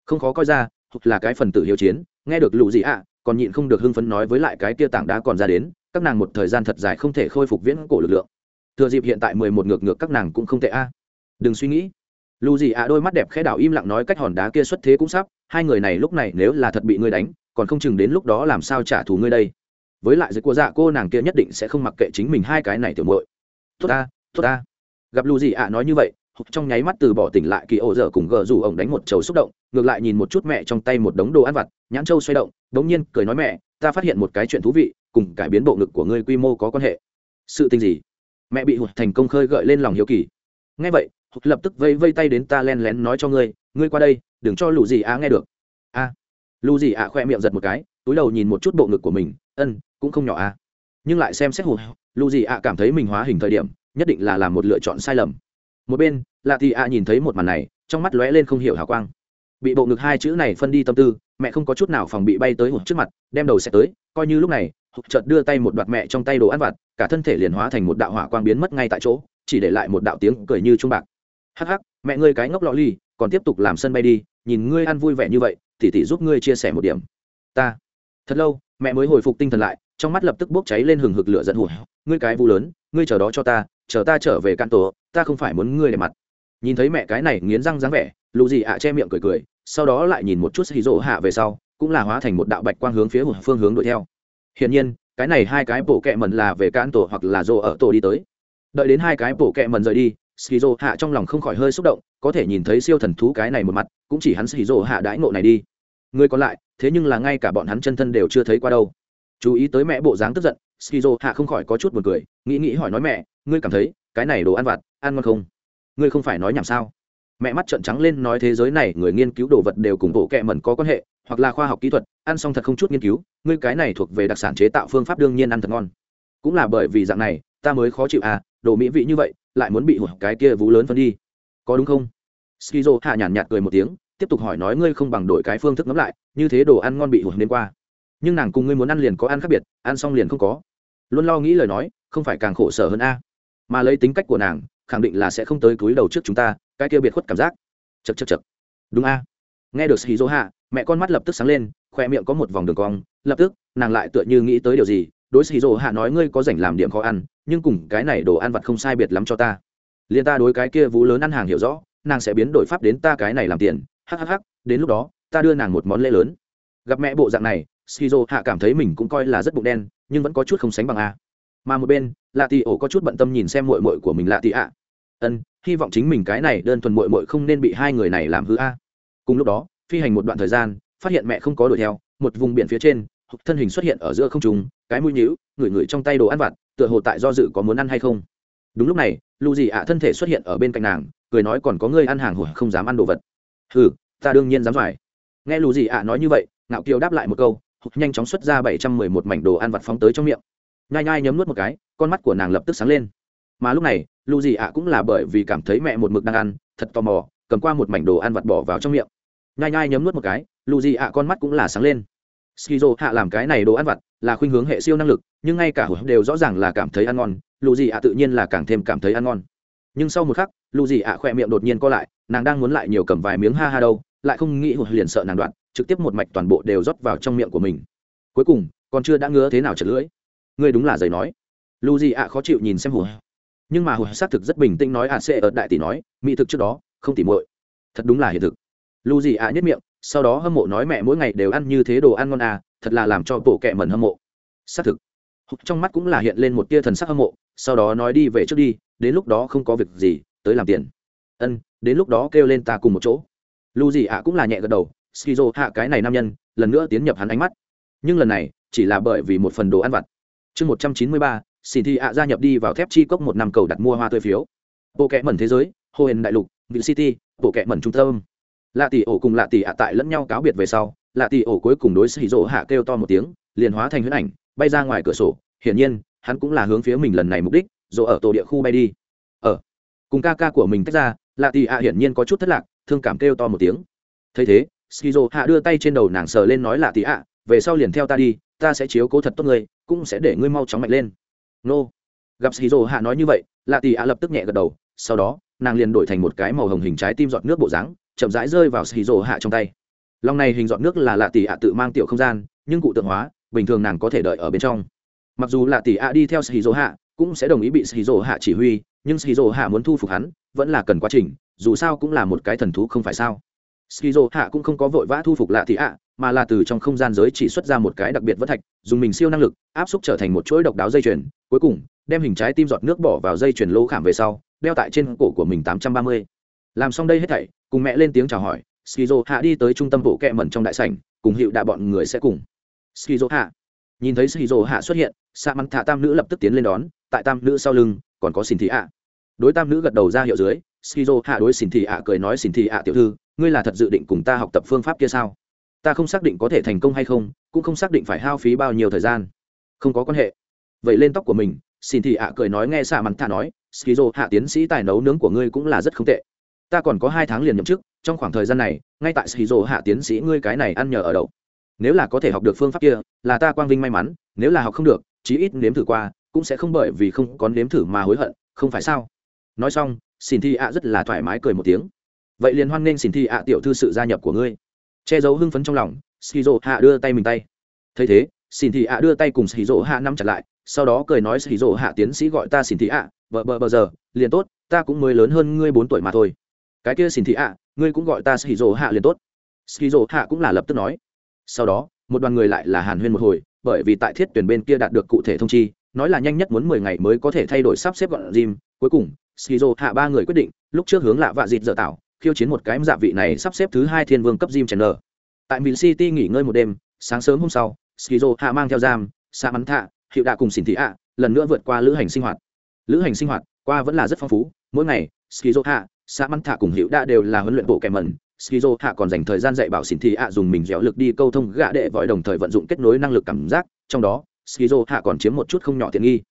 Không khó coi ra hoặc là cái phần tử hiếu chiến, nghe được lù gì ạ, còn nhịn không được hưng phấn nói với lại cái kia tảng đá còn ra đến, các nàng một thời gian thật dài không thể khôi phục viễn cổ lực lượng thừa dịp hiện tại mười một ngược ngược các nàng cũng không tệ a. Đừng suy nghĩ. Lù gì ạ đôi mắt đẹp khẽ đảo im lặng nói cách hòn đá kia xuất thế cũng sắp, hai người này lúc này nếu là thật bị ngươi đánh, còn không chừng đến lúc đó làm sao trả thù ngươi đây. Với lại dưới của dạ cô nàng kia nhất định sẽ không mặc kệ chính mình hai cái này tiểu muội. Tốt ta tốt ta. Gặp lù gì ạ nói như vậy trong nháy mắt từ bỏ tỉnh lại kỳ ổ dở cùng gờ rủ ổng đánh một chầu xúc động, ngược lại nhìn một chút mẹ trong tay một đống đồ ăn vặt, nhãn trâu xoay động đống nhiên cười nói mẹ, ta phát hiện một cái chuyện thú vị, cùng cải biến bộ ngực của ngươi quy mô có quan hệ. Sự tình gì? Mẹ bị hụt thành công khơi gợi lên lòng hiếu kỳ. Ngay vậy, hụt lập tức vây vây tay đến ta len lén nói cho ngươi ngươi qua đây, đừng cho lù gì á nghe được. A. À. lù gì ạ khoe miệng giật một cái, túi đầu nhìn một chút bộ ngực của mình, ân, cũng không nhỏ a. Nhưng lại xem xét hụt, lù gì ạ cảm thấy mình hóa hình thời điểm, nhất định là làm một lựa chọn sai lầm. Một bên, lạ thì ạ nhìn thấy một màn này, trong mắt lóe lên không hiểu hào quang. Bị bộ ngực hai chữ này phân đi tâm tư, mẹ không có chút nào phòng bị bay tới hụt trước mặt, đem đầu sẽ tới, coi như lúc này hụt chợt đưa tay một đoạt mẹ trong tay đồ ăn vặt, cả thân thể liền hóa thành một đạo hỏa quang biến mất ngay tại chỗ, chỉ để lại một đạo tiếng cười như trung bạc. Hắc hắc, mẹ ngươi cái ngốc lọ ly còn tiếp tục làm sân bay đi, nhìn ngươi ăn vui vẻ như vậy, tỉ tỉ giúp ngươi chia sẻ một điểm. Ta. Thật lâu, mẹ mới hồi phục tinh thần lại, trong mắt lập tức bốc cháy lên hừng hực lửa giận hủa ngươi cái vu lớn, ngươi chờ đó cho ta, chờ ta trở về căn tổ, ta không phải muốn ngươi để mặt. Nhìn thấy mẹ cái này nghiến răng dáng vẻ, lù gì ạ che miệng cười cười, sau đó lại nhìn một chút hì rỗ hạ về sau, cũng là hóa thành một đạo bạch quang hướng phía một phương hướng đuổi theo hiển nhiên, cái này hai cái bộ kẹ mần là về can tổ hoặc là rô ở tổ đi tới. Đợi đến hai cái bộ kẹ mần rời đi, skizo hạ trong lòng không khỏi hơi xúc động, có thể nhìn thấy siêu thần thú cái này một mặt, cũng chỉ hắn skizo hạ đãi ngộ này đi. Người còn lại, thế nhưng là ngay cả bọn hắn chân thân đều chưa thấy qua đâu. Chú ý tới mẹ bộ dáng tức giận, skizo hạ không khỏi có chút buồn cười, nghĩ nghĩ hỏi nói mẹ, ngươi cảm thấy cái này đồ ăn vặt, ăn ngon không? Ngươi không phải nói nhảm sao? Mẹ mắt trợn trắng lên nói thế giới này, người nghiên cứu đồ vật đều cùng bộ kệ mẩn có quan hệ hoặc là khoa học kỹ thuật, ăn xong thật không chút nghiên cứu, ngươi cái này thuộc về đặc sản chế tạo phương pháp đương nhiên ăn thật ngon. Cũng là bởi vì dạng này, ta mới khó chịu à đồ mỹ vị như vậy, lại muốn bị hụt cái kia vú lớn phân đi. Có đúng không? Skizo hạ nhàn nhạt cười một tiếng, tiếp tục hỏi nói ngươi không bằng đổi cái phương thức ngẫm lại, như thế đồ ăn ngon bị hụt đến qua. Nhưng nàng cùng ngươi muốn ăn liền có ăn khác biệt, ăn xong liền không có. Luôn lo nghĩ lời nói, không phải càng khổ sở hơn a. Mà lấy tính cách của nàng, khẳng định là sẽ không tới cúi đầu trước chúng ta, cái kia biệt khuất cảm giác. Chật chật chật đúng a nghe được shizu hạ mẹ con mắt lập tức sáng lên, khoe miệng có một vòng đường cong, lập tức, nàng lại tựa như nghĩ tới điều gì, đối shizu hạ nói ngươi có rảnh làm điểm khó ăn, nhưng cùng cái này đồ ăn vặt không sai biệt lắm cho ta. Liên ta đối cái kia vú lớn ăn hàng hiểu rõ, nàng sẽ biến đổi pháp đến ta cái này làm tiền hhh đến lúc đó, ta đưa nàng một món lễ lớn. Gặp mẹ bộ dạng này shizu hạ cảm thấy mình cũng coi là rất bụng đen, nhưng vẫn có chút không sánh bằng a. Mà một bên, lạ tì ổ có chút bận tâm nhìn xem mội mội của mình lạ tì ạ. Ân, hy vọng chính mình cái này đơn thuần mội mội không nên bị hai người này làm hư a cùng lúc đó phi hành một đoạn thời gian phát hiện mẹ không có đuổi theo một vùng biển phía trên thân hình xuất hiện ở giữa không trùng cái mũi nhíu ngửi ngửi trong tay đồ ăn vặt tựa hồ tại do dự có muốn ăn hay không. Đúng lúc này lù dì ạ thân thể xuất hiện ở bên cạnh nàng cười nói còn có người ăn hàng hồi, không dám ăn đồ vật. Ừ ta đương nhiên dám phải. Nghe lù dì ạ nói như vậy ngạo kiều đáp lại một câu nhanh chóng xuất ra bảy trăm mười một mảnh đồ ăn vặt phóng tới trong miệng. Nhai nhai nhấm nuốt một cái con mắt của nàng lập tức sáng lên. Mà lúc này lù dì ạ cũng là bởi vì cảm thấy mẹ một mực đang ăn thật tò mò cầm qua một mảnh đồ ăn vặt bỏ vào trong miệng nhai nhai nhấm nuốt một cái lù gì ạ à, con mắt cũng là sáng lên. Skizo hạ làm cái này đồ ăn vặt là khuynh hướng hệ siêu năng lực nhưng ngay cả hồi đều rõ ràng là cảm thấy ăn ngon lù gì ạ tự nhiên là càng thêm cảm thấy ăn ngon. Nhưng sau một khắc lù gì ạ khỏe miệng đột nhiên co lại nàng đang muốn lại nhiều cầm vài miếng ha ha đâu lại không nghĩ hồi liền sợ nàng đoạn trực tiếp một mạch toàn bộ đều rót vào trong miệng của mình. Cuối cùng còn chưa đã ngứa thế nào chật lưỡi. Ngươi đúng là giày nói. Lù gì ạ khó chịu nhìn xem hồi, nhưng mà hồi xác thực rất bình tĩnh nói ạ sẽ ở đại tỷ nói mỹ thực trước đó không tỉ muội. Thật đúng là hiện thực lu gì ạ nhất miệng, sau đó hâm mộ nói mẹ mỗi ngày đều ăn như thế đồ ăn ngon à thật là làm cho bộ kệ mẩn hâm mộ. Xác thực. Trong mắt cũng là hiện lên một tia thần sắc hâm mộ, sau đó nói đi về trước đi, đến lúc đó không có việc gì, tới làm tiền. Ân, đến lúc đó kêu lên ta cùng một chỗ. Lu gì ạ cũng là nhẹ gật đầu, skizo hạ cái này nam nhân, lần nữa tiến nhập hắn ánh mắt. Nhưng lần này, chỉ là bởi vì một phần đồ ăn vặt. Chương một trăm chín mươi ba xin thị ạ gia nhập đi vào thép chi cốc một năm cầu đặt mua hoa tươi phiếu. Bộ kệ mẩn thế giới hồ hền đại lục vị city bộ kệ mẩn trung tâm lạ tỷ ổ cùng lạ tỷ ạ tại lẫn nhau cáo biệt về sau, lạ tỷ ổ cuối cùng đối xì rỗ hạ kêu to một tiếng, liền hóa thành huyết ảnh, bay ra ngoài cửa sổ. Hiển nhiên, hắn cũng là hướng phía mình lần này mục đích, rồi ở tổ địa khu bay đi. Ở cùng ca ca của mình tách ra, lạ tỷ ạ hiển nhiên có chút thất lạc, thương cảm kêu to một tiếng. Thấy thế skizo hạ đưa tay trên đầu nàng sờ lên nói lạ tỷ ạ, về sau liền theo ta đi, ta sẽ chiếu cố thật tốt ngươi, cũng sẽ để ngươi mau chóng mạnh lên. Nô. Gặp shizu hạ nói như vậy, lạ tỷ ạ lập tức nhẹ gật đầu, sau đó, nàng liền đổi thành một cái màu hồng hình trái tim giọt nước bộ dáng chậm rãi rơi vào shizu hạ trong tay. Lòng này hình giọt nước là lạ tỷ ạ tự mang tiểu không gian, nhưng cụ tượng hóa, bình thường nàng có thể đợi ở bên trong. Mặc dù lạ tỷ ạ đi theo shizu hạ, cũng sẽ đồng ý bị shizu hạ chỉ huy, nhưng shizu hạ muốn thu phục hắn, vẫn là cần quá trình, dù sao cũng là một cái thần thú không phải sao. Skizo hạ cũng không có vội vã thu phục lạ tỷ ạ, mà là từ trong không gian giới chỉ xuất ra một cái đặc biệt vất thạch, dùng mình siêu năng lực, áp xúc trở thành một chuỗi độc đáo dây chuyền, cuối cùng, đem hình trái tim giọt nước bỏ vào dây chuyền lỗ khảm về sau, đeo tại trên cổ của mình tám trăm ba mươi. Làm xong đây hết thảy cùng mẹ lên tiếng chào hỏi, skizo hạ đi tới trung tâm bộ kẹ mẩn trong đại sảnh, cùng hiệu đạ bọn người sẽ cùng. Skizo hạ. Nhìn thấy skizo hạ xuất hiện, sa mắn thả tam nữ lập tức tiến lên đón, tại tam nữ sau lưng, còn có xin thị ạ. Đối tam nữ gật đầu ra hiệu dưới, skizo hạ đối xin thị ạ cười nói, xin thị ạ tiểu thư, ngươi là thật dự định cùng ta học tập phương pháp kia sao? Ta không xác định có thể thành công hay không, cũng không xác định phải hao phí bao nhiêu thời gian. Không có quan hệ. Vậy lên tóc của mình, xin thị ạ cười nói, nghe xạ mắn thả nói, skizo hạ tiến sĩ tài nấu nướng của ngươi cũng là rất không tệ ta còn có hai tháng liền nhậm chức, trong khoảng thời gian này, ngay tại skizo hạ tiến sĩ ngươi cái này ăn nhờ ở đậu. Nếu là có thể học được phương pháp kia, là ta quang vinh may mắn, nếu là học không được, chí ít nếm thử qua, cũng sẽ không bởi vì không có nếm thử mà hối hận, không phải sao? Nói xong xin thi ạ rất là thoải mái cười một tiếng. Vậy liền hoan nghênh xin thi ạ tiểu thư sự gia nhập của ngươi. Che giấu hưng phấn trong lòng skizo hạ đưa tay mình tay. Thấy thế xin thi ạ đưa tay cùng skizo hạ nắm chặt lại, sau đó cười nói skizo hạ tiến sĩ gọi ta xin thi ạ vợ vợ bờ giờ, liền tốt, ta cũng mới lớn hơn ngươi bốn tuổi mà thôi cái kia xin thị ạ, ngươi cũng gọi ta skizo hạ liền tốt. Skizo hạ cũng là lập tức nói. Sau đó, một đoàn người lại là hàn huyên một hồi, bởi vì tại thiết tuyển bên kia đạt được cụ thể thông chi, nói là nhanh nhất muốn mười ngày mới có thể thay đổi sắp xếp gọn gym. Cuối cùng, skizo hạ ba người quyết định, lúc trước hướng lạ vạ dịt dở tạo, khiêu chiến một cái dạ vị này sắp xếp thứ hai thiên vương cấp gym chèn tại mỹ city nghỉ ngơi một đêm, sáng sớm hôm sau, skizo hạ mang theo giam, sa mắn thạ, hiệu đạ cùng xỉn thị ạ, lần nữa vượt qua lữ hành sinh hoạt. Lữ hành sinh hoạt qua vẫn là rất phong phú, mỗi ngày, skizo hạ sa mắn thả cùng hữu đã đều là huấn luyện bộ kèm mẩn, skizo hạ còn dành thời gian dạy bảo xin thị ạ dùng mình dẻo lực đi câu thông gã đệ vội đồng thời vận dụng kết nối năng lực cảm giác, trong đó, skizo hạ còn chiếm một chút không nhỏ tiện nghi.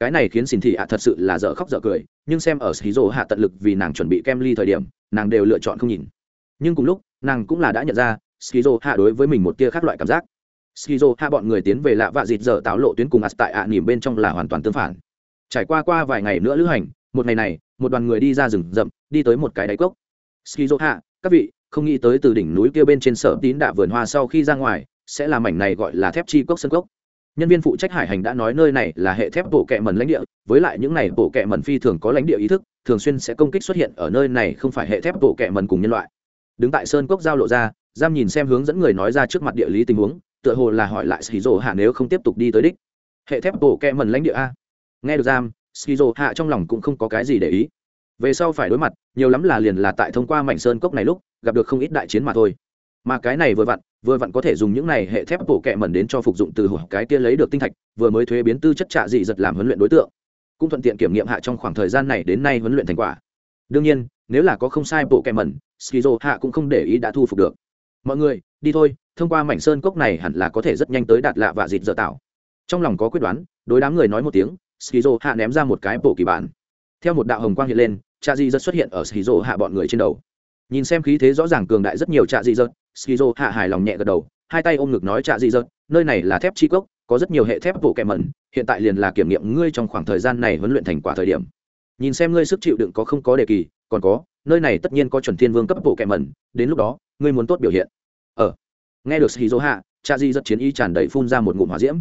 Cái này khiến xin thị ạ thật sự là dở khóc dở cười, nhưng xem ở skizo hạ tận lực vì nàng chuẩn bị kem ly thời điểm, nàng đều lựa chọn không nhìn. Nhưng cùng lúc, nàng cũng là đã nhận ra, skizo hạ đối với mình một tia khác loại cảm giác. Skizo hạ bọn người tiến về lạ vạ dịt giờ táo lộ tuyến cùng ạt tại ạ nỉm bên trong là hoàn toàn tương phản. Trải qua qua vài ngày nữa lữ hành, một ngày này một đoàn người đi ra rừng rậm, đi tới một cái đáy cốc. Skizo hạ các vị, không nghĩ tới từ đỉnh núi kia bên trên sở tín đạ vườn hoa sau khi ra ngoài, sẽ là mảnh này gọi là thép chi cốc sân cốc. Nhân viên phụ trách hải hành đã nói nơi này là hệ thép bộ kệ mần lãnh địa, với lại những này bộ kệ mần phi thường có lãnh địa ý thức, thường xuyên sẽ công kích xuất hiện ở nơi này không phải hệ thép bộ kệ mần cùng nhân loại. Đứng tại sơn cốc giao lộ ra, giam nhìn xem hướng dẫn người nói ra trước mặt địa lý tình huống, tựa hồ là hỏi lại skizo hạ nếu không tiếp tục đi tới đích. Hệ thép bộ kệ mần lãnh địa a. Nghe được giam skizo hạ trong lòng cũng không có cái gì để ý. Về sau phải đối mặt, nhiều lắm là liền là tại thông qua mảnh sơn cốc này lúc, gặp được không ít đại chiến mà thôi. Mà cái này vừa vặn vừa vặn có thể dùng những này hệ thép bổ kẹ mẩn đến cho phục dụng từ hộp cái kia lấy được tinh thạch, vừa mới thuế biến tư chất trạ dị giật làm huấn luyện đối tượng. Cũng thuận tiện kiểm nghiệm hạ trong khoảng thời gian này đến nay huấn luyện thành quả. Đương nhiên, nếu là có không sai bộ kẹ mẩn, skizo hạ cũng không để ý đã thu phục được. Mọi người, đi thôi, thông qua mảnh sơn cốc này hẳn là có thể rất nhanh tới đạt lạ và dịt dở tạo. Trong lòng có quyết đoán, đối đám người nói một tiếng skizo hạ ném ra một cái bộ kỳ bản. Theo một đạo hồng quang hiện lên trạ dị Dật xuất hiện ở skizo hạ bọn người trên đầu. Nhìn xem khí thế rõ ràng cường đại rất nhiều trạ dị Dật. skizo hạ hài lòng nhẹ gật đầu hai tay ôm ngực nói trạ dị Dật, nơi này là thép chi cốc có rất nhiều hệ thép bộ kẹ mẩn hiện tại liền là kiểm nghiệm ngươi trong khoảng thời gian này huấn luyện thành quả thời điểm. Nhìn xem ngươi sức chịu đựng có không có đề kỳ còn có nơi này tất nhiên có chuẩn thiên vương cấp bộ kẹ mẩn đến lúc đó ngươi muốn tốt biểu hiện. Ờ. Nghe được skizo hạ trạ dị rất chiến ý tràn đầy phun ra một ngụm hỏa diễm.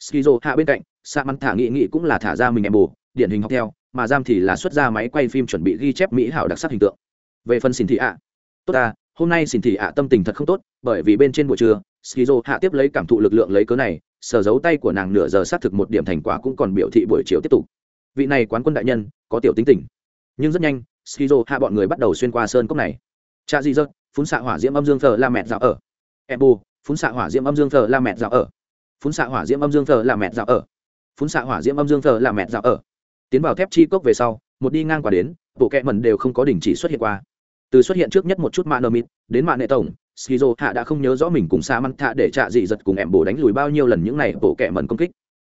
Skizo hạ bên cạnh sa mắn thả nghị nghị cũng là thả ra mình em bù điển hình học theo, mà giam thì là xuất ra máy quay phim chuẩn bị ghi chép mỹ hảo đặc sắc hình tượng. Về phần xin thị ạ. Tốt ta, hôm nay xin thị ạ tâm tình thật không tốt, bởi vì bên trên buổi trưa, skizo hạ tiếp lấy cảm thụ lực lượng lấy cớ này sờ dấu tay của nàng nửa giờ xác thực một điểm thành quả cũng còn biểu thị buổi chiều tiếp tục. Vị này quán quân đại nhân, có tiểu tính tình. Nhưng rất nhanh, skizo hạ bọn người bắt đầu xuyên qua sơn cốc này. Cha di dơ phun xạ hỏa diễm âm dương thờ la mẹ dạo ở. Em bù phun xạ hỏa diễm âm dương thờ la mẹ dạo ở. Phun xạ hỏa diễm âm dương thờ la mẹ dạo ở phun xạ hỏa diễm âm dương thờ là mẹ dạo ở. Tiến vào thép chi cốc về sau, một đi ngang qua đến, bộ kẹ mần đều không có đình chỉ xuất hiện qua. Từ xuất hiện trước nhất một chút mạ nơ mịt, đến mạ nệ tổng, skizo hạ đã không nhớ rõ mình cùng xa măng thạ để trạ dị giật cùng em bổ đánh lùi bao nhiêu lần những này bộ kẹ mần công kích.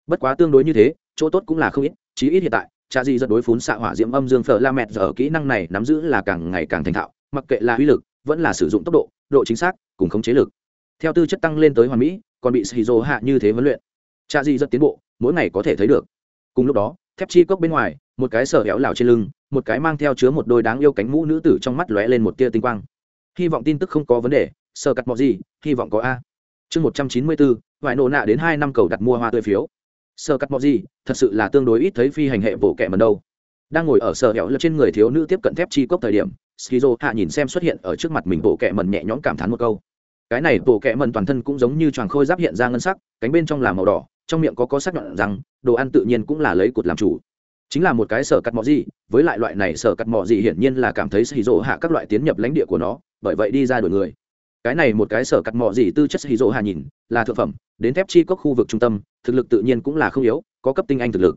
Bất quá tương đối như thế, chỗ tốt cũng là không ít, chí ít hiện tại, trạ dị giật đối phún xạ hỏa diễm âm dương phở la mẹt giờ kỹ năng này nắm giữ là càng ngày càng thành thạo, mặc kệ là uy lực, vẫn là sử dụng tốc độ độ chính xác, cùng khống chế lực. Theo tư chất tăng lên tới hoàn mỹ, còn bị skizo hạ như thế huấn luyện. Trạ dị giật tiến bộ mỗi ngày có thể thấy được. Cùng lúc đó, thép chi cốc bên ngoài, một cái sở héo lào trên lưng, một cái mang theo chứa một đôi đáng yêu cánh mũ nữ tử trong mắt lóe lên một tia tinh quang. Hy vọng tin tức không có vấn đề, sơ cắt mọi gì, hy vọng có a. Chương một trăm chín mươi bốn, vải nổ nạ đến hai năm cầu đặt mua hoa tươi phiếu. Sơ cắt mọi gì, thật sự là tương đối ít thấy phi hành hệ bộ kệ mần đâu. Đang ngồi ở sở hẻo lật trên người thiếu nữ tiếp cận thép chi cốc thời điểm, skizo hạ nhìn xem xuất hiện ở trước mặt mình bộ kệ mần nhẹ nhõm cảm thán một câu. Cái này bộ kệ mần toàn thân cũng giống như tròn khôi giáp hiện ra ngân sắc, cánh bên trong là màu đỏ trong miệng có có sắc nhọn rằng, đồ ăn tự nhiên cũng là lấy cột làm chủ. Chính là một cái sở cắt mỏ gì, với lại loại này sở cắt mỏ gì hiển nhiên là cảm thấy xì rỗ hạ các loại tiến nhập lãnh địa của nó, bởi vậy đi ra đuổi người. Cái này một cái sở cắt mỏ gì tư chất xì rỗ hạ nhìn, là thượng phẩm, đến thép chi cốc khu vực trung tâm, thực lực tự nhiên cũng là không yếu, có cấp tinh anh thực lực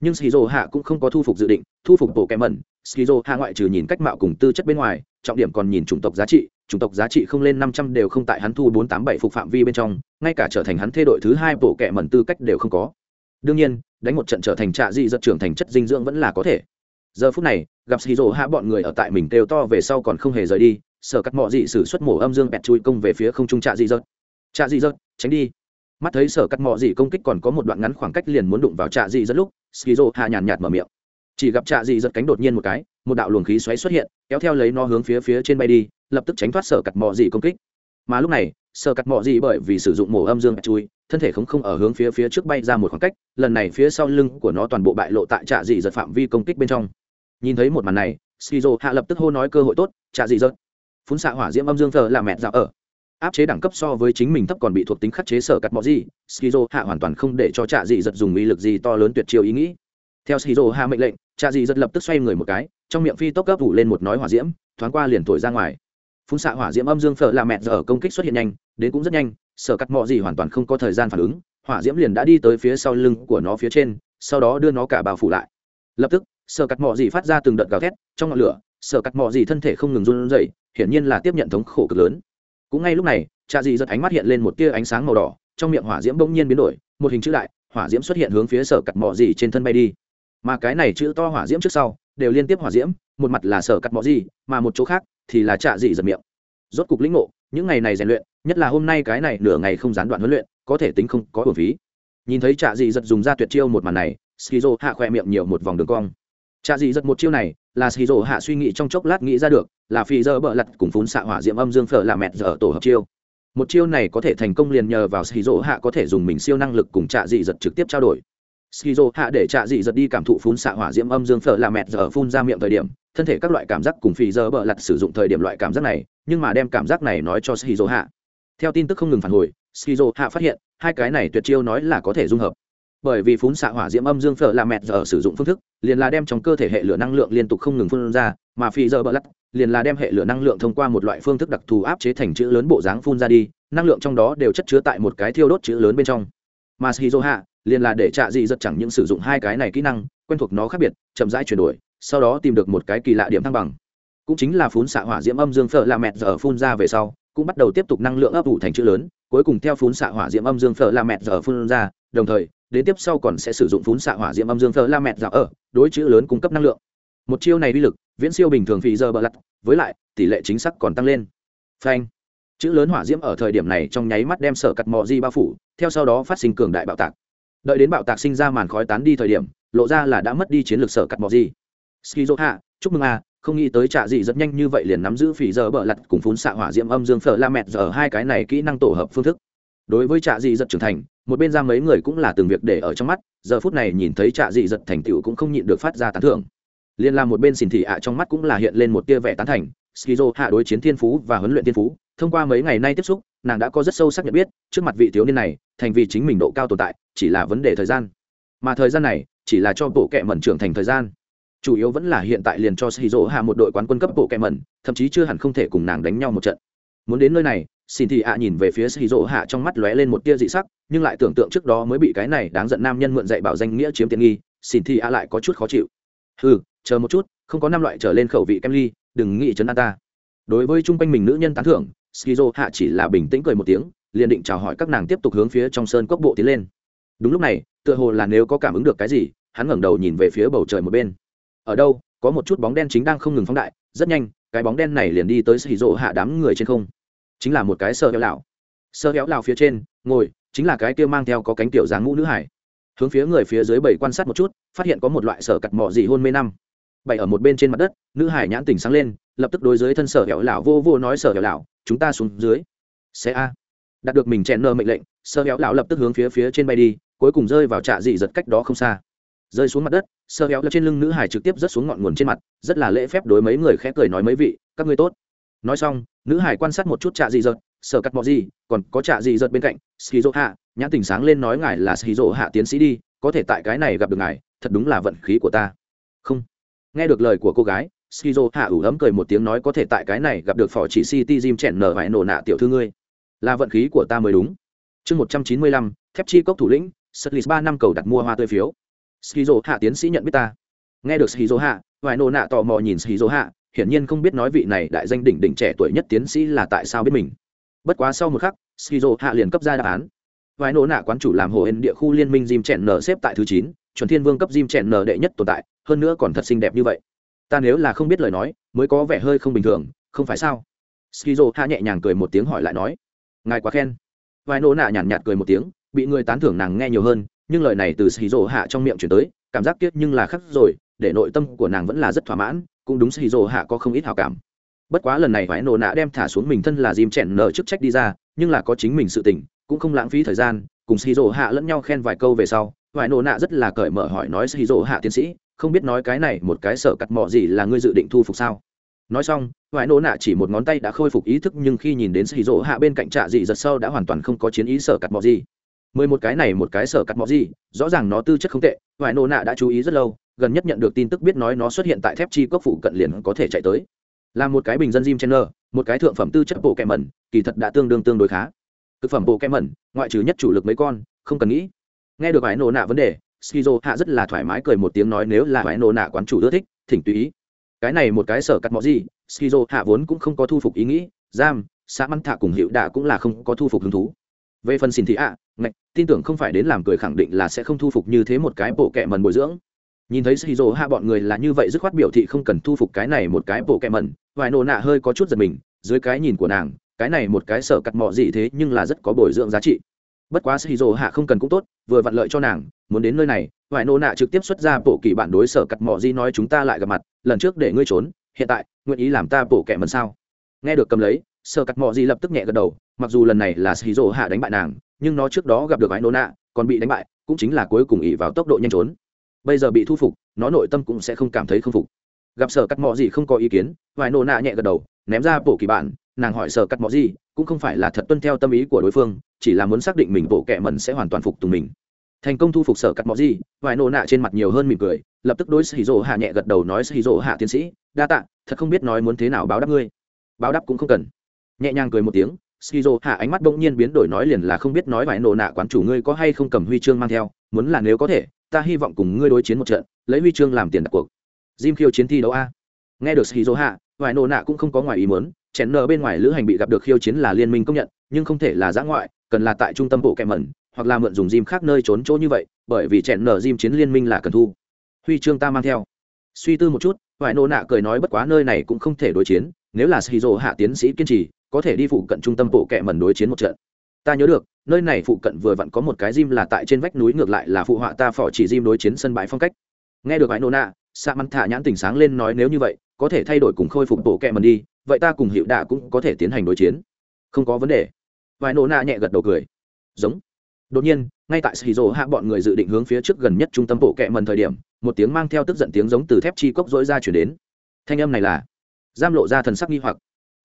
nhưng shizu hạ cũng không có thu phục dự định, thu phục bộ kẻ mẩn. Shizu hạ ngoại trừ nhìn cách mạo cùng tư chất bên ngoài, trọng điểm còn nhìn chủng tộc giá trị. Chủng tộc giá trị không lên năm trăm đều không tại hắn thu bốn tám bảy phục phạm vi bên trong, ngay cả trở thành hắn thê đội thứ hai bộ kẻ mẩn tư cách đều không có. Đương nhiên, đánh một trận trở thành trạ dị giật trưởng thành chất dinh dưỡng vẫn là có thể. Giờ phút này, gặp shizu hạ bọn người ở tại mình kêu to về sau còn không hề rời đi, sở cắt mọ dị sử xuất mổ âm dương bẹt chui công về phía không trung trạ dị giật. Trạ dị giật, tránh đi mắt thấy sở cắt mọ dị công kích còn có một đoạn ngắn khoảng cách liền muốn đụng vào trạ dị dẫn lúc, skizo hạ nhàn nhạt mở miệng. Chỉ gặp trạ dị giật cánh đột nhiên một cái, một đạo luồng khí xoáy xuất hiện, kéo theo lấy nó hướng phía phía trên bay đi, lập tức tránh thoát sở cắt mọ dị công kích. Mà lúc này, sở cắt mọ dị bởi vì sử dụng mổ âm dương chui, thân thể không không ở hướng phía phía trước bay ra một khoảng cách, lần này phía sau lưng của nó toàn bộ bại lộ tại trạ dị giật phạm vi công kích bên trong. Nhìn thấy một màn này, skizo hạ lập tức hô nói cơ hội tốt, trạ dị giật, phun xạ hỏa diễm âm dương thờ là mẹ dạo ở áp chế đẳng cấp so với chính mình thấp còn bị thuộc tính khắc chế sở cắt mọi gì, skizo hạ hoàn toàn không để cho trạ dị giật dùng uy lực gì to lớn tuyệt chiêu ý nghĩ. Theo skizo hạ mệnh lệnh, trạ dị giật lập tức xoay người một cái, trong miệng phi tốc gấp ủ lên một nói hỏa diễm, thoáng qua liền thổi ra ngoài. Phun xạ hỏa diễm âm dương phở là mẹ giờ công kích xuất hiện nhanh, đến cũng rất nhanh, sở cắt mọi gì hoàn toàn không có thời gian phản ứng, hỏa diễm liền đã đi tới phía sau lưng của nó phía trên, sau đó đưa nó cả bao phủ lại. Lập tức, sở cắt mọi gì phát ra từng đợt gào thét, trong ngọn lửa, sở cắt mọi gì thân thể không ngừng run rẩy, hiển nhiên là tiếp nhận thống khổ cực lớn cũng ngay lúc này trà dị giật ánh mắt hiện lên một tia ánh sáng màu đỏ, trong miệng hỏa diễm bỗng nhiên biến đổi, một hình chữ đại hỏa diễm xuất hiện hướng phía sở cặt mọ gì trên thân bay đi. Mà cái này chữ to hỏa diễm trước sau, đều liên tiếp hỏa diễm, một mặt là sở cặt mọ gì mà một chỗ khác thì là trà dị giật miệng. Rốt cục lĩnh ngộ, những ngày này rèn luyện, nhất là hôm nay cái này nửa ngày không gián đoạn huấn luyện, có thể tính không có hồn phí. Nhìn thấy trà dị giật dùng ra tuyệt chiêu một màn này, skizo hạ khoe miệng nhiều một vòng đường cong. Trà dị giật một chiêu này, là skizo hạ suy nghĩ trong chốc lát nghĩ ra được là phi giờ bợ lặt cùng phun xạ hỏa diễm âm dương phở là mẹt giờ tổ hợp chiêu. Một chiêu này có thể thành công liền nhờ vào skizo hạ có thể dùng mình siêu năng lực cùng trạ dị giật trực tiếp trao đổi. Skizo hạ để trạ dị giật đi cảm thụ phun xạ hỏa diễm âm dương phở là mẹt giờ phun ra miệng thời điểm, thân thể các loại cảm giác cùng phi giờ bợ lặt sử dụng thời điểm loại cảm giác này, nhưng mà đem cảm giác này nói cho skizo hạ. Theo tin tức không ngừng phản hồi, skizo hạ phát hiện, hai cái này tuyệt chiêu nói là có thể dung hợp. Bởi vì phun xạ hỏa diễm âm dương phở là mẹt giờ sử dụng phương thức, liền là đem trong cơ thể hệ lửa năng lượng liên tục không ngừng phun ra mà phi giờ bờ lắc liền là đem hệ lửa năng lượng thông qua một loại phương thức đặc thù áp chế thành chữ lớn bộ dáng phun ra đi, năng lượng trong đó đều chất chứa tại một cái thiêu đốt chữ lớn bên trong. Mà shizu hạ liền là để trạ dị giật chẳng những sử dụng hai cái này kỹ năng, quen thuộc nó khác biệt, chậm rãi chuyển đổi, sau đó tìm được một cái kỳ lạ điểm thăng bằng. Cũng chính là phun xạ hỏa diễm âm dương phở là mẹt giờ phun ra về sau, cũng bắt đầu tiếp tục năng lượng ấp ủ thành chữ lớn, cuối cùng theo phun xạ hỏa diễm âm dương phở là mẹt giờ phun ra, đồng thời, đến tiếp sau còn sẽ sử dụng phun xạ hỏa diễm âm dương phở la mẹt dạo ở, đối chữ lớn cung cấp năng lượng. Một chiêu này uy lực viễn siêu bình thường phì giờ bờ lặt, với lại, tỷ lệ chính xác còn tăng lên. Phanh. Chữ lớn hỏa diễm ở thời điểm này trong nháy mắt đem sở cặt mò di bao phủ, theo sau đó phát sinh cường đại bạo tạc. Đợi đến bạo tạc sinh ra màn khói tán đi thời điểm, lộ ra là đã mất đi chiến lược sở cặt mò di. Ski dỗ hạ chúc mừng a, không nghĩ tới trạ dị rất nhanh như vậy liền nắm giữ phỉ giờ bờ lặt cùng phun xạ hỏa diễm âm dương phở la mẹt giờ hai cái này kỹ năng tổ hợp phương thức. Đối với trạ dị rất trưởng thành, một bên ra mấy người cũng là từng việc để ở trong mắt, giờ phút này nhìn thấy trạ dị giật thành tựu cũng không nhịn được phát ra tán thưởng liên la một bên xỉn thị ạ trong mắt cũng là hiện lên một tia vẻ tán thành, skizo hạ đối chiến thiên phú và huấn luyện thiên phú, thông qua mấy ngày nay tiếp xúc, nàng đã có rất sâu sắc nhận biết trước mặt vị thiếu niên này, thành vì chính mình độ cao tồn tại, chỉ là vấn đề thời gian. Mà thời gian này, chỉ là cho bộ kệ mẩn trưởng thành thời gian. Chủ yếu vẫn là hiện tại liền cho skizo hạ một đội quán quân cấp bộ kệ mẩn, thậm chí chưa hẳn không thể cùng nàng đánh nhau một trận. Muốn đến nơi này xin thị ạ nhìn về phía xì rỗ hạ trong mắt lóe lên một tia dị sắc, nhưng lại tưởng tượng trước đó mới bị cái này đáng giận nam nhân mượn dạy bảo danh nghĩa chiếm tiện nghi xin thị ạ lại có chút khó chịu. Ừ chờ một chút, không có năm loại trở lên khẩu vị kem ly, đừng nghĩ chấn an ta. Đối với chung quanh mình nữ nhân tán thưởng, skizo hạ chỉ là bình tĩnh cười một tiếng, liền định chào hỏi các nàng tiếp tục hướng phía trong sơn cốc bộ tiến lên. Đúng lúc này, tựa hồ là nếu có cảm ứng được cái gì, hắn ngẩng đầu nhìn về phía bầu trời một bên. Ở đâu, có một chút bóng đen chính đang không ngừng phóng đại, rất nhanh, cái bóng đen này liền đi tới skizo hạ đám người trên không. Chính là một cái sơ héo lão. Sơ héo lão phía trên, ngồi, chính là cái kia mang theo có cánh tiểu dáng ngũ nữ hải. Hướng phía người phía dưới bảy quan sát một chút, phát hiện có một loại sở cặt mỏ gì hôn mê năm bày ở một bên trên mặt đất nữ hải nhãn tỉnh sáng lên lập tức đối dưới thân sở hẻo lão vô vô nói sở hẻo lão chúng ta xuống dưới. Xe a. Đạt được mình chèn nơ mệnh lệnh sở hẻo lão lập tức hướng phía phía trên bay đi cuối cùng rơi vào trạ dị giật cách đó không xa. Rơi xuống mặt đất sơ héo trên lưng nữ hải trực tiếp rớt xuống ngọn nguồn trên mặt rất là lễ phép đối mấy người khẽ cười nói mấy vị các ngươi tốt. Nói xong nữ hải quan sát một chút trạ dị giật, sở cắt mọ gì còn có trạ dị giật bên cạnh skizo hạ nhãn tình sáng lên nói ngài là skizo hạ tiến sĩ đi có thể tại cái này gặp được ngài thật đúng là vận khí của ta. Không nghe được lời của cô gái skizo hạ ủ ấm cười một tiếng nói có thể tại cái này gặp được phò chỉ city jim chèn nở vải nổ nạ tiểu thư ngươi. Là vận khí của ta mới đúng. Chương một trăm chín mươi lăm thép chi cốc thủ lĩnh sutlis ba năm cầu đặt mua hoa tươi phiếu. Skizo hạ tiến sĩ nhận biết ta. Nghe được skizo hạ vải nổ nạ tò mò nhìn skizo hạ hiển nhiên không biết nói vị này đại danh đỉnh đỉnh trẻ tuổi nhất tiến sĩ là tại sao biết mình. Bất quá sau một khắc skizo hạ liền cấp ra đáp án. Vài nổ nạ quán chủ làm hồ hên địa khu liên minh Jim trẻ Nở xếp tại thứ chín, chuẩn thiên vương cấp Jim Chèn Nở đệ nhất tồn tại, hơn nữa còn thật xinh đẹp như vậy. Ta nếu là không biết lời nói, mới có vẻ hơi không bình thường, không phải sao? Skizo hạ nhẹ nhàng cười một tiếng hỏi lại nói, ngài quá khen. Vài Nô nạ nhàn nhạt cười một tiếng, bị người tán thưởng nàng nghe nhiều hơn, nhưng lời này từ Skizo hạ trong miệng truyền tới, cảm giác tiếc nhưng là khắc rồi, để nội tâm của nàng vẫn là rất thỏa mãn, cũng đúng Skizo hạ có không ít hảo cảm. Bất quá lần này Vài nổ nạ đem thả xuống mình thân là Jim Chèn Nở chức trách đi ra, nhưng là có chính mình sự tình, cũng không lãng phí thời gian cùng xì rỗ hạ lẫn nhau khen vài câu về sau Vải nổ nạ rất là cởi mở hỏi nói xì rỗ hạ tiến sĩ không biết nói cái này một cái sở cắt mỏ gì là ngươi dự định thu phục sao? Nói xong vải nổ nạ chỉ một ngón tay đã khôi phục ý thức nhưng khi nhìn đến xì rỗ hạ bên cạnh trạ dị giật sâu đã hoàn toàn không có chiến ý sở cắt mỏ gì. Mười một cái này một cái sở cắt mỏ gì rõ ràng nó tư chất không tệ vải nổ nạ đã chú ý rất lâu gần nhất nhận được tin tức biết nói nó xuất hiện tại thép chi cốc phụ cận liền có thể chạy tới. Là một cái bình dân Jim Chenner, một cái thượng phẩm tư chất bộ kẹm mẩn, kỳ thật đã tương đương tương đối khá. Thực phẩm bộ kem mẩn ngoại trừ nhất chủ lực mấy con không cần nghĩ nghe được vải nổ nạ vấn đề, skizo hạ rất là thoải mái cười một tiếng nói nếu là vải nổ nạ quán chủ ưa thích, thỉnh tùy ý. Cái này một cái sở cắt mọi gì, skizo hạ vốn cũng không có thu phục ý nghĩ, giam xã măng thạ cùng hiệu đạ cũng là không có thu phục hứng thú. Về phần xin thị ạ, ngạch, tin tưởng không phải đến làm cười khẳng định là sẽ không thu phục như thế một cái bộ kẹ mần bồi dưỡng. Nhìn thấy skizo hạ bọn người là như vậy dứt khoát biểu thị không cần thu phục cái này một cái bộ kẹ mần vài nổ nạ hơi có chút giật mình, dưới cái nhìn của nàng, cái này một cái sở cắt mọ gì thế nhưng là rất có bồi dưỡng giá trị bất quá sĩ dỗ hạ không cần cũng tốt, vừa vặn lợi cho nàng, muốn đến nơi này vài nô nạ trực tiếp xuất ra bộ kỳ bản đối sở cặt mọ di nói chúng ta lại gặp mặt, lần trước để ngươi trốn, hiện tại, nguyện ý làm ta bộ kẻ mần sao? Nghe được cầm lấy, sở cặt mọ di lập tức nhẹ gật đầu, mặc dù lần này là sĩ dỗ hạ đánh bại nàng, nhưng nó trước đó gặp được vài nô nạ, còn bị đánh bại, cũng chính là cuối cùng ỉ vào tốc độ nhanh trốn. Bây giờ bị thu phục, nó nội tâm cũng sẽ không cảm thấy không phục. Gặp sở cắt mọ gì không có ý kiến vài nô nạ nhẹ gật đầu, ném ra bộ kỳ bản, nàng hỏi sở cắt mọ gì cũng không phải là thật tuân theo tâm ý của đối phương, chỉ là muốn xác định mình bộ kệ mẩn sẽ hoàn toàn phục tùng mình. Thành công thu phục sở cắt mọ gì, vài nổ nạ trên mặt nhiều hơn mỉm cười, lập tức đối xì rỗ hạ nhẹ gật đầu nói xì rỗ hạ tiến sĩ, đa tạ, thật không biết nói muốn thế nào báo đáp ngươi. Báo đáp cũng không cần. Nhẹ nhàng cười một tiếng skizo hạ ánh mắt bỗng nhiên biến đổi nói liền là không biết nói vài nổ nạ quán chủ ngươi có hay không cầm huy chương mang theo, muốn là nếu có thể, ta hy vọng cùng ngươi đối chiến một trận, lấy huy chương làm tiền đặt cuộc. Jim khiêu chiến thi đấu a. Nghe được skizo hạ, vài nổ nạ cũng không có ngoài ý muốn chèn nờ bên ngoài lữ hành bị gặp được khiêu chiến là liên minh công nhận, nhưng không thể là giã ngoại, cần là tại trung tâm bộ kẹm mẩn, hoặc là mượn dùng gym khác nơi trốn chỗ như vậy, bởi vì chèn nờ gym chiến liên minh là cần thu. Huy chương ta mang theo. Suy tư một chút vài nô nạ cười nói bất quá nơi này cũng không thể đối chiến, nếu là shizu hạ tiến sĩ kiên trì, có thể đi phụ cận trung tâm bộ kẹm mẩn đối chiến một trận. Ta nhớ được, nơi này phụ cận vừa vặn có một cái gym là tại trên vách núi ngược lại là phụ họa ta phỏ chỉ gym đối chiến sân bãi phong cách. Nghe được vài nô nạ, sa mắn thả nhãn tỉnh sáng lên nói nếu như vậy, có thể thay đổi cùng khôi phục bộ kẹ mẩn đi vậy ta cùng hiệu đạ cũng có thể tiến hành đối chiến. Không có vấn đề. Vài nổ nạ nhẹ gật đầu cười. Giống. Đột nhiên, ngay tại xì hạ bọn người dự định hướng phía trước gần nhất trung tâm bộ kẹ mần thời điểm, một tiếng mang theo tức giận tiếng giống từ thép chi cốc dối ra chuyển đến. Thanh âm này là giam lộ ra thần sắc nghi hoặc.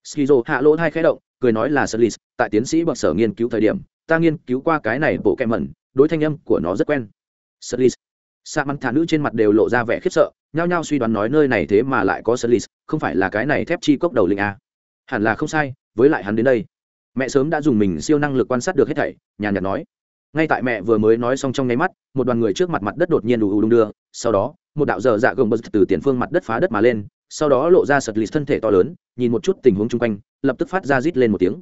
Skizo hạ lỗ hai khẽ động, cười nói là sơ tại tiến sĩ bậc sở nghiên cứu thời điểm, ta nghiên cứu qua cái này bộ kẹ mần đối thanh âm của nó rất quen. Sơ sa mắn thả nữ trên mặt đều lộ ra vẻ khiếp sợ, nhao nhao suy đoán nói nơi này thế mà lại có sơ không phải là cái này thép chi cốc đầu linh a. Hẳn là không sai, với lại hắn đến đây. Mẹ sớm đã dùng mình siêu năng lực quan sát được hết thảy, nhàn nhạt nói. Ngay tại mẹ vừa mới nói xong trong nháy mắt, một đoàn người trước mặt mặt đất đột nhiên đủ ù đung đưa, sau đó, một đạo dở dạ gồng bật từ tiền phương mặt đất phá đất mà lên, sau đó lộ ra sật lì thân thể to lớn, nhìn một chút tình huống chung quanh, lập tức phát ra rít lên một tiếng.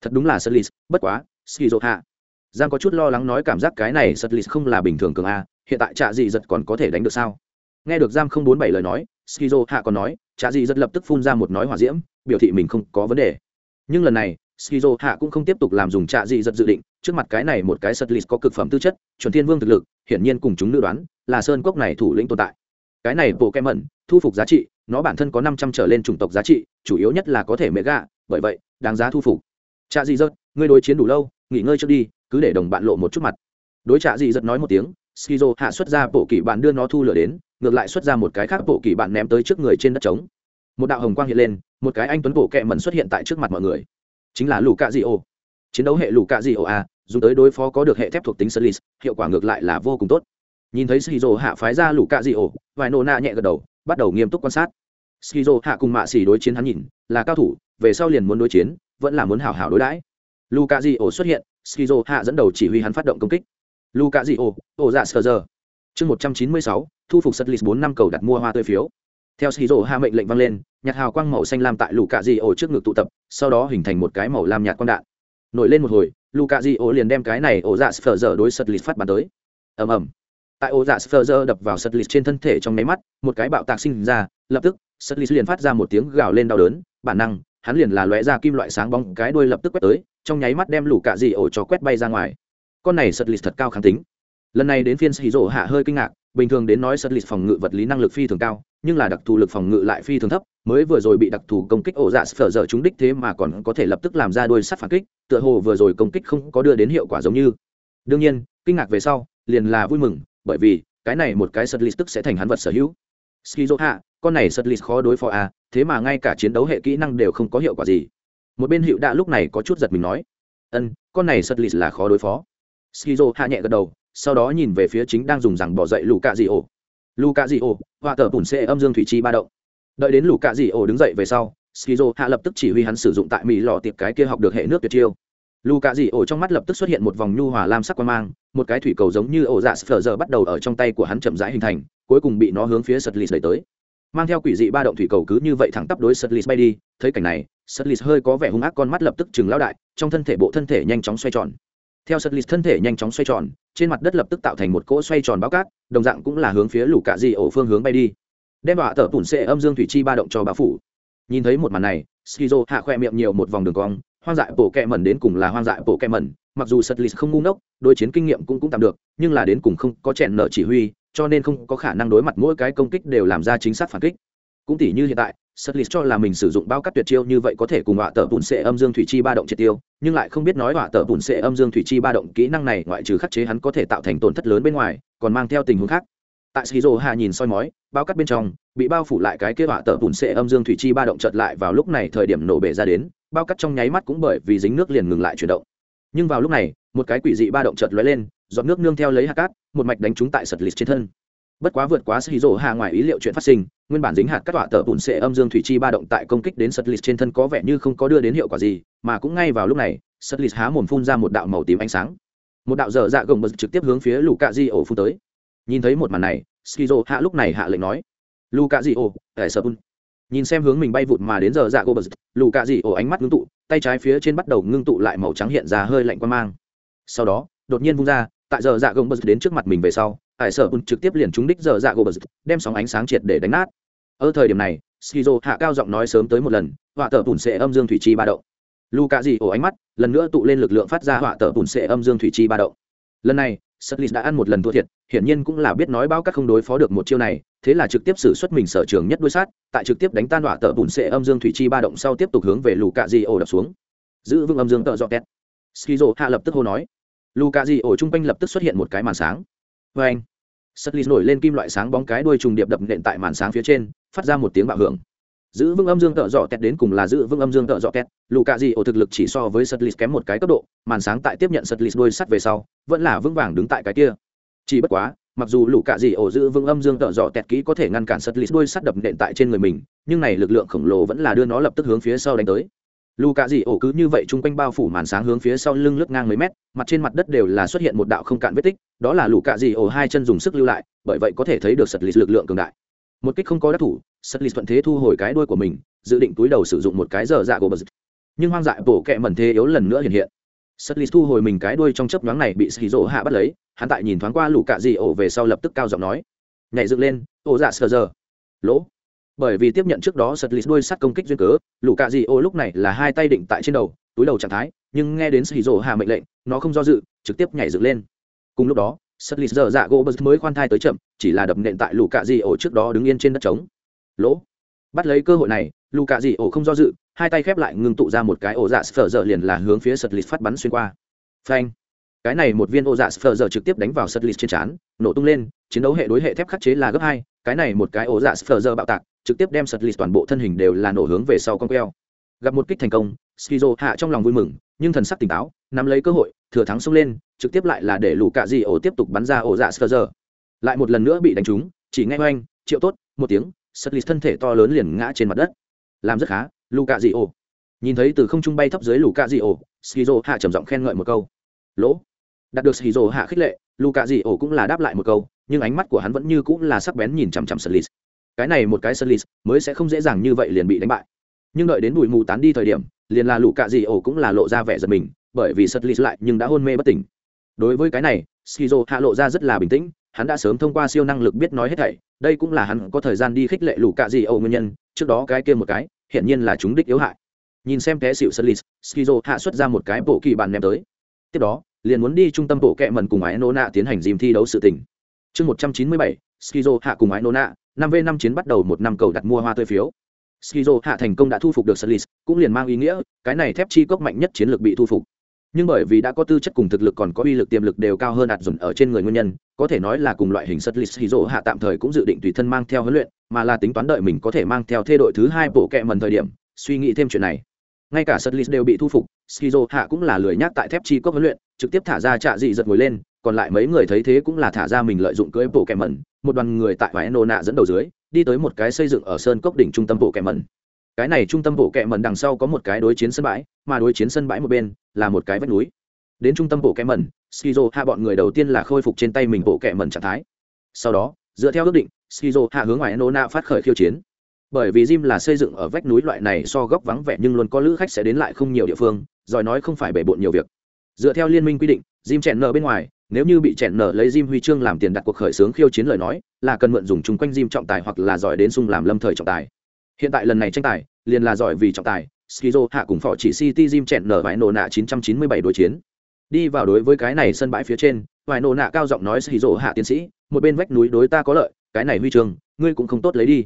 Thật đúng là sật lì bất quá ski dột hạ giang có chút lo lắng nói cảm giác cái này sật lì không là bình thường cường a hiện tại trạ dị giật còn có thể đánh được sao? Nghe được giam không bốn bảy lời nói, skizo hạ còn nói, trạ dị giật lập tức phun ra một nói hỏa diễm, biểu thị mình không có vấn đề. Nhưng lần này, skizo hạ cũng không tiếp tục làm dùng trạ dị giật dự định, trước mặt cái này một cái sật lì có cực phẩm tư chất, chuẩn thiên vương thực lực, hiển nhiên cùng chúng nữ đoán, là sơn cốc này thủ lĩnh tồn tại. Cái này bộ kem mẩn thu phục giá trị, nó bản thân có năm trăm trở lên chủng tộc giá trị, chủ yếu nhất là có thể mẹ gạ bởi vậy, đáng giá thu phục. Trạ dị giật, ngươi đối chiến đủ lâu, nghỉ ngơi trước đi, cứ để đồng bạn lộ một chút mặt. Đối trạ dị giật nói một tiếng skizo hạ xuất ra bộ kỳ bạn đưa nó thu lửa đến, ngược lại xuất ra một cái khác bộ kỳ bạn ném tới trước người trên đất trống. Một đạo hồng quang hiện lên, một cái anh tuấn bộ kẹ mẩn xuất hiện tại trước mặt mọi người. Chính là lù cạ di ô chiến đấu hệ lù cạ di ô a, dùng tới đối phó có được hệ thép thuộc tính sơ hiệu quả ngược lại là vô cùng tốt. Nhìn thấy skizo hạ phái ra lù cạ di ô vài nô na nhẹ gật đầu, bắt đầu nghiêm túc quan sát. Skizo hạ cùng mạ xỉ đối chiến hắn nhìn, là cao thủ, về sau liền muốn đối chiến, vẫn là muốn hào hào đối đãi. Lù cạ di ô xuất hiện, skizo hạ dẫn đầu chỉ huy hắn phát động công kích lù cạ di ô ô dạ sờ giờ. Chương một trăm chín mươi sáu, thu phục sật list bốn năm cầu đặt mua hoa tươi phiếu. Theo skizo hạ mệnh lệnh vang lên nhạt hào quang màu xanh lam tại lù cạ ô trước ngực tụ tập, sau đó hình thành một cái màu lam nhạt quang đạn. Nổi lên một hồi lù cạ ô liền đem cái này ổ dạ sờ giờ đối sật list phát bắn tới. Ầm ầm. Tại ổ dạ sờ giờ đập vào sật list trên thân thể trong máy mắt, một cái bạo tạc sinh ra, lập tức, sật list liền phát ra một tiếng gào lên đau đớn, bản năng, hắn liền là lóe ra kim loại sáng bóng, cái đuôi lập tức quét tới, trong nháy mắt đem lũ cạ dị ổ cho quét bay ra ngoài con này sật lịch thật cao kháng tính. Lần này đến phiên sĩ rộ hạ hơi kinh ngạc, bình thường đến nói sật lịch phòng ngự vật lý năng lực phi thường cao, nhưng là đặc thù lực phòng ngự lại phi thường thấp, mới vừa rồi bị đặc thù công kích ổ dạ phở dở chúng đích thế mà còn có thể lập tức làm ra đôi sắt phản kích, tựa hồ vừa rồi công kích không có đưa đến hiệu quả giống như. Đương nhiên, kinh ngạc về sau, liền là vui mừng, bởi vì, cái này một cái sật lịch tức sẽ thành hắn vật sở hữu. Skizo hạ, con này sật lịch khó đối phó à thế mà ngay cả chiến đấu hệ kỹ năng đều không có hiệu quả gì. Một bên hiệu đạ lúc này có chút giật mình nói, ân, con này sật lịch là khó đối phó skizo hạ nhẹ gật đầu, sau đó nhìn về phía chính đang dùng rằng bỏ dậy lù cạ dị ổ lù cạ dị ổ họa tờ bùn xê âm dương thủy chi ba động. Đợi đến lù cạ dị ổ đứng dậy về sau, skizo hạ lập tức chỉ huy hắn sử dụng tại mỹ lò tiệp cái kia học được hệ nước tuyệt chiêu. Lù cạ dị ổ trong mắt lập tức xuất hiện một vòng nhu hòa lam sắc quan mang, một cái thủy cầu giống như ổ dạ sờ giờ bắt đầu ở trong tay của hắn chậm rãi hình thành, cuối cùng bị nó hướng phía sật lịt đẩy tới. Mang theo quỷ dị ba động thủy cầu cứ như vậy thẳng tắp đối sật bay đi, thấy cảnh này sật hơi có vẻ hung ác con mắt lập tức chừng lao đại, trong thân thể bộ thân thể nhanh chóng xoay tròn theo sật lì thân thể nhanh chóng xoay tròn, trên mặt đất lập tức tạo thành một cỗ xoay tròn bao cát, đồng dạng cũng là hướng phía lũ cạ dị ổ phương hướng bay đi. Đem đọa tở tủn xệ âm dương thủy chi ba động cho bão phủ. Nhìn thấy một màn này, skizo hạ khoe miệng nhiều một vòng đường cong, hoang dại bộ kẹ mẩn đến cùng là hoang dại bộ kẹ mẩn, mặc dù sật lì không ngu ngốc, đối chiến kinh nghiệm cũng cũng tạm được, nhưng là đến cùng không có chèn nợ chỉ huy, cho nên không có khả năng đối mặt mỗi cái công kích đều làm ra chính xác phản kích cũng tỉ như hiện tại sật lì cho là mình sử dụng bao cắt tuyệt chiêu như vậy có thể cùng họa tờ bùn sệ âm dương thủy chi ba động triệt tiêu, nhưng lại không biết nói họa tờ bùn sệ âm dương thủy chi ba động kỹ năng này ngoại trừ khắc chế hắn có thể tạo thành tổn thất lớn bên ngoài, còn mang theo tình huống khác. Tại shizu hà nhìn soi mói, bao cắt bên trong, bị bao phủ lại cái kế họa tờ bùn sệ âm dương thủy chi ba động chợt lại vào lúc này thời điểm nổ bể ra đến, bao cắt trong nháy mắt cũng bởi vì dính nước liền ngừng lại chuyển động. Nhưng vào lúc này, một cái quỷ dị ba động chợt lóe lên, giọt nước nương theo lấy hạt cát, một mạch đánh trúng tại sật lịt trên thân bất quá vượt quá sĩ rổ hạ ngoài ý liệu chuyện phát sinh, nguyên bản dính hạt các tọa tờ bùn sệ âm dương thủy chi ba động tại công kích đến sật lịt trên thân có vẻ như không có đưa đến hiệu quả gì, mà cũng ngay vào lúc này sật lịt há mồm phun ra một đạo màu tím ánh sáng. Một đạo dở dạ gồng bật trực tiếp hướng phía lù cạ di ổ phun tới. Nhìn thấy một màn này skizo hạ lúc này hạ lệnh nói lù cạ di ổ ẻ sơ bùn. Nhìn xem hướng mình bay vụt mà đến giờ dạ gồng bật lù cạ di ổ ánh mắt ngưng tụ, tay trái phía trên bắt đầu ngưng tụ lại màu trắng hiện ra hơi lạnh quan mang. Sau đó, đột nhiên vung ra, tại giờ dạ gồng bật đến trước mặt mình về sau hải sở bùn trực tiếp liền trúng đích giờ dạ gỗ bật đem sóng ánh sáng triệt để đánh nát ở thời điểm này skizo hạ cao giọng nói sớm tới một lần họa tờ bùn sẽ âm dương thủy chi ba động lu cạ dị ổ ánh mắt lần nữa tụ lên lực lượng phát ra họa tờ bùn sẽ âm dương thủy chi ba động lần này Sutlis đã ăn một lần thua thiệt, hiển nhiên cũng là biết nói bao các không đối phó được một chiêu này, thế là trực tiếp sử xuất mình sở trường nhất đuôi sát, tại trực tiếp đánh tan đọa tợ bùn sệ âm dương thủy chi ba động sau tiếp tục hướng về lù đập xuống. Giữ vững âm dương tợ dọ kẹt. Skizo hạ lập tức hô nói. Lù trung quanh lập tức xuất hiện một cái màn sáng. Và anh. Sutlis nổi lên kim loại sáng bóng cái đuôi trùng điệp đập nện tại màn sáng phía trên, phát ra một tiếng bạo hưởng giữ vững âm dương tợ dọ kẹt đến cùng là giữ vững âm dương tợ dọ kẹt lù cạ gì ổ thực lực chỉ so với sật kém một cái cấp độ màn sáng tại tiếp nhận sật lít đôi sắt về sau vẫn là vững vàng đứng tại cái kia chỉ bất quá mặc dù lũ cạ dị ổ giữ vững âm dương tợ dọ kẹt kỹ có thể ngăn cản sật lít đôi sắt đập nện tại trên người mình nhưng này lực lượng khổng lồ vẫn là đưa nó lập tức hướng phía sau đánh tới lù cạ dị ổ cứ như vậy chung quanh bao phủ màn sáng hướng phía sau lưng lướt ngang mấy mét, mặt trên mặt đất đều là xuất hiện một đạo không cạn vết tích, đó là lù cạ dị ổ hai chân dùng sức lưu lại, bởi vậy có thể thấy được sật lì lực lượng cường đại. Một kích không có đắc thủ, sật lì thuận thế thu hồi cái đuôi của mình, dự định túi đầu sử dụng một cái giờ dạ của bờ nhưng hoang dại bổ kẹ mẩn thế yếu lần nữa hiện hiện. Sật lì thu hồi mình cái đuôi trong chấp nhoáng này bị xì rỗ hạ bắt lấy, hắn tại nhìn thoáng qua lù cạ dị ổ về sau lập tức cao giọng nói. Nhảy dựng lên ổ dạ sờ giờ. Lỗ bởi vì tiếp nhận trước đó sật lì đuôi sắt công kích duyên cớ, lũ cạ dị ô lúc này là hai tay định tại trên đầu, túi đầu trạng thái, nhưng nghe đến xì rỗ hạ mệnh lệnh, nó không do dự, trực tiếp nhảy dựng lên. Cùng lúc đó, sật lì giờ dạ gỗ bớt mới khoan thai tới chậm, chỉ là đập nện tại lũ cạ dị ô trước đó đứng yên trên đất trống. Lỗ. Bắt lấy cơ hội này, lũ cạ dị ô không do dự, hai tay khép lại ngưng tụ ra một cái ổ dạ sờ dở liền là hướng phía sật lì phát bắn xuyên qua. Phanh. Cái này một viên ô dạ sờ dở trực tiếp đánh vào sật lì trên trán, nổ tung lên, chiến đấu hệ đối hệ thép khắc chế là gấp hai, cái này một cái ổ dạ sờ dở bạo tạc trực tiếp đem sật lì toàn bộ thân hình đều là nổ hướng về sau con queo. Gặp một kích thành công, skizo hạ trong lòng vui mừng, nhưng thần sắc tỉnh táo, nắm lấy cơ hội, thừa thắng xông lên, trực tiếp lại là để lũ cạ dị ổ tiếp tục bắn ra ổ dạ sờ giờ lại một lần nữa bị đánh trúng, chỉ nghe oanh, triệu tốt, một tiếng, sật lì thân thể to lớn liền ngã trên mặt đất. Làm rất khá, lũ cạ dị ổ. Nhìn thấy từ không trung bay thấp dưới lũ cạ dị ổ, skizo hạ trầm giọng khen ngợi một câu. Lỗ. Đạt được skizo hạ khích lệ, lũ cạ dị ổ cũng là đáp lại một câu, nhưng ánh mắt của hắn vẫn như cũng là sắc bén nhìn chằm chằm sật lì cái này một cái sân lì mới sẽ không dễ dàng như vậy liền bị đánh bại. Nhưng đợi đến bụi mù tán đi thời điểm, liền là lũ cạ dị ổ cũng là lộ ra vẻ giật mình, bởi vì sật lì lại nhưng đã hôn mê bất tỉnh. Đối với cái này, skizo hạ lộ ra rất là bình tĩnh, hắn đã sớm thông qua siêu năng lực biết nói hết thảy, đây cũng là hắn có thời gian đi khích lệ lũ cạ dị ổ nguyên nhân, trước đó cái kia một cái hiện nhiên là chúng đích yếu hại. Nhìn xem té xịu sật lì skizo hạ xuất ra một cái bộ kỳ bàn ném tới. Tiếp đó, liền muốn đi trung tâm bộ kệ mần cùng ái nô nạ tiến hành dìm thi đấu sự tình. Chương một trăm chín mươi bảy, skizo hạ cùng ái nô nạ năm v năm chiến bắt đầu một năm cầu đặt mua hoa tươi phiếu. Skizo hạ thành công đã thu phục được sật cũng liền mang ý nghĩa, cái này thép chi cốc mạnh nhất chiến lược bị thu phục. Nhưng bởi vì đã có tư chất cùng thực lực còn có uy lực tiềm lực đều cao hơn ạt dồn ở trên người nguyên nhân, có thể nói là cùng loại hình sật lịch skizo hạ tạm thời cũng dự định tùy thân mang theo huấn luyện, mà là tính toán đợi mình có thể mang theo thê đội thứ hai bộ kệ mần thời điểm, suy nghĩ thêm chuyện này. Ngay cả sật lịch đều bị thu phục, skizo hạ cũng là lười nhác tại thép chi cốc huấn luyện, trực tiếp thả ra trạ dị giật ngồi lên còn lại mấy người thấy thế cũng là thả ra mình lợi dụng cưỡi bộ kẹm mẩn một đoàn người tại vải nô nạ dẫn đầu dưới đi tới một cái xây dựng ở sơn cốc đỉnh trung tâm bộ kẹm mẩn. Cái này trung tâm bộ kẹm mẩn đằng sau có một cái đối chiến sân bãi mà đối chiến sân bãi một bên là một cái vách núi. Đến trung tâm bộ kẹm mẩn skizo hạ bọn người đầu tiên là khôi phục trên tay mình bộ kẹm mẩn trạng thái. Sau đó dựa theo ước định skizo hạ hướng ngoài nô nạ phát khởi khiêu chiến. Bởi vì Jim là xây dựng ở vách núi loại này so góc vắng vẻ nhưng luôn có lữ khách sẽ đến lại không nhiều địa phương, rồi nói không phải bể bộn nhiều việc. Dựa theo liên minh quy định, Jim chèn nở bên ngoài, nếu như bị chèn nở lấy Jim huy chương làm tiền đặt cuộc khởi xướng khiêu chiến lời nói, là cần mượn dùng chung quanh Jim trọng tài hoặc là giỏi đến sung làm lâm thời trọng tài. Hiện tại lần này tranh tài, liền là giỏi vì trọng tài, Skizo hạ cùng phò chỉ City Jim chèn nở vài nổ nạ 997 đối chiến. Đi vào đối với cái này sân bãi phía trên, vài nổ nạ cao giọng nói Skizo hạ tiến sĩ, một bên vách núi đối ta có lợi, cái này huy chương, ngươi cũng không tốt lấy đi.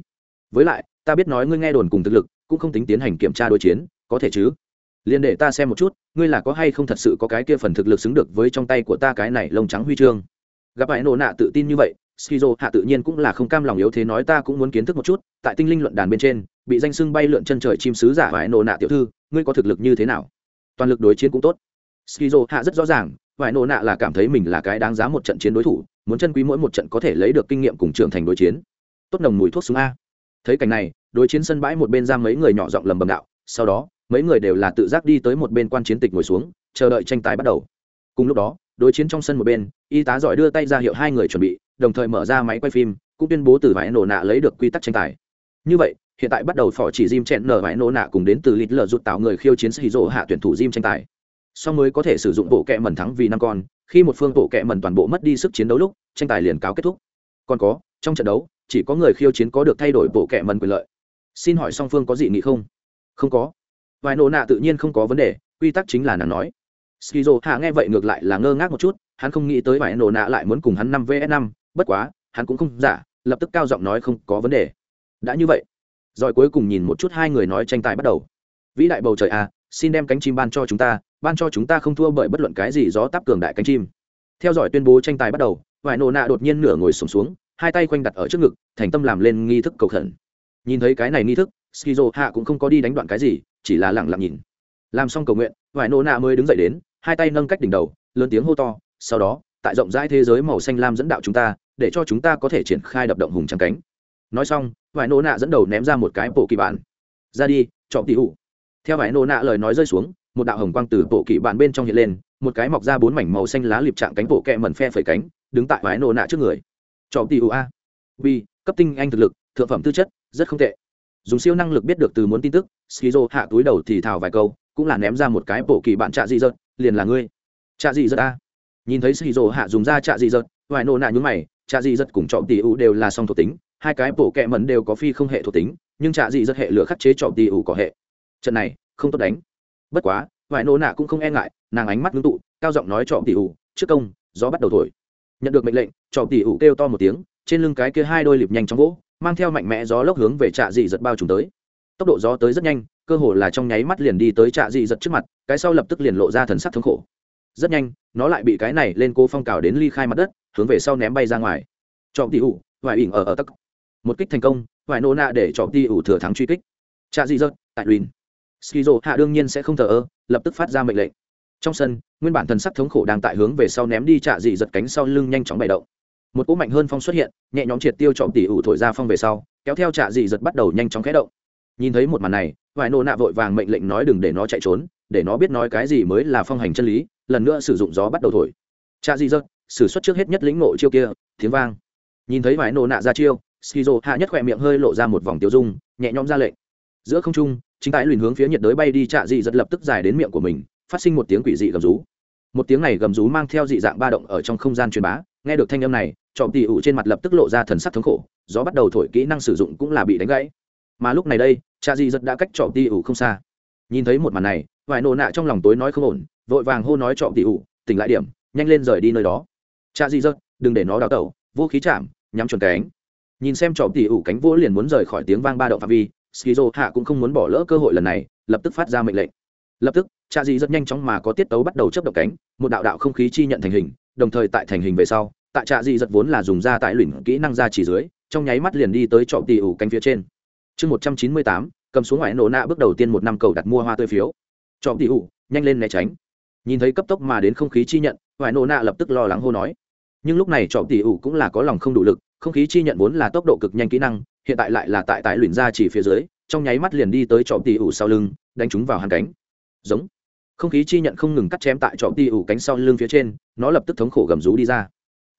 Với lại, ta biết nói ngươi nghe đồn cùng thực lực cũng không tính tiến hành kiểm tra đối chiến có thể chứ liền để ta xem một chút, ngươi là có hay không thật sự có cái kia phần thực lực xứng được với trong tay của ta cái này lông trắng huy chương. Gặp phải nổ nạ tự tin như vậy, skizo hạ tự nhiên cũng là không cam lòng yếu thế nói ta cũng muốn kiến thức một chút, tại tinh linh luận đàn bên trên, bị danh sưng bay lượn chân trời chim sứ giả vải nổ nạ tiểu thư, ngươi có thực lực như thế nào? Toàn lực đối chiến cũng tốt. Skizo hạ rất rõ ràng vải nổ nạ là cảm thấy mình là cái đáng giá một trận chiến đối thủ, muốn chân quý mỗi một trận có thể lấy được kinh nghiệm cùng trưởng thành đối chiến. Tốt nồng mùi thuốc súng a. Thấy cảnh này, đối chiến sân bãi một bên ra mấy người nhỏ giọng lầm bầm đạo, sau đó mấy người đều là tự giác đi tới một bên quan chiến tịch ngồi xuống, chờ đợi tranh tài bắt đầu. Cùng lúc đó, đối chiến trong sân một bên, y tá giỏi đưa tay ra hiệu hai người chuẩn bị, đồng thời mở ra máy quay phim, cũng tuyên bố từ vải nổ nạ lấy được quy tắc tranh tài. Như vậy, hiện tại bắt đầu phỏ chỉ Jim chẹn nở vải nổ nạ cùng đến từ lít lờ rụt tạo người khiêu chiến sĩ rộ hạ tuyển thủ Jim tranh tài. Sau mới có thể sử dụng bộ kẹ mần thắng vì năm con, khi một phương bộ kẹ mần toàn bộ mất đi sức chiến đấu lúc, tranh tài liền cáo kết thúc. Còn có, trong trận đấu, chỉ có người khiêu chiến có được thay đổi bộ kẹ mần quyền lợi. Xin hỏi song phương có gì nghị không? Không có vài nổ nạ tự nhiên không có vấn đề quy tắc chính là nàng nói. Skizo hạ nghe vậy ngược lại là ngơ ngác một chút hắn không nghĩ tới vài nổ nạ lại muốn cùng hắn năm vs năm bất quá hắn cũng không giả lập tức cao giọng nói không có vấn đề. Đã như vậy rồi cuối cùng nhìn một chút hai người nói tranh tài bắt đầu. Vĩ đại bầu trời à xin đem cánh chim ban cho chúng ta ban cho chúng ta không thua bởi bất luận cái gì gió táp cường đại cánh chim. Theo dõi tuyên bố tranh tài bắt đầu vài nổ nạ đột nhiên nửa ngồi sùng xuống, xuống hai tay quanh đặt ở trước ngực thành tâm làm lên nghi thức cầu khẩn. Nhìn thấy cái này nghi thức skizo hạ cũng không có đi đánh đoạn cái gì chỉ là lẳng lặng nhìn. Làm xong cầu nguyện, vải nô nạ mới đứng dậy đến, hai tay nâng cách đỉnh đầu, lớn tiếng hô to, sau đó, tại rộng rãi thế giới màu xanh lam dẫn đạo chúng ta, để cho chúng ta có thể triển khai đập động hùng trắng cánh. Nói xong, vải nô nạ dẫn đầu ném ra một cái bộ kỳ bản. Ra đi, chọn tỷ hụ theo vải nô nạ lời nói rơi xuống, một đạo hồng quang từ bộ kỳ bản bên trong hiện lên, một cái mọc ra bốn mảnh màu xanh lá liệp trạng cánh bộ kẹ mẩn phe phẩy cánh, đứng tại vải nô nạ trước người. Chọn tỷ hụ a. Vì cấp tinh anh thực lực, thượng phẩm tư chất, rất không tệ dùng siêu năng lực biết được từ muốn tin tức, skizo hạ túi đầu thì thào vài câu, cũng là ném ra một cái bộ kỳ bạn trạ dị dợt, liền là ngươi. Trạ dị dợt a? Nhìn thấy skizo hạ dùng ra trạ dị dợt vài nô nạ nhúng mày, trạ dị dợt cùng trọng tỷ ủ đều là song thuộc tính, hai cái bộ kẹ mẩn đều có phi không hệ thuộc tính, nhưng trạ dị dợt hệ lửa khắc chế trọng tỷ ủ có hệ. Trận này, không tốt đánh. Bất quá vài nô nạ cũng không e ngại, nàng ánh mắt ngưng tụ, cao giọng nói trọng tỷ ủ trước công, gió bắt đầu thổi. Nhận được mệnh lệnh trọng tỷ ủ kêu to một tiếng, trên lưng cái kia hai đôi lịp nhanh chóng gỗ mang theo mạnh mẽ gió lốc hướng về trạ dị giật bao trùm tới. Tốc độ gió tới rất nhanh cơ hồ là trong nháy mắt liền đi tới trạ dị giật trước mặt cái sau lập tức liền lộ ra thần sắc thống khổ. Rất nhanh nó lại bị cái này lên cô phong cào đến ly khai mặt đất hướng về sau ném bay ra ngoài. Chọn tỉ ủ hoài ỉn ở ở tắc. Một kích thành công hoài nô nạ để chọn tỉ ủ thừa thắng truy kích. Trạ dị giật, tại luyện. Skizo hạ đương nhiên sẽ không thờ ơ lập tức phát ra mệnh lệnh. Trong sân nguyên bản thần sắc thống khổ đang tại hướng về sau ném đi trạ dị giật cánh sau lưng nhanh chóng bày động một cỗ mạnh hơn phong xuất hiện, nhẹ nhõm triệt tiêu trọng tỷ ủ thổi ra phong về sau, kéo theo trạ dị giật bắt đầu nhanh chóng khẽ động. Nhìn thấy một màn này, vài nô nạ vội vàng mệnh lệnh nói đừng để nó chạy trốn, để nó biết nói cái gì mới là phong hành chân lý, lần nữa sử dụng gió bắt đầu thổi. Trạ dị giật, sử xuất trước hết nhất lĩnh ngộ chiêu kia, tiếng vang. Nhìn thấy vài nô nạ ra chiêu, skizo hạ nhất khỏe miệng hơi lộ ra một vòng tiêu dung, nhẹ nhõm ra lệnh. Giữa không trung, chính tại lùn hướng phía nhiệt đới bay đi trạ dị giật lập tức dài đến miệng của mình, phát sinh một tiếng quỷ dị gầm rú. Một tiếng này gầm rú mang theo dị dạng ba động ở trong không gian truyền bá, nghe được thanh âm này trọm tỷ ủ trên mặt lập tức lộ ra thần sắc thống khổ, gió bắt đầu thổi kỹ năng sử dụng cũng là bị đánh gãy. Mà lúc này đây, cha di giật đã cách trọm tỷ ủ không xa. Nhìn thấy một màn này, vài nổ nạ trong lòng tối nói không ổn, vội vàng hô nói trọm tỷ ủ, tỉnh lại điểm, nhanh lên rời đi nơi đó. Cha di giật, đừng để nó đào tẩu vô khí chạm, nhắm chuẩn cánh nhìn xem trọm tỷ ủ cánh vỗ liền muốn rời khỏi tiếng vang ba động phạm vi, skizo hạ cũng không muốn bỏ lỡ cơ hội lần này, lập tức phát ra mệnh lệnh. Lập tức, cha di rất nhanh chóng mà có tiết tấu bắt đầu chấp động cánh, một đạo đạo không khí chi nhận thành hình, đồng thời tại thành hình về sau tại trạ di giật vốn là dùng ra tại luyện kỹ năng ra chỉ dưới, trong nháy mắt liền đi tới trọ tỉ ủ cánh phía trên. Chương một trăm chín mươi tám, cầm xuống ngoại nổ nạ bước đầu tiên một năm cầu đặt mua hoa tươi phiếu. Trọ tỉ ủ, nhanh lên né tránh. Nhìn thấy cấp tốc mà đến không khí chi nhận, ngoại nổ nạ lập tức lo lắng hô nói. Nhưng lúc này trọ tỉ ủ cũng là có lòng không đủ lực, không khí chi nhận vốn là tốc độ cực nhanh kỹ năng, hiện tại lại là tại tại luyện ra chỉ phía dưới, trong nháy mắt liền đi tới trọ tỉ ủ sau lưng, đánh chúng vào hàng cánh. Giống. Không khí chi nhận không ngừng cắt chém tại trọ tỉ ủ cánh sau lưng phía trên, nó lập tức thống khổ gầm rú đi ra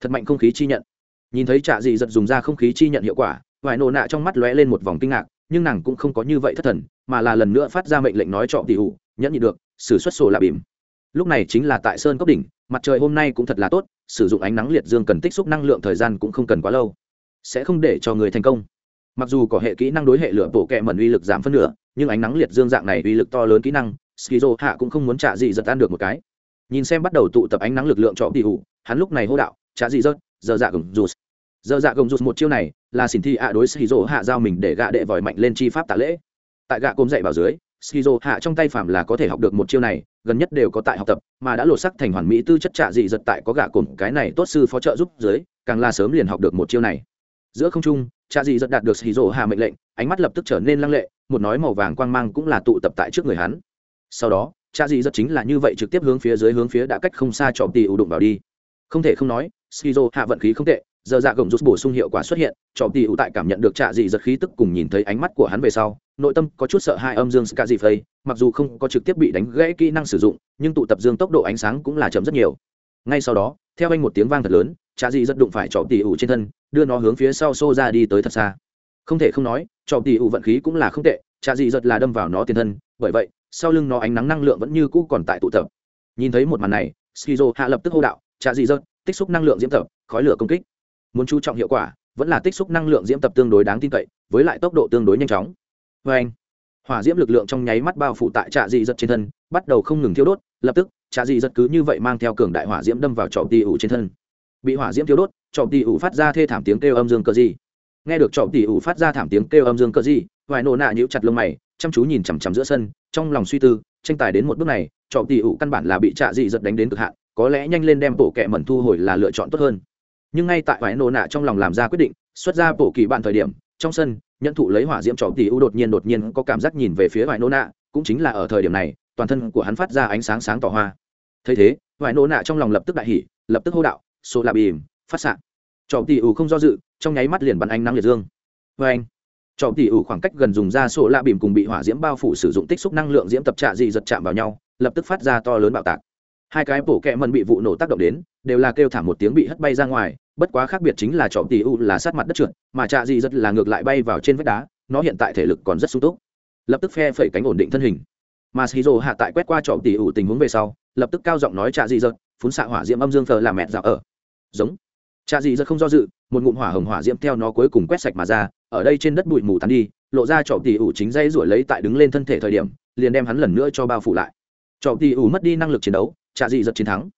thật mạnh không khí chi nhận. Nhìn thấy trạ dị giật dùng ra không khí chi nhận hiệu quả vài nổ nạ trong mắt lóe lên một vòng kinh ngạc nhưng nàng cũng không có như vậy thất thần mà là lần nữa phát ra mệnh lệnh nói trọ tỉ hủ nhẫn nhị được xử xuất sổ là bìm. Lúc này chính là tại sơn cốc đỉnh mặt trời hôm nay cũng thật là tốt sử dụng ánh nắng liệt dương cần tích xúc năng lượng thời gian cũng không cần quá lâu. Sẽ không để cho người thành công. Mặc dù có hệ kỹ năng đối hệ lửa bổ kẹ mẩn uy lực giảm phân nửa nhưng ánh nắng liệt dương dạng này uy lực to lớn kỹ năng skizo hạ cũng không muốn trả gì giật ăn được một cái. Nhìn xem bắt đầu tụ tập ánh nắng lực lượng trọ tỉ hủ, hắn lúc này hô đạo trả gì rớt giờ dạ gồng rụt. Giờ dạ gồng rụt một chiêu này, là xin thi ạ đối skizo hạ giao mình để gạ đệ vòi mạnh lên chi pháp tạ lễ. Tại gạ côm dậy vào dưới, skizo hạ trong tay phạm là có thể học được một chiêu này, gần nhất đều có tại học tập, mà đã lột sắc thành hoàn mỹ tư chất trả dị giật tại có gạ cồn cái này tốt sư phó trợ giúp dưới, càng là sớm liền học được một chiêu này. Giữa không trung trả dị giật đạt được skizo hạ mệnh lệnh, ánh mắt lập tức trở nên lăng lệ, một nói màu vàng quang mang cũng là tụ tập tại trước người hắn. Sau đó cha dị giật chính là như vậy trực tiếp hướng phía dưới hướng phía đã cách không xa trọm tì ủ đụng vào đi. Không thể không nói skizo hạ vận khí không tệ, giờ dạ gồng rút bổ sung hiệu quả xuất hiện trọm tì ủ tại cảm nhận được trạ dị giật khí tức cùng nhìn thấy ánh mắt của hắn về sau, nội tâm có chút sợ hai âm dương ska dị phây, mặc dù không có trực tiếp bị đánh gãy kỹ năng sử dụng, nhưng tụ tập dương tốc độ ánh sáng cũng là chậm rất nhiều. Ngay sau đó, theo anh một tiếng vang thật lớn, trạ dị giật đụng phải trọm tì ủ trên thân, đưa nó hướng phía sau xô ra đi tới thật xa. Không thể không nói trọm tì ủ vận khí cũng là không tệ, trạ dị giật là đâm vào nó tiền thân, bởi vậy, sau lưng nó ánh nắng năng lượng vẫn như cũ còn tại tụ tập. Nhìn thấy một màn này, skizo hạ lập tức hô đạo, trạ dị giật tích xúc năng lượng diễm tập, khói lửa công kích. Muốn chú trọng hiệu quả, vẫn là tích xúc năng lượng diễm tập tương đối đáng tin cậy, với lại tốc độ tương đối nhanh chóng. Vê anh, hỏa diễm lực lượng trong nháy mắt bao phủ tại trạ dị giật trên thân, bắt đầu không ngừng thiêu đốt, lập tức, trạ dị giật cứ như vậy mang theo cường đại hỏa diễm đâm vào trọ tì ủ trên thân. Bị hỏa diễm thiêu đốt trọ tì ủ phát ra thê thảm tiếng kêu âm dương cơ gì nghe được trọ tì ủ phát ra thảm tiếng kêu âm dương cơ gì vài nổ nạ nhíu chặt lông mày, chăm chú nhìn chằm chằm giữa sân, trong lòng suy tư, tranh tài đến một bước này trọ tì ủ căn bản là bị trạ dị giật đánh đến cực hạn có lẽ nhanh lên đem bộ kệ mẩn thu hồi là lựa chọn tốt hơn. Nhưng ngay tại vài nổ nạ trong lòng làm ra quyết định, xuất ra bộ kỳ bạn thời điểm, trong sân nhận thụ lấy hỏa diễm trọ tỷ u đột nhiên đột nhiên có cảm giác nhìn về phía vài nổ nạ, cũng chính là ở thời điểm này, toàn thân của hắn phát ra ánh sáng sáng tỏ hoa. Thấy thế vài nổ nạ trong lòng lập tức đại hỉ, lập tức hô đạo số là bìm, phát sạng trọ tỷ ủ không do dự, trong nháy mắt liền bắn ánh nắng liệt dương. Vê anh trọ tỷ ủ khoảng cách gần dùng ra sổ lạ bìm cùng bị hỏa diễm bao phủ sử dụng tích xúc năng lượng diễm tập trạ dị giật chạm vào nhau, lập tức phát ra to lớn bạo tạc hai cái bổ kẹ mần bị vụ nổ tác động đến, đều là kêu thảm một tiếng bị hất bay ra ngoài, bất quá khác biệt chính là trọ tỷ u là sát mặt đất trượt, mà trạ dị rất là ngược lại bay vào trên vách đá, nó hiện tại thể lực còn rất sung túc. Lập tức phe phẩy cánh ổn định thân hình. Mà shizu hạ tại quét qua trọ tỷ u tình huống về sau, lập tức cao giọng nói trạ dị giật phun xạ hỏa diễm âm dương thờ là mẹ dạo ở. Giống. Trạ dị rất không do dự, một ngụm hỏa hồng hỏa diễm theo nó cuối cùng quét sạch mà ra, ở đây trên đất bụi mù tắn đi, lộ ra trọ tỷ u chính dây ruổi lấy tại đứng lên thân thể thời điểm, liền đem hắn lần nữa cho bao phủ lại. Trọ tỷ u mất đi năng lực chiến đấu trạ dị giật chiến thắng.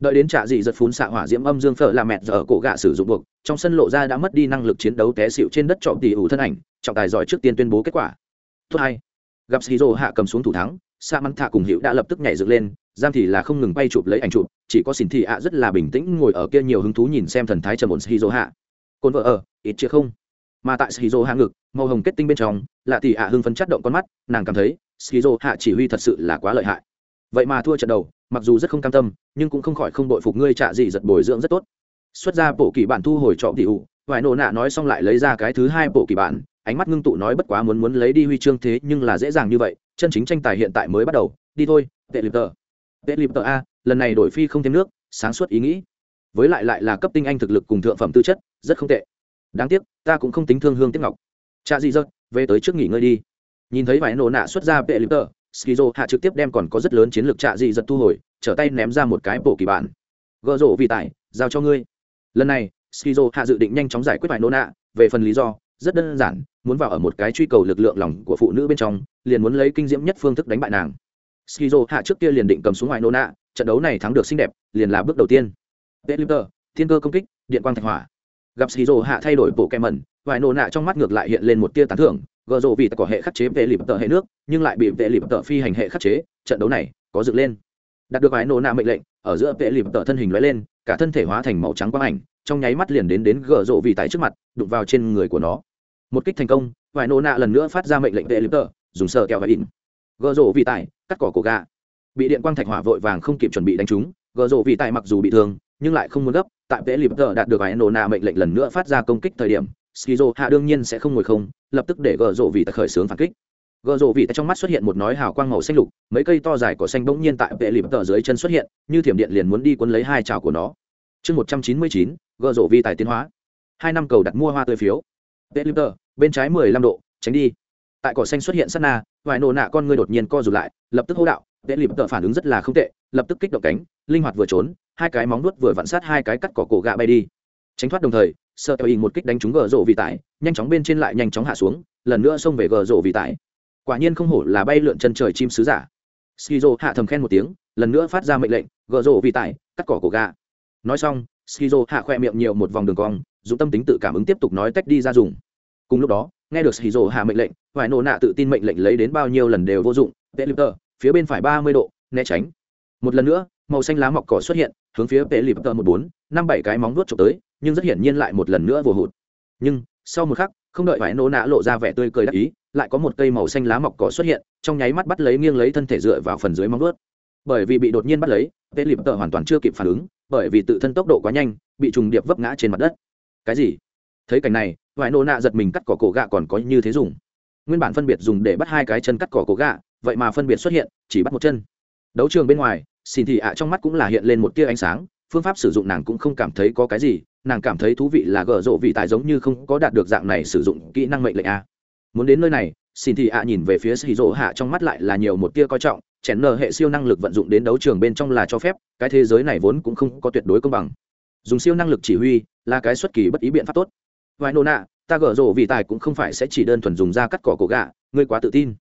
Đợi đến trạ dị giật phun xạ hỏa diễm âm dương phở là mẹt giờ cổ gạ sử dụng buộc, trong sân lộ ra đã mất đi năng lực chiến đấu té xịu trên đất trọng tỉ ủ thân ảnh, trọng tài giỏi trước tiên tuyên bố kết quả. Thứ hai gặp shizu hạ cầm xuống thủ thắng, sa mắn thạ cùng hữu đã lập tức nhảy dựng lên, giam thì là không ngừng bay chụp lấy ảnh chụp, chỉ có xin thị ạ rất là bình tĩnh ngồi ở kia nhiều hứng thú nhìn xem thần thái trầm ổn shizu hạ. Cồn vợ ở, ít chưa không? Mà tại shizu hạ ngực, màu hồng kết tinh bên trong là tỷ ạ hưng phấn chất động con mắt, nàng cảm thấy shizu hạ chỉ huy thật sự là quá lợi hại vậy mà thua trận đầu, mặc dù rất không cam tâm, nhưng cũng không khỏi không đội phục ngươi trả gì giật bồi dưỡng rất tốt. Xuất ra bộ kỳ bản thu hồi trọ tỷ ủ vài nổ nạ nói xong lại lấy ra cái thứ hai bộ kỳ bản, ánh mắt ngưng tụ nói bất quá muốn muốn lấy đi huy chương thế nhưng là dễ dàng như vậy, chân chính tranh tài hiện tại mới bắt đầu, đi thôi, tệ lịp tờ. Tệ lịp tờ a, lần này đổi phi không thêm nước, sáng suốt ý nghĩ. Với lại lại là cấp tinh anh thực lực cùng thượng phẩm tư chất, rất không tệ. Đáng tiếc, ta cũng không tính thương hương tiếc ngọc. Cha dị dợt, về tới trước nghỉ ngơi đi. Nhìn thấy vài nổ nạ xuất ra tệ lịp tờ skizo hạ trực tiếp đem còn có rất lớn chiến lược trạ dị giật thu hồi trở tay ném ra một cái bộ kỳ bản. Gỡ rộ vì tài giao cho ngươi. Lần này skizo hạ dự định nhanh chóng giải quyết vài nô nạ về phần lý do rất đơn giản muốn vào ở một cái truy cầu lực lượng lòng của phụ nữ bên trong liền muốn lấy kinh diễm nhất phương thức đánh bại nàng. Skizo hạ trước kia liền định cầm xuống ngoài nô nạ trận đấu này thắng được xinh đẹp liền là bước đầu tiên. Peter, thiên cơ công kích điện quang thạch hỏa. Gặp skizo hạ thay đổi bộ kem mẩn vài nô nạ trong mắt ngược lại hiện lên một tia tán thưởng gờ rộ vì có hệ khắc chế vệ lịp tợ hệ nước, nhưng lại bị vệ lịp tợ phi hành hệ khắc chế, trận đấu này có dựng lên. Đạt được vài nô nạ mệnh lệnh, ở giữa vệ lịp tợ thân hình lóe lên, cả thân thể hóa thành màu trắng quang ảnh, trong nháy mắt liền đến đến gờ rộ vì tại trước mặt, đụng vào trên người của nó. Một kích thành công vài nô nạ lần nữa phát ra mệnh lệnh vệ lịp tợ dùng sợ kẹo và in gờ rộ vì tải, cắt cỏ cổ gà. Bị điện quang thạch hỏa vội vàng không kịp chuẩn bị đánh trúng, gờ rộ vì tải mặc dù bị thương, nhưng lại không muốn gấp, tại vệ lịp tợ đạt được vài nô nạ mệnh lệnh lần nữa phát ra công kích thời điểm skizo hạ đương nhiên sẽ không ngồi không lập tức để gờ rộ vị tại khởi xướng phản kích. Gờ rộ vị tại trong mắt xuất hiện một nói hào quang màu xanh lục mấy cây to dài cỏ xanh bỗng nhiên tại vệ lìp tờ dưới chân xuất hiện như thiểm điện liền muốn đi cuốn lấy hai trào của nó. Chương một trăm chín mươi chín gờ rộ vi tài tiến hóa. Hai năm cầu đặt mua hoa tươi phiếu. Vệ lìp tờ, bên trái mười lăm độ tránh đi. Tại cỏ xanh xuất hiện sát na vài nổ nạ con người đột nhiên co rụt lại lập tức hô đạo vệ lìp tờ phản ứng rất là không tệ lập tức kích động cánh linh hoạt vừa trốn hai cái móng nuốt vừa vặn sát hai cái cắt cỏ cổ gạ bay đi. Tránh thoát đồng thời sợ tờ hình một kích đánh trúng gờ rộ vị tải, nhanh chóng bên trên lại nhanh chóng hạ xuống, lần nữa xông về gờ rộ vị tải. Quả nhiên không hổ là bay lượn chân trời chim sứ giả. Skizo hạ thầm khen một tiếng, lần nữa phát ra mệnh lệnh, gờ rộ vị tải, cắt cỏ cổ gà. Nói xong, skizo hạ khoe miệng nhiều một vòng đường cong, dùng tâm tính tự cảm ứng tiếp tục nói tách đi ra dùng. Cùng lúc đó, nghe được skizo hạ mệnh lệnh vài nổ nạ tự tin mệnh lệnh lấy đến bao nhiêu lần đều vô dụng tệ lip phía bên phải ba mươi độ, né tránh. Một lần nữa, màu xanh lá mọc cỏ xuất hiện, hướng phía tệ lip một bốn, năm bảy cái móng vuốt trộm tới nhưng rất hiển nhiên lại một lần nữa vừa hụt. Nhưng, sau một khắc, không đợi vải nô nã lộ ra vẻ tươi cười đắc ý, lại có một cây màu xanh lá mọc cỏ xuất hiện, trong nháy mắt bắt lấy nghiêng lấy thân thể dựa vào phần dưới móng vuốt. Bởi vì bị đột nhiên bắt lấy tê lịp tờ hoàn toàn chưa kịp phản ứng, bởi vì tự thân tốc độ quá nhanh, bị trùng điệp vấp ngã trên mặt đất. Cái gì? Thấy cảnh này vải nô nạ giật mình cắt cỏ cổ gạ còn có như thế dùng. Nguyên bản phân biệt dùng để bắt hai cái chân cắt cỏ cổ gạ, vậy mà phân biệt xuất hiện, chỉ bắt một chân. Đấu trường bên ngoài, xin thị ạ trong mắt cũng là hiện lên một tia ánh sáng, phương pháp sử dụng nàng cũng không cảm thấy có cái gì nàng cảm thấy thú vị là gở rộ vị tài giống như không có đạt được dạng này sử dụng kỹ năng mệnh lệnh a. Muốn đến nơi này, xin thị ạ nhìn về phía xì rộ hạ trong mắt lại là nhiều một tia coi trọng, chèn nờ hệ siêu năng lực vận dụng đến đấu trường bên trong là cho phép, cái thế giới này vốn cũng không có tuyệt đối công bằng. Dùng siêu năng lực chỉ huy, là cái xuất kỳ bất ý biện pháp tốt. Vài nô nạ, ta gở rộ vị tài cũng không phải sẽ chỉ đơn thuần dùng ra cắt cỏ cổ gà, ngươi quá tự tin.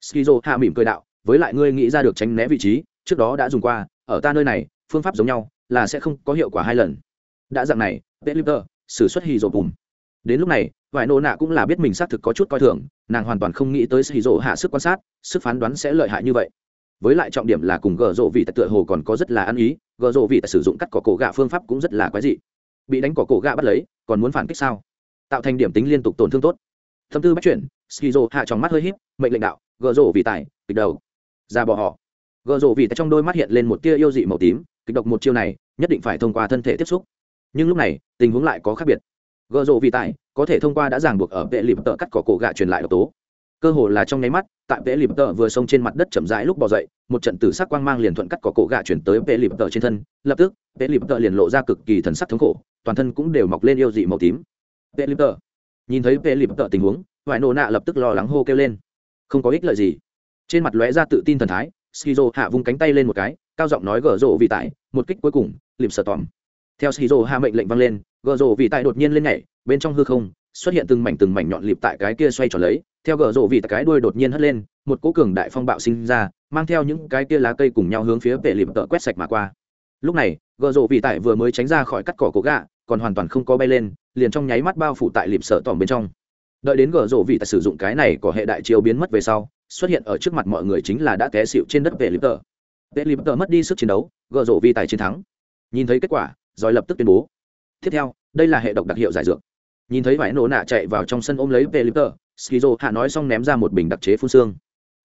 Skizo hạ mỉm cười đạo, với lại ngươi nghĩ ra được tránh né vị trí, trước đó đã dùng qua, ở ta nơi này, phương pháp giống nhau, là sẽ không có hiệu quả hai lần. Đã dạng này Peter sử xuất hì rồ bùm. Đến lúc này vài nô nạ cũng là biết mình xác thực có chút coi thường, nàng hoàn toàn không nghĩ tới hì rồ hạ sức quan sát, sức phán đoán sẽ lợi hại như vậy. Với lại trọng điểm là cùng gờ rộ vị tại tựa hồ còn có rất là ăn ý, gờ rộ vị tại sử dụng cắt cỏ cổ gạ phương pháp cũng rất là quái dị. Bị đánh cỏ cổ gạ bắt lấy, còn muốn phản kích sao? Tạo thành điểm tính liên tục tổn thương tốt. Thâm tư bắt chuyển skizo hạ trong mắt hơi híp, mệnh lệnh đạo, gờ rộ vị tài, kịch đầu. Ra bỏ họ. Gờ rộ vị tại trong đôi mắt hiện lên một tia yêu dị màu tím, kịch độc một chiêu này, nhất định phải thông qua thân thể tiếp xúc nhưng lúc này, tình huống lại có khác biệt. Gợ rộ vì tại, có thể thông qua đã ràng buộc ở vệ lịp tợ cắt cỏ cổ gạ truyền lại độc tố. Cơ hồ là trong nháy mắt, tại vệ lịp tợ vừa xông trên mặt đất chậm rãi lúc bỏ dậy, một trận tử sắc quang mang liền thuận cắt cỏ cổ gạ chuyển tới vệ lịp tợ trên thân. Lập tức, vệ lịp tợ liền lộ ra cực kỳ thần sắc thống khổ, toàn thân cũng đều mọc lên yêu dị màu tím. Vệ lịp tợ. Nhìn thấy vệ lịp tợ tình huống, vài nổ nạ lập tức lo lắng hô kêu lên. Không có ích lợi gì. Trên mặt lóe ra tự tin thần thái, skizo hạ vung cánh tay lên một cái, cao giọng nói gở rộ vì tại, một kích cuối cùng, lịp sợ tòm theo shizu hạ mệnh lệnh vang lên gở rộ vì tại đột nhiên lên nhảy, bên trong hư không xuất hiện từng mảnh từng mảnh nhọn lịp tại cái kia xoay tròn lấy. Theo gở rộ vì tại cái đuôi đột nhiên hất lên, một cỗ cường đại phong bạo sinh ra, mang theo những cái kia lá cây cùng nhau hướng phía vệ lịp tợ quét sạch mà qua. Lúc này gợ rộ vì tại vừa mới tránh ra khỏi cắt cỏ cố gạ, còn hoàn toàn không có bay lên, liền trong nháy mắt bao phủ tại lịp sợ tỏm bên trong. Đợi đến gợ rộ vì tại sử dụng cái này của hệ đại chiêu biến mất về sau, xuất hiện ở trước mặt mọi người chính là đã té xịu trên đất vệ lịp tợ. Vệ lịp tợ mất đi sức chiến đấu gợ rộ vị tại chiến thắng. Nhìn thấy kết quả rồi lập tức tuyên bố. Tiếp theo, đây là hệ độc đặc hiệu giải dược. Nhìn thấy vải nổ nạ chạy vào trong sân ôm lấy pelipper skizo hạ nói xong ném ra một bình đặc chế phun xương.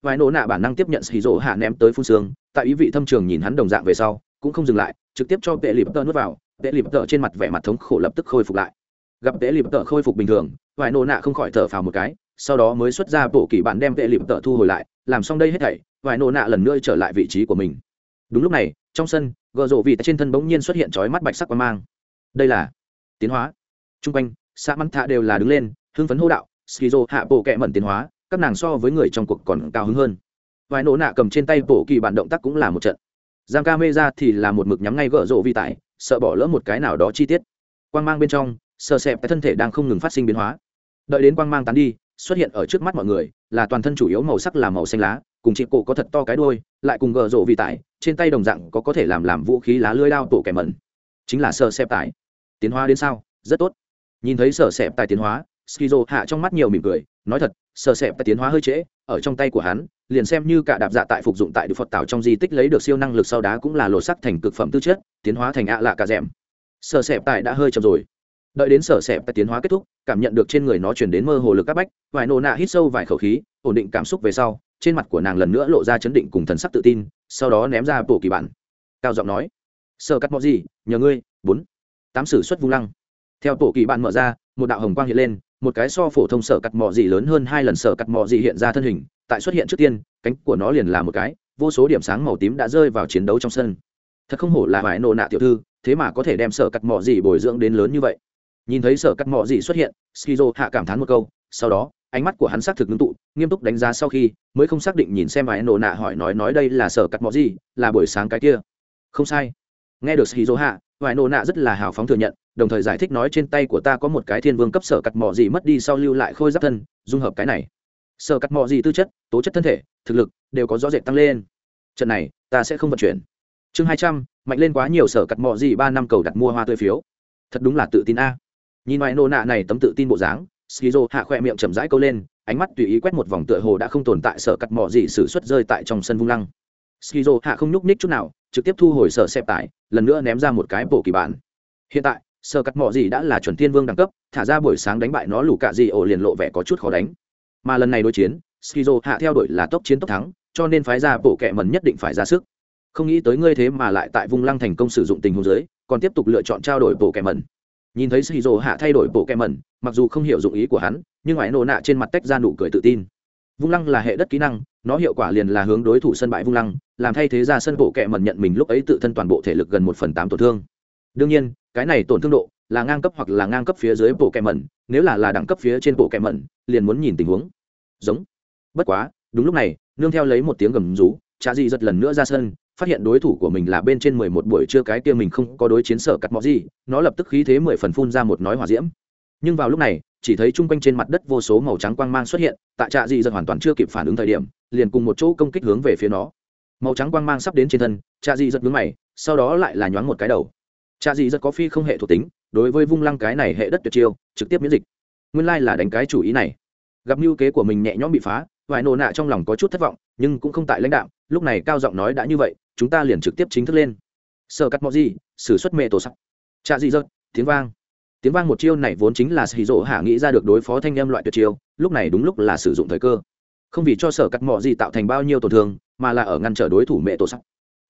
Vải nổ nạ bản năng tiếp nhận skizo hạ ném tới phun xương, tại ý vị thâm trường nhìn hắn đồng dạng về sau, cũng không dừng lại, trực tiếp cho pelipper nuốt vào. Pelipper trên mặt vẻ mặt thống khổ lập tức khôi phục lại. Gặp pelipper khôi phục bình thường, vải nổ nạ không khỏi thở phào một cái, sau đó mới xuất ra bộ kỳ bản đem pelipper thu hồi lại, làm xong đây hết thảy, vải nổ nạ lần nữa trở lại vị trí của mình. Đúng lúc này, trong sân gợ rộ vị trên thân bỗng nhiên xuất hiện chói mắt bạch sắc quang mang. Đây là tiến hóa. T r u n g quanh xã mắn thạ đều là đứng lên, hưng phấn hô đạo, skizo, hạ bộ kẹ mẩn tiến hóa, các nàng so với người trong cuộc còn cao hứng hơn. Vài nổ nạ cầm trên tay bộ kỳ bản động tác cũng là một trận. Giam ca mê ra thì là một mực nhắm ngay gợ rộ vi tải sợ bỏ lỡ một cái nào đó chi tiết. Quang mang bên trong sợ xẹp cái thân thể đang không ngừng phát sinh biến hóa. Đợi đến quang mang tán đi, xuất hiện ở trước mắt mọi người, là toàn thân chủ yếu màu sắc là màu xanh lá cùng chị cổ có thật to cái đôi, lại cùng gờ rộ vị tải, trên tay đồng dạng có có thể làm làm vũ khí lá lưới đao tổ kẻ mẩn. Chính là sợ xẹp tải. Tiến hóa đến sao? Rất tốt. Nhìn thấy sợ xẹp tài tiến hóa, skizo hạ trong mắt nhiều mỉm cười, nói thật sợ xẹp tài tiến hóa hơi trễ, ở trong tay của hắn, liền xem như cả đạp dạ tại phục dụng tại được phật tạo trong di tích lấy được siêu năng lực sau đá cũng là lột sắc thành cực phẩm tư chất, tiến hóa thành ạ lạ cả rèm. Sợ xẹp tài đã hơi chậm rồi. Đợi đến sở xẹp tải tiến hóa kết thúc, cảm nhận được trên người nó chuyển đến mơ hồ lực áp bách, vài nổ nạ hít sâu vài khẩu khí, ổn định cảm xúc về sau trên mặt của nàng lần nữa lộ ra chấn định cùng thần sắc tự tin, sau đó ném ra bộ kỳ bản cao giọng nói, sơ cắt mọi gì nhờ ngươi, bốn. Tám sử xuất vung lăng. Theo bộ kỳ bản mở ra, một đạo hồng quang hiện lên, một cái so phổ thông sở cắt mọ gì lớn hơn hai lần sở cắt mọ gì hiện ra thân hình, tại xuất hiện trước tiên, cánh của nó liền là một cái, vô số điểm sáng màu tím đã rơi vào chiến đấu trong sân. Thật không hổ là vải nộ nạ tiểu thư, thế mà có thể đem sở cắt mọ gì bồi dưỡng đến lớn như vậy. Nhìn thấy sở cắt mọ gì xuất hiện, skizo hạ cảm thán một câu, sau đó ánh mắt của hắn xác thực ngưng tụ, nghiêm túc đánh giá sau khi, mới không xác định nhìn xem vài nổ nạ hỏi nói nói đây là sở cắt mọ gì, là buổi sáng cái kia. Không sai. Nghe được shizu hạ vài nổ nạ rất là hào phóng thừa nhận, đồng thời giải thích nói trên tay của ta có một cái thiên vương cấp sở cắt mọ gì mất đi sau lưu lại khôi giáp thân, dung hợp cái này. Sở cắt mọ gì tư chất, tố chất thân thể, thực lực đều có rõ rệt tăng lên. Trận này, ta sẽ không vận chuyển. Chương hai trăm, mạnh lên quá nhiều sở cắt mọ gì ba năm cầu đặt mua hoa tươi phiếu. Thật đúng là tự tin a. Nhìn vài nổ nạ này tấm tự tin bộ dáng skizo hạ khỏe miệng chậm rãi câu lên, ánh mắt tùy ý quét một vòng tựa hồ đã không tồn tại sở cắt mỏ gì xử suất rơi tại trong sân vung lăng. Skizo hạ không nhúc ních chút nào, trực tiếp thu hồi sở xẹp tải, lần nữa ném ra một cái bộ kỳ bản. Hiện tại, sở cắt mỏ gì đã là chuẩn tiên vương đẳng cấp, thả ra buổi sáng đánh bại nó lù cạ gì ổ liền lộ vẻ có chút khó đánh. Mà lần này đối chiến, skizo hạ theo đuổi là tốc chiến tốc thắng, cho nên phái ra bộ kệ mần nhất định phải ra sức. Không nghĩ tới ngươi thế mà lại tại vung lăng thành công sử dụng tình huống dưới, còn tiếp tục lựa chọn trao đổi bộ kệ mần nhìn thấy shizu hạ thay đổi bộ kẹ mẩn, mặc dù không hiểu dụng ý của hắn, nhưng ngoại nổ nạ trên mặt tách ra nụ cười tự tin. Vung lăng là hệ đất kỹ năng, nó hiệu quả liền là hướng đối thủ sân bãi vung lăng, làm thay thế ra sân bộ kẹ mẩn nhận mình lúc ấy tự thân toàn bộ thể lực gần một phần tám tổn thương. Đương nhiên, cái này tổn thương độ là ngang cấp hoặc là ngang cấp phía dưới bộ kẹ mẩn, nếu là là đẳng cấp phía trên bộ kẹ mẩn, liền muốn nhìn tình huống. Giống. Bất quá, đúng lúc này, nương theo lấy một tiếng gầm rú cha dị giật lần nữa ra sân phát hiện đối thủ của mình là bên trên mười một buổi trưa cái kia mình không có đối chiến sở cắt mọ gì, nó lập tức khí thế mười phần phun ra một nói hỏa diễm. Nhưng vào lúc này, chỉ thấy chung quanh trên mặt đất vô số màu trắng quang mang xuất hiện, tại trạ dị giật hoàn toàn chưa kịp phản ứng thời điểm, liền cùng một chỗ công kích hướng về phía nó. Màu trắng quang mang sắp đến trên thân, trạ dị giật vướng mày, sau đó lại là nhoáng một cái đầu. Trạ dị giật có phi không hệ thuộc tính, đối với vung lăng cái này hệ đất tuyệt chiêu, trực tiếp miễn dịch. Nguyên lai là đánh cái chủ ý này. Gặp mưu kế của mình nhẹ nhõm bị phá vài nổ nạ trong lòng có chút thất vọng, nhưng cũng không tại lãnh đạo lúc này cao giọng nói đã như vậy, chúng ta liền trực tiếp chính thức lên. Sơ cắt mọi gì xử suất mẹ tổ sắc. Trạ dị dợt tiếng vang. Tiếng vang một chiêu này vốn chính là sĩ dỗ hạ nghĩ ra được đối phó thanh em loại tuyệt chiêu, lúc này đúng lúc là sử dụng thời cơ. Không vì cho sở cắt mỏ gì tạo thành bao nhiêu tổn thương, mà là ở ngăn trở đối thủ mẹ tổ sắc.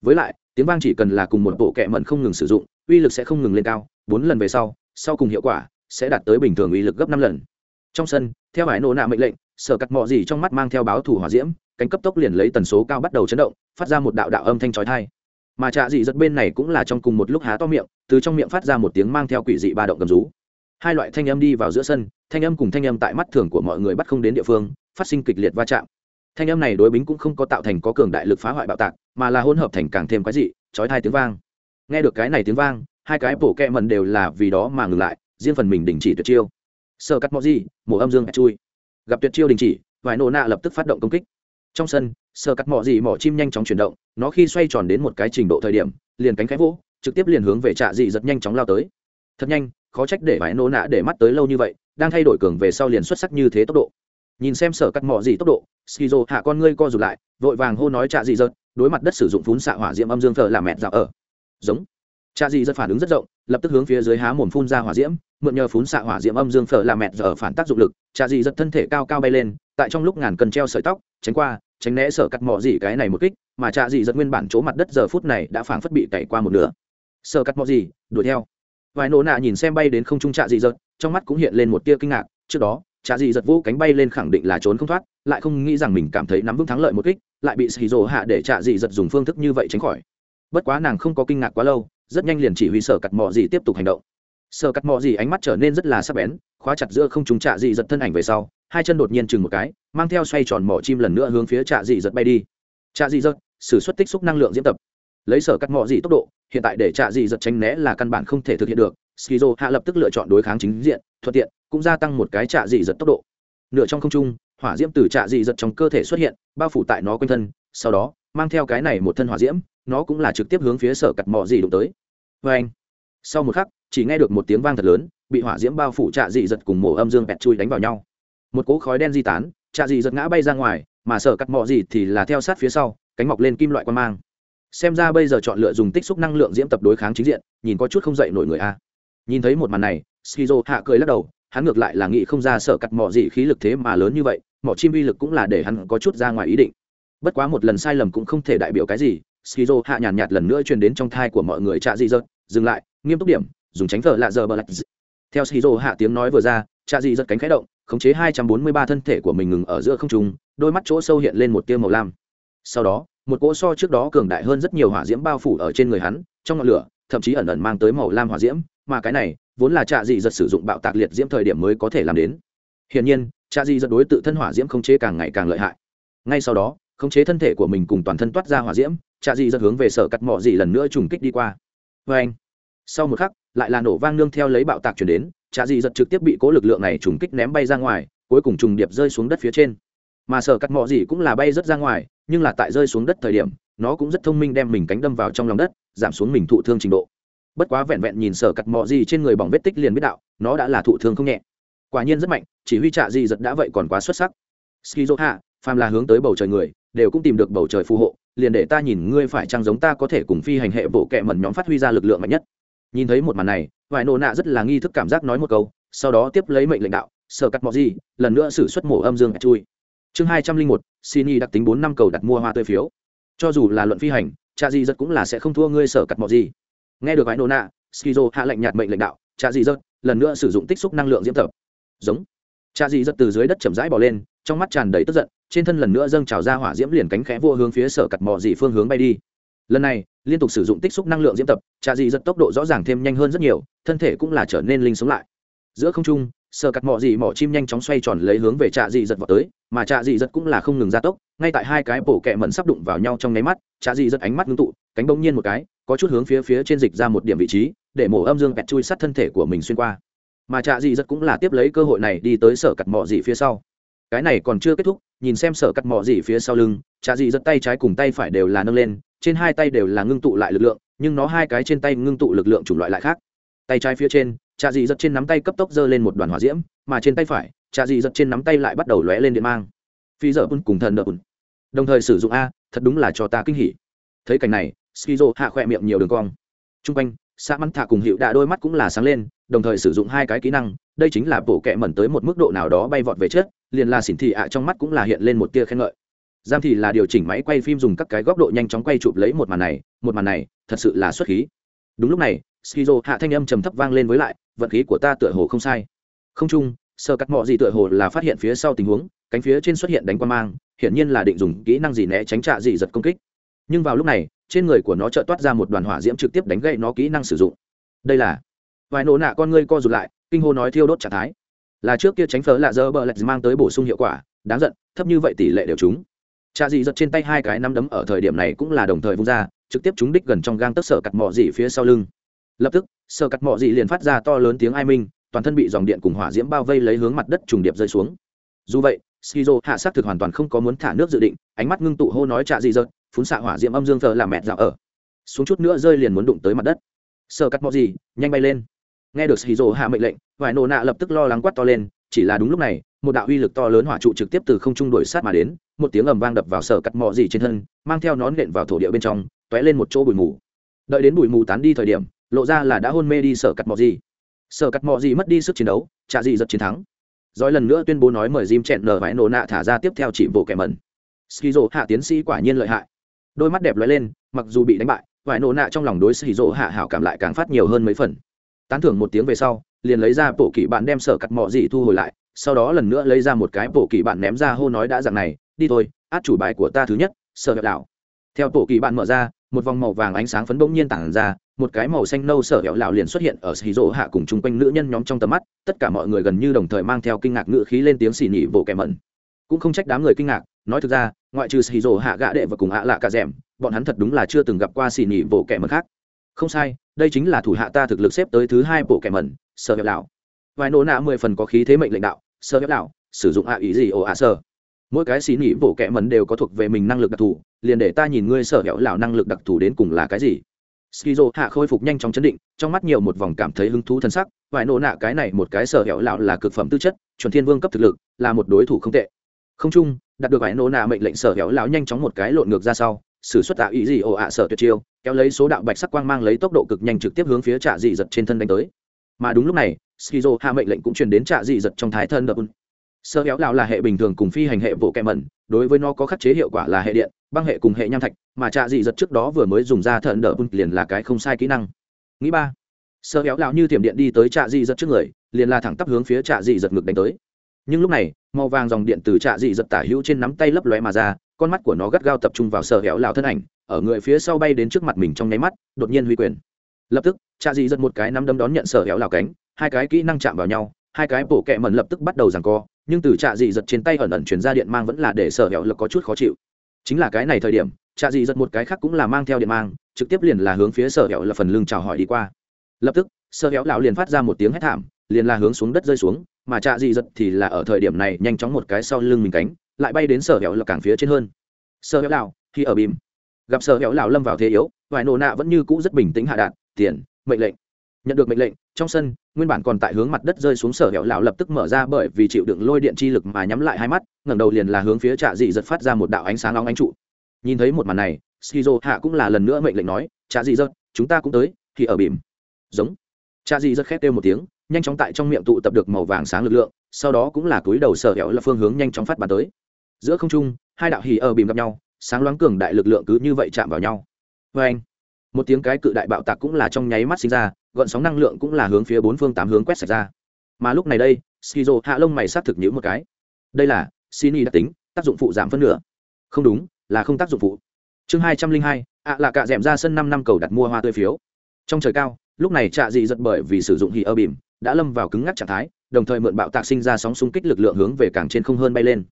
Với lại, tiếng vang chỉ cần là cùng một bộ kẹ mẩn không ngừng sử dụng, uy lực sẽ không ngừng lên cao, bốn lần về sau sau cùng hiệu quả sẽ đạt tới bình thường uy lực gấp năm lần. Trong sân, theo hải nổ nạ mệnh lệnh sở cắt mỏ gì trong mắt mang theo báo thủ hỏa diễm, cánh cấp tốc liền lấy tần số cao bắt đầu chấn động, phát ra một đạo đạo âm thanh chói tai. Mà trạ dị giật bên này cũng là trong cùng một lúc há to miệng, từ trong miệng phát ra một tiếng mang theo quỷ dị ba động cầm rú. Hai loại thanh âm đi vào giữa sân, thanh âm cùng thanh âm tại mắt thường của mọi người bắt không đến địa phương, phát sinh kịch liệt va chạm. Thanh âm này đối bính cũng không có tạo thành có cường đại lực phá hoại bạo tạc, mà là hỗn hợp thành càng thêm quái dị, chói tai tiếng vang. Nghe được cái này tiếng vang, hai cái bổ kẹ mần đều là vì đó mà ngừng lại, riêng phần mình đình chỉ tuyệt chiêu. Sơ cắt mọi gì mổ âm dương chui gặp tuyệt chiêu đình chỉ vài nổ nạ lập tức phát động công kích. Trong sân sơ cắt mỏ gì mỏ chim nhanh chóng chuyển động nó khi xoay tròn đến một cái trình độ thời điểm liền cánh khẽ vỗ trực tiếp liền hướng về trạ dị giật nhanh chóng lao tới. Thật nhanh khó trách để vải nổ nạ để mắt tới lâu như vậy đang thay đổi cường về sau liền xuất sắc như thế tốc độ. Nhìn xem sở cắt mỏ gì tốc độ skizo hạ con ngươi co rụt lại vội vàng hô nói trạ dị giật, đối mặt đất sử dụng phun xạ hỏa diễm âm dương thờ làm mẹt dạo ở. Giống cha dị giật phản ứng rất rộng lập tức hướng phía dưới há mồm phun ra hỏa diễm mượn nhờ phun xạ hỏa diễm âm dương phở làm mẹt giờ phản tác dụng lực cha dị giật thân thể cao cao bay lên tại trong lúc ngàn cần treo sợi tóc tránh qua tránh né sở cắt mỏ gì cái này một kích mà cha dị giật nguyên bản chỗ mặt đất giờ phút này đã phảng phất bị cày qua một nửa. Sở cắt mỏ gì? Đuổi theo. Vài nổ nạ nhìn xem bay đến không trung cha dị giật, trong mắt cũng hiện lên một tia kinh ngạc trước đó cha dị giật vũ cánh bay lên khẳng định là trốn không thoát lại không nghĩ rằng mình cảm thấy nắm vững thắng lợi một kích lại bị xì rồ hạ để cha dị giật dùng phương thức như vậy tránh khỏi. Bất quá nàng không có kinh ngạc quá lâu rất nhanh liền chỉ huy sở cắt mỏ gì tiếp tục hành động. Sở cắt mỏ gì ánh mắt trở nên rất là sắc bén, khóa chặt giữa không chúng trạ dị giật thân ảnh về sau, hai chân đột nhiên chừng một cái, mang theo xoay tròn mỏ chim lần nữa hướng phía trạ dị giật bay đi. Trạ dị giật, sử xuất tích xúc năng lượng diễn tập. Lấy sở cắt mỏ gì tốc độ, hiện tại để trạ dị giật tránh né là căn bản không thể thực hiện được. Skizo hạ lập tức lựa chọn đối kháng chính diện, thuận tiện, cũng gia tăng một cái trạ dị giật tốc độ. Nửa trong không trung, hỏa diễm từ trạ dị giật trong cơ thể xuất hiện, bao phủ tại nó quanh thân, sau đó, mang theo cái này một thân hỏa diễm nó cũng là trực tiếp hướng phía sở cặt mỏ gì đụng tới. Vê anh, sau một khắc, chỉ nghe được một tiếng vang thật lớn, bị hỏa diễm bao phủ trạ dị giật cùng mổ âm dương bẹt chui đánh vào nhau. Một cỗ khói đen di tán, trạ dị giật ngã bay ra ngoài, mà sở cắt mỏ gì thì là theo sát phía sau, cánh mọc lên kim loại quan mang. Xem ra bây giờ chọn lựa dùng tích xúc năng lượng diễm tập đối kháng chính diện, nhìn có chút không dậy nổi người a. Nhìn thấy một màn này, skizo hạ cười lắc đầu, hắn ngược lại là nghĩ không ra sở cắt mỏ gì khí lực thế mà lớn như vậy, mỏ chim uy lực cũng là để hắn có chút ra ngoài ý định. Bất quá một lần sai lầm cũng không thể đại biểu cái gì skizo hạ nhàn nhạt, lần nữa truyền đến trong thai của mọi người trạ dị dợt dừng lại nghiêm túc điểm dùng tránh thờ lạ giờ bờ lạch theo skizo hạ tiếng nói vừa ra trạ dị dợt cánh khẽ động khống chế hai trăm bốn mươi ba thân thể của mình ngừng ở giữa không trung đôi mắt chỗ sâu hiện lên một tia màu lam. Sau đó một cỗ so trước đó cường đại hơn rất nhiều hỏa diễm bao phủ ở trên người hắn trong ngọn lửa thậm chí ẩn ẩn mang tới màu lam hỏa diễm mà cái này vốn là trạ dị giật sử dụng bạo tạc liệt diễm thời điểm mới có thể làm đến. Hiển nhiên trạ dị giật đối tự thân hỏa diễm khống chế càng ngày càng lợi hại. Ngay sau đó khống chế thân thể của mình cùng toàn thân toát ra hỏa diễm trạ dị giật hướng về sở cắt mỏ dị lần nữa trùng kích đi qua. Vê anh, sau một khắc, lại là nổ vang nương theo lấy bạo tạc chuyển đến, trạ dị giật trực tiếp bị cố lực lượng này trùng kích ném bay ra ngoài, cuối cùng trùng điệp rơi xuống đất phía trên. Mà sở cắt mỏ dị cũng là bay rất ra ngoài, nhưng là tại rơi xuống đất thời điểm, nó cũng rất thông minh đem mình cánh đâm vào trong lòng đất, giảm xuống mình thụ thương trình độ. Bất quá vẹn vẹn nhìn sở cắt mỏ gì trên người bỏng vết tích liền biết đạo, nó đã là thụ thương không nhẹ. Quả nhiên rất mạnh, chỉ huy trạ gì giật đã vậy còn quá xuất sắc. Skizo hạ phàm là hướng tới bầu trời người, đều cũng tìm được bầu trời phù hộ liền để ta nhìn ngươi phải chăng giống ta có thể cùng phi hành hệ bộ kệ mẩn nhóm phát huy ra lực lượng mạnh nhất. Nhìn thấy một màn này vài nổ nạ rất là nghi thức cảm giác nói một câu, sau đó tiếp lấy mệnh lệnh đạo, sở cắt mọ gì lần nữa xử xuất mổ âm dương chui. Chương hai trăm linh một, xin y đặc tính bốn năm cầu đặt mua hoa tươi phiếu. Cho dù là luận phi hành cha gì rất cũng là sẽ không thua ngươi sở cắt mọ gì nghe được vài nổ nạ, skizo hạ lệnh nhạt mệnh lệnh đạo cha gì rất lần nữa sử dụng tích xúc năng lượng diễm tập. Giống. Cha gì rất từ dưới đất chậm rãi bỏ lên trong mắt tràn đầy tức giận, trên thân lần nữa dâng trào ra hỏa diễm liền cánh khẽ vua hướng phía sở cặt mò dị phương hướng bay đi. Lần này, liên tục sử dụng tích xúc năng lượng diễm tập, trà dị giật tốc độ rõ ràng thêm nhanh hơn rất nhiều, thân thể cũng là trở nên linh sống lại. Giữa không trung, sở cặt mò dị mỏ chim nhanh chóng xoay tròn lấy hướng về trà dị giật vào tới, mà trà dị giật cũng là không ngừng gia tốc, ngay tại hai cái bổ kẹ mẩn sắp đụng vào nhau trong nháy mắt, trà dị giật ánh mắt ngưng tụ, cánh bỗng nhiên một cái, có chút hướng phía phía trên dịch ra một điểm vị trí, để mổ âm dương bẹt chui sát thân thể của mình xuyên qua. Mà trà dị giật cũng là tiếp lấy cơ hội này đi tới sở cặt mò dị phía sau cái này còn chưa kết thúc, nhìn xem sở cắt mỏ gì phía sau lưng trà dị giật tay trái cùng tay phải đều là nâng lên, trên hai tay đều là ngưng tụ lại lực lượng, nhưng nó hai cái trên tay ngưng tụ lực lượng chủng loại lại khác. Tay trái phía trên trà dị giật trên nắm tay cấp tốc giơ lên một đoàn hỏa diễm, mà trên tay phải trà dị giật trên nắm tay lại bắt đầu lóe lên điện mang. Phi dở bun cùng thần đợt bun. Đồng thời sử dụng a, thật đúng là cho ta kinh hỉ. Thấy cảnh này, skizo hạ khỏe miệng nhiều đường cong. T r u n g quanh sa mắn thả cùng hiệu đạ đôi mắt cũng là sáng lên, đồng thời sử dụng hai cái kỹ năng, đây chính là bổ kẹ mẩn tới một mức độ nào đó bay vọt về chết liền là xỉn thị ạ trong mắt cũng là hiện lên một tia khen ngợi. Giam thì là điều chỉnh máy quay phim dùng các cái góc độ nhanh chóng quay chụp lấy một màn này, một màn này, thật sự là xuất khí. Đúng lúc này, skizo hạ thanh âm trầm thấp vang lên với lại, vận khí của ta tựa hồ không sai. Không chung, sơ cắt mọi gì tựa hồ là phát hiện phía sau tình huống, cánh phía trên xuất hiện đánh quan mang, hiển nhiên là định dùng kỹ năng gì né tránh trạ gì giật công kích. Nhưng vào lúc này, trên người của nó chợt toát ra một đoàn hỏa diễm trực tiếp đánh gậy nó kỹ năng sử dụng. Đây là vài nổ nạ con ngươi co rụt lại, kinh hô nói thiêu đốt trạng thái là trước kia tránh phở lạ dơ bờ lạch mang tới bổ sung hiệu quả, đáng giận, thấp như vậy tỷ lệ đều trúng. Cha dị giật trên tay hai cái nắm đấm ở thời điểm này cũng là đồng thời vung ra, trực tiếp trúng đích gần trong gang tấc sở cặt mọ dị phía sau lưng. Lập tức, sở cặt mọ dị liền phát ra to lớn tiếng ai minh, toàn thân bị dòng điện cùng hỏa diễm bao vây lấy hướng mặt đất trùng điệp rơi xuống. Dù vậy, skizo hạ sát thực hoàn toàn không có muốn thả nước dự định, ánh mắt ngưng tụ hô nói trạ dị giật, phun xạ hỏa diễm âm dương thờ làm mẹt dạo ở. Xuống chút nữa rơi liền muốn đụng tới mặt đất. Sở cắt mọ dị, nhanh bay lên. Nghe được skizo hạ mệnh lệnh vải nổ nạ lập tức lo lắng quát to lên chỉ là đúng lúc này một đạo uy lực to lớn hỏa trụ trực tiếp từ không trung đổi sát mà đến một tiếng ầm vang đập vào sở cắt mọ gì trên thân mang theo nón nện vào thổ địa bên trong t ó é lên một chỗ bụi mù đợi đến bụi mù tán đi thời điểm lộ ra là đã hôn mê đi sở cắt mọ gì sở cắt mọ gì mất đi sức chiến đấu trả gì giật chiến thắng rồi lần nữa tuyên bố nói mời Jim chẹn nở vải nổ nạ thả ra tiếp theo chỉ bộ kẻ mẩn. Skizo hạ tiến sĩ quả nhiên lợi hại. Đôi mắt đẹp lóe lên, mặc dù bị đánh bại, vải nổ nạ trong lòng đối Skizo hạ hảo cảm lại càng phát nhiều hơn mấy phần. Tán thưởng một tiếng về sau, liền lấy ra bộ kỳ bạn đem sở cắt mọ gì thu hồi lại, sau đó lần nữa lấy ra một cái bộ kỳ bạn ném ra hô nói đã dạng này, đi thôi, át chủ bài của ta thứ nhất, sở hẹo đảo. Theo bộ kỳ bạn mở ra, một vòng màu vàng ánh sáng phấn bỗng nhiên tản ra, một cái màu xanh nâu sở hẹo lão liền xuất hiện ở xì rỗ hạ cùng chung quanh nữ nhân nhóm trong tầm mắt tất cả mọi người gần như đồng thời mang theo kinh ngạc ngữ khí lên tiếng xì nhị vỗ kẻ mẩn cũng không trách đám người kinh ngạc nói thực ra ngoại trừ xì rỗ hạ gã đệ và cùng ạ lạ cả rèm bọn hắn thật đúng là chưa từng gặp qua xì nhị vỗ kẻ mẩn khác không sai, đây chính là thủ hạ ta thực lực xếp tới thứ hai bộ kẻ mẩn, sở hẻo lão vài nổ nạ mười phần có khí thế mệnh lãnh đạo, sở hẻo lão sử dụng ạ ý gì ồ ạ sơ mỗi cái xí nghĩ bộ kẻ mẩn đều có thuộc về mình năng lực đặc thù, liền để ta nhìn ngươi sở hẻo lão năng lực đặc thù đến cùng là cái gì. Skizo hạ khôi phục nhanh chóng chấn định, trong mắt nhiều một vòng cảm thấy hứng thú thân sắc, vài nổ nạ cái này một cái sở hẻo lão là cực phẩm tư chất, chuẩn thiên vương cấp thực lực, là một đối thủ không tệ. Không chung, đạt được vài nổ nạ mệnh lệnh sở hẻo lão nhanh chóng một cái lộn ngược ra sau sử xuất tạo ý gì ồ ạ sở tuyệt chiêu, kéo lấy số đạo bạch sắc quang mang lấy tốc độ cực nhanh trực tiếp hướng phía trạ dị giật trên thân đánh tới. Mà đúng lúc này, skizo hạ mệnh lệnh cũng truyền đến trạ dị giật trong thái thân đập sơ kéo lão là hệ bình thường cùng phi hành hệ bộ kẹ mẩn, đối với nó có khắc chế hiệu quả là hệ điện, băng hệ cùng hệ nham thạch, mà trạ dị giật trước đó vừa mới dùng ra thận đỡ bùn liền là cái không sai kỹ năng. Nghĩ ba, sơ kéo lão như thiểm điện đi tới trạ dị giật trước người, liền là thẳng tắp hướng phía trạ dị giật ngực đánh tới. Nhưng lúc này, màu vàng dòng điện từ trạ dị giật tả hữu trên nắm tay lấp lóe mà ra con mắt của nó gắt gao tập trung vào sở hẻo lão thân ảnh, ở người phía sau bay đến trước mặt mình trong nháy mắt, đột nhiên huy quyền. Lập tức, trạ dị giật một cái nắm đấm đón nhận sở hẻo lão cánh, hai cái kỹ năng chạm vào nhau, hai cái bổ kẹ mẩn lập tức bắt đầu giằng co, nhưng từ trạ dị giật trên tay ẩn ẩn chuyển ra điện mang vẫn là để sở hẻo lực có chút khó chịu. Chính là cái này thời điểm, trạ dị giật một cái khác cũng là mang theo điện mang, trực tiếp liền là hướng phía sở hẻo là phần lưng chào hỏi đi qua. Lập tức, sở hẻo lão liền phát ra một tiếng hét thảm, liền là hướng xuống đất rơi xuống, mà trạ dị giật thì là ở thời điểm này nhanh chóng một cái sau lưng mình cánh lại bay đến sở hẻo là càng phía trên hơn. Sở hẻo lão khi ở bìm. Gặp sở hẻo lão lâm vào thế yếu, vài nổ nạ vẫn như cũ rất bình tĩnh hạ đạn tiền, mệnh lệnh. Nhận được mệnh lệnh, trong sân, nguyên bản còn tại hướng mặt đất rơi xuống sở hẻo lão lập tức mở ra bởi vì chịu đựng lôi điện chi lực mà nhắm lại hai mắt, ngẩng đầu liền là hướng phía trạ dị giật phát ra một đạo ánh sáng nóng ánh trụ. Nhìn thấy một màn này shizu hạ cũng là lần nữa mệnh lệnh nói, trạ dị giật, chúng ta cũng tới thì ở bìm. Giống. Trạ dị giật khét kêu một tiếng, nhanh chóng tại trong miệng tụ tập được màu vàng sáng lực lượng, sau đó cũng là túi đầu sở hẻo là phương hướng nhanh chóng phát bàn tới giữa không trung, hai đạo hì ở bìm gặp nhau, sáng loáng cường đại lực lượng cứ như vậy chạm vào nhau. Vê anh, một tiếng cái cự đại bạo tạc cũng là trong nháy mắt sinh ra gợn sóng năng lượng cũng là hướng phía bốn phương tám hướng quét sạch ra. Mà lúc này đây, skizo hạ lông mày sát thực nhữ một cái. Đây là sini đặc tính, tác dụng phụ giảm phân nửa. Không đúng, là không tác dụng phụ. Chương hai trăm linh hai, ạ là cạ d ra sân năm năm cầu đặt mua hoa tươi phiếu. Trong trời cao, lúc này trạ dị giật bởi vì sử dụng hì ơ bìm, đã lâm vào cứng ngắc trạng thái, đồng thời mượn bạo tạc sinh ra sóng xung kích lực lượng hướng về càng trên không hơn bay lên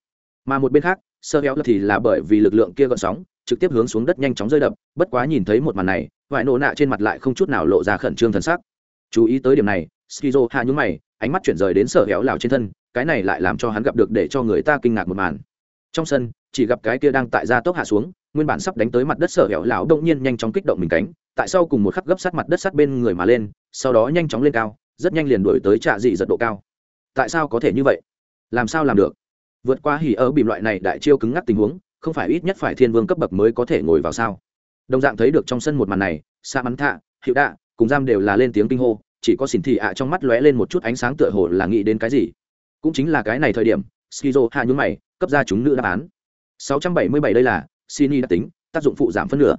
mà một bên khác sơ héo thì là bởi vì lực lượng kia gợn sóng, trực tiếp hướng xuống đất nhanh chóng rơi đập, bất quá nhìn thấy một màn này, vải nổ nạ trên mặt lại không chút nào lộ ra khẩn trương thần sắc. Chú ý tới điểm này, skizo hạ nhúng mày, ánh mắt chuyển rời đến sở héo lào trên thân, cái này lại làm cho hắn gặp được để cho người ta kinh ngạc một màn. Trong sân, chỉ gặp cái kia đang tại gia tốc hạ xuống, nguyên bản sắp đánh tới mặt đất sở héo lão đông nhiên nhanh chóng kích động mình cánh, tại sau cùng một khắc gấp sát mặt đất sát bên người mà lên, sau đó nhanh chóng lên cao, rất nhanh liền đuổi tới trạ dị giật độ cao. Tại sao có thể như vậy? Làm sao làm được? Vượt qua hỉ ở bìm loại này đại chiêu cứng ngắc tình huống, không phải ít nhất phải thiên vương cấp bậc mới có thể ngồi vào sao? Đồng dạng thấy được trong sân một màn này, sa mắn thạ hiệu đạ cùng giam đều là lên tiếng kinh hô, chỉ có xỉn thị ạ trong mắt lóe lên một chút ánh sáng tựa hồ là nghĩ đến cái gì. Cũng chính là cái này thời điểm, skizo hạ nhún mày, cấp ra chúng nữ đáp án. 677 đây là, sini đã tính, tác dụng phụ giảm phân nửa.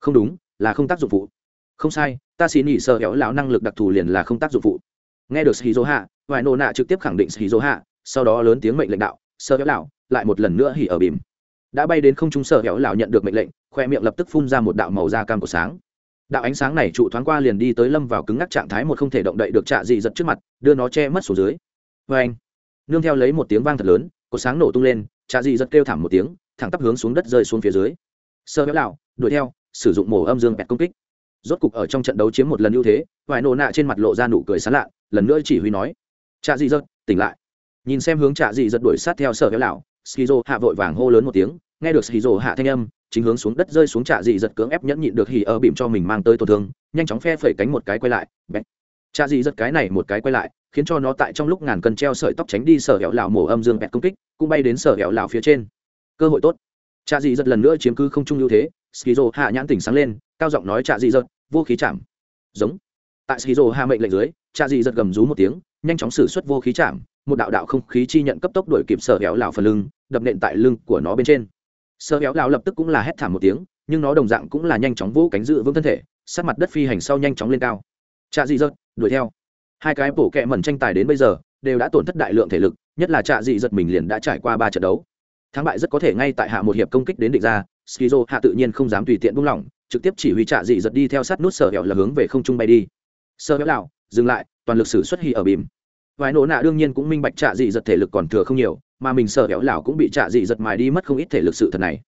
Không đúng, là không tác dụng phụ. Không sai, ta xin nghỉ sợ héo lão năng lực đặc thù liền là không tác dụng phụ. Nghe được shizu hạ, vài nô nạ trực tiếp khẳng định shizu hạ, sau đó lớn tiếng mệnh lệnh đạo sợ héo lão lại một lần nữa hỉ ở bìm. Đã bay đến không trung sợ héo lão nhận được mệnh lệnh, khoe miệng lập tức phun ra một đạo màu da cam của sáng. Đạo ánh sáng này trụ thoáng qua liền đi tới lâm vào cứng ngắc trạng thái một không thể động đậy được trạ dị giật trước mặt, đưa nó che mất xuống dưới. Vê anh, nương theo lấy một tiếng vang thật lớn cột sáng nổ tung lên, trạ dị giật kêu thảm một tiếng, thẳng tắp hướng xuống đất rơi xuống phía dưới. Sơ béo lạo đuổi theo, sử dụng mổ âm dương bẹt công kích. Rốt cục ở trong trận đấu chiếm một lần ưu thế vài nổ nạ trên mặt lộ ra nụ cười sán lạ, lần nữa chỉ huy nói, trạ dị giật, tỉnh lại nhìn xem hướng trạ dị giật đuổi sát theo sở kéo lão, skizo hạ vội vàng hô lớn một tiếng, nghe được skizo hạ thanh âm, chính hướng xuống đất rơi xuống trạ dị giật cưỡng ép nhẫn nhịn được hỉ ở bìm cho mình mang tới tổn thương, nhanh chóng phe phẩy cánh một cái quay lại trạ dị giật cái này một cái quay lại, khiến cho nó tại trong lúc ngàn cân treo sợi tóc tránh đi sở kéo lão mổ âm dương bẹt công kích, cũng bay đến sở kéo lão phía trên. Cơ hội tốt. Trạ dị giật lần nữa chiếm cứ không trung ưu thế, skizo hạ nhãn tỉnh sáng lên, cao giọng nói trạ dị giật, vô khí chạm. Giống. Tại skizo hạ mệnh lệnh dưới, trạ dị giật gầm rú một tiếng, nhanh chóng xử suất vô khí chạm một đạo đạo không khí chi nhận cấp tốc đuổi kịp sở héo lão phần lưng, đập nện tại lưng của nó bên trên. Sở héo lão lập tức cũng là hét thảm một tiếng, nhưng nó đồng dạng cũng là nhanh chóng vỗ cánh dự vững thân thể, sát mặt đất phi hành sau nhanh chóng lên cao. Trạ dị giật, đuổi theo. Hai cái bổ kẹ mẩn tranh tài đến bây giờ, đều đã tổn thất đại lượng thể lực, nhất là trạ dị giật mình liền đã trải qua ba trận đấu. Thắng bại rất có thể ngay tại hạ một hiệp công kích đến định ra, skizo hạ tự nhiên không dám tùy tiện buông lỏng, trực tiếp chỉ huy trạ dị giật đi theo sát nút sở hẹo là hướng về không trung bay đi. Sơ hẹo lão dừng lại, toàn lực sử xuất hy ở bìm vài nổ nạ đương nhiên cũng minh bạch trạ dị giật thể lực còn thừa không nhiều, mà mình sợ kẹo lão cũng bị trạ dị giật mài đi mất không ít thể lực sự thật này.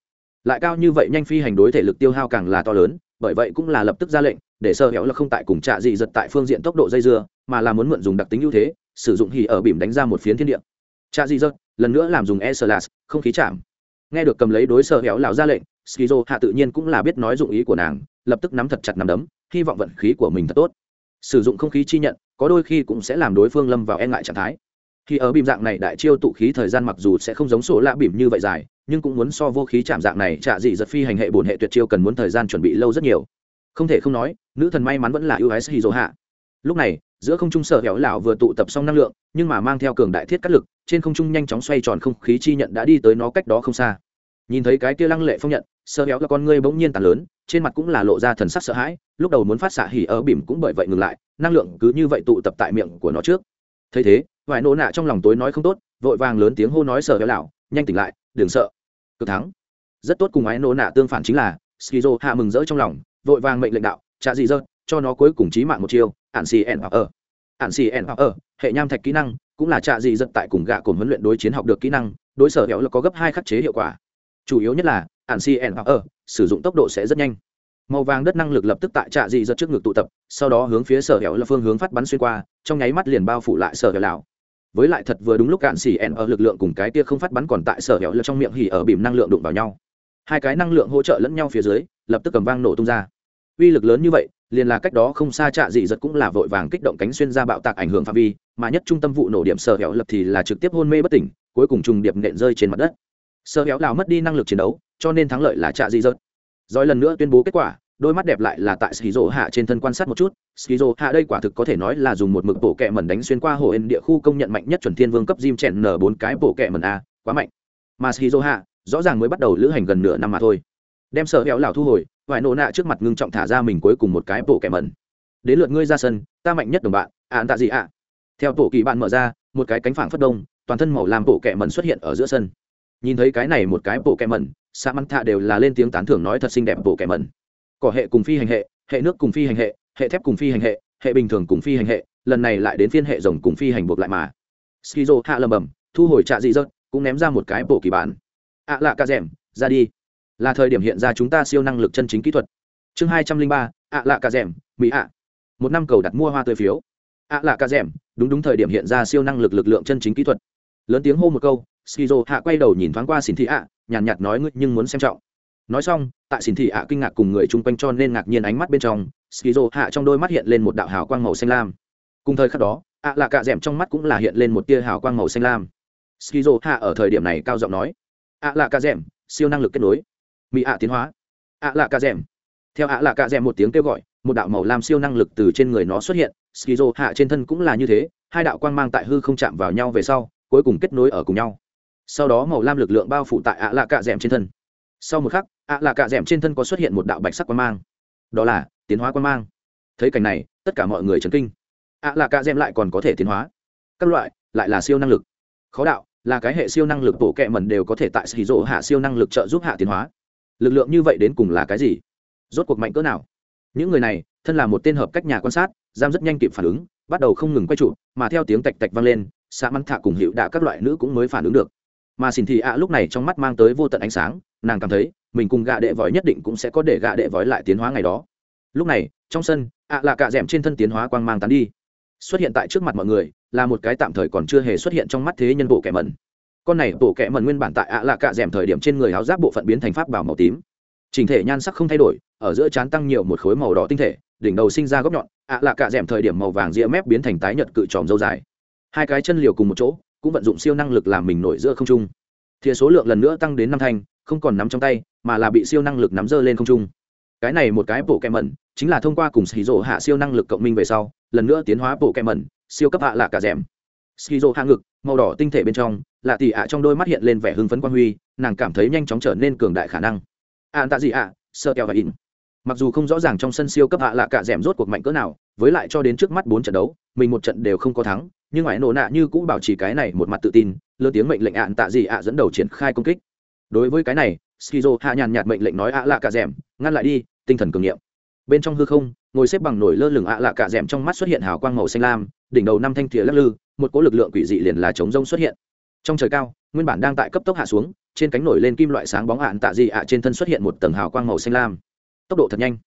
Lại cao như vậy nhanh phi hành đối thể lực tiêu hao càng là to lớn, bởi vậy cũng là lập tức ra lệnh, để sơ kẹo là không tại cùng trạ dị giật tại phương diện tốc độ dây dưa, mà là muốn mượn dùng đặc tính ưu thế, sử dụng hỉ ở bìm đánh ra một phiến thiên địa. Trạ dị giật, lần nữa làm dùng e sơ không khí chạm. Nghe được cầm lấy đối sợ kẹo lão ra lệnh, skizo hạ tự nhiên cũng là biết nói dụng ý của nàng, lập tức nắm thật chặt nắm đấm, hy vọng vận khí của mình thật tốt sử dụng không khí chi nhận, có đôi khi cũng sẽ làm đối phương lâm vào e ngại trạng thái. Khi ở bìm dạng này đại chiêu tụ khí thời gian mặc dù sẽ không giống sổ lạ bìm như vậy dài, nhưng cũng muốn so vô khí chạm dạng này trả dị giật phi hành hệ bổn hệ tuyệt chiêu cần muốn thời gian chuẩn bị lâu rất nhiều. Không thể không nói, nữ thần may mắn vẫn là ưu ái shizu hạ. Lúc này, giữa không trung sở hẻo lão vừa tụ tập xong năng lượng, nhưng mà mang theo cường đại thiết cắt lực, trên không trung nhanh chóng xoay tròn không khí chi nhận đã đi tới nó cách đó không xa. Nhìn thấy cái kia lăng lệ phong nhận sơ héo là con ngươi bỗng nhiên tàn lớn, trên mặt cũng là lộ ra thần sắc sợ hãi, lúc đầu muốn phát xạ hỉ ở bìm cũng bởi vậy ngừng lại, năng lượng cứ như vậy tụ tập tại miệng của nó trước. Thấy thế vài nỗ nạ trong lòng tối nói không tốt, vội vàng lớn tiếng hô nói sợ héo lão, nhanh tỉnh lại, đừng sợ. Cực thắng. Rất tốt cùng ái nỗ nạ tương phản chính là, skizo hạ mừng rỡ trong lòng, vội vàng mệnh lệnh đạo trả gì dơ, cho nó cuối cùng chí mạng một chiêu, ản xì ẻn hoặc ở ản xì ẻn hoặc ở hệ nham thạch kỹ năng, cũng là trạ dị giật tại cùng gạ cồn huấn luyện đối chiến học được kỹ năng, đối sở héo là có gấp hai khắc chế hiệu quả. Chủ yếu nhất là ản si ẻn hoặc ở, sử dụng tốc độ sẽ rất nhanh. Màu vàng đất năng lực lập tức tại trạ dị giật trước ngực tụ tập, sau đó hướng phía sở hẻo là phương hướng phát bắn xuyên qua, trong nháy mắt liền bao phủ lại sở hẻo lào với lại thật vừa đúng lúc cạn xỉ ẻn ở lực lượng cùng cái tia không phát bắn còn tại sở hẻo là trong miệng hỉ ở bìm năng lượng đụng vào nhau. Hai cái năng lượng hỗ trợ lẫn nhau phía dưới, lập tức cầm vang nổ tung ra. Uy lực lớn như vậy, liền là cách đó không xa trạ dị giật cũng là vội vàng kích động cánh xuyên ra bạo tạc ảnh hưởng phạm vi, mà nhất trung tâm vụ nổ điểm sở hẻo lập thì là trực tiếp hôn mê bất tỉnh, cuối cùng trùng điệp nện rơi trên mặt đất sơ héo lào mất đi năng lực chiến đấu, cho nên thắng lợi là trạ di rớt rồi lần nữa tuyên bố kết quả, đôi mắt đẹp lại là tại skizo hạ trên thân quan sát một chút. Skizo hạ đây quả thực có thể nói là dùng một mực bộ kẹ mẩn đánh xuyên qua hồ ên địa khu công nhận mạnh nhất chuẩn thiên vương cấp Jim chèn n bốn cái bộ kẹ mẩn a, quá mạnh. Mà skizo hạ, rõ ràng mới bắt đầu lữ hành gần nửa năm mà thôi. Đem sợ héo lào thu hồi vài nổ nạ trước mặt ngưng trọng thả ra mình cuối cùng một cái bộ kẻ mẩn. Đến lượt ngươi ra sân, ta mạnh nhất đồng bạn ạn tạ gì ạ? Theo tổ kỳ bạn mở ra, một cái cánh phẳng phất đông, toàn thân màu làm bộ kẻ mẩn xuất hiện ở giữa sân nhìn thấy cái này một cái bộ kẹ mẩn xã mắn thạ đều là lên tiếng tán thưởng nói thật xinh đẹp bộ kẹ mẩn. Cỏ hệ cùng phi hành hệ hệ nước cùng phi hành hệ hệ thép cùng phi hành hệ hệ bình thường cùng phi hành hệ, lần này lại đến phiên hệ rồng cùng phi hành buộc lại mà. Skizo hạ lầm bầm, thu hồi trạ dị dợt cũng ném ra một cái bộ kỳ bản. Ạ à lạ ca rèm, ra đi. Là thời điểm hiện ra chúng ta siêu năng lực chân chính kỹ thuật. Chương hai trăm linh ba ạ lạ ca rèm, mỹ ạ. Một năm cầu đặt mua hoa tươi phiếu. Ạ lạ ca rèm, đúng đúng thời điểm hiện ra siêu năng lực lực lượng chân chính kỹ thuật lớn tiếng hô một câu, skizo hạ quay đầu nhìn thoáng qua xin thị ạ, nhàn nhạt nói ngươi nhưng muốn xem trọng. Nói xong, tại xin thị ạ kinh ngạc cùng người chung quanh cho nên ngạc nhiên ánh mắt bên trong, skizo hạ trong đôi mắt hiện lên một đạo hào quang màu xanh lam. Cùng thời khắc đó, ạ là cạ d ẻ m trong mắt cũng là hiện lên một tia hào quang màu xanh lam. Skizo hạ ở thời điểm này cao giọng nói, ạ là cạ d ẻ m siêu năng lực kết nối. Mỹ ạ tiến hóa. Ạ là cạ d ẻ m theo ạ là cạ d ẻ m một tiếng kêu gọi, một đạo màu lam siêu năng lực từ trên người nó xuất hiện, skizo hạ trên thân cũng là như thế, hai đạo quang mang tại hư không chạm vào nhau về sau cuối cùng kết nối ở cùng nhau. Sau đó màu lam lực lượng bao phủ tại ạ lạ cà rèm trên thân. Sau một khắc, ạ lạ cà rèm trên thân có xuất hiện một đạo bạch sắc quang mang. Đó là tiến hóa quang mang. Thấy cảnh này, tất cả mọi người chấn kinh. Ạ lạ cà rèm lại còn có thể tiến hóa. Các loại, lại là siêu năng lực. Khó đạo, là cái hệ siêu năng lực bổ kệ mẩn đều có thể tại xì rộ hạ siêu năng lực trợ giúp hạ tiến hóa. Lực lượng như vậy đến cùng là cái gì? Rốt cuộc mạnh cỡ nào? Những người này, thân là một tên hợp cách nhà quan sát, giam rất nhanh kịp phản ứng, bắt đầu không ngừng quay trụ, mà theo tiếng tạch tạch vang lên xã mắn thạ cùng hiệu đạ các loại nữ cũng mới phản ứng được. Mà xin thị ạ lúc này trong mắt mang tới vô tận ánh sáng, nàng cảm thấy mình cùng gạ đệ vói nhất định cũng sẽ có để gạ đệ vói lại tiến hóa ngày đó. Lúc này, trong sân, ạ là cạ d trên thân tiến hóa quang mang tán đi. Xuất hiện tại trước mặt mọi người là một cái tạm thời còn chưa hề xuất hiện trong mắt thế nhân bộ kẻ mẩn. Con này bộ kẻ mẩn nguyên bản tại ạ là cạ d thời điểm trên người áo giáp bộ phận biến thành pháp bảo màu tím. Trình thể nhan sắc không thay đổi, ở giữa trán tăng nhiều một khối màu đỏ tinh thể, đỉnh đầu sinh ra góc nhọn, ạ là cạ d thời điểm màu vàng ria mép biến thành tái nhật cự tròm dâu dài hai cái chân liều cùng một chỗ, cũng vận dụng siêu năng lực làm mình nổi giữa không trung. Thìa số lượng lần nữa tăng đến năm thanh, không còn nắm trong tay, mà là bị siêu năng lực nắm dơ lên không trung. Cái này một cái bộ kẹ mẩn chính là thông qua cùng xì rộ hạ siêu năng lực cộng minh về sau, lần nữa tiến hóa bộ kẹ mẩn siêu cấp hạ là cả rèm. Xì rộ hạ ngực, màu đỏ tinh thể bên trong, lạ tỉ ạ trong đôi mắt hiện lên vẻ hưng phấn quan huy, nàng cảm thấy nhanh chóng trở nên cường đại khả năng. Ạn tạ gì ạ, sợ kẹo và in mặc dù không rõ ràng trong sân siêu cấp hạ lạ cả rèm rốt cuộc mạnh cỡ nào với lại cho đến trước mắt bốn trận đấu, mình một trận đều không có thắng, nhưng ngoại nổ nạ như cũ bảo trì cái này một mặt tự tin lơ tiếng mệnh lệnh ạn tạ gì ạ dẫn đầu triển khai công kích. Đối với cái này, skizo hạ nhàn nhạt mệnh lệnh nói ạ lạ cả rèm, ngăn lại đi, tinh thần cường nghiệm. Bên trong hư không, ngồi xếp bằng nổi lơ lửng ạ lạ cả rèm trong mắt xuất hiện hào quang màu xanh lam, đỉnh đầu năm thanh thìa lắc lư, một cỗ lực lượng quỷ dị liền là chống rông xuất hiện. Trong trời cao, nguyên bản đang tại cấp tốc hạ xuống, trên cánh nổi lên kim loại sáng bóng ạn tạ gì ạ trên thân xuất hiện một tầng hào quang màu xanh lam. Tốc độ thật nhanh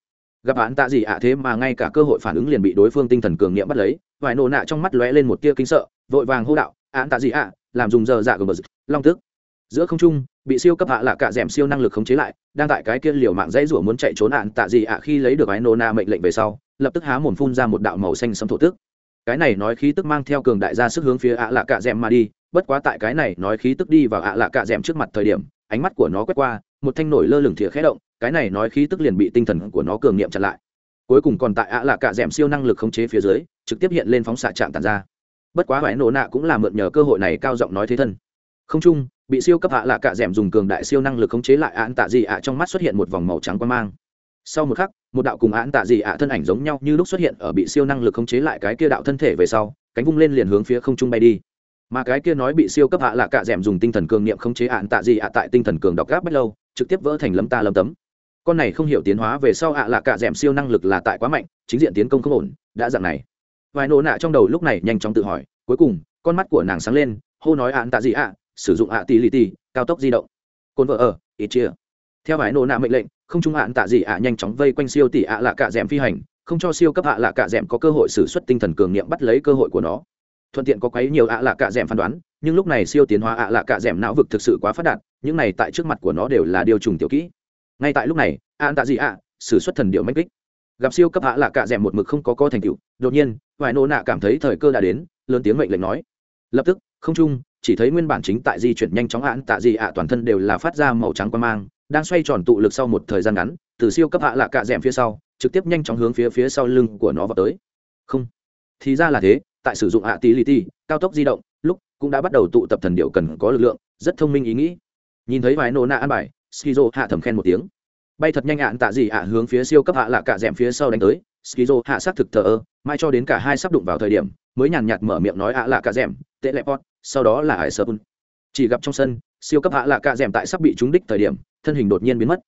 gặp hắn tạ gì ạ thế mà ngay cả cơ hội phản ứng liền bị đối phương tinh thần cường nghiệm bắt lấy, vài nổ nạ trong mắt lóe lên một tia kinh sợ, vội vàng hô đạo ạn tạ gì ạ, làm dùng giờ dạ gờ bờ long tức giữa không trung, bị siêu cấp hạ là cả d siêu năng lực khống chế lại, đang tại cái kia liều mạng dãy rủa muốn chạy trốn ạn tạ gì ạ khi lấy được ái nô na mệnh lệnh về sau, lập tức há mồm phun ra một đạo màu xanh sấm thổ tức. Cái này nói khí tức mang theo cường đại ra sức hướng phía ạ là cả d mà đi, bất quá tại cái này nói khí tức đi vào ạ là cả d trước mặt thời điểm, ánh mắt của nó quét qua một thanh nổi lơ lửng thìa khẽ động, cái này nói khí tức liền bị tinh thần của nó cường nghiệm chặn lại. Cuối cùng còn tại ạ lạ cả d siêu năng lực khống chế phía dưới, trực tiếp hiện lên phóng xạ trạm tàn ra. Bất quá vải nổ nạ cũng là mượn nhờ cơ hội này cao giọng nói thế thân. Không chung, bị siêu cấp hạ lạ cả d dùng cường đại siêu năng lực khống chế lại án tạ dị ạ trong mắt xuất hiện một vòng màu trắng quan mang. Sau một khắc, một đạo cùng án tạ dị ạ thân ảnh giống nhau như lúc xuất hiện ở bị siêu năng lực khống chế lại cái kia đạo thân thể về sau, cánh vung lên liền hướng phía không trung bay đi. Mà cái kia nói bị siêu cấp hạ lạ cạ d dùng tinh thần cường niệm khống chế án tạ dị ạ tại tinh thần cường đọc gáp bất lâu trực tiếp vỡ thành lấm ta lấm tấm. Con này không hiểu tiến hóa về sau ạ lạ cạ d siêu năng lực là tại quá mạnh, chính diện tiến công không ổn, đã dặn này. Vài nổ nạ trong đầu lúc này nhanh chóng tự hỏi, cuối cùng, con mắt của nàng sáng lên, hô nói ạn tạ gì ạ? Sử dụng ạ tỷ lì tỷ cao tốc di động. Cồn vợ ở ít chia. Theo vài nổ nạ mệnh lệnh, không trung ạn tạ gì ạ? nhanh chóng vây quanh siêu tỷ ạ lạ cạ d phi hành, không cho siêu cấp ạ lạ cạ d có cơ hội xử suất tinh thần cường niệm bắt lấy cơ hội của nó. Thuận tiện có quấy nhiều ạ lạ cạ d phán đoán, nhưng lúc này siêu tiến hóa ạ lạ cạ d não vực thực sự quá phát đạt những này tại trước mặt của nó đều là điều trùng tiểu kỹ. Ngay tại lúc này ạ tạ gì ạ xử suất thần điệu mách kích. Gặp siêu cấp hạ là cạ d một mực không có co thành tựu, đột nhiên vài nô nạ cảm thấy thời cơ đã đến, lớn tiếng mệnh lệnh nói. Lập tức, không trung, chỉ thấy nguyên bản chính tại di chuyển nhanh chóng hãn tạ gì ạ toàn thân đều là phát ra màu trắng quan mang, đang xoay tròn tụ lực sau một thời gian ngắn, từ siêu cấp hạ là cạ d phía sau, trực tiếp nhanh chóng hướng phía phía sau lưng của nó vào tới. Không. Thì ra là thế, tại sử dụng hạ tí li ti, cao tốc di động, lúc cũng đã bắt đầu tụ tập thần điệu cần có lực lượng, rất thông minh ý nghĩ nhìn thấy vài nổ nạ an bài skizo hạ thầm khen một tiếng. Bay thật nhanh ạn tạ gì ạ hướng phía siêu cấp hạ lạ cạ d phía sau đánh tới. Skizo hạ xác thực thờ ơ mai cho đến cả hai sắp đụng vào thời điểm mới nhàn nhạt mở miệng nói ạ lạ cạ d tệ lẹp, pot sau đó là hải sơ bun chỉ gặp trong sân siêu cấp hạ lạ cạ d tại sắp bị trúng đích thời điểm thân hình đột nhiên biến mất.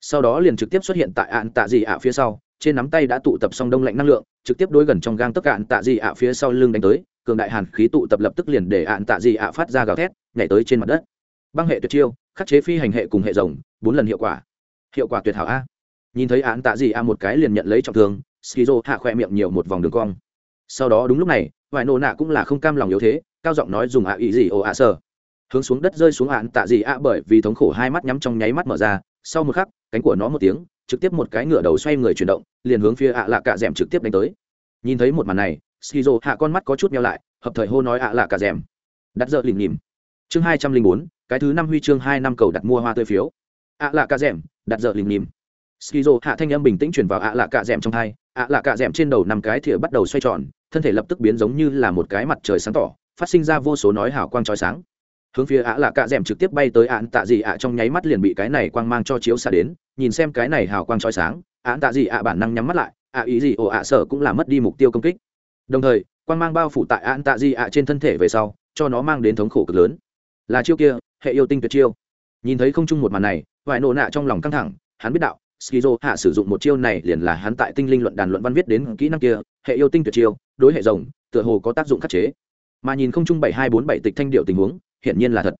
Sau đó liền trực tiếp xuất hiện tại ạn tạ gì ạ phía sau trên nắm tay đã tụ tập xong đông lạnh năng lượng trực tiếp đối gần trong gang tất cả ạn tạ dị ạ phía sau lưng đánh tới cường đại hàn khí tụ tập lập tức liền để ạn tạ dị ạ phát ra gào thét nhảy tới trên mặt đất băng hệ tuyệt chiêu, khắc chế phi hành hệ cùng hệ rồng, bốn lần hiệu quả. Hiệu quả tuyệt hảo a. Nhìn thấy án tạ gì a một cái liền nhận lấy trọng thương, skizo hạ khoe miệng nhiều một vòng đường cong. Sau đó đúng lúc này, vài nổ nạ cũng là không cam lòng yếu thế, cao giọng nói dùng ạ ý gì ồ ạ sơ hướng xuống đất rơi xuống án tạ gì ạ bởi vì thống khổ hai mắt nhắm trong nháy mắt mở ra, sau một khắc, cánh của nó một tiếng, trực tiếp một cái ngựa đầu xoay người chuyển động, liền hướng phía ạ lạ cạ d trực tiếp đánh tới. Nhìn thấy một màn này, skizo hạ con mắt có chút nhau lại, hợp thời hô nói ạ lạ cạ d đặt dợ lìm nhìm chương hai trăm linh bốn, cái thứ năm huy chương hai năm cầu đặt mua hoa tươi phiếu. Ạ lạ cạ d đặt dợ lìm nhìm skizo hạ thanh âm bình tĩnh chuyển vào ạ lạ cạ d trong hai. Ạ lạ cạ d trên đầu năm cái thìa bắt đầu xoay tròn, thân thể lập tức biến giống như là một cái mặt trời sáng tỏ, phát sinh ra vô số nói hào quang trói sáng. Hướng phía ạ lạ cạ d trực tiếp bay tới ạn tạ dị ạ trong nháy mắt liền bị cái này quang mang cho chiếu xa đến, nhìn xem cái này hào quang trói sáng ạn tạ dị ạ bản năng nhắm mắt lại, ạ ý gì ồ ạ sở cũng là mất đi mục tiêu công kích. Đồng thời, quang mang bao phủ tại ạn tạ dị ạ trên thân thể về sau, cho nó mang đến thống khổ cực lớn là chiêu kia, hệ yêu tinh tuyệt chiêu. Nhìn thấy không chung một màn này vài nổ nạ trong lòng căng thẳng, hắn biết đạo, skizo hạ sử dụng một chiêu này liền là hắn tại tinh linh luận đàn luận văn viết đến kỹ năng kia, hệ yêu tinh tuyệt chiêu, đối hệ rồng, tựa hồ có tác dụng khắc chế. Mà nhìn không chung bảy hai bốn bảy tịch thanh điệu tình huống, hiển nhiên là thật.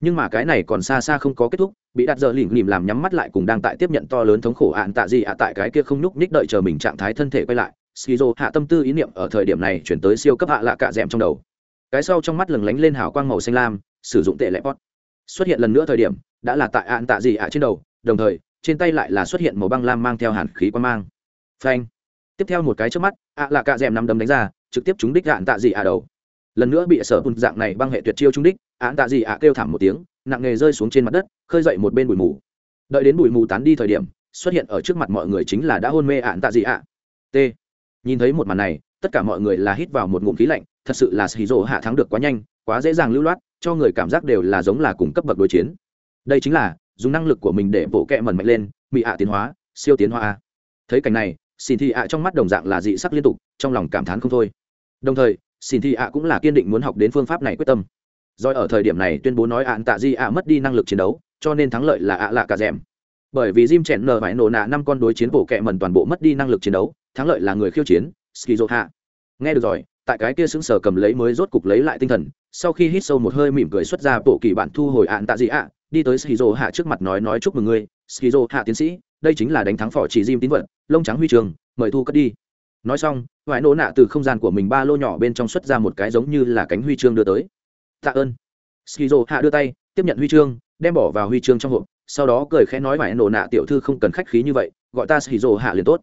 Nhưng mà cái này còn xa xa không có kết thúc, bị đặt giờ lỉnh lìm làm nhắm mắt lại cùng đang tại tiếp nhận to lớn thống khổ ạn tạ gì ạ tại cái kia không nhúc nhích đợi chờ mình trạng thái thân thể quay lại, skizo hạ tâm tư ý niệm ở thời điểm này chuyển tới siêu cấp hạ lạ cạ d trong đầu cái sau trong mắt lừng lánh lên hào quang màu xanh lam, sử dụng tệ lệ pot. Xuất hiện lần nữa thời điểm, đã là tại ạn tạ gì ạ trên đầu, đồng thời, trên tay lại là xuất hiện màu băng lam mang theo hàn khí quan mang. Phanh. Tiếp theo một cái trước mắt, ạ là cạ d nắm đấm đánh ra, trực tiếp trúng đích ạn tạ gì ạ đầu. Lần nữa bị sở bùn dạng này băng hệ tuyệt chiêu trúng đích ạn tạ gì ạ kêu thảm một tiếng, nặng nghề rơi xuống trên mặt đất, khơi dậy một bên bụi mù. Đợi đến bụi mù tán đi thời điểm, xuất hiện ở trước mặt mọi người chính là đã hôn mê ạn tạ gì ạ. T. Nhìn thấy một màn này, tất cả mọi người là hít vào một ngụm khí lạnh thật sự là xì rỗ hạ thắng được quá nhanh, quá dễ dàng lưu loát, cho người cảm giác đều là giống là cùng cấp bậc đối chiến. Đây chính là, dùng năng lực của mình để bộ kẹ mẩn mạnh lên mỹ ạ tiến hóa, siêu tiến hóa thấy cảnh này xin thị ạ trong mắt đồng dạng là dị sắc liên tục, trong lòng cảm thán không thôi. Đồng thời xin thị ạ cũng là kiên định muốn học đến phương pháp này quyết tâm. Do ở thời điểm này tuyên bố nói ạn tạ di ạ mất đi năng lực chiến đấu, cho nên thắng lợi là ạ lạ cả rèm. Bởi vì jim chèn nở phải nổ nạ năm con đối chiến bộ kẹ mẩn toàn bộ mất đi năng lực chiến đấu, thắng lợi là người khiêu chiến skizo hạ. Nghe được rồi tại cái kia sững sờ cầm lấy mới rốt cục lấy lại tinh thần, sau khi hít sâu một hơi mỉm cười xuất ra bộ kỳ bản thu hồi ạn tạ gì ạ, đi tới skizo hạ trước mặt nói nói chúc mừng ngươi, skizo hạ tiến sĩ, đây chính là đánh thắng phỏ chỉ diêm tín vật, lông trắng huy trường, mời thu cất đi. Nói xong vải nổ nạ từ không gian của mình ba lô nhỏ bên trong xuất ra một cái giống như là cánh huy chương đưa tới. Tạ ơn. Skizo hạ đưa tay, tiếp nhận huy chương, đem bỏ vào huy chương trong hộp, sau đó cười khẽ nói vải nổ nạ tiểu thư không cần khách khí như vậy, gọi ta skizo hạ liền tốt.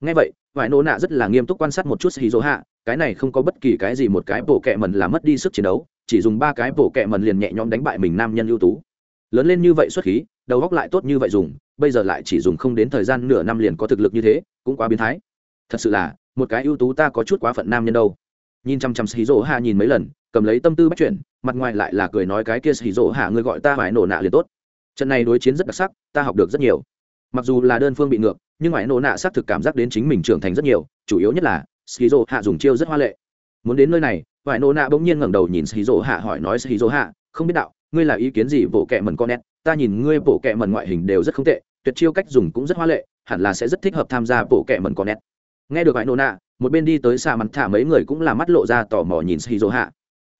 Ngay vậy vải nổ nạ rất là nghiêm túc quan sát một chút skizo hạ cái này không có bất kỳ cái gì, một cái bộ kệ mần là mất đi sức chiến đấu, chỉ dùng ba cái bộ kệ mần liền nhẹ nhõm đánh bại mình nam nhân ưu tú. Lớn lên như vậy xuất khí, đầu góc lại tốt như vậy dùng, bây giờ lại chỉ dùng không đến thời gian nửa năm liền có thực lực như thế, cũng quá biến thái. Thật sự là, một cái ưu tú ta có chút quá phận nam nhân đâu. Nhìn chăm chăm xì rỗ hạ nhìn mấy lần, cầm lấy tâm tư bắt chuyện, mặt ngoài lại là cười nói cái kia xì rỗ hạ ngươi gọi ta phải nổ nạ liền tốt. Trận này đối chiến rất đặc sắc, ta học được rất nhiều. Mặc dù là đơn phương bị ngược, nhưng ngoại nổ nạ xác thực cảm giác đến chính mình trưởng thành rất nhiều, chủ yếu nhất là skizo hạ dùng chiêu rất hoa lệ. Muốn đến nơi này ngoại nô nạ bỗng nhiên ngẩng đầu nhìn skizo hạ hỏi nói, skizo hạ, không biết đạo, ngươi là ý kiến gì? Bộ kệ mần con nét, ta nhìn ngươi bộ kệ mần ngoại hình đều rất không tệ, tuyệt chiêu cách dùng cũng rất hoa lệ, hẳn là sẽ rất thích hợp tham gia bộ kệ mần con nét. Nghe được ngoại nô nạ một bên đi tới xa mặt thả mấy người cũng là mắt lộ ra tò mò nhìn skizo hạ.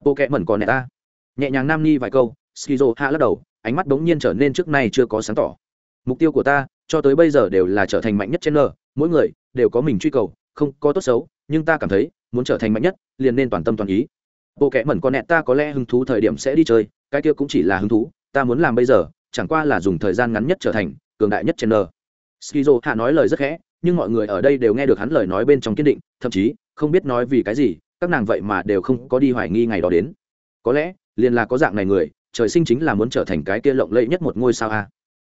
Bộ kệ mần con nét ta? Nhẹ nhàng nam ni vài câu, skizo hạ lắc đầu, ánh mắt bỗng nhiên trở nên trước nay chưa có sáng tỏ. Mục tiêu của ta, cho tới bây giờ đều là trở thành mạnh nhất trên nơ mỗi người đều có mình truy cầu không có tốt xấu, nhưng ta cảm thấy, muốn trở thành mạnh nhất, liền nên toàn tâm toàn ý. Bộ kẽ mẩn con nẹt ta có lẽ hứng thú thời điểm sẽ đi chơi, cái kia cũng chỉ là hứng thú, ta muốn làm bây giờ, chẳng qua là dùng thời gian ngắn nhất trở thành, cường đại nhất trên nơ skizo hạ nói lời rất khẽ, nhưng mọi người ở đây đều nghe được hắn lời nói bên trong kiên định, thậm chí, không biết nói vì cái gì, các nàng vậy mà đều không có đi hoài nghi ngày đó đến. Có lẽ, liền là có dạng này người, trời sinh chính là muốn trở thành cái kia lộng lẫy nhất một ngôi sao a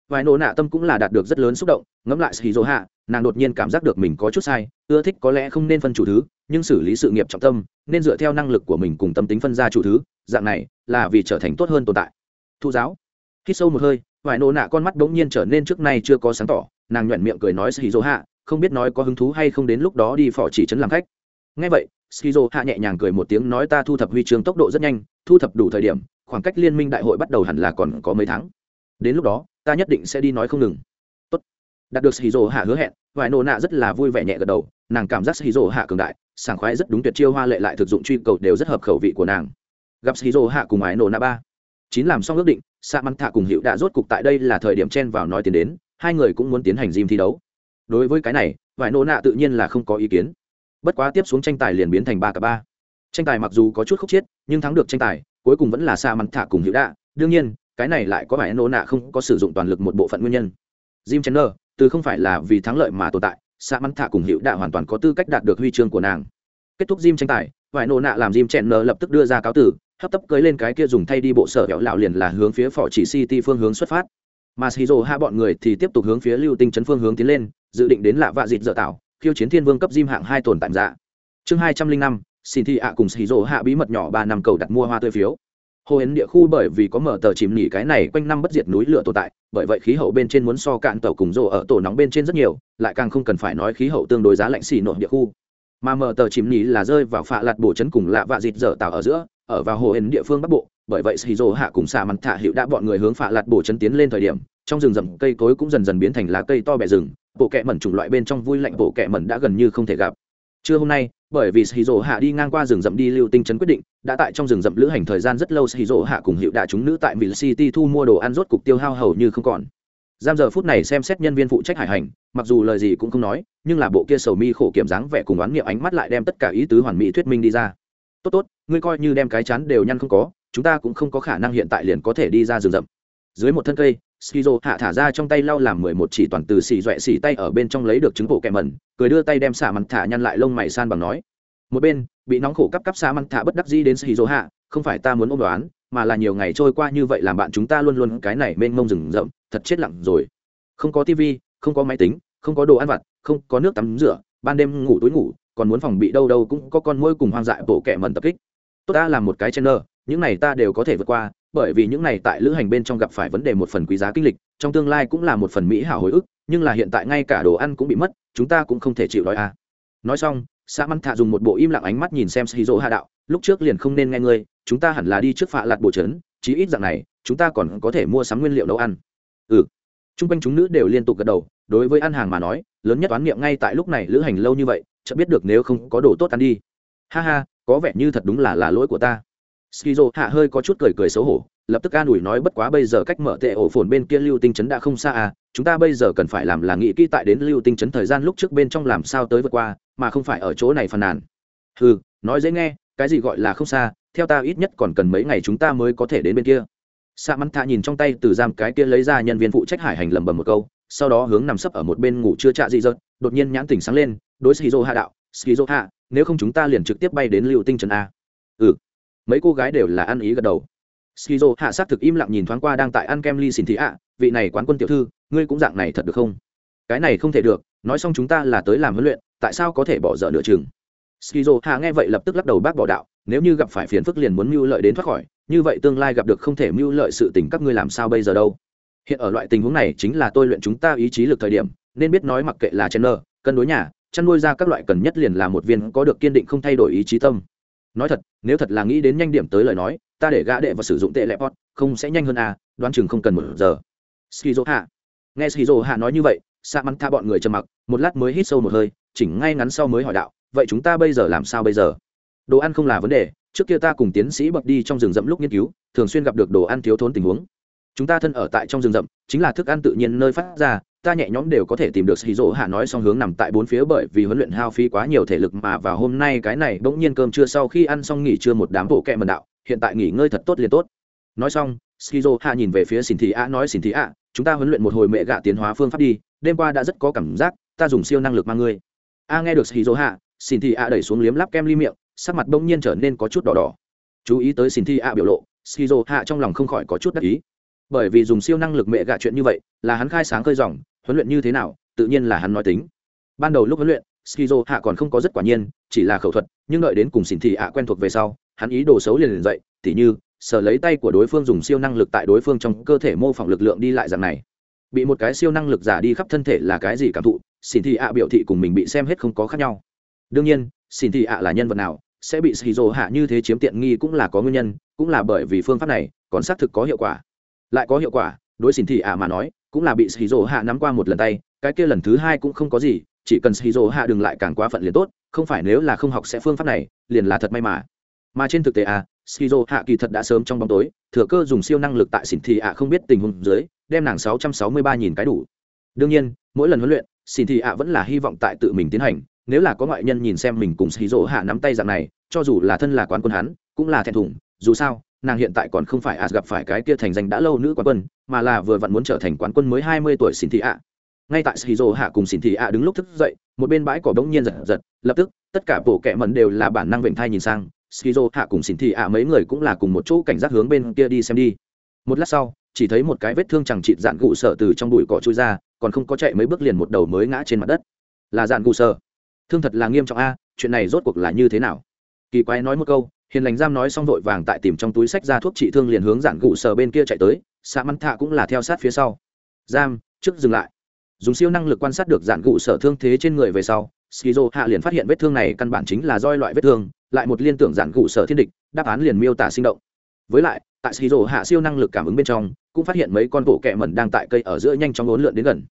vài nổ nạ tâm cũng là đạt được rất lớn xúc động, ngẫm lại shizu hạ, nàng đột nhiên cảm giác được mình có chút sai, ưa thích có lẽ không nên phân chủ thứ, nhưng xử lý sự nghiệp trọng tâm, nên dựa theo năng lực của mình cùng tâm tính phân ra chủ thứ, dạng này là vì trở thành tốt hơn tồn tại. Thu giáo. Khi sâu một hơi, vài nổ nạ con mắt bỗng nhiên trở nên trước nay chưa có sáng tỏ, nàng nhoẹn miệng cười nói shizu hạ, không biết nói có hứng thú hay không đến lúc đó đi phỏ chỉ trấn làm khách. Ngay vậy shizu hạ nhẹ nhàng cười một tiếng nói ta thu thập huy chương tốc độ rất nhanh, thu thập đủ thời điểm, khoảng cách liên minh đại hội bắt đầu hẳn là còn có mấy tháng. Đến lúc đó ta nhất định sẽ đi nói không ngừng. Tốt. đạt được shizu hạ hứa hẹn, vài nổ nạ rất là vui vẻ nhẹ gật đầu, nàng cảm giác shizu hạ cường đại, sảng khoái rất đúng tuyệt chiêu hoa lệ lại thực dụng truy cầu đều rất hợp khẩu vị của nàng. Gặp shizu hạ cùng ái nổ nạ ba. Chín làm xong ước định sa mắn thạ cùng hiệu đã rốt cục tại đây là thời điểm chen vào nói tiến đến, hai người cũng muốn tiến hành gym thi đấu. Đối với cái này, vài nổ nạ tự nhiên là không có ý kiến. Bất quá tiếp xuống tranh tài liền biến thành ba cả ba. Tranh tài mặc dù có chút khúc chiết, nhưng thắng được tranh tài, cuối cùng vẫn là sa mắn thạ cùng hiệu đã. Đương nhiên cái này lại có vẻ nô nạ không có sử dụng toàn lực một bộ phận nguyên nhân? Jim chenner từ không phải là vì thắng lợi mà tồn tại sa mắn thạ cùng hiệu đã hoàn toàn có tư cách đạt được huy chương của nàng. Kết thúc jim tranh tài Vải nô nạ làm jim chenner lập tức đưa ra cáo tử, hấp tấp cưới lên cái kia dùng thay đi bộ sở kẹo lạo liền là hướng phía phỏ chỉ city phương hướng xuất phát. Mà shizu bọn người thì tiếp tục hướng phía lưu tinh chấn phương hướng tiến lên, dự định đến lạ vạ dịt dở tạo, khiêu chiến thiên vương cấp jim hạng hai tồn tạm dạ. Chương hai trăm linh năm xin thị ạ cùng shizu hạ bí mật nhỏ ba năm cầu đặt mua hoa tươi phiếu hồ hến địa khu bởi vì có mở tờ chìm nỉ cái này quanh năm bất diệt núi lửa tồn tại, bởi vậy khí hậu bên trên muốn so cạn tàu cùng rộ ở tổ nóng bên trên rất nhiều, lại càng không cần phải nói khí hậu tương đối giá lạnh xì nội địa khu. Mà mở tờ chìm nỉ là rơi vào phạ lạt bổ chấn cùng lạ vạ dịt dở tạo ở giữa, ở vào hồ hến địa phương bắc bộ, bởi vậy xì rộ hạ cùng xà mặt thả hiệu đã bọn người hướng phạ lạt bổ chấn tiến lên thời điểm, trong rừng rậm cây cối cũng dần dần biến thành lá cây to bẹ rừng, bộ kẹ mẩn chủng loại bên trong vui lạnh bộ kẹ mẩn đã gần như không thể gặp. Trưa hôm nay bởi vì shizu hạ đi ngang qua rừng rậm đi lưu tinh trấn quyết định, đã tại trong rừng rậm lữ hành thời gian rất lâu, shizu hạ cùng hiệu đại chúng nữ tại ville city thu mua đồ ăn rốt cục tiêu hao hầu như không còn. Giam giờ phút này xem xét nhân viên phụ trách hải hành, mặc dù lời gì cũng không nói, nhưng là bộ kia sầu mi khổ kiểm dáng vẻ cùng oán niệm ánh mắt lại đem tất cả ý tứ hoàn mỹ thuyết minh đi ra. Tốt tốt, ngươi coi như đem cái chán đều nhăn không có, chúng ta cũng không có khả năng hiện tại liền có thể đi ra rừng rậm. Dưới một thân cây skizo hạ thả ra trong tay lau làm mười một chỉ toàn từ xì dọa xì tay ở bên trong lấy được trứng bộ kẹ mẩn, cười đưa tay đem xả mặn thả nhăn lại lông mày san bằng nói. Một bên, bị nóng khổ cắp cắp xả mặn thả bất đắc dĩ đến skizo hạ, không phải ta muốn ôm đoán, mà là nhiều ngày trôi qua như vậy làm bạn chúng ta luôn luôn cái này mênh mông rừng rậm, thật chết lặng rồi. Không có tivi không có máy tính, không có đồ ăn vặt, không có nước tắm rửa, ban đêm ngủ túi ngủ, còn muốn phòng bị đâu đâu cũng có con môi cùng hoang dại bộ kẻ mần tập kích. Tốt ta làm một cái chen nơ những này ta đều có thể vượt qua bởi vì những này tại lữ hành bên trong gặp phải vấn đề một phần quý giá kinh lịch, trong tương lai cũng là một phần mỹ hảo hồi ức, nhưng là hiện tại ngay cả đồ ăn cũng bị mất, chúng ta cũng không thể chịu đói à. nói xong xã măng thạ dùng một bộ im lặng ánh mắt nhìn xem shizu hạ đạo, lúc trước liền không nên nghe ngươi, chúng ta hẳn là đi trước phạ lạt bộ trấn, chí ít dạng này, chúng ta còn có thể mua sắm nguyên liệu nấu ăn. Ừ. T r u n g quanh chúng nữ đều liên tục gật đầu, đối với ăn hàng mà nói, lớn nhất toán niệm ngay tại lúc này lữ hành lâu như vậy chợ biết được nếu không có đồ tốt ăn đi. Ha ha, có vẻ như thật đúng là là lỗi của ta skizo hạ hơi có chút cười cười xấu hổ, lập tức an ủi nói, bất quá bây giờ cách mở tệ ổ phồn bên kia lưu tinh chấn đã không xa à chúng ta bây giờ cần phải làm là nghĩ kỹ tại đến lưu tinh chấn thời gian lúc trước bên trong làm sao tới vượt qua, mà không phải ở chỗ này phàn nàn. Ừ nói dễ nghe, cái gì gọi là không xa, theo ta ít nhất còn cần mấy ngày chúng ta mới có thể đến bên kia. Sa mắn thạ nhìn trong tay từ giam cái kia lấy ra nhân viên phụ trách hải hành lầm bầm một câu, sau đó hướng nằm sấp ở một bên ngủ chưa trạ dị dợt, đột nhiên nhãn tỉnh sáng lên, đối skizo hạ đạo, skizo hạ, nếu không chúng ta liền trực tiếp bay đến Lưu tinh trần a à. ừ mấy cô gái đều là ăn ý gật đầu. Skizo hạ xác thực im lặng nhìn thoáng qua đang tại ăn kem ly xin thị ạ, vị này quán quân tiểu thư, ngươi cũng dạng này thật được không? Cái này không thể được, nói xong chúng ta là tới làm huấn luyện, tại sao có thể bỏ dở nửa chừng? Skizo hạ nghe vậy lập tức lắc đầu bác bỏ đạo, nếu như gặp phải phiền phức liền muốn mưu lợi đến thoát khỏi, như vậy tương lai gặp được không thể mưu lợi sự tình các ngươi làm sao bây giờ đâu? Hiện ở loại tình huống này chính là tôi luyện chúng ta ý chí lực thời điểm, nên biết nói mặc kệ là chen nơ cân đối nhà, chăn nuôi ra các loại cần nhất liền là một viên có được kiên định không thay đổi ý chí tâm nói thật, nếu thật là nghĩ đến nhanh điểm tới lời nói, ta để gã đệ và sử dụng tệ lệ pot, không sẽ nhanh hơn à đoán chừng không cần một giờ. Skizo hạ nghe skizo hạ nói như vậy sa mắn tha bọn người trầm mặc, một lát mới hít sâu một hơi, chỉnh ngay ngắn sau mới hỏi đạo, vậy chúng ta bây giờ làm sao bây giờ? Đồ ăn không là vấn đề, trước kia ta cùng tiến sĩ bậc đi trong rừng rậm lúc nghiên cứu, thường xuyên gặp được đồ ăn thiếu thốn tình huống. Chúng ta thân ở tại trong rừng rậm, chính là thức ăn tự nhiên nơi phát ra ta nhẹ nhõm đều có thể tìm được hì hạ nói xong hướng nằm tại bốn phía bởi vì huấn luyện hao phí quá nhiều thể lực mà vào hôm nay cái này bỗng nhiên cơm trưa sau khi ăn xong nghỉ trưa một đám bộ kệ mần đạo, hiện tại nghỉ ngơi thật tốt liền tốt. Nói xong skizo hạ nhìn về phía xin thị a nói xin thị a chúng ta huấn luyện một hồi mẹ gạ tiến hóa phương pháp đi, đêm qua đã rất có cảm giác, ta dùng siêu năng lực mang ngươi. A, nghe được skizo hạ xin thị a đẩy xuống liếm lắp kem ly miệng, sắc mặt bỗng nhiên trở nên có chút đỏ đỏ. Chú ý tới xin thị a biểu lộ skizo hạ trong lòng không khỏi có chút đắc ý bởi vì dùng siêu năng lực mẹ gạ chuyện như vậy, là hắn khai sáng khơi dòng, huấn luyện như thế nào, tự nhiên là hắn nói tính. Ban đầu lúc huấn luyện, skizo hạ còn không có rất quả nhiên, chỉ là khẩu thuật, nhưng đợi đến cùng xỉn thị hạ quen thuộc về sau, hắn ý đồ xấu liền liền dậy, tỉ như sở lấy tay của đối phương dùng siêu năng lực tại đối phương trong cơ thể mô phỏng lực lượng đi lại dạng này. Bị một cái siêu năng lực giả đi khắp thân thể là cái gì cảm thụ, xỉn thị ạ biểu thị cùng mình bị xem hết không có khác nhau. Đương nhiên, xỉn thị ạ là nhân vật nào, sẽ bị shizu hạ như thế chiếm tiện nghi cũng là có nguyên nhân, cũng là bởi vì phương pháp này, còn xác thực có hiệu quả lại có hiệu quả, đối xin thị ạ mà nói, cũng là bị shizu hạ nắm qua một lần tay, cái kia lần thứ hai cũng không có gì, chỉ cần shizu hạ đừng lại càng quá phận liền tốt, không phải nếu là không học sẽ phương pháp này, liền là thật may mà. Mà trên thực tế à skizo hạ kỳ thật đã sớm trong bóng tối, thừa cơ dùng siêu năng lực tại xỉn thị ạ không biết tình huống dưới, đem nàng sáu trăm sáu mươi ba nhìn cái đủ. Đương nhiên, mỗi lần huấn luyện xỉn thị ạ vẫn là hy vọng tại tự mình tiến hành, nếu là có ngoại nhân nhìn xem mình cùng skizo hạ nắm tay dạng này, cho dù là thân là quán quân hắn, cũng là thẹn thùng, dù sao nàng hiện tại còn không phải à gặp phải cái kia thành danh đã lâu nữ quán quân, mà là vừa vặn muốn trở thành quán quân mới hai mươi tuổi xin thị ạ. Ngay tại skizo hạ cùng xin thị ạ đứng lúc thức dậy, một bên bãi cỏ đống nhiên giật giật, lập tức, tất cả bộ kẹ mẩn đều là bản năng vệnh thai nhìn sang skizo hạ cùng xin thị ạ mấy người cũng là cùng một chỗ cảnh giác hướng bên kia đi xem đi. Một lát sau, chỉ thấy một cái vết thương chẳng chịt dạn gụ sợ từ trong bụi cỏ trôi ra, còn không có chạy mấy bước liền một đầu mới ngã trên mặt đất. Là dạn gụ sợ. Thương thật là nghiêm trọng a, chuyện này rốt cuộc là như thế nào? Kỳ quái nói một câu hiền lành giam nói xong vội vàng tại tìm trong túi sách ra thuốc trị thương liền hướng giản gụ sờ bên kia chạy tới, xã mắn thạ cũng là theo sát phía sau. Giam, trước dừng lại. Dùng siêu năng lực quan sát được giản gụ sở thương thế trên người về sau, skizo hạ liền phát hiện vết thương này căn bản chính là roi loại vết thương, lại một liên tưởng giản cụ sở thiên địch, đáp án liền miêu tả sinh động. Với lại, tại skizo hạ siêu năng lực cảm ứng bên trong, cũng phát hiện mấy con bộ kẹ mẩn đang tại cây ở giữa nhanh chóng ốn lượn đến gần.